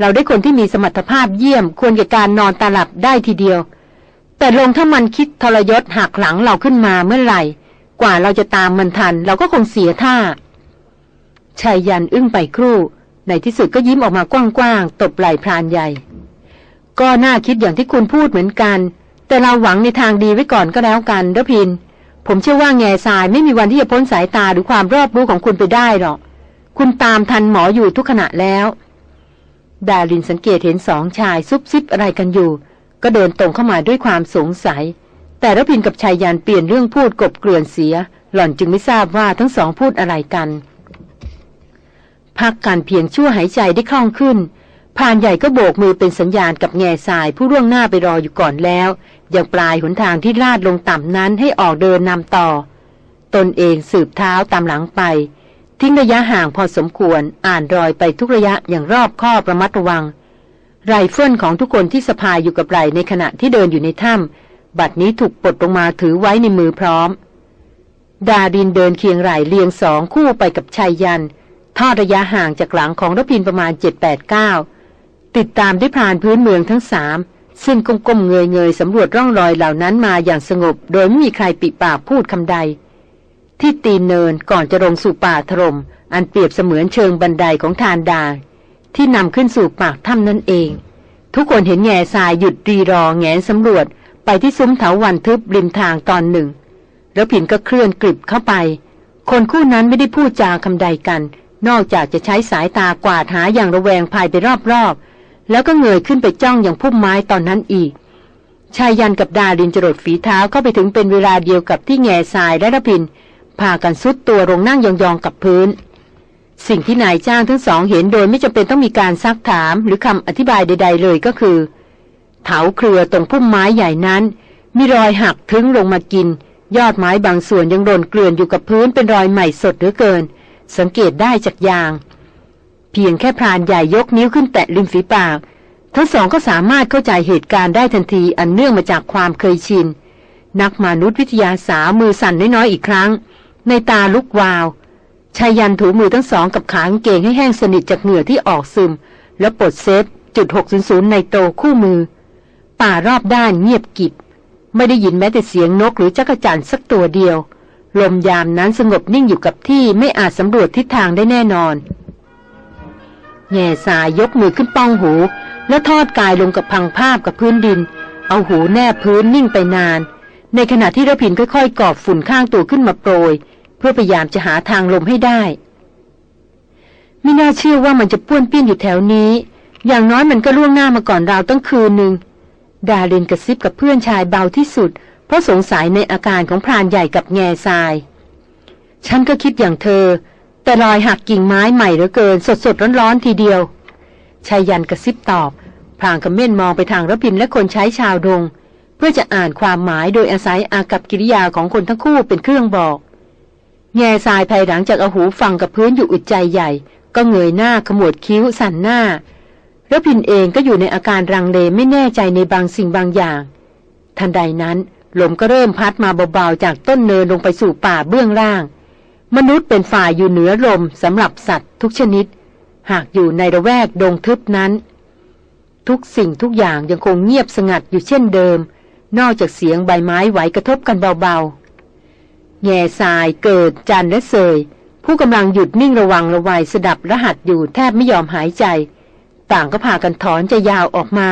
เราได้คนที่มีสมรรถภาพเยี่ยมควรแก่การนอนตาหลับได้ทีเดียว แต่ลงถ้ามันคิดทรยศหักหลังเราขึ้นมาเมื่อไหร่ กว่าเราจะตามมันทัน เราก็คงเสียท่าชายยันอึ้งไปครู่ ในที่สุดก็ยิ้มออกมากว้างๆตบไหล่พรานใหญ่ ก็น่าคิดอย่างที่คุณพูดเหมือนกัน แต่เราหวังในทางดีไว้ก่อนก็แล้วกันเดพิน ผมเชื่อว่าแง่ทรายไม่มีวันที่จะพ้นสายตาหรือความรอบรู้ของคุณไปได้หรอก คุณตามทันหมออยู่ทุกขณะแล้ว ดารินสังเกตเห็นสองชายซุบซิบอะไรกันอยู่ ก็เดินตรงเข้ามาด้วยความสงสัย แต่รพินกับชายยานเปลี่ยนเรื่องพูดกบเกลื่อนเสีย หล่อนจึงไม่ทราบว่าทั้งสองพูดอะไรกัน พักการเพียงชั่วหายใจได้คล่องขึ้น พานใหญ่ก็โบกมือเป็นสัญญาณกับแง่ทรายผู้ร่วงหน้าไปรออยู่ก่อนแล้ว อย่างปลายหนทางที่ลาดลงต่ำนั้นให้ออกเดินนำต่อ ตนเองสืบเท้าตามหลังไป ทิ้งระยะห่างพอสมควรอ่านรอยไปทุกระยะอย่างรอบคอบระมัดระวัง ไรเฟิลของทุกคนที่สะพายอยู่กับไหลในขณะที่เดินอยู่ในถ้ำบัดนี้ถูกปลดลงมาถือไว้ในมือพร้อม ดาดินเดินเคียงไหลเรียงสองคู่ไปกับชายยันทอดระยะห่างจากหลังของรพินประมาณ7-8-9 ติดตามด้วยพรานพื้นเมืองทั้งสามซึ่งก้มๆเงยเงยๆสำรวจร่องรอยเหล่านั้นมาอย่างสงบ โดยไม่มีใครปิปากพูดคำใด ที่ตีนเนินก่อนจะลงสู่ป่าถลม่มอันเปรียบเสมือนเชิงบันไดของทานดา ที่นำขึ้นสู่ปากถ้ำนั่นเอง ทุกคนเห็นแง่ทรายหยุดรีรอแงนสำรวจไปที่ซุ้มเถาวันทึบริมทางตอนหนึ่ง แล้วผินก็เคลื่อนกลิบเข้าไป คนคู่นั้นไม่ได้พูดจาคำใดกัน นอกจากจะใช้สายตากวาดหาอย่างระแวงภายไปรอบๆ แล้วก็เงยขึ้นไปจ้องอย่างพุ่มไม้ตอนนั้นอีก ชายยันกับดาลินจรดฝีเท้าเข้าไปถึงเป็นเวลาเดียวกับที่แง่ทรายและระพินพากันซุดตัวลงนั่งยองๆกับพื้น สิ่งที่นายจ้างทั้งสองเห็นโดยไม่จำเป็นต้องมีการซักถามหรือคำอธิบายใด ๆ เลยก็คือ เถาเครือตรงพุ่มไม้ใหญ่นั้น มีรอยหักทึ้งลงมากิน ยอดไม้บางส่วนยังโดนเกลื่อนอยู่กับพื้นเป็นรอยใหม่สดเหลือเกิน สังเกตได้จากยาง เพียงแค่พรานใหญ่ยกนิ้วขึ้นแตะริมฝีปาก ทั้งสองก็สามารถเข้าใจเหตุการณ์ได้ทันทีอันเนื่องมาจากความเคยชิน นักมนุษยวิทยาสาวมือสั่นน้อยๆอีกครั้ง ในตาลุกวาวชายันถูมือทั้งสองกับขางเกงให้แห้งสนิทจากเหงื่อที่ออกซึม แล้วปลดเซฟจุด600ในโตคู่มือ ป่ารอบด้านเงียบกิบ ไม่ได้ยินแม้แต่เสียงนกหรือจักรจั่นสักตัวเดียว ลมยามนั้นสงบนิ่งอยู่กับที่ไม่อาจสำรวจทิศทางได้แน่นอน แง่สายยกมือขึ้นป้องหู แล้วทอดกายลงกับพังภาพกับพื้นดิน เอาหูแนบพื้นนิ่งไปนาน ในขณะที่ระพินค่อยๆ กอบฝุ่นข้างตัวขึ้นมาโปรย เพื่อพยายามจะหาทางลมให้ได้ ไม่น่าเชื่อว่ามันจะป้วนเปี้ยนอยู่แถวนี้ อย่างน้อยมันก็ล่วงหน้ามาก่อนเราตั้งคืนหนึ่งดาเรนกระซิบกับเพื่อนชายเบาที่สุด เพราะสงสัยในอาการของพรานใหญ่กับแง่ทราย ฉันก็คิดอย่างเธอ แต่รอยหักกิ่งไม้ใหม่เหลือเกิน สดสดร้อนร้อนๆทีเดียวชายยันกระซิบตอบพรางกระเม่นมองไปทางระพินและคนใช้ชาวดง เพื่อจะอ่านความหมายโดยอาศัยอากับกิริยาของคนทั้งคู่เป็นเครื่องบอก แง่ทรายภายหลังจากเอาหูฟังกับพื้นอยู่อึดใจใหญ่ ก็เงยหน้าขมวดคิ้วสั่นหน้าระพินเองก็อยู่ในอาการรังเลไม่แน่ใจในบางสิ่งบางอย่าง ทันใดนั้นลมก็เริ่มพัดมาเบาๆจากต้นเนินลงไปสู่ป่าเบื้องล่าง มนุษย์เป็นฝ่ายอยู่เหนือลมสำหรับสัตว์ทุกชนิด หากอยู่ในระแวกดงทึบนั้น ทุกสิ่งทุกอย่างยังคงเงียบสงัดอยู่เช่นเดิม นอกจากเสียงใบไม้ไหวกระทบกันเบาๆแง่ทรายเกิดจันและเสย ผู้กำลังหยุดนิ่งระวังระวัยสดับรหัสอยู่แทบไม่ยอมหายใจ ต่างก็พากันถอนใจยาวออกมา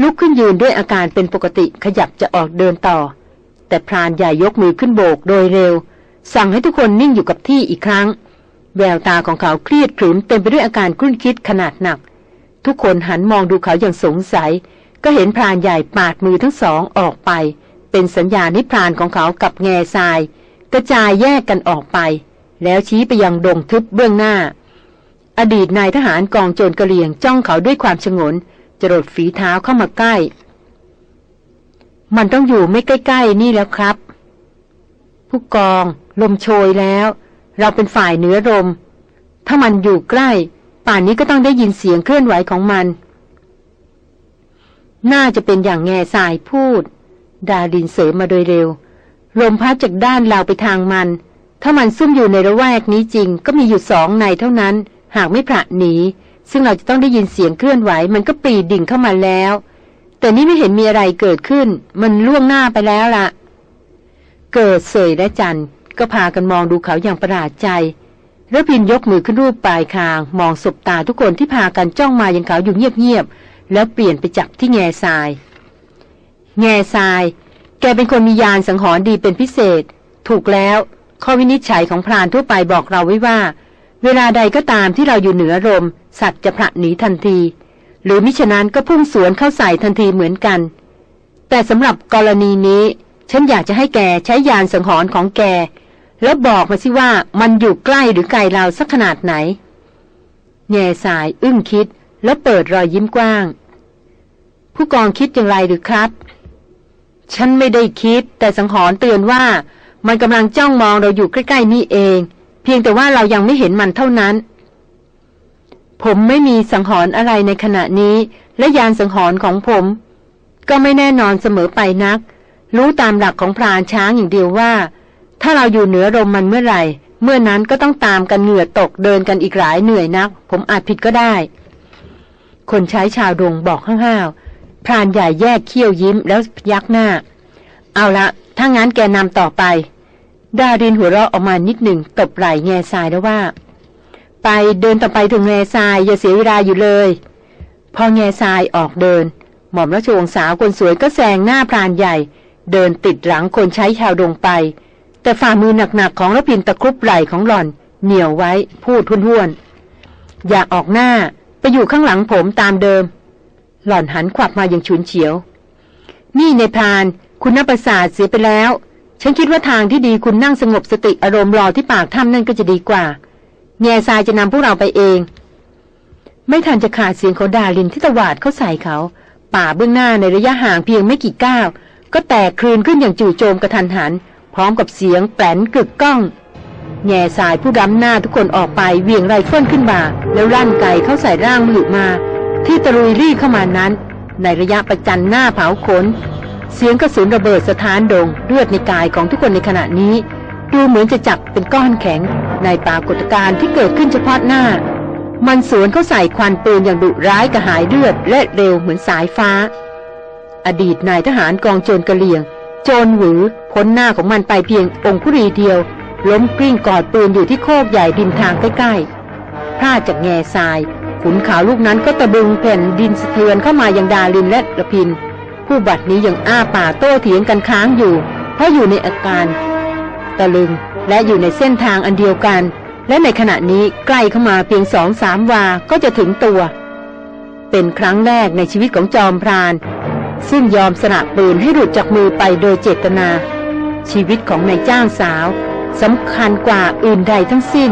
ลุกขึ้นยืนด้วยอาการเป็นปกติขยับจะออกเดินต่อ แต่พรานใหญ่ยกมือขึ้นโบกโดยเร็ว สั่งให้ทุกคนนิ่งอยู่กับที่อีกครั้ง แววตาของเขาเครียดขรึมเต็มไปด้วยอาการครุ่นคิดขนาดหนัก ทุกคนหันมองดูเขาอย่างสงสัย ก็เห็นพรานใหญ่ปาดมือทั้งสองออกไป เป็นสัญญาณนิพรานของเขากับแง่ทราย กระจายแยกกันออกไป แล้วชี้ไปยังดงทึบเบื้องหน้า อดีตนายทหารกองโจรกระเลียงจ้องเขาด้วยความชงนจรดฝีเท้าเข้ามาใกล้ มันต้องอยู่ไม่ใกล้ ๆ นี่แล้วครับ ผู้กอง ลมโชยแล้ว เราเป็นฝ่ายเหนือลม ถ้ามันอยู่ใกล้ ป่านนี้ก็ต้องได้ยินเสียงเคลื่อนไหวของมัน น่าจะเป็นอย่างแง่สายพูด ดาดินเสริมมาโดยเร็ว ลมพัดจากด้านเราไปทางมัน ถ้ามันซุ่มอยู่ในระแวกนี้จริง ก็มีอยู่สองในเท่านั้น หากไม่ผละหนี ซึ่งเราจะต้องได้ยินเสียงเคลื่อนไหว มันก็ปรีดดิ่งเข้ามาแล้ว แต่นี่ไม่เห็นมีอะไรเกิดขึ้น มันล่วงหน้าไปแล้วล่ะ เกิดเสยและจันก็พากันมองดูเขาอย่างประหลาดใจระพินยกมือขึ้นรูปปลายคาง มองสบตาทุกคนที่พากันจ้องมายังเขาอยู่เงียบๆแล้วเปลี่ยนไปจับที่แง่ทราย แง่ทราย แกเป็นคนมียานสังหรณ์ดีเป็นพิเศษ ถูกแล้ว ข้อวินิจฉัยของพรานทั่วไปบอกเราไว้ว่า เวลาใดก็ตามที่เราอยู่เหนือลมสัตว์จะพระหนีทันที หรือมิฉะนั้นก็พุ่งสวนเข้าใส่ทันทีเหมือนกัน แต่สำหรับกรณีนี้ ฉันอยากจะให้แกใช้ยานสังหรณ์ของแก แล้วบอกมาสิว่ามันอยู่ใกล้หรือไกลเราสักขนาดไหนแง่สายอึ้งคิดแล้วเปิดรอยยิ้มกว้าง ผู้กองคิดอย่างไรหรือครับ ฉันไม่ได้คิด แต่สังหรณ์เตือนว่ามันกำลังจ้องมองเราอยู่ใกล้ ๆ นี่เอง เพียงแต่ว่าเรายังไม่เห็นมันเท่านั้น ผมไม่มีสังหรณ์อะไรในขณะนี้ และยานสังหรณ์ของผม ก็ไม่แน่นอนเสมอไปนัก รู้ตามหลักของพรานช้างอย่างเดียวว่า ถ้าเราอยู่เหนือลมมันเมื่อไหร่ เมื่อนั้นก็ต้องตามกันเหงื่อตกเดินกันอีกหลายเหนื่อยนัก ผมอาจผิดก็ได้ คนใช้ชาวดงบอกห้าวๆพรานใหญ่แยกเขี้ยวยิ้มแล้วยักหน้า เอาละถ้างั้นแกนำต่อไป ดารินหัวเราะออกมานิดหนึ่งตบไหล่แง่ทรายแล้วว่า ไปเดินต่อไปถึงแง่ทรายอย่าเสียเวลาอยู่เลย พอแง่ทรายออกเดิน หม่อมราชวงศ์สาวคนสวยก็แซงหน้าพรานใหญ่ เดินติดหลังคนใช้ชาวดงไป แต่ฝ่ามือหนักๆของรพินตะครุบไหล่ของหล่อน เหนียวไว้พูดทุ่นๆอย่าออกหน้าไปอยู่ข้างหลังผมตามเดิม หล่อนหันขวับมาอย่างฉุนเฉียว นี่ในพานคุณนับประสาทเสียไปแล้ว ฉันคิดว่าทางที่ดีคุณนั่งสงบสติอารมณ์รอที่ปากถ้ำนั่นก็จะดีกว่า แง่ทรายจะนำพวกเราไปเอง ไม่ทันจะขาดเสียงเของดาลินที่ตวาดเขาใส่เขา ป่าเบื้องหน้าในระยะห่างเพียงไม่กี่ก้าว ก็แตกคลืนขึ้นอย่างจู่โจมกระทันหัน พร้อมกับเสียงแปลนกึกก้อง แง่สายผู้ดำหน้าทุกคนออกไปเวียงไรเฟิลขึ้นมาแล้วลั่นไกเข้าใส่ร่างมือมา ที่ตะลุยรี่เข้ามานั้น ในระยะประจันหน้าเผาขน เสียงกระสุนระเบิดสถานดงเลือดในกายของทุกคนในขณะนี้ ดูเหมือนจะจับเป็นก้อนแข็ง ในปรากฏการณ์ที่เกิดขึ้นเฉพาะหน้า มันสวนเข้าใส่ควันปืนอย่างดุร้ายกระหายเลือดและเร็วเหมือนสายฟ้า อดีตนายทหารกองโจรกระเลียง โจรหวือพ้นหน้าของมันไปเพียงองคุรีเดียว ล้มกลิ้งกอดปืนอยู่ที่โคกใหญ่ดินทางใกล้ๆพลาดจากแง่ทราย ขุนขาวลูกนั้นก็ตะบึงแผ่นดินสะเทือนเข้ามายังดาลินและระพิน ผู้บัดนี้ยังอ้าป่าโต้เถียงกันค้างอยู่ เพราะอยู่ในอาการตะลึงและอยู่ในเส้นทางอันเดียวกัน และในขณะนี้ใกล้เข้ามาเพียงสองสามวาก็จะถึงตัว เป็นครั้งแรกในชีวิตของจอมพราน ซึ่งยอมสละปืนให้หลุดจากมือไปโดยเจตนา ชีวิตของนายจ้างสาวสำคัญกว่าอื่นใดทั้งสิ้น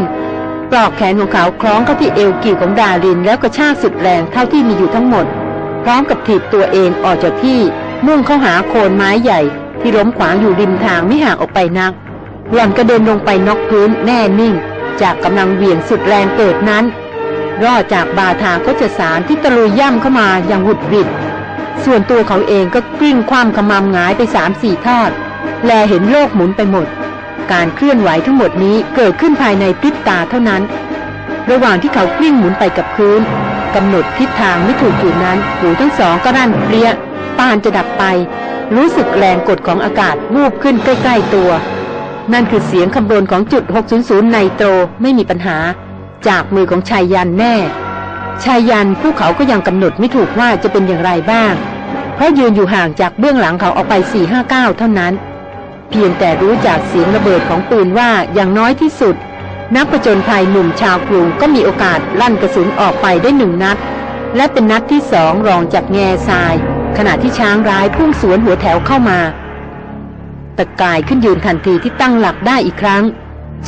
ปลอกแขนของเขาคล้องเข้าที่เอวกิ่วของดารินแล้วกระชากสุดแรงเท่าที่มีอยู่ทั้งหมด พร้อมกับถีบตัวเองออกจากที่มุ่งเข้าหาโคนไม้ใหญ่ ที่ล้มขวางอยู่ริมทางไม่ห่างออกไปนัก หล่อนกระเด็นลงไปนอกพื้นแน่นิ่ง จากกำลังเหวี่ยงสุดแรงเกิดนั้น รอดจากบาทาก็จะสารที่ตะลุยย่ำเข้ามาอย่างหุดหวิด ส่วนตัวเขาเองก็กลิ้งคว่ำขมำงายไปสามสี่ทอด แลเห็นโลกหมุนไปหมด การเคลื่อนไหวทั้งหมดนี้เกิดขึ้นภายในพริบตาเท่านั้น ระหว่างที่เขากลิ้งหมุนไปกับพื้นกำหนดทิศทางไม่ถูกอยู่นั้น หูทั้งสองก็รั่นเปรี้ยปานจะดับไป รู้สึกแรงกดของอากาศวูบขึ้นใกล้ ๆตัว นั่นคือเสียงคำรนของจุด 600 ไนโตรไม่มีปัญหา จากมือของชายยันแน่ ชายยันผู้เขาก็ยังกำหนดไม่ถูกว่าจะเป็นอย่างไรบ้าง เพราะยืนอยู่ห่างจากเบื้องหลังเขาออกไป4-5-9เท่านั้น เพียงแต่รู้จากเสียงระเบิดของปืนว่าอย่างน้อยที่สุด นักประจนภัยหนุ่มชาวกรุงก็มีโอกาสลั่นกระสุนออกไปได้หนึ่งนัด และเป็นนัดที่สองรองจากแง่ทราย ขณะที่ช้างร้ายพุ่งสวนหัวแถวเข้ามา ตะกายขึ้นยืนทันทีที่ตั้งหลักได้อีกครั้ง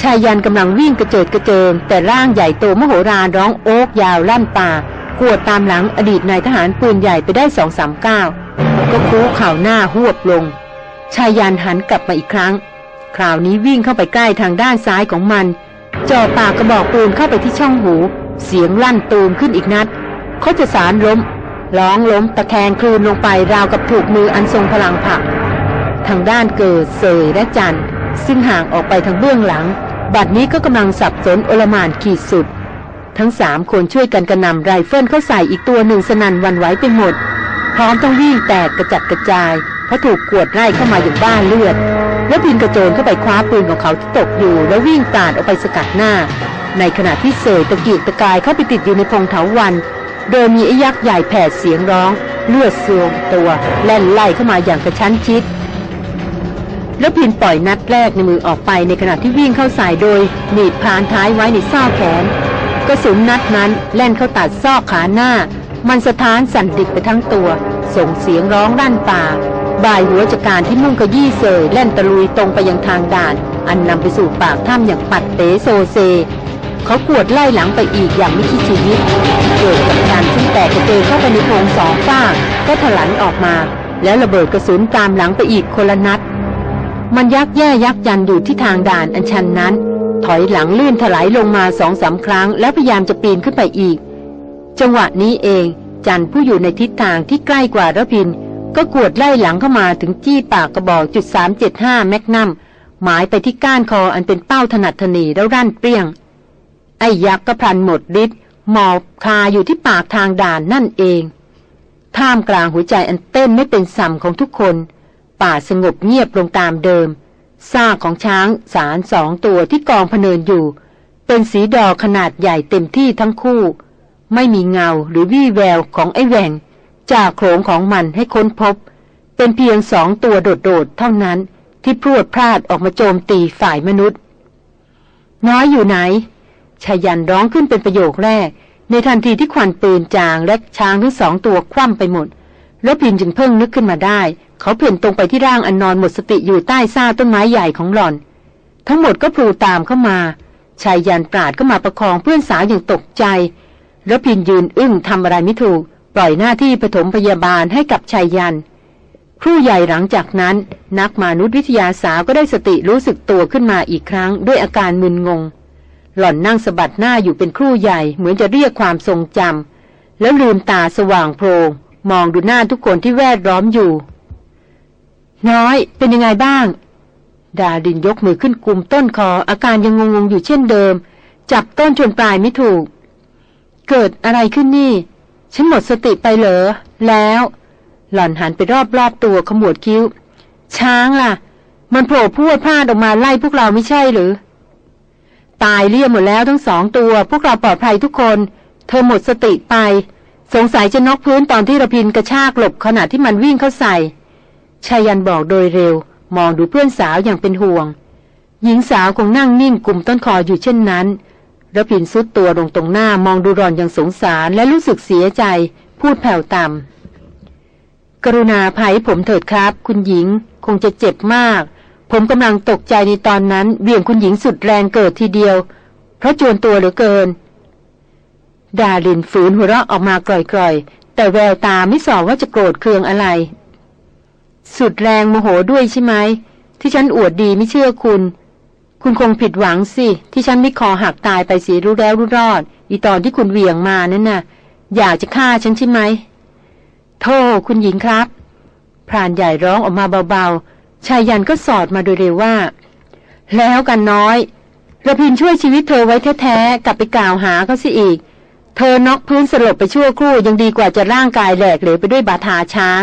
ชายยันกำลังวิ่งกระเจิดกระเจิง แต่ร่างใหญ่โตมโหฬารร้องโอ๊กยาวลั่นป่ากวดตามหลังอดีตนายทหารปืนใหญ่ไปได้สองสามก้าวก็คู้ข่าวหน้าหวบลง ชายยันหันกลับมาอีกครั้ง คราวนี้วิ่งเข้าไปใกล้ทางด้านซ้ายของมัน จ่อปากกระบอกปืนเข้าไปที่ช่องหู เสียงลั่นตูมขึ้นอีกนัดเขาจะสารล้มร้องล้มตะแคงคลืนลงไปราวกับถูกมืออันทรงพลังผลัก ทางด้านเกิดเสยและจันทร์ ซึ่งห่างออกไปทางเบื้องหลัง บัดนี้ก็กำลังสับสนอลหม่านขีดสุด ทั้งสามคนช่วยกันกระหน่ำไรเฟิลเข้าใส่อีกตัวหนึ่งสนั่นหวั่นไหวไปหมด พร้อมต้องวิ่งแตกกระจัดกระจาย เพราะถูกกวดไล่เข้ามาอย่างบ้าเลือด รพินทร์กระโจนเข้าไปคว้าปืนของเขาที่ตกอยู่ แล้ววิ่งปราดออกไปสกัดหน้า ในขณะที่เสยตะเกียกตะกายเข้าไปติดอยู่ในพงเถาวัลย์โดยมีไอ้ยักษ์ใหญ่แผดเสียงร้อง เลือดเสืองตัว แล่นไล่เข้ามาอย่างกระชั้นชิด แล้วพินปล่อยนัดแรกในมือออกไปในขณะที่วิ่งเข้าใส่โดยหนีบพรานท้ายไว้ในซอกแขนกระสุนนัดนั้นแล่นเข้าตัดซอกขาหน้า มันสะท้านสั่นดิกไปทั้งตัว ส่งเสียงร้องรั่นป่าบ่ายหัวจากการที่มุ่งกระยี่เสยแล่นตะลุยตรงไปยังทางด่าน อันนำไปสู่ปากถ้ำอย่างปัดเตโซเซ เขากวดไล่หลังไปอีกอย่างไม่คิดชีวิต เกิดกับการซึ่งแตกกระเจิงเข้าไปในโพรงสองฝ้ากก็ถลันออกมา แล้วระเบิดกระสุนตามหลังไปอีกคนละนัด มันยักแย่ยักยันอยู่ที่ทางด่านอันชันนั้น ถอยหลังลื่นถลายลงมาสองสาครั้ง แล้วพยายามจะปีนขึ้นไปอีก จังหวะนี้เอง จันผู้อยู่ในทิศทางที่ใกล้กว่าระพิน ก็กวดไล่หลังเข้ามาถึงจี้ปากกระบอกจุดสามเจ็ดห้าแมกนัมหมายไปที่ก้านคออันเป็นเป้าถนัดถนีแล้วรั่นเปรี้ยง ไอ้ยักษ์ก็พลันหมดฤทธิ์หมอบคาอยู่ที่ปากทางด่านนั่นเอง ท่ามกลางหัวใจอันเต้นไม่เป็นสัมของทุกคน ป่าสงบเงียบลงตามเดิม ซากของช้างสารสองตัวที่กองพเนินอยู่ เป็นสีดอขนาดใหญ่เต็มที่ทั้งคู่ ไม่มีเงาหรือวี่แววของไอ้แหวงจากโขงของมันให้ค้นพบ เป็นเพียงสองตัวโดดๆเท่านั้นที่พรวดพลาดออกมาโจมตีฝ่ายมนุษย์ น้อยอยู่ไหนชายันร้องขึ้นเป็นประโยคแรก ในทันทีที่ควันปืนจางและช้างทั้งสองตัวคว่ำไปหมด แล้วพินจึงเพิ่งนึกขึ้นมาได้ เขาเพ่นตรงไปที่ร่างอันนอนหมดสติอยู่ใต้ซ่าต้นไม้ใหญ่ของหล่อน ทั้งหมดก็พลูตามเข้ามา ชายยันปราดก็มาประคองเพื่อนสาวอย่างตกใจ แล้วพินยืนอึ้งทำอะไรไม่ถูก ปล่อยหน้าที่ปฐมพยาบาลให้กับชายยัน ครู่ใหญ่หลังจากนั้น นักมนุษยวิทยาสาวก็ได้สติรู้สึกตัวขึ้นมาอีกครั้งด้วยอาการมึนงง หล่อนนั่งสะบัดหน้าอยู่เป็นครู่ใหญ่เหมือนจะเรียกความทรงจำแล้วลืมตาสว่างโพลงมองดูหน้าทุกคนที่แวดล้อมอยู่ น้อยเป็นยังไงบ้าง ดาดินยกมือขึ้นกุมต้นคออาการยังงงๆอยู่เช่นเดิม จับต้นชนปลายไม่ถูก เกิดอะไรขึ้นนี่ ฉันหมดสติไปเหรอ แล้ว หล่อนหันไปรอบๆตัวขมวดคิ้ว ช้างล่ะ มันโผล่พวดพลาดออกมาไล่พวกเราไม่ใช่หรือ ตายเลี่ยหมดแล้วทั้งสองตัว พวกเราปลอดภัยทุกคน เธอหมดสติไป สงสัยจะนอกพื้นตอนที่ระพินกระชากหลบขณะที่มันวิ่งเข้าใส่ ชายันบอกโดยเร็ว มองดูเพื่อนสาวอย่างเป็นห่วง หญิงสาวคงนั่งนิ่งกลุ่มต้นคออยู่เช่นนั้นระพินซุดตัวลงตรงหน้ามองดูรอนอย่างสงสารและรู้สึกเสียใจ พูดแผ่วต่ำกรุณาภัยผมเถิดครับ คุณหญิงคงจะเจ็บมาก ผมกำลังตกใจในตอนนั้นเบี่ยงคุณหญิงสุดแรงเกิดทีเดียว เพราะจวนตัวเหลือเกิน ดาลินฝืนหัวเราะออกมากร่อยๆ แต่แววตาไม่สอว่าจะโกรธเคืองอะไร สุดแรงโมโหด้วยใช่ไหม ที่ฉันอวดดีไม่เชื่อคุณ คุณคงผิดหวังสิ ที่ฉันไม่คอหักตายไปเสียรู้แล้วรู้รอด อีตอนที่คุณเวียงมานั่นน่ะ อยากจะฆ่าฉันใช่ไหมโทษคุณหญิงครับพรานใหญ่ร้องออกมาเบาๆ ชายยันก็สอดมาโดยเร็วว่า แล้วกันน้อยระพินช่วยชีวิตเธอไว้แท้ๆกลับไปกล่าวหาเขาสิอีก เธอน็อกพื้นสลบไปชั่วครู่ยังดีกว่าจะร่างกายแหลกเหลวไปด้วยบาดาช้าง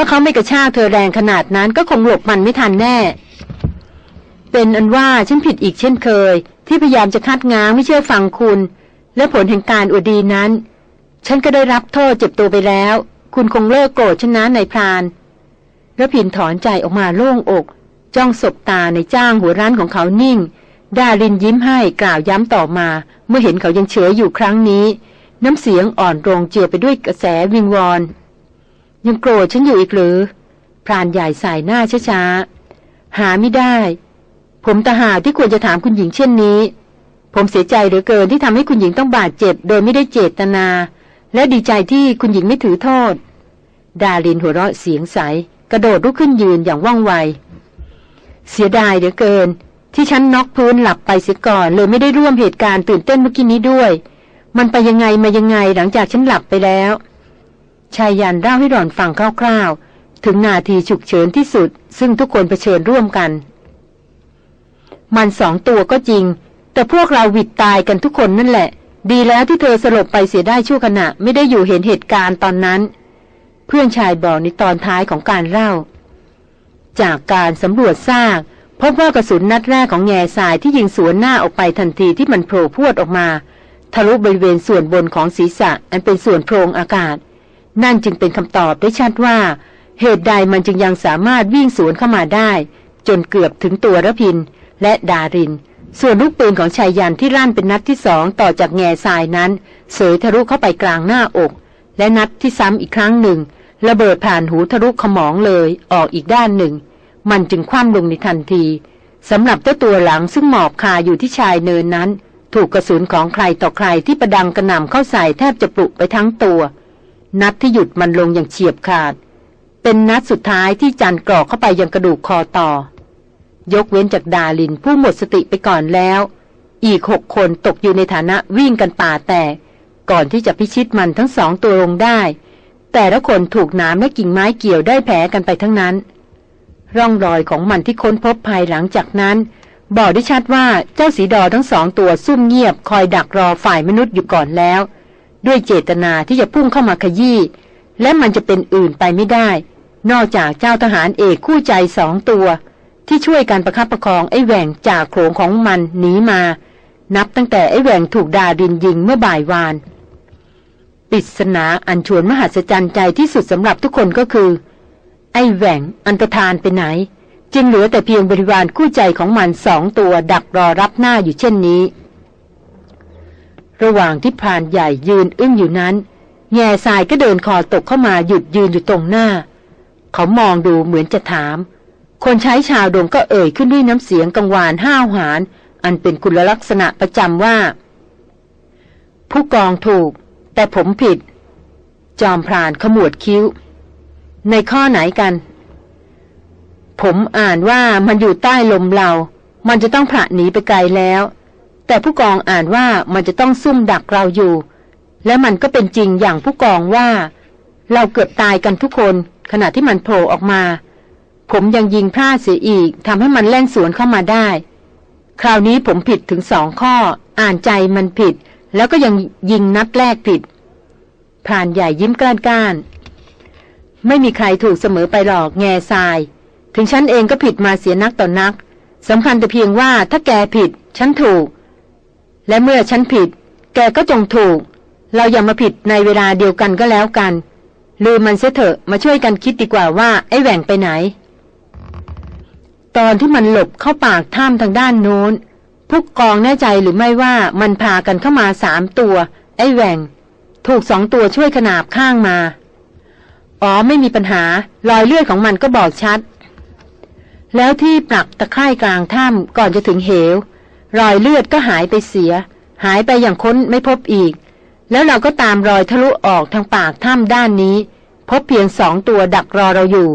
ถ้าเขาไม่กระชากเธอแรงขนาดนั้นก็คงหลบมันไม่ทันแน่ เป็นอันว่าฉันผิดอีกเช่นเคย ที่พยายามจะคัดง้างไม่เชื่อฟังคุณ และผลแห่งการอวดดีนั้น ฉันก็ได้รับโทษเจ็บตัวไปแล้ว คุณคงเลิกโกรธชนนะในพรานระพินถอนใจออกมาโล่งอก จ้องศบตาในจ้างหัวร้านของเขานิ่งดารินยิ้มให้กล่าวย้ำต่อมา เมื่อเห็นเขายังเฉยอยู่ครั้งนี้ น้ำเสียงอ่อนโรงเจือไปด้วยกระแสวิงวอน ยังโกรธฉันอยู่อีกหรือ พรานใหญ่สายหน้าช้าๆ หาไม่ได้ ผมตาหาที่ควรจะถามคุณหญิงเช่นนี้ ผมเสียใจเหลือเกินที่ทำให้คุณหญิงต้องบาดเจ็บ โดยไม่ได้เจตนา และดีใจที่คุณหญิงไม่ถือโทษ ดาลินหัวเราะเสียงใส กระโดดลุกขึ้นยืนอย่างว่องไว เสียดายเหลือเกิน ที่ฉันน็อกพื้นหลับไปเสียก่อน เลยไม่ได้ร่วมเหตุการณ์ตื่นเต้นเมื่อกี้นี้ด้วย มันไปยังไงมายังไงหลังจากฉันหลับไปแล้ว ชายยันเล่าให้หล่อนฟังคร่าวๆ ถึงนาทีฉุกเฉินที่สุด ซึ่งทุกคนเผชิญร่วมกัน มันสองตัวก็จริง แต่พวกเราวิดตายกันทุกคนนั่นแหละ ดีแล้วที่เธอสลบไปเสียได้ชั่วขณะไม่ได้อยู่เห็นเหตุการณ์ตอนนั้น เพื่อนชายบอกในตอนท้ายของการเล่า จากการสำรวจซากพบว่ากระสุนนัดแรกของแง่สายที่ยิงสวนหน้าออกไปทันทีที่มันโผล่พวดออกมา ทะลุบริเวณส่วนบนของศีรษะอันเป็นส่วนโพรงอากาศ นั่นจึงเป็นคำตอบได้ชัดว่า เหตุใดมันจึงยังสามารถวิ่งสวนเข้ามาได้ จนเกือบถึงตัวระพิน และดาริน ส่วนลูกปืนของชายยันที่ลั่นเป็นนัดที่สองต่อจากแง่ทรายนั้น เสยทะลุเข้าไปกลางหน้าอก และนัดที่ซ้ำอีกครั้งหนึ่ง ระเบิดผ่านหูทะลุขมองเลยออกอีกด้านหนึ่ง มันจึงคว่ำลงในทันทีสำหรับเจ้าตัวหลังซึ่งหมอบคาอยู่ที่ชายเนินนั้น ถูกกระสุนของใครต่อใครที่ประดังกระหน่ำเข้าใส่แทบจะปลุกไปทั้งตัว นัดที่หยุดมันลงอย่างเฉียบขาด เป็นนัดสุดท้ายที่จันกรอกเข้าไปยังกระดูกคอต่อ ยกเว้นจากดาลินผู้หมดสติไปก่อนแล้ว อีกหกคนตกอยู่ในฐานะวิ่งกันป่าแตก ก่อนที่จะพิชิตมันทั้งสองตัวลงได้ แต่ละคนถูกน้ำและกิ่งไม้เกี่ยวได้แผลกันไปทั้งนั้น ร่องรอยของมันที่ค้นพบภายหลังจากนั้นบอกได้ชัดว่าเจ้าสีดอทั้งสองตัวซุ่มเงียบคอยดักรอฝ่ายมนุษย์อยู่ก่อนแล้ว ด้วยเจตนาที่จะพุ่งเข้ามาขยี้และมันจะเป็นอื่นไปไม่ได้ นอกจากเจ้าทหารเอกคู่ใจสองตัว ที่ช่วยกันประคับประคองไอ้แหว่งจากโขงของมันหนีมา นับตั้งแต่ไอ้แหว่งถูกดาดินยิงเมื่อบ่ายวานปริศนาอันชวนมหัศจรรย์ใจที่สุดสำหรับทุกคนก็คือ ไอ้แหว่งอันตรธานไปไหน จึงเหลือแต่เพียงบริวารคู่ใจของมันสองตัวดักรอรับหน้าอยู่เช่นนี้ ระหว่างที่พรานใหญ่ยืนอึ้งอยู่นั้น แง่ทรายก็เดินคอตกเข้ามาหยุดยืนอยู่ตรงหน้า เขามองดูเหมือนจะถาม คนใช้ชาวดงก็เอ่ยขึ้นด้วยน้ำเสียงกังวานห้าวหาญอันเป็นคุณลักษณะประจำว่า ผู้กองถูก แต่ผมผิด จอมพรานขมวดคิ้ว ในข้อไหนกัน ผมอ่านว่ามันอยู่ใต้ลมเรา มันจะต้องผละหนีไปไกลแล้ว แต่ผู้กองอ่านว่ามันจะต้องซุ่มดักเราอยู่ และมันก็เป็นจริงอย่างผู้กองว่า เราเกือบตายกันทุกคน ขณะที่มันโผล่ออกมา ผมยังยิงพลาดเสียอีกทำให้มันแล่นสวนเข้ามาได้ คราวนี้ผมผิดถึงสองข้อ อ่านใจมันผิด แล้วก็ยังยิงนัดแรกผิดพรานใหญ่ยิ้มกล้านก้านไม่มีใครถูกเสมอไปหรอกแง่ทราย ถึงฉันเองก็ผิดมาเสียนักต่อนนักสำคัญแต่เพียงว่าถ้าแกผิด ฉันถูก และเมื่อฉันผิด แกก็จงถูก เราอย่ามาผิดในเวลาเดียวกันก็แล้วกัน ลืมมันเสียเถอะมาช่วยกันคิดดีกว่าว่าไอ้แหว่งไปไหน ตอนที่มันหลบเข้าปากถ้ำทางด้านโน้นผู้กองแน่ใจหรือไม่ว่ามันพากันเข้ามาสามตัว ไอ้แหวงถูกสองตัวช่วยขนาบข้างมา อ๋อไม่มีปัญหารอยเลือดของมันก็บอกชัด แล้วที่ปลักตะไคร่กลางถ้ำก่อนจะถึงเหว รอยเลือดก็หายไปเสีย หายไปอย่างค้นไม่พบอีก แล้วเราก็ตามรอยทะลุออกทางปากถ้ำด้านนี้ พบเพียงสองตัวดักรอเราอยู่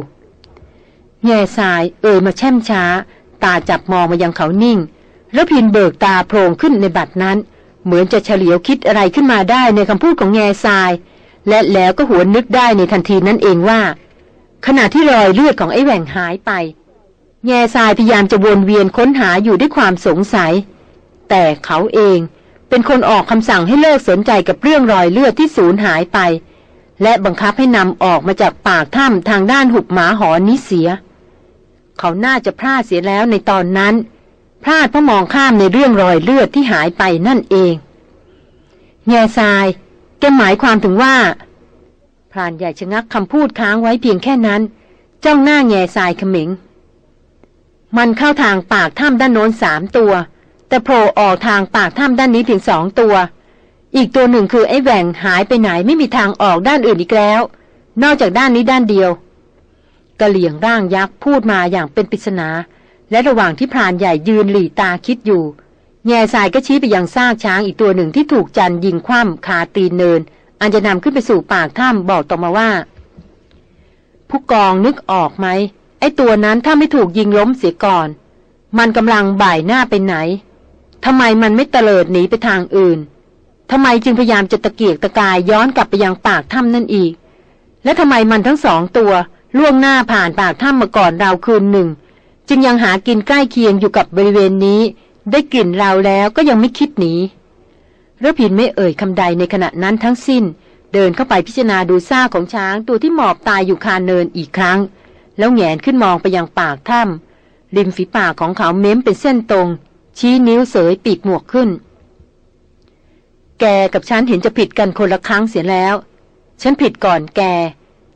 แง่ทรายเอ่ยมาแช่มช้า ตาจับมองมายังเขานิ่ง แล้วพินเบิกตาโพลงขึ้นในบัดนั้น เหมือนจะเฉลียวคิดอะไรขึ้นมาได้ในคำพูดของแง่ทราย และแล้วก็หวนนึกได้ในทันทีนั้นเองว่า ขณะที่รอยเลือดของไอ้แหว่งหายไป แง่ทรายพยายามจะวนเวียนค้นหาอยู่ด้วยความสงสัย แต่เขาเองเป็นคนออกคำสั่งให้เลิกสนใจกับเรื่องรอยเลือดที่สูญหายไป และบังคับให้นำออกมาจากปากถ้ำทางด้านหุบหมาหอนี้เสีย เขาน่าจะพลาดเสียแล้วในตอนนั้น พลาดเพราะมองข้ามในเรื่องรอยเลือดที่หายไปนั่นเองแง่ทรายแกหมายความถึงว่าพรานใหญ่ชะงักคำพูดค้างไว้เพียงแค่นั้น จ้องหน้าแง่ทรายขมิง มันเข้าทางปากถ้ำด้านโน้นสามตัว แต่โผล่ออกทางปากถ้ำด้านนี้เพียงสองตัว อีกตัวหนึ่งคือไอ้แหว่งหายไปไหนไม่มีทางออกด้านอื่นอีกแล้ว นอกจากด้านนี้ด้านเดียวกะเหลี่ยงร่างยักษ์พูดมาอย่างเป็นปริศนา และระหว่างที่พรานใหญ่ยืนหลีตาคิดอยู่แง่ทรายก็ชี้ไปยังซากช้างอีกตัวหนึ่งที่ถูกจันยิงคว่ำคาตีนเนิน อันจะนำขึ้นไปสู่ปากถ้ำบอกต่อมาว่า ผู้กองนึกออกไหม อ้ตัวนั้นถ้าไม่ถูกยิงล้มเสียก่อน มันกำลังบ่ายหน้าไปไหนทำไมมันไม่เตลิดหนีไปทางอื่นทำไมจึงพยายามจะตะเกียกตะกายย้อนกลับไปยังปากถ้ำนั่นอีก และทำไมมันทั้งสองตัวล่วงหน้าผ่านปากถ้ำมาก่อนเราคืนหนึ่ง จึงยังหากินใกล้เคียงอยู่กับบริเวณนี้ ได้กลิ่นเราแล้วก็ยังไม่คิดหนีระพินไม่เอ่ยคำใดในขณะนั้นทั้งสิ้น เดินเข้าไปพิจารณาดูซ่าของช้างตัวที่หมอบตายอยู่คาเนินอีกครั้ง แล้วแงนขึ้นมองไปยังปากถ้ำริมฝีปากของเขาเม้มเป็นเส้นตรง ชี้นิ้วเสยปีกหมวกขึ้น แกกับฉันเห็นจะผิดกันคนละครั้งเสียแล้ว ฉันผิดก่อนแก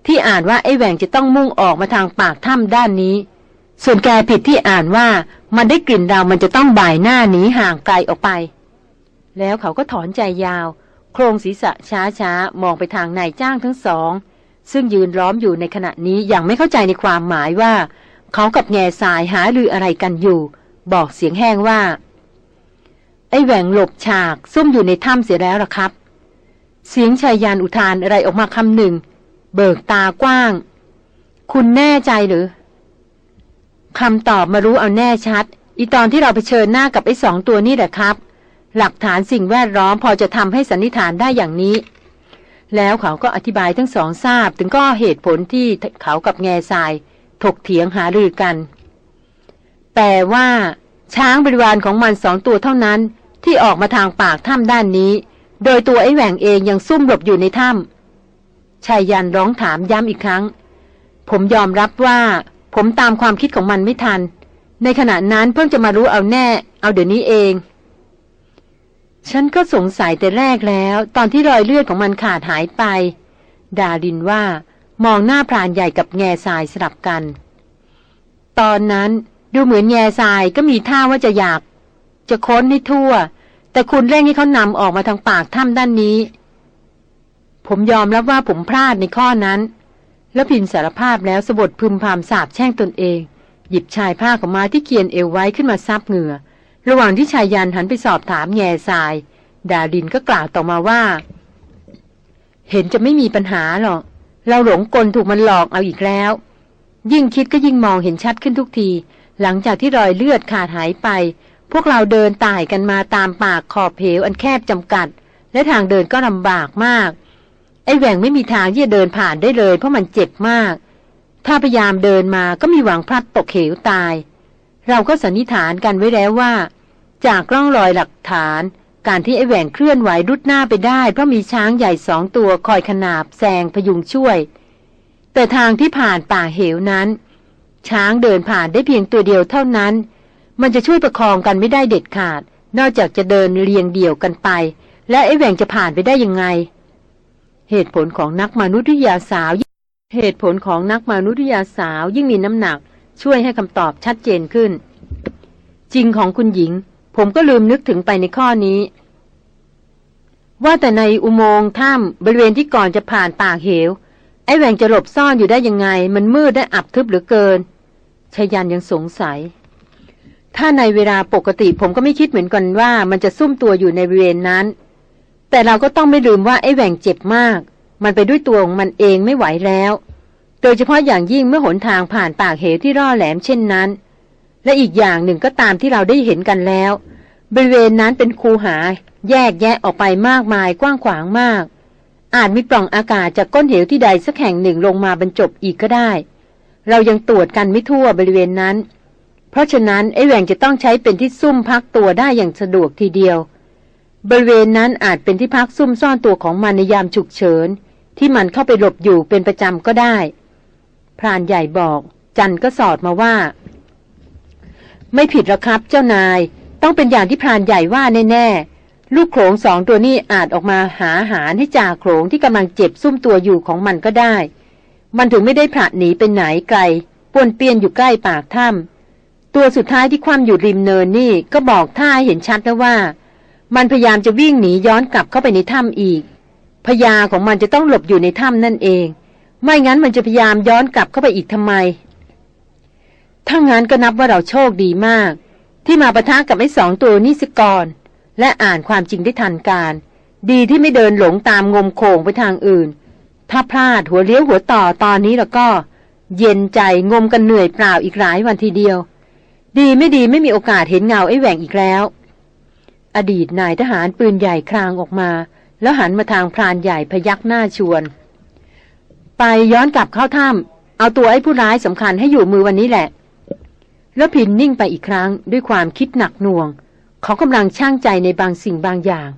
ที่อ่านว่าไอ้แหวงจะต้องมุ่งออกมาทางปากถ้ำด้านนี้ ส่วนแกผิดที่อ่านว่ามันได้กลิ่นเรามันจะต้องบ่ายหน้าหนีห่างไกลออกไป แล้วเขาก็ถอนใจยาว โครงศีรษะช้าช้ามองไปทางนายจ้างทั้งสอง ซึ่งยืนล้อมอยู่ในขณะนี้อย่างไม่เข้าใจในความหมายว่า เขากับแง่สายหาลืออะไรกันอยู่ บอกเสียงแห้งว่า ไอ้แหว่งหลบฉาก ซุ่มอยู่ในถ้ำเสียแล้วล่ะครับ เสียงชายยานอุทานอะไรออกมาคำหนึ่ง เบิกตากว้าง คุณแน่ใจหรือคำตอบมารู้เอาแน่ชัด อีตอนที่เราเผชิญหน้ากับไอ้สองตัวนี่แหละครับ หลักฐานสิ่งแวดล้อมพอจะทำให้สันนิษฐานได้อย่างนี้ แล้วเขาก็อธิบายทั้งสองทราบถึงก็เหตุผลที่เขากับแง่ทราย ถกเถียงหารือกัน แต่ว่าช้างบริวารของมันสองตัวเท่านั้น ที่ออกมาทางปากถ้ำด้านนี้ โดยตัวไอ้แหว่งเองยังซุ่มหลบอยู่ในถ้ำชายยันร้องถามย้ำอีกครั้ง ผมยอมรับว่า ผมตามความคิดของมันไม่ทัน ในขณะนั้นเพิ่งจะมารู้เอาแน่ เอาเดี๋ยวนี้เอง ฉันก็สงสัยแต่แรกแล้ว ตอนที่รอยเลือดของมันขาดหายไป ดารินว่ามองหน้าพรานใหญ่กับแง่ทรายสลับกัน ตอนนั้นดูเหมือนแง่ทรายก็มีท่าว่าจะอยาก จะค้นให้ทั่ว แต่คุณเร่งให้เขานำออกมาทางปากถ้ำด้านนี้ ผมยอมรับว่าผมพลาดในข้อนั้น แล้วพินสารภาพแล้วสบดพึมพำสาบแช่งตนเอง หยิบชายผ้าของมาที่เคียนเอวไว้ขึ้นมาซับเหงื่อ ระหว่างที่ชายยันหันไปสอบถามแง่ทราย ดาดินก็กล่าวต่อมาว่า เห็นจะไม่มีปัญหาหรอก เราหลงกลถูกมันหลอกเอาอีกแล้ว ยิ่งคิดก็ยิ่งมองเห็นชัดขึ้นทุกที หลังจากที่รอยเลือดขาดหายไป พวกเราเดินต่ายกันมาตามปากขอบเหวอันแคบจำกัด และทางเดินก็ลำบากมาก ไอ้แหว่งไม่มีทางที่จะเดินผ่านได้เลย เพราะมันเจ็บมาก ถ้าพยายามเดินมาก็มีหวังพลัดตกเหวตาย เราก็สันนิษฐานกันไว้แล้วว่า จากร่องรอยหลักฐาน การที่ไอ้แหว่งเคลื่อนไหวรุดหน้าไปได้ เพราะมีช้างใหญ่สองตัวคอยขนาบแซงพยุงช่วย แต่ทางที่ผ่านป่าเหวนั้น ช้างเดินผ่านได้เพียงตัวเดียวเท่านั้น มันจะช่วยประคองกันไม่ได้เด็ดขาด นอกจากจะเดินเรียงเดี่ยวกันไป และไอ้แหว่งจะผ่านไปได้ยังไง เหตุผลของนักมนุษยวิทยาสาว เหตุผลของนักมนุษยวิทยาสาวยิ่งมีน้ำหนักช่วยให้คำตอบชัดเจนขึ้น จริงของคุณหญิง ผมก็ลืมนึกถึงไปในข้อนี้ ว่าแต่ในอุโมงค์ถ้ำบริเวณที่ก่อนจะผ่านปากเหว ไอ้แหวงจะหลบซ่อนอยู่ได้ยังไง มันมืดและอับทึบเหลือเกินชยันยังสงสัย ถ้าในเวลาปกติผมก็ไม่คิดเหมือนกันว่า มันจะซุ่มตัวอยู่ในบริเวณนั้น แต่เราก็ต้องไม่ลืมว่าไอ้แหวงเจ็บมาก มันไปด้วยตัวของมันเองไม่ไหวแล้ว โดยเฉพาะอย่างยิ่งเมื่อหนทางผ่านปากเหวที่ร่อแหลมเช่นนั้น และอีกอย่างหนึ่งก็ตามที่เราได้เห็นกันแล้ว บริเวณนั้นเป็นคูหา แยกแยะออกไปมากมายกว้างขวางมาก อาจมีปล่องอากาศจากก้นเหวที่ใดสักแห่งหนึ่งลงมาบรรจบอีกก็ได้ เรายังตรวจกันไม่ทั่วบริเวณนั้น เพราะฉะนั้นไอ้แหว่งจะต้องใช้เป็นที่ซุ่มพักตัวได้อย่างสะดวกทีเดียว บริเวณนั้นอาจเป็นที่พักซุ่มซ่อนตัวของมันในยามฉุกเฉิน ที่มันเข้าไปหลบอยู่เป็นประจำก็ได้พรานใหญ่บอก จันก็สอดมาว่า ไม่ผิดหรอกครับเจ้านาย ต้องเป็นอย่างที่พรานใหญ่ว่าแน่ๆ ลูกโขลงสองตัวนี้อาจออกมาหาอาหารให้จ่าโขลงที่กำลังเจ็บซุ่มตัวอยู่ของมันก็ได้ มันถึงไม่ได้ผละหนีไปไหนไกลป่วนเปียนอยู่ใกล้ปากถ้ำตัวสุดท้ายที่คว่ำอยู่ริมเนินนี่ก็บอกท่าเห็นชัดแล้วว่า มันพยายามจะวิ่งหนีย้อนกลับเข้าไปในถ้ำอีกพญาของมันจะต้องหลบอยู่ในถ้ำนั่นเอง ไม่งั้นมันจะพยายามย้อนกลับเข้าไปอีกทำไมถ้างั้นก็นับว่าเราโชคดีมาก ที่มาประทะกับไอ้สองตัวนี้สก่อน และอ่านความจริงได้ทันการ ดีที่ไม่เดินหลงตามงมโขงไปทางอื่น ถ้าพลาดหัวเลี้ยวหัวต่อตอนนี้แล้วก็ เย็นใจงมกันเหนื่อยเปล่าอีกหลายวันทีเดียว ดีไม่ดีไม่มีโอกาสเห็นเงาไอ้แหว่งอีกแล้ว อดีตนายทหารปืนใหญ่คลางออกมา แล้วหันมาทางพรานใหญ่พยักหน้าชวน ไปย้อนกลับเข้าถ้ำเอาตัวไอ้ผู้ร้ายสำคัญให้อยู่มือวันนี้แหละ แล้วพินนิ่งไปอีกครั้งด้วยความคิดหนักหน่วง เขากำลังช่างใจในบางสิ่งบางอย่าง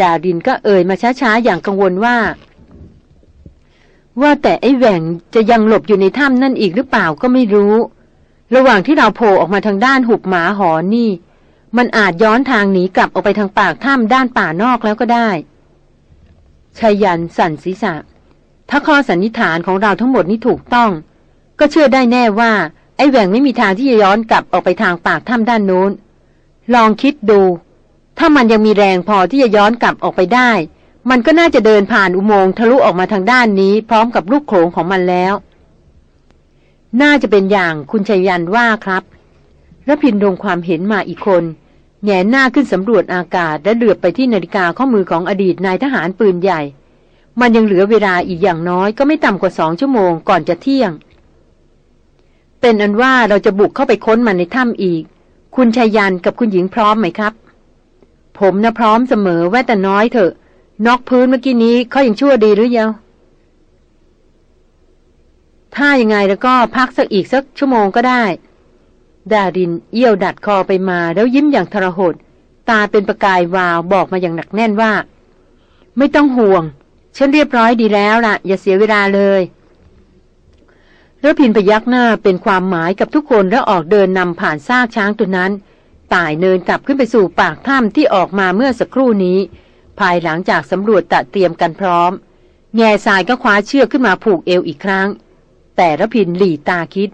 ดารินก็เอ่ยมาช้าๆ อย่างกังวลว่า ว่าแต่ไอ้แหว่งจะยังหลบอยู่ในถ้ำนั่นอีกหรือเปล่าก็ไม่รู้ ระหว่างที่เราโผล่ออกมาทางด้านหุบหมาหอนี่ มันอาจย้อนทางหนีกลับออกไปทางปากถ้ำด้านป่านอกแล้วก็ได้ชายันสั่นศีรษะ ถ้าข้อสันนิษฐานของเราทั้งหมดนี้ถูกต้อง ก็เชื่อได้แน่ว่า ไอ้แหว่งไม่มีทางที่จะย้อนกลับออกไปทางปากถ้ำด้านโน้น ลองคิดดู ถ้ามันยังมีแรงพอที่จะย้อนกลับออกไปได้ มันก็น่าจะเดินผ่านอุโมงค์ทะลุออกมาทางด้านนี้ พร้อมกับลูกโขงของมันแล้ว น่าจะเป็นอย่างคุณชัยยันว่าครับระพินลงความเห็นมาอีกคนแงนหน้าขึ้นสำรวจอากาศและเหลือบไปที่นาฬิกาข้อมือของอดีตนายทหารปืนใหญ่ มันยังเหลือเวลาอีกอย่างน้อยก็ไม่ต่ำกว่าสองชั่วโมงก่อนจะเที่ยง เป็นอันว่าเราจะบุกเข้าไปค้นมันในถ้ำอีก คุณชายยันกับคุณหญิงพร้อมไหมครับ ผมนะพร้อมเสมอแว่แต่น้อยเถอะ นอกพื้นเมื่อกี้นี้เขายังชั่วดีหรือยังถ้ายังไงแล้วก็พักสักอีกสักชั่วโมงก็ได้ ดารินเอี้ยวดัดคอไปมาแล้วยิ้มอย่างทรหด ตาเป็นประกายวาวบอกมาอย่างหนักแน่นว่า ไม่ต้องห่วง ฉันเรียบร้อยดีแล้วล่ะ อย่าเสียเวลาเลย ระพินพยักหน้าเป็นความหมายกับทุกคนแล้วออกเดินนำผ่านซากช้างตัวนั้นต่ายเนินกลับขึ้นไปสู่ปากถ้ำที่ออกมาเมื่อสักครู่นี้ ภายหลังจากสำรวจตะเตรียมกันพร้อม แง่ทรายก็คว้าเชือกขึ้นมาผูกเอวอีกครั้ง แต่ระพินหลีตาคิด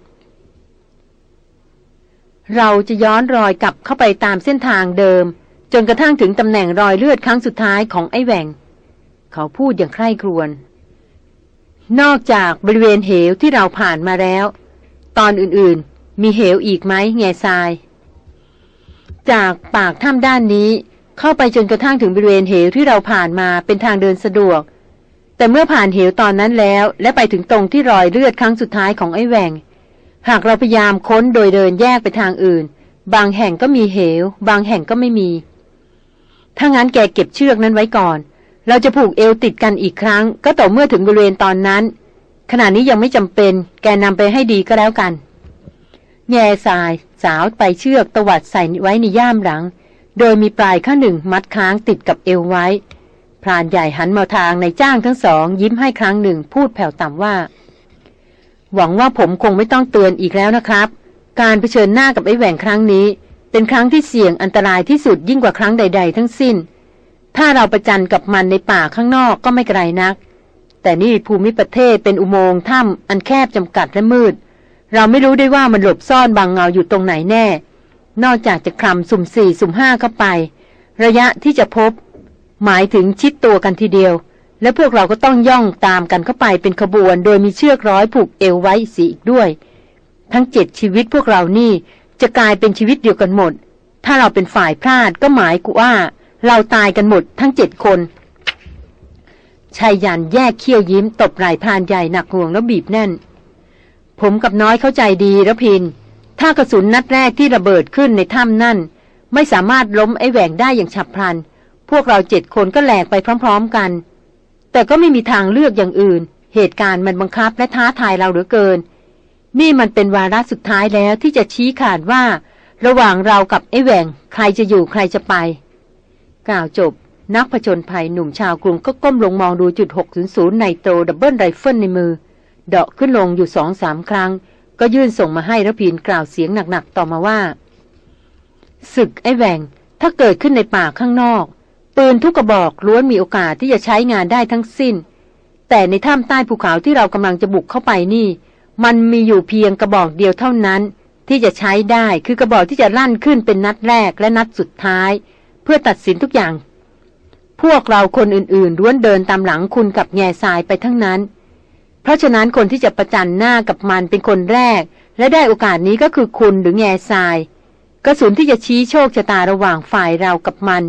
เราจะย้อนรอยกลับเข้าไปตามเส้นทางเดิม จนกระทั่งถึงตำแหน่งรอยเลือดครั้งสุดท้ายของไอ้แหวงเขาพูดอย่างใคร่ครวญ นอกจากบริเวณเหวที่เราผ่านมาแล้ว ตอนอื่นๆ มีเหวอีกไหมแง่ทราย จากปากถ้ำด้านนี้เข้าไปจนกระทั่งถึงบริเวณเหวที่เราผ่านมาเป็นทางเดินสะดวก แต่เมื่อผ่านเหวตอนนั้นแล้ว และไปถึงตรงที่รอยเลือดครั้งสุดท้ายของไอ้แหวงหากเราพยายามค้นโดยเดินแยกไปทางอื่น บางแห่งก็มีเหว บางแห่งก็ไม่มี ถ้างั้นแกเก็บเชือกนั้นไว้ก่อน เราจะผูกเอวติดกันอีกครั้ง ก็ต่อเมื่อถึงบริเวณตอนนั้น ขณะนี้ยังไม่จำเป็น แกนำไปให้ดีก็แล้วกัน แง่สาย สาวไปเชือกตวัดใส่ไว้ในย่ามหลัง โดยมีปลายข้างหนึ่งมัดค้างติดกับเอวไว้ พรานใหญ่หันมาทางในจ้างทั้งสอง ยิ้มให้ครั้งหนึ่งพูดแผ่วต่ำว่า หวังว่าผมคงไม่ต้องเตือนอีกแล้วนะครับ การเผชิญหน้ากับไอ้แหว่งครั้งนี้ เป็นครั้งที่เสี่ยงอันตรายที่สุดยิ่งกว่าครั้งใด ๆ ทั้งสิ้น ถ้าเราประจันกับมันในป่าข้างนอกก็ไม่ไกลนัก แต่นี่ภูมิประเทศเป็นอุโมงค์ถ้ำอันแคบจำกัดและมืด เราไม่รู้ได้ว่ามันหลบซ่อนบางเงาอยู่ตรงไหนแน่ นอกจากจะคลำสุ่มสี่สุ่มห้าเข้าไป ระยะที่จะพบ หมายถึงชิดตัวกันทีเดียว และพวกเราก็ต้องย่องตามกันเข้าไปเป็นขบวน โดยมีเชือกร้อยผูกเอวไว้สีอีกด้วย ทั้งเจ็ดชีวิตพวกเรานี่จะกลายเป็นชีวิตเดียวกันหมด ถ้าเราเป็นฝ่ายพลาดก็หมายกูว่า เราตายกันหมดทั้งเจ็ดคนชายยันแยกเขี้ยวยิ้มตบไหล่พรานใหญ่หนักห่วงแล้วบีบแน่น ผมกับน้อยเข้าใจดีแล้วพิน ถ้ากระสุนนัดแรกที่ระเบิดขึ้นในถ้ำนั่น ไม่สามารถล้มไอ้แหวงได้อย่างฉับพลัน พวกเราเจ็ดคนก็แหลกไปพร้อม ๆกัน แต่ก็ไม่มีทางเลือกอย่างอื่น เหตุการณ์มันบังคับและท้าทายเราเหลือเกิน นี่มันเป็นวาระสุดท้ายแล้วที่จะชี้ขาดว่า ระหว่างเรากับไอ้แหวงใครจะอยู่ใครจะไป กล่าวจบ นักผจญภัยหนุ่มชาวกรุงก็ก้มลงมองดูจุด 600 Nitro double rifle ในมือ เดาะขึ้นลงอยู่สองสามครั้ง ก็ยื่นส่งมาให้รพินทร์กล่าวเสียงหนักๆต่อมาว่า ศึกไอ้แหวงถ้าเกิดขึ้นในป่าข้างนอก ปืนทุกกระบอกล้วนมีโอกาสที่จะใช้งานได้ทั้งสิ้น แต่ในถ้ำใต้ภูเขาที่เรากำลังจะบุกเข้าไปนี่ มันมีอยู่เพียงกระบอกเดียวเท่านั้น ที่จะใช้ได้คือกระบอกที่จะลั่นขึ้นเป็นนัดแรกและนัดสุดท้าย พื่อตัดสินทุกอย่าง พวกเราคนอื่นๆร้วนเดินตามหลังคุณกับแง่ทรายไปทั้งนั้น เพราะฉะนั้นคนที่จะประจันหน้ากับมันเป็นคนแรก และได้โอกาสนี้ก็คือคุณหรือแง่ทราย กระสุนที่จะชี้โชคชะตาระหว่างฝ่ายเรากับมัน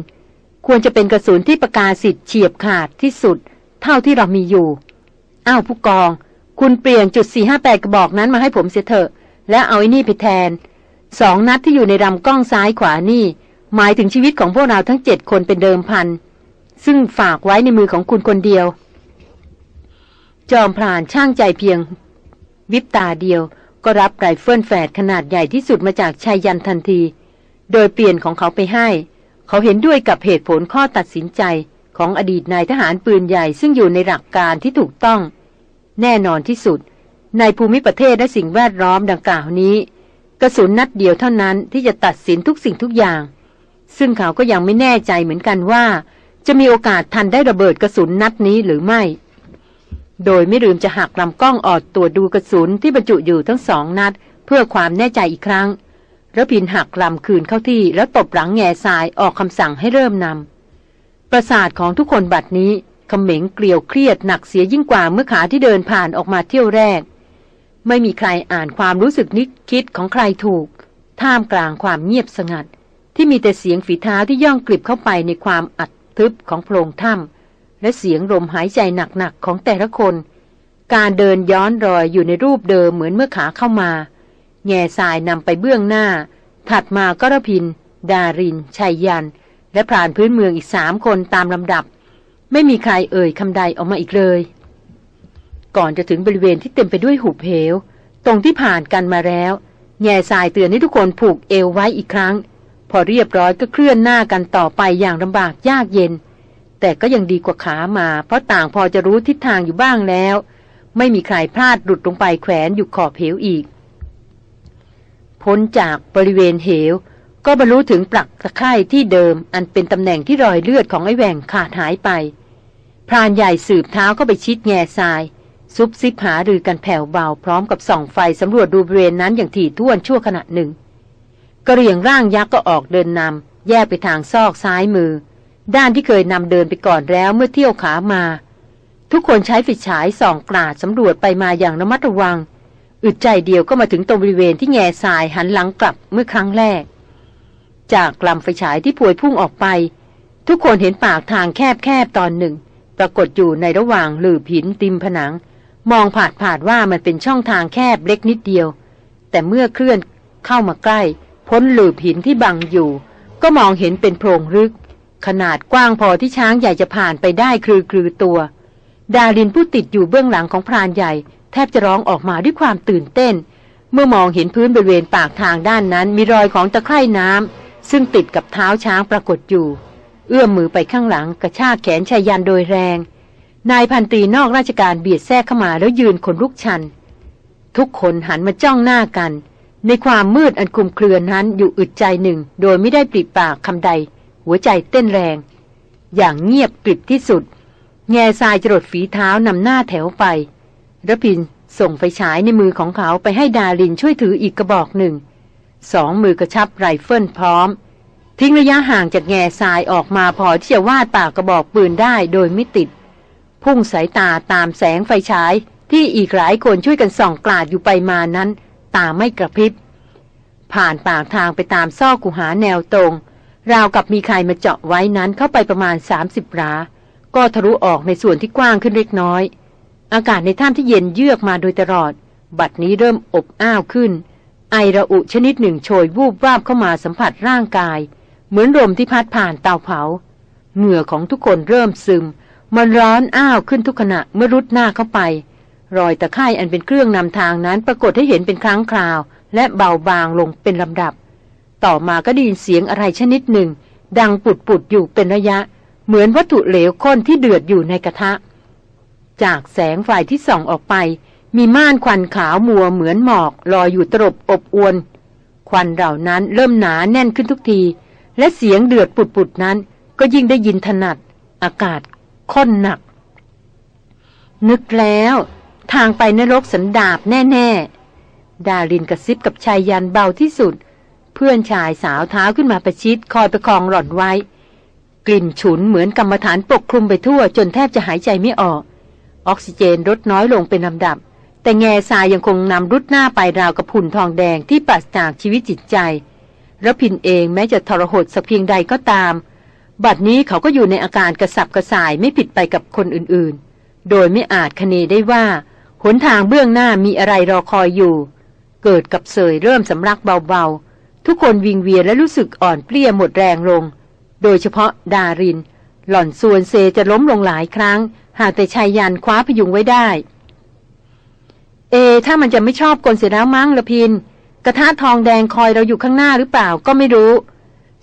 ควรจะเป็นกระสุนที่ประกาศสิทธิ์เฉียบขาดที่สุด เท่าที่เรามีอยู่ อ้าวผู้กอง คุณเปลี่ยนจุดสี่ห้าแปดกระบอกนั้นมาให้ผมเสียเถอะ แล้วเอาไอ้นี่ไปแทนสองนัดที่อยู่ในลำกล้องซ้ายขวานี่ หมายถึงชีวิตของพวกเราทั้งเจ็ดคนเป็นเดิมพัน ซึ่งฝากไว้ในมือของคุณคนเดียว จอมพรานชั่งใจเพียง พริบตาเดียว ก็รับไรเฟิลแฝดขนาดใหญ่ที่สุดมาจากไชยยันต์ทันที โดยเปลี่ยนของเขาไปให้ เขาเห็นด้วยกับเหตุผลข้อตัดสินใจของอดีตนายทหารปืนใหญ่ซึ่งอยู่ในหลักการที่ถูกต้อง แน่นอนที่สุด ในภูมิประเทศและสิ่งแวดล้อมดังกล่าวนี้ กระสุนนัดเดียวเท่านั้นที่จะตัดสินทุกสิ่งทุกอย่าง ซึ่งเขาก็ยังไม่แน่ใจเหมือนกันว่า จะมีโอกาสทันได้ระเบิดกระสุนนัดนี้หรือไม่ โดยไม่ลืมจะหักลำกล้องออดตรวจดูกระสุนที่บรรจุอยู่ทั้งสองนัด เพื่อความแน่ใจอีกครั้งระพินหักลำคืนเข้าที่แล้วตบหลังแง่ทรายออกคำสั่งให้เริ่มนำ ประสาทของทุกคนบัดนี้ขมเหงเกลียวเครียดหนักเสียยิ่งกว่าเมื่อขาที่เดินผ่านออกมาเที่ยวแรก ไม่มีใครอ่านความรู้สึกนิคิดของใครถูก ท่ามกลางความเงียบสงัด ที่มีแต่เสียงฝีเท้าที่ย่องกลิบเข้าไปในความอัดทึบของโพรงถ้ำและเสียงลมหายใจหนักๆของแต่ละคน การเดินย้อนรอยอยู่ในรูปเดิมเหมือนเมื่อขาเข้ามา แง่ทรายนำไปเบื้องหน้า ถัดมาก็ระพิน ดารินชัยยัน และผ่านพื้นเมืองอีกสามคนตามลำดับ ไม่มีใครเอ่ยคำใดออกมาอีกเลย ก่อนจะถึงบริเวณที่เต็มไปด้วยหุบเหว ตรงที่ผ่านกันมาแล้ว แง่ทรายเตือนให้ทุกคนผูกเอวไว้อีกครั้ง พอเรียบร้อยก็เคลื่อนหน้ากันต่อไปอย่างลำบากยากเย็น แต่ก็ยังดีกว่าขามา เพราะต่างพอจะรู้ทิศทางอยู่บ้างแล้ว ไม่มีใครพลาดหลุดลงไปแขวนอยู่ขอบเหวอีก พ้นจากบริเวณเหว ก็บรรลุถึงปลักตะไคร่ที่เดิม อันเป็นตำแหน่งที่รอยเลือดของไอ้แหว่งขาดหายไป พรานใหญ่สืบเท้าก็ไปชิดแง่ทรายซุบซิบหารือกันแผ่วเบาพร้อมกับส่องไฟสำรวจดูบริเวณนั้นอย่างถี่ถ้วนชั่วขณะหนึ่ง กระเรียงร่างยักษ์ก็ออกเดินนำแยกไปทางซอกซ้ายมือ ด้านที่เคยนำเดินไปก่อนแล้วเมื่อเที่ยวขามา ทุกคนใช้ไฟฉายส่องกราดสำรวจไปมาอย่างระมัดระวัง อึดใจเดียวก็มาถึงตรงบริเวณที่แง่ทรายหันหลังกลับเมื่อครั้งแรก จากลำไฟฉายที่พวยพุ่งออกไป ทุกคนเห็นปากทางแคบๆตอนหนึ่ง ปรากฏอยู่ในระหว่างหลืบหินติมผนัง มองผาดผาดว่ามันเป็นช่องทางแคบเล็กนิดเดียว แต่เมื่อเคลื่อนเข้ามาใกล้ พ้นหลืบหินที่บังอยู่ ก็มองเห็นเป็นโพรงลึก ขนาดกว้างพอที่ช้างใหญ่จะผ่านไปได้คลือคลือตัว ดารินผู้ติดอยู่เบื้องหลังของพรานใหญ่ แทบจะร้องออกมาด้วยความตื่นเต้น เมื่อมองเห็นพื้นบริเวณปากทางด้านนั้น มีรอยของตะไคร่น้ำซึ่งติดกับเท้าช้างปรากฏอยู่ เอื้อมมือไปข้างหลังกระชากแขนชายยันโดยแรง นายพันตรีนอกราชการเบียดแทรกเข้ามาแล้วยืนขนลุกชัน ทุกคนหันมาจ้องหน้ากัน ในความมืดอันคุมเครือนั้นอยู่อึดใจหนึ่ง โดยไม่ได้ปริปากคำใด หัวใจเต้นแรง อย่างเงียบกริบที่สุด แง่ทรายจรดฝีเท้านำหน้าแถวไประพินส่งไฟฉายในมือของเขาไปให้ดารินช่วยถืออีกกระบอกหนึ่ง สองมือกระชับไรเฟิลพร้อม ทิ้งระยะห่างจากแง่ทรายออกมาพอที่จะวาดปากกระบอกปืนได้โดยไม่ติด พุ่งสายตาตามแสงไฟฉายที่อีกหลายคนช่วยกันส่องกลาดอยู่ไปมานั้น ตาไม่กระพริบ ผ่านปากทางไปตามซอกกุหาแนวตรง ราวกับมีใครมาเจาะไว้นั้นเข้าไปประมาณ 30ราก็ทะลุออกในส่วนที่กว้างขึ้นเล็กน้อย อากาศในถ้ำที่เย็นเยือกมาโดยตลอด บัดนี้เริ่มอบอ้าวขึ้น ไอระอุชนิดหนึ่งโชยวูบวาบเข้ามาสัมผัสร่างกาย เหมือนลมที่พัดผ่านเตาเผา เหงื่อของทุกคนเริ่มซึม มันร้อนอ้าวขึ้นทุกขณะเมื่อรุดหน้าเข้าไป รอยตะไคร่อันเป็นเครื่องนำทางนั้นปรากฏให้เห็นเป็นครั้งคราว และเบาบางลงเป็นลำดับ ต่อมาก็ได้ยินเสียงอะไรชนิดหนึ่ง ดังปุดปุดอยู่เป็นระยะ เหมือนวัตถุเหลวข้นที่เดือดอยู่ในกระทะ จากแสงไฟที่ส่องออกไป มีม่านควันขาวมัวเหมือนหมอกลอยอยู่ตรบอบอวน ควันเหล่านั้นเริ่มหนาแน่นขึ้นทุกที และเสียงเดือดปุดๆนั้น ก็ยิ่งได้ยินถนัด อากาศข้นหนัก นึกแล้ว ทางไปนรกสันดาบแน่ๆ ดารินกระซิบกับชายยันเบาที่สุด เพื่อนชายสาวเท้าขึ้นมาประชิดคอยประคองหล่อนไว้ กลิ่นฉุนเหมือนกรรมฐานปกคลุมไปทั่วจนแทบจะหายใจไม่ออก ออกซิเจนลดน้อยลงเป็นลำดับ แต่แง่ทรายยังคงนำรุดหน้าไปราวกับผุ่นทองแดงที่ปราศจากชีวิตจิตใจแล้วพินเองแม้จะทรหดสักเพียงใดก็ตาม บัดนี้เขาก็อยู่ในอาการกระสับกระส่ายไม่ผิดไปกับคนอื่นๆ โดยไม่อาจคเนได้ว่า หนทางเบื้องหน้ามีอะไรรอคอยอยู่ เกิดกับเสยเริ่มสำลักเบาๆ ทุกคนวิงเวียนและรู้สึกอ่อนเปลี้ยหมดแรงลง โดยเฉพาะดาริน หล่อนส่วนเซจะล้มลงหลายครั้ง หากแต่ชายยันคว้าพยุงไว้ได้ เอ ถ้ามันจะไม่ชอบกลเสียแล้วมั้งละพิน กระทะทองแดงคอยเราอยู่ข้างหน้าหรือเปล่าก็ไม่รู้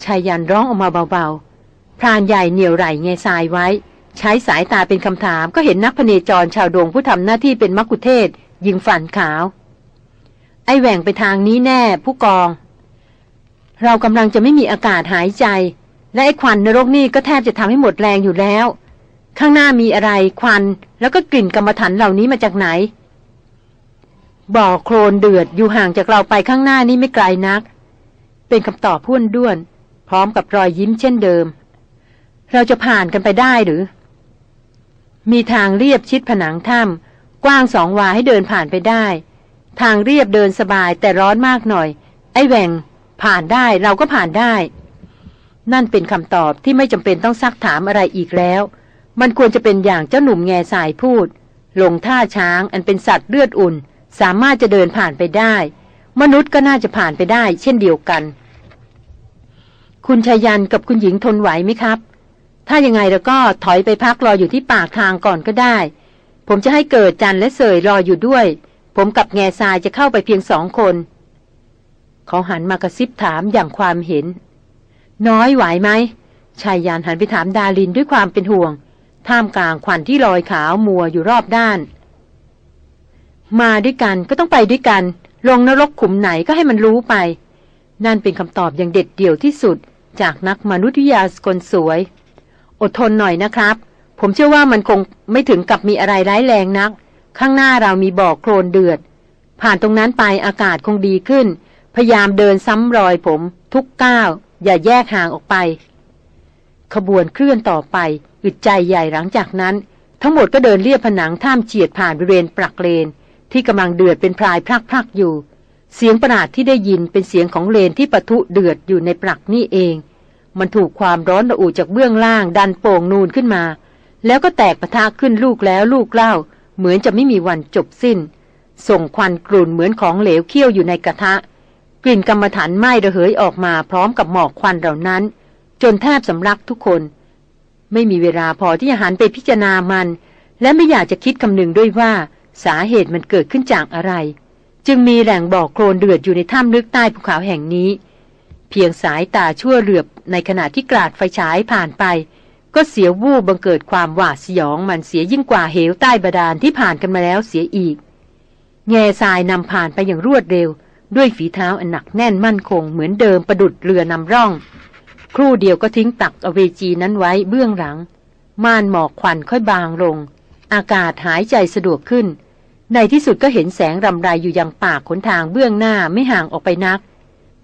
ชายยันร้องออกมาเบาๆ พรานใหญ่เหนียวไหลไงทรายไว้ ใช้สายตาเป็นคำถามก็เห็นนักพเนจรชาวดงผู้ทำหน้าที่เป็นมักคุเทศ ยิงฝันขาว ไอแหว่งไปทางนี้แน่ ผู้กอง เรากำลังจะไม่มีอากาศหายใจ และไอ้ควันนรกนี่ก็แทบจะทำให้หมดแรงอยู่แล้ว ข้างหน้ามีอะไรควัน แล้วก็กลิ่นกรรมฐานเหล่านี้มาจากไหน บ่อโคลนเดือดอยู่ห่างจากเราไปข้างหน้านี้ไม่ไกลนัก เป็นคำตอบพุ่นด้วน พร้อมกับรอยยิ้มเช่นเดิม เราจะผ่านกันไปได้หรือ มีทางเรียบชิดผนังถ้ำกว้างสองวาให้เดินผ่านไปได้ ทางเรียบเดินสบายแต่ร้อนมากหน่อย ไอ้แหวงผ่านได้เราก็ผ่านได้ นั่นเป็นคำตอบที่ไม่จำเป็นต้องซักถามอะไรอีกแล้ว มันควรจะเป็นอย่างเจ้าหนุ่มแง่สายพูด ลงท่าช้างอันเป็นสัตว์เลือดอุ่น สามารถจะเดินผ่านไปได้ มนุษย์ก็น่าจะผ่านไปได้ เช่นเดียวกัน คุณชายันกับคุณหญิงทนไหวไหมครับ ถ้ายังไงแล้วก็ถอยไปพักรออยู่ที่ปากทางก่อนก็ได้ ผมจะให้เกิดจันและเสยรออยู่ด้วย ผมกับแง่ทรายจะเข้าไปเพียงสองคนเขาหันมากระซิบถามอย่างความเห็น น้อยไหวไหมชายยานหันไปถามดาลินด้วยความเป็นห่วง ท่ามกลางควันที่ลอยขาวมัวอยู่รอบด้าน มาด้วยกันก็ต้องไปด้วยกัน ลงนรกขุมไหนก็ให้มันรู้ไป นั่นเป็นคำตอบอย่างเด็ดเดี่ยวที่สุด จากนักมนุษยวิทยาคนสวย อดทนหน่อยนะครับ ผมเชื่อว่ามันคงไม่ถึงกับมีอะไรร้ายแรงนัก ข้างหน้าเรามีบ่อโคลนเดือด ผ่านตรงนั้นไปอากาศคงดีขึ้น พยายามเดินซ้ำรอยผม ทุกก้าว อย่าแยกห่างออกไป ขบวนเคลื่อนต่อไปอึดใจใหญ่หลังจากนั้น ทั้งหมดก็เดินเลียบผนังท่ามเฉียดผ่านบริเวณปรักเลน ที่กำลังเดือดเป็นพรายพลักๆอยู่ เสียงประหลาดที่ได้ยินเป็นเสียงของเลนที่ปะทุเดือดอยู่ในปรักนี่เอง มันถูกความร้อนระอุจากเบื้องล่าง ดันโป่งนูนขึ้นมา แล้วก็แตกปะทะขึ้นลูกแล้วลูกเล่า เหมือนจะไม่มีวันจบสิ้น ส่งควันกลุ่นเหมือนของเหลวเคี่ยวอยู่ในกระทะ กลิ่นกรรมฐานไหม้ระเหยออกมาพร้อมกับหมอกควันเหล่านั้น จนแทบสำลักทุกคน ไม่มีเวลาพอที่จะหันไปพิจารณามัน และไม่อยากจะคิดคำนึงด้วยว่า สาเหตุมันเกิดขึ้นจากอะไร จึงมีแหล่งบ่อโคลนเดือดอยู่ในถ้ำลึกใต้ภูเขาแห่งนี้ เพียงสายตาชั่วเหลือบในขณะที่กราดไฟฉายผ่านไป ก็เสียวูบบังเกิดความหวาดสยองมันเสียยิ่งกว่าเหวใต้บาดาลที่ผ่านกันมาแล้วเสียอีก แง่ทรายนำผ่านไปอย่างรวดเร็ว ด้วยฝีเท้าอันหนักแน่นมั่นคงเหมือนเดิมประดุดเรือนำร่อง ครู่เดียวก็ทิ้งตักอเวจีนั้นไว้เบื้องหลัง ม่านหมอกควันค่อยบางลง อากาศหายใจสะดวกขึ้น ในที่สุดก็เห็นแสงรำไรอยู่ยังปากขนทางเบื้องหน้าไม่ห่างออกไปนัก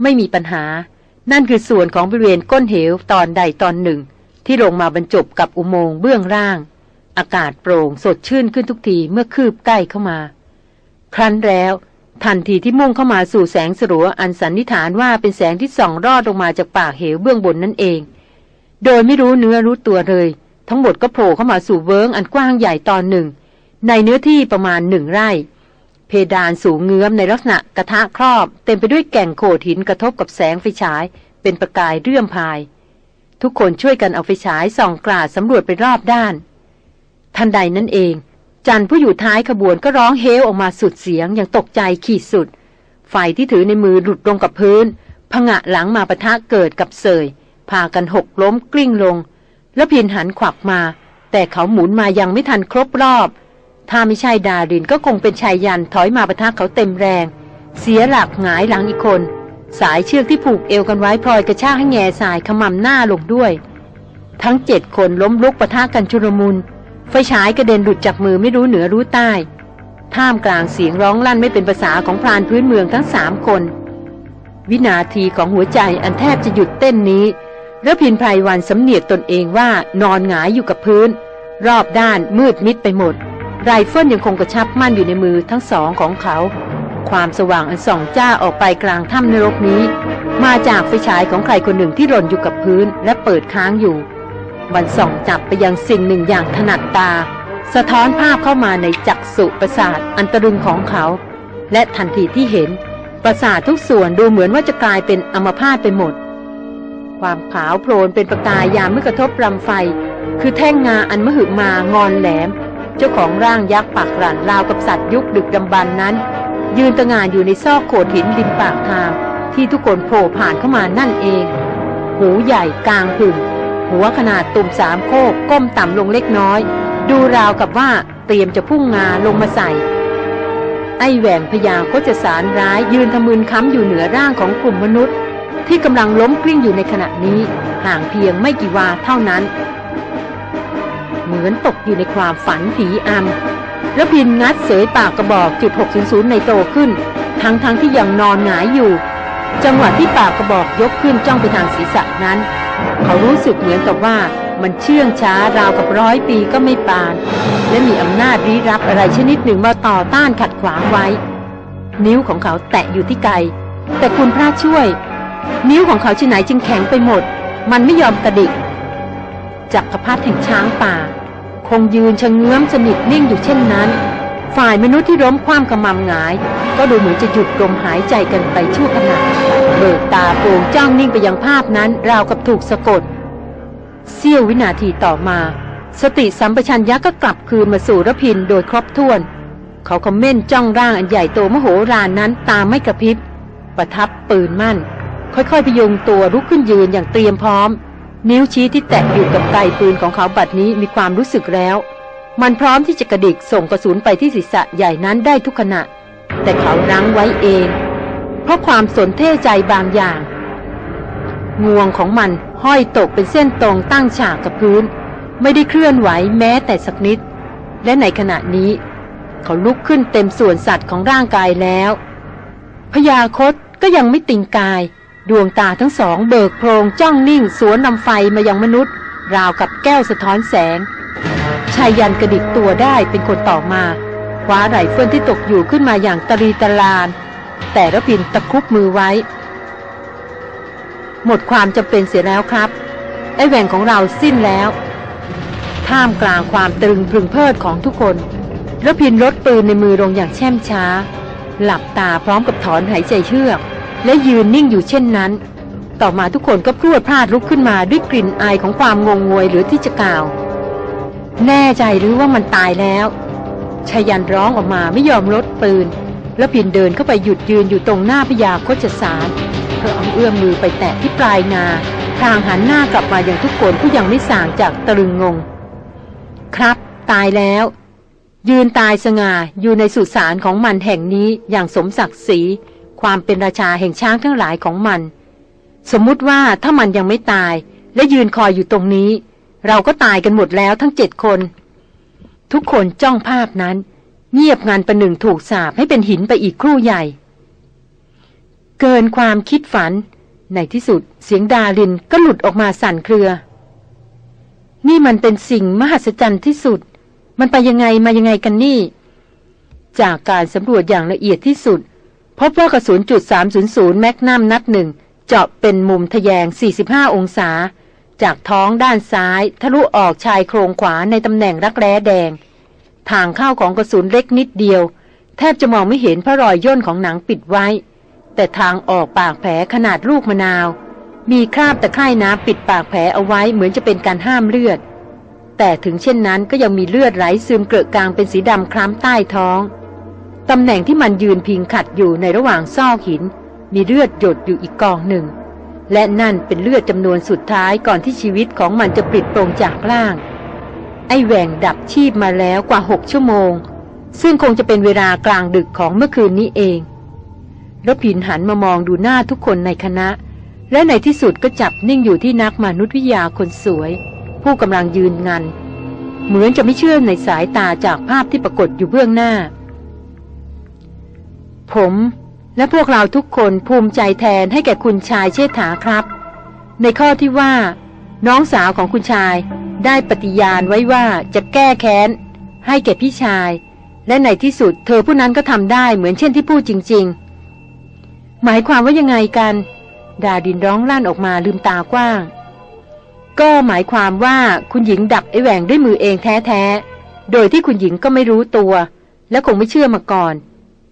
ไม่มีปัญหา นั่นคือส่วนของบริเวณก้นเหวตอนใดตอนหนึ่ง ที่ลงมาบรรจบกับอุโมงค์เบื้องล่าง อากาศโปร่งสดชื่นขึ้นทุกทีเมื่อคืบใกล้เข้ามา ครั้นแล้ว ทันทีที่มุ่งเข้ามาสู่แสงสลัวอันสันนิษฐานว่าเป็นแสงที่ส่องรอดลงมาจากปากเหวเบื้องบนนั่นเอง โดยไม่รู้เนื้อรู้ตัวเลย ทั้งหมดก็โผล่เข้ามาสู่เวิงอันกว้างใหญ่ตอนหนึ่ง ในเนื้อที่ประมาณหนึ่งไร่ ดานสูงเงื้อมในลักษณะกระทะครอบ เต็มไปด้วยแก่งโขดหินกระทบกับแสงไฟฉาย เป็นประกายเรื่อมพาย ทุกคนช่วยกันเอาไฟฉายส่องกราดสำรวจไปรอบด้าน ทันใดนั้นเอง จันผู้อยู่ท้ายขบวนก็ร้องเฮลออกมาสุดเสียงอย่างตกใจขีดสุด ไฟที่ถือในมือหลุดลงกับพื้นผงะหลังมาปะทะเกิดกับเสยพากันหกล้มกลิ้งลง แล้วพินหันขวับมา แต่เขาหมุนมายังไม่ทันครบรอบ ถ้าไม่ใช่ดารินก็คงเป็นชายยันถอยมาประทะเขาเต็มแรง เสียหลักหงายหลังอีกคน สายเชือกที่ผูกเอวกันไว้พลอยกระชากให้แง่สายขมำหน้าลงด้วย ทั้งเจ็ดคนล้มลุกประทะกันชุลมุนไฟฉายกระเด็นหลุดจากมือไม่รู้เหนือรู้ใต้ ท่ามกลางเสียงร้องลั่นไม่เป็นภาษาของพรานพื้นเมืองทั้งสามคน วินาทีของหัวใจอันแทบจะหยุดเต้นนี้ระพินไพรวันสำเนียกตนเองว่านอนหงายอยู่กับพื้น รอบด้านมืดมิดไปหมด ไรเฟิลยังคงกระชับมั่นอยู่ในมือทั้งสองของเขา ความสว่างอันส่องจ้าออกไปกลางถ้ำนรกนี้ มาจากไฟฉายของใครคนหนึ่งที่หล่นอยู่กับพื้นและเปิดค้างอยู่ มันส่องจับไปยังสิ่งหนึ่งอย่างถนัดตา สะท้อนภาพเข้ามาในจักษุประสาทอันตรึงของเขา และทันทีที่เห็น ประสาททุกส่วนดูเหมือนว่าจะกลายเป็นอมพาตไปหมด ความขาวโพลนเป็นประกายยามเมื่อกระทบรำไฟ คือแท่งงาอันมหึมางอนแหลม เจ้าของร่างยักษ์ปากรันราวกับสัตว์ยุคดึกดำบรรนนั้น ยืนตะงานอยู่ในซอกโขดหินริมปากทาง ที่ทุกคนโผล่ผ่านเข้ามานั่นเอง หูใหญ่กลางผึ่งหัวขนาดตุ่มสามโคกก้มต่ำลงเล็กน้อย ดูราวกับว่าเตรียมจะพุ่งงาลงมาใส่ ไอแหว่งพยาโคจสารร้ายยืนทะมึนค้ำอยู่เหนือร่างของกลุ่มมนุษย์ ที่กำลังล้มกลิ้งอยู่ในขณะนี้ห่างเพียงไม่กี่วาเท่านั้น เหมือนตกอยู่ในความฝันผีอำแล้วพินงัดเสยปากกระบอกจุด600ในโตขึ้น ทั้งทั้งที่ยังนอนหงายอยู่ จังหวะที่ปากกระบอกยกขึ้นจ้องไปทางศีรษะนั้น เขารู้สึกเหมือนกับว่ามันเชื่องช้าราวกับร้อยปีก็ไม่ปาน และมีอำนาจรีรับอะไรชนิดหนึ่งมาต่อต้านขัดขวางไว้ นิ้วของเขาแตะอยู่ที่ไกแต่คุณพระช่วย นิ้วของเขาที่ไหนจึงแข็งไปหมด มันไม่ยอมกระดิก จักรพรรดิแห่งช้างป่า คงยืนชะเงื้อมสนิทนิ่งอยู่เช่นนั้น ฝ่ายมนุษย์ที่ล้มคว่ำกระมำหงาย ก็ดูเหมือนจะหยุดลมหายใจกันไปชั่วขณะเบิกตาโปร่งจ้องนิ่งไปยังภาพนั้น ราวกับถูกสะกดเสี้ยววินาทีต่อมา สติสัมปชัญญะก็กลับคืนมาสู่ระพินโดยครบถ้วน เขาคอมเม่นจ้องร่างอันใหญ่โตมโหฬารนั้นตาไม่กระพริบ ประทับปืนมั่น ค่อยๆพยุงตัวลุกขึ้นยืนอย่างเตรียมพร้อม นิ้วชี้ที่แตะอยู่กับไกปืนของเขาบัดนี้มีความรู้สึกแล้ว มันพร้อมที่จะกระดิกส่งกระสุนไปที่ศีรษะใหญ่นั้นได้ทุกขณะ แต่เขารั้งไว้เอง เพราะความสนเท่ใจบางอย่าง งวงของมันห้อยตกเป็นเส้นตรงตั้งฉากกับพื้น ไม่ได้เคลื่อนไหวแม้แต่สักนิด และในขณะนี้ เขาลุกขึ้นเต็มส่วนสัตว์ของร่างกายแล้วพญาคตก็ยังไม่ติงกาย ดวงตาทั้งสองเบิกโพรงจ้องนิ่งสวนนำไฟมายังมนุษย์ ราวกับแก้วสะท้อนแสงชายยันกระดิกตัวได้เป็นคนต่อมาคว้าไหล่เฟิลที่ตกอยู่ขึ้นมาอย่างตรีตะลาน แต่ระพินตะคุบมือไว้ หมดความจำเป็นเสียแล้วครับ ไอ้แหว่งของเราสิ้นแล้ว ท่ามกลางความตรึงพึงเพลิดของทุกคนระพินลดปืนในมือลงอย่างแช่มช้า หลับตาพร้อมกับถอนหายใจเชือก และยืนนิ่งอยู่เช่นนั้น ต่อมาทุกคนก็พรวดพลาดลุกขึ้นมาด้วยกลิ่นอายของความงงงวยหรือที่จะกล่าว แน่ใจหรือว่ามันตายแล้วชายันร้องออกมาไม่ยอมลดปืน แล้วพินเดินเข้าไปหยุดยืนอยู่ตรงหน้าพยาโคจสารเพื่อเอาเอื้อมมือไปแตะที่ปลายนาทางหันหน้ากลับมาอย่างทุกคนผู้ยังไม่ส่างจากตรึงงง ครับ ตายแล้ว ยืนตายสง่าอยู่ในสุสานของมันแห่งนี้อย่างสมศักดิ์ศรี ความเป็นราชาแห่งช้างทั้งหลายของมัน สมมุติว่าถ้ามันยังไม่ตาย และยืนคอยอยู่ตรงนี้ เราก็ตายกันหมดแล้วทั้งเจ็ดคน ทุกคนจ้องภาพนั้น เงียบงานประหนึ่งถูกสาบให้เป็นหินไปอีกครู่ใหญ่ เกินความคิดฝัน ในที่สุดเสียงดาลินก็หลุดออกมาสั่นเครือ นี่มันเป็นสิ่งมหัศจรรย์ที่สุด มันไปยังไงมายังไงกันนี่ จากการสำรวจอย่างละเอียดที่สุด พบว่ากระสุนจุด300แมกนัมนัดหนึ่งเจาะเป็นมุมทะแยง 45 องศา จากท้องด้านซ้าย ทะลุออกชายโครงขวาในตำแหน่งรักแร้แดง ทางเข้าของกระสุนเล็กนิดเดียว แทบจะมองไม่เห็นเพราะรอยย่นของหนังปิดไว้ แต่ทางออกปากแผลขนาดลูกมะนาว มีคราบตะไคร่น้ำปิดปากแผลเอาไว้เหมือนจะเป็นการห้ามเลือด แต่ถึงเช่นนั้นก็ยังมีเลือดไหลซึมเกลอะกลางเป็นสีดำคล้ำใต้ท้อง ตำแหน่งที่มันยืนพิงขัดอยู่ในระหว่างซอกหิน มีเลือดหยดอยู่อีกกองหนึ่ง และนั่นเป็นเลือดจำนวนสุดท้ายก่อนที่ชีวิตของมันจะปลิดโปรงจากล่าง ไอ้แหว่งดับชีพมาแล้วกว่าหกชั่วโมง ซึ่งคงจะเป็นเวลากลางดึกของเมื่อคืนนี้เองรพินหันมามองดูหน้าทุกคนในคณะ และในที่สุดก็จับนิ่งอยู่ที่นักมนุษยวิทยาคนสวย ผู้กำลังยืนงัน เหมือนจะไม่เชื่อในสายตาจากภาพที่ปรากฏอยู่เบื้องหน้า ผมและพวกเราทุกคนภูมิใจแทนให้แก่คุณชายเชษฐาครับ ในข้อที่ว่า น้องสาวของคุณชายได้ปฏิญาณไว้ว่าจะแก้แค้น ให้แก่พี่ชาย และในที่สุดเธอผู้นั้นก็ทำได้เหมือนเช่นที่พูดจริง ๆ หมายความว่ายังไงกัน ดาดินร้องลั่นออกมาลืมตากว้าง ก็หมายความว่าคุณหญิงดับไอแหว่งด้วยมือเองแท้ๆ โดยที่คุณหญิงก็ไม่รู้ตัว และคงไม่เชื่อมาก่อน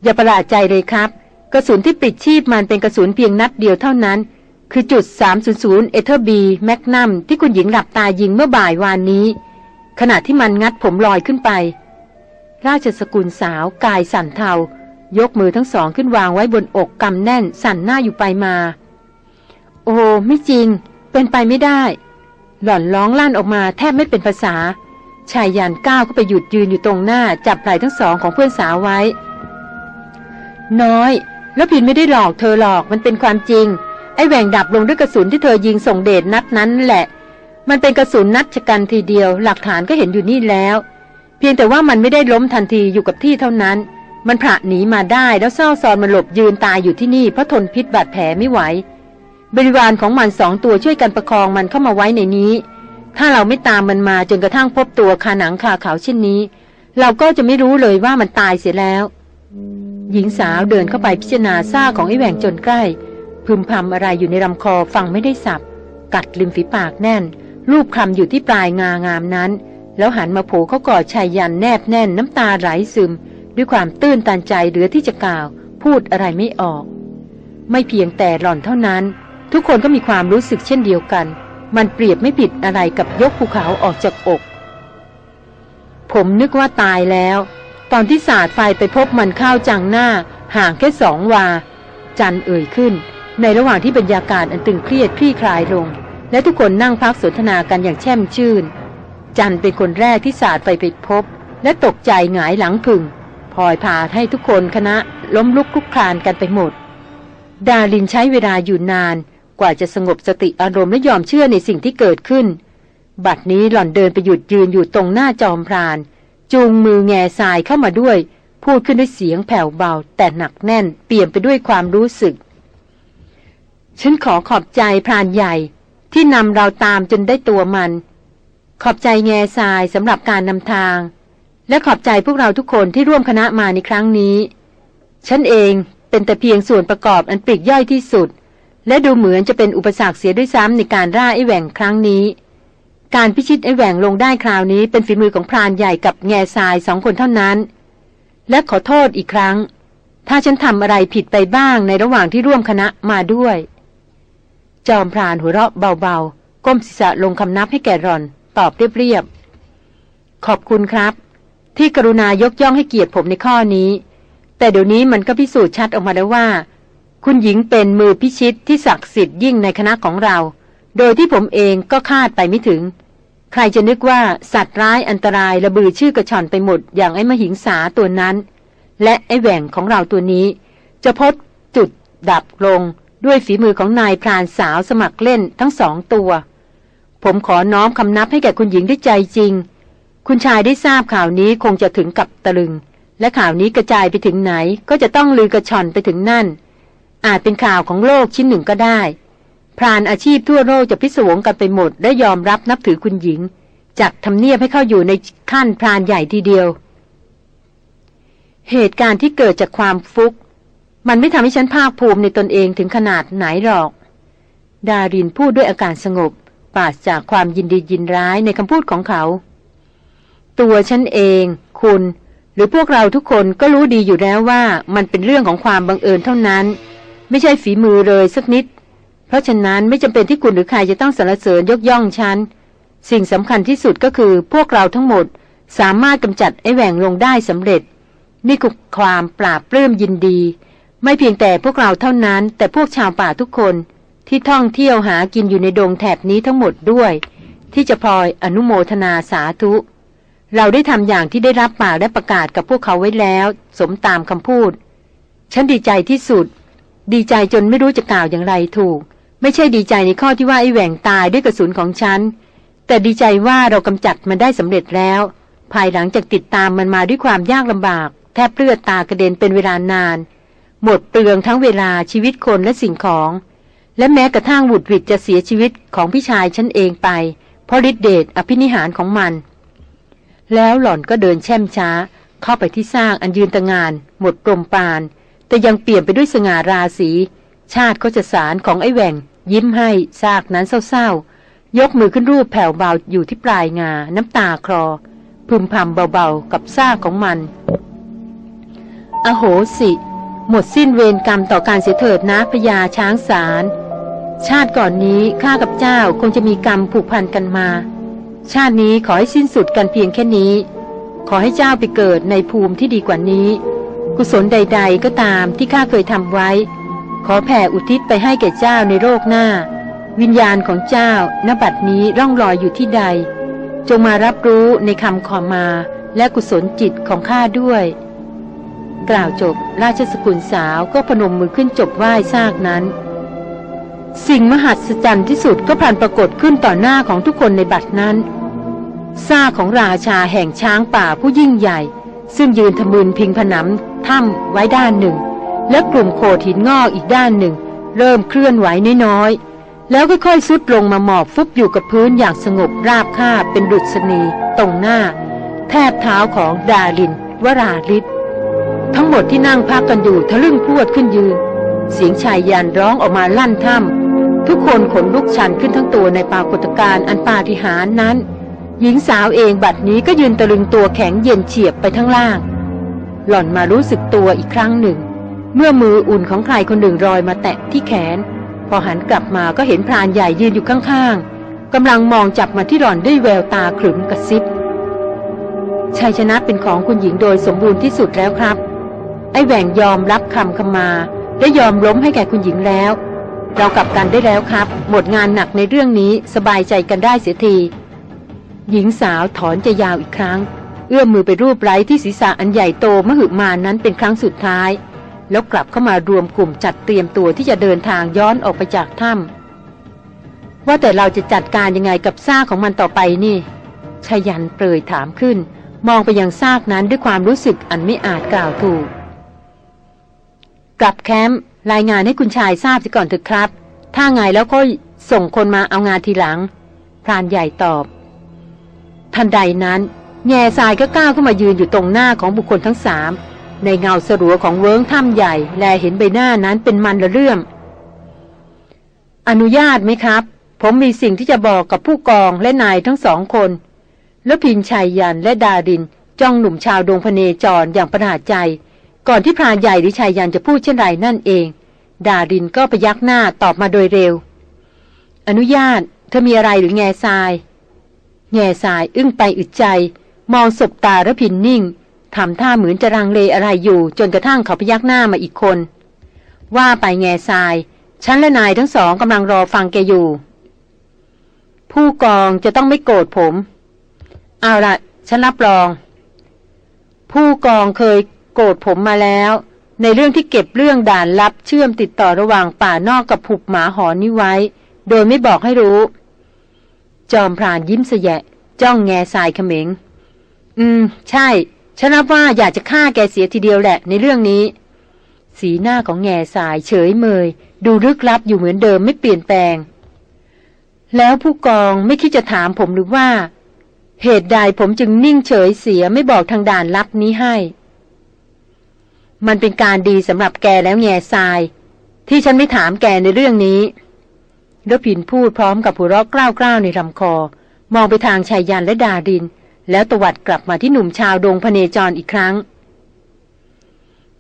อย่าประหลาดใจเลยครับ กระสุนที่ปิดชีพมันเป็นกระสุนเพียงนัดเดียวเท่านั้น คือจุด 300 เอเธอร์บีแมกนัมที่คุณหญิงหลับตายิงเมื่อบ่ายวานนี้ ขณะที่มันงัดผมลอยขึ้นไป ราชสกุลสาวกายสั่นเทายกมือทั้งสองขึ้นวางไว้บนอกกำแน่นสั่นหน้าอยู่ไปมา โอ้ไม่จริง เป็นไปไม่ได้ หล่อนร้องลั่นออกมาแทบไม่เป็นภาษาชายยันก้าวเข้าไปหยุดยืนอยู่ตรงหน้าจับไหล่ทั้งสองของเพื่อนสาวไว้ น้อย แล้วพินไม่ได้หลอกเธอหรอกมันเป็นความจริง ไอ้แหว่งดับลงด้วยกระสุนที่เธอยิงส่งเดชนัดนั้นแหละ มันเป็นกระสุนนัดชะกันทีเดียว หลักฐานก็เห็นอยู่นี่แล้ว เพียงแต่ว่ามันไม่ได้ล้มทันทีอยู่กับที่เท่านั้น มันผละหนีมาได้แล้วซ่อซอนมาหลบยืนตายอยู่ที่นี่เพราะทนพิษบาดแผลไม่ไหว บริวารของมันสองตัวช่วยกันประคองมันเข้ามาไว้ในนี้ ถ้าเราไม่ตามมันมาจนกระทั่งพบตัวคาหนังคาเขาเช่นนี้ เราก็จะไม่รู้เลยว่ามันตายเสียแล้ว หญิงสาวเดินเข้าไปพิจารณาซ่าของไอ้แหว่งจนใกล้ พึมพำอะไรอยู่ในลำคอฟังไม่ได้สับ กัดริมฝีปากแน่น รูปคำอยู่ที่ปลายงางามนั้น แล้วหันมาโผเขากอดชายยันแนบแน่นน้ำตาไหลซึม ด้วยความตื้นตันใจเหลือที่จะกล่าว พูดอะไรไม่ออก ไม่เพียงแต่หล่อนเท่านั้น ทุกคนก็มีความรู้สึกเช่นเดียวกัน มันเปรียบไม่ผิดอะไรกับยกภูเขาออกจากอก ผมนึกว่าตายแล้ว ตอนที่สาดไฟไปพบมันเข้าจังหน้า ห่างแค่สองวา จันเอ่ยขึ้น ในระหว่างที่บรรยากาศอันตึงเครียดคลี่คลายลง และทุกคนนั่งพักสนทนากันอย่างแช่มชื่น จันเป็นคนแรกที่สาดไฟไปพบ และตกใจหงายหลังพึ่งพลอยพาให้ทุกคนคณะล้มลุกคลุกคลานกันไปหมด ดาลินใช้เวลาอยู่นานกว่าจะสงบสติอารมณ์และยอมเชื่อในสิ่งที่เกิดขึ้น บัดนี้หล่อนเดินไปหยุดยืนอยู่ตรงหน้าจอมพราน จูงมือแง่ทรายเข้ามาด้วย พูดขึ้นด้วยเสียงแผ่วเบา แต่หนักแน่นเปลี่ยมไปด้วยความรู้สึก ฉันขอขอบใจพรานใหญ่ที่นำเราตามจนได้ตัวมัน ขอบใจแง่ทรายสำหรับการนำทาง และขอบใจพวกเราทุกคนที่ร่วมคณะมาในครั้งนี้ ฉันเองเป็นแต่เพียงส่วนประกอบอันปลีกย่อยที่สุด และดูเหมือนจะเป็นอุปสรรคเสียด้วยซ้ำในการร่าไอแหว่งครั้งนี้ การพิชิตไอ้แหว่งลงได้คราวนี้เป็นฝีมือของพรานใหญ่กับแง่ทรายสองคนเท่านั้น และขอโทษอีกครั้ง ถ้าฉันทำอะไรผิดไปบ้างในระหว่างที่ร่วมคณะมาด้วย จอมพรานหัวเราะเบาๆ ก้มศีรษะลงคำนับให้แก่รอน ตอบเรียบๆขอบคุณครับ ที่กรุณายกย่องให้เกียรติผมในข้อนี้ แต่เดี๋ยวนี้มันก็พิสูจน์ชัดออกมาแล้วว่า คุณหญิงเป็นมือพิชิตที่ศักดิ์สิทธิ์ยิ่งในคณะของเรา โดยที่ผมเองก็คาดไปไม่ถึง ใครจะนึกว่าสัตว์ร้ายอันตรายระบือชื่อกระชอนไปหมด อย่างไอ้มหิงสาตัวนั้น และไอ้แหว่งของเราตัวนี้ จะพดจุดดับลงด้วยฝีมือของนายพรานสาวสมัครเล่นทั้งสองตัว ผมขอน้อมคำนับให้แก่คุณหญิงด้วยใจจริง คุณชายได้ทราบข่าวนี้คงจะถึงกับตะลึง และข่าวนี้กระจายไปถึงไหน ก็จะต้องลือกระชอนไปถึงนั่น อาจเป็นข่าวของโลกชิ้นหนึ่งก็ได้ รานอาชีพทั่วโลกจะพิศวงกันไปหมด และยอมรับนับถือคุณหญิง จัดทำเนียบให้เข้าอยู่ในขั้นพรานใหญ่ทีเดียว เหตุการณ์ที่เกิดจากความฟุก มันไม่ทำให้ฉันภาคภูมิในตนเองถึงขนาดไหนหรอก ดารินพูดด้วยอาการสงบปราศจากความยินดียินร้ายในคำพูดของเขา ตัวฉันเอง คุณ หรือพวกเราทุกคนก็รู้ดีอยู่แล้วว่ามันเป็นเรื่องของความบังเอิญเท่านั้น ไม่ใช่ฝีมือเลยสักนิด เพราะฉะนั้นไม่จำเป็นที่คุณหรือใครจะต้องสรรเสริญยกย่องฉัน สิ่งสำคัญที่สุดก็คือพวกเราทั้งหมดสามารถกำจัดไอ้แหว่งลงได้สำเร็จ นี่คือความปราบปลื้มยินดี ไม่เพียงแต่พวกเราเท่านั้น แต่พวกชาวป่าทุกคนที่ท่องเที่ยวหากินอยู่ในดงแถบนี้ทั้งหมดด้วย ที่จะพลอยอนุโมทนาสาธุ เราได้ทำอย่างที่ได้รับปากและประกาศกับพวกเขาไว้แล้ว สมตามคำพูด ฉันดีใจที่สุด ดีใจจนไม่รู้จะกล่าวอย่างไรถูก ไม่ใช่ดีใจในข้อที่ว่าไอ้แหว่งตายด้วยกระสุนของฉัน แต่ดีใจว่าเรากำจัดมันได้สำเร็จแล้ว ภายหลังจากติดตามมันมาด้วยความยากลำบาก แทบเลือดตากระเด็นเป็นเวลานาน หมดเปลืองทั้งเวลาชีวิตคนและสิ่งของ และแม้กระทั่งบุตรวิดจะเสียชีวิตของพี่ชายฉันเองไป เพราะฤทธิเดชอภินิหารของมัน แล้วหล่อนก็เดินแช่มช้า เข้าไปที่สร้างอันยืนตะงาน หมดกลมปาน แต่ยังเปลี่ยนไปด้วยสง่าราศีชาติก็จะสารของไอ้แหว่ง ยิ้มให้ซากนั้นเศร้าๆ ยกมือขึ้นรูปแผ่วเบาอยู่ที่ปลายงา น้ำตาคลอ พึมพำเบาๆ กับซากของมัน อโหสิ หมดสิ้นเวรกรรมต่อการเสียเถิดนะพญาช้างสารชาติก่อนนี้ข้ากับเจ้าคงจะมีกรรมผูกพันกันมา ชาตินี้ขอให้สิ้นสุดกันเพียงแค่นี้ ขอให้เจ้าไปเกิดในภูมิที่ดีกว่านี้ กุศลใด ๆ ก็ตามที่ข้าเคยทำไว้ ขอแผ่อุทิศไปให้แก่เจ้าในโลกหน้า วิญญาณของเจ้าณบัดนี้ร่องรอยอยู่ที่ใด จงมารับรู้ในคำขอมาและกุศลจิตของข้าด้วย กล่าวจบราชสกุลสาวก็พนมมือขึ้นจบไหว้ซากนั้น สิ่งมหัศจรรย์ที่สุดก็พลันปรากฏขึ้นต่อหน้าของทุกคนในบัดนั้นซากของราชาแห่งช้างป่าผู้ยิ่งใหญ่ ซึ่งยืนทะมึนพิงผนังถ้ำไว้ด้านหนึ่ง และกลุ่มโขดหินงอกอีกด้านหนึ่ง เริ่มเคลื่อนไหวน้อยๆ แล้วค่อยๆซุดลงมาหมอบฟุบอยู่กับพื้นอย่างสงบราบคาบเป็นดุษณีตรงหน้า แทบเท้าของดาลิน วราลิศทั้งหมดที่นั่งพักกันอยู่ทะลึ่งพรวดขึ้นยืน เสียงชายยันร้องออกมาลั่นถ้ำทุกคนขนลุกชันขึ้นทั้งตัวในปรากฏการณ์อันปาฏิหาริย์นั้น หญิงสาวเองบัดนี้ก็ยืนตะลึงตัวแข็งเย็นเฉียบไปทั้งล่าง หล่อนมารู้สึกตัวอีกครั้งหนึ่ง เมื่อมืออุ่นของใครคนหนึ่งรอยมาแตะที่แขน พอหันกลับมาก็เห็นพรานใหญ่ยืนอยู่ข้างๆกำลังมองจับมาที่หล่อนด้วยแววตาขรึมกระซิบชัยชนะเป็นของคุณหญิงโดยสมบูรณ์ที่สุดแล้วครับ ไอ้แหว่งยอมรับคำคำมาและยอมล้มให้แก่คุณหญิงแล้ว เรากลับกันได้แล้วครับ หมดงานหนักในเรื่องนี้สบายใจกันได้เสียที หญิงสาวถอนใจยาวอีกครั้ง เอื้อมมือไปรูปไร้ที่ศีรษะอันใหญ่โตมหึมานั้นเป็นครั้งสุดท้าย แล้วกลับเข้ามารวมกลุ่มจัดเตรียมตัวที่จะเดินทางย้อนออกไปจากถ้ำว่าแต่เราจะจัดการยังไงกับซากของมันต่อไปนี่ชายันเปรยถามขึ้น มองไปยังซากนั้นด้วยความรู้สึกอันไม่อาจกล่าวถูก กลับแคมป์รายงานให้คุณชายทราบสิก่อนเถอะครับ ถ้าไงแล้วก็ส่งคนมาเอางานทีหลัง พรานใหญ่ตอบ ทันใดนั้น แง่ทรายก็ก้าวเข้ามายืนอยู่ตรงหน้าของบุคคลทั้งสาม ในเงาสรัวของเวิ้งถ้ำใหญ่ แลเห็นใบหน้านั้นเป็นมันละเรื่อง อนุญาตไหมครับ ผมมีสิ่งที่จะบอกกับผู้กองและนายทั้งสองคน แล้วพินชัยยันและดาดิน จ้องหนุ่มชาวดงพเนจรอย่างประหลาดใจ ก่อนที่พรานใหญ่หรือชายยันจะพูดเช่นไรนั่นเอง ดาดินก็พยักหน้าตอบมาโดยเร็ว อนุญาต เธอมีอะไรหรือแง่ทราย แง่ทรายอึ้งไปอึดใจ มองศบตาระพินนิ่ง ทำท่าเหมือนจะรังเลอะไรอยู่ จนกระทั่งเขาพยักหน้ามาอีกคน ว่าไปแง่ทราย ฉันและนายทั้งสองกำลังรอฟังแกอยู่ ผู้กองจะต้องไม่โกรธผม เอาละฉันรับรอง ผู้กองเคยโกรธผมมาแล้ว ในเรื่องที่เก็บเรื่องด่านลับเชื่อมติดต่อระหว่างป่านอกกับผูกหมาหอนนี้ไว้ โดยไม่บอกให้รู้ จอมพรานยิ้มเสยะ จ้องแง่ทรายเขม็ง อืม ใช่ ฉันนับว่าอยากจะฆ่าแกเสียทีเดียวแหละในเรื่องนี้ สีหน้าของแง่ทรายเฉยเมย ดูลึกลับอยู่เหมือนเดิมไม่เปลี่ยนแปลง แล้วผู้กองไม่คิดจะถามผมหรือว่า เหตุใดผมจึงนิ่งเฉยเสียไม่บอกทางด่านลับนี้ให้ มันเป็นการดีสำหรับแกแล้วแง่ทราย ที่ฉันไม่ถามแกในเรื่องนี้รพินพูดพร้อมกับหัวเราะกล้าวๆในลำคอ มองไปทางชายยันและดาดิน แล้วตวัดกลับมาที่หนุ่มชาวดงพเนจรอีกครั้ง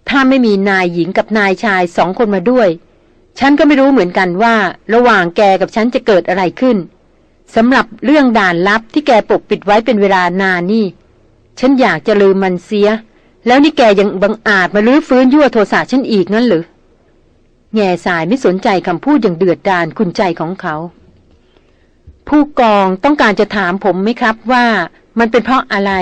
ถ้าไม่มีนายหญิงกับนายชายสองคนมาด้วย ฉันก็ไม่รู้เหมือนกันว่า ระหว่างแกกับฉันจะเกิดอะไรขึ้นสำหรับเรื่องด่านลับที่แกปกปิดไว้เป็นเวลานานนี่ ฉันอยากจะลืมมันเสีย แล้วนี่แกยังบังอาจมาลื้อฟื้นยั่วโทสะฉันอีกนั่นหรือแง่สายไม่สนใจคำพูดอย่างเดือดดาลคุณใจของเขา ผู้กองต้องการจะถามผมไหมครับว่า มันเป็นเพราะอะไร